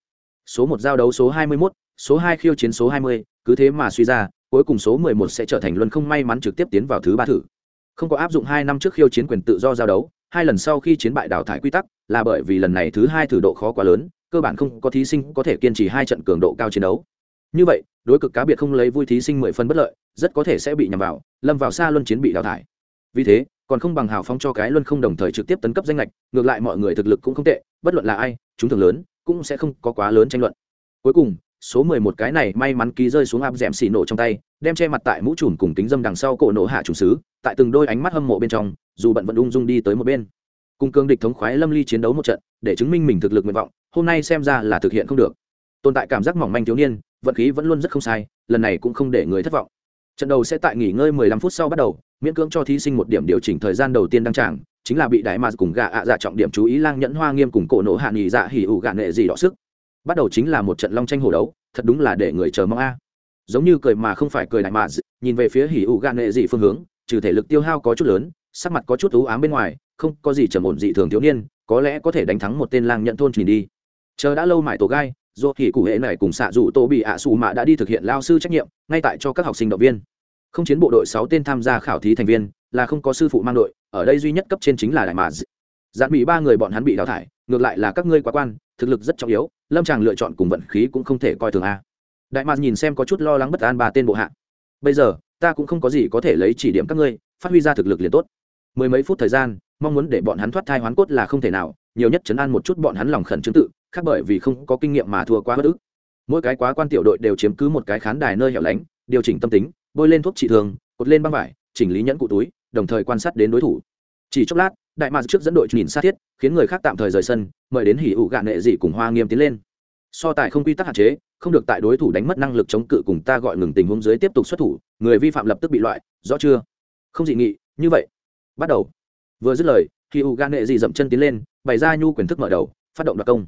Số một giao đấu số hai mươi mốt số hai khiêu chiến số hai mươi, cứ thế mà suy ra, cuối cùng số mười một sẽ trở thành luân không may mắn trực tiếp tiến vào thứ ba thử. Không có áp dụng hai năm trước khiêu chiến quyền tự do giao đấu, hai lần sau khi chiến bại đào thải quy tắc, là bởi vì lần này thứ hai thử độ khó quá lớn, cơ bản không có thí sinh có thể kiên trì hai trận cường độ cao chiến đấu. Như vậy, đối cực cá biệt không lấy vui thí sinh mười phân bất lợi, rất có thể sẽ bị nhầm vào, lâm vào xa luân chiến bị đào thải. Vì thế, còn không bằng hào phóng cho cái luân không đồng thời trực tiếp tấn cấp danh lệch ngược lại mọi người thực lực cũng không tệ, bất luận là ai, chúng thường lớn, cũng sẽ không có quá lớn tranh luận. Cuối cùng số mười một cái này may mắn ký rơi xuống áp d xì nổ trong tay, đem che mặt tại mũ trùm cùng kính dâm đằng sau cổ nổ hạ trùng sứ, tại từng đôi ánh mắt hâm mộ bên trong, dù bận vẫn ung dung đi tới một bên. Cùng cương địch thống khoái lâm ly chiến đấu một trận, để chứng minh mình thực lực nguyện vọng, hôm nay xem ra là thực hiện không được. Tồn tại cảm giác mỏng manh thiếu niên, vận khí vẫn luôn rất không sai, lần này cũng không để người thất vọng. Trận đầu sẽ tại nghỉ ngơi 15 phút sau bắt đầu, miễn cưỡng cho thí sinh một điểm điều chỉnh thời gian đầu tiên đăng tràng, chính là bị đại mà cùng gạ ạ dạ trọng điểm chú ý lang nhẫn hoa nghiêm cùng cổ nổ hạ nghỉ dạ hỉ ủ gạ nệ gì đỏ sức bắt đầu chính là một trận long tranh hổ đấu, thật đúng là để người chờ mong a. Giống như cười mà không phải cười đại mà nhìn về phía hỉ ủ gan nệ gì phương hướng, trừ thể lực tiêu hao có chút lớn, sắc mặt có chút ú ám bên ngoài, không có gì trầm ổn dị thường thiếu niên, có lẽ có thể đánh thắng một tên lang nhận thôn nhìn đi. Chờ đã lâu mãi tổ gai, dù thì cụ hệ này cùng xạ dù tô bị ạ xù mạ đã đi thực hiện lao sư trách nhiệm, ngay tại cho các học sinh động viên. Không chiến bộ đội sáu tên tham gia khảo thí thành viên, là không có sư phụ mang đội, ở đây duy nhất cấp trên chính là đại mà dạn bị ba người bọn hắn bị đào thải, ngược lại là các ngươi quá quan thực lực rất trọng yếu, lâm tràng lựa chọn cùng vận khí cũng không thể coi thường a. Đại mạc nhìn xem có chút lo lắng bất an ba tên bộ hạ. Bây giờ, ta cũng không có gì có thể lấy chỉ điểm các ngươi, phát huy ra thực lực liền tốt. Mười mấy phút thời gian, mong muốn để bọn hắn thoát thai hoán cốt là không thể nào, nhiều nhất chấn an một chút bọn hắn lòng khẩn chứng tự, khác bởi vì không có kinh nghiệm mà thua quá bất ức. Mỗi cái quá quan tiểu đội đều chiếm cứ một cái khán đài nơi hẻo lánh, điều chỉnh tâm tính, bôi lên thuốc trị thường, cột lên băng vải, chỉnh lý nhẫn cụ túi, đồng thời quan sát đến đối thủ. Chỉ chốc lát đại mạc trước dẫn đội nhìn sát thiết, khiến người khác tạm thời rời sân, mời đến hỉ ủ gạn nệ dị cùng hoa nghiêm tiến lên. So tài không quy tắc hạn chế, không được tại đối thủ đánh mất năng lực chống cự cùng ta gọi ngừng tình huống dưới tiếp tục xuất thủ, người vi phạm lập tức bị loại, rõ chưa? Không dị nghị, như vậy. Bắt đầu. Vừa dứt lời khi u gạn nệ dị dậm chân tiến lên, bày ra nhu quyền thức mở đầu, phát động đặc công.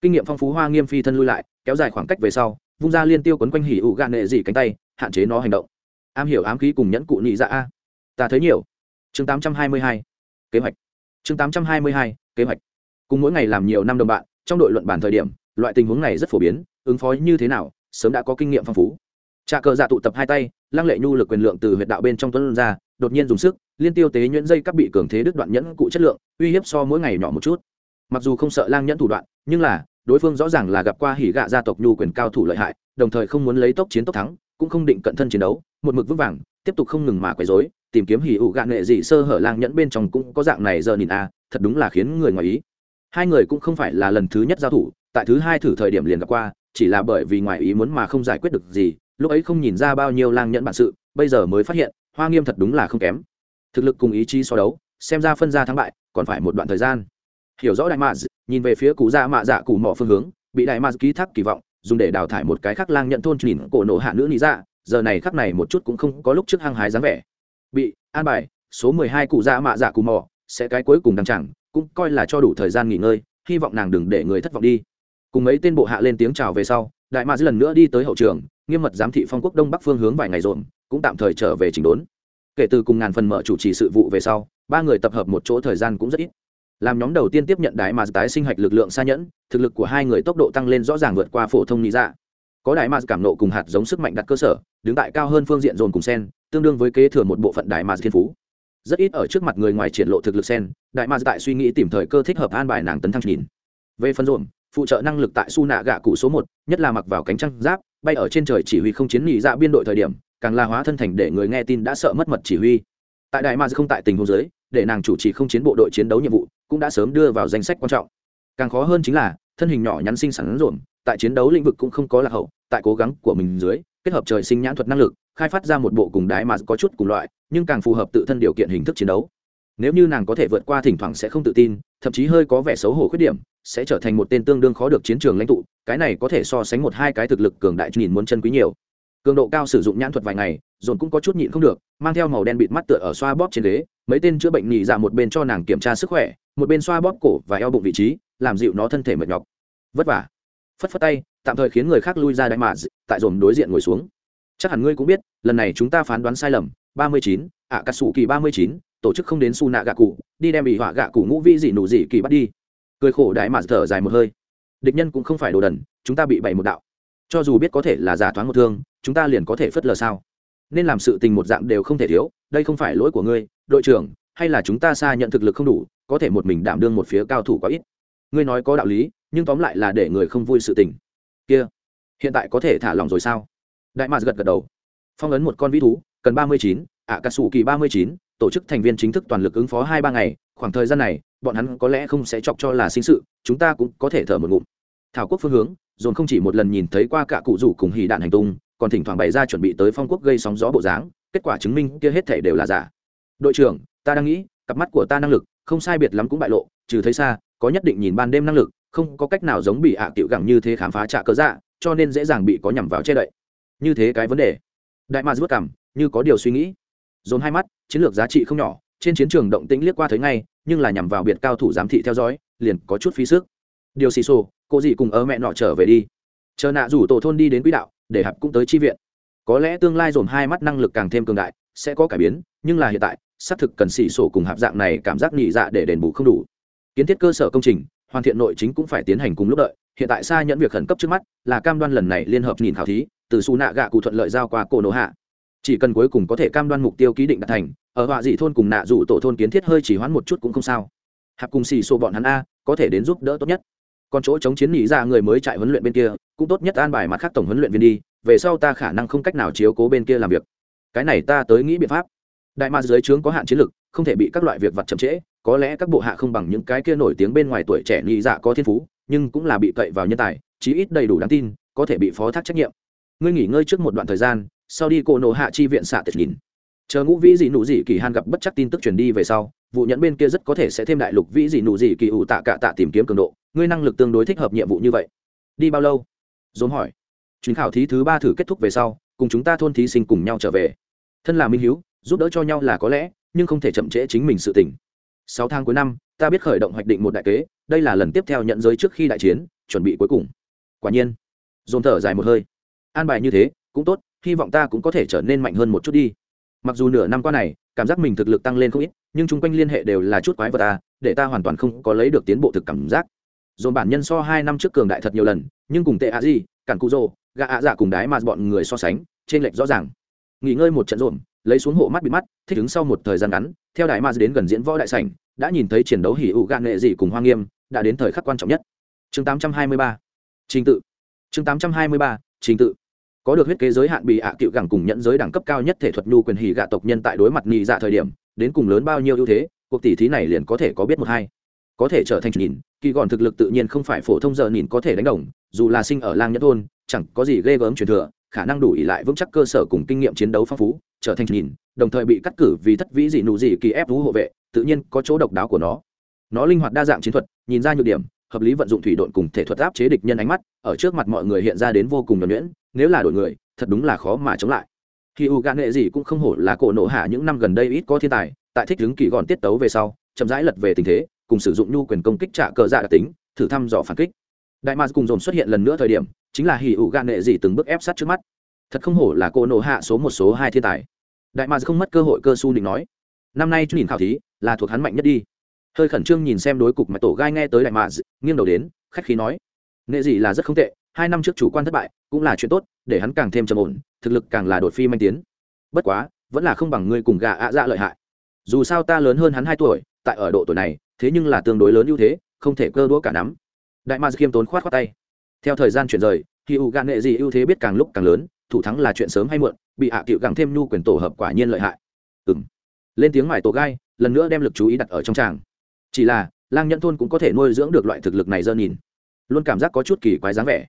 Kinh nghiệm phong phú hoa nghiêm phi thân lui lại, kéo dài khoảng cách về sau, vung ra liên tiêu quấn quanh hỉ ủ gạn nệ dị cánh tay, hạn chế nó hành động. Am hiểu ám khí cùng nhẫn cụ nhị dạ a. Ta thấy nhiều. Chương 822. kế hoạch chương 822, kế hoạch. Cùng mỗi ngày làm nhiều năm đồng bạn trong đội luận bàn thời điểm loại tình huống này rất phổ biến ứng phó như thế nào sớm đã có kinh nghiệm phong phú. Trà cờ dạ tụ tập hai tay lăng lệ nhu lực quyền lượng từ huyệt đạo bên trong tuấn ra đột nhiên dùng sức liên tiêu tế nhuyễn dây các bị cường thế đứt đoạn nhẫn cụ chất lượng uy hiếp so mỗi ngày nhỏ một chút. Mặc dù không sợ lang nhẫn thủ đoạn nhưng là đối phương rõ ràng là gặp qua hỉ gạ gia tộc nhu quyền cao thủ lợi hại đồng thời không muốn lấy tốc chiến tốc thắng cũng không định cận thân chiến đấu một mực vững vàng tiếp tục không ngừng mà quấy rối tìm kiếm hỉ ủ gạn nghệ gì sơ hở lang nhẫn bên trong cũng có dạng này giờ nhìn a thật đúng là khiến người ngoài ý. Hai người cũng không phải là lần thứ nhất giao thủ, tại thứ hai thử thời điểm liền gặp qua, chỉ là bởi vì ngoài ý muốn mà không giải quyết được gì, lúc ấy không nhìn ra bao nhiêu lang nhẫn bản sự, bây giờ mới phát hiện, hoa nghiêm thật đúng là không kém. Thực lực cùng ý chí so đấu, xem ra phân ra thắng bại, còn phải một đoạn thời gian. Hiểu rõ đại mạ nhìn về phía cụ già mạ dạ cụ mỏ phương hướng, bị đại mạ ký thác kỳ vọng, dùng để đào thải một cái khắc lang nhận thôn nhìn cổ nổ hạ nữ lý dạ giờ này khắc này một chút cũng không có lúc trước hăng hái dáng vẻ bị an bài, số mười hai cụ dạ mạ dạ cụ mỏ sẽ cái cuối cùng đăng chẳng, cũng coi là cho đủ thời gian nghỉ ngơi, hy vọng nàng đừng để người thất vọng đi. Cùng mấy tên bộ hạ lên tiếng chào về sau, đại mạ dư lần nữa đi tới hậu trường, nghiêm mật giám thị phong quốc đông bắc phương hướng vài ngày rộn cũng tạm thời trở về chỉnh đốn. Kể từ cùng ngàn phần mở chủ trì sự vụ về sau, ba người tập hợp một chỗ thời gian cũng rất ít. Làm nhóm đầu tiên tiếp nhận đại mà tái sinh hạch lực lượng xa nhẫn, thực lực của hai người tốc độ tăng lên rõ ràng vượt qua phổ thông lý dạ. Có đại mà cảm nộ cùng hạt giống sức mạnh đặt cơ sở, đứng tại cao hơn phương diện dồn cùng sen tương đương với kế thừa một bộ phận đại ma thiên phú. Rất ít ở trước mặt người ngoài triển lộ thực lực sen, đại ma tại suy nghĩ tìm thời cơ thích hợp an bài nàng tấn thăng nhìn. Về phần dồn phụ trợ năng lực tại su nạ gạ cụ số một, nhất là mặc vào cánh trăng giáp, bay ở trên trời chỉ huy không chiến nghỉ dạ biên đội thời điểm, càng là hóa thân thành để người nghe tin đã sợ mất mật chỉ huy. Tại đại ma không tại tình huống giới để nàng chủ trì không chiến bộ đội chiến đấu nhiệm vụ, cũng đã sớm đưa vào danh sách quan trọng. Càng khó hơn chính là, thân hình nhỏ nhắn sinh xắn rộn tại chiến đấu lĩnh vực cũng không có lạc hậu, tại cố gắng của mình dưới, kết hợp trời sinh nhãn thuật năng lực khai phát ra một bộ cùng đái mà có chút cùng loại, nhưng càng phù hợp tự thân điều kiện hình thức chiến đấu. Nếu như nàng có thể vượt qua thỉnh thoảng sẽ không tự tin, thậm chí hơi có vẻ xấu hổ khuyết điểm, sẽ trở thành một tên tương đương khó được chiến trường lãnh tụ, cái này có thể so sánh một hai cái thực lực cường đại nhìn muốn chân quý nhiều. Cường độ cao sử dụng nhãn thuật vài ngày, dồn cũng có chút nhịn không được, mang theo màu đen bịt mắt tựa ở xoa bóp trên ghế, mấy tên chữa bệnh nhị dạ một bên cho nàng kiểm tra sức khỏe, một bên xoa bóp cổ và eo bụng vị trí, làm dịu nó thân thể mệt nhọc. Vất vả. Phất phất tay, tạm thời khiến người khác lui ra đại mạ tại dồn đối diện ngồi xuống chắc hẳn ngươi cũng biết, lần này chúng ta phán đoán sai lầm, ba mươi chín ạ cà sủ kỳ ba mươi chín, tổ chức không đến su nạ gạ cụ đi đem bị họa gạ cụ ngũ vi dị nụ dị kỳ bắt đi. Cười khổ đại mạt thở dài một hơi. Địch nhân cũng không phải đồ đần, chúng ta bị bày một đạo. Cho dù biết có thể là giả thoáng một thương, chúng ta liền có thể phớt lờ sao? Nên làm sự tình một dạng đều không thể thiếu, đây không phải lỗi của ngươi, đội trưởng, hay là chúng ta xa nhận thực lực không đủ, có thể một mình đảm đương một phía cao thủ quá ít. Ngươi nói có đạo lý, nhưng tóm lại là để người không vui sự tình. Kia, hiện tại có thể thả lòng rồi sao? Đại mạc gật gật đầu. Phong ấn một con vĩ thú, cần ba mươi chín ạ cà sủ kỳ ba mươi chín, tổ chức thành viên chính thức toàn lực ứng phó hai ba ngày. Khoảng thời gian này, bọn hắn có lẽ không sẽ chọc cho là sinh sự, chúng ta cũng có thể thở một ngụm. Thảo quốc phương hướng, dồn không chỉ một lần nhìn thấy qua cả cụ rủ cùng hì đạn hành tung, còn thỉnh thoảng bày ra chuẩn bị tới phong quốc gây sóng gió bộ dáng, kết quả chứng minh kia hết thể đều là giả. Đội trưởng, ta đang nghĩ, cặp mắt của ta năng lực, không sai biệt lắm cũng bại lộ, trừ thấy xa, có nhất định nhìn ban đêm năng lực, không có cách nào giống bị ạ à tiểu gẳng như thế khám phá trả cớ dạ cho nên dễ dàng bị có nhằm vào che đậy như thế cái vấn đề. Đại ma vất cảm, như có điều suy nghĩ. Dồn hai mắt, chiến lược giá trị không nhỏ, trên chiến trường động tĩnh liếc qua thấy ngay, nhưng là nhằm vào biệt cao thủ giám thị theo dõi, liền có chút phí sức. Điều xì xô, cô dì cùng ở mẹ nọ trở về đi. Chờ nạ rủ tổ thôn đi đến quỹ đạo, để hạp cũng tới chi viện. Có lẽ tương lai dồn hai mắt năng lực càng thêm cường đại, sẽ có cải biến, nhưng là hiện tại, xác thực cần xì sổ cùng hạp dạng này cảm giác nhị dạ để đền bù không đủ. Kiến thiết cơ sở công trình, hoàn thiện nội chính cũng phải tiến hành cùng lúc đợi, hiện tại xa nhẫn việc khẩn cấp trước mắt, là cam đoan lần này liên hợp nhìn khảo thí từ su nạ gạ cụ thuận lợi giao qua cổ nổ hạ. Chỉ cần cuối cùng có thể cam đoan mục tiêu ký định đạt thành, ở họa dị thôn cùng nạ dụ tổ thôn kiến thiết hơi chỉ hoãn một chút cũng không sao. Hạp cùng xì xô bọn hắn a, có thể đến giúp đỡ tốt nhất. Còn chỗ chống chiến nghỉ ra người mới trại huấn luyện bên kia, cũng tốt nhất an bài mặt khác tổng huấn luyện viên đi, về sau ta khả năng không cách nào chiếu cố bên kia làm việc. Cái này ta tới nghĩ biện pháp. Đại ma dưới trướng có hạn chiến lực, không thể bị các loại việc vặt chậm trễ, có lẽ các bộ hạ không bằng những cái kia nổi tiếng bên ngoài tuổi trẻ nhị dạ có thiên phú, nhưng cũng là bị cậy vào nhân tài, chí ít đầy đủ đáng tin, có thể bị phó thác trách nhiệm ngươi nghỉ ngơi trước một đoạn thời gian, sau đi cổ nộ hạ chi viện xạ tịch nhìn. Chờ ngũ vĩ dị nụ dị kỳ han gặp bất chắc tin tức truyền đi về sau, vụ nhẫn bên kia rất có thể sẽ thêm đại lục vĩ dị nụ dị kỳ ủ tạ cạ tạ tìm kiếm cường độ, ngươi năng lực tương đối thích hợp nhiệm vụ như vậy. Đi bao lâu? Dồn hỏi. Chuyến khảo thí thứ ba thử kết thúc về sau, cùng chúng ta thôn thí sinh cùng nhau trở về. Thân là minh hiếu, giúp đỡ cho nhau là có lẽ, nhưng không thể chậm trễ chính mình sự tỉnh sáu tháng cuối năm, ta biết khởi động hoạch định một đại kế, đây là lần tiếp theo nhận giới trước khi đại chiến, chuẩn bị cuối cùng. Quả nhiên. Dồn thở dài một hơi an bài như thế, cũng tốt, hy vọng ta cũng có thể trở nên mạnh hơn một chút đi. Mặc dù nửa năm qua này, cảm giác mình thực lực tăng lên không ít, nhưng chung quanh liên hệ đều là chút quái vật ta để ta hoàn toàn không có lấy được tiến bộ thực cảm giác. Dồn bản nhân so hai năm trước cường đại thật nhiều lần, nhưng cùng tệ ạ gì, cản cụ rô gạ ạ dạ cùng đái mà bọn người so sánh, trên lệch rõ ràng. Nghỉ ngơi một trận rộn lấy xuống hộ mắt bị mắt, thích ứng sau một thời gian ngắn, theo đại ma đến gần diễn võ đại sảnh, đã nhìn thấy chiến đấu hỉ ụ gạn nghệ dị cùng hoa nghiêm, đã đến thời khắc quan trọng nhất. Chương 823 trình tự. Chương 823 trình tự có được huyết kế giới hạn bị ạ cựu gẳng cùng nhận giới đẳng cấp cao nhất thể thuật nhu quyền hỉ gạ tộc nhân tại đối mặt nhị dạ thời điểm, đến cùng lớn bao nhiêu ưu thế, cuộc tỷ thí này liền có thể có biết một hai. Có thể trở thành nhìn, kỳ còn thực lực tự nhiên không phải phổ thông giờ nhìn có thể đánh đồng, dù là sinh ở lang nhất thôn, chẳng có gì ghê gớm truyền thừa, khả năng đủ ỉ lại vững chắc cơ sở cùng kinh nghiệm chiến đấu phong phú, trở thành nhìn, đồng thời bị cắt cử vì thất vĩ dị nụ dị kỳ ép vũ hộ vệ, tự nhiên có chỗ độc đáo của nó. Nó linh hoạt đa dạng chiến thuật, nhìn ra nhược điểm, hợp lý vận dụng thủy độn cùng thể thuật áp chế địch nhân ánh mắt, ở trước mặt mọi người hiện ra đến vô cùng nhuẩn nhuyễn nếu là đổi người, thật đúng là khó mà chống lại. Khi u gan nghệ gì cũng không hổ là cổ nổ hạ những năm gần đây ít có thiên tài, tại thích đứng kỳ gọn tiết tấu về sau, chậm rãi lật về tình thế, cùng sử dụng nhu quyền công kích trả cờ dạ đặc tính, thử thăm dò phản kích. Đại mars cùng dồn xuất hiện lần nữa thời điểm, chính là hỉ ủ gan nghệ gì từng bước ép sát trước mắt. Thật không hổ là cô nổ hạ số một số hai thiên tài. Đại mars không mất cơ hội cơ su định nói, năm nay nhìn khảo thí, là thuộc hắn mạnh nhất đi. Hơi khẩn trương nhìn xem đối cục mà tổ gai nghe tới đại mars nghiêng đầu đến, khách khí nói, nghệ gì là rất không tệ hai năm trước chủ quan thất bại, cũng là chuyện tốt, để hắn càng thêm trầm ổn, thực lực càng là đột phi manh tiến. Bất quá, vẫn là không bằng ngươi cùng gà ạ dạ lợi hại. Dù sao ta lớn hơn hắn hai tuổi, tại ở độ tuổi này, thế nhưng là tương đối lớn ưu thế, không thể cơ đũa cả nắm. Đại ma khiêm tốn khoát khoát tay. Theo thời gian chuyển rời, khi u gan nghệ gì ưu thế biết càng lúc càng lớn, thủ thắng là chuyện sớm hay muộn, bị hạ à cựu càng thêm nhu quyền tổ hợp quả nhiên lợi hại. Ừng lên tiếng mải tổ gai, lần nữa đem lực chú ý đặt ở trong tràng. Chỉ là, lang nhẫn thôn cũng có thể nuôi dưỡng được loại thực lực này dơ nhìn. Luôn cảm giác có chút kỳ quái dáng vẻ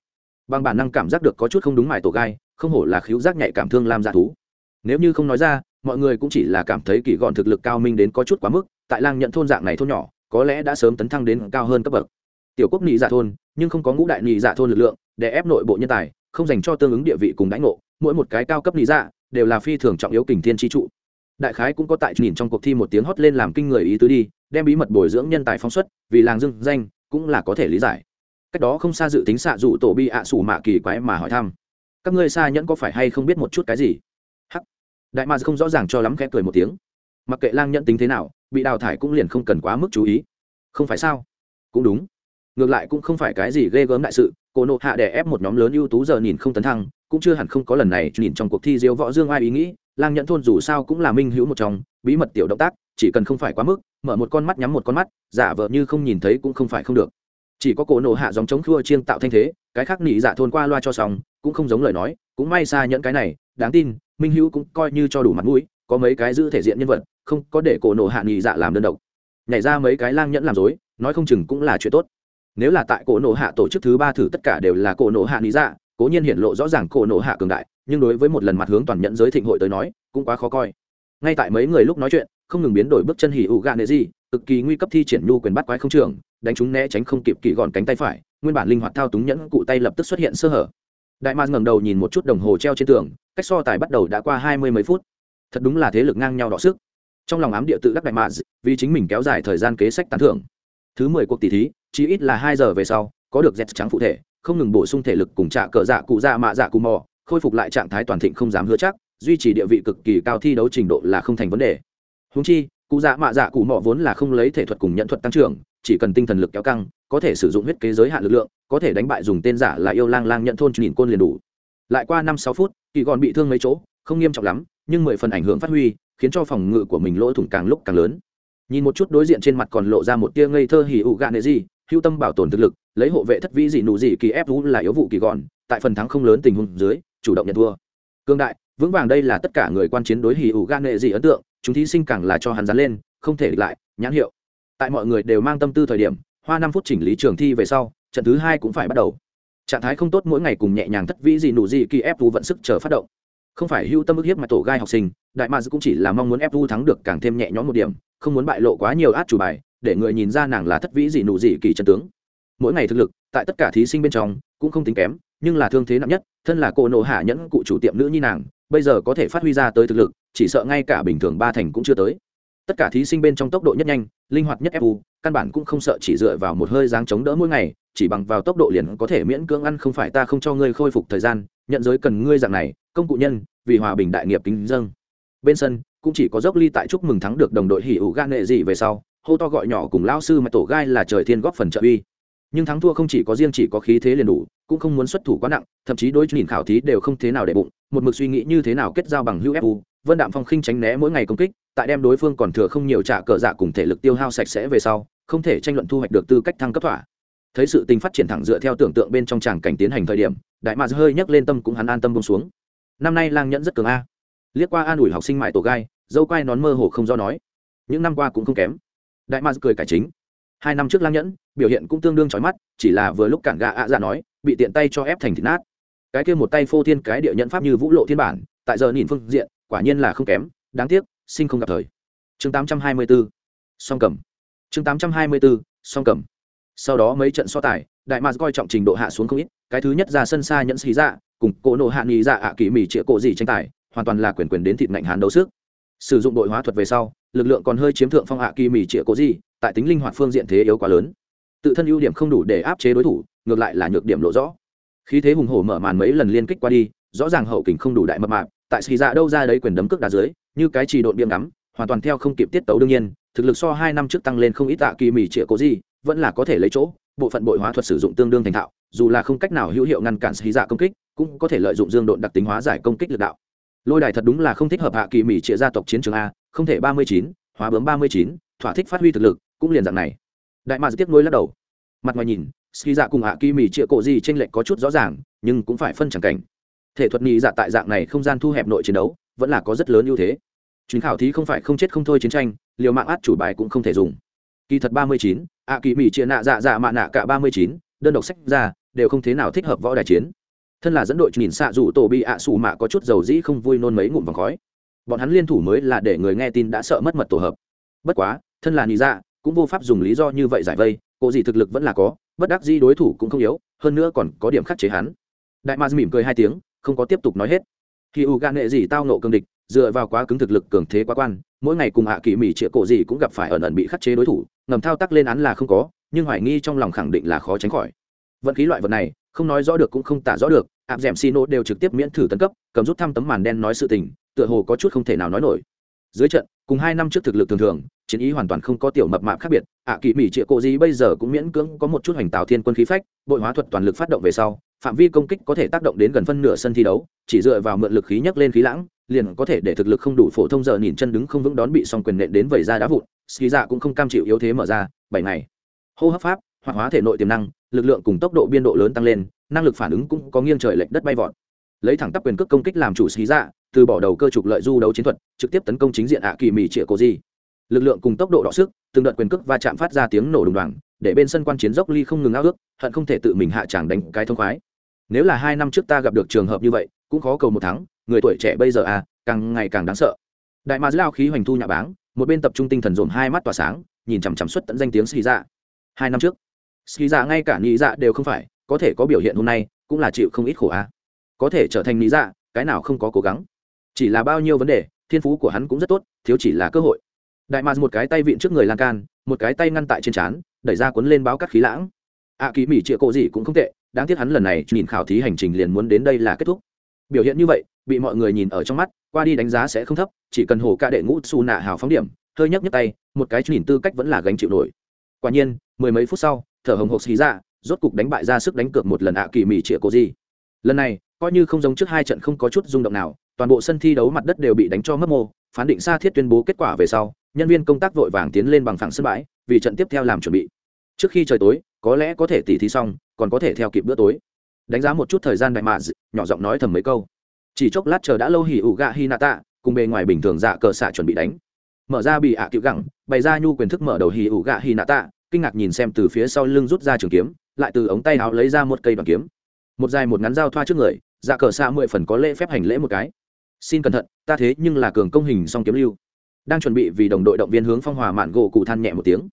bằng bản năng cảm giác được có chút không đúng mài tổ gai, không hổ là khiếu giác nhạy cảm thương lam dạ thú. Nếu như không nói ra, mọi người cũng chỉ là cảm thấy kỳ gọn thực lực cao minh đến có chút quá mức, tại lang nhận thôn dạng này thôn nhỏ, có lẽ đã sớm tấn thăng đến cao hơn cấp bậc. Tiểu quốc nhị dạ thôn, nhưng không có ngũ đại nhị dạ thôn lực lượng, để ép nội bộ nhân tài, không dành cho tương ứng địa vị cùng đãi ngộ, mỗi một cái cao cấp nhị dạ đều là phi thường trọng yếu kình thiên chi trụ. Đại khái cũng có tại nhìn trong cuộc thi một tiếng hót lên làm kinh người ý tứ đi, đem bí mật bồi dưỡng nhân tài phóng xuất, vì làng dưng danh, cũng là có thể lý giải cách đó không xa dự tính xạ dụ tổ bi ạ à sủ mạ kỳ quái mà hỏi thăm. Các ngươi xa nhẫn có phải hay không biết một chút cái gì? Hắc. Đại ma không rõ ràng cho lắm khẽ cười một tiếng. Mặc kệ lang nhẫn tính thế nào, bị đào thải cũng liền không cần quá mức chú ý. Không phải sao? Cũng đúng. Ngược lại cũng không phải cái gì ghê gớm đại sự cổ nộ hạ đè ép một nhóm lớn ưu tú giờ nhìn không tấn thăng, cũng chưa hẳn không có lần này nhìn trong cuộc thi diêu võ dương ai ý nghĩ, lang nhẫn thôn dù sao cũng là minh hữu một trong, bí mật tiểu động tác, chỉ cần không phải quá mức, mở một con mắt nhắm một con mắt, giả vờ như không nhìn thấy cũng không phải không được chỉ có cổ nổ hạ dòng chống khua chiêng tạo thanh thế, cái khác nỉ dạ thôn qua loa cho xong, cũng không giống lời nói, cũng may xa nhẫn cái này, đáng tin, minh hữu cũng coi như cho đủ mặt mũi, có mấy cái giữ thể diện nhân vật, không có để cổ nổ hạ nỉ dạ làm đơn độc. Nhảy ra mấy cái lang nhẫn làm dối nói không chừng cũng là chuyện tốt. Nếu là tại cổ nổ hạ tổ chức thứ ba thử tất cả đều là cổ nổ hạ lý dạ cố nhiên hiện lộ rõ ràng cổ nổ hạ cường đại, nhưng đối với một lần mặt hướng toàn nhận giới thịnh hội tới nói, cũng quá khó coi. Ngay tại mấy người lúc nói chuyện, không ngừng biến đổi bước chân hỉ ủ gạ nệ gì cực kỳ nguy cấp thi triển nhu quyền bắt quái không trường đánh chúng né tránh không kịp kỳ gọn cánh tay phải, nguyên bản linh hoạt thao túng nhẫn cụ tay lập tức xuất hiện sơ hở. Đại mars ngẩng đầu nhìn một chút đồng hồ treo trên tường, cách so tài bắt đầu đã qua hai mươi mấy phút. Thật đúng là thế lực ngang nhau đọ sức. Trong lòng ám địa tự đắc đại mars vì chính mình kéo dài thời gian kế sách tán thưởng. Thứ mười cuộc tỷ thí, chỉ ít là hai giờ về sau, có được dẹt trắng phụ thể, không ngừng bổ sung thể lực cùng trạ cờ dạ cụ dạ mạ dạ cụ mò, khôi phục lại trạng thái toàn thịnh không dám hứa chắc, duy trì địa vị cực kỳ cao thi đấu trình độ là không thành vấn đề. Húng chi, cụ dạ mạ dạ cụ mò vốn là không lấy thể thuật cùng nhận thuật tăng trưởng chỉ cần tinh thần lực kéo căng, có thể sử dụng huyết kế giới hạn lực lượng, có thể đánh bại dùng tên giả là yêu lang lang nhận thôn nhìn côn liền đủ. Lại qua năm sáu phút, kỳ gọn bị thương mấy chỗ, không nghiêm trọng lắm, nhưng mười phần ảnh hưởng phát huy, khiến cho phòng ngự của mình lỗ thủng càng lúc càng lớn. Nhìn một chút đối diện trên mặt còn lộ ra một tia ngây thơ hỉ ụ gạn nệ gì, hưu tâm bảo tồn thực lực, lấy hộ vệ thất vĩ dị nụ dị kỳ ép vũ là yếu vụ kỳ gọn, tại phần thắng không lớn tình huống dưới, chủ động nhận thua. Cương đại, vững vàng đây là tất cả người quan chiến đối hỉ ụ gạn nệ gì ấn tượng, chúng thí sinh càng là cho hắn dán lên, không thể lại, nhãn hiệu tại mọi người đều mang tâm tư thời điểm, hoa năm phút chỉnh lý trường thi về sau, trận thứ hai cũng phải bắt đầu. Trạng thái không tốt mỗi ngày cùng nhẹ nhàng thất vĩ gì nụ gì kỳ ép vu vận sức chờ phát động. Không phải hưu tâm ức hiếp mà tổ gai học sinh, đại mads cũng chỉ là mong muốn ép vu thắng được càng thêm nhẹ nhõm một điểm, không muốn bại lộ quá nhiều át chủ bài, để người nhìn ra nàng là thất vĩ gì nụ gì kỳ chân tướng. Mỗi ngày thực lực, tại tất cả thí sinh bên trong, cũng không tính kém, nhưng là thương thế nặng nhất, thân là cô nộ hạ nhẫn cụ chủ tiệm nữ như nàng, bây giờ có thể phát huy ra tới thực lực, chỉ sợ ngay cả bình thường ba thành cũng chưa tới tất cả thí sinh bên trong tốc độ nhất nhanh, linh hoạt nhất fu căn bản cũng không sợ chỉ dựa vào một hơi dáng chống đỡ mỗi ngày, chỉ bằng vào tốc độ liền có thể miễn cưỡng ăn không phải ta không cho ngươi khôi phục thời gian, nhận giới cần ngươi dạng này, công cụ nhân, vì hòa bình đại nghiệp kính dâng bên sân, cũng chỉ có dốc ly tại chúc mừng thắng được đồng đội hỉ ủ gan nghệ gì về sau, hô to gọi nhỏ cùng lao sư mà tổ gai là trời thiên góp phần trợ uy. Nhưng thắng thua không chỉ có riêng chỉ có khí thế liền đủ, cũng không muốn xuất thủ quá nặng, thậm chí đối nhìn khảo thí đều không thế nào để bụng, một mực suy nghĩ như thế nào kết giao bằng hữu fu vân đạm phong khinh tránh né mỗi ngày công kích, tại đem đối phương còn thừa không nhiều trả cờ dạ cùng thể lực tiêu hao sạch sẽ về sau, không thể tranh luận thu hoạch được tư cách thăng cấp thỏa. Thấy sự tình phát triển thẳng dựa theo tưởng tượng bên trong tràng cảnh tiến hành thời điểm, đại mạc hơi nhấc lên tâm cũng hắn an tâm bông xuống. Năm nay lang nhẫn rất cường a. Liếc qua an ủi học sinh mại tổ gai, dâu quai nón mơ hồ không do nói. Những năm qua cũng không kém. Đại mạc cười cải chính. Hai năm trước lang nhẫn, biểu hiện cũng tương đương trói mắt, chỉ là vừa lúc cản gà ạ dạ nói, bị tiện tay cho ép thành thịt nát. Cái kia một tay phô thiên cái địa nhẫn pháp như vũ lộ thiên bản, tại giờ nhìn phương diện quả nhiên là không kém, đáng tiếc, sinh không gặp thời. Chương 824 song cầm. Chương 824 song cầm. Sau đó mấy trận so tài, đại mạc coi trọng trình độ hạ xuống không ít, cái thứ nhất ra sân xa nhẫn xí dạ cùng cỗ nộ hạ nghị dạ ạ kỳ mì chĩa cổ gì tranh tài, hoàn toàn là quyền quyền đến thịt ngạnh hán đấu sức. Sử dụng đội hóa thuật về sau, lực lượng còn hơi chiếm thượng phong hạ kỳ mì chĩa cổ gì tại tính linh hoạt phương diện thế yếu quá lớn. Tự thân ưu điểm không đủ để áp chế đối thủ, ngược lại là nhược điểm lộ rõ. Khí thế hùng hổ mở màn mấy lần liên kích qua đi, rõ ràng hậu kình không đủ đại mập mạp tại xì dạ đâu ra đấy quyền đấm cước đá dưới, như cái chỉ độn biếm ngắm, hoàn toàn theo không kịp tiết tấu đương nhiên, thực lực so hai năm trước tăng lên không ít tạ kỳ mì trịa cố gì, vẫn là có thể lấy chỗ, bộ phận bội hóa thuật sử dụng tương đương thành thạo, dù là không cách nào hữu hiệu ngăn cản xì dạ công kích, cũng có thể lợi dụng dương độn đặc tính hóa giải công kích lực đạo. Lôi đài thật đúng là không thích hợp hạ kỳ mì trịa gia tộc chiến trường a, không thể ba mươi chín, hóa bướm ba mươi chín, thỏa thích phát huy thực lực, cũng liền dạng này. Đại mạc tiếp nối lắc đầu. Mặt ngoài nhìn ski dạ cùng hạ kỳ mì trịa cổ gì t r ê n lệch có chút rõ ràng, nhưng cũng phải phân chẳng cảnh thể thuật nhị dạ tại dạng này không gian thu hẹp nội chiến đấu, vẫn là có rất lớn ưu thế. Chuyến khảo thí không phải không chết không thôi chiến tranh, liều mạng át chủ bài cũng không thể dùng. Kỳ thật ba mươi chín, ạ kỳ mỹ chia nạ dạ dạ mạ nạ cả ba mươi chín, đơn độc sách ra, đều không thế nào thích hợp võ đài chiến. Thân là dẫn đội nhìn xạ dù tổ bị ạ à xù mạ có chút dầu dĩ không vui nôn mấy ngụm vòng khói. Bọn hắn liên thủ mới là để người nghe tin đã sợ mất mật tổ hợp. Bất quá, thân là nị dạ cũng vô pháp dùng lý do như vậy giải vây cộ gì thực lực vẫn là có, bất đắc di đối thủ cũng không yếu, hơn nữa còn có điểm khắc chế hắn. Đại ma mỉm cười hai tiếng không có tiếp tục nói hết. Khi u gan nghệ gì tao nộ cường địch, dựa vào quá cứng thực lực cường thế quá quan, mỗi ngày cùng hạ kỳ mỹ chĩa cổ gì cũng gặp phải ẩn ẩn bị khắc chế đối thủ, ngầm thao tác lên án là không có, nhưng hoài nghi trong lòng khẳng định là khó tránh khỏi. Vận khí loại vật này, không nói rõ được cũng không tả rõ được, áp dẻm xin xi nô đều trực tiếp miễn thử tấn cấp, cầm rút thăm tấm màn đen nói sự tình, tựa hồ có chút không thể nào nói nổi. Dưới trận, cùng hai năm trước thực lực thường thường, chiến ý hoàn toàn không có tiểu mập mạp khác biệt ạ kỳ mỹ trịa cổ gì bây giờ cũng miễn cưỡng có một chút hoành tạo thiên quân khí phách, bội hóa thuật toàn lực phát động về sau phạm vi công kích có thể tác động đến gần phân nửa sân thi đấu, chỉ dựa vào mượn lực khí nhấc lên khí lãng, liền có thể để thực lực không đủ phổ thông giờ nhìn chân đứng không vững đón bị song quyền nện đến vẩy ra đá vụn ski dạ cũng không cam chịu yếu thế mở ra, bảy ngày. Hô hấp pháp, hoạt hóa thể nội tiềm năng, lực lượng cùng tốc độ biên độ lớn tăng lên, năng lực phản ứng cũng có nghiêng trời lệch đất bay vọt. Lấy thẳng tắp quyền cước công kích làm chủ ski dạ từ bỏ đầu cơ trục lợi du đấu chiến thuật, trực tiếp tấn công chính diện ạ kỳ mì trịa cổ di lực lượng cùng tốc độ đọ sức, từng đợt quyền cước va chạm phát ra tiếng nổ đùng đoàng, để bên sân quan chiến dốc ly không ngừng ao ước, hận không thể tự mình hạ tràng đánh cái thông khoái nếu là hai năm trước ta gặp được trường hợp như vậy cũng khó cầu một tháng người tuổi trẻ bây giờ à càng ngày càng đáng sợ. Đại ma lao khí hoành thu nhà báng một bên tập trung tinh thần dồn hai mắt tỏa sáng nhìn chằm chằm xuất tận danh tiếng xì dạ. Hai năm trước xì dạ ngay cả nghĩ dạ đều không phải có thể có biểu hiện hôm nay cũng là chịu không ít khổ à có thể trở thành nghĩ dạ cái nào không có cố gắng. Chỉ là bao nhiêu vấn đề thiên phú của hắn cũng rất tốt thiếu chỉ là cơ hội. Đại mạc một cái tay vịn trước người lan can một cái tay ngăn tại trên trán đẩy ra cuốn lên báo cắt khí lãng. Ạ à, kỳ mỹ chịa cộ gì cũng không tệ đáng tiếc hắn lần này nhìn khảo thí hành trình liền muốn đến đây là kết thúc. Biểu hiện như vậy, bị mọi người nhìn ở trong mắt, qua đi đánh giá sẽ không thấp, chỉ cần hồ ca đệ ngũ xù nạ hào phóng điểm, hơi nhấc nhấc tay, một cái nhìn tư cách vẫn là gánh chịu nổi. Quả nhiên, mười mấy phút sau, thở hồng hộc xì ra, rốt cục đánh bại ra sức đánh cược một lần ạ kỳ mì chĩa cô gì. Lần này, coi như không giống trước hai trận không có chút rung động nào, toàn bộ sân thi đấu mặt đất đều bị đánh cho mất mô, phán định xa thiết tuyên bố kết quả về sau, nhân viên công tác vội vàng tiến lên bằng phẳng sân bãi, vì trận tiếp theo làm chuẩn bị. Trước khi trời tối có lẽ có thể tỉ thí xong, còn có thể theo kịp bữa tối. Đánh giá một chút thời gian đại mạ nhỏ giọng nói thầm mấy câu. Chỉ chốc lát chờ đã lâu hỉ ủ gạ hi nạ tạ, cùng bề ngoài bình thường dạ cờ xạ chuẩn bị đánh. Mở ra bị ạ à cựu gẳng, bày ra nhu quyền thức mở đầu hỉ ủ gạ hi nạ tạ, kinh ngạc nhìn xem từ phía sau lưng rút ra trường kiếm, lại từ ống tay áo lấy ra một cây đoàn kiếm. Một dài một ngắn dao thoa trước người dạ cờ xạ mười phần có lễ phép hành lễ một cái. Xin cẩn thận, ta thế nhưng là cường công hình song kiếm lưu. Đang chuẩn bị vì đồng đội động viên hướng phong hòa mạn gỗ cụ than nhẹ một tiếng.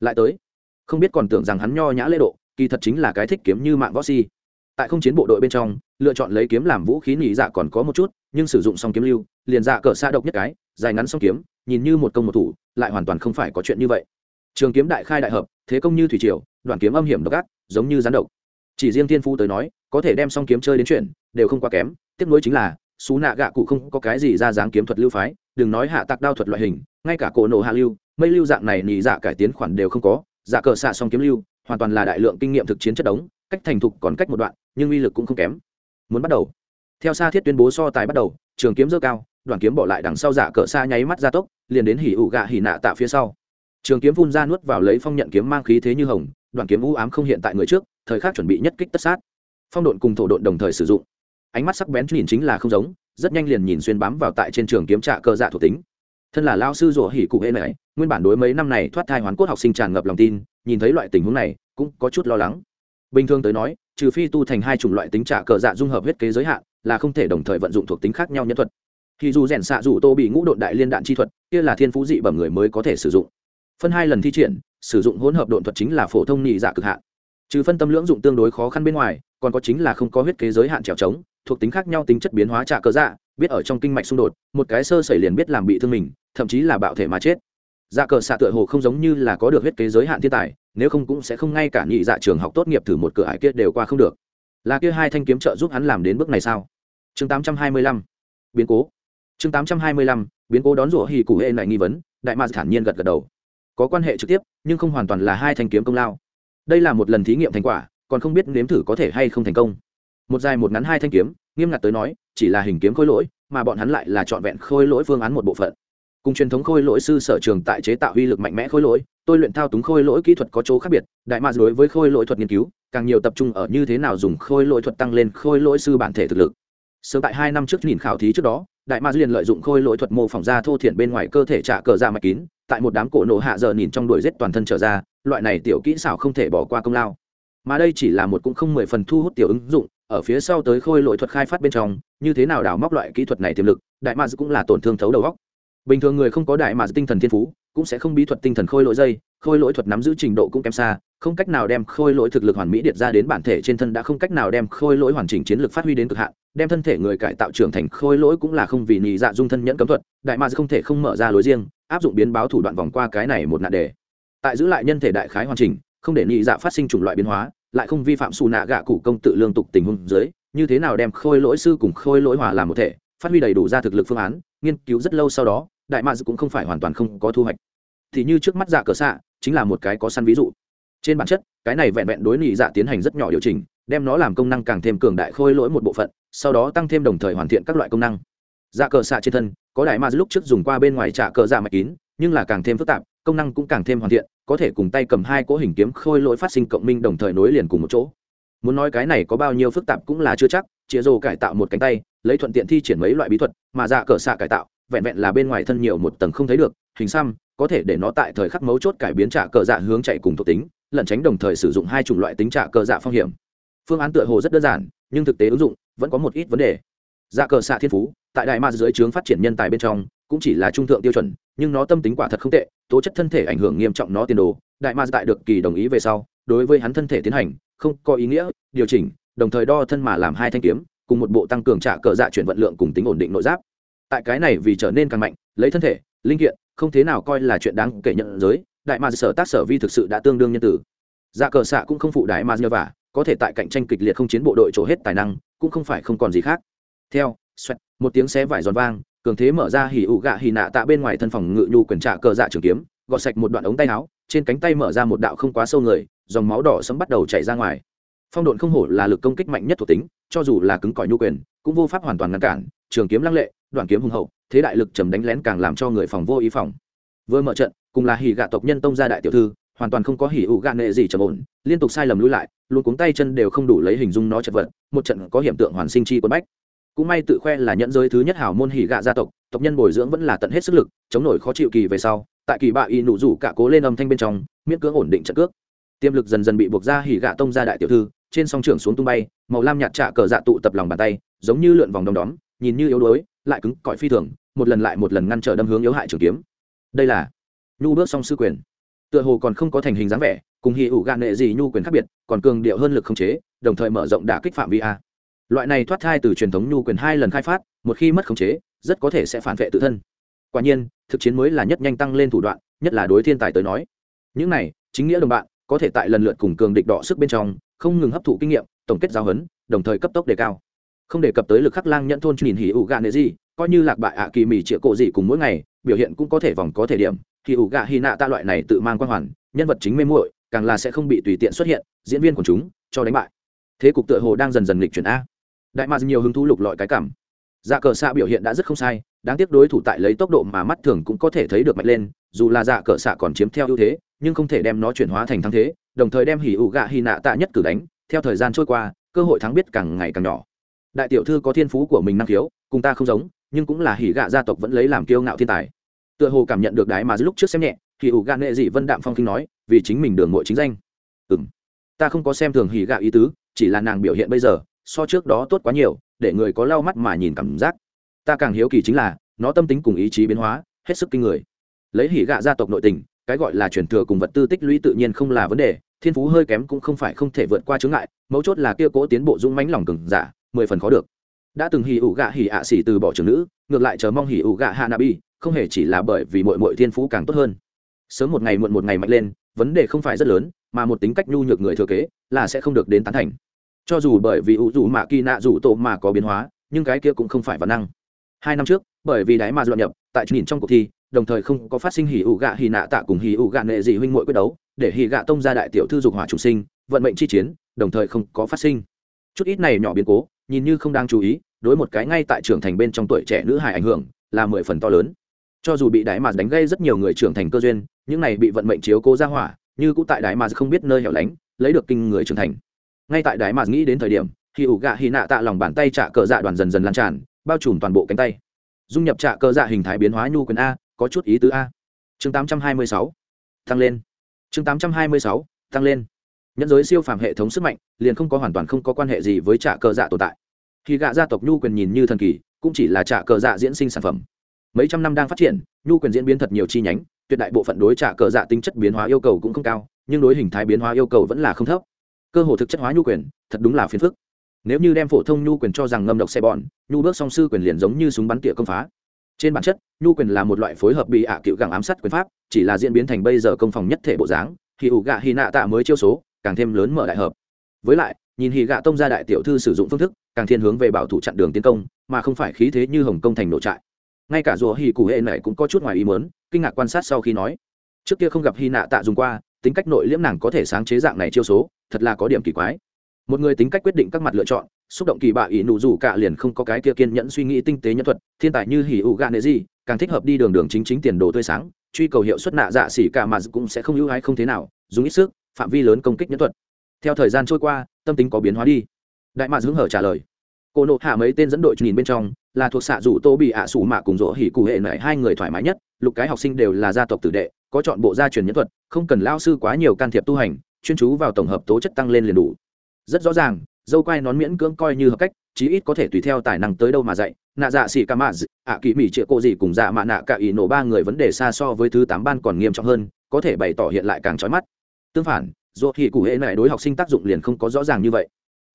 Lại tới không biết còn tưởng rằng hắn nho nhã lễ độ, kỳ thật chính là cái thích kiếm như mạng võ si. Tại không chiến bộ đội bên trong, lựa chọn lấy kiếm làm vũ khí nhị dạ còn có một chút, nhưng sử dụng song kiếm lưu, liền dạ cỡ xa độc nhất cái, dài ngắn song kiếm, nhìn như một công một thủ, lại hoàn toàn không phải có chuyện như vậy. Trường kiếm đại khai đại hợp, thế công như thủy triều đoàn kiếm âm hiểm độc ác, giống như rắn độc. Chỉ riêng thiên phu tới nói, có thể đem song kiếm chơi đến chuyện, đều không quá kém tiếp nối chính là, xú nạ gạ cụ không có cái gì ra dáng kiếm thuật lưu phái, đừng nói hạ tạc đao thuật loại hình, ngay cả cổ nổ hạ lưu, mây lưu dạng này nhị dạ cải tiến khoản đều không có Giả cờ xạ song kiếm lưu, hoàn toàn là đại lượng kinh nghiệm thực chiến chất đống, cách thành thục còn cách một đoạn, nhưng uy lực cũng không kém. Muốn bắt đầu. Theo xa thiết tuyên bố so tài bắt đầu, trường kiếm dơ cao đoàn kiếm bỏ lại đằng sau giả cờ xa nháy mắt ra tốc, liền đến hỉ ủ gạ hỉ nạ tạ phía sau. Trường kiếm phun ra nuốt vào lấy phong nhận kiếm mang khí thế như hồng đoàn kiếm u ám không hiện tại người trước, thời khắc chuẩn bị nhất kích tất sát. Phong độn cùng thổ độn đồng thời sử dụng. Ánh mắt sắc bén nhìn chính là không giống, rất nhanh liền nhìn xuyên bám vào tại trên trường kiếm trạ cơ dạ thuộc tính. Thân là lao sư rủa hỉ cụ hệ này nguyên bản đối mấy năm này thoát thai hoàn cốt học sinh tràn ngập lòng tin, nhìn thấy loại tình huống này, cũng có chút lo lắng. Bình thường tới nói, trừ phi tu thành hai chủng loại tính trả cờ dạ dung hợp huyết kế giới hạn, là không thể đồng thời vận dụng thuộc tính khác nhau nhân thuật. Thì dù rèn xạ dù tô bị ngũ độn đại liên đạn chi thuật, kia là thiên phú dị bẩm người mới có thể sử dụng. Phân hai lần thi triển, sử dụng hỗn hợp độn thuật chính là phổ thông nhị dạ cực hạn. Trừ phân tâm lưỡng dụng tương đối khó khăn bên ngoài, còn có chính là không có huyết kế giới hạn trèo trống, thuộc tính khác nhau tính chất biến hóa trả cờ dạ biết ở trong kinh mạch xung đột, một cái sơ sẩy liền biết làm bị thương mình, thậm chí là bạo thể mà chết dạ cờ xạ tựa hồ không giống như là có được huyết kế giới hạn thiên tài, nếu không cũng sẽ không ngay cả nhị dạ trường học tốt nghiệp thử một cửa ải kia đều qua không được. Là kia hai thanh kiếm trợ giúp hắn làm đến bước này sao? Chương tám trăm hai mươi lăm. Biến cố. Chương tám trăm hai mươi lăm, biến cố đón rủa hì cụ hệ lại nghi vấn, đại ma thản nhiên gật gật đầu. Có quan hệ trực tiếp, nhưng không hoàn toàn là hai thanh kiếm công lao. Đây là một lần thí nghiệm thành quả, còn không biết nếm thử có thể hay không thành công. Một dài một ngắn hai thanh kiếm, nghiêm ngặt tới nói, chỉ là hình kiếm khôi lỗi, mà bọn hắn lại là trọn vẹn khôi lỗi phương án một bộ phận cùng truyền thống khôi lỗi sư sở trường tại chế tạo uy lực mạnh mẽ khôi lỗi, tôi luyện thao túng khôi lỗi kỹ thuật có chỗ khác biệt, đại mạc đối với khôi lỗi thuật nghiên cứu, càng nhiều tập trung ở như thế nào dùng khôi lỗi thuật tăng lên khôi lỗi sư bản thể thực lực. Sớm tại hai năm trước nhìn khảo thí trước đó, đại mạc liền lợi dụng khôi lỗi thuật mô phỏng ra thô thiện bên ngoài cơ thể trả cờ ra mạch kín, tại một đám cổ nổ hạ giờ nhìn trong đuổi rết toàn thân trở ra, loại này tiểu kỹ xảo không thể bỏ qua công lao. Mà đây chỉ là một cũng không mười phần thu hút tiểu ứng dụng, ở phía sau tới khôi lỗi thuật khai phát bên trong, như thế nào đào móc loại kỹ thuật này tiềm lực, đại mạc cũng là tổn thương thấu đầu góc bình thường người không có đại mà tinh thần thiên phú, cũng sẽ không bí thuật tinh thần khôi lỗi dây, khôi lỗi thuật nắm giữ trình độ cũng kém xa, không cách nào đem khôi lỗi thực lực hoàn mỹ điệt ra đến bản thể trên thân đã không cách nào đem khôi lỗi hoàn chỉnh chiến lược phát huy đến cực hạn, đem thân thể người cải tạo trưởng thành khôi lỗi cũng là không vì nhị dạ dung thân nhẫn cấm thuật, đại mạc không thể không mở ra lối riêng, áp dụng biến báo thủ đoạn vòng qua cái này một nạn đề. Tại giữ lại nhân thể đại khái hoàn chỉnh, không để nhị dạ phát sinh chủng loại biến hóa, lại không vi phạm xù nạ gạ cụ công tự lương tục tình huống dưới, như thế nào đem khôi lỗi sư cùng khôi lỗi hòa làm một thể phát huy đầy đủ ra thực lực phương án, nghiên cứu rất lâu sau đó, đại mạc cũng không phải hoàn toàn không có thu hoạch. Thì như trước mắt dạ cờ xạ chính là một cái có săn ví dụ. Trên bản chất, cái này vẹn vẹn đối nhị dạ tiến hành rất nhỏ điều chỉnh, đem nó làm công năng càng thêm cường đại khôi lỗi một bộ phận, sau đó tăng thêm đồng thời hoàn thiện các loại công năng. Dạ cờ xạ trên thân, có đại ma lúc trước dùng qua bên ngoài trả cờ dạ mạch kín, nhưng là càng thêm phức tạp, công năng cũng càng thêm hoàn thiện, có thể cùng tay cầm hai cỗ hình kiếm khôi lỗi phát sinh cộng minh đồng thời nối liền cùng một chỗ. Muốn nói cái này có bao nhiêu phức tạp cũng là chưa chắc chĩa rồ cải tạo một cánh tay, lấy thuận tiện thi triển mấy loại bí thuật, mà dạ cờ xạ cải tạo, vẹn vẹn là bên ngoài thân nhiều một tầng không thấy được, hình xăm, có thể để nó tại thời khắc mấu chốt cải biến trả cờ dạ hướng chạy cùng thuộc tính, lẩn tránh đồng thời sử dụng hai chủng loại tính trả cờ dạ phong hiểm. Phương án tựa hồ rất đơn giản, nhưng thực tế ứng dụng vẫn có một ít vấn đề. Dạ cờ xạ thiên phú, tại đại ma dưới trướng phát triển nhân tài bên trong, cũng chỉ là trung thượng tiêu chuẩn, nhưng nó tâm tính quả thật không tệ, tố chất thân thể ảnh hưởng nghiêm trọng nó tiền đồ, đại ma tại được kỳ đồng ý về sau, đối với hắn thân thể tiến hành, không có ý nghĩa, điều chỉnh đồng thời đo thân mà làm hai thanh kiếm cùng một bộ tăng cường trả cờ dạ chuyển vận lượng cùng tính ổn định nội giáp. Tại cái này vì trở nên càng mạnh lấy thân thể linh kiện không thế nào coi là chuyện đáng kể nhận giới đại ma sở tác sở vi thực sự đã tương đương nhân tử. Dạ cờ xạ cũng không phụ đại ma nhờ vả có thể tại cạnh tranh kịch liệt không chiến bộ đội trổ hết tài năng cũng không phải không còn gì khác. Theo xoẹt, một tiếng xé vải giòn vang cường thế mở ra hỉ ụ gạ hỉ nạ tạ bên ngoài thân phòng ngự nhu quyền trả cờ dạ trường kiếm gọt sạch một đoạn ống tay áo trên cánh tay mở ra một đạo không quá sâu người dòng máu đỏ sẫm bắt đầu chảy ra ngoài phong độn không hổ là lực công kích mạnh nhất thuộc tính, cho dù là cứng cỏi nhu quyền, cũng vô pháp hoàn toàn ngăn cản, trường kiếm lăng lệ, đoạn kiếm hùng hậu, thế đại lực trầm đánh lén càng làm cho người phòng vô ý phòng. Vừa mở trận, cùng là hỉ gạ tộc nhân tông gia đại tiểu thư, hoàn toàn không có hỉ ủ gạ nệ gì trầm ổn, liên tục sai lầm lùi lại, luôn cuống tay chân đều không đủ lấy hình dung nó chật vật, một trận có hiện tượng hoàn sinh chi quân bách. Cũng may tự khoe là nhẫn giới thứ nhất hảo môn hỉ gạ gia tộc tộc nhân bồi dưỡng vẫn là tận hết sức lực, chống nổi khó chịu kỳ về sau, tại kỳ bạ y nụ rủ cả cố lên âm thanh bên trong, miễn cưỡng ổn định trận cước. Tiềm lực dần dần bị buộc ra hỉ gạ tông gia đại tiểu thư trên song trưởng xuống tung bay, màu lam nhạt trạ cờ dạ tụ tập lòng bàn tay, giống như lượn vòng đom đóm, nhìn như yếu đuối, lại cứng cỏi phi thường, một lần lại một lần ngăn trở đâm hướng yếu hại trường kiếm. Đây là nhu bước song sư quyền. Tựa hồ còn không có thành hình dáng vẻ, cùng hì ủ gạn nệ gì nhu quyền khác biệt, còn cường điệu hơn lực không chế, đồng thời mở rộng đả kích phạm vi a. Loại này thoát thai từ truyền thống nhu quyền hai lần khai phát, một khi mất khống chế, rất có thể sẽ phản vệ tự thân. Quả nhiên, thực chiến mới là nhất nhanh tăng lên thủ đoạn, nhất là đối thiên tài tới nói. Những này, chính nghĩa đồng bạn, có thể tại lần lượt cùng cường địch đọ sức bên trong không ngừng hấp thụ kinh nghiệm, tổng kết giáo huấn, đồng thời cấp tốc đề cao. Không đề cập tới lực khắc lang nhận thôn nhìn hỉ ủ gạ nệ gì, coi như lạc bại ạ kỳ mì chĩa cổ gì cùng mỗi ngày, biểu hiện cũng có thể vòng có thể điểm. Thì ủ gạ hy nạ ta loại này tự mang quan hoàn, nhân vật chính mê muội, càng là sẽ không bị tùy tiện xuất hiện, diễn viên của chúng, cho đánh bại. Thế cục tựa hồ đang dần dần lịch chuyển a. Đại mạc nhiều hứng thú lục lọi cái cảm. Dạ cờ xạ biểu hiện đã rất không sai, đáng tiếc đối thủ tại lấy tốc độ mà mắt thường cũng có thể thấy được mạnh lên, dù là dạ cờ xạ còn chiếm theo ưu thế, nhưng không thể đem nó chuyển hóa thành thắng thế đồng thời đem hỉ ủ gạ hy nạ tạ nhất cử đánh. Theo thời gian trôi qua, cơ hội thắng biết càng ngày càng nhỏ. Đại tiểu thư có thiên phú của mình năng khiếu, cùng ta không giống, nhưng cũng là hỉ gạ gia tộc vẫn lấy làm kiêu ngạo thiên tài. Tựa hồ cảm nhận được đái mà lúc trước xem nhẹ, hỉ ủ gạ nệ dị vân đạm phong kinh nói, vì chính mình đường mội chính danh. Ừ m ta không có xem thường hỉ gạ ý tứ, chỉ là nàng biểu hiện bây giờ, so trước đó tốt quá nhiều, để người có lau mắt mà nhìn cảm giác. Ta càng hiếu kỳ chính là, nó tâm tính cùng ý chí biến hóa, hết sức kinh người. Lấy hỉ gạ gia tộc nội tình, cái gọi là truyền thừa cùng vật tư tích lũy tự nhiên không là vấn đề thiên phú hơi kém cũng không phải không thể vượt qua chướng ngại, mấu chốt là kia cố tiến bộ dũng mãnh lòng cừng giả, mười phần khó được. Đã từng hỉ ủ gạ hỉ ạ xỉ từ bỏ trường nữ, ngược lại chờ mong hỉ ủ gạ hạ nabi không hề chỉ là bởi vì mội mội thiên phú càng tốt hơn. Sớm một ngày muộn một ngày mạnh lên, vấn đề không phải rất lớn, mà một tính cách nhu nhược người thừa kế, là sẽ không được đến tán thành. Cho dù bởi vì ủ dù mạ kỳ nạ dù tổ mà có biến hóa, nhưng cái kia cũng không phải văn năng. Hai năm trước, bởi vì đáy mà dọn nhập, tại nhìn trong cuộc thi đồng thời không có phát sinh hỉ ủ gạ hỉ nạ tạ cùng hỉ ủ gạ nệ dị huynh muội quyết đấu, để hỉ gạ tông ra đại tiểu thư dục hỏa chủ sinh, vận mệnh chi chiến, đồng thời không có phát sinh. Chút ít này nhỏ biến cố, nhìn như không đang chú ý, đối một cái ngay tại trưởng thành bên trong tuổi trẻ nữ hài ảnh hưởng, là mười phần to lớn. Cho dù bị đại mà đánh gây rất nhiều người trưởng thành cơ duyên, những này bị vận mệnh chiếu cố ra hỏa, như cũng tại đại mà không biết nơi hẻo lánh, lấy được kinh người trưởng thành. Ngay tại đại mà nghĩ đến thời điểm, hỉ ủ gạ hỉ nạ tạ lòng bàn tay trả cờ dạ đoàn dần dần lan tràn, bao trùm toàn bộ cánh tay. Dung nhập trạ cơ dạ hình thái biến hóa nhu quyền a có chút ý tứ a. Chương 826. tăng lên. Chương 826, tăng lên. Nhẫn giới siêu phàm hệ thống sức mạnh liền không có hoàn toàn không có quan hệ gì với trạ cờ dạ tồn tại. Khi gạ gia tộc nhu quyền nhìn như thần kỳ cũng chỉ là trạ cờ dạ diễn sinh sản phẩm. Mấy trăm năm đang phát triển nhu quyền diễn biến thật nhiều chi nhánh tuyệt đại bộ phận đối trả cờ dạ tính chất biến hóa yêu cầu cũng không cao nhưng đối hình thái biến hóa yêu cầu vẫn là không thấp. Cơ hồ thực chất hóa nhu quyền thật đúng là phiền phức. Nếu như đem phổ thông nhu quyền cho rằng ngâm độc xe bọn nhu bước song sư quyền liền giống như súng bắn tỉa công phá trên bản chất, nhu quyền là một loại phối hợp bị ạ cựu gẳng ám sát quyền pháp, chỉ là diễn biến thành bây giờ công phòng nhất thể bộ dáng, thì ủ gạ hy nạ tạ mới chiêu số, càng thêm lớn mở đại hợp. Với lại, nhìn hì gạ tông gia đại tiểu thư sử dụng phương thức, càng thiên hướng về bảo thủ chặn đường tiến công, mà không phải khí thế như hồng công thành nổ trại. Ngay cả rùa hì cụ hệ này cũng có chút ngoài ý mớn kinh ngạc quan sát sau khi nói. Trước kia không gặp hy nạ tạ dùng qua, tính cách nội liễm nàng có thể sáng chế dạng này chiêu số, thật là có điểm kỳ quái một người tính cách quyết định các mặt lựa chọn, xúc động kỳ bạ ỷ nụ rủ cả liền không có cái kia kiên nhẫn suy nghĩ tinh tế nhân thuật, thiên tài như hỉ ủ gạ nệ gì, càng thích hợp đi đường đường chính chính tiền đồ tươi sáng, truy cầu hiệu suất nạ dạ xỉ cả mà cũng sẽ không ưu ái không thế nào, dùng ít sức, phạm vi lớn công kích nhân thuật. Theo thời gian trôi qua, tâm tính có biến hóa đi. Đại mạc hứng hở trả lời. Cô nộp hạ mấy tên dẫn đội nhìn bên trong, là thuộc xạ rủ tô bị ạ à sủ mạ cùng rỗ hỉ cụ hệ này hai người thoải mái nhất, lục cái học sinh đều là gia tộc tử đệ, có chọn bộ gia truyền nhân thuật, không cần lao sư quá nhiều can thiệp tu hành, chuyên chú vào tổng hợp tố chất tăng lên liền đủ rất rõ ràng, dâu quai nón miễn cưỡng coi như hợp cách, chí ít có thể tùy theo tài năng tới đâu mà dạy. Nạ dạ xỉ ca mã ạ kỳ mỹ chĩa cô gì cùng dạ mạ nạ cả ý nổ ba người vấn đề xa so với thứ tám ban còn nghiêm trọng hơn, có thể bày tỏ hiện lại càng trói mắt. Tương phản, dù hỉ cụ hệ này đối học sinh tác dụng liền không có rõ ràng như vậy.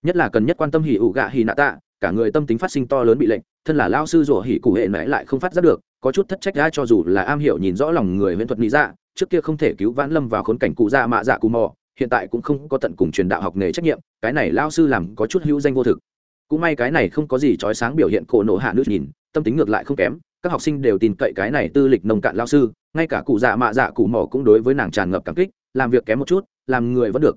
Nhất là cần nhất quan tâm hỉ ủ gạ hỉ nạ tạ, cả người tâm tính phát sinh to lớn bị lệnh, thân là lao sư rủa hỉ cụ hệ mẹ lại không phát giác được, có chút thất trách ra cho dù là am hiểu nhìn rõ lòng người huyễn thuật lý dạ trước kia không thể cứu vãn lâm vào khốn cảnh cụ dạ mạ dạ cụ mò hiện tại cũng không có tận cùng truyền đạo học nghề trách nhiệm, cái này lao sư làm có chút hữu danh vô thực. Cũng may cái này không có gì trói sáng biểu hiện cổ nổ hạ nước nhìn, tâm tính ngược lại không kém, các học sinh đều tin cậy cái này tư lịch nông cạn lao sư, ngay cả cụ dạ mạ dạ cụ mỏ cũng đối với nàng tràn ngập cảm kích, làm việc kém một chút, làm người vẫn được.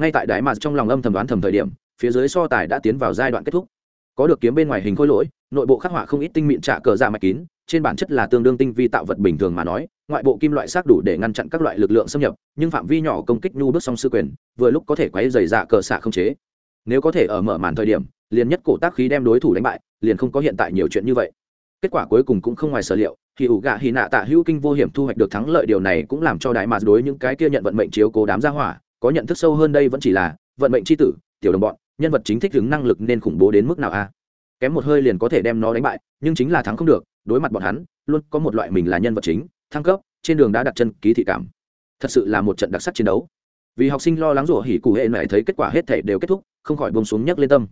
Ngay tại đại mà trong lòng âm thầm đoán thầm thời điểm, phía dưới so tài đã tiến vào giai đoạn kết thúc. Có được kiếm bên ngoài hình khối lỗi, nội bộ khắc họa không ít tinh mịn trạ cờ dạ mạch kín, trên bản chất là tương đương tinh vi tạo vật bình thường mà nói ngoại bộ kim loại xác đủ để ngăn chặn các loại lực lượng xâm nhập, nhưng phạm vi nhỏ công kích nhu bước song sư quyền, vừa lúc có thể quấy dày dạ cờ xạ không chế. Nếu có thể ở mở màn thời điểm, liền nhất cổ tác khí đem đối thủ đánh bại, liền không có hiện tại nhiều chuyện như vậy. Kết quả cuối cùng cũng không ngoài sở liệu, thì ủ gạ hy nạ tạ hữu kinh vô hiểm thu hoạch được thắng lợi điều này cũng làm cho đại mạt đối những cái kia nhận vận mệnh chiếu cố đám gia hỏa, có nhận thức sâu hơn đây vẫn chỉ là vận mệnh c h i tử, tiểu đồng bọn, nhân vật chính thích ứng năng lực nên khủng bố đến mức nào a? Kém một hơi liền có thể đem nó đánh bại, nhưng chính là thắng không được, đối mặt bọn hắn, luôn có một loại mình là nhân vật chính thăng cấp, trên đường đã đặt chân ký thị cảm. Thật sự là một trận đặc sắc chiến đấu. Vì học sinh lo lắng rủa hỉ cụ hệ mẹ thấy kết quả hết thể đều kết thúc, không khỏi bông xuống nhấc lên tâm.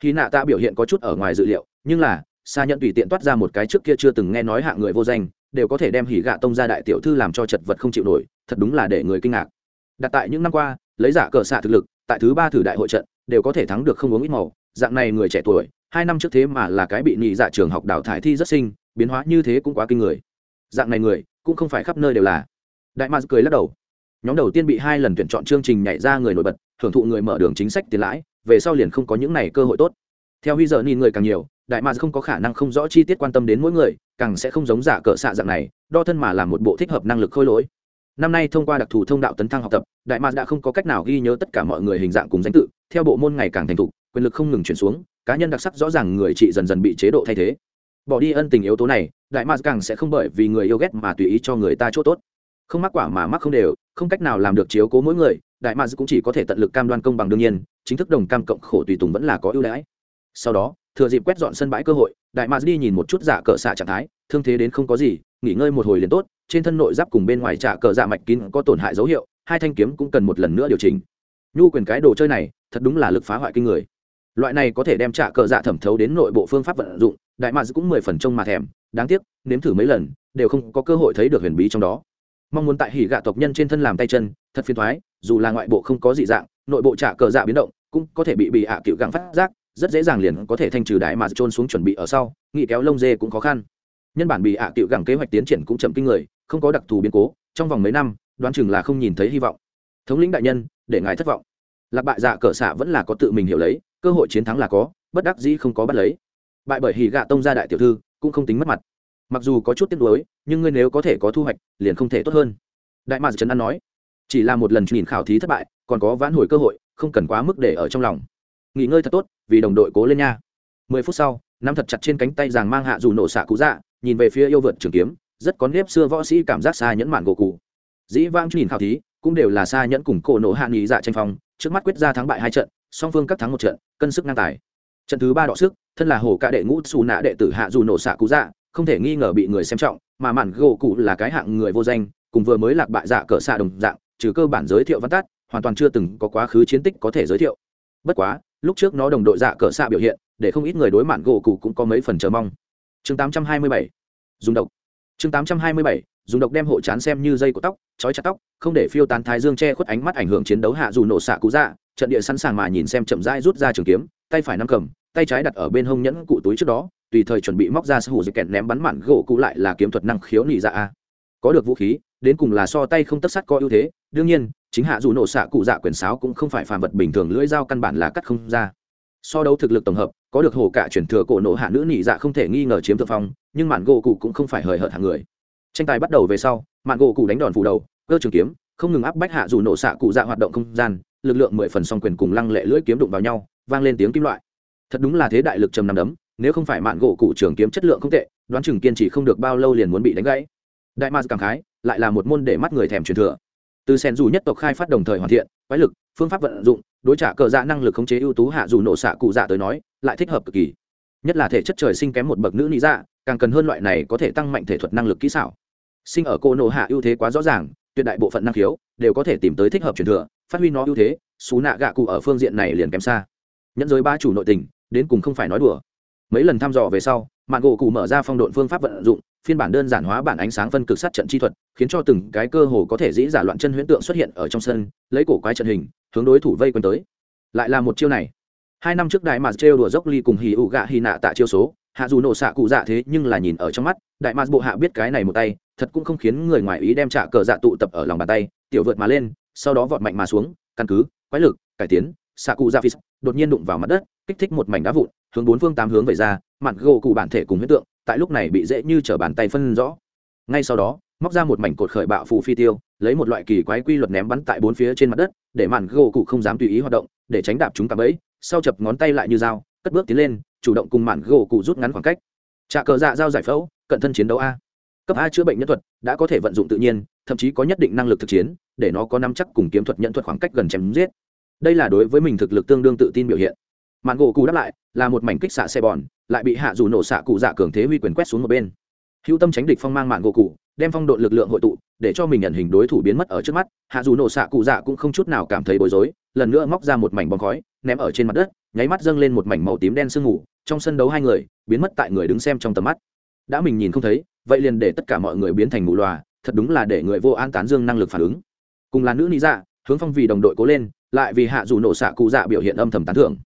Khi nạ ta biểu hiện có chút ở ngoài dự liệu, nhưng là xa nhận tùy tiện toát ra một cái trước kia chưa từng nghe nói hạ người vô danh, đều có thể đem hỉ gạ tông ra đại tiểu thư làm cho chật vật không chịu nổi, thật đúng là để người kinh ngạc. Đặt tại những năm qua, lấy giả cờ xạ thực lực, tại thứ ba thử đại hội trận, đều có thể thắng được không uống ít màu. Dạng này người trẻ tuổi, hai năm trước thế mà là cái bị nhị dạ trường học đào thải thi rất sinh biến hóa như thế cũng quá kinh người dạng này người, cũng không phải khắp nơi đều là. Đại mạc cười lắc đầu. Nhóm đầu tiên bị hai lần tuyển chọn chương trình nhảy ra người nổi bật hưởng thụ người mở đường chính sách tiền lãi, về sau liền không có những này cơ hội tốt. Theo huy giờ nhìn người càng nhiều, đại mạc không có khả năng không rõ chi tiết quan tâm đến mỗi người, càng sẽ không giống giả cỡ xạ dạng này, đo thân mà làm một bộ thích hợp năng lực khôi lỗi. Năm nay thông qua đặc thù thông đạo tấn thăng học tập, đại mạc đã không có cách nào ghi nhớ tất cả mọi người hình dạng cùng danh tự, theo bộ môn ngày càng thành thục, quyền lực không ngừng chuyển xuống, cá nhân đặc sắc rõ ràng người chị dần dần bị chế độ thay thế bỏ đi ân tình yếu tố này, đại mạc càng sẽ không bởi vì người yêu ghét mà tùy ý cho người ta chỗ tốt. Không mắc quả mà mắc không đều, không cách nào làm được chiếu cố mỗi người, đại mạc cũng chỉ có thể tận lực cam đoan công bằng đương nhiên, chính thức đồng cam cộng khổ tùy tùng vẫn là có ưu đãi. Sau đó, thừa dịp quét dọn sân bãi cơ hội, đại mạc đi nhìn một chút giả cờ xạ trạng thái, thương thế đến không có gì, nghỉ ngơi một hồi liền tốt, trên thân nội giáp cùng bên ngoài trả cờ dạ mạch kín có tổn hại dấu hiệu, hai thanh kiếm cũng cần một lần nữa điều chỉnh. Nhu quyền cái đồ chơi này, thật đúng là lực phá hoại kinh người. Loại này có thể đem trả cờ dạ thẩm thấu đến nội bộ phương pháp vận dụng đại mads cũng mười phần trông mà thèm, đáng tiếc, nếm thử mấy lần, đều không có cơ hội thấy được huyền bí trong đó. Mong muốn tại hỉ gạ tộc nhân trên thân làm tay chân, thật phiền thoái, dù là ngoại bộ không có dị dạng, nội bộ trả cờ dạ biến động, cũng có thể bị bị hạ à cựu gặng phát giác, rất dễ dàng liền có thể thanh trừ đại mà trôn xuống chuẩn bị ở sau nghị kéo lông dê cũng khó khăn. Nhân bản bị hạ à cựu gặng kế hoạch tiến triển cũng chậm kinh người, không có đặc thù biến cố, trong vòng mấy năm, đoán chừng là không nhìn thấy hy vọng. Thống lĩnh đại nhân, để ngài thất vọng. Lạc bại dạ cờ xạ vẫn là có tự mình hiểu lấy, cơ hội chiến thắng là có, bất đắc dĩ không có bắt lấy bại bởi hỉ gạ tông gia đại tiểu thư, cũng không tính mất mặt. Mặc dù có chút tiếc nuối, nhưng ngươi nếu có thể có thu hoạch, liền không thể tốt hơn. Đại mạc trấn an nói. Chỉ là một lần nhìn khảo thí thất bại, còn có vãn hồi cơ hội, không cần quá mức để ở trong lòng. Nghỉ ngơi thật tốt, vì đồng đội cố lên nha. Mười phút sau, nắm thật chặt trên cánh tay giàng mang hạ dù nổ xạ cú dạ nhìn về phía yêu vượt trường kiếm, rất có nếp xưa võ sĩ cảm giác xa nhẫn mạn gỗ cụ. Dĩ vang nhìn khảo thí, cũng đều là xa nhẫn cùng cổ nổ hạ nghỉ dạ tranh phong, trước mắt quyết ra thắng bại hai trận, song phương các thắng một trận, cân sức ngang tài trận thứ ba đọ sức, thân là hồ ca đệ ngũ xù nạ đệ tử hạ dù nổ xạ cú dạ không thể nghi ngờ bị người xem trọng, mà mạn gỗ cụ là cái hạng người vô danh, cùng vừa mới lạc bại dạ cỡ xạ đồng dạng, trừ cơ bản giới thiệu văn tát hoàn toàn chưa từng có quá khứ chiến tích có thể giới thiệu. Bất quá, lúc trước nó đồng đội dạ cỡ xạ biểu hiện, để không ít người đối mạn gỗ cụ cũng có mấy phần chờ mong. Chương 827 dùng độc. Chương 827 dùng độc đem hộ chán xem như dây của tóc, trói chặt tóc, không để phiêu tán thái dương che khuất ánh mắt ảnh hưởng chiến đấu hạ dù nổ xạ cú dạ trận địa sẵn sàng mà nhìn xem chậm rãi rút ra trường kiếm, tay phải nắm cầm, tay trái đặt ở bên hông nhẫn cụ túi trước đó, tùy thời chuẩn bị móc ra sở hữu dây kẹn ném bắn mạn gỗ cụ lại là kiếm thuật năng khiếu nị dạ a. Có được vũ khí, đến cùng là so tay không tất sắt có ưu thế, đương nhiên, chính hạ dù nổ xạ cụ dạ quyền sáo cũng không phải phàm vật bình thường lưỡi dao căn bản là cắt không ra. So đấu thực lực tổng hợp, có được hồ cả chuyển thừa cổ nổ hạ nữ nị dạ không thể nghi ngờ chiếm thượng phong, nhưng mạn gỗ cụ cũng không phải hời hợt hàng người tranh tài bắt đầu về sau mạn gỗ cụ đánh đòn phủ đầu, cơ trường kiếm, không ngừng áp bách hạ dù nổ xạ cụ dạ hoạt động không gian, lực lượng mười phần song quyền cùng lăng lệ lưỡi kiếm đụng vào nhau, vang lên tiếng kim loại. Thật đúng là thế đại lực trầm nằm đấm, nếu không phải mạn gỗ cụ trường kiếm chất lượng không tệ, đoán chừng kiên trì không được bao lâu liền muốn bị đánh gãy. Đại mars cảm khái, lại là một môn để mắt người thèm truyền thừa. Từ sen dù nhất tộc khai phát đồng thời hoàn thiện, quái lực, phương pháp vận dụng, đối trả cờ dạ năng lực khống chế ưu tú hạ dù nổ xạ cụ dạ tới nói, lại thích hợp cực kỳ. Nhất là thể chất trời sinh kém một bậc nữ lý dạ càng cần hơn loại này có thể tăng mạnh thể thuật năng lực kỹ xảo sinh ở cô nổ hạ ưu thế quá rõ ràng, tuyệt đại bộ phận năng khiếu đều có thể tìm tới thích hợp truyền thừa, phát huy nó ưu thế, xú nạ gạ cụ ở phương diện này liền kém xa. Nhẫn giới ba chủ nội tình, đến cùng không phải nói đùa. Mấy lần thăm dò về sau, mạng gỗ cụ mở ra phong độn phương pháp vận dụng, phiên bản đơn giản hóa bản ánh sáng phân cực sát trận chi thuật, khiến cho từng cái cơ hồ có thể dĩ giả loạn chân huyễn tượng xuất hiện ở trong sân, lấy cổ quái trận hình, hướng đối thủ vây quân tới. Lại là một chiêu này. Hai năm trước đại mà trêu đùa dốc ly cùng hì ụ gạ hì nạ tạ chiêu số hạ dù nổ xạ cụ dạ thế nhưng là nhìn ở trong mắt, đại mạc bộ hạ biết cái này một tay, thật cũng không khiến người ngoài ý đem trả cờ dạ tụ tập ở lòng bàn tay, tiểu vượt mà lên, sau đó vọt mạnh mà xuống, căn cứ, quái lực, cải tiến, xạ cụ dạ ra phi đột nhiên đụng vào mặt đất, kích thích một mảnh đá vụn, hướng bốn phương tám hướng về ra, mặt gỗ cụ bản thể cùng huyết tượng, tại lúc này bị dễ như t bàn tay phân rõ. Ngay sau đó, móc ra một mảnh cột khởi bạo phù phi tiêu, lấy một loại kỳ quái quy luật ném bắn tại bốn phía trên mặt đất, để màn gỗ cụ không dám tùy ý hoạt động, để tránh đạp chúng cạm ấy sau chập ngón tay lại như dao cất bước tiến lên, chủ động cùng mạn gỗ cụ rút ngắn khoảng cách. Trà cờ dạ giao giải phẫu, cận thân chiến đấu a. Cấp a chữa bệnh nhân thuật đã có thể vận dụng tự nhiên, thậm chí có nhất định năng lực thực chiến, để nó có nắm chắc cùng kiếm thuật nhận thuật khoảng cách gần chém giết. Đây là đối với mình thực lực tương đương tự tin biểu hiện. Mạn gỗ cụ đáp lại, là một mảnh kích xạ xe bòn, lại bị hạ dù nổ xạ cụ dạ cường thế huy quyền quét xuống một bên. Hữu tâm tránh địch phong mang mạn gỗ cụ, đem phong độn lực lượng hội tụ, để cho mình nhận hình đối thủ biến mất ở trước mắt. Hạ dù nổ xạ cụ dạ cũng không chút nào cảm thấy bối rối lần nữa móc ra một mảnh bóng khói, ném ở trên mặt đất, nháy mắt dâng lên một mảnh màu tím đen sương mù, trong sân đấu hai người, biến mất tại người đứng xem trong tầm mắt. Đã mình nhìn không thấy, vậy liền để tất cả mọi người biến thành mù loà, thật đúng là để người vô an tán dương năng lực phản ứng. Cùng là nữ lý dạ hướng phong vì đồng đội cố lên, lại vì hạ dù nổ xạ cụ dạ biểu hiện âm thầm tán thưởng.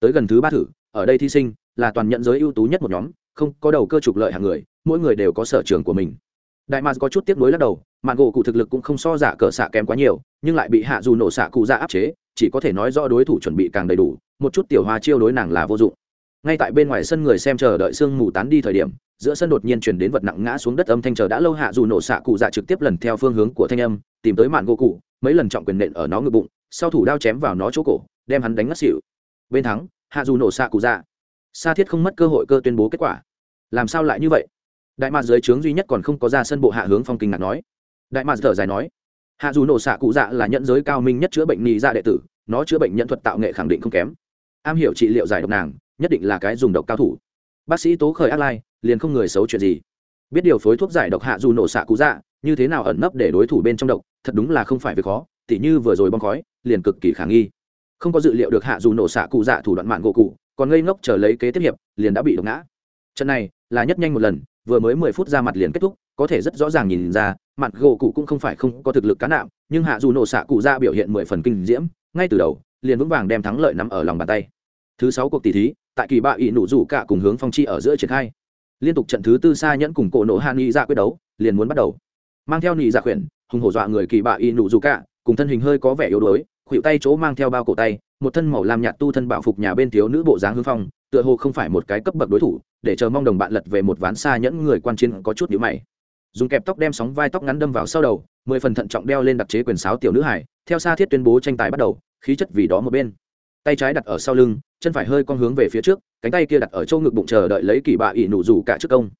Tới gần thứ ba thử, ở đây thí sinh, là toàn nhận giới ưu tú nhất một nhóm, không có đầu cơ trục lợi hàng người, mỗi người đều có sở trường của mình. Đại mars có chút tiếc nuối lắc đầu mạn gỗ cụ thực lực cũng không so giả cờ xạ kém quá nhiều, nhưng lại bị hạ dù nổ xạ cụ dạ áp chế chỉ có thể nói rõ đối thủ chuẩn bị càng đầy đủ, một chút tiểu hoa chiêu đối nàng là vô dụng. Ngay tại bên ngoài sân người xem chờ đợi sương mù tán đi thời điểm, giữa sân đột nhiên chuyển đến vật nặng ngã xuống đất âm thanh chờ đã lâu hạ dù nổ xạ cụ dạ trực tiếp lần theo phương hướng của thanh âm, tìm tới mạn gỗ cụ, mấy lần trọng quyền nện ở nó ngực bụng, sau thủ đao chém vào nó chỗ cổ, đem hắn đánh ngất xỉu. Bên thắng, hạ dù nổ xạ cụ dạ. Sa thiết không mất cơ hội cơ tuyên bố kết quả. Làm sao lại như vậy? Đại mạc dưới trướng duy nhất còn không có ra sân bộ hạ hướng phong kinh ngạc nói. Đại mạc thở dài nói hạ dù nổ xạ cụ dạ là nhận giới cao minh nhất chữa bệnh nhị dạ đệ tử, nó chữa bệnh nhân thuật tạo nghệ khẳng định không kém. Am hiểu trị liệu giải độc nàng, nhất định là cái dùng độc cao thủ. Bác sĩ tố khởi ác lai, liền không người xấu chuyện gì. Biết điều phối thuốc giải độc hạ dù nổ xạ cụ dạ như thế nào ẩn nấp để đối thủ bên trong độc, thật đúng là không phải việc khó, tỉ như vừa rồi bong khói, liền cực kỳ khả nghi. Không có dự liệu được hạ dù nổ xạ cụ dạ thủ đoạn mạng gỗ cụ, còn ngây ngốc chờ lấy kế tiếp hiệp, liền đã bị độc ngã. Trận này, là nhất nhanh một lần, vừa mới mười phút ra mặt liền kết thúc, có thể rất rõ ràng nhìn ra mặt gỗ cụ cũng không phải không có thực lực cá nạm, nhưng hạ dù nổ xạ cụ ra biểu hiện mười phần kinh diễm, ngay từ đầu, liền vững vàng đem thắng lợi nắm ở lòng bàn tay. Thứ sáu cuộc tỷ thí, tại kỳ bạ ỵ nụ rủ cả cùng hướng phong chi ở giữa triển khai. Liên tục trận thứ tư xa nhẫn cùng cổ nổ hạ nghị ra dạ quyết đấu, liền muốn bắt đầu. Mang theo nghị dạ khuyển, hùng hổ dọa người kỳ bạ ỵ nụ rủ cả, cùng thân hình hơi có vẻ yếu đuối khuỵu tay chỗ mang theo bao cổ tay, một thân màu làm nhạt tu thân bảo phục nhà bên thiếu nữ bộ dáng hưng phong, tựa hồ không phải một cái cấp bậc đối thủ, để chờ mong đồng bạn lật về một ván xa nhẫn người quan chiến có chút nhữ mày dùng kẹp tóc đem sóng vai tóc ngắn đâm vào sau đầu, mười phần thận trọng đeo lên đặc chế quyền sáo tiểu nữ hải, theo xa thiết tuyên bố tranh tài bắt đầu, khí chất vì đó một bên. Tay trái đặt ở sau lưng, chân phải hơi con hướng về phía trước, cánh tay kia đặt ở châu ngực bụng chờ đợi lấy kỳ bạ ỉ nụ rủ cả trước công.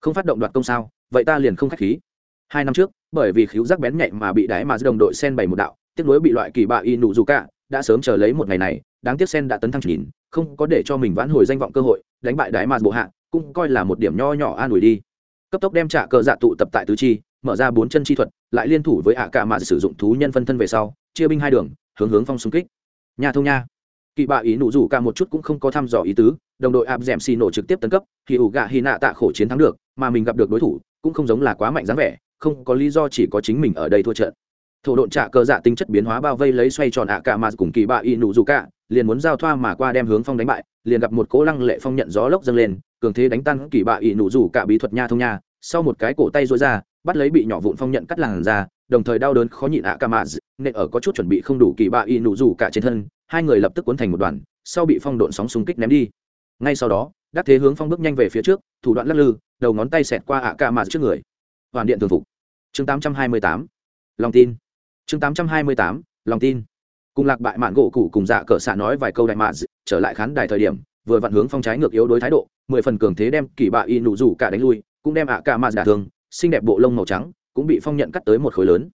Không phát động đoạt công sao? Vậy ta liền không khách khí. Hai năm trước, bởi vì khiếu giác bén nhạy mà bị đáy mà đồng đội sen bày một đạo, tiếc nuối bị loại kỳ bạ ỉ nụ rủ cả, đã sớm chờ lấy một ngày này, đáng tiếc sen đã tấn thăng nhìn không có để cho mình vãn hồi danh vọng cơ hội, đánh bại đái mà bộ hạ, cũng coi là một điểm nho nhỏ an ủi đi cấp tốc đem trả cờ dạ tụ tập tại tứ chi, mở ra bốn chân chi thuật, lại liên thủ với ạ cả mà sử dụng thú nhân phân thân về sau, chia binh hai đường, hướng hướng phong xung kích. Nhà thông nha. Kỵ bạ ý nụ rủ cả một chút cũng không có thăm dò ý tứ, đồng đội áp dẻm xì nổ trực tiếp tấn cấp, thì ủ gạ hy nạ tạ khổ chiến thắng được, mà mình gặp được đối thủ, cũng không giống là quá mạnh dáng vẻ, không có lý do chỉ có chính mình ở đây thua trận thổ độn trả cờ dạ tính chất biến hóa bao vây lấy xoay tròn ạ cả mà cùng kỳ bạ y nụ dù cả, liền muốn giao thoa mà qua đem hướng phong đánh bại, liền gặp một cỗ lăng lệ phong nhận gió lốc dâng lên, cường thế đánh tan kỳ bạ y nụ dù cả bí thuật nha thông nha, sau một cái cổ tay rối ra, bắt lấy bị nhỏ vụn phong nhận cắt làn ra, đồng thời đau đớn khó nhịn ạ cả mà nên ở có chút chuẩn bị không đủ kỳ bạ y nụ dù cả trên thân, hai người lập tức cuốn thành một đoàn, sau bị phong độn sóng xung kích ném đi. Ngay sau đó, đắc thế hướng phong bước nhanh về phía trước, thủ đoạn lắc lư, đầu ngón tay xẹt qua ạ cả mà trước người. Hoàn điện thường phục. Chương 828 lòng tin chương tám trăm hai mươi tám, lòng tin. Cùng lạc bại mạn gỗ cụ cùng dạ cỡ xạ nói vài câu đại mạ trở lại khán đài thời điểm, vừa vặn hướng phong trái ngược yếu đối thái độ, mười phần cường thế đem kỳ bạ y nụ rủ cả đánh lui, cũng đem ạ cả mạ đả thương, xinh đẹp bộ lông màu trắng, cũng bị phong nhận cắt tới một khối lớn.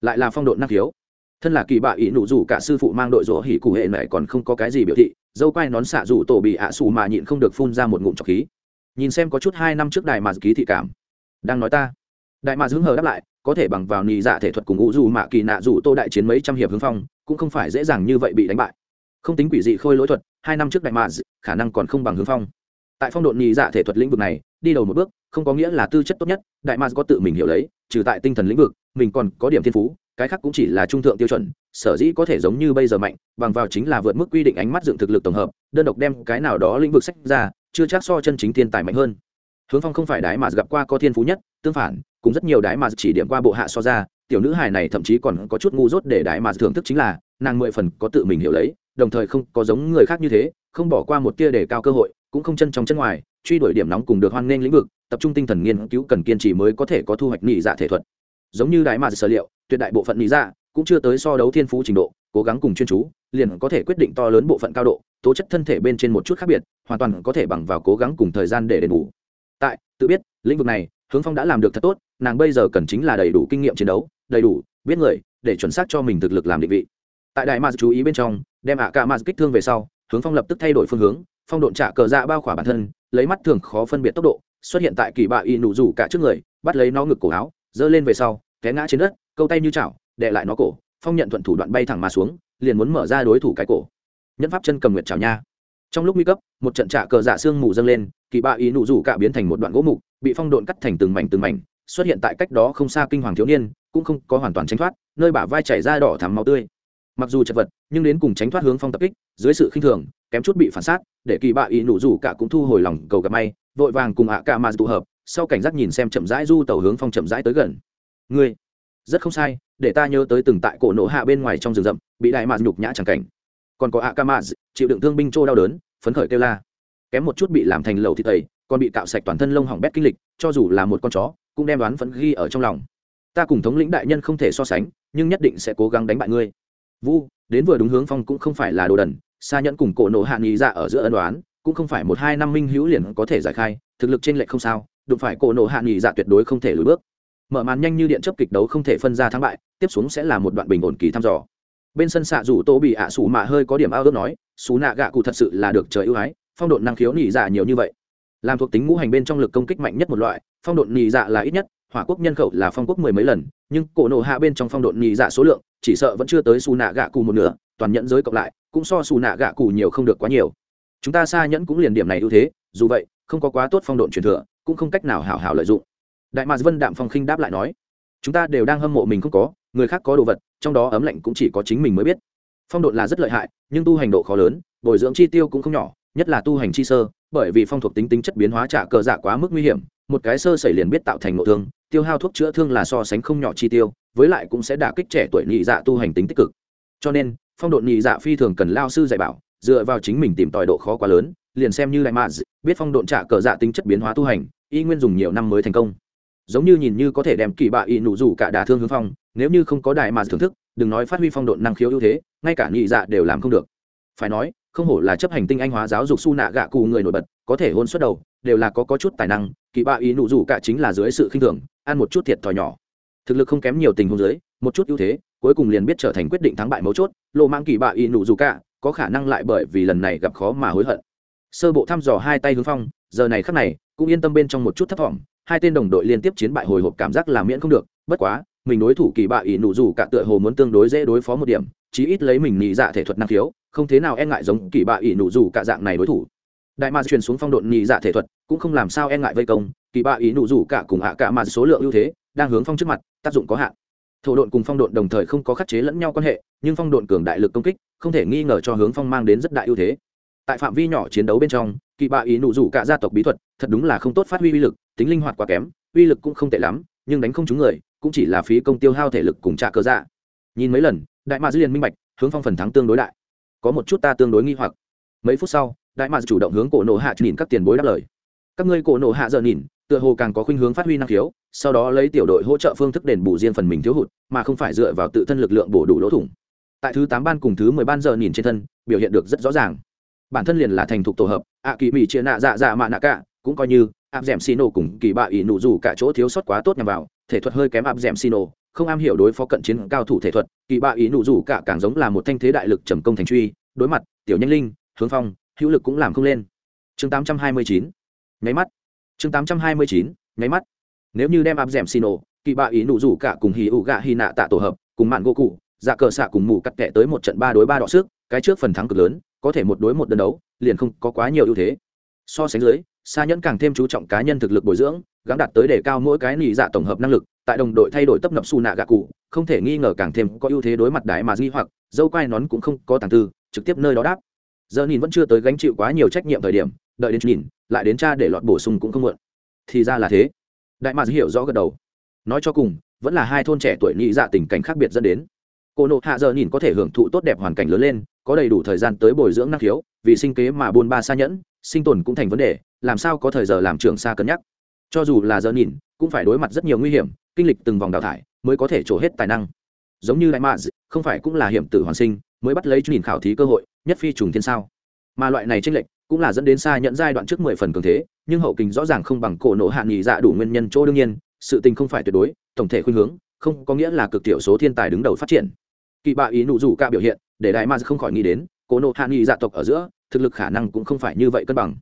Lại là phong độ năng khiếu. Thân là kỳ bạ y nụ rủ cả sư phụ mang đội rỗ hỉ cụ hệ này còn không có cái gì biểu thị, dâu quai nón xạ rủ tổ bị ạ xù mà nhịn không được phun ra một ngụm trọc khí. Nhìn xem có chút hai năm trước đài mà ký thị cảm. Đang nói ta. Đại mà hứng hờ đáp lại có thể bằng vào nị dạ thể thuật cùng ngũ dù mạ kỳ nạ dù tô đại chiến mấy trăm hiệp hướng phong, cũng không phải dễ dàng như vậy bị đánh bại. Không tính quỷ dị khôi lỗi thuật, hai năm trước đại mạ khả năng còn không bằng hướng phong. Tại phong độ nhị dạ thể thuật lĩnh vực này, đi đầu một bước, không có nghĩa là tư chất tốt nhất, đại mạ có tự mình hiểu lấy, trừ tại tinh thần lĩnh vực, mình còn có điểm thiên phú, cái khác cũng chỉ là trung thượng tiêu chuẩn, sở dĩ có thể giống như bây giờ mạnh, bằng vào chính là vượt mức quy định ánh mắt dựng thực lực tổng hợp, đơn độc đem cái nào đó lĩnh vực sách ra, chưa chắc so chân chính thiên tài mạnh hơn hướng phong không phải đái mà gặp qua có thiên phú nhất, tương phản cũng rất nhiều đái mà chỉ điểm qua bộ hạ so ra, tiểu nữ hài này thậm chí còn có chút ngu dốt để đái mà thưởng thức chính là, nàng mười phần có tự mình hiểu lấy, đồng thời không có giống người khác như thế, không bỏ qua một tia để cao cơ hội, cũng không chân trong chân ngoài, truy đuổi điểm nóng cùng được hoan nghênh lĩnh vực, tập trung tinh thần nghiên cứu cần kiên trì mới có thể có thu hoạch nhị dạ thể thuật. Giống như đại mà sở liệu, tuyệt đại bộ phận nhị dạ cũng chưa tới so đấu thiên phú trình độ, cố gắng cùng chuyên chú, liền có thể quyết định to lớn bộ phận cao độ, tố chất thân thể bên trên một chút khác biệt, hoàn toàn có thể bằng vào cố gắng cùng thời gian để đền bù tại, tự biết, lĩnh vực này, hướng phong đã làm được thật tốt, nàng bây giờ cần chính là đầy đủ kinh nghiệm chiến đấu, đầy đủ, biết người, để chuẩn xác cho mình thực lực làm định vị. Tại đại mars chú ý bên trong, đem ạ cả mars kích thương về sau, hướng phong lập tức thay đổi phương hướng, phong độn trả cờ dạ bao khỏa bản thân, lấy mắt thường khó phân biệt tốc độ, xuất hiện tại kỳ bạ y nụ rủ cả trước người, bắt lấy nó ngực cổ áo, giơ lên về sau, té ngã trên đất, câu tay như chảo đệ lại nó cổ, phong nhận thuận thủ đoạn bay thẳng mà xuống, liền muốn mở ra đối thủ cái cổ. Nhân pháp chân cầm nguyệt chảo nha trong lúc nguy cấp, một trận trả cờ dạ xương mù dâng lên, kỳ bạ ý nụ rủ cả biến thành một đoạn gỗ mục, bị phong độn cắt thành từng mảnh từng mảnh, xuất hiện tại cách đó không xa kinh hoàng thiếu niên, cũng không có hoàn toàn tránh thoát, nơi bả vai chảy ra đỏ thắm máu tươi. Mặc dù chật vật, nhưng đến cùng tránh thoát hướng phong tập kích, dưới sự khinh thường, kém chút bị phản sát, để kỳ bạ ý nụ rủ cả cũng thu hồi lòng cầu gặp may, vội vàng cùng ạ cả mà tụ hợp, sau cảnh giác nhìn xem chậm rãi du tàu hướng phong chậm rãi tới gần. Ngươi, rất không sai, để ta nhớ tới từng tại cổ nổ hạ bên ngoài trong rừng rậm, bị đại mạn nhục nhã chẳng cảnh còn có akamaz chịu đựng thương binh trô đau đớn, phấn khởi kêu la. Kém một chút bị làm thành lầu thịt tẩy, còn bị cạo sạch toàn thân lông hỏng bét kinh lịch, cho dù là một con chó, cũng đem đoán phấn ghi ở trong lòng. Ta cùng thống lĩnh đại nhân không thể so sánh, nhưng nhất định sẽ cố gắng đánh bại ngươi. Vu, đến vừa đúng hướng phong cũng không phải là đồ đần xa nhẫn cùng cổ nộ hạ nghị dạ ở giữa ân đoán cũng không phải một hai năm minh hữu liền có thể giải khai, thực lực trên lệch không sao, đụng phải cổ nộ hạ nghị dạ tuyệt đối không thể lùi bước. Mở màn nhanh như điện chấp kịch đấu không thể phân ra thắng bại, tiếp xuống sẽ là một đoạn bình ổn kỳ thăm dò bên sân xạ rủ tô bị ạ xù mạ hơi có điểm ao ước nói, xù nạ gạ cụ thật sự là được trời ưu ái, phong độn năng khiếu nỉ dạ nhiều như vậy. Làm thuộc tính ngũ hành bên trong lực công kích mạnh nhất một loại, phong độn nỉ dạ là ít nhất, hỏa quốc nhân khẩu là phong quốc mười mấy lần, nhưng cổ nộ hạ bên trong phong độn nỉ dạ số lượng, chỉ sợ vẫn chưa tới xù nạ gạ cụ một nửa, toàn nhẫn giới cộng lại, cũng so xù nạ gạ cụ nhiều không được quá nhiều. Chúng ta xa nhẫn cũng liền điểm này ưu thế, dù vậy, không có quá tốt phong độn truyền thừa, cũng không cách nào hảo hảo lợi dụng. Đại mạc vân đạm phong khinh đáp lại nói, chúng ta đều đang hâm mộ mình không có, người khác có đồ vật trong đó ấm lạnh cũng chỉ có chính mình mới biết. Phong độn là rất lợi hại, nhưng tu hành độ khó lớn, bồi dưỡng chi tiêu cũng không nhỏ, nhất là tu hành chi sơ, bởi vì phong thuộc tính tính chất biến hóa trả cờ dạ quá mức nguy hiểm, một cái sơ xảy liền biết tạo thành nội thương, tiêu hao thuốc chữa thương là so sánh không nhỏ chi tiêu, với lại cũng sẽ đả kích trẻ tuổi nhị dạ tu hành tính tích cực. Cho nên, phong độn nhị dạ phi thường cần lao sư dạy bảo, dựa vào chính mình tìm tòi độ khó quá lớn, liền xem như đại mạ biết phong độn trả cờ dạ tính chất biến hóa tu hành, y nguyên dùng nhiều năm mới thành công. Giống như nhìn như có thể đem kỳ bạ y nụ rủ cả đả thương hướng phong nếu như không có đại mà thưởng thức đừng nói phát huy phong độn năng khiếu ưu thế ngay cả nhị dạ đều làm không được. Phải nói không hổ là chấp hành tinh anh hóa giáo dục su nạ gạ cù người nổi bật có thể hôn xuất đầu đều là có, có chút tài năng kỳ bạ ý nụ rủ cả chính là dưới sự khinh thường ăn một chút thiệt thòi nhỏ. Thực lực không kém nhiều tình huống dưới một chút ưu thế cuối cùng liền biết trở thành quyết định thắng bại mấu chốt lộ mang kỳ bạ ý nụ rủ cả có khả năng lại bởi vì lần này gặp khó mà hối hận. Sơ bộ thăm dò hai tay hướng phong giờ này khắc này cũng yên tâm bên trong một chút thấp thỏm hai tên đồng đội liên tiếp chiến bại hồi hộp cảm giác làm miễn không được bất quá mình đối thủ kỳ bạ ỷ nụ rủ cả tựa hồ muốn tương đối dễ đối phó một điểm, chí ít lấy mình nhị dạ thể thuật năng khiếu, không thế nào e ngại giống kỳ bạ ỷ nụ rủ cả dạng này đối thủ. Đại ma truyền xuống phong độn nhị dạ thể thuật, cũng không làm sao e ngại vây công, kỳ bạ ỷ nụ rủ cả cùng hạ cả mà số lượng ưu thế, đang hướng phong trước mặt, tác dụng có hạn. Thổ độn cùng phong độn đồng thời không có khắc chế lẫn nhau quan hệ, nhưng phong độn cường đại lực công kích, không thể nghi ngờ cho hướng phong mang đến rất đại ưu thế. Tại phạm vi nhỏ chiến đấu bên trong, kỳ bạ ý nụ rủ cả gia tộc bí thuật, thật đúng là không tốt phát huy uy lực, tính linh hoạt quá kém, uy lực cũng không tệ lắm nhưng đánh không trúng người, cũng chỉ là phí công tiêu hao thể lực cùng trả cơ dạ. Nhìn mấy lần, đại mạc dư liền minh bạch, hướng phong phần thắng tương đối đại. Có một chút ta tương đối nghi hoặc. Mấy phút sau, đại mạc chủ động hướng cổ nộ hạ nhìn các tiền bối đáp lời. Các ngươi cổ nộ hạ giờ nhìn, tựa hồ càng có khuynh hướng phát huy năng khiếu, sau đó lấy tiểu đội hỗ trợ phương thức đền bù riêng phần mình thiếu hụt, mà không phải dựa vào tự thân lực lượng bổ đủ lỗ thủng. Tại thứ tám ban cùng thứ mười ban giờ nhìn trên thân, biểu hiện được rất rõ ràng. Bản thân liền là thành thục tổ hợp ạ kỳ mỹ chia nạ dạ dạ mạ nạ cả, cũng coi như áp d ẻ m xì nổ cùng kỳ bạ ỷ nụ dù cả chỗ thiếu sót quá tốt nhằm vào, thể thuật hơi kém áp d ẻ m xì nổ không am hiểu đối phó cận chiến cao thủ thể thuật, kỳ bạ ý nụ dù cả càng giống là một thanh thế đại lực trầm công thành truy, đối mặt, tiểu nhanh linh, hướng phong, hữu lực cũng làm không lên. Chương tám trăm hai mươi chín, nháy mắt. Chương tám trăm hai mươi chín, nháy mắt. Nếu như đem áp d ẻ m xì nổ kỳ bạ ý nụ dù cả cùng hì ụ gạ hy nạ tạ tổ hợp, cùng mạn gỗ cụ dạ cờ xạ cùng mù cắt kệ tới một trận ba đối ba đọ sức, cái trước phần thắng cực lớn, có thể một đối một đơn đấu, liền không có quá nhiều ưu thế. So sánh dưới xa nhẫn càng thêm chú trọng cá nhân thực lực bồi dưỡng, gắng đạt tới để cao mỗi cái nỉ dạ tổng hợp năng lực, tại đồng đội thay đổi tấp nập xù nạ gạ cụ không thể nghi ngờ càng thêm có ưu thế đối mặt đại mà di hoặc, dâu quai nón cũng không có tàng tư, trực tiếp nơi đó đáp. Giờ nhìn vẫn chưa tới gánh chịu quá nhiều trách nhiệm thời điểm, đợi đến nhìn, lại đến cha để lọt bổ sung cũng không muộn. Thì ra là thế. Đại mà hiểu rõ gật đầu. Nói cho cùng, vẫn là hai thôn trẻ tuổi nhị dạ tình cảnh khác biệt dẫn đến. Cô nộ hạ giờ nhìn có thể hưởng thụ tốt đẹp hoàn cảnh lớn lên, có đầy đủ thời gian tới bồi dưỡng năng khiếu, vì sinh kế mà buôn ba xa nhẫn, sinh tồn cũng thành vấn đề làm sao có thời giờ làm trường xa cân nhắc? Cho dù là giờ nhìn, cũng phải đối mặt rất nhiều nguy hiểm, kinh lịch từng vòng đào thải mới có thể trổ hết tài năng. Giống như đại mạ không phải cũng là hiểm tử hoàn sinh, mới bắt lấy nhìn khảo thí cơ hội, nhất phi trùng thiên sao? Mà loại này tranh lệch cũng là dẫn đến xa nhận giai đoạn trước mười phần cường thế, nhưng hậu kình rõ ràng không bằng cổ nổ hạ nghỉ dạ đủ nguyên nhân chỗ đương nhiên, sự tình không phải tuyệt đối, tổng thể khuynh hướng, không có nghĩa là cực tiểu số thiên tài đứng đầu phát triển. Kỳ bạ ý nụ rủ ca biểu hiện, để đại ma không khỏi nghĩ đến, cổ nộ hạ nghỉ dạ tộc ở giữa, thực lực khả năng cũng không phải như vậy cân bằng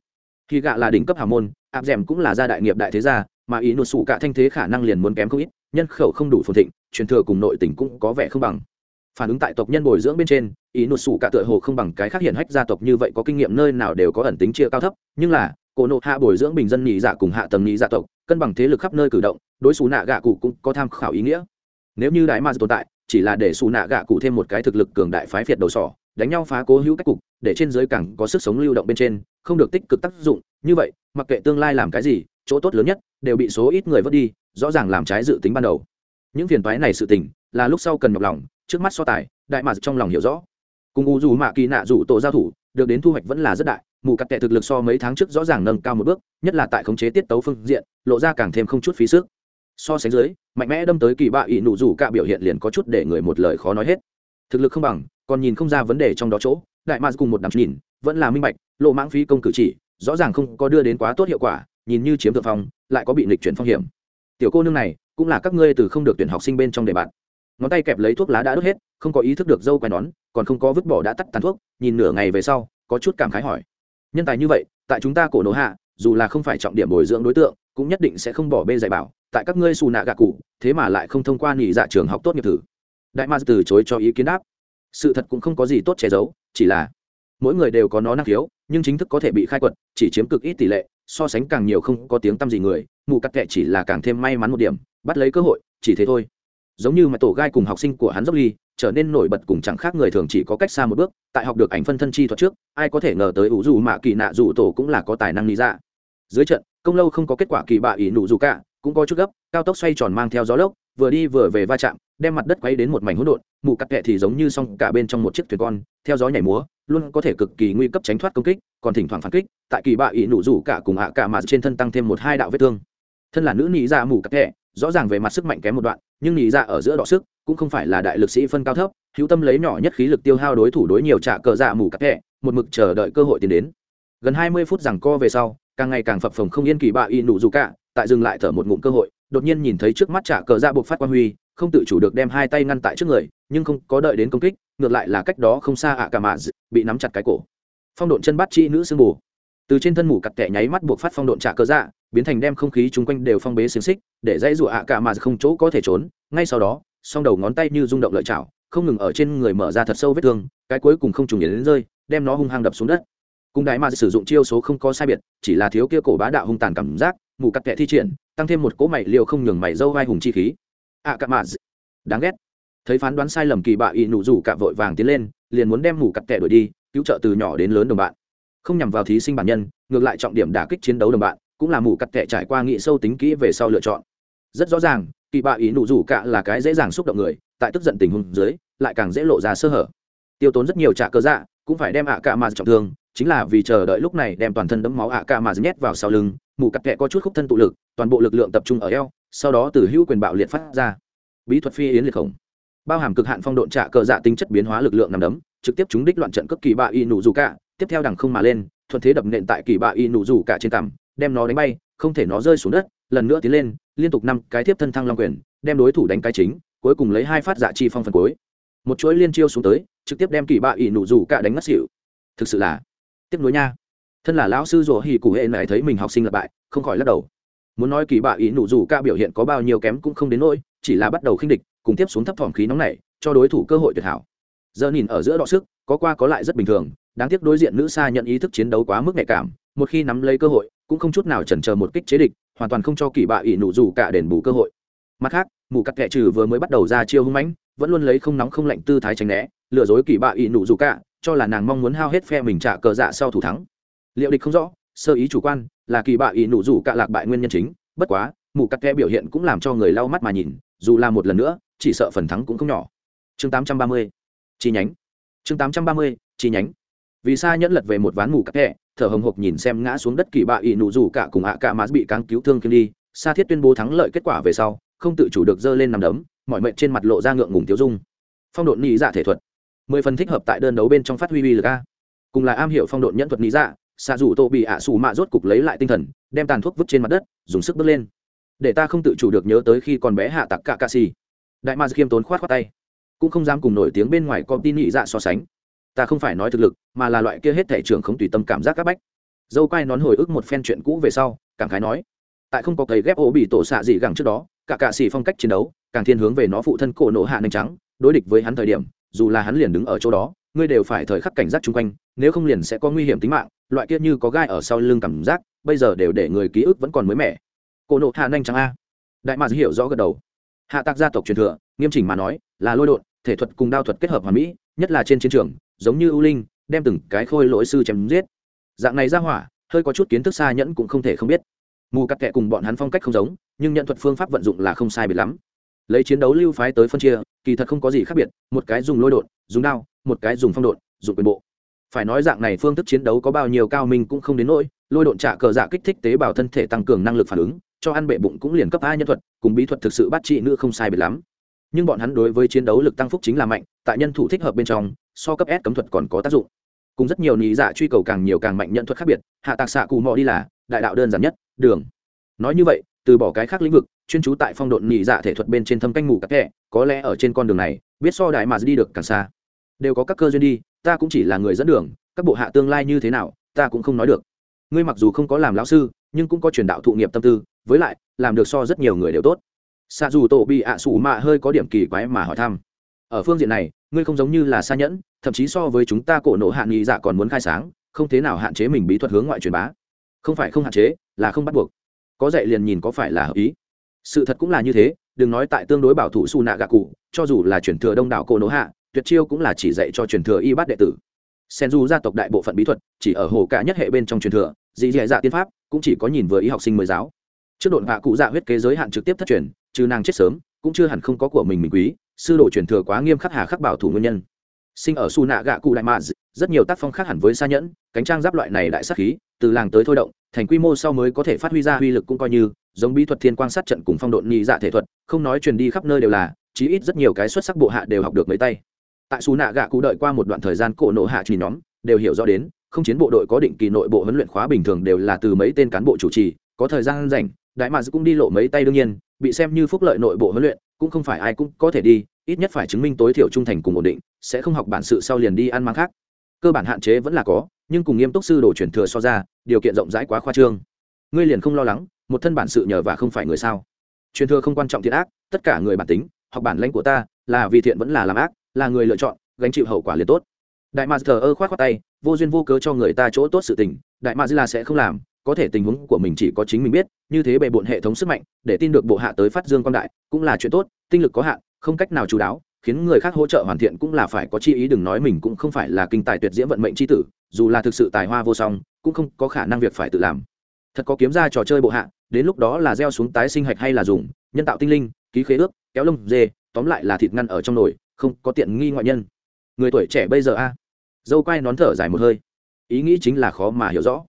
khi gạ là đỉnh cấp hào môn, áp d cũng là gia đại nghiệp đại thế gia, mà ý nụ sủ cả thanh thế khả năng liền muốn kém không ít, nhân khẩu không đủ phồn thịnh, truyền thừa cùng nội tình cũng có vẻ không bằng. Phản ứng tại tộc nhân bồi dưỡng bên trên, ý nụt sủ cả tựa hồ không bằng cái khác hiển hách gia tộc như vậy có kinh nghiệm nơi nào đều có ẩn tính chia cao thấp, nhưng là cổ nộ hạ bồi dưỡng bình dân nhị dạ cùng hạ tầng nhị dạ tộc, cân bằng thế lực khắp nơi cử động, đối xù nạ gạ cụ cũng có tham khảo ý nghĩa. Nếu như đại ma tồn tại, chỉ là để xù nạ gạ cụ thêm một cái thực lực cường đại phái phiệt đầu sỏ đánh nhau phá cố hữu cách cục, để trên giới càng có sức sống lưu động bên trên, không được tích cực tác dụng. Như vậy, mặc kệ tương lai làm cái gì, chỗ tốt lớn nhất đều bị số ít người vớt đi, rõ ràng làm trái dự tính ban đầu. Những phiền toái này sự tình, là lúc sau cần nhọc lòng, trước mắt so tài, đại mà trong lòng hiểu rõ. Cùng u dù mạ kỳ nạ rủ tổ giao thủ, được đến thu hoạch vẫn là rất đại, mù cắt tệ thực lực so mấy tháng trước rõ ràng nâng cao một bước, nhất là tại khống chế tiết tấu phương diện, lộ ra càng thêm không chút phí sức. So sánh dưới, mạnh mẽ đâm tới kỳ bạ ỵ nụ rủ cả biểu hiện liền có chút để người một lời khó nói hết. Thực lực không bằng còn nhìn không ra vấn đề trong đó chỗ, đại ma cùng một đám nhìn, vẫn là minh bạch, lộ mãng phí công cử chỉ, rõ ràng không có đưa đến quá tốt hiệu quả, nhìn như chiếm thượng phong, lại có bị lịch chuyển phong hiểm. Tiểu cô nương này, cũng là các ngươi từ không được tuyển học sinh bên trong đề bạn. Ngón tay kẹp lấy thuốc lá đã đốt hết, không có ý thức được dâu quai nón, còn không có vứt bỏ đã tắt tàn thuốc, nhìn nửa ngày về sau, có chút cảm khái hỏi. Nhân tài như vậy, tại chúng ta cổ nổ hạ, dù là không phải trọng điểm bồi dưỡng đối tượng, cũng nhất định sẽ không bỏ bê dạy bảo, tại các ngươi xù nạ gạ cụ, thế mà lại không thông qua nghỉ dạ trường học tốt nghiệp thử. Đại ma từ chối cho ý kiến đáp sự thật cũng không có gì tốt che giấu, chỉ là mỗi người đều có nó năng khiếu, nhưng chính thức có thể bị khai quật, chỉ chiếm cực ít tỷ lệ, so sánh càng nhiều không có tiếng tăm gì người, mù cắt kệ chỉ là càng thêm may mắn một điểm, bắt lấy cơ hội, chỉ thế thôi. Giống như mà tổ gai cùng học sinh của hắn dốc ly, trở nên nổi bật cùng chẳng khác người thường chỉ có cách xa một bước, tại học được ảnh phân thân chi thuật trước, ai có thể ngờ tới ủ dù mạ kỳ nạ dù tổ cũng là có tài năng lý ra dưới trận công lâu không có kết quả kỳ bạ ỷ nụ dù cả, cũng có chút gấp, cao tốc xoay tròn mang theo gió lốc vừa đi vừa về va chạm, đem mặt đất quay đến một mảnh hỗn độn mụ cắt kẹ thì giống như song cả bên trong một chiếc thuyền con, theo gió nhảy múa, luôn có thể cực kỳ nguy cấp tránh thoát công kích, còn thỉnh thoảng phản kích, tại kỳ bạ ỵ nụ rủ cả cùng hạ cả mà trên thân tăng thêm một hai đạo vết thương. Thân là nữ nị dạ mù cắt kẹ rõ ràng về mặt sức mạnh kém một đoạn, nhưng nị dạ ở giữa đọ sức, cũng không phải là đại lực sĩ phân cao thấp, hữu tâm lấy nhỏ nhất khí lực tiêu hao đối thủ đối nhiều trả cờ dạ mù cắt kẹ một mực chờ đợi cơ hội tiến đến. Gần hai mươi phút rằng co về sau, càng ngày càng phập phồng không yên kỳ bạ y nụ rủ cả, tại dừng lại thở một ngụm cơ hội đột nhiên nhìn thấy trước mắt trả cờ dạ buộc phát quan huy, không tự chủ được đem hai tay ngăn tại trước người, nhưng không có đợi đến công kích, ngược lại là cách đó không xa ạ cả mạ bị nắm chặt cái cổ. Phong độn chân bắt chi nữ sương mù. Từ trên thân mủ cặt kẻ nháy mắt buộc phát phong độn trả cờ dạ biến thành đem không khí chung quanh đều phong bế xiềng xích, để dãy rụa ạ cả mạ không chỗ có thể trốn. Ngay sau đó, song đầu ngón tay như rung động lợi chảo, không ngừng ở trên người mở ra thật sâu vết thương, cái cuối cùng không trùng nhảy đến rơi, đem nó hung hăng đập xuống đất. Cung đại mà sử dụng chiêu số không có sai biệt, chỉ là thiếu kia cổ bá đạo hung tàn cảm giác, mù cắt kẹ thi triển tăng thêm một cỗ mày liều không nhường mày dâu vai hùng chi khí. Ạ cả mà đáng ghét. Thấy phán đoán sai lầm kỳ bạ ỵ nụ rủ cả vội vàng tiến lên, liền muốn đem mù cặp kệ đuổi đi, cứu trợ từ nhỏ đến lớn đồng bạn. Không nhằm vào thí sinh bản nhân, ngược lại trọng điểm đả kích chiến đấu đồng bạn, cũng là mù cặp kệ trải qua nghị sâu tính kỹ về sau lựa chọn. Rất rõ ràng, kỳ bạ ý nụ rủ cả là cái dễ dàng xúc động người, tại tức giận tình huống dưới, lại càng dễ lộ ra sơ hở. Tiêu tốn rất nhiều trả cơ dạ cũng phải đem ạ cạ mà trọng thương, chính là vì chờ đợi lúc này đem toàn thân đấm máu ạ cạ mà nhét vào sau lưng, mù cặp kệ có chút khúc thân tụ lực toàn bộ lực lượng tập trung ở eo, sau đó từ hữu quyền bạo liệt phát ra. Bí thuật phi yến liệt khổng. Bao hàm cực hạn phong độn trả cờ dạ tính chất biến hóa lực lượng nằm đấm, trực tiếp chúng đích loạn trận cấp kỳ bạ y nụ rủ cả, tiếp theo đằng không mà lên, thuận thế đập nện tại kỳ bạ y nụ rủ cả trên cằm, đem nó đánh bay, không thể nó rơi xuống đất, lần nữa tiến lên, liên tục năm cái tiếp thân thăng long quyền, đem đối thủ đánh cái chính, cuối cùng lấy hai phát dạ chi phong phần cuối. Một chuỗi liên chiêu xuống tới, trực tiếp đem kỳ bạ y nụ rủ cả đánh ngất xỉu. Thực sự là tiếp nối nha. Thân là lão sư rủa hì cụ hệ này thấy mình học sinh lặp bại, không khỏi lắc đầu muốn nói kỳ bạ ý nụ dù ca biểu hiện có bao nhiêu kém cũng không đến nỗi, chỉ là bắt đầu khinh địch, cùng tiếp xuống thấp thỏm khí nóng này, cho đối thủ cơ hội tuyệt hảo. Giờ nhìn ở giữa đọ sức, có qua có lại rất bình thường, đáng tiếc đối diện nữ xa nhận ý thức chiến đấu quá mức nhạy cảm, một khi nắm lấy cơ hội, cũng không chút nào chần chờ một kích chế địch, hoàn toàn không cho kỳ bạ ỷ nụ dù cả đền bù cơ hội. Mặt khác, mù cắt kệ trừ vừa mới bắt đầu ra chiêu hung mãnh, vẫn luôn lấy không nóng không lạnh tư thái tránh né, lừa dối kỳ bạ ỷ nụ dù cả cho là nàng mong muốn hao hết phe mình trả cờ dạ sau thủ thắng. Liệu địch không rõ sơ ý chủ quan, là kỳ bạ ý nụ rủ cả lạc bại nguyên nhân chính, bất quá, mù cắt kẽ biểu hiện cũng làm cho người lau mắt mà nhìn, dù là một lần nữa, chỉ sợ phần thắng cũng không nhỏ chương 830. chi nhánh chương 830. chi nhánh vì sa nhẫn lật về một ván mù cắt kẽ, thở hồng hộc nhìn xem ngã xuống đất kỳ bạ ý nụ rủ cả cùng ạ cả mã bị cáng cứu thương kiếm đi, sa thiết tuyên bố thắng lợi kết quả về sau, không tự chủ được dơ lên nằm đấm, mọi mệnh trên mặt lộ ra ngượng ngùng tiêu dung phong độn nhị dạ thể thuật mười phần thích hợp tại đơn đấu bên trong phát huy uy lực a cùng là am hiểu phong độn nhẫn thuật nhị dạ xạ rủ tô bị ạ xù mạ rốt cục lấy lại tinh thần, đem tàn thuốc vứt trên mặt đất, dùng sức bước lên. Để ta không tự chủ được nhớ tới khi còn bé hạ tặc cả ca xì. Đại ma khiêm tốn khoát khoát tay. Cũng không dám cùng nổi tiếng bên ngoài con tin nhị dạ so sánh. Ta không phải nói thực lực, mà là loại kia hết thể trưởng không tùy tâm cảm giác các bách. Dâu quai nón hồi ức một phen chuyện cũ về sau, cảm khái nói, tại không có cầy ghép ổ bị tổ xạ gì gẳng trước đó cả cạ xỉ phong cách chiến đấu, càng thiên hướng về nó phụ thân cổ nổ hạ nành trắng, đối địch với hắn thời điểm, dù là hắn liền đứng ở chỗ đó ngươi đều phải thời khắc cảnh giác chung quanh, nếu không liền sẽ có nguy hiểm tính mạng, loại kia như có gai ở sau lưng cảm giác, bây giờ đều để người ký ức vẫn còn mới mẻ. Cổ nộ hạ nhanh trắng a. Đại mạc hiểu rõ gật đầu. Hạ tạc gia tộc truyền thừa, nghiêm chỉnh mà nói, là lôi đột thể thuật cùng đao thuật kết hợp hòa mỹ, nhất là trên chiến trường, giống như ưu linh, đem từng cái khôi lỗi sư chém giết. Dạng này ra hỏa, hơi có chút kiến thức xa nhẫn cũng không thể không biết. Mù cắt kệ cùng bọn hắn phong cách không giống, nhưng nhận thuật phương pháp vận dụng là không sai biệt lắm. Lấy chiến đấu lưu phái tới phân chia, kỳ thật không có gì khác biệt, một cái dùng lôi đột dùng đao một cái dùng phong độn dùng quyền bộ. Phải nói dạng này phương thức chiến đấu có bao nhiêu cao minh cũng không đến nỗi, lôi độn trả cờ dạ kích thích tế bào thân thể tăng cường năng lực phản ứng, cho ăn bệ bụng cũng liền cấp a nhân thuật, cùng bí thuật thực sự bắt trị nữ không sai biệt lắm. Nhưng bọn hắn đối với chiến đấu lực tăng phúc chính là mạnh, tại nhân thủ thích hợp bên trong, so cấp s cấm thuật còn có tác dụng. Cùng rất nhiều lý dạ truy cầu càng nhiều càng mạnh nhận thuật khác biệt, hạ tạc xạ cù mò đi là đại đạo đơn giản nhất, đường. Nói như vậy, từ bỏ cái khác lĩnh vực, chuyên trú tại phong độn nhị dạ thể thuật bên trên thâm canh ngủ các kẻ có lẽ ở trên con đường này, biết so đại mà đi được càng xa đều có các cơ duyên đi, ta cũng chỉ là người dẫn đường, các bộ hạ tương lai như thế nào, ta cũng không nói được. Ngươi mặc dù không có làm lão sư, nhưng cũng có truyền đạo thụ nghiệp tâm tư, với lại, làm được so rất nhiều người đều tốt. Xa dù tổ bị ạ à sủ mạ hơi có điểm kỳ quái mà hỏi thăm. Ở phương diện này, ngươi không giống như là xa nhẫn, thậm chí so với chúng ta cổ nộ hạn nghị dạ còn muốn khai sáng, không thế nào hạn chế mình bí thuật hướng ngoại truyền bá. Không phải không hạn chế, là không bắt buộc. Có dạy liền nhìn có phải là hợp ý. Sự thật cũng là như thế, đừng nói tại tương đối bảo thủ su nạ gạ cụ, cho dù là truyền thừa đông đảo cổ nộ hạ tuyệt chiêu cũng là chỉ dạy cho truyền thừa y bát đệ tử. Sen du gia tộc đại bộ phận bí thuật chỉ ở hồ cả nhất hệ bên trong truyền thừa dị dạ dạ tiên pháp cũng chỉ có nhìn vừa ý học sinh mới giáo. Trước độn hạ cụ dạ huyết kế giới hạn trực tiếp thất truyền, trừ nàng chết sớm, cũng chưa hẳn không có của mình mình quý, sư đồ truyền thừa quá nghiêm khắc hà khắc bảo thủ nguyên nhân. Sinh ở su nạ gạ cụ đại mạ rất nhiều tác phong khác hẳn với xa nhẫn, cánh trang giáp loại này đại sắc khí, từ làng tới thôi động, thành quy mô sau mới có thể phát huy ra uy lực cũng coi như, giống bí thuật thiên quang sát trận cùng phong độn nhị dạ thể thuật, không nói truyền đi khắp nơi đều là, chí ít rất nhiều cái xuất sắc bộ hạ đều học được mấy tay tại xù nạ gạ cụ đợi qua một đoạn thời gian, cổ nộ hạ chỉ nhóm đều hiểu rõ đến, không chiến bộ đội có định kỳ nội bộ huấn luyện khóa bình thường đều là từ mấy tên cán bộ chủ trì, có thời gian rảnh, đại mads cũng đi lộ mấy tay đương nhiên, bị xem như phúc lợi nội bộ huấn luyện, cũng không phải ai cũng có thể đi, ít nhất phải chứng minh tối thiểu trung thành cùng ổn định, sẽ không học bản sự sau liền đi ăn mang khác. Cơ bản hạn chế vẫn là có, nhưng cùng nghiêm túc sư đồ truyền thừa so ra, điều kiện rộng rãi quá khoa trương. Ngươi liền không lo lắng, một thân bản sự nhờ và không phải người sao? Truyền thừa không quan trọng thiện ác, tất cả người bản tính, học bản lãnh của ta, là vì thiện vẫn là làm ác là người lựa chọn, gánh chịu hậu quả liền tốt. Đại ma thờ ơ khoát khoát tay, vô duyên vô cớ cho người ta chỗ tốt sự tình, đại ma là sẽ không làm, có thể tình huống của mình chỉ có chính mình biết, như thế bề bộn hệ thống sức mạnh, để tin được bộ hạ tới phát dương quan đại, cũng là chuyện tốt, tinh lực có hạn, không cách nào chú đáo, khiến người khác hỗ trợ hoàn thiện cũng là phải có chi ý, đừng nói mình cũng không phải là kinh tài tuyệt diễm vận mệnh c h i tử, dù là thực sự tài hoa vô song, cũng không có khả năng việc phải tự làm. Thật có kiếm ra trò chơi bộ hạ, đến lúc đó là gieo xuống tái sinh hạch hay là dùng, nhân tạo tinh linh, ký khế ước, kéo lông dê, tóm lại là thịt ngăn ở trong nồi không có tiện nghi ngoại nhân. Người tuổi trẻ bây giờ a? Dâu quai nón thở dài một hơi. Ý nghĩ chính là khó mà hiểu rõ.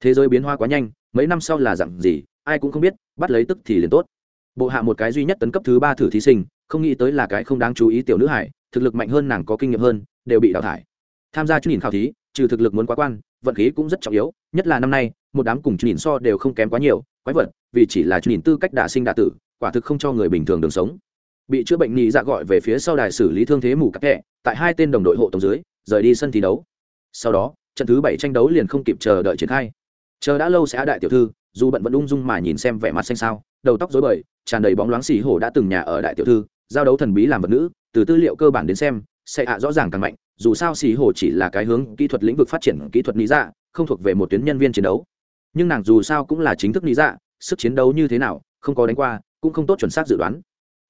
Thế giới biến hoa quá nhanh, mấy năm sau là dặn gì, ai cũng không biết, bắt lấy tức thì liền tốt. Bộ hạ một cái duy nhất tấn cấp thứ ba thử thí sinh, không nghĩ tới là cái không đáng chú ý tiểu nữ hải, thực lực mạnh hơn nàng có kinh nghiệm hơn, đều bị đào thải. Tham gia chút nhìn khảo thí, trừ thực lực muốn quá quan, vận khí cũng rất trọng yếu, nhất là năm nay, một đám cùng chút nhìn so đều không kém quá nhiều, quái vật, vì chỉ là chút nhìn tư cách đả sinh đả tử, quả thực không cho người bình thường đường sống bị chữa bệnh nhị dạ gọi về phía sau đài xử lý thương thế mù cắp kẹ, tại hai tên đồng đội hộ tổng dưới, rời đi sân thi đấu. Sau đó, trận thứ bảy tranh đấu liền không kịp chờ đợi triển khai. Chờ đã lâu sẽ đại tiểu thư, dù bận vẫn ung dung mà nhìn xem vẻ mặt xanh sao đầu tóc rối bời, tràn đầy bóng loáng xì hổ đã từng nhà ở đại tiểu thư, giao đấu thần bí làm vật nữ, từ tư liệu cơ bản đến xem, sẽ hạ rõ ràng càng mạnh, dù sao xì hổ chỉ là cái hướng kỹ thuật lĩnh vực phát triển kỹ thuật lý dạ không thuộc về một tuyến nhân viên chiến đấu. Nhưng nàng dù sao cũng là chính thức lý dạ sức chiến đấu như thế nào, không có đánh qua, cũng không tốt chuẩn xác dự đoán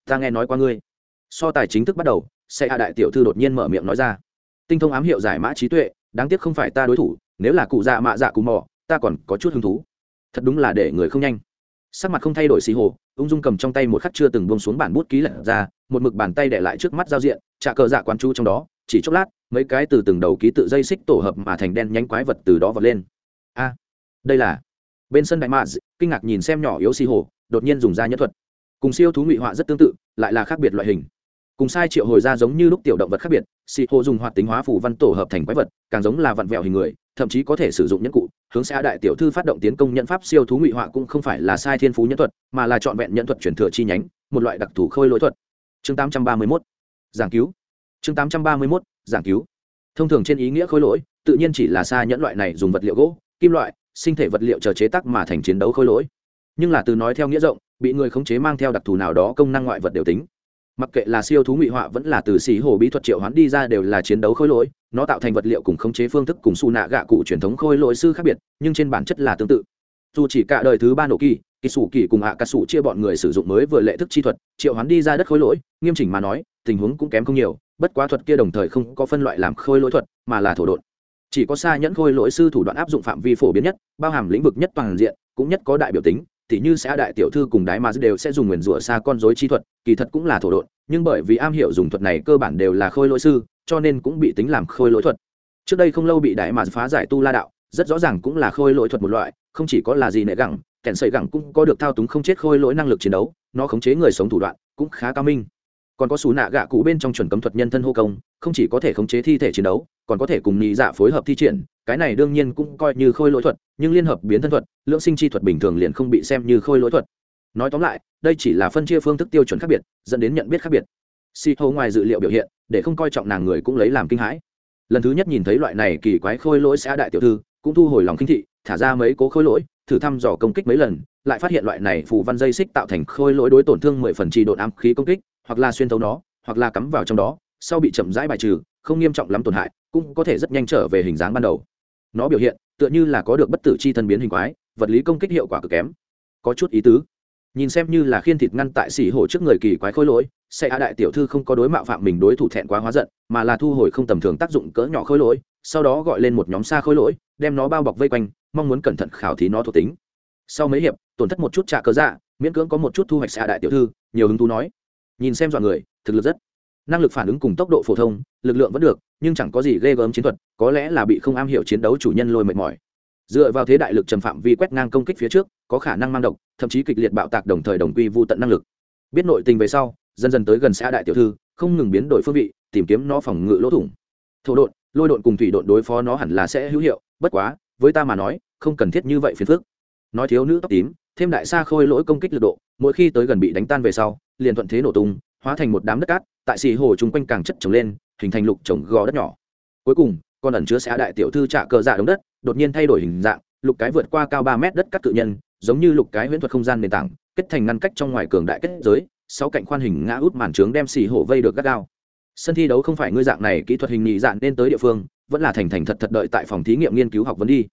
ta nghe nói qua ngươi. So tài chính thức bắt đầu xe hạ à đại tiểu thư đột nhiên mở miệng nói ra. Tinh thông ám hiệu giải mã trí tuệ, đáng tiếc không phải ta đối thủ, nếu là cụ dạ mạ dạ cù mò, ta còn có chút hứng thú. Thật đúng là để người không nhanh. Sắc mặt không thay đổi xì hồ, ung dung cầm trong tay một khắc chưa từng bông xuống bản bút ký lật ra, một mực bàn tay để lại trước mắt giao diện, trả cờ dạ quán chú trong đó, chỉ chốc lát, mấy cái từ từng đầu ký tự dây xích tổ hợp mà thành đen nhánh quái vật từ đó vật lên. A, đây là, bên sân đại mạ kinh ngạc nhìn xem nhỏ yếu xì hồ, đột nhiên dùng ra nhất thuật cùng siêu thú ngụy họa rất tương tự, lại là khác biệt loại hình. Cùng sai triệu hồi ra giống như lúc tiểu động vật khác biệt, xì hồ dùng hoạt tính hóa phủ văn tổ hợp thành quái vật, càng giống là vặn vẹo hình người, thậm chí có thể sử dụng nhẫn cụ, hướng xã đại tiểu thư phát động tiến công nhận pháp siêu thú ngụy họa cũng không phải là sai thiên phú nhẫn thuật, mà là trọn vẹn nhẫn thuật truyền thừa chi nhánh, một loại đặc thù khôi lỗi thuật. Chương 831 giảng cứu. Chương 831 giảng cứu. Thông thường trên ý nghĩa khôi lỗi, tự nhiên chỉ là xa nhẫn loại này dùng vật liệu gỗ, kim loại, sinh thể vật liệu chờ chế tác mà thành chiến đấu khôi lỗi. Nhưng là từ nói theo nghĩa rộng bị người khống chế mang theo đặc thù nào đó công năng ngoại vật đều tính. Mặc kệ là siêu thú ngụy họa vẫn là từ xì hồ bí thuật triệu hoán đi ra đều là chiến đấu khôi lỗi, nó tạo thành vật liệu cùng khống chế phương thức cùng su nạ gạ cụ truyền thống khôi lỗi sư khác biệt, nhưng trên bản chất là tương tự. Dù chỉ cả đời thứ ba nổ kỳ kỳ sủ kỳ cùng hạ cà sủ chia bọn người sử dụng mới vừa lệ thức chi thuật, triệu hoán đi ra đất khôi lỗi, nghiêm chỉnh mà nói, tình huống cũng kém không nhiều, bất quá thuật kia đồng thời không có phân loại làm khôi lỗi thuật, mà là thổ đột chỉ có xa nhẫn khôi lỗi sư thủ đoạn áp dụng phạm vi phổ biến nhất, bao hàm lĩnh vực nhất toàn diện, cũng nhất có đại biểu tính tỉ như sẽ đại tiểu thư cùng đái mà đều sẽ dùng nguyền rủa xa con dối chi thuật, kỳ thật cũng là thổ độn, nhưng bởi vì am hiểu dùng thuật này cơ bản đều là khôi lỗi sư, cho nên cũng bị tính làm khôi lỗi thuật. Trước đây không lâu bị đại mà phá giải tu la đạo, rất rõ ràng cũng là khôi lỗi thuật một loại, không chỉ có là gì nệ gẳng kẻn sợi gẳng cũng có được thao túng không chết khôi lỗi năng lực chiến đấu, nó khống chế người sống thủ đoạn cũng khá cao minh còn có xù nạ gạ cụ bên trong chuẩn cấm thuật nhân thân hô công, không chỉ có thể khống chế thi thể chiến đấu, còn có thể cùng nhị dạ phối hợp thi triển. Cái này đương nhiên cũng coi như khôi lỗi thuật, nhưng liên hợp biến thân thuật lưỡng sinh chi thuật bình thường liền không bị xem như khôi lỗi thuật. Nói tóm lại, đây chỉ là phân chia phương thức tiêu chuẩn khác biệt, dẫn đến nhận biết khác biệt. Si hô ngoài dự liệu biểu hiện, để không coi trọng nàng người cũng lấy làm kinh hãi. Lần thứ nhất nhìn thấy loại này kỳ quái khôi lỗi xã đại tiểu thư, cũng thu hồi lòng kinh thị, thả ra mấy cố khôi lỗi thử thăm dò công kích mấy lần, lại phát hiện loại này phù văn dây xích tạo thành khôi lỗi đối tổn thương mười phần trì độn ám khí công kích, hoặc là xuyên thấu nó, hoặc là cắm vào trong đó, sau bị chậm rãi bài trừ, không nghiêm trọng lắm tổn hại, cũng có thể rất nhanh trở về hình dáng ban đầu. Nó biểu hiện, tựa như là có được bất tử chi thân biến hình quái, vật lý công kích hiệu quả cực kém. Có chút ý tứ. Nhìn xem như là khiên thịt ngăn tại xỉ hổ trước người kỳ quái khôi lỗi sẽ a đại tiểu thư không có đối mạo phạm mình đối thủ thẹn quá hóa giận, mà là thu hồi không tầm thường tác dụng cỡ nhỏ khôi lỗi, sau đó gọi lên một nhóm xa khôi lỗi, đem nó bao bọc vây quanh mong muốn cẩn thận khảo thí nó thuộc tính. Sau mấy hiệp, tổn thất một chút trả cớ dạ miễn cưỡng có một chút thu hoạch xạ đại tiểu thư, nhiều hứng thú nói. Nhìn xem dọn người, thực lực rất. Năng lực phản ứng cùng tốc độ phổ thông, lực lượng vẫn được, nhưng chẳng có gì ghê gớm chiến thuật, có lẽ là bị không am hiểu chiến đấu chủ nhân lôi mệt mỏi. Dựa vào thế đại lực trầm phạm vi quét ngang công kích phía trước, có khả năng mang độc, thậm chí kịch liệt bạo tạc đồng thời đồng quy vô tận năng lực. Biết nội tình về sau, dần dần tới gần xã đại tiểu thư, không ngừng biến đổi phương vị, tìm kiếm nó phòng ngự lỗ thủng. Thổ độn, lôi độn cùng thủy độn đối phó nó hẳn là sẽ hữu hiệu, bất quá với ta mà nói, không cần thiết như vậy phiền phức. Nói thiếu nữ tóc tím, thêm đại xa khôi lỗi công kích lực độ, mỗi khi tới gần bị đánh tan về sau, liền thuận thế nổ tung, hóa thành một đám đất cát, tại xì hồ chung quanh càng chất trồng lên, hình thành lục trồng gò đất nhỏ. Cuối cùng, con ẩn chứa xã đại tiểu thư trạ cờ dạ đống đất, đột nhiên thay đổi hình dạng, lục cái vượt qua cao ba mét đất cắt tự nhân, giống như lục cái huyễn thuật không gian nền tảng, kết thành ngăn cách trong ngoài cường đại kết giới, sáu cạnh khoan hình ngã út màn trướng đem xì hổ vây được gắt gao sân thi đấu không phải ngươi dạng này kỹ thuật hình nhị dạng nên tới địa phương, vẫn là thành thành thật thật đợi tại phòng thí nghiệm nghiên cứu học vấn đi.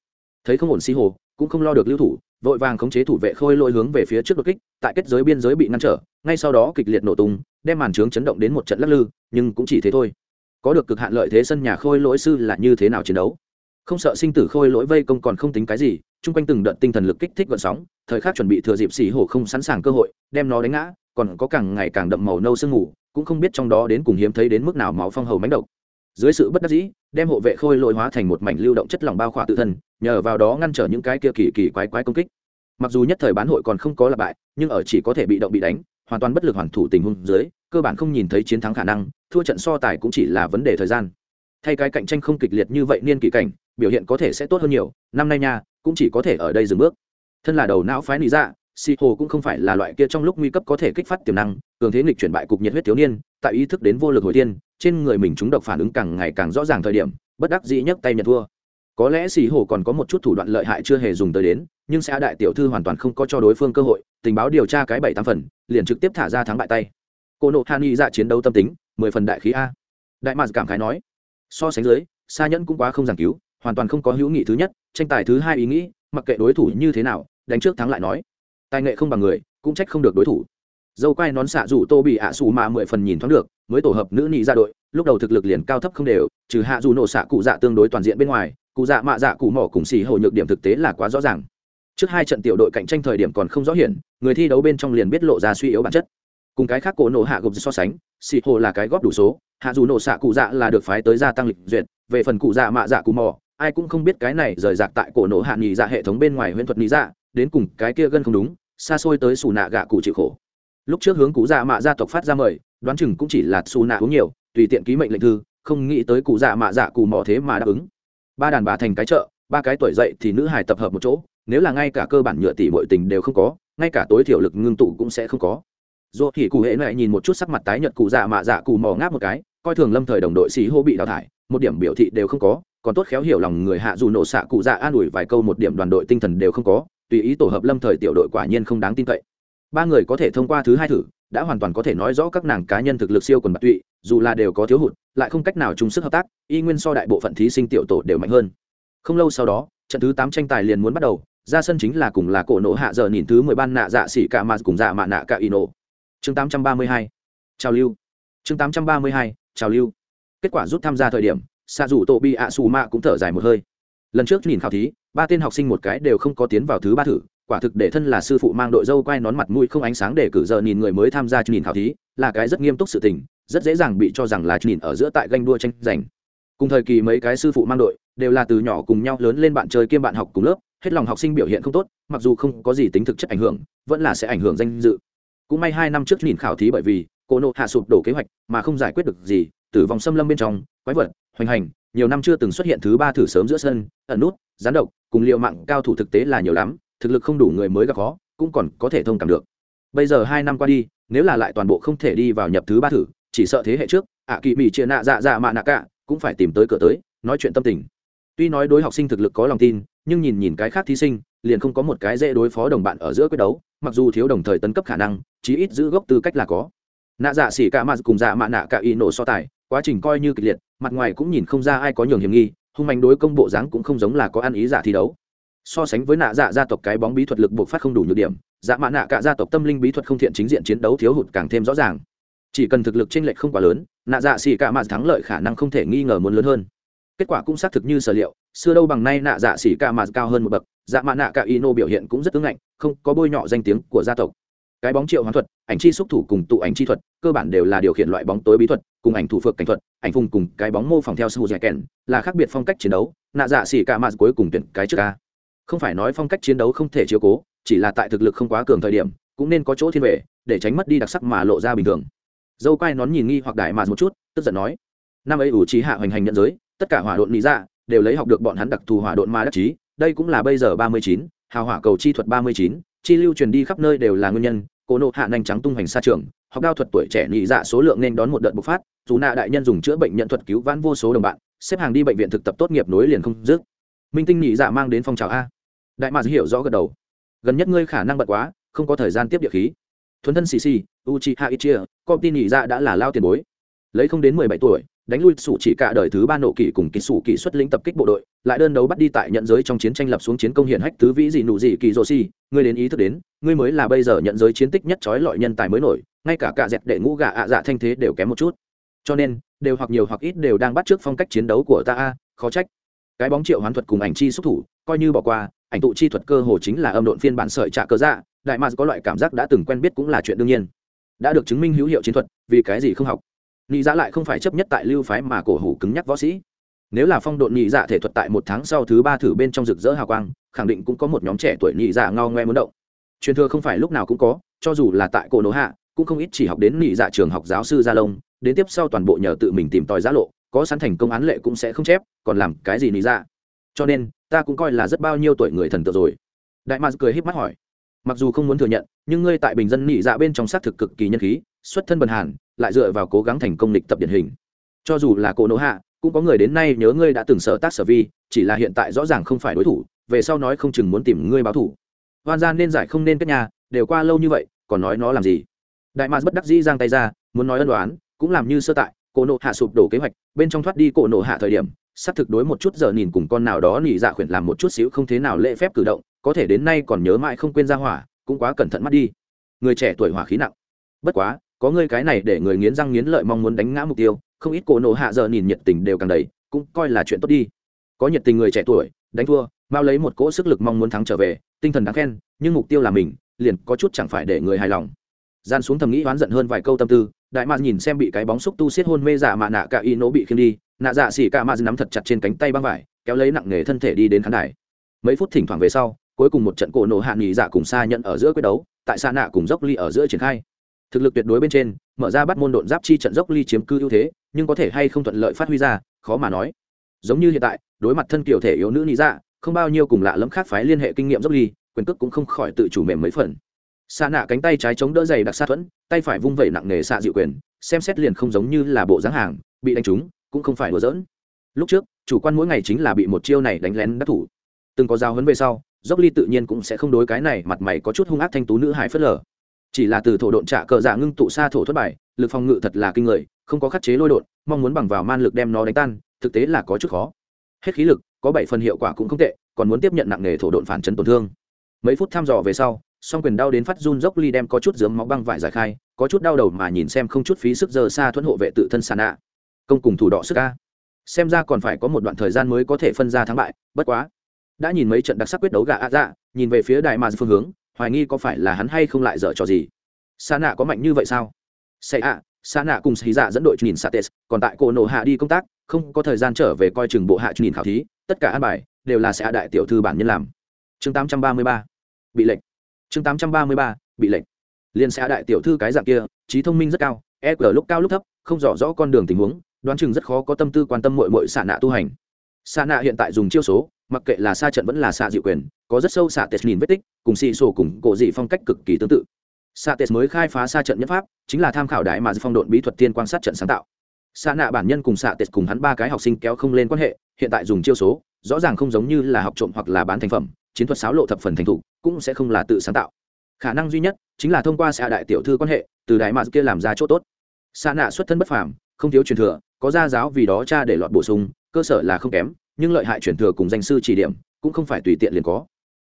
Thấy không ổn xì hồ, cũng không lo được lưu thủ, vội vàng khống chế thủ vệ khôi lôi hướng về phía trước đột kích, tại kết giới biên giới bị ngăn trở, ngay sau đó kịch liệt nổ tung, đem màn trướng chấn động đến một trận lắc lư, nhưng cũng chỉ thế thôi. Có được cực hạn lợi thế sân nhà khôi lỗi sư là như thế nào chiến đấu? Không sợ sinh tử khôi lỗi vây công còn không tính cái gì, chung quanh từng đợt tinh thần lực kích thích gợn sóng, thời khắc chuẩn bị thừa dịp xì hổ không sẵn sàng cơ hội, đem nó đánh ngã, còn có càng ngày càng đậm màu nâu sương ngủ cũng không biết trong đó đến cùng hiếm thấy đến mức nào máu phong hầu mánh độc. Dưới sự bất đắc dĩ, đem hộ vệ khôi lội hóa thành một mảnh lưu động chất lỏng bao khỏa tự thân, nhờ vào đó ngăn trở những cái kia kỳ kỳ quái quái công kích. Mặc dù nhất thời bán hội còn không có là bại, nhưng ở chỉ có thể bị động bị đánh, hoàn toàn bất lực hoàn thủ tình huống dưới, cơ bản không nhìn thấy chiến thắng khả năng, thua trận so tài cũng chỉ là vấn đề thời gian. Thay cái cạnh tranh không kịch liệt như vậy niên kỷ cảnh, biểu hiện có thể sẽ tốt hơn nhiều, năm nay nha, cũng chỉ có thể ở đây dừng bước. Thân là đầu não phái lý dạ Xì hồ cũng không phải là loại kia trong lúc nguy cấp có thể kích phát tiềm năng, cường thế nghịch chuyển bại cục nhiệt huyết thiếu niên, tại ý thức đến vô lực hồi tiên, trên người mình chúng độc phản ứng càng ngày càng rõ ràng thời điểm, bất đắc dĩ nhấc tay nhận thua. Có lẽ xì hồ còn có một chút thủ đoạn lợi hại chưa hề dùng tới đến, nhưng xã đại tiểu thư hoàn toàn không có cho đối phương cơ hội, tình báo điều tra cái bảy tám phần, liền trực tiếp thả ra thắng bại tay. Cô nộ hàn y ra dạ chiến đấu tâm tính, mười phần đại khí a. Đại mạc cảm khái nói, so sánh dưới xa nhẫn cũng quá không giảng cứu, hoàn toàn không có hữu nghị thứ nhất, tranh tài thứ hai ý nghĩ, mặc kệ đối thủ như thế nào, đánh trước thắng lại nói tài nghệ không bằng người cũng trách không được đối thủ. Dâu quai nón xạ dù tô bị ạ xù mà mười phần nhìn thoáng được mới tổ hợp nữ nị ra đội lúc đầu thực lực liền cao thấp không đều trừ hạ dù nổ xạ cụ dạ tương đối toàn diện bên ngoài cụ dạ mạ dạ cụ mỏ cùng xì hầu nhược điểm thực tế là quá rõ ràng. Trước hai trận tiểu đội cạnh tranh thời điểm còn không rõ hiển người thi đấu bên trong liền biết lộ ra suy yếu bản chất. Cùng cái khác cổ nổ hạ gục so sánh xì hồ là cái góp đủ số hạ dù nổ xạ cụ dạ là được phái tới gia tăng lịch duyệt về phần cụ dạ mạ dạ cụ mỏ, ai cũng không biết cái này rời rạc tại cổ nổ hạ nghỉ dạ hệ thống bên ngoài huyễn thuật nghỉ dạ đến cùng cái kia gân không đúng, xa xôi tới xù nạ gạ cụ chịu khổ. Lúc trước hướng cụ dạ mạ gia tộc phát ra mời, đoán chừng cũng chỉ là xù nạ uống nhiều, tùy tiện ký mệnh lệnh thư, không nghĩ tới cụ dạ mạ dạ cụ mỏ thế mà đáp ứng. Ba đàn bà thành cái chợ, ba cái tuổi dậy thì nữ hải tập hợp một chỗ, nếu là ngay cả cơ bản nhựa tỷ mọi tình đều không có, ngay cả tối thiểu lực ngưng tụ cũng sẽ không có. Dù thì cụ hệ lại nhìn một chút sắc mặt tái nhợt cụ dạ mạ dạ cụ mò ngáp một cái, coi thường lâm thời đồng đội sĩ hô bị đào thải, một điểm biểu thị đều không có, còn tốt khéo hiểu lòng người hạ dù nổ xạ cụ dạ an ủi vài câu một điểm đoàn đội tinh thần đều không có tùy ý tổ hợp lâm thời tiểu đội quả nhiên không đáng tin cậy. Ba người có thể thông qua thứ hai thử, đã hoàn toàn có thể nói rõ các nàng cá nhân thực lực siêu quần bạc tụy, dù là đều có thiếu hụt, lại không cách nào chung sức hợp tác, y nguyên so đại bộ phận thí sinh tiểu tổ đều mạnh hơn. Không lâu sau đó, trận thứ tám tranh tài liền muốn bắt đầu, ra sân chính là cùng là cổ nổ hạ giờ nhìn thứ mười ban nạ dạ xỉ cả mà cùng dạ mạ nạ cả y nộ chương tám trăm ba mươi hai, trào lưu. Chương tám trăm ba mươi hai, trào lưu. Kết quả rút tham gia thời điểm xa dù tổ bi ạ xù mạ cũng thở dài một hơi lần trước nhìn khảo thí, ba tên học sinh một cái đều không có tiến vào thứ ba thử, quả thực để thân là sư phụ mang đội dâu quay nón mặt mũi không ánh sáng để cử giờ nhìn người mới tham gia nhìn khảo thí, là cái rất nghiêm túc sự tình, rất dễ dàng bị cho rằng là nhìn ở giữa tại ganh đua tranh giành. Cùng thời kỳ mấy cái sư phụ mang đội, đều là từ nhỏ cùng nhau lớn lên bạn chơi kiêm bạn học cùng lớp, hết lòng học sinh biểu hiện không tốt, mặc dù không có gì tính thực chất ảnh hưởng, vẫn là sẽ ảnh hưởng danh dự. Cũng may hai năm trước nhìn khảo thí bởi vì cô nộ hạ sụp đổ kế hoạch, mà không giải quyết được gì, tử vong xâm lâm bên trong, quái vật, hoành hành nhiều năm chưa từng xuất hiện thứ ba thử sớm giữa sân, ẩn nút, gián độc, cùng liệu mạng cao thủ thực tế là nhiều lắm, thực lực không đủ người mới gặp khó, cũng còn có thể thông cảm được. Bây giờ hai năm qua đi, nếu là lại toàn bộ không thể đi vào nhập thứ ba thử, chỉ sợ thế hệ trước, ạ kỳ mỹ chia nạ dạ dạ mạ nạ cả, cũng phải tìm tới cửa tới, nói chuyện tâm tình. Tuy nói đối học sinh thực lực có lòng tin, nhưng nhìn nhìn cái khác thí sinh, liền không có một cái dễ đối phó đồng bạn ở giữa quyết đấu, mặc dù thiếu đồng thời tấn cấp khả năng, chí ít giữ gốc tư cách là có nạ dạ xỉ cả mặt cùng dạ mạ nạ cả y nổ so tài, quá trình coi như kịch liệt, mặt ngoài cũng nhìn không ra ai có nhường hiểm nghi, hung mạnh đối công bộ dáng cũng không giống là có ăn ý giả thi đấu. So sánh với nạ dạ gia tộc cái bóng bí thuật lực bộc phát không đủ nhược điểm dạ mạ nạ cả gia tộc tâm linh bí thuật không thiện chính diện chiến đấu thiếu hụt càng thêm rõ ràng. Chỉ cần thực lực chênh lệch không quá lớn, nạ dạ xỉ cả mặt thắng lợi khả năng không thể nghi ngờ muốn lớn hơn. Kết quả cũng xác thực như sở liệu, xưa đâu bằng nay nạ dạ xỉ cả mặt cao hơn một bậc dạ mạ nạ cả y nô biểu hiện cũng rất ứng ngạnh, không có bôi nhọ danh tiếng của gia tộc cái bóng triệu hoán thuật, ảnh chi xúc thủ cùng tụ ảnh chi thuật, cơ bản đều là điều khiển loại bóng tối bí thuật, cùng ảnh thủ phược cảnh thuật, ảnh phùng cùng cái bóng mô phỏng theo sư dạy kèn, là khác biệt phong cách chiến đấu, nạ dạ xỉ cả mặt cuối cùng tuyển cái trước ca không phải nói phong cách chiến đấu không thể chiếu cố, chỉ là tại thực lực không quá cường thời điểm, cũng nên có chỗ thiên vệ để tránh mất đi đặc sắc mà lộ ra bình thường. Dâu quai nón nhìn nghi hoặc đại mà một chút, tức giận nói, năm ấy ủ trí hạ hoành hành nhận giới, tất cả hỏa độn lý ra dạ, đều lấy học được bọn hắn đặc thù hỏa độn ma đắc chí, đây cũng là bây giờ ba mươi chín, hào hỏa cầu chi thuật ba mươi chín chi lưu truyền đi khắp nơi đều là nguyên nhân, cố nộ hạ nhanh trắng tung hoành xa trường, học đao thuật tuổi trẻ nhị dạ số lượng nên đón một đợt bộc phát, dù nạ đại nhân dùng chữa bệnh nhận thuật cứu vãn vô số đồng bạn, xếp hàng đi bệnh viện thực tập tốt nghiệp nối liền không dứt. Minh tinh nhị dạ mang đến phong trào a. Đại mạc hiểu rõ gật đầu. Gần nhất ngươi khả năng bật quá, không có thời gian tiếp địa khí. Thuần thân xì xì u chi hạ ít chia công ty nhị dạ đã là lao tiền bối. Lấy không đến mười bảy tuổi đánh lui sủ chỉ cả đời thứ ba nộ kỷ cùng kỳ sủ kỷ xuất lĩnh tập kích bộ đội, lại đơn đấu bắt đi tại nhận giới trong chiến tranh lập xuống chiến công hiển hách tứ vĩ dị nụ dị kỳ rô si. Ngươi đến ý thức đến, ngươi mới là bây giờ nhận giới chiến tích nhất trói lọi nhân tài mới nổi, ngay cả cả dẹp đệ ngũ gà ạ dạ thanh thế đều kém một chút. Cho nên, đều hoặc nhiều hoặc ít đều đang bắt trước phong cách chiến đấu của ta a, khó trách. Cái bóng triệu hoán thuật cùng ảnh chi xúc thủ, coi như bỏ qua, ảnh tụ chi thuật cơ hồ chính là âm độn phiên bản sợi trạ cơ dạ. Đại mars có loại cảm giác đã từng quen biết cũng là chuyện đương nhiên. Đã được chứng minh hữu hiệu chiến thuật, vì cái gì không học? Nhị dạ lại không phải chấp nhất tại lưu phái mà cổ hủ cứng nhắc võ sĩ. Nếu là phong độn nhị dạ thể thuật tại một tháng sau thứ ba thử bên trong rực rỡ hào quang, khẳng định cũng có một nhóm trẻ tuổi nhị dạ ngao ngoe muốn động. Truyền thừa không phải lúc nào cũng có, cho dù là tại cổ nổ hạ, cũng không ít chỉ học đến nhị dạ trường học giáo sư gia lông đến tiếp sau toàn bộ nhờ tự mình tìm tòi giá lộ, có sẵn thành công án lệ cũng sẽ không chép, còn làm cái gì nhị dạ? Cho nên, ta cũng coi là rất bao nhiêu tuổi người thần tượng rồi. Đại mạc cười híp mắt hỏi mặc dù không muốn thừa nhận, nhưng ngươi tại bình dân nị dạ bên trong xác thực cực kỳ nhân khí, xuất thân bần hàn, lại dựa vào cố gắng thành công lịch tập điển hình. Cho dù là cổ nỗ hạ, cũng có người đến nay nhớ ngươi đã từng sở tác sở vi, chỉ là hiện tại rõ ràng không phải đối thủ, về sau nói không chừng muốn tìm ngươi báo thủ. Hoan gian nên giải không nên kết nhà, đều qua lâu như vậy, còn nói nó làm gì? Đại mạc bất đắc dĩ giang tay ra, muốn nói ân đoán cũng làm như sơ tại, cổ nộ hạ sụp đổ kế hoạch, bên trong thoát đi cổ nộ hạ thời điểm, xác thực đối một chút giờ nhìn cùng con nào đó nỉ dạ khuyển làm một chút xíu không thế nào lễ phép cử động có thể đến nay còn nhớ mãi không quên ra hỏa, cũng quá cẩn thận mắt đi. Người trẻ tuổi hỏa khí nặng. Bất quá, có ngươi cái này để người nghiến răng nghiến lợi mong muốn đánh ngã mục tiêu, không ít cổ nộ hạ giờ nhìn nhiệt tình đều càng đầy, cũng coi là chuyện tốt đi. Có nhiệt tình người trẻ tuổi, đánh thua bao lấy một cỗ sức lực mong muốn thắng trở về, tinh thần đáng khen, nhưng mục tiêu là mình, liền có chút chẳng phải để người hài lòng. Gian xuống thầm nghĩ oán giận hơn vài câu tâm tư, đại mạc nhìn xem bị cái bóng xúc tu xiết hôn mê giả mạ nạ cả y nỗ bị khiêng đi, nạ dạ xỉ cả mạ nắm thật chặt trên cánh tay băng vải, kéo lấy nặng nghề thân thể đi đến khán đài. Mấy phút thỉnh thoảng về sau cuối cùng một trận cổ nổ hạ nghỉ dạ cùng xa nhận ở giữa quyết đấu, tại xa nạ cùng dốc ly ở giữa triển khai. Thực lực tuyệt đối bên trên, mở ra bắt môn độn giáp chi trận dốc ly chiếm cư ưu thế, nhưng có thể hay không thuận lợi phát huy ra, khó mà nói. Giống như hiện tại, đối mặt thân kiểu thể yếu nữ lý dạ không bao nhiêu cùng lạ lẫm khác phái liên hệ kinh nghiệm dốc ly, quyền cước cũng không khỏi tự chủ mềm mấy phần. Xa nạ cánh tay trái chống đỡ dày đặc xa thuẫn, tay phải vung vẩy nặng nề xạ dịu quyền, xem xét liền không giống như là bộ dáng hàng, bị đánh trúng, cũng không phải đùa giỡn. Lúc trước, chủ quan mỗi ngày chính là bị một chiêu này đánh lén đắc thủ. Từng có giao hấn về sau dốc ly tự nhiên cũng sẽ không đối cái này mặt mày có chút hung ác thanh tú nữ hải phớt lờ. Chỉ là từ thổ độn trạ cờ dạ ngưng tụ xa thổ thất bại, lực phòng ngự thật là kinh người không có khắc chế lôi đột mong muốn bằng vào man lực đem nó đánh tan thực tế là có chút khó. Hết khí lực có bảy phần hiệu quả cũng không tệ còn muốn tiếp nhận nặng nề thổ độn phản chấn tổn thương. Mấy phút thăm dò về sau song quyền đau đến phát run dốc ly đem có chút dướng máu băng vải giải khai có chút đau đầu mà nhìn xem không chút phí sức giờ xa thuẫn hộ vệ tự thân sàn ạ. công cùng thủ đọ sức ca xem ra còn phải có một đoạn thời gian mới có thể phân ra thắng bại bất quá đã nhìn mấy trận đặc sắc quyết đấu gà ạ dạ nhìn về phía đại mà phương hướng, hoài nghi có phải là hắn hay không lại dở trò gì. Sa nạ có mạnh như vậy sao? Sẽ ạ, sa nạ cùng xì dạ dẫn đội nhìn sates còn tại cổ nổ hạ đi công tác, không có thời gian trở về coi chừng bộ hạ nhìn khảo thí, tất cả an bài đều là sẽ đại tiểu thư bản nhân làm. Chương 833 bị lệnh chương 833 bị lệnh liên sẽ đại tiểu thư cái dạng kia, trí thông minh rất cao e g lúc cao lúc thấp, không rõ rõ con đường tình huống, đoán chừng rất khó có tâm tư quan tâm mội mội xạ nạ tu hành. Xạ nạ hiện tại dùng chiêu số mặc kệ là xa trận vẫn là xạ dịu quyền, có rất sâu xạ tes nhìn vết tích, cùng xì sổ cùng cổ dị phong cách cực kỳ tương tự. Xạ tes mới khai phá xa trận nhất pháp, chính là tham khảo đại mà phong độn bí thuật tiên quan sát trận sáng tạo. Xạ nạ bản nhân cùng xạ tes cùng hắn ba cái học sinh kéo không lên quan hệ, hiện tại dùng chiêu số, rõ ràng không giống như là học trộm hoặc là bán thành phẩm, chiến thuật sáo lộ thập phần thành thục, cũng sẽ không là tự sáng tạo. Khả năng duy nhất chính là thông qua xạ đại tiểu thư quan hệ, từ đại mà kia làm ra chỗ tốt. Xạ nạ xuất thân bất phàm, không thiếu truyền thừa, có gia giáo vì đó cha để lọt bổ sung, cơ sở là không kém nhưng lợi hại chuyển thừa cùng danh sư chỉ điểm cũng không phải tùy tiện liền có.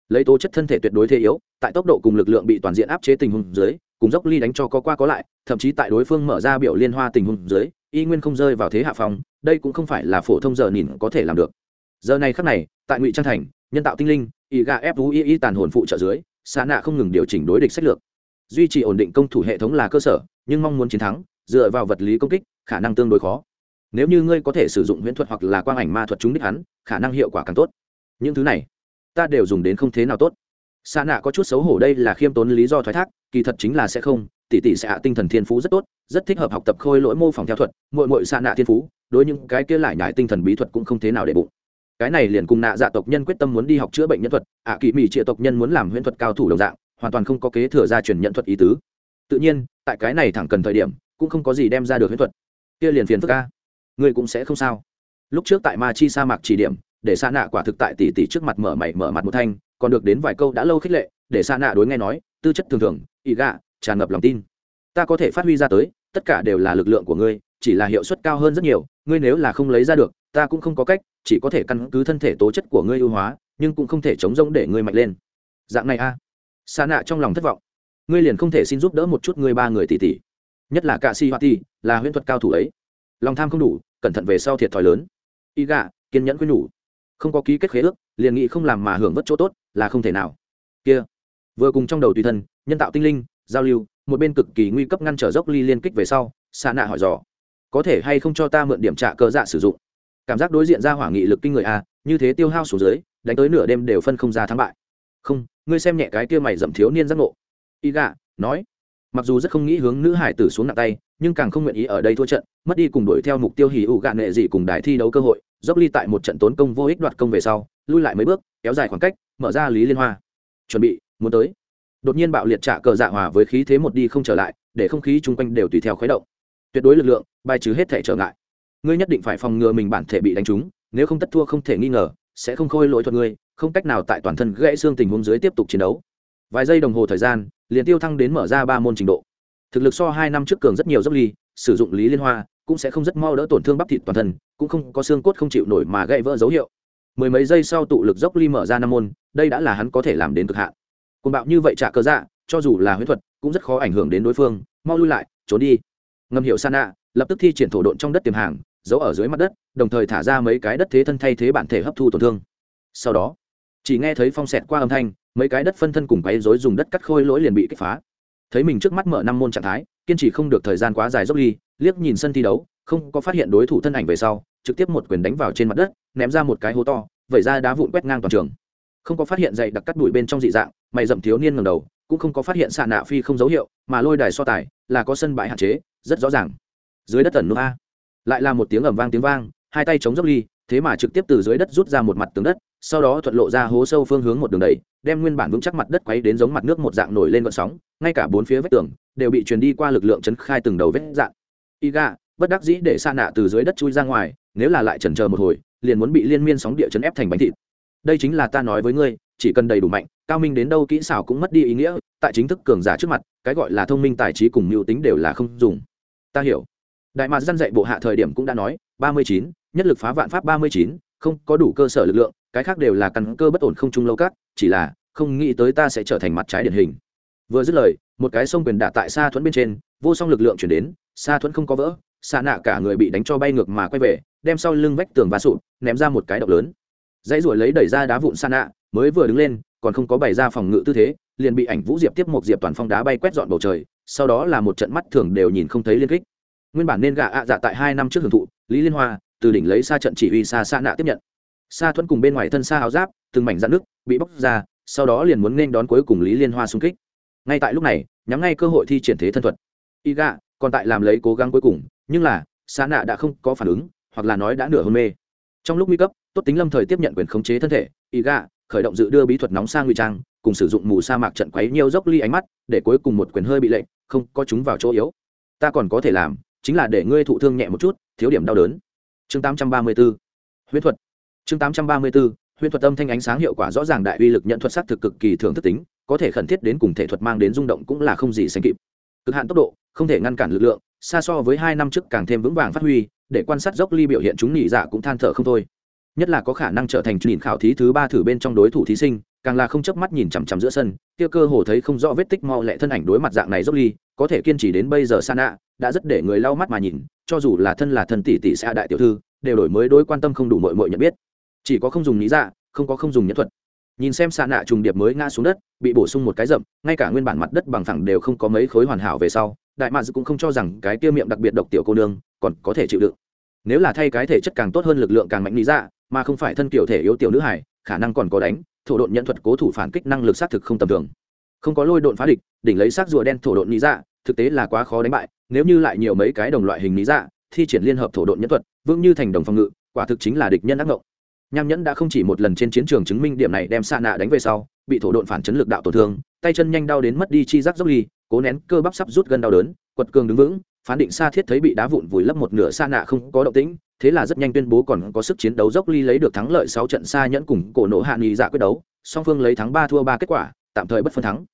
Lấy tố chất thân thể tuyệt đối thế yếu, tại tốc độ cùng lực lượng bị toàn diện áp chế tình huống dưới, cùng dốc ly đánh cho có qua có lại, thậm chí tại đối phương mở ra biểu liên hoa tình huống dưới, y nguyên không rơi vào thế hạ phòng đây cũng không phải là phổ thông giờ nhìn có thể làm được. Giờ này khắc này, tại ngụy trang thành, nhân tạo tinh linh, y gà ép y y tàn hồn phụ trợ dưới xa nạ không ngừng điều chỉnh đối địch sách lược. Duy trì ổn định công thủ hệ thống là cơ sở, nhưng mong muốn chiến thắng, dựa vào vật lý công kích, khả năng tương đối khó nếu như ngươi có thể sử dụng huyễn thuật hoặc là quang ảnh ma thuật trúng đích hắn khả năng hiệu quả càng tốt. Những thứ này ta đều dùng đến không thế nào tốt. Xa nạ có chút xấu hổ đây là khiêm tốn lý do thoái thác kỳ thật chính là sẽ không. Tỷ tỷ sẽ hạ tinh thần thiên phú rất tốt rất thích hợp học tập khôi lỗi mô phỏng theo thuật mội mội xa nạ thiên phú đối những cái kia lại nhải tinh thần bí thuật cũng không thế nào để bụng. Cái này liền cùng nạ dạ tộc nhân quyết tâm muốn đi học chữa bệnh nhân thuật ạ à, kỳ mỹ trịa tộc nhân muốn làm huyễn thuật cao thủ đồng dạng hoàn toàn không có kế thừa ra truyền nhận thuật ý tứ. Tự nhiên tại cái này thẳng cần thời điểm cũng không có gì đem ra được huyễn thuật. Kia liền phiền phức ca ngươi cũng sẽ không sao. Lúc trước tại ma chi sa mạc chỉ điểm, để xa nạ quả thực tại tỷ tỷ trước mặt mở mày mở mặt một thanh, còn được đến vài câu đã lâu khích lệ, để xa nạ đối nghe nói, tư chất thường thường, ị gạ, tràn ngập lòng tin. Ta có thể phát huy ra tới, tất cả đều là lực lượng của ngươi, chỉ là hiệu suất cao hơn rất nhiều, ngươi nếu là không lấy ra được, ta cũng không có cách, chỉ có thể căn cứ thân thể tố chất của ngươi ưu hóa, nhưng cũng không thể chống rỗng để ngươi mạnh lên. Dạng này a. À. xa nạ trong lòng thất vọng. Ngươi liền không thể xin giúp đỡ một chút ngươi ba người tỷ tỷ nhất là cả si hoa ti, là huyễn thuật cao thủ ấy lòng tham không đủ, cẩn thận về sau thiệt thòi lớn. Y gạ kiên nhẫn quyết nhủ. Không có ký kết khế ước, liền nghị không làm mà hưởng vất chỗ tốt, là không thể nào. Kia. Vừa cùng trong đầu tùy thân, nhân tạo tinh linh, giao lưu, một bên cực kỳ nguy cấp ngăn trở dốc ly liên kích về sau xa nạ hỏi dò, có thể hay không cho ta mượn điểm trả cơ dạ sử dụng? Cảm giác đối diện ra hỏa nghị lực kinh người a, như thế tiêu hao số dưới, đánh tới nửa đêm đều phân không ra thắng bại. Không, ngươi xem nhẹ cái kia mày dậm thiếu niên giác ngộ. Y gạ nói mặc dù rất không nghĩ hướng nữ hải tử xuống nặng tay, nhưng càng không nguyện ý ở đây thua trận, mất đi cùng đuổi theo mục tiêu hỉ ụ gạn nghệ gì cùng đài thi đấu cơ hội, dốc ly tại một trận tốn công vô ích đoạt công về sau, lui lại mấy bước, kéo dài khoảng cách, mở ra lý liên hoa. Chuẩn bị, muốn tới. Đột nhiên bạo liệt trả cờ dạ hòa với khí thế một đi không trở lại, để không khí chung quanh đều tùy theo khuấy động. Tuyệt đối lực lượng, bài trừ hết thể trở ngại. Ngươi nhất định phải phòng ngừa mình bản thể bị đánh trúng, nếu không tất thua không thể nghi ngờ, sẽ không khôi lỗi thuật ngươi, không cách nào tại toàn thân gãy xương tình huống dưới tiếp tục chiến đấu. Vài giây đồng hồ thời gian liền tiêu thăng đến mở ra ba môn trình độ. Thực lực so hai năm trước cường rất nhiều dốc ly, sử dụng lý liên hoa, cũng sẽ không rất mau đỡ tổn thương bắp thịt toàn thân, cũng không có xương cốt không chịu nổi mà gãy vỡ dấu hiệu. Mười mấy giây sau tụ lực dốc ly mở ra năm môn, đây đã là hắn có thể làm đến cực hạn. Côn bạo như vậy trả cơ dạ cho dù là huyết thuật, cũng rất khó ảnh hưởng đến đối phương, mau lui lại, trốn đi. Ngầm hiệu sana, lập tức thi triển thổ độn trong đất tiềm hàng, giấu ở dưới mặt đất, đồng thời thả ra mấy cái đất thế thân thay thế bản thể hấp thu tổn thương. Sau đó, chỉ nghe thấy phong xẹt qua âm thanh mấy cái đất phân thân cùng quấy rối dùng đất cắt khôi lỗi liền bị kích phá. Thấy mình trước mắt mở năm môn trạng thái, kiên trì không được thời gian quá dài dốc ly, liếc nhìn sân thi đấu, không có phát hiện đối thủ thân ảnh về sau, trực tiếp một quyền đánh vào trên mặt đất, ném ra một cái hố to, vẩy ra đá vụn quét ngang toàn trường. Không có phát hiện dậy đặc cắt đuổi bên trong dị dạng, mày dậm thiếu niên ngầm đầu, cũng không có phát hiện xạ nạ phi không dấu hiệu, mà lôi đài so tài, là có sân bãi hạn chế, rất rõ ràng. Dưới đất tần nô a. Lại là một tiếng ẩm vang tiếng vang hai tay chống dốc ly, thế mà trực tiếp từ dưới đất rút ra một mặt tường đất, sau đó thuận lộ ra hố sâu phương hướng một đường đầy đem nguyên bản vững chắc mặt đất quấy đến giống mặt nước một dạng nổi lên vận sóng, ngay cả bốn phía vách tường đều bị truyền đi qua lực lượng chấn khai từng đầu vết dạng y ga bất đắc dĩ để xa nạ từ dưới đất chui ra ngoài, nếu là lại chần chờ một hồi, liền muốn bị liên miên sóng địa chấn ép thành bánh thịt. Đây chính là ta nói với ngươi, chỉ cần đầy đủ mạnh, cao minh đến đâu kỹ xảo cũng mất đi ý nghĩa, tại chính thức cường giả trước mặt, cái gọi là thông minh tài trí cùng mưu tính đều là không dùng. Ta hiểu. Đại mạc dân dạy bộ hạ thời điểm cũng đã nói, ba mươi chín nhất lực phá vạn pháp ba mươi chín không có đủ cơ sở lực lượng cái khác đều là căn cơ bất ổn không chung lâu các chỉ là không nghĩ tới ta sẽ trở thành mặt trái điển hình. Vừa dứt lời một cái sông quyền đả tại xa thuẫn bên trên vô song lực lượng chuyển đến xa thuẫn không có vỡ xa nạ cả người bị đánh cho bay ngược mà quay về đem sau lưng vách tường và sụt, ném ra một cái động lớn. Dãy ruổi lấy đẩy ra đá vụn xa nạ mới vừa đứng lên còn không có bày ra phòng ngự tư thế liền bị ảnh vũ diệp tiếp một diệp toàn phong đá bay quét dọn bầu trời sau đó là một trận mắt thường đều nhìn không thấy liên kích. Nguyên bản nên gạ ạ dạ tại hai năm trước hưởng thụ lý liên hoa từ đỉnh lấy xa trận chỉ huy xa xa nạ tiếp nhận. Xa thuẫn cùng bên ngoài thân xa áo giáp, từng mảnh dạn nước bị bóc ra, sau đó liền muốn nên đón cuối cùng lý liên hoa xung kích. Ngay tại lúc này, nhắm ngay cơ hội thi triển thế thân thuật. Y gạ còn tại làm lấy cố gắng cuối cùng, nhưng là xa nạ đã không có phản ứng, hoặc là nói đã nửa hôn mê. Trong lúc nguy cấp, tốt tính lâm thời tiếp nhận quyền khống chế thân thể, y gạ khởi động dự đưa bí thuật nóng sang nguy trang, cùng sử dụng mù sa mạc trận quấy nhiều dốc ly ánh mắt, để cuối cùng một quyền hơi bị lệnh, không có chúng vào chỗ yếu. Ta còn có thể làm, chính là để ngươi thụ thương nhẹ một chút, thiếu điểm đau đớn chương 834 huyễn thuật. Chương 834 huyễn thuật âm thanh ánh sáng hiệu quả rõ ràng đại uy lực nhận thuật sắc thực cực kỳ thường thức tính, có thể khẩn thiết đến cùng thể thuật mang đến rung động cũng là không gì sánh kịp. Cực hạn tốc độ, không thể ngăn cản lực lượng, xa so với hai năm trước càng thêm vững vàng phát huy, để quan sát dốc ly biểu hiện chúng nhị dạ cũng than thở không thôi. Nhất là có khả năng trở thành nhìn khảo thí thứ ba thử bên trong đối thủ thí sinh càng là không chớp mắt nhìn chằm chằm giữa sân, kia cơ hồ thấy không rõ vết tích mau lẹ thân ảnh đối mặt dạng này dốc ly, có thể kiên trì đến bây giờ sana, đã rất để người lau mắt mà nhìn, cho dù là thân là thân tỷ tỷ xa đại tiểu thư, đều đổi mới đối quan tâm không đủ mội mội nhận biết. Chỉ có không dùng lý dạ không có không dùng nhẫn thuật. Nhìn xem xạ nạ trùng điệp mới ngã xuống đất, bị bổ sung một cái rậm, ngay cả nguyên bản mặt đất bằng thẳng đều không có mấy khối hoàn hảo về sau, đại mads cũng không cho rằng cái tiêu miệng đặc biệt độc tiểu cô nương còn có thể chịu đựng. Nếu là thay cái thể chất càng tốt hơn lực lượng càng mạnh lý dạ mà không phải thân kiểu thể yếu tiểu nữ hải khả năng còn có đánh thổ độn nhận thuật cố thủ phản kích năng lực xác thực không tầm thường. Không có lôi độn phá địch, đỉnh lấy xác rùa đen thổ độn lý dạ thực tế là quá khó đánh bại, nếu như lại nhiều mấy cái đồng loại hình lý dạ thi triển liên hợp thổ độn nhân thuật, vững như thành đồng phòng ngự, quả thực chính là địch nhân ác ngộng. Nham nhẫn đã không chỉ một lần trên chiến trường chứng minh điểm này đem xa nạ đánh về sau, bị thổ độn phản chấn lực đạo tổn thương, tay chân nhanh đau đến mất đi chi giác dốc ly, cố nén cơ bắp sắp rút gân đau đớn, quật cường đứng vững, phán định xa thiết thấy bị đá vụn vùi lấp một nửa xa nạ không có động tĩnh thế là rất nhanh tuyên bố còn có sức chiến đấu dốc ly lấy được thắng lợi sáu trận xa nhẫn cùng cổ nổ hạ nghị dạ quyết đấu, song phương lấy thắng ba thua ba kết quả, tạm thời bất phân thắng.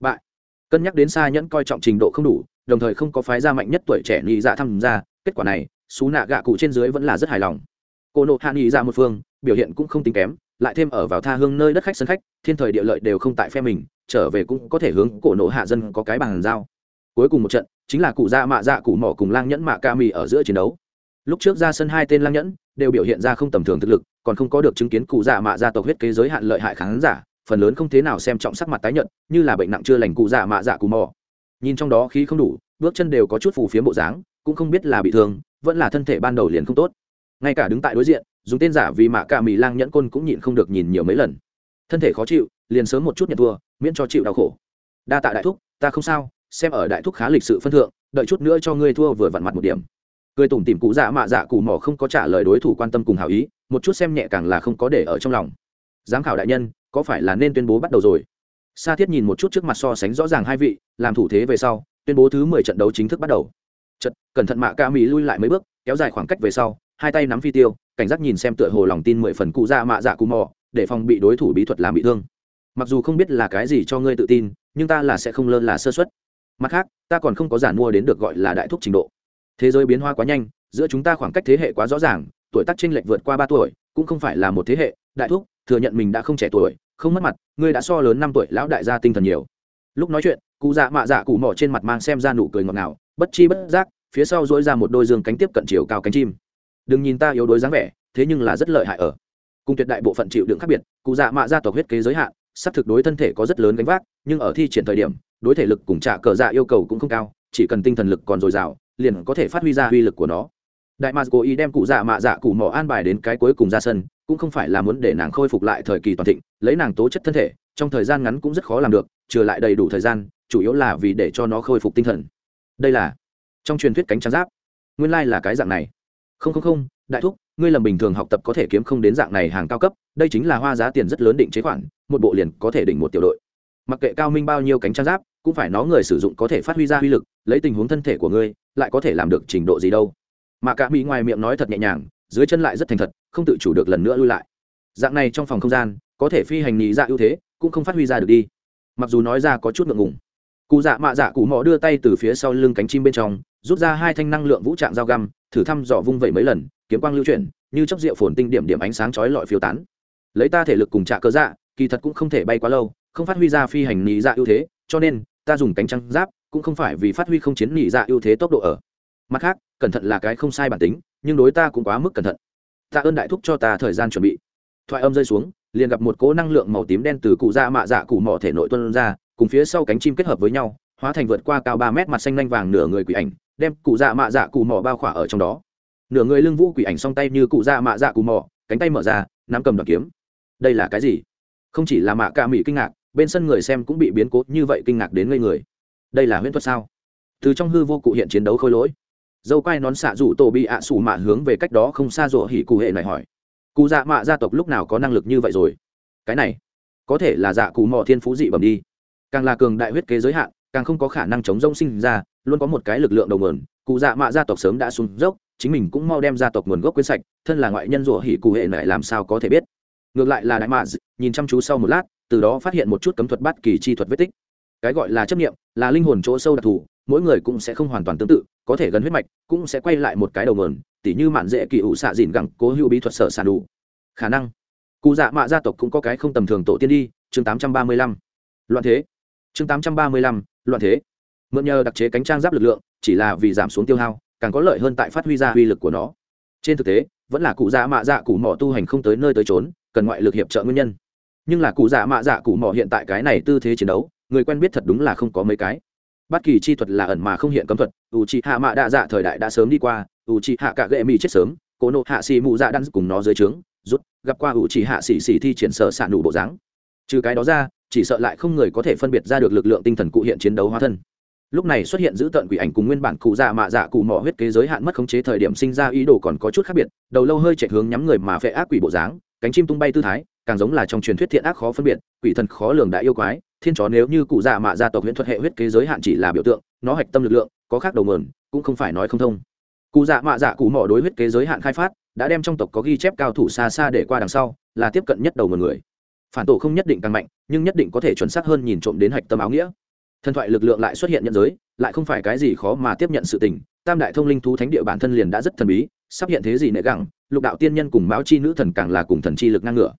Bại. Cân nhắc đến xa nhẫn coi trọng trình độ không đủ, đồng thời không có phái gia mạnh nhất tuổi trẻ nghị dạ tham gia, kết quả này, xú nạ gạ cụ trên dưới vẫn là rất hài lòng. Cổ nộ hạ nghị dạ một phương, biểu hiện cũng không tính kém, lại thêm ở vào tha hương nơi đất khách sân khách, thiên thời địa lợi đều không tại phe mình, trở về cũng có thể hướng cổ nộ hạ dân có cái bàn giao. Cuối cùng một trận, chính là cụ dạ mạ dạ cụ mỏ cùng lang nhẫn mạ ca mì ở giữa chiến đấu lúc trước ra sân hai tên lang nhẫn, đều biểu hiện ra không tầm thường thực lực, còn không có được chứng kiến cụ dạ mạ gia tộc huyết kế giới hạn lợi hại khán giả, phần lớn không thế nào xem trọng sắc mặt tái nhận như là bệnh nặng chưa lành cụ dạ mạ dạ cù mò. Nhìn trong đó khí không đủ, bước chân đều có chút phù phiếm bộ dáng, cũng không biết là bị thương, vẫn là thân thể ban đầu liền không tốt. Ngay cả đứng tại đối diện, dùng tên giả vì mạ cả mì lang nhẫn côn cũng nhịn không được nhìn nhiều mấy lần. Thân thể khó chịu, liền sớm một chút nhận thua, miễn cho chịu đau khổ. Đa tạ đại thúc, ta không sao, xem ở đại thúc khá lịch sự phân thượng, đợi chút nữa cho ngươi thua vừa vặn mặt một điểm cười tủm tìm cụ dạ mạ dạ cụ mỏ không có trả lời đối thủ quan tâm cùng hào ý, một chút xem nhẹ càng là không có để ở trong lòng. Giám khảo đại nhân, có phải là nên tuyên bố bắt đầu rồi? Sa thiết nhìn một chút trước mặt so sánh rõ ràng hai vị, làm thủ thế về sau, tuyên bố thứ mười trận đấu chính thức bắt đầu. Trận cẩn thận mạ ca mỹ lui lại mấy bước, kéo dài khoảng cách về sau, hai tay nắm phi tiêu, cảnh giác nhìn xem tựa hồ lòng tin mười phần cụ dạ mạ dạ cụ mò để phòng bị đối thủ bí thuật làm bị thương. Mặc dù không biết là cái gì cho ngươi tự tin, nhưng ta là sẽ không lơ là sơ xuất mặt khác, ta còn không có giản mua đến được gọi là đại thúc trình độ thế giới biến hoa quá nhanh, giữa chúng ta khoảng cách thế hệ quá rõ ràng, tuổi tác chênh lệch vượt qua ba tuổi, cũng không phải là một thế hệ. Đại thúc, thừa nhận mình đã không trẻ tuổi, không mất mặt, ngươi đã so lớn năm tuổi lão đại gia tinh thần nhiều. Lúc nói chuyện, cụ dạ mạ dạ cụ mỏ trên mặt mang xem ra nụ cười ngọt ngào, bất chi bất giác, phía sau dỗi ra một đôi dương cánh tiếp cận chiều cao cánh chim. Đừng nhìn ta yếu đuối dáng vẻ, thế nhưng là rất lợi hại ở. Cùng tuyệt đại bộ phận chịu đựng khác biệt, cụ dạ mạ ra tộc huyết kế giới hạn sắp thực đối thân thể có rất lớn gánh vác, nhưng ở thi triển thời điểm, đối thể lực cùng trả cờ dạ yêu cầu cũng không cao, chỉ cần tinh thần lực còn dồi dào liền có thể phát huy ra uy lực của nó. Đại mạc cố ý đem cụ dạ mạ dạ cụ mỏ an bài đến cái cuối cùng ra sân, cũng không phải là muốn để nàng khôi phục lại thời kỳ toàn thịnh, lấy nàng tố chất thân thể, trong thời gian ngắn cũng rất khó làm được, trừ lại đầy đủ thời gian, chủ yếu là vì để cho nó khôi phục tinh thần. Đây là trong truyền thuyết cánh trắng giáp. Nguyên lai là cái dạng này. Không không không, đại thúc, ngươi lầm bình thường học tập có thể kiếm không đến dạng này hàng cao cấp, đây chính là hoa giá tiền rất lớn định chế khoản, một bộ liền có thể đỉnh một tiểu đội. Mặc kệ cao minh bao nhiêu cánh trang giáp, cũng phải nó người sử dụng có thể phát huy ra uy lực, lấy tình huống thân thể của ngươi lại có thể làm được trình độ gì đâu. Mà cả mỹ ngoài miệng nói thật nhẹ nhàng, dưới chân lại rất thành thật, không tự chủ được lần nữa lui lại. Dạng này trong phòng không gian, có thể phi hành nhị dạ ưu thế, cũng không phát huy ra được đi. Mặc dù nói ra có chút ngượng ngùng. Cụ dạ mạ dạ cụ mò đưa tay từ phía sau lưng cánh chim bên trong, rút ra hai thanh năng lượng vũ trạng dao găm, thử thăm dò vung vẩy mấy lần, kiếm quang lưu chuyển, như chốc rượu phồn tinh điểm điểm ánh sáng chói lọi phiêu tán. Lấy ta thể lực cùng trạ cơ dạ kỳ thật cũng không thể bay quá lâu, không phát huy ra phi hành nhị dạ ưu thế, cho nên, ta dùng cánh trắng giáp cũng không phải vì phát huy không chiến nhị dạ ưu thế tốc độ ở. Mặt khác, cẩn thận là cái không sai bản tính, nhưng đối ta cũng quá mức cẩn thận. Tạ ơn đại thúc cho ta thời gian chuẩn bị. Thoại âm rơi xuống, liền gặp một cỗ năng lượng màu tím đen từ cụ dạ mạ dạ cụ mỏ thể nội tuân ra, cùng phía sau cánh chim kết hợp với nhau, hóa thành vượt qua cao ba mét mặt xanh lanh vàng nửa người quỷ ảnh, đem cụ dạ mạ dạ cụ mỏ bao khỏa ở trong đó. Nửa người lưng vũ quỷ ảnh song tay như cụ dạ mạ dạ cụ mỏ, cánh tay mở ra, nắm cầm đoạn kiếm. Đây là cái gì? Không chỉ là mạ ca mỹ kinh ngạc, bên sân người xem cũng bị biến cố như vậy kinh ngạc đến ngây người đây là huyễn thuật sao? Từ trong hư vô cụ hiện chiến đấu khôi lỗi. Dâu quai nón xạ rủ tổ bị ạ à sủ mạ hướng về cách đó không xa rủa hỉ cụ hệ này hỏi. Cụ dạ mạ gia tộc lúc nào có năng lực như vậy rồi? Cái này, có thể là dạ cụ mò thiên phú dị bẩm đi. Càng là cường đại huyết kế giới hạn, càng không có khả năng chống rông sinh ra, luôn có một cái lực lượng đầu mườn cụ dạ mạ gia tộc sớm đã xuống dốc, chính mình cũng mau đem gia tộc nguồn gốc quyến sạch, thân là ngoại nhân rủa hỉ cụ hệ này làm sao có thể biết? Ngược lại là đại mạ nhìn chăm chú sau một lát, từ đó phát hiện một chút cấm thuật bắt kỳ chi thuật vết tích cái gọi là chấp nghiệm là linh hồn chỗ sâu đặc thù, mỗi người cũng sẽ không hoàn toàn tương tự, có thể gần huyết mạch cũng sẽ quay lại một cái đầu mườn tỉ như mạn dễ kỳ ủ xạ dìn gẳng cố hữu bí thuật sở sản đủ. Khả năng, cụ dạ mạ gia tộc cũng có cái không tầm thường tổ tiên đi, chương tám trăm ba mươi lăm. Loạn thế. Chương tám trăm ba mươi lăm, loạn thế. Mượn nhờ đặc chế cánh trang giáp lực lượng, chỉ là vì giảm xuống tiêu hao, càng có lợi hơn tại phát huy ra uy lực của nó. Trên thực tế, vẫn là cụ dạ mạ dạ cụ mỏ tu hành không tới nơi tới trốn cần ngoại lực hiệp trợ nguyên nhân. Nhưng là cụ dạ mạ dạ cụ mỏ hiện tại cái này tư thế chiến đấu người quen biết thật đúng là không có mấy cái. Bất kỳ chi thuật là ẩn mà không hiện cấm thuật. U chi hạ mạ đa dạ thời đại đã sớm đi qua u chi hạ cả gệ mỹ chết sớm, cố nộ hạ xì mụ dạ đan cùng nó dưới trướng, rút, gặp qua u chi hạ xì xì thi triển sở sạn nụ bộ dáng. Trừ cái đó ra, chỉ sợ lại không người có thể phân biệt ra được lực lượng tinh thần cụ hiện chiến đấu hóa thân. Lúc này xuất hiện giữ tận quỷ ảnh cùng nguyên bản cụ dạ mạ dạ cụ mỏ huyết kế giới hạn mất khống chế thời điểm sinh ra ý đồ còn có chút khác biệt, đầu lâu hơi chạy hướng nhắm người mà phệ ác quỷ bộ dáng, cánh chim tung bay tư thái, càng giống là trong truyền thuyết thiện ác khó phân biệt, quỷ thần khó lường đại yêu quái thiên chó nếu như cụ dạ mạ gia tộc huyễn thuật hệ huyết kế giới hạn chỉ là biểu tượng, nó hạch tâm lực lượng, có khác đầu mườn cũng không phải nói không thông. Cụ dạ mạ dạ cụ mỏ đối huyết kế giới hạn khai phát, đã đem trong tộc có ghi chép cao thủ xa xa để qua đằng sau, là tiếp cận nhất đầu một người. Phản tổ không nhất định càng mạnh, nhưng nhất định có thể chuẩn xác hơn nhìn trộm đến hạch tâm áo nghĩa. Thần thoại lực lượng lại xuất hiện nhân giới, lại không phải cái gì khó mà tiếp nhận sự tình. Tam đại thông linh thú thánh địa bản thân liền đã rất thần bí, sắp hiện thế gì nệ gẳng, lục đạo tiên nhân cùng mão chi nữ thần càng là cùng thần chi lực ngang ngửa.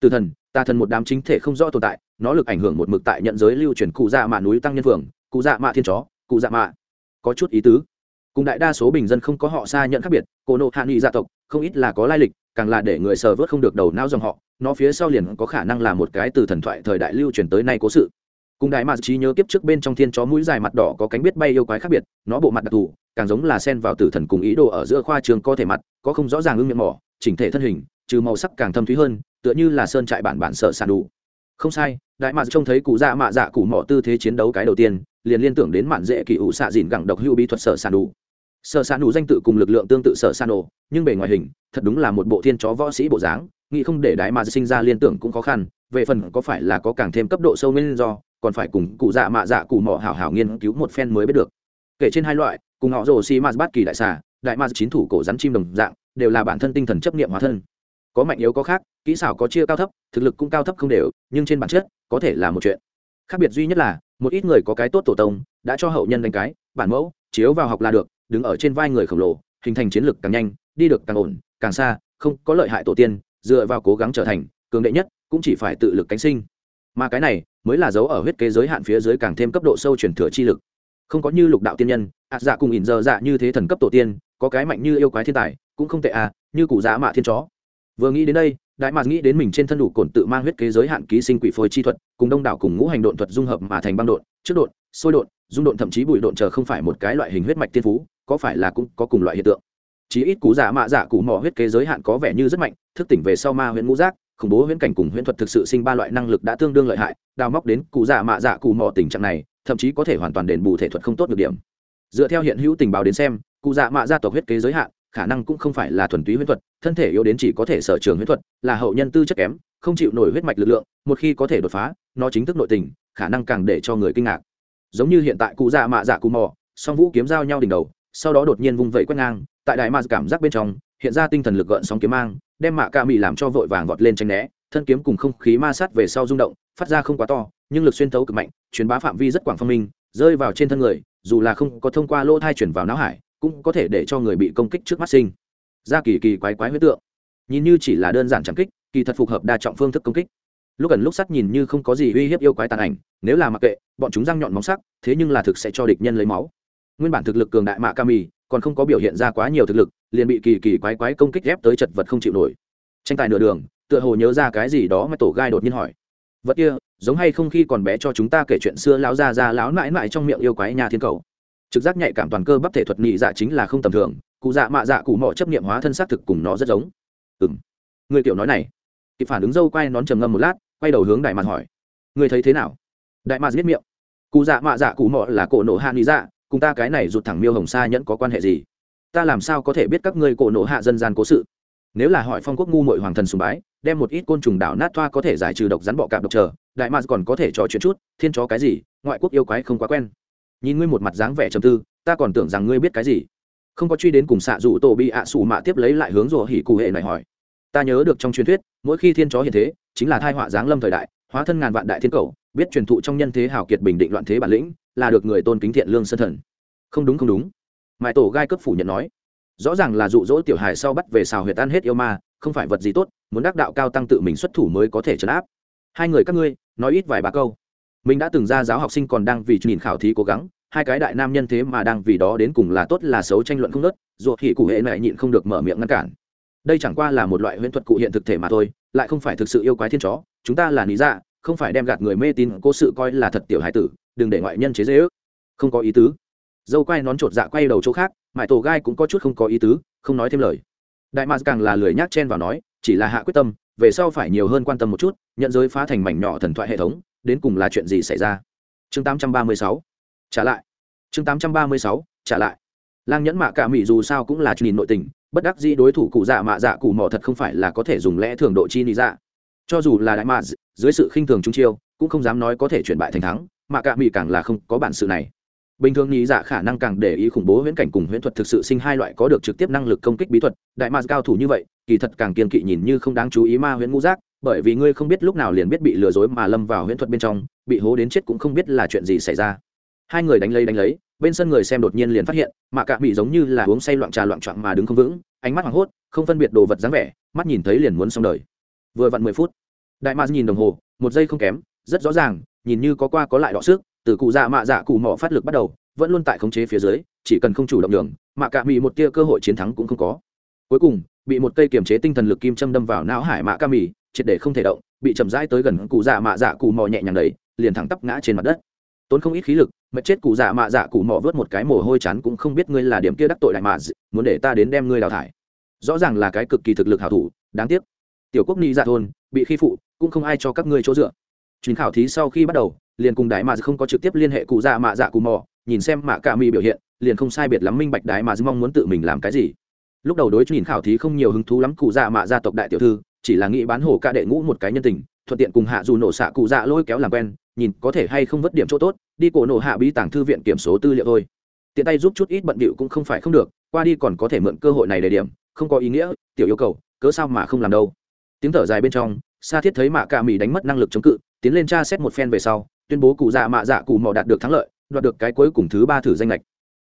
Từ thần tà thần một đám chính thể không rõ tồn tại, nó lực ảnh hưởng một mực tại nhận giới lưu truyền cụ dạ mạ núi tăng nhân phường, cụ dạ mạ thiên chó, cụ dạ mạ. Có chút ý tứ. Cùng đại đa số bình dân không có họ xa nhận khác biệt, cổ nộ hạ nghị gia tộc, không ít là có lai lịch, càng là để người sờ vớt không được đầu não dòng họ, nó phía sau liền có khả năng là một cái từ thần thoại thời đại lưu truyền tới nay cố sự. Cùng đại mà trí nhớ kiếp trước bên trong thiên chó mũi dài mặt đỏ có cánh biết bay yêu quái khác biệt, nó bộ mặt đặc thù, càng giống là sen vào tử thần cùng ý đồ ở giữa khoa trường có thể mặt, có không rõ ràng ưng miệng mỏ, chỉnh thể thân hình, trừ màu sắc càng thâm thúy hơn tựa như là sơn trại bản bản sợ sàn đủ. Không sai, đại mạc trông thấy cụ dạ mạ dạ cụ mỏ tư thế chiến đấu cái đầu tiên, liền liên tưởng đến mạn dễ kỳ ủ xạ dìn gẳng độc hữu bí thuật sợ sàn đủ. Sợ sàn đủ danh tự cùng lực lượng tương tự sợ sàn đủ, nhưng bề ngoài hình, thật đúng là một bộ thiên chó võ sĩ bộ dáng, nghĩ không để đại mạc sinh ra liên tưởng cũng khó khăn, về phần có phải là có càng thêm cấp độ sâu nguyên do, còn phải cùng cụ dạ mạ dạ cụ mỏ hảo hảo nghiên cứu một phen mới biết được. Kể trên hai loại, cùng họ rồ xi mạt bát kỳ đại xà, đại mạc chín thủ cổ rắn chim đồng dạng, đều là bản thân tinh thần chấp nghiệm hóa thân có mạnh yếu có khác, kỹ xảo có chia cao thấp, thực lực cũng cao thấp không đều, nhưng trên bản chất, có thể là một chuyện. Khác biệt duy nhất là, một ít người có cái tốt tổ tông, đã cho hậu nhân đánh cái, bản mẫu, chiếu vào học là được, đứng ở trên vai người khổng lồ, hình thành chiến lược càng nhanh, đi được càng ổn, càng xa, không có lợi hại tổ tiên, dựa vào cố gắng trở thành, cường đệ nhất, cũng chỉ phải tự lực cánh sinh. Mà cái này, mới là dấu ở huyết kế giới hạn phía dưới càng thêm cấp độ sâu truyền thừa chi lực. Không có như lục đạo tiên nhân ạt dạ cùng ỉn giờ dạ như thế thần cấp tổ tiên, có cái mạnh như yêu quái thiên tài, cũng không tệ à như cụ giá mạ thiên chó vừa nghĩ đến đây, đại mạc nghĩ đến mình trên thân đủ cổn tự mang huyết kế giới hạn ký sinh quỷ phôi chi thuật, cùng đông đảo cùng ngũ hành độn thuật dung hợp mà thành băng độn trước độn, sôi độn, dung độn thậm chí bụi độn chờ không phải một cái loại hình huyết mạch tiên phú, có phải là cũng có cùng loại hiện tượng. Chí ít cú giả mạ dạ cụ mỏ huyết kế giới hạn có vẻ như rất mạnh, thức tỉnh về sau ma huyện ngũ giác, khủng bố huyễn cảnh cùng huyễn thuật thực sự sinh ba loại năng lực đã tương đương lợi hại, đào móc đến cụ dạ mạ dạ cụ mỏ tình trạng này, thậm chí có thể hoàn toàn đền bù thể thuật không tốt được điểm. Dựa theo hiện hữu tình báo đến xem cụ dạ mạ gia tộc huyết kế giới hạn khả năng cũng không phải là thuần túy huyễn thuật, thân thể yếu đến chỉ có thể sở trường huyễn thuật, là hậu nhân tư chất kém, không chịu nổi huyết mạch lực lượng, một khi có thể đột phá, nó chính thức nội tình, khả năng càng để cho người kinh ngạc. Giống như hiện tại cụ già mạ dạ cụ mò, song vũ kiếm giao nhau đỉnh đầu, sau đó đột nhiên vung vẩy quét ngang, tại đại ma cảm giác bên trong, hiện ra tinh thần lực gợn sóng kiếm mang, đem mạ ca mị làm cho vội vàng vọt lên tranh né, thân kiếm cùng không khí ma sát về sau rung động, phát ra không quá to, nhưng lực xuyên thấu cực mạnh, truyền bá phạm vi rất quảng phong minh, rơi vào trên thân người, dù là không có thông qua lỗ thai chuyển vào não hải cũng có thể để cho người bị công kích trước mắt sinh. Ra kỳ kỳ quái quái huyết tượng. Nhìn như chỉ là đơn giản chẳng kích, kỳ thật phù hợp đa trọng phương thức công kích. Lúc gần lúc sắt nhìn như không có gì uy hiếp yêu quái tàn ảnh, nếu là mặc kệ, bọn chúng răng nhọn móng sắc, thế nhưng là thực sẽ cho địch nhân lấy máu. Nguyên bản thực lực cường đại mạ ca mì còn không có biểu hiện ra quá nhiều thực lực, liền bị kỳ kỳ quái quái công kích ép tới chật vật không chịu nổi. Tranh tài nửa đường, tựa hồ nhớ ra cái gì đó mà tổ gai đột nhiên hỏi. Vật kia, giống hay không khi còn bé cho chúng ta kể chuyện xưa lão già già lão mãi mãi trong miệng yêu quái nhà thiên cầu? Trực giác nhạy cảm toàn cơ bắp thể thuật nhị dạ chính là không tầm thường, cụ dạ mạ dạ cụ mọ chấp nghiệm hóa thân xác thực cùng nó rất giống. Ừ m người kiểu nói này. Kịp phản ứng dâu quay nón trầm ngâm một lát, quay đầu hướng đại mạt hỏi. Người thấy thế nào? Đại mạt biết miệng. Cụ dạ mạ dạ cụ mọ là cổ nổ hạ nhị dạ cùng ta cái này rụt thẳng miêu hồng sa nhẫn có quan hệ gì? Ta làm sao có thể biết các ngươi cổ nổ hạ dân gian cố sự? Nếu là hỏi phong quốc ngu mội hoàng thần sùng bái, đem một ít côn trùng đảo nát thoa có thể giải trừ độc rắn bọ cạp độc chờ, đại mạc còn có thể trò chuyện chút, thiên chó cái gì, ngoại quốc yêu quái không quá quen nhìn ngươi một mặt dáng vẻ trầm tư, ta còn tưởng rằng ngươi biết cái gì. Không có truy đến cùng xạ dụ tổ bị ạ à mạ tiếp lấy lại hướng rồ hỉ cụ hệ này hỏi. Ta nhớ được trong truyền thuyết, mỗi khi thiên chó hiện thế, chính là thai họa giáng lâm thời đại, hóa thân ngàn vạn đại thiên cầu, biết truyền thụ trong nhân thế hào kiệt bình định loạn thế bản lĩnh, là được người tôn kính thiện lương sân thần. Không đúng không đúng. Mãi tổ gai cấp phủ nhận nói. Rõ ràng là dụ dỗ tiểu hài sau bắt về xào huyệt ăn hết yêu ma, không phải vật gì tốt, muốn đắc đạo cao tăng tự mình xuất thủ mới có thể trấn áp. Hai người các ngươi, nói ít vài ba câu mình đã từng ra giáo học sinh còn đang vì nhìn khảo thí cố gắng, hai cái đại nam nhân thế mà đang vì đó đến cùng là tốt là xấu tranh luận không nớt ruột thì cụ hệ này nhịn không được mở miệng ngăn cản. Đây chẳng qua là một loại huyễn thuật cụ hiện thực thể mà thôi, lại không phải thực sự yêu quái thiên chó, chúng ta là lý dạ không phải đem gạt người mê tín cố sự coi là thật tiểu hải tử, đừng để ngoại nhân chế dễ ước không có ý tứ. Dâu quay nón chột dạ quay đầu chỗ khác mãi tổ gai cũng có chút không có ý tứ, không nói thêm lời. Đại mạc càng là lười nhác chen vào nói, chỉ là hạ quyết tâm, về sau phải nhiều hơn quan tâm một chút, nhận giới phá thành mảnh nhỏ thần thoại hệ thống đến cùng là chuyện gì xảy ra? Chương 836 trả lại. Chương 836 trả lại. Lang nhẫn mạ cả mỹ dù sao cũng là nhìn nội tình, bất đắc dĩ đối thủ cụ dạ mạ dạ cụ mỏ thật không phải là có thể dùng lẽ thường độ chi lý dạ. Cho dù là đại mạ dưới sự khinh thường trung chiêu, cũng không dám nói có thể chuyển bại thành thắng, mạ cả mỹ càng là không có bản sự này. Bình thường nghĩ dạ khả năng càng để ý khủng bố huyễn cảnh cùng huyễn thuật thực sự sinh hai loại có được trực tiếp năng lực công kích bí thuật, đại mạ cao thủ như vậy, kỳ thật càng kiên kỵ nhìn như không đáng chú ý ma huyễn ngũ giác bởi vì ngươi không biết lúc nào liền biết bị lừa dối mà lâm vào huyễn thuật bên trong, bị hố đến chết cũng không biết là chuyện gì xảy ra. Hai người đánh lấy đánh lấy, bên sân người xem đột nhiên liền phát hiện mã cạ bị giống như là uống say loạn trà loạn trọn mà đứng không vững, ánh mắt hoảng hốt, không phân biệt đồ vật dáng vẻ, mắt nhìn thấy liền muốn xong đời. Vừa vặn mười phút, đại mã nhìn đồng hồ, một giây không kém, rất rõ ràng, nhìn như có qua có lại đọ sức, từ cụ dạ mạ dạ cụ mỏ phát lực bắt đầu, vẫn luôn tại khống chế phía dưới, chỉ cần không chủ động đường mạ cạ bị một tia cơ hội chiến thắng cũng không có. Cuối cùng, bị một cây kiềm chế tinh thần lực kim châm đâm vào não hải mạ ca mì triệt để không thể động, bị chậm rãi tới gần cụ dạ mạ dạ cụ mò nhẹ nhàng đầy liền thẳng tắp ngã trên mặt đất. Tốn không ít khí lực, mệt chết cụ dạ mạ dạ cụ mò vớt một cái mồ hôi chán cũng không biết ngươi là điểm kia đắc tội đại mạ muốn để ta đến đem ngươi đào thải. Rõ ràng là cái cực kỳ thực lực hảo thủ, đáng tiếc. Tiểu quốc ni dạ thôn, bị khi phụ, cũng không ai cho các ngươi chỗ dựa. Chuyến khảo thí sau khi bắt đầu, liền cùng đại mạ không có trực tiếp liên hệ cụ dạ mạ dạ cụ mò, nhìn xem mạ cả mi biểu hiện, liền không sai biệt lắm minh bạch đại mà mong muốn tự mình làm cái gì. Lúc đầu đối nhìn khảo thí không nhiều hứng thú lắm cụ dạ mạ gia tộc đại tiểu thư chỉ là nghĩ bán hồ ca đệ ngũ một cái nhân tình, thuận tiện cùng hạ dù nổ xạ cụ dạ lôi kéo làm quen, nhìn có thể hay không vất điểm chỗ tốt, đi cổ nổ hạ bí tàng thư viện kiểm số tư liệu thôi. Tiện tay giúp chút ít bận bịu cũng không phải không được, qua đi còn có thể mượn cơ hội này để điểm, không có ý nghĩa, tiểu yêu cầu, cớ sao mà không làm đâu. Tiếng thở dài bên trong, sa thiết thấy mạ cả mỹ đánh mất năng lực chống cự, tiến lên tra xét một phen về sau, tuyên bố cụ dạ mạ dạ cụ mò đạt được thắng lợi, đoạt được cái cuối cùng thứ ba thử danh lệch.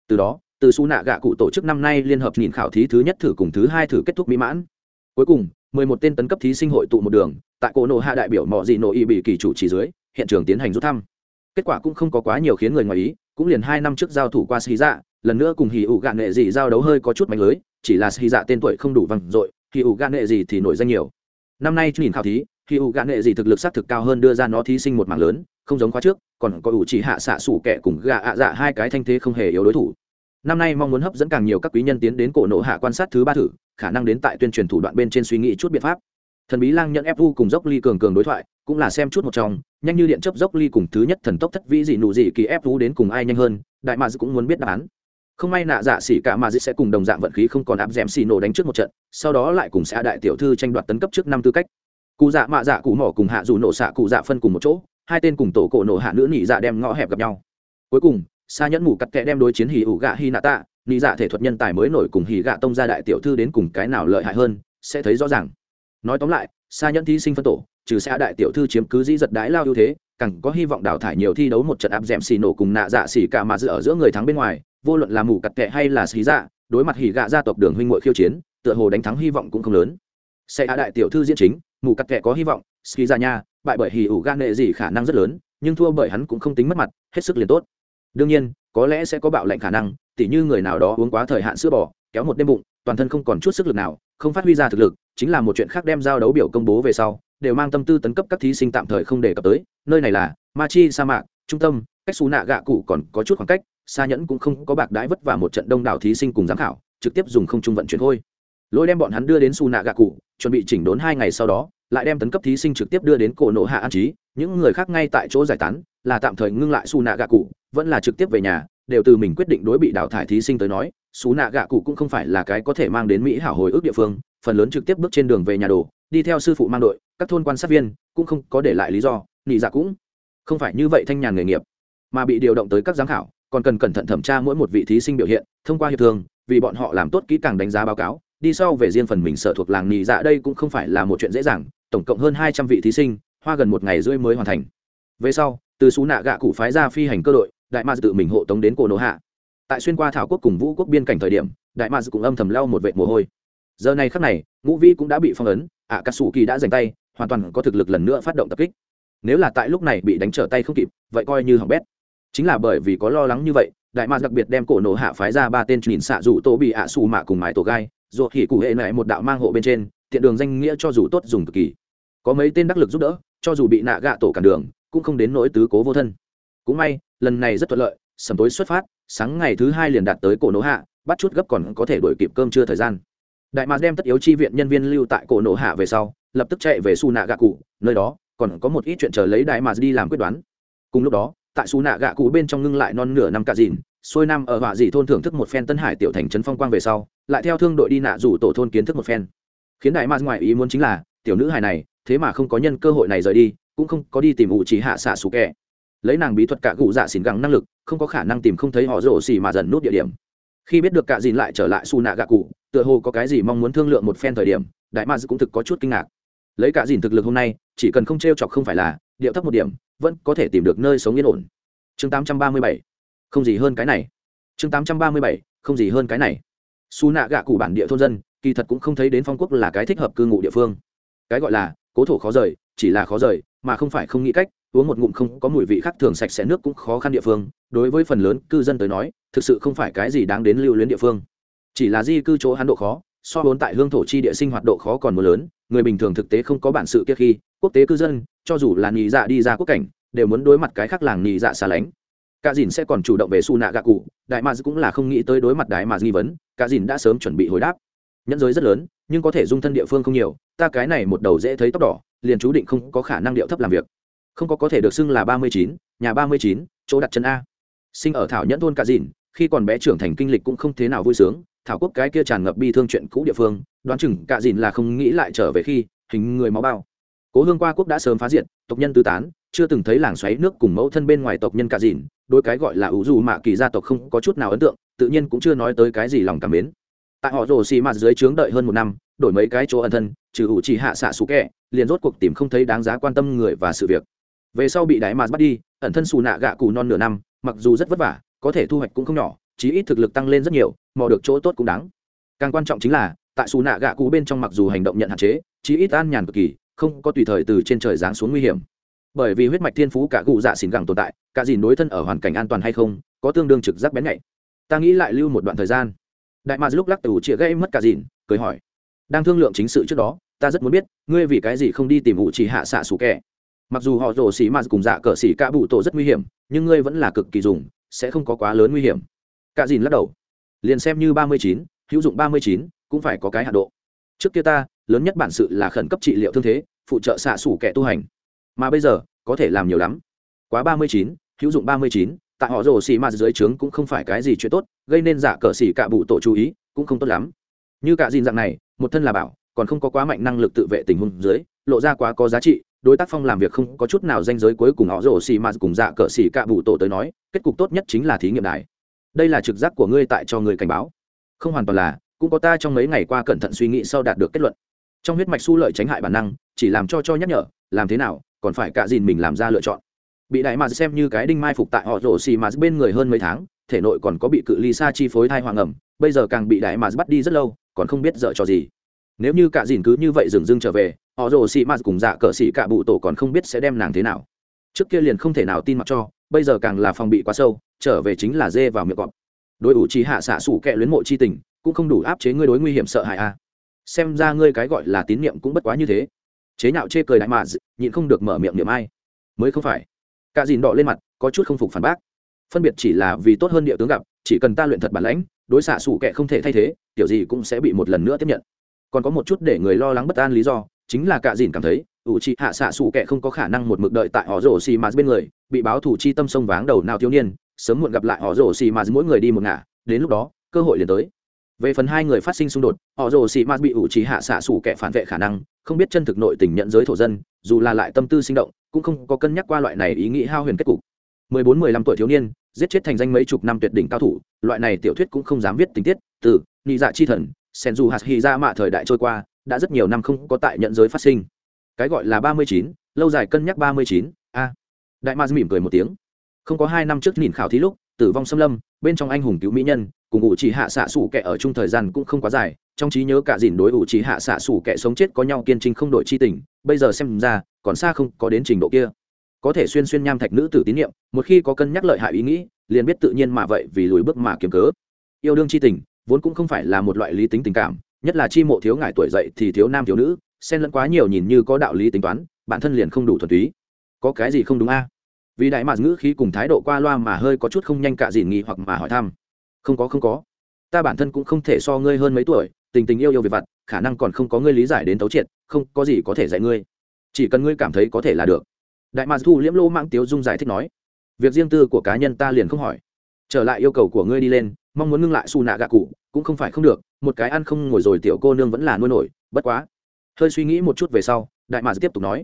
Từ đó, từ su nạ gạ cụ tổ chức năm nay liên hợp nhìn khảo thí thứ nhất thử cùng thứ hai thử kết thúc mỹ mãn. Cuối cùng mười một tên tấn cấp thí sinh hội tụ một đường, tại cổ nộ hạ đại biểu mọi dị nội y bị kỳ chủ chỉ dưới, hiện trường tiến hành rút thăm. Kết quả cũng không có quá nhiều khiến người ngoài ý, cũng liền hai năm trước giao thủ qua xì dạ lần nữa cùng hì ủ gạn nghệ dị giao đấu hơi có chút mạnh lưới, chỉ là xì dạ tên tuổi không đủ vang dội hì ủ gạn nghệ dị thì nổi danh nhiều. Năm nay nhìn khảo thí, hỉ ủ gạn nghệ dị thực lực sát thực cao hơn đưa ra nó thí sinh một mảng lớn, không giống khóa trước, còn có ủ chỉ hạ xạ sủ kẻ cùng gạ ạ dạ hai cái thanh thế không hề yếu đối thủ. Năm nay mong muốn hấp dẫn càng nhiều các quý nhân tiến đến cổ nộ hạ quan sát thứ ba thử khả năng đến tại tuyên truyền thủ đoạn bên trên suy nghĩ chút biện pháp. Thần bí lang nhận ép vu cùng dốc ly cường cường đối thoại, cũng là xem chút một trong, nhanh như điện chấp dốc ly cùng thứ nhất thần tốc thất vĩ dị nụ dị kỳ ép vu đến cùng ai nhanh hơn, đại mads cũng muốn biết đáp án. Không may nạ dạ xỉ cả mà dị sẽ cùng đồng dạng vận khí không còn áp d xì nổ đánh trước một trận, sau đó lại cùng xã đại tiểu thư tranh đoạt tấn cấp trước năm tư cách. Cụ dạ mạ dạ cụ mỏ cùng hạ dù nổ xạ cụ dạ phân cùng một chỗ, hai tên cùng tổ cổ nổ hạ nữ nhị dạ đem ngõ hẹp gặp nhau. Cuối cùng xa nhẫn mù cắt kẽ đem đối chiến hỉ ủ gạ hi nạ tạ nhị dạ thể thuật nhân tài mới nổi cùng hì gạ tông gia đại tiểu thư đến cùng cái nào lợi hại hơn, sẽ thấy rõ ràng. Nói tóm lại xa nhẫn thí sinh phân tổ, trừ sẽ đại tiểu thư chiếm cứ dĩ giật đái lao ưu thế, càng có hy vọng đào thải nhiều thi đấu một trận áp d ẻ m xì nổ cùng nạ dạ xì cả mà dự ở giữa người thắng bên ngoài, vô luận là mù cặt kệ hay là xì dạ đối mặt hỉ gạ gia tộc đường huynh ngội khiêu chiến, tựa hồ đánh thắng hy vọng cũng không lớn. Sẽ hạ đại tiểu thư diễn chính, mù cặt kệ có hy vọng, xì dạ nha, bại bởi hỉ ủ gan nệ gì khả năng rất lớn, nhưng thua bởi hắn cũng không tính mất mặt, hết sức liền tốt. Đương nhiên, có lẽ sẽ có bạo lệnh khả năng tỉ như người nào đó uống quá thời hạn sữa bò, kéo một đêm bụng, toàn thân không còn chút sức lực nào, không phát huy ra thực lực, chính là một chuyện khác đem giao đấu biểu công bố về sau, đều mang tâm tư tấn cấp các thí sinh tạm thời không đề cập tới. Nơi này là ma chi sa mạc, trung tâm, cách xù nạ gạ cụ còn có chút khoảng cách xa nhẫn cũng không có bạc đãi vất vả một trận đông đảo thí sinh cùng giám khảo, trực tiếp dùng không trung vận chuyển thôi. Lỗi đem bọn hắn đưa đến xù nạ gạ cụ, chuẩn bị chỉnh đốn hai ngày sau đó, lại đem tấn cấp thí sinh trực tiếp đưa đến cổ nộ hạ an trí. Những người khác ngay tại chỗ giải tán, là tạm thời ngưng lại xù nạ gạ cụ, vẫn là trực tiếp về nhà đều từ mình quyết định đối bị đào thải thí sinh tới nói, xú nạ gạ cụ cũng không phải là cái có thể mang đến mỹ hảo hồi ức địa phương, phần lớn trực tiếp bước trên đường về nhà đồ, đi theo sư phụ mang đội, các thôn quan sát viên, cũng không có để lại lý do, nị dạ cũng không phải như vậy thanh nhàn nghề nghiệp. Mà bị điều động tới các giám khảo, còn cần cẩn thận thẩm tra mỗi một vị thí sinh biểu hiện, thông qua hiệp thương, vì bọn họ làm tốt kỹ càng đánh giá báo cáo, đi sau về riêng phần mình sở thuộc làng nị dạ đây cũng không phải là một chuyện dễ dàng, tổng cộng hơn hai trăm vị thí sinh, hoa gần một ngày rưỡi mới hoàn thành. Về sau, từ xú nạ gạ cụ phái ra phi hành cơ đội đại ma tự mình hộ tống đến cổ nổ hạ. Tại xuyên qua thảo quốc cùng vũ quốc biên cảnh thời điểm, đại ma cũng âm thầm lau một vệ mồ hôi. Giờ này khắc này, ngũ vi cũng đã bị phong ấn ạ cà sủ kỳ đã giành tay, hoàn toàn có thực lực lần nữa phát động tập kích. Nếu là tại lúc này bị đánh trở tay không kịp, vậy coi như hỏng bét. Chính là bởi vì có lo lắng như vậy, đại Ma đặc biệt đem cổ nổ hạ phái ra ba tên nhìn xạ rủ tô bị ạ xù mạ cùng mái tổ gai, rồi hỉ cụ hệ này một đạo mang hộ bên trên, tiện đường danh nghĩa cho dù tốt dùng cực kỳ. Có mấy tên đắc lực giúp đỡ, cho dù bị nạ gạ tổ cản đường, cũng không đến nỗi tứ cố vô thân. Cũng may lần này rất thuận lợi, sầm tối xuất phát, sáng ngày thứ hai liền đạt tới cổ nổ hạ, bắt chút gấp còn có thể đổi kịp cơm trưa thời gian. Đại mạc đem tất yếu chi viện nhân viên lưu tại cổ nổ hạ về sau, lập tức chạy về su nạ gạ cụ nơi đó còn có một ít chuyện chờ lấy đại mạc đi làm quyết đoán. Cùng lúc đó, tại su nạ gạ cụ bên trong ngưng lại non nửa năm cả dìn, xuôi nam ở họa dị thôn thưởng thức một phen tân hải tiểu thành trấn phong quang về sau, lại theo thương đội đi nạ rủ tổ thôn kiến thức một phen. Khiến đại ma ngoài ý muốn chính là, tiểu nữ hài này, thế mà không có nhân cơ hội này rời đi, cũng không có đi tìm ủ chỉ hạ xạ xù kẹ lấy nàng bí thuật cả cụ dạ xỉn gắng năng lực, không có khả năng tìm không thấy họ rổ xỉ mà dần nút địa điểm. Khi biết được cả dìn lại trở lại Su nạ gạ cụ tựa hồ có cái gì mong muốn thương lượng một phen thời điểm, đại ma cũng thực có chút kinh ngạc. Lấy cả dìn thực lực hôm nay, chỉ cần không t r e o chọc không phải là, điệu thấp một điểm, vẫn có thể tìm được nơi sống yên ổn. Chương 837 không gì hơn cái này. Chương 837 không gì hơn cái này. Su nạ gạ cụ bản địa thôn dân, kỳ thật cũng không thấy đến phong quốc là cái thích hợp cư ngụ địa phương. Cái gọi là cố thổ khó rời, chỉ là khó rời, mà không phải không nghĩ cách uống một ngụm không có mùi vị khác thường sạch sẽ nước cũng khó khăn địa phương, đối với phần lớn cư dân tới nói, thực sự không phải cái gì đáng đến lưu luyến địa phương. Chỉ là di cư chỗ hắn độ khó, so vốn tại hương thổ chi địa sinh hoạt độ khó còn mưa lớn, người bình thường thực tế không có bản sự kia khi, quốc tế cư dân, cho dù là nhị dạ đi ra quốc cảnh, đều muốn đối mặt cái khác làng nhị dạ xa lánh. Cả dìn sẽ còn chủ động về su nạ gạ cụ, đại mads cũng là không nghĩ tới đối mặt đại mads nghi vấn, cả dìn đã sớm chuẩn bị hồi đáp. Nhẫn giới rất lớn, nhưng có thể dung thân địa phương không nhiều, ta cái này một đầu dễ thấy tóc đỏ, liền chú định không có khả năng điệu thấp làm việc không có có thể được xưng là ba mươi chín, nhà ba mươi chín, chỗ đặt chân a. Sinh ở thảo nhẫn thôn cả dìn khi còn bé trưởng thành kinh lịch cũng không thế nào vui sướng, thảo quốc cái kia tràn ngập bi thương chuyện cũ địa phương, đoán chừng cả dìn là không nghĩ lại trở về khi, hình người máu bao. Cố hương qua quốc đã sớm phá diệt, tộc nhân tứ tán, chưa từng thấy làng xoáy nước cùng mẫu thân bên ngoài tộc nhân cả dìn đôi cái gọi là ủ dù mạ kỳ gia tộc không có chút nào ấn tượng, tự nhiên cũng chưa nói tới cái gì lòng cảm mến. Tại họ rồ xì mạt dưới trướng đợi hơn một năm, đổi mấy cái chỗ ẩn thân, trừ ủ chỉ hạ xạ xú kẹ, liền rốt cuộc tìm không thấy đáng giá quan tâm người và sự việc về sau bị Đại mạt bắt đi, ẩn thân xù nạ gạ cù non nửa năm, mặc dù rất vất vả, có thể thu hoạch cũng không nhỏ, chí ít thực lực tăng lên rất nhiều, mò được chỗ tốt cũng đáng. Càng quan trọng chính là, tại xù nạ gạ cù bên trong mặc dù hành động nhận hạn chế, chí ít an nhàn cực kỳ, không có tùy thời từ trên trời giáng xuống nguy hiểm. Bởi vì huyết mạch thiên phú cả cụ dạ xỉn gẳng tồn tại, cả dìn đối thân ở hoàn cảnh an toàn hay không, có tương đương trực giác bén nhạy. Ta nghĩ lại lưu một đoạn thời gian. Đại mà lúc lắc tù chĩa gây mất cả dìn, cười hỏi. Đang thương lượng chính sự trước đó, ta rất muốn biết, ngươi vì cái gì không đi tìm ủ chỉ hạ xạ xù kẻ? Mặc dù họ rổ xì mà cùng dạ cờ xì cả bụ tổ rất nguy hiểm, nhưng ngươi vẫn là cực kỳ dùng, sẽ không có quá lớn nguy hiểm. Cả dìn lắc đầu. Liền xem như ba mươi chín, hữu dụng ba mươi chín, cũng phải có cái hạ độ. Trước kia ta, lớn nhất bản sự là khẩn cấp trị liệu thương thế, phụ trợ xạ xủ kẻ tu hành. Mà bây giờ, có thể làm nhiều lắm. Quá ba mươi chín, hữu dụng ba mươi chín, tại họ rổ xì mà dưới trướng cũng không phải cái gì chuyện tốt, gây nên giả cờ xì cả bụ tổ chú ý, cũng không tốt lắm. Như cả dìn dạng này, một thân là bảo, còn không có quá mạnh năng lực tự vệ tình huống dưới, lộ ra quá có giá trị đối tác phong làm việc không có chút nào danh giới cuối cùng họ rồ xì mà cùng dạ cờ xì cạ bụ tổ tới nói, kết cục tốt nhất chính là thí nghiệm đài. Đây là trực giác của ngươi tại cho người cảnh báo. Không hoàn toàn là, cũng có ta trong mấy ngày qua cẩn thận suy nghĩ sau đạt được kết luận. Trong huyết mạch su lợi tránh hại bản năng, chỉ làm cho cho nhắc nhở, làm thế nào, còn phải cả dìn mình làm ra lựa chọn. Bị đại mà xem như cái đinh mai phục tại họ rổ xì mà bên người hơn mấy tháng, thể nội còn có bị cự ly xa chi phối thai hoàng ẩm, bây giờ càng bị đại mà bắt đi rất lâu, còn không biết dở cho gì. Nếu như cả dìn cứ như vậy dừng dưng trở về họ rồ xì mà cùng dạ cờ xì cả bụ tổ còn không biết sẽ đem nàng thế nào. Trước kia liền không thể nào tin mặc cho, bây giờ càng là phòng bị quá sâu, trở về chính là dê vào miệng cọp. Đối ủ trí hạ xạ sủ kẹ luyến mộ chi tình, cũng không đủ áp chế ngươi đối nguy hiểm sợ hãi a xem ra ngươi cái gọi là tín nhiệm cũng bất quá như thế. Chế nhạo chê cười đại mà nhịn không được mở miệng niệm ai. Mới không phải. Cả dìn đỏ lên mặt, có chút không phục phản bác. Phân biệt chỉ là vì tốt hơn địa tướng gặp, chỉ cần ta luyện thật bản lãnh, đối xạ sủ kệ không thể thay thế kiểu gì cũng sẽ bị một lần nữa tiếp nhận. Còn có một chút để người lo lắng bất an lý do chính là cả dìn cảm thấy, ủ trị hạ xạ sủ kệ không có khả năng một mực đợi tại họ rổ xì mà bên người, bị báo thủ chi tâm sông váng đầu nào thiếu niên, sớm muộn gặp lại họ rổ xì mà mỗi người đi một ngả, đến lúc đó, cơ hội liền tới. Về phần hai người phát sinh xung đột, họ rồ xì ma bị ủ trí hạ xạ xủ kẻ phản vệ khả năng, không biết chân thực nội tình nhận giới thổ dân, dù là lại tâm tư sinh động, cũng không có cân nhắc qua loại này ý nghĩ hao huyền kết cục. Mười bốn, mười lăm tuổi thiếu niên, giết chết thành danh mấy chục năm tuyệt đỉnh cao thủ, loại này tiểu thuyết cũng không dám viết tình tiết, từ nhị dạ chi thần, sen dù hạt hy ra dạ mạ thời đại trôi qua đã rất nhiều năm không có tại nhận giới phát sinh. Cái gọi là ba mươi chín, lâu dài cân nhắc ba mươi chín, a. Đại ma mỉm cười một tiếng. Không có hai năm trước nhìn khảo thí lúc, tử vong xâm lâm, bên trong anh hùng cứu mỹ nhân, cùng ủ chỉ hạ xạ xủ kẻ ở chung thời gian cũng không quá dài, trong trí nhớ cả dìn đối ủ chỉ hạ xạ xủ kẻ sống chết có nhau kiên trinh không đổi chi tình, bây giờ xem ra, còn xa không có đến trình độ kia. Có thể xuyên xuyên nham thạch nữ tử tín nhiệm một khi có cân nhắc lợi hại ý nghĩ, liền biết tự nhiên mà vậy vì lùi bước mà kiếm cớ. Yêu đương chi tình, vốn cũng không phải là một loại lý tính tình cảm nhất là chi mộ thiếu ngại tuổi dậy thì thiếu nam thiếu nữ, xen lẫn quá nhiều nhìn như có đạo lý tính toán, bản thân liền không đủ thuần túy. Có cái gì không đúng a? Vì đại mạc ngữ khí cùng thái độ qua loa mà hơi có chút không nhanh cả dìn nghi hoặc mà hỏi thăm. Không có không có. Ta bản thân cũng không thể so ngươi hơn mấy tuổi, tình tình yêu yêu về vặt, khả năng còn không có ngươi lý giải đến tấu triệt, không có gì có thể dạy ngươi. Chỉ cần ngươi cảm thấy có thể là được. Đại mạc thu liễm lô mạng tiếu dung giải thích nói. Việc riêng tư của cá nhân ta liền không hỏi trở lại yêu cầu của ngươi đi lên, mong muốn ngưng lại xù nạ gạ cụ, cũng không phải không được, một cái ăn không ngồi rồi tiểu cô nương vẫn là nuôi nổi, bất quá. Hơi suy nghĩ một chút về sau, đại mạc tiếp tục nói.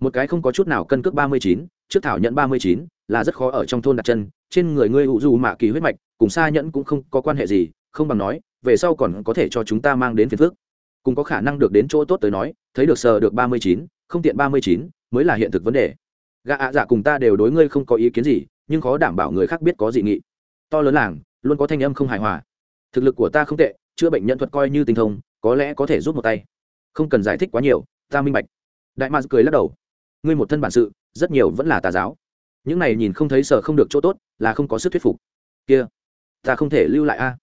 Một cái không có chút nào cân cước ba mươi chín, trước thảo nhận ba mươi chín, là rất khó ở trong thôn đặt chân, trên người ngươi hụ dù mạ kỳ huyết mạch, cùng xa nhẫn cũng không có quan hệ gì, không bằng nói, về sau còn có thể cho chúng ta mang đến phiền phước cùng có khả năng được đến chỗ tốt tới nói, thấy được sờ được ba mươi chín, không tiện ba mươi chín, mới là hiện thực vấn đề. Gã ạ dạ cùng ta đều đối ngươi không có ý kiến gì, nhưng khó đảm bảo người khác biết có dị nghị to lớn làng, luôn có thanh âm không hài hòa. Thực lực của ta không tệ, chữa bệnh nhân thuật coi như tinh thông, có lẽ có thể giúp một tay. Không cần giải thích quá nhiều, ta minh bạch. Đại mạc cười lắc đầu. Ngươi một thân bản sự, rất nhiều vẫn là tà giáo. Những này nhìn không thấy sợ không được chỗ tốt, là không có sức thuyết phục. Kia, ta không thể lưu lại a.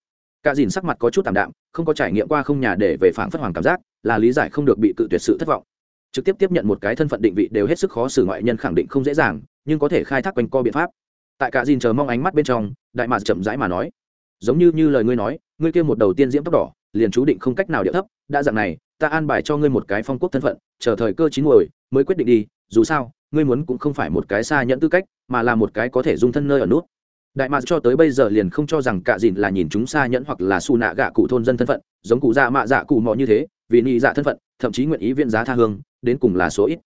Cả dìn sắc mặt có chút tạm đạm, không có trải nghiệm qua không nhà để về phản phất hoàng cảm giác, là lý giải không được bị cự tuyệt sự thất vọng. Trực tiếp tiếp nhận một cái thân phận định vị đều hết sức khó xử ngoại nhân khẳng định không dễ dàng, nhưng có thể khai thác quanh co biện pháp. Tại cả dìn chờ mong ánh mắt bên trong đại mạc chậm rãi mà nói, giống như như lời ngươi nói, ngươi kia một đầu tiên diễm tóc đỏ, liền chú định không cách nào điệu thấp, đã dạng này, ta an bài cho ngươi một cái phong quốc thân phận, chờ thời cơ chín muồi, mới quyết định đi, dù sao, ngươi muốn cũng không phải một cái xa nhẫn tư cách, mà là một cái có thể dung thân nơi ở nút. Đại mạc cho tới bây giờ liền không cho rằng cả dìn là nhìn chúng xa nhẫn hoặc là xù nạ gạ cụ thôn dân thân phận, giống cụ dạ mạ dạ cụ mò như thế, vì nị dạ thân phận, thậm chí nguyện ý viện giá tha hương, đến cùng là số ít.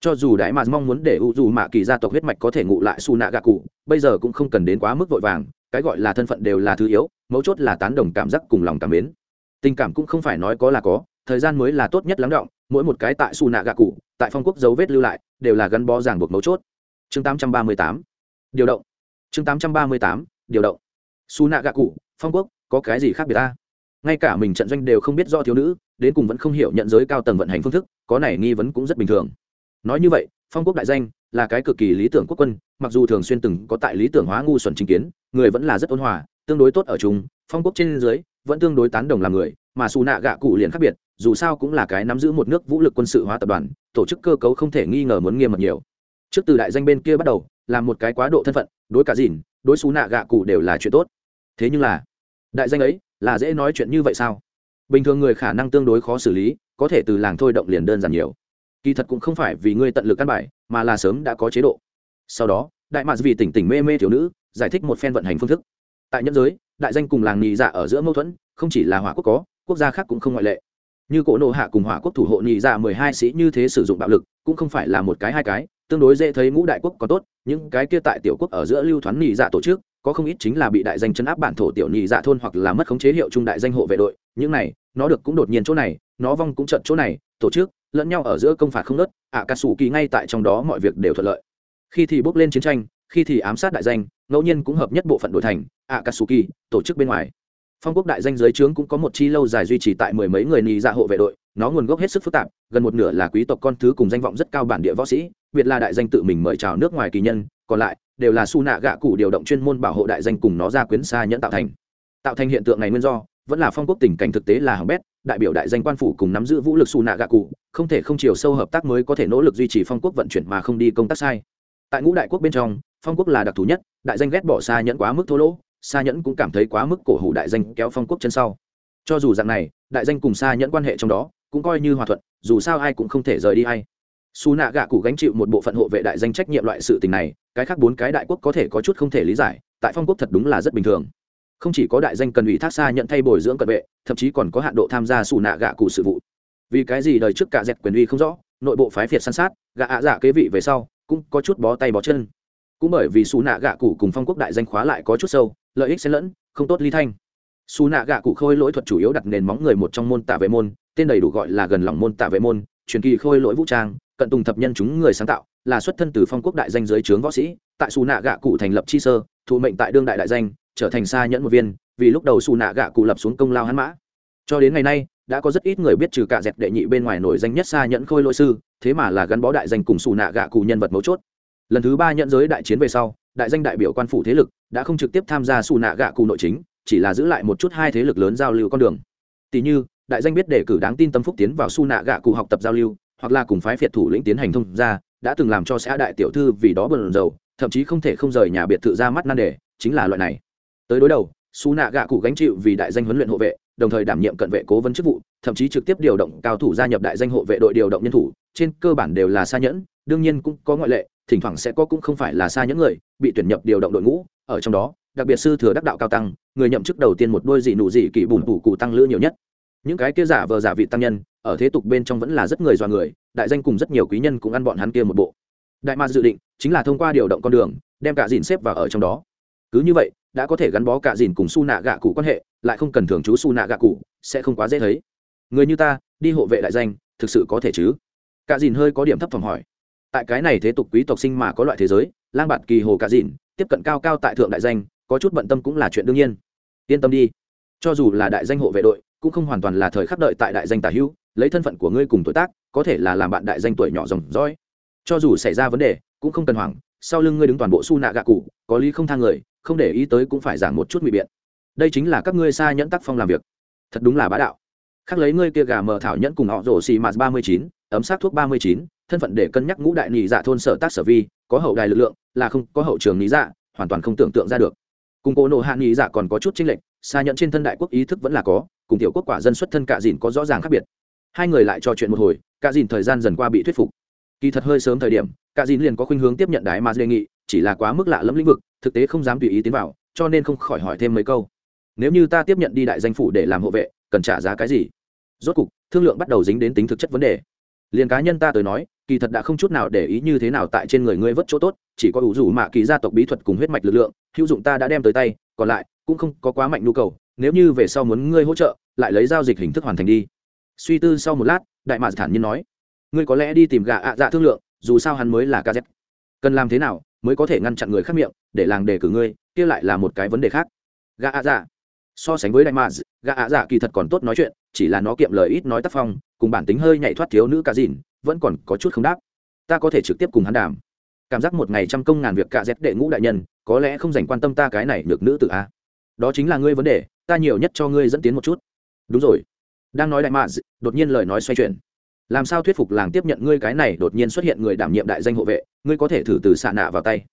Cho dù đại mạc mong muốn để u dù mạ kỳ gia tộc huyết mạch có thể ngụ lại xù nạ gạ cụ, bây giờ cũng không cần đến quá mức vội vàng cái gọi là thân phận đều là thứ yếu, mấu chốt là tán đồng cảm giác cùng lòng cảm mến. Tình cảm cũng không phải nói có là có, thời gian mới là tốt nhất lắng động, mỗi một cái tại xù nạ gạ cụ tại phong quốc dấu vết lưu lại, đều là gắn bó ràng buộc mấu chốt. Chương 838 điều động. Chương 838 điều động xù nạ gạ cụ phong quốc, có cái gì khác biệt ta? Ngay cả mình trận doanh đều không biết do thiếu nữ, đến cùng vẫn không hiểu nhận giới cao tầng vận hành phương thức, có này nghi vấn cũng rất bình thường. Nói như vậy phong quốc đại danh là cái cực kỳ lý tưởng quốc quân, mặc dù thường xuyên từng có tại lý tưởng hóa ngu xuẩn chính kiến, người vẫn là rất ôn hòa, tương đối tốt ở chúng phong quốc trên dưới vẫn tương đối tán đồng làm người, mà xù nạ gạ cụ liền khác biệt, dù sao cũng là cái nắm giữ một nước vũ lực quân sự hóa tập đoàn, tổ chức cơ cấu không thể nghi ngờ muốn nghiêm mật nhiều. Trước từ đại danh bên kia bắt đầu làm một cái quá độ thân phận, đối cả dìn, đối xù nạ gạ cụ đều là chuyện tốt. Thế nhưng là, đại danh ấy, là dễ nói chuyện như vậy sao? Bình thường người khả năng tương đối khó xử lý, có thể từ làng thôi động liền đơn giản nhiều kỳ thật cũng không phải vì ngươi tận lực căn bài, mà là sớm đã có chế độ. Sau đó, đại mạc vì tỉnh tỉnh mê mê thiếu nữ, giải thích một phen vận hành phương thức. Tại nhân giới, đại danh cùng làng nhị dạ ở giữa mâu thuẫn, không chỉ là hỏa quốc có, quốc gia khác cũng không ngoại lệ. Như cổ nộ hạ cùng hỏa quốc thủ hộ nhị dạ mười hai sĩ như thế sử dụng bạo lực, cũng không phải là một cái hai cái, tương đối dễ thấy ngũ đại quốc có tốt, những cái kia tại tiểu quốc ở giữa lưu thoáng nhị dạ tổ chức, có không ít chính là bị đại danh chấn áp bản thổ tiểu nhị dạ thôn hoặc là mất khống chế hiệu trung đại danh hộ vệ đội, những này, nó được cũng đột nhiên chỗ này, nó vong cũng trận chỗ này, tổ chức lẫn nhau ở giữa công phạt không nớt, ạ cà sủ kỳ ngay tại trong đó mọi việc đều thuận lợi. Khi thì bước lên chiến tranh, khi thì ám sát đại danh, ngẫu nhiên cũng hợp nhất bộ phận đổi thành, ạ cà sủ kỳ, tổ chức bên ngoài. Phong quốc đại danh giới trướng cũng có một chi lâu dài duy trì tại mười mấy người nì dạ hộ vệ đội, nó nguồn gốc hết sức phức tạp, gần một nửa là quý tộc con thứ cùng danh vọng rất cao bản địa võ sĩ, biệt là đại danh tự mình mời chào nước ngoài kỳ nhân, còn lại đều là su nạ gạ cụ điều động chuyên môn bảo hộ đại danh cùng nó ra quyến xa nhẫn tạo thành. Tạo thành hiện tượng này nguyên do vẫn là phong quốc tình cảnh thực tế là hỏng bét, đại biểu đại danh quan phủ cùng nắm giữ vũ lực su nạ gạ cụ, không thể không chiều sâu hợp tác mới có thể nỗ lực duy trì phong quốc vận chuyển mà không đi công tác sai. Tại ngũ đại quốc bên trong, phong quốc là đặc thù nhất, đại danh ghét bỏ xa nhẫn quá mức thô lỗ, xa nhẫn cũng cảm thấy quá mức cổ hủ đại danh kéo phong quốc chân sau. Cho dù dạng này, đại danh cùng xa nhẫn quan hệ trong đó cũng coi như hòa thuận, dù sao ai cũng không thể rời đi hay su nạ gạ cụ gánh chịu một bộ phận hộ vệ đại danh trách nhiệm loại sự tình này, cái khác bốn cái đại quốc có thể có chút không thể lý giải, tại phong quốc thật đúng là rất bình thường không chỉ có đại danh cần ủy thác xa nhận thay bồi dưỡng cận vệ, thậm chí còn có hạn độ tham gia xù nạ gạ cụ sự vụ. Vì cái gì đời trước cả dẹp quyền uy không rõ, nội bộ phái phiệt san sát, gạ ạ dạ kế vị về sau, cũng có chút bó tay bó chân. Cũng bởi vì xù nạ gạ cụ cùng phong quốc đại danh khóa lại có chút sâu, lợi ích xen lẫn, không tốt ly thanh. Xù nạ gạ cụ khôi lỗi thuật chủ yếu đặt nền móng người một trong môn tạ vệ môn, tên đầy đủ gọi là gần lòng môn tạ vệ môn, truyền kỳ khôi lỗi vũ trang, cận tùng thập nhân chúng người sáng tạo, là xuất thân từ phong quốc đại danh dưới trướng võ sĩ, tại xù nạ gạ cụ thành lập chi sơ, thụ mệnh tại đương đại đại danh trở thành xa nhẫn một viên, vì lúc đầu xù nạ gạ cụ lập xuống công lao hắn mã. Cho đến ngày nay, đã có rất ít người biết trừ cả dẹp đệ nhị bên ngoài nổi danh nhất xa nhẫn khôi lỗi sư, thế mà là gắn bó đại danh cùng xù nạ gạ cụ nhân vật mấu chốt. Lần thứ ba nhận giới đại chiến về sau, đại danh đại biểu quan phủ thế lực đã không trực tiếp tham gia xù nạ gạ cụ nội chính, chỉ là giữ lại một chút hai thế lực lớn giao lưu con đường. Tỷ như, đại danh biết đề cử đáng tin tâm phúc tiến vào xù nạ gạ cụ học tập giao lưu, hoặc là cùng phái phiệt thủ lĩnh tiến hành thông ra đã từng làm cho xã đại tiểu thư vì đó bận dầu thậm chí không thể không rời nhà biệt thự ra mắt nan đề, chính là loại này tới đối đầu xù nạ gạ cụ gánh chịu vì đại danh huấn luyện hộ vệ, đồng thời đảm nhiệm cận vệ cố vấn chức vụ, thậm chí trực tiếp điều động cao thủ gia nhập đại danh hộ vệ đội điều động nhân thủ, trên cơ bản đều là xa nhẫn, đương nhiên cũng có ngoại lệ, thỉnh thoảng sẽ có cũng không phải là xa nhẫn người, bị tuyển nhập điều động đội ngũ, ở trong đó, đặc biệt sư thừa đắc đạo cao tăng, người nhậm chức đầu tiên một đôi dị nụ dị kỷ bùn bù cụ tăng lữ nhiều nhất. Những cái kia giả vờ giả vị tăng nhân, ở thế tục bên trong vẫn là rất người dọa người, đại danh cùng rất nhiều quý nhân cũng ăn bọn hắn kia một bộ. Đại ma dự định chính là thông qua điều động con đường, đem cả dìn xếp vào ở trong đó. Cứ như vậy đã có thể gắn bó cả dìn cùng su nạ gạ cụ quan hệ, lại không cần thường trú su nạ gạ cụ, sẽ không quá dễ thấy. Người như ta, đi hộ vệ đại danh, thực sự có thể chứ? Cả dìn hơi có điểm thấp phòng hỏi. Tại cái này thế tục quý tộc sinh mà có loại thế giới, lang bạt kỳ hồ cả dìn, tiếp cận cao cao tại thượng đại danh, có chút bận tâm cũng là chuyện đương nhiên. Yên tâm đi. Cho dù là đại danh hộ vệ đội, cũng không hoàn toàn là thời khắc đợi tại đại danh tả hữu, lấy thân phận của ngươi cùng tuổi tác, có thể là làm bạn đại danh tuổi nhỏ dòng dõi cho dù xảy ra vấn đề, cũng không cần hoảng sau lưng ngươi đứng toàn bộ su nạ gạ cụ, có lý không thang người, không để ý tới cũng phải giảng một chút ngụy biện. Đây chính là các ngươi xa nhẫn tác phong làm việc. Thật đúng là bá đạo. Khác lấy ngươi kia gà mờ thảo nhẫn cùng họ rổ xì mạt ba mươi chín, ấm sát thuốc ba mươi chín, thân phận để cân nhắc ngũ đại nhị dạ thôn sở tác sở vi, có hậu đài lực lượng, là không, có hậu trường nhị dạ hoàn toàn không tưởng tượng ra được. Cùng cố nộ hạ nhị dạ còn có chút chênh lệch, xa nhẫn trên thân đại quốc ý thức vẫn là có, cùng tiểu quốc quả dân xuất thân cạ dìn có rõ ràng khác biệt. Hai người lại trò chuyện một hồi, cạ dìn thời gian dần qua bị thuyết phục kỳ thật hơi sớm thời điểm, cả dìn liền có khuynh hướng tiếp nhận đại mà đề nghị, chỉ là quá mức lạ lẫm lĩnh vực, thực tế không dám tùy ý tiến vào, cho nên không khỏi hỏi thêm mấy câu. Nếu như ta tiếp nhận đi đại danh phủ để làm hộ vệ, cần trả giá cái gì? Rốt cục, thương lượng bắt đầu dính đến tính thực chất vấn đề. Liền cá nhân ta tới nói, kỳ thật đã không chút nào để ý như thế nào tại trên người ngươi vất chỗ tốt, chỉ có ủ rủ mạ kỳ gia tộc bí thuật cùng huyết mạch lực lượng, hữu dụng ta đã đem tới tay, còn lại, cũng không có quá mạnh nhu cầu, nếu như về sau muốn ngươi hỗ trợ, lại lấy giao dịch hình thức hoàn thành đi. Suy tư sau một lát, đại mạc thản nhiên nói ngươi có lẽ đi tìm gà ạ dạ thương lượng, dù sao hắn mới là ca dép. cần làm thế nào mới có thể ngăn chặn người khác miệng, để làng đề cử ngươi, kia lại là một cái vấn đề khác. Gà ạ dạ. So sánh với đại mạc gà ạ dạ kỳ thật còn tốt nói chuyện, chỉ là nó kiệm lời ít nói tác phong, cùng bản tính hơi nhảy thoát thiếu nữ cả dìn vẫn còn có chút không đáp. Ta có thể trực tiếp cùng hắn đàm. Cảm giác một ngày trăm công ngàn việc cả dép đệ ngũ đại nhân, có lẽ không dành quan tâm ta cái này được nữ tự a. Đó chính là ngươi vấn đề, ta nhiều nhất cho ngươi dẫn tiến một chút. Đúng rồi. Đang nói đại mạ đột nhiên lời nói xoay chuyển làm sao thuyết phục làng tiếp nhận ngươi cái này đột nhiên xuất hiện người đảm nhiệm đại danh hộ vệ, ngươi có thể thử từ xạ nạ vào tay.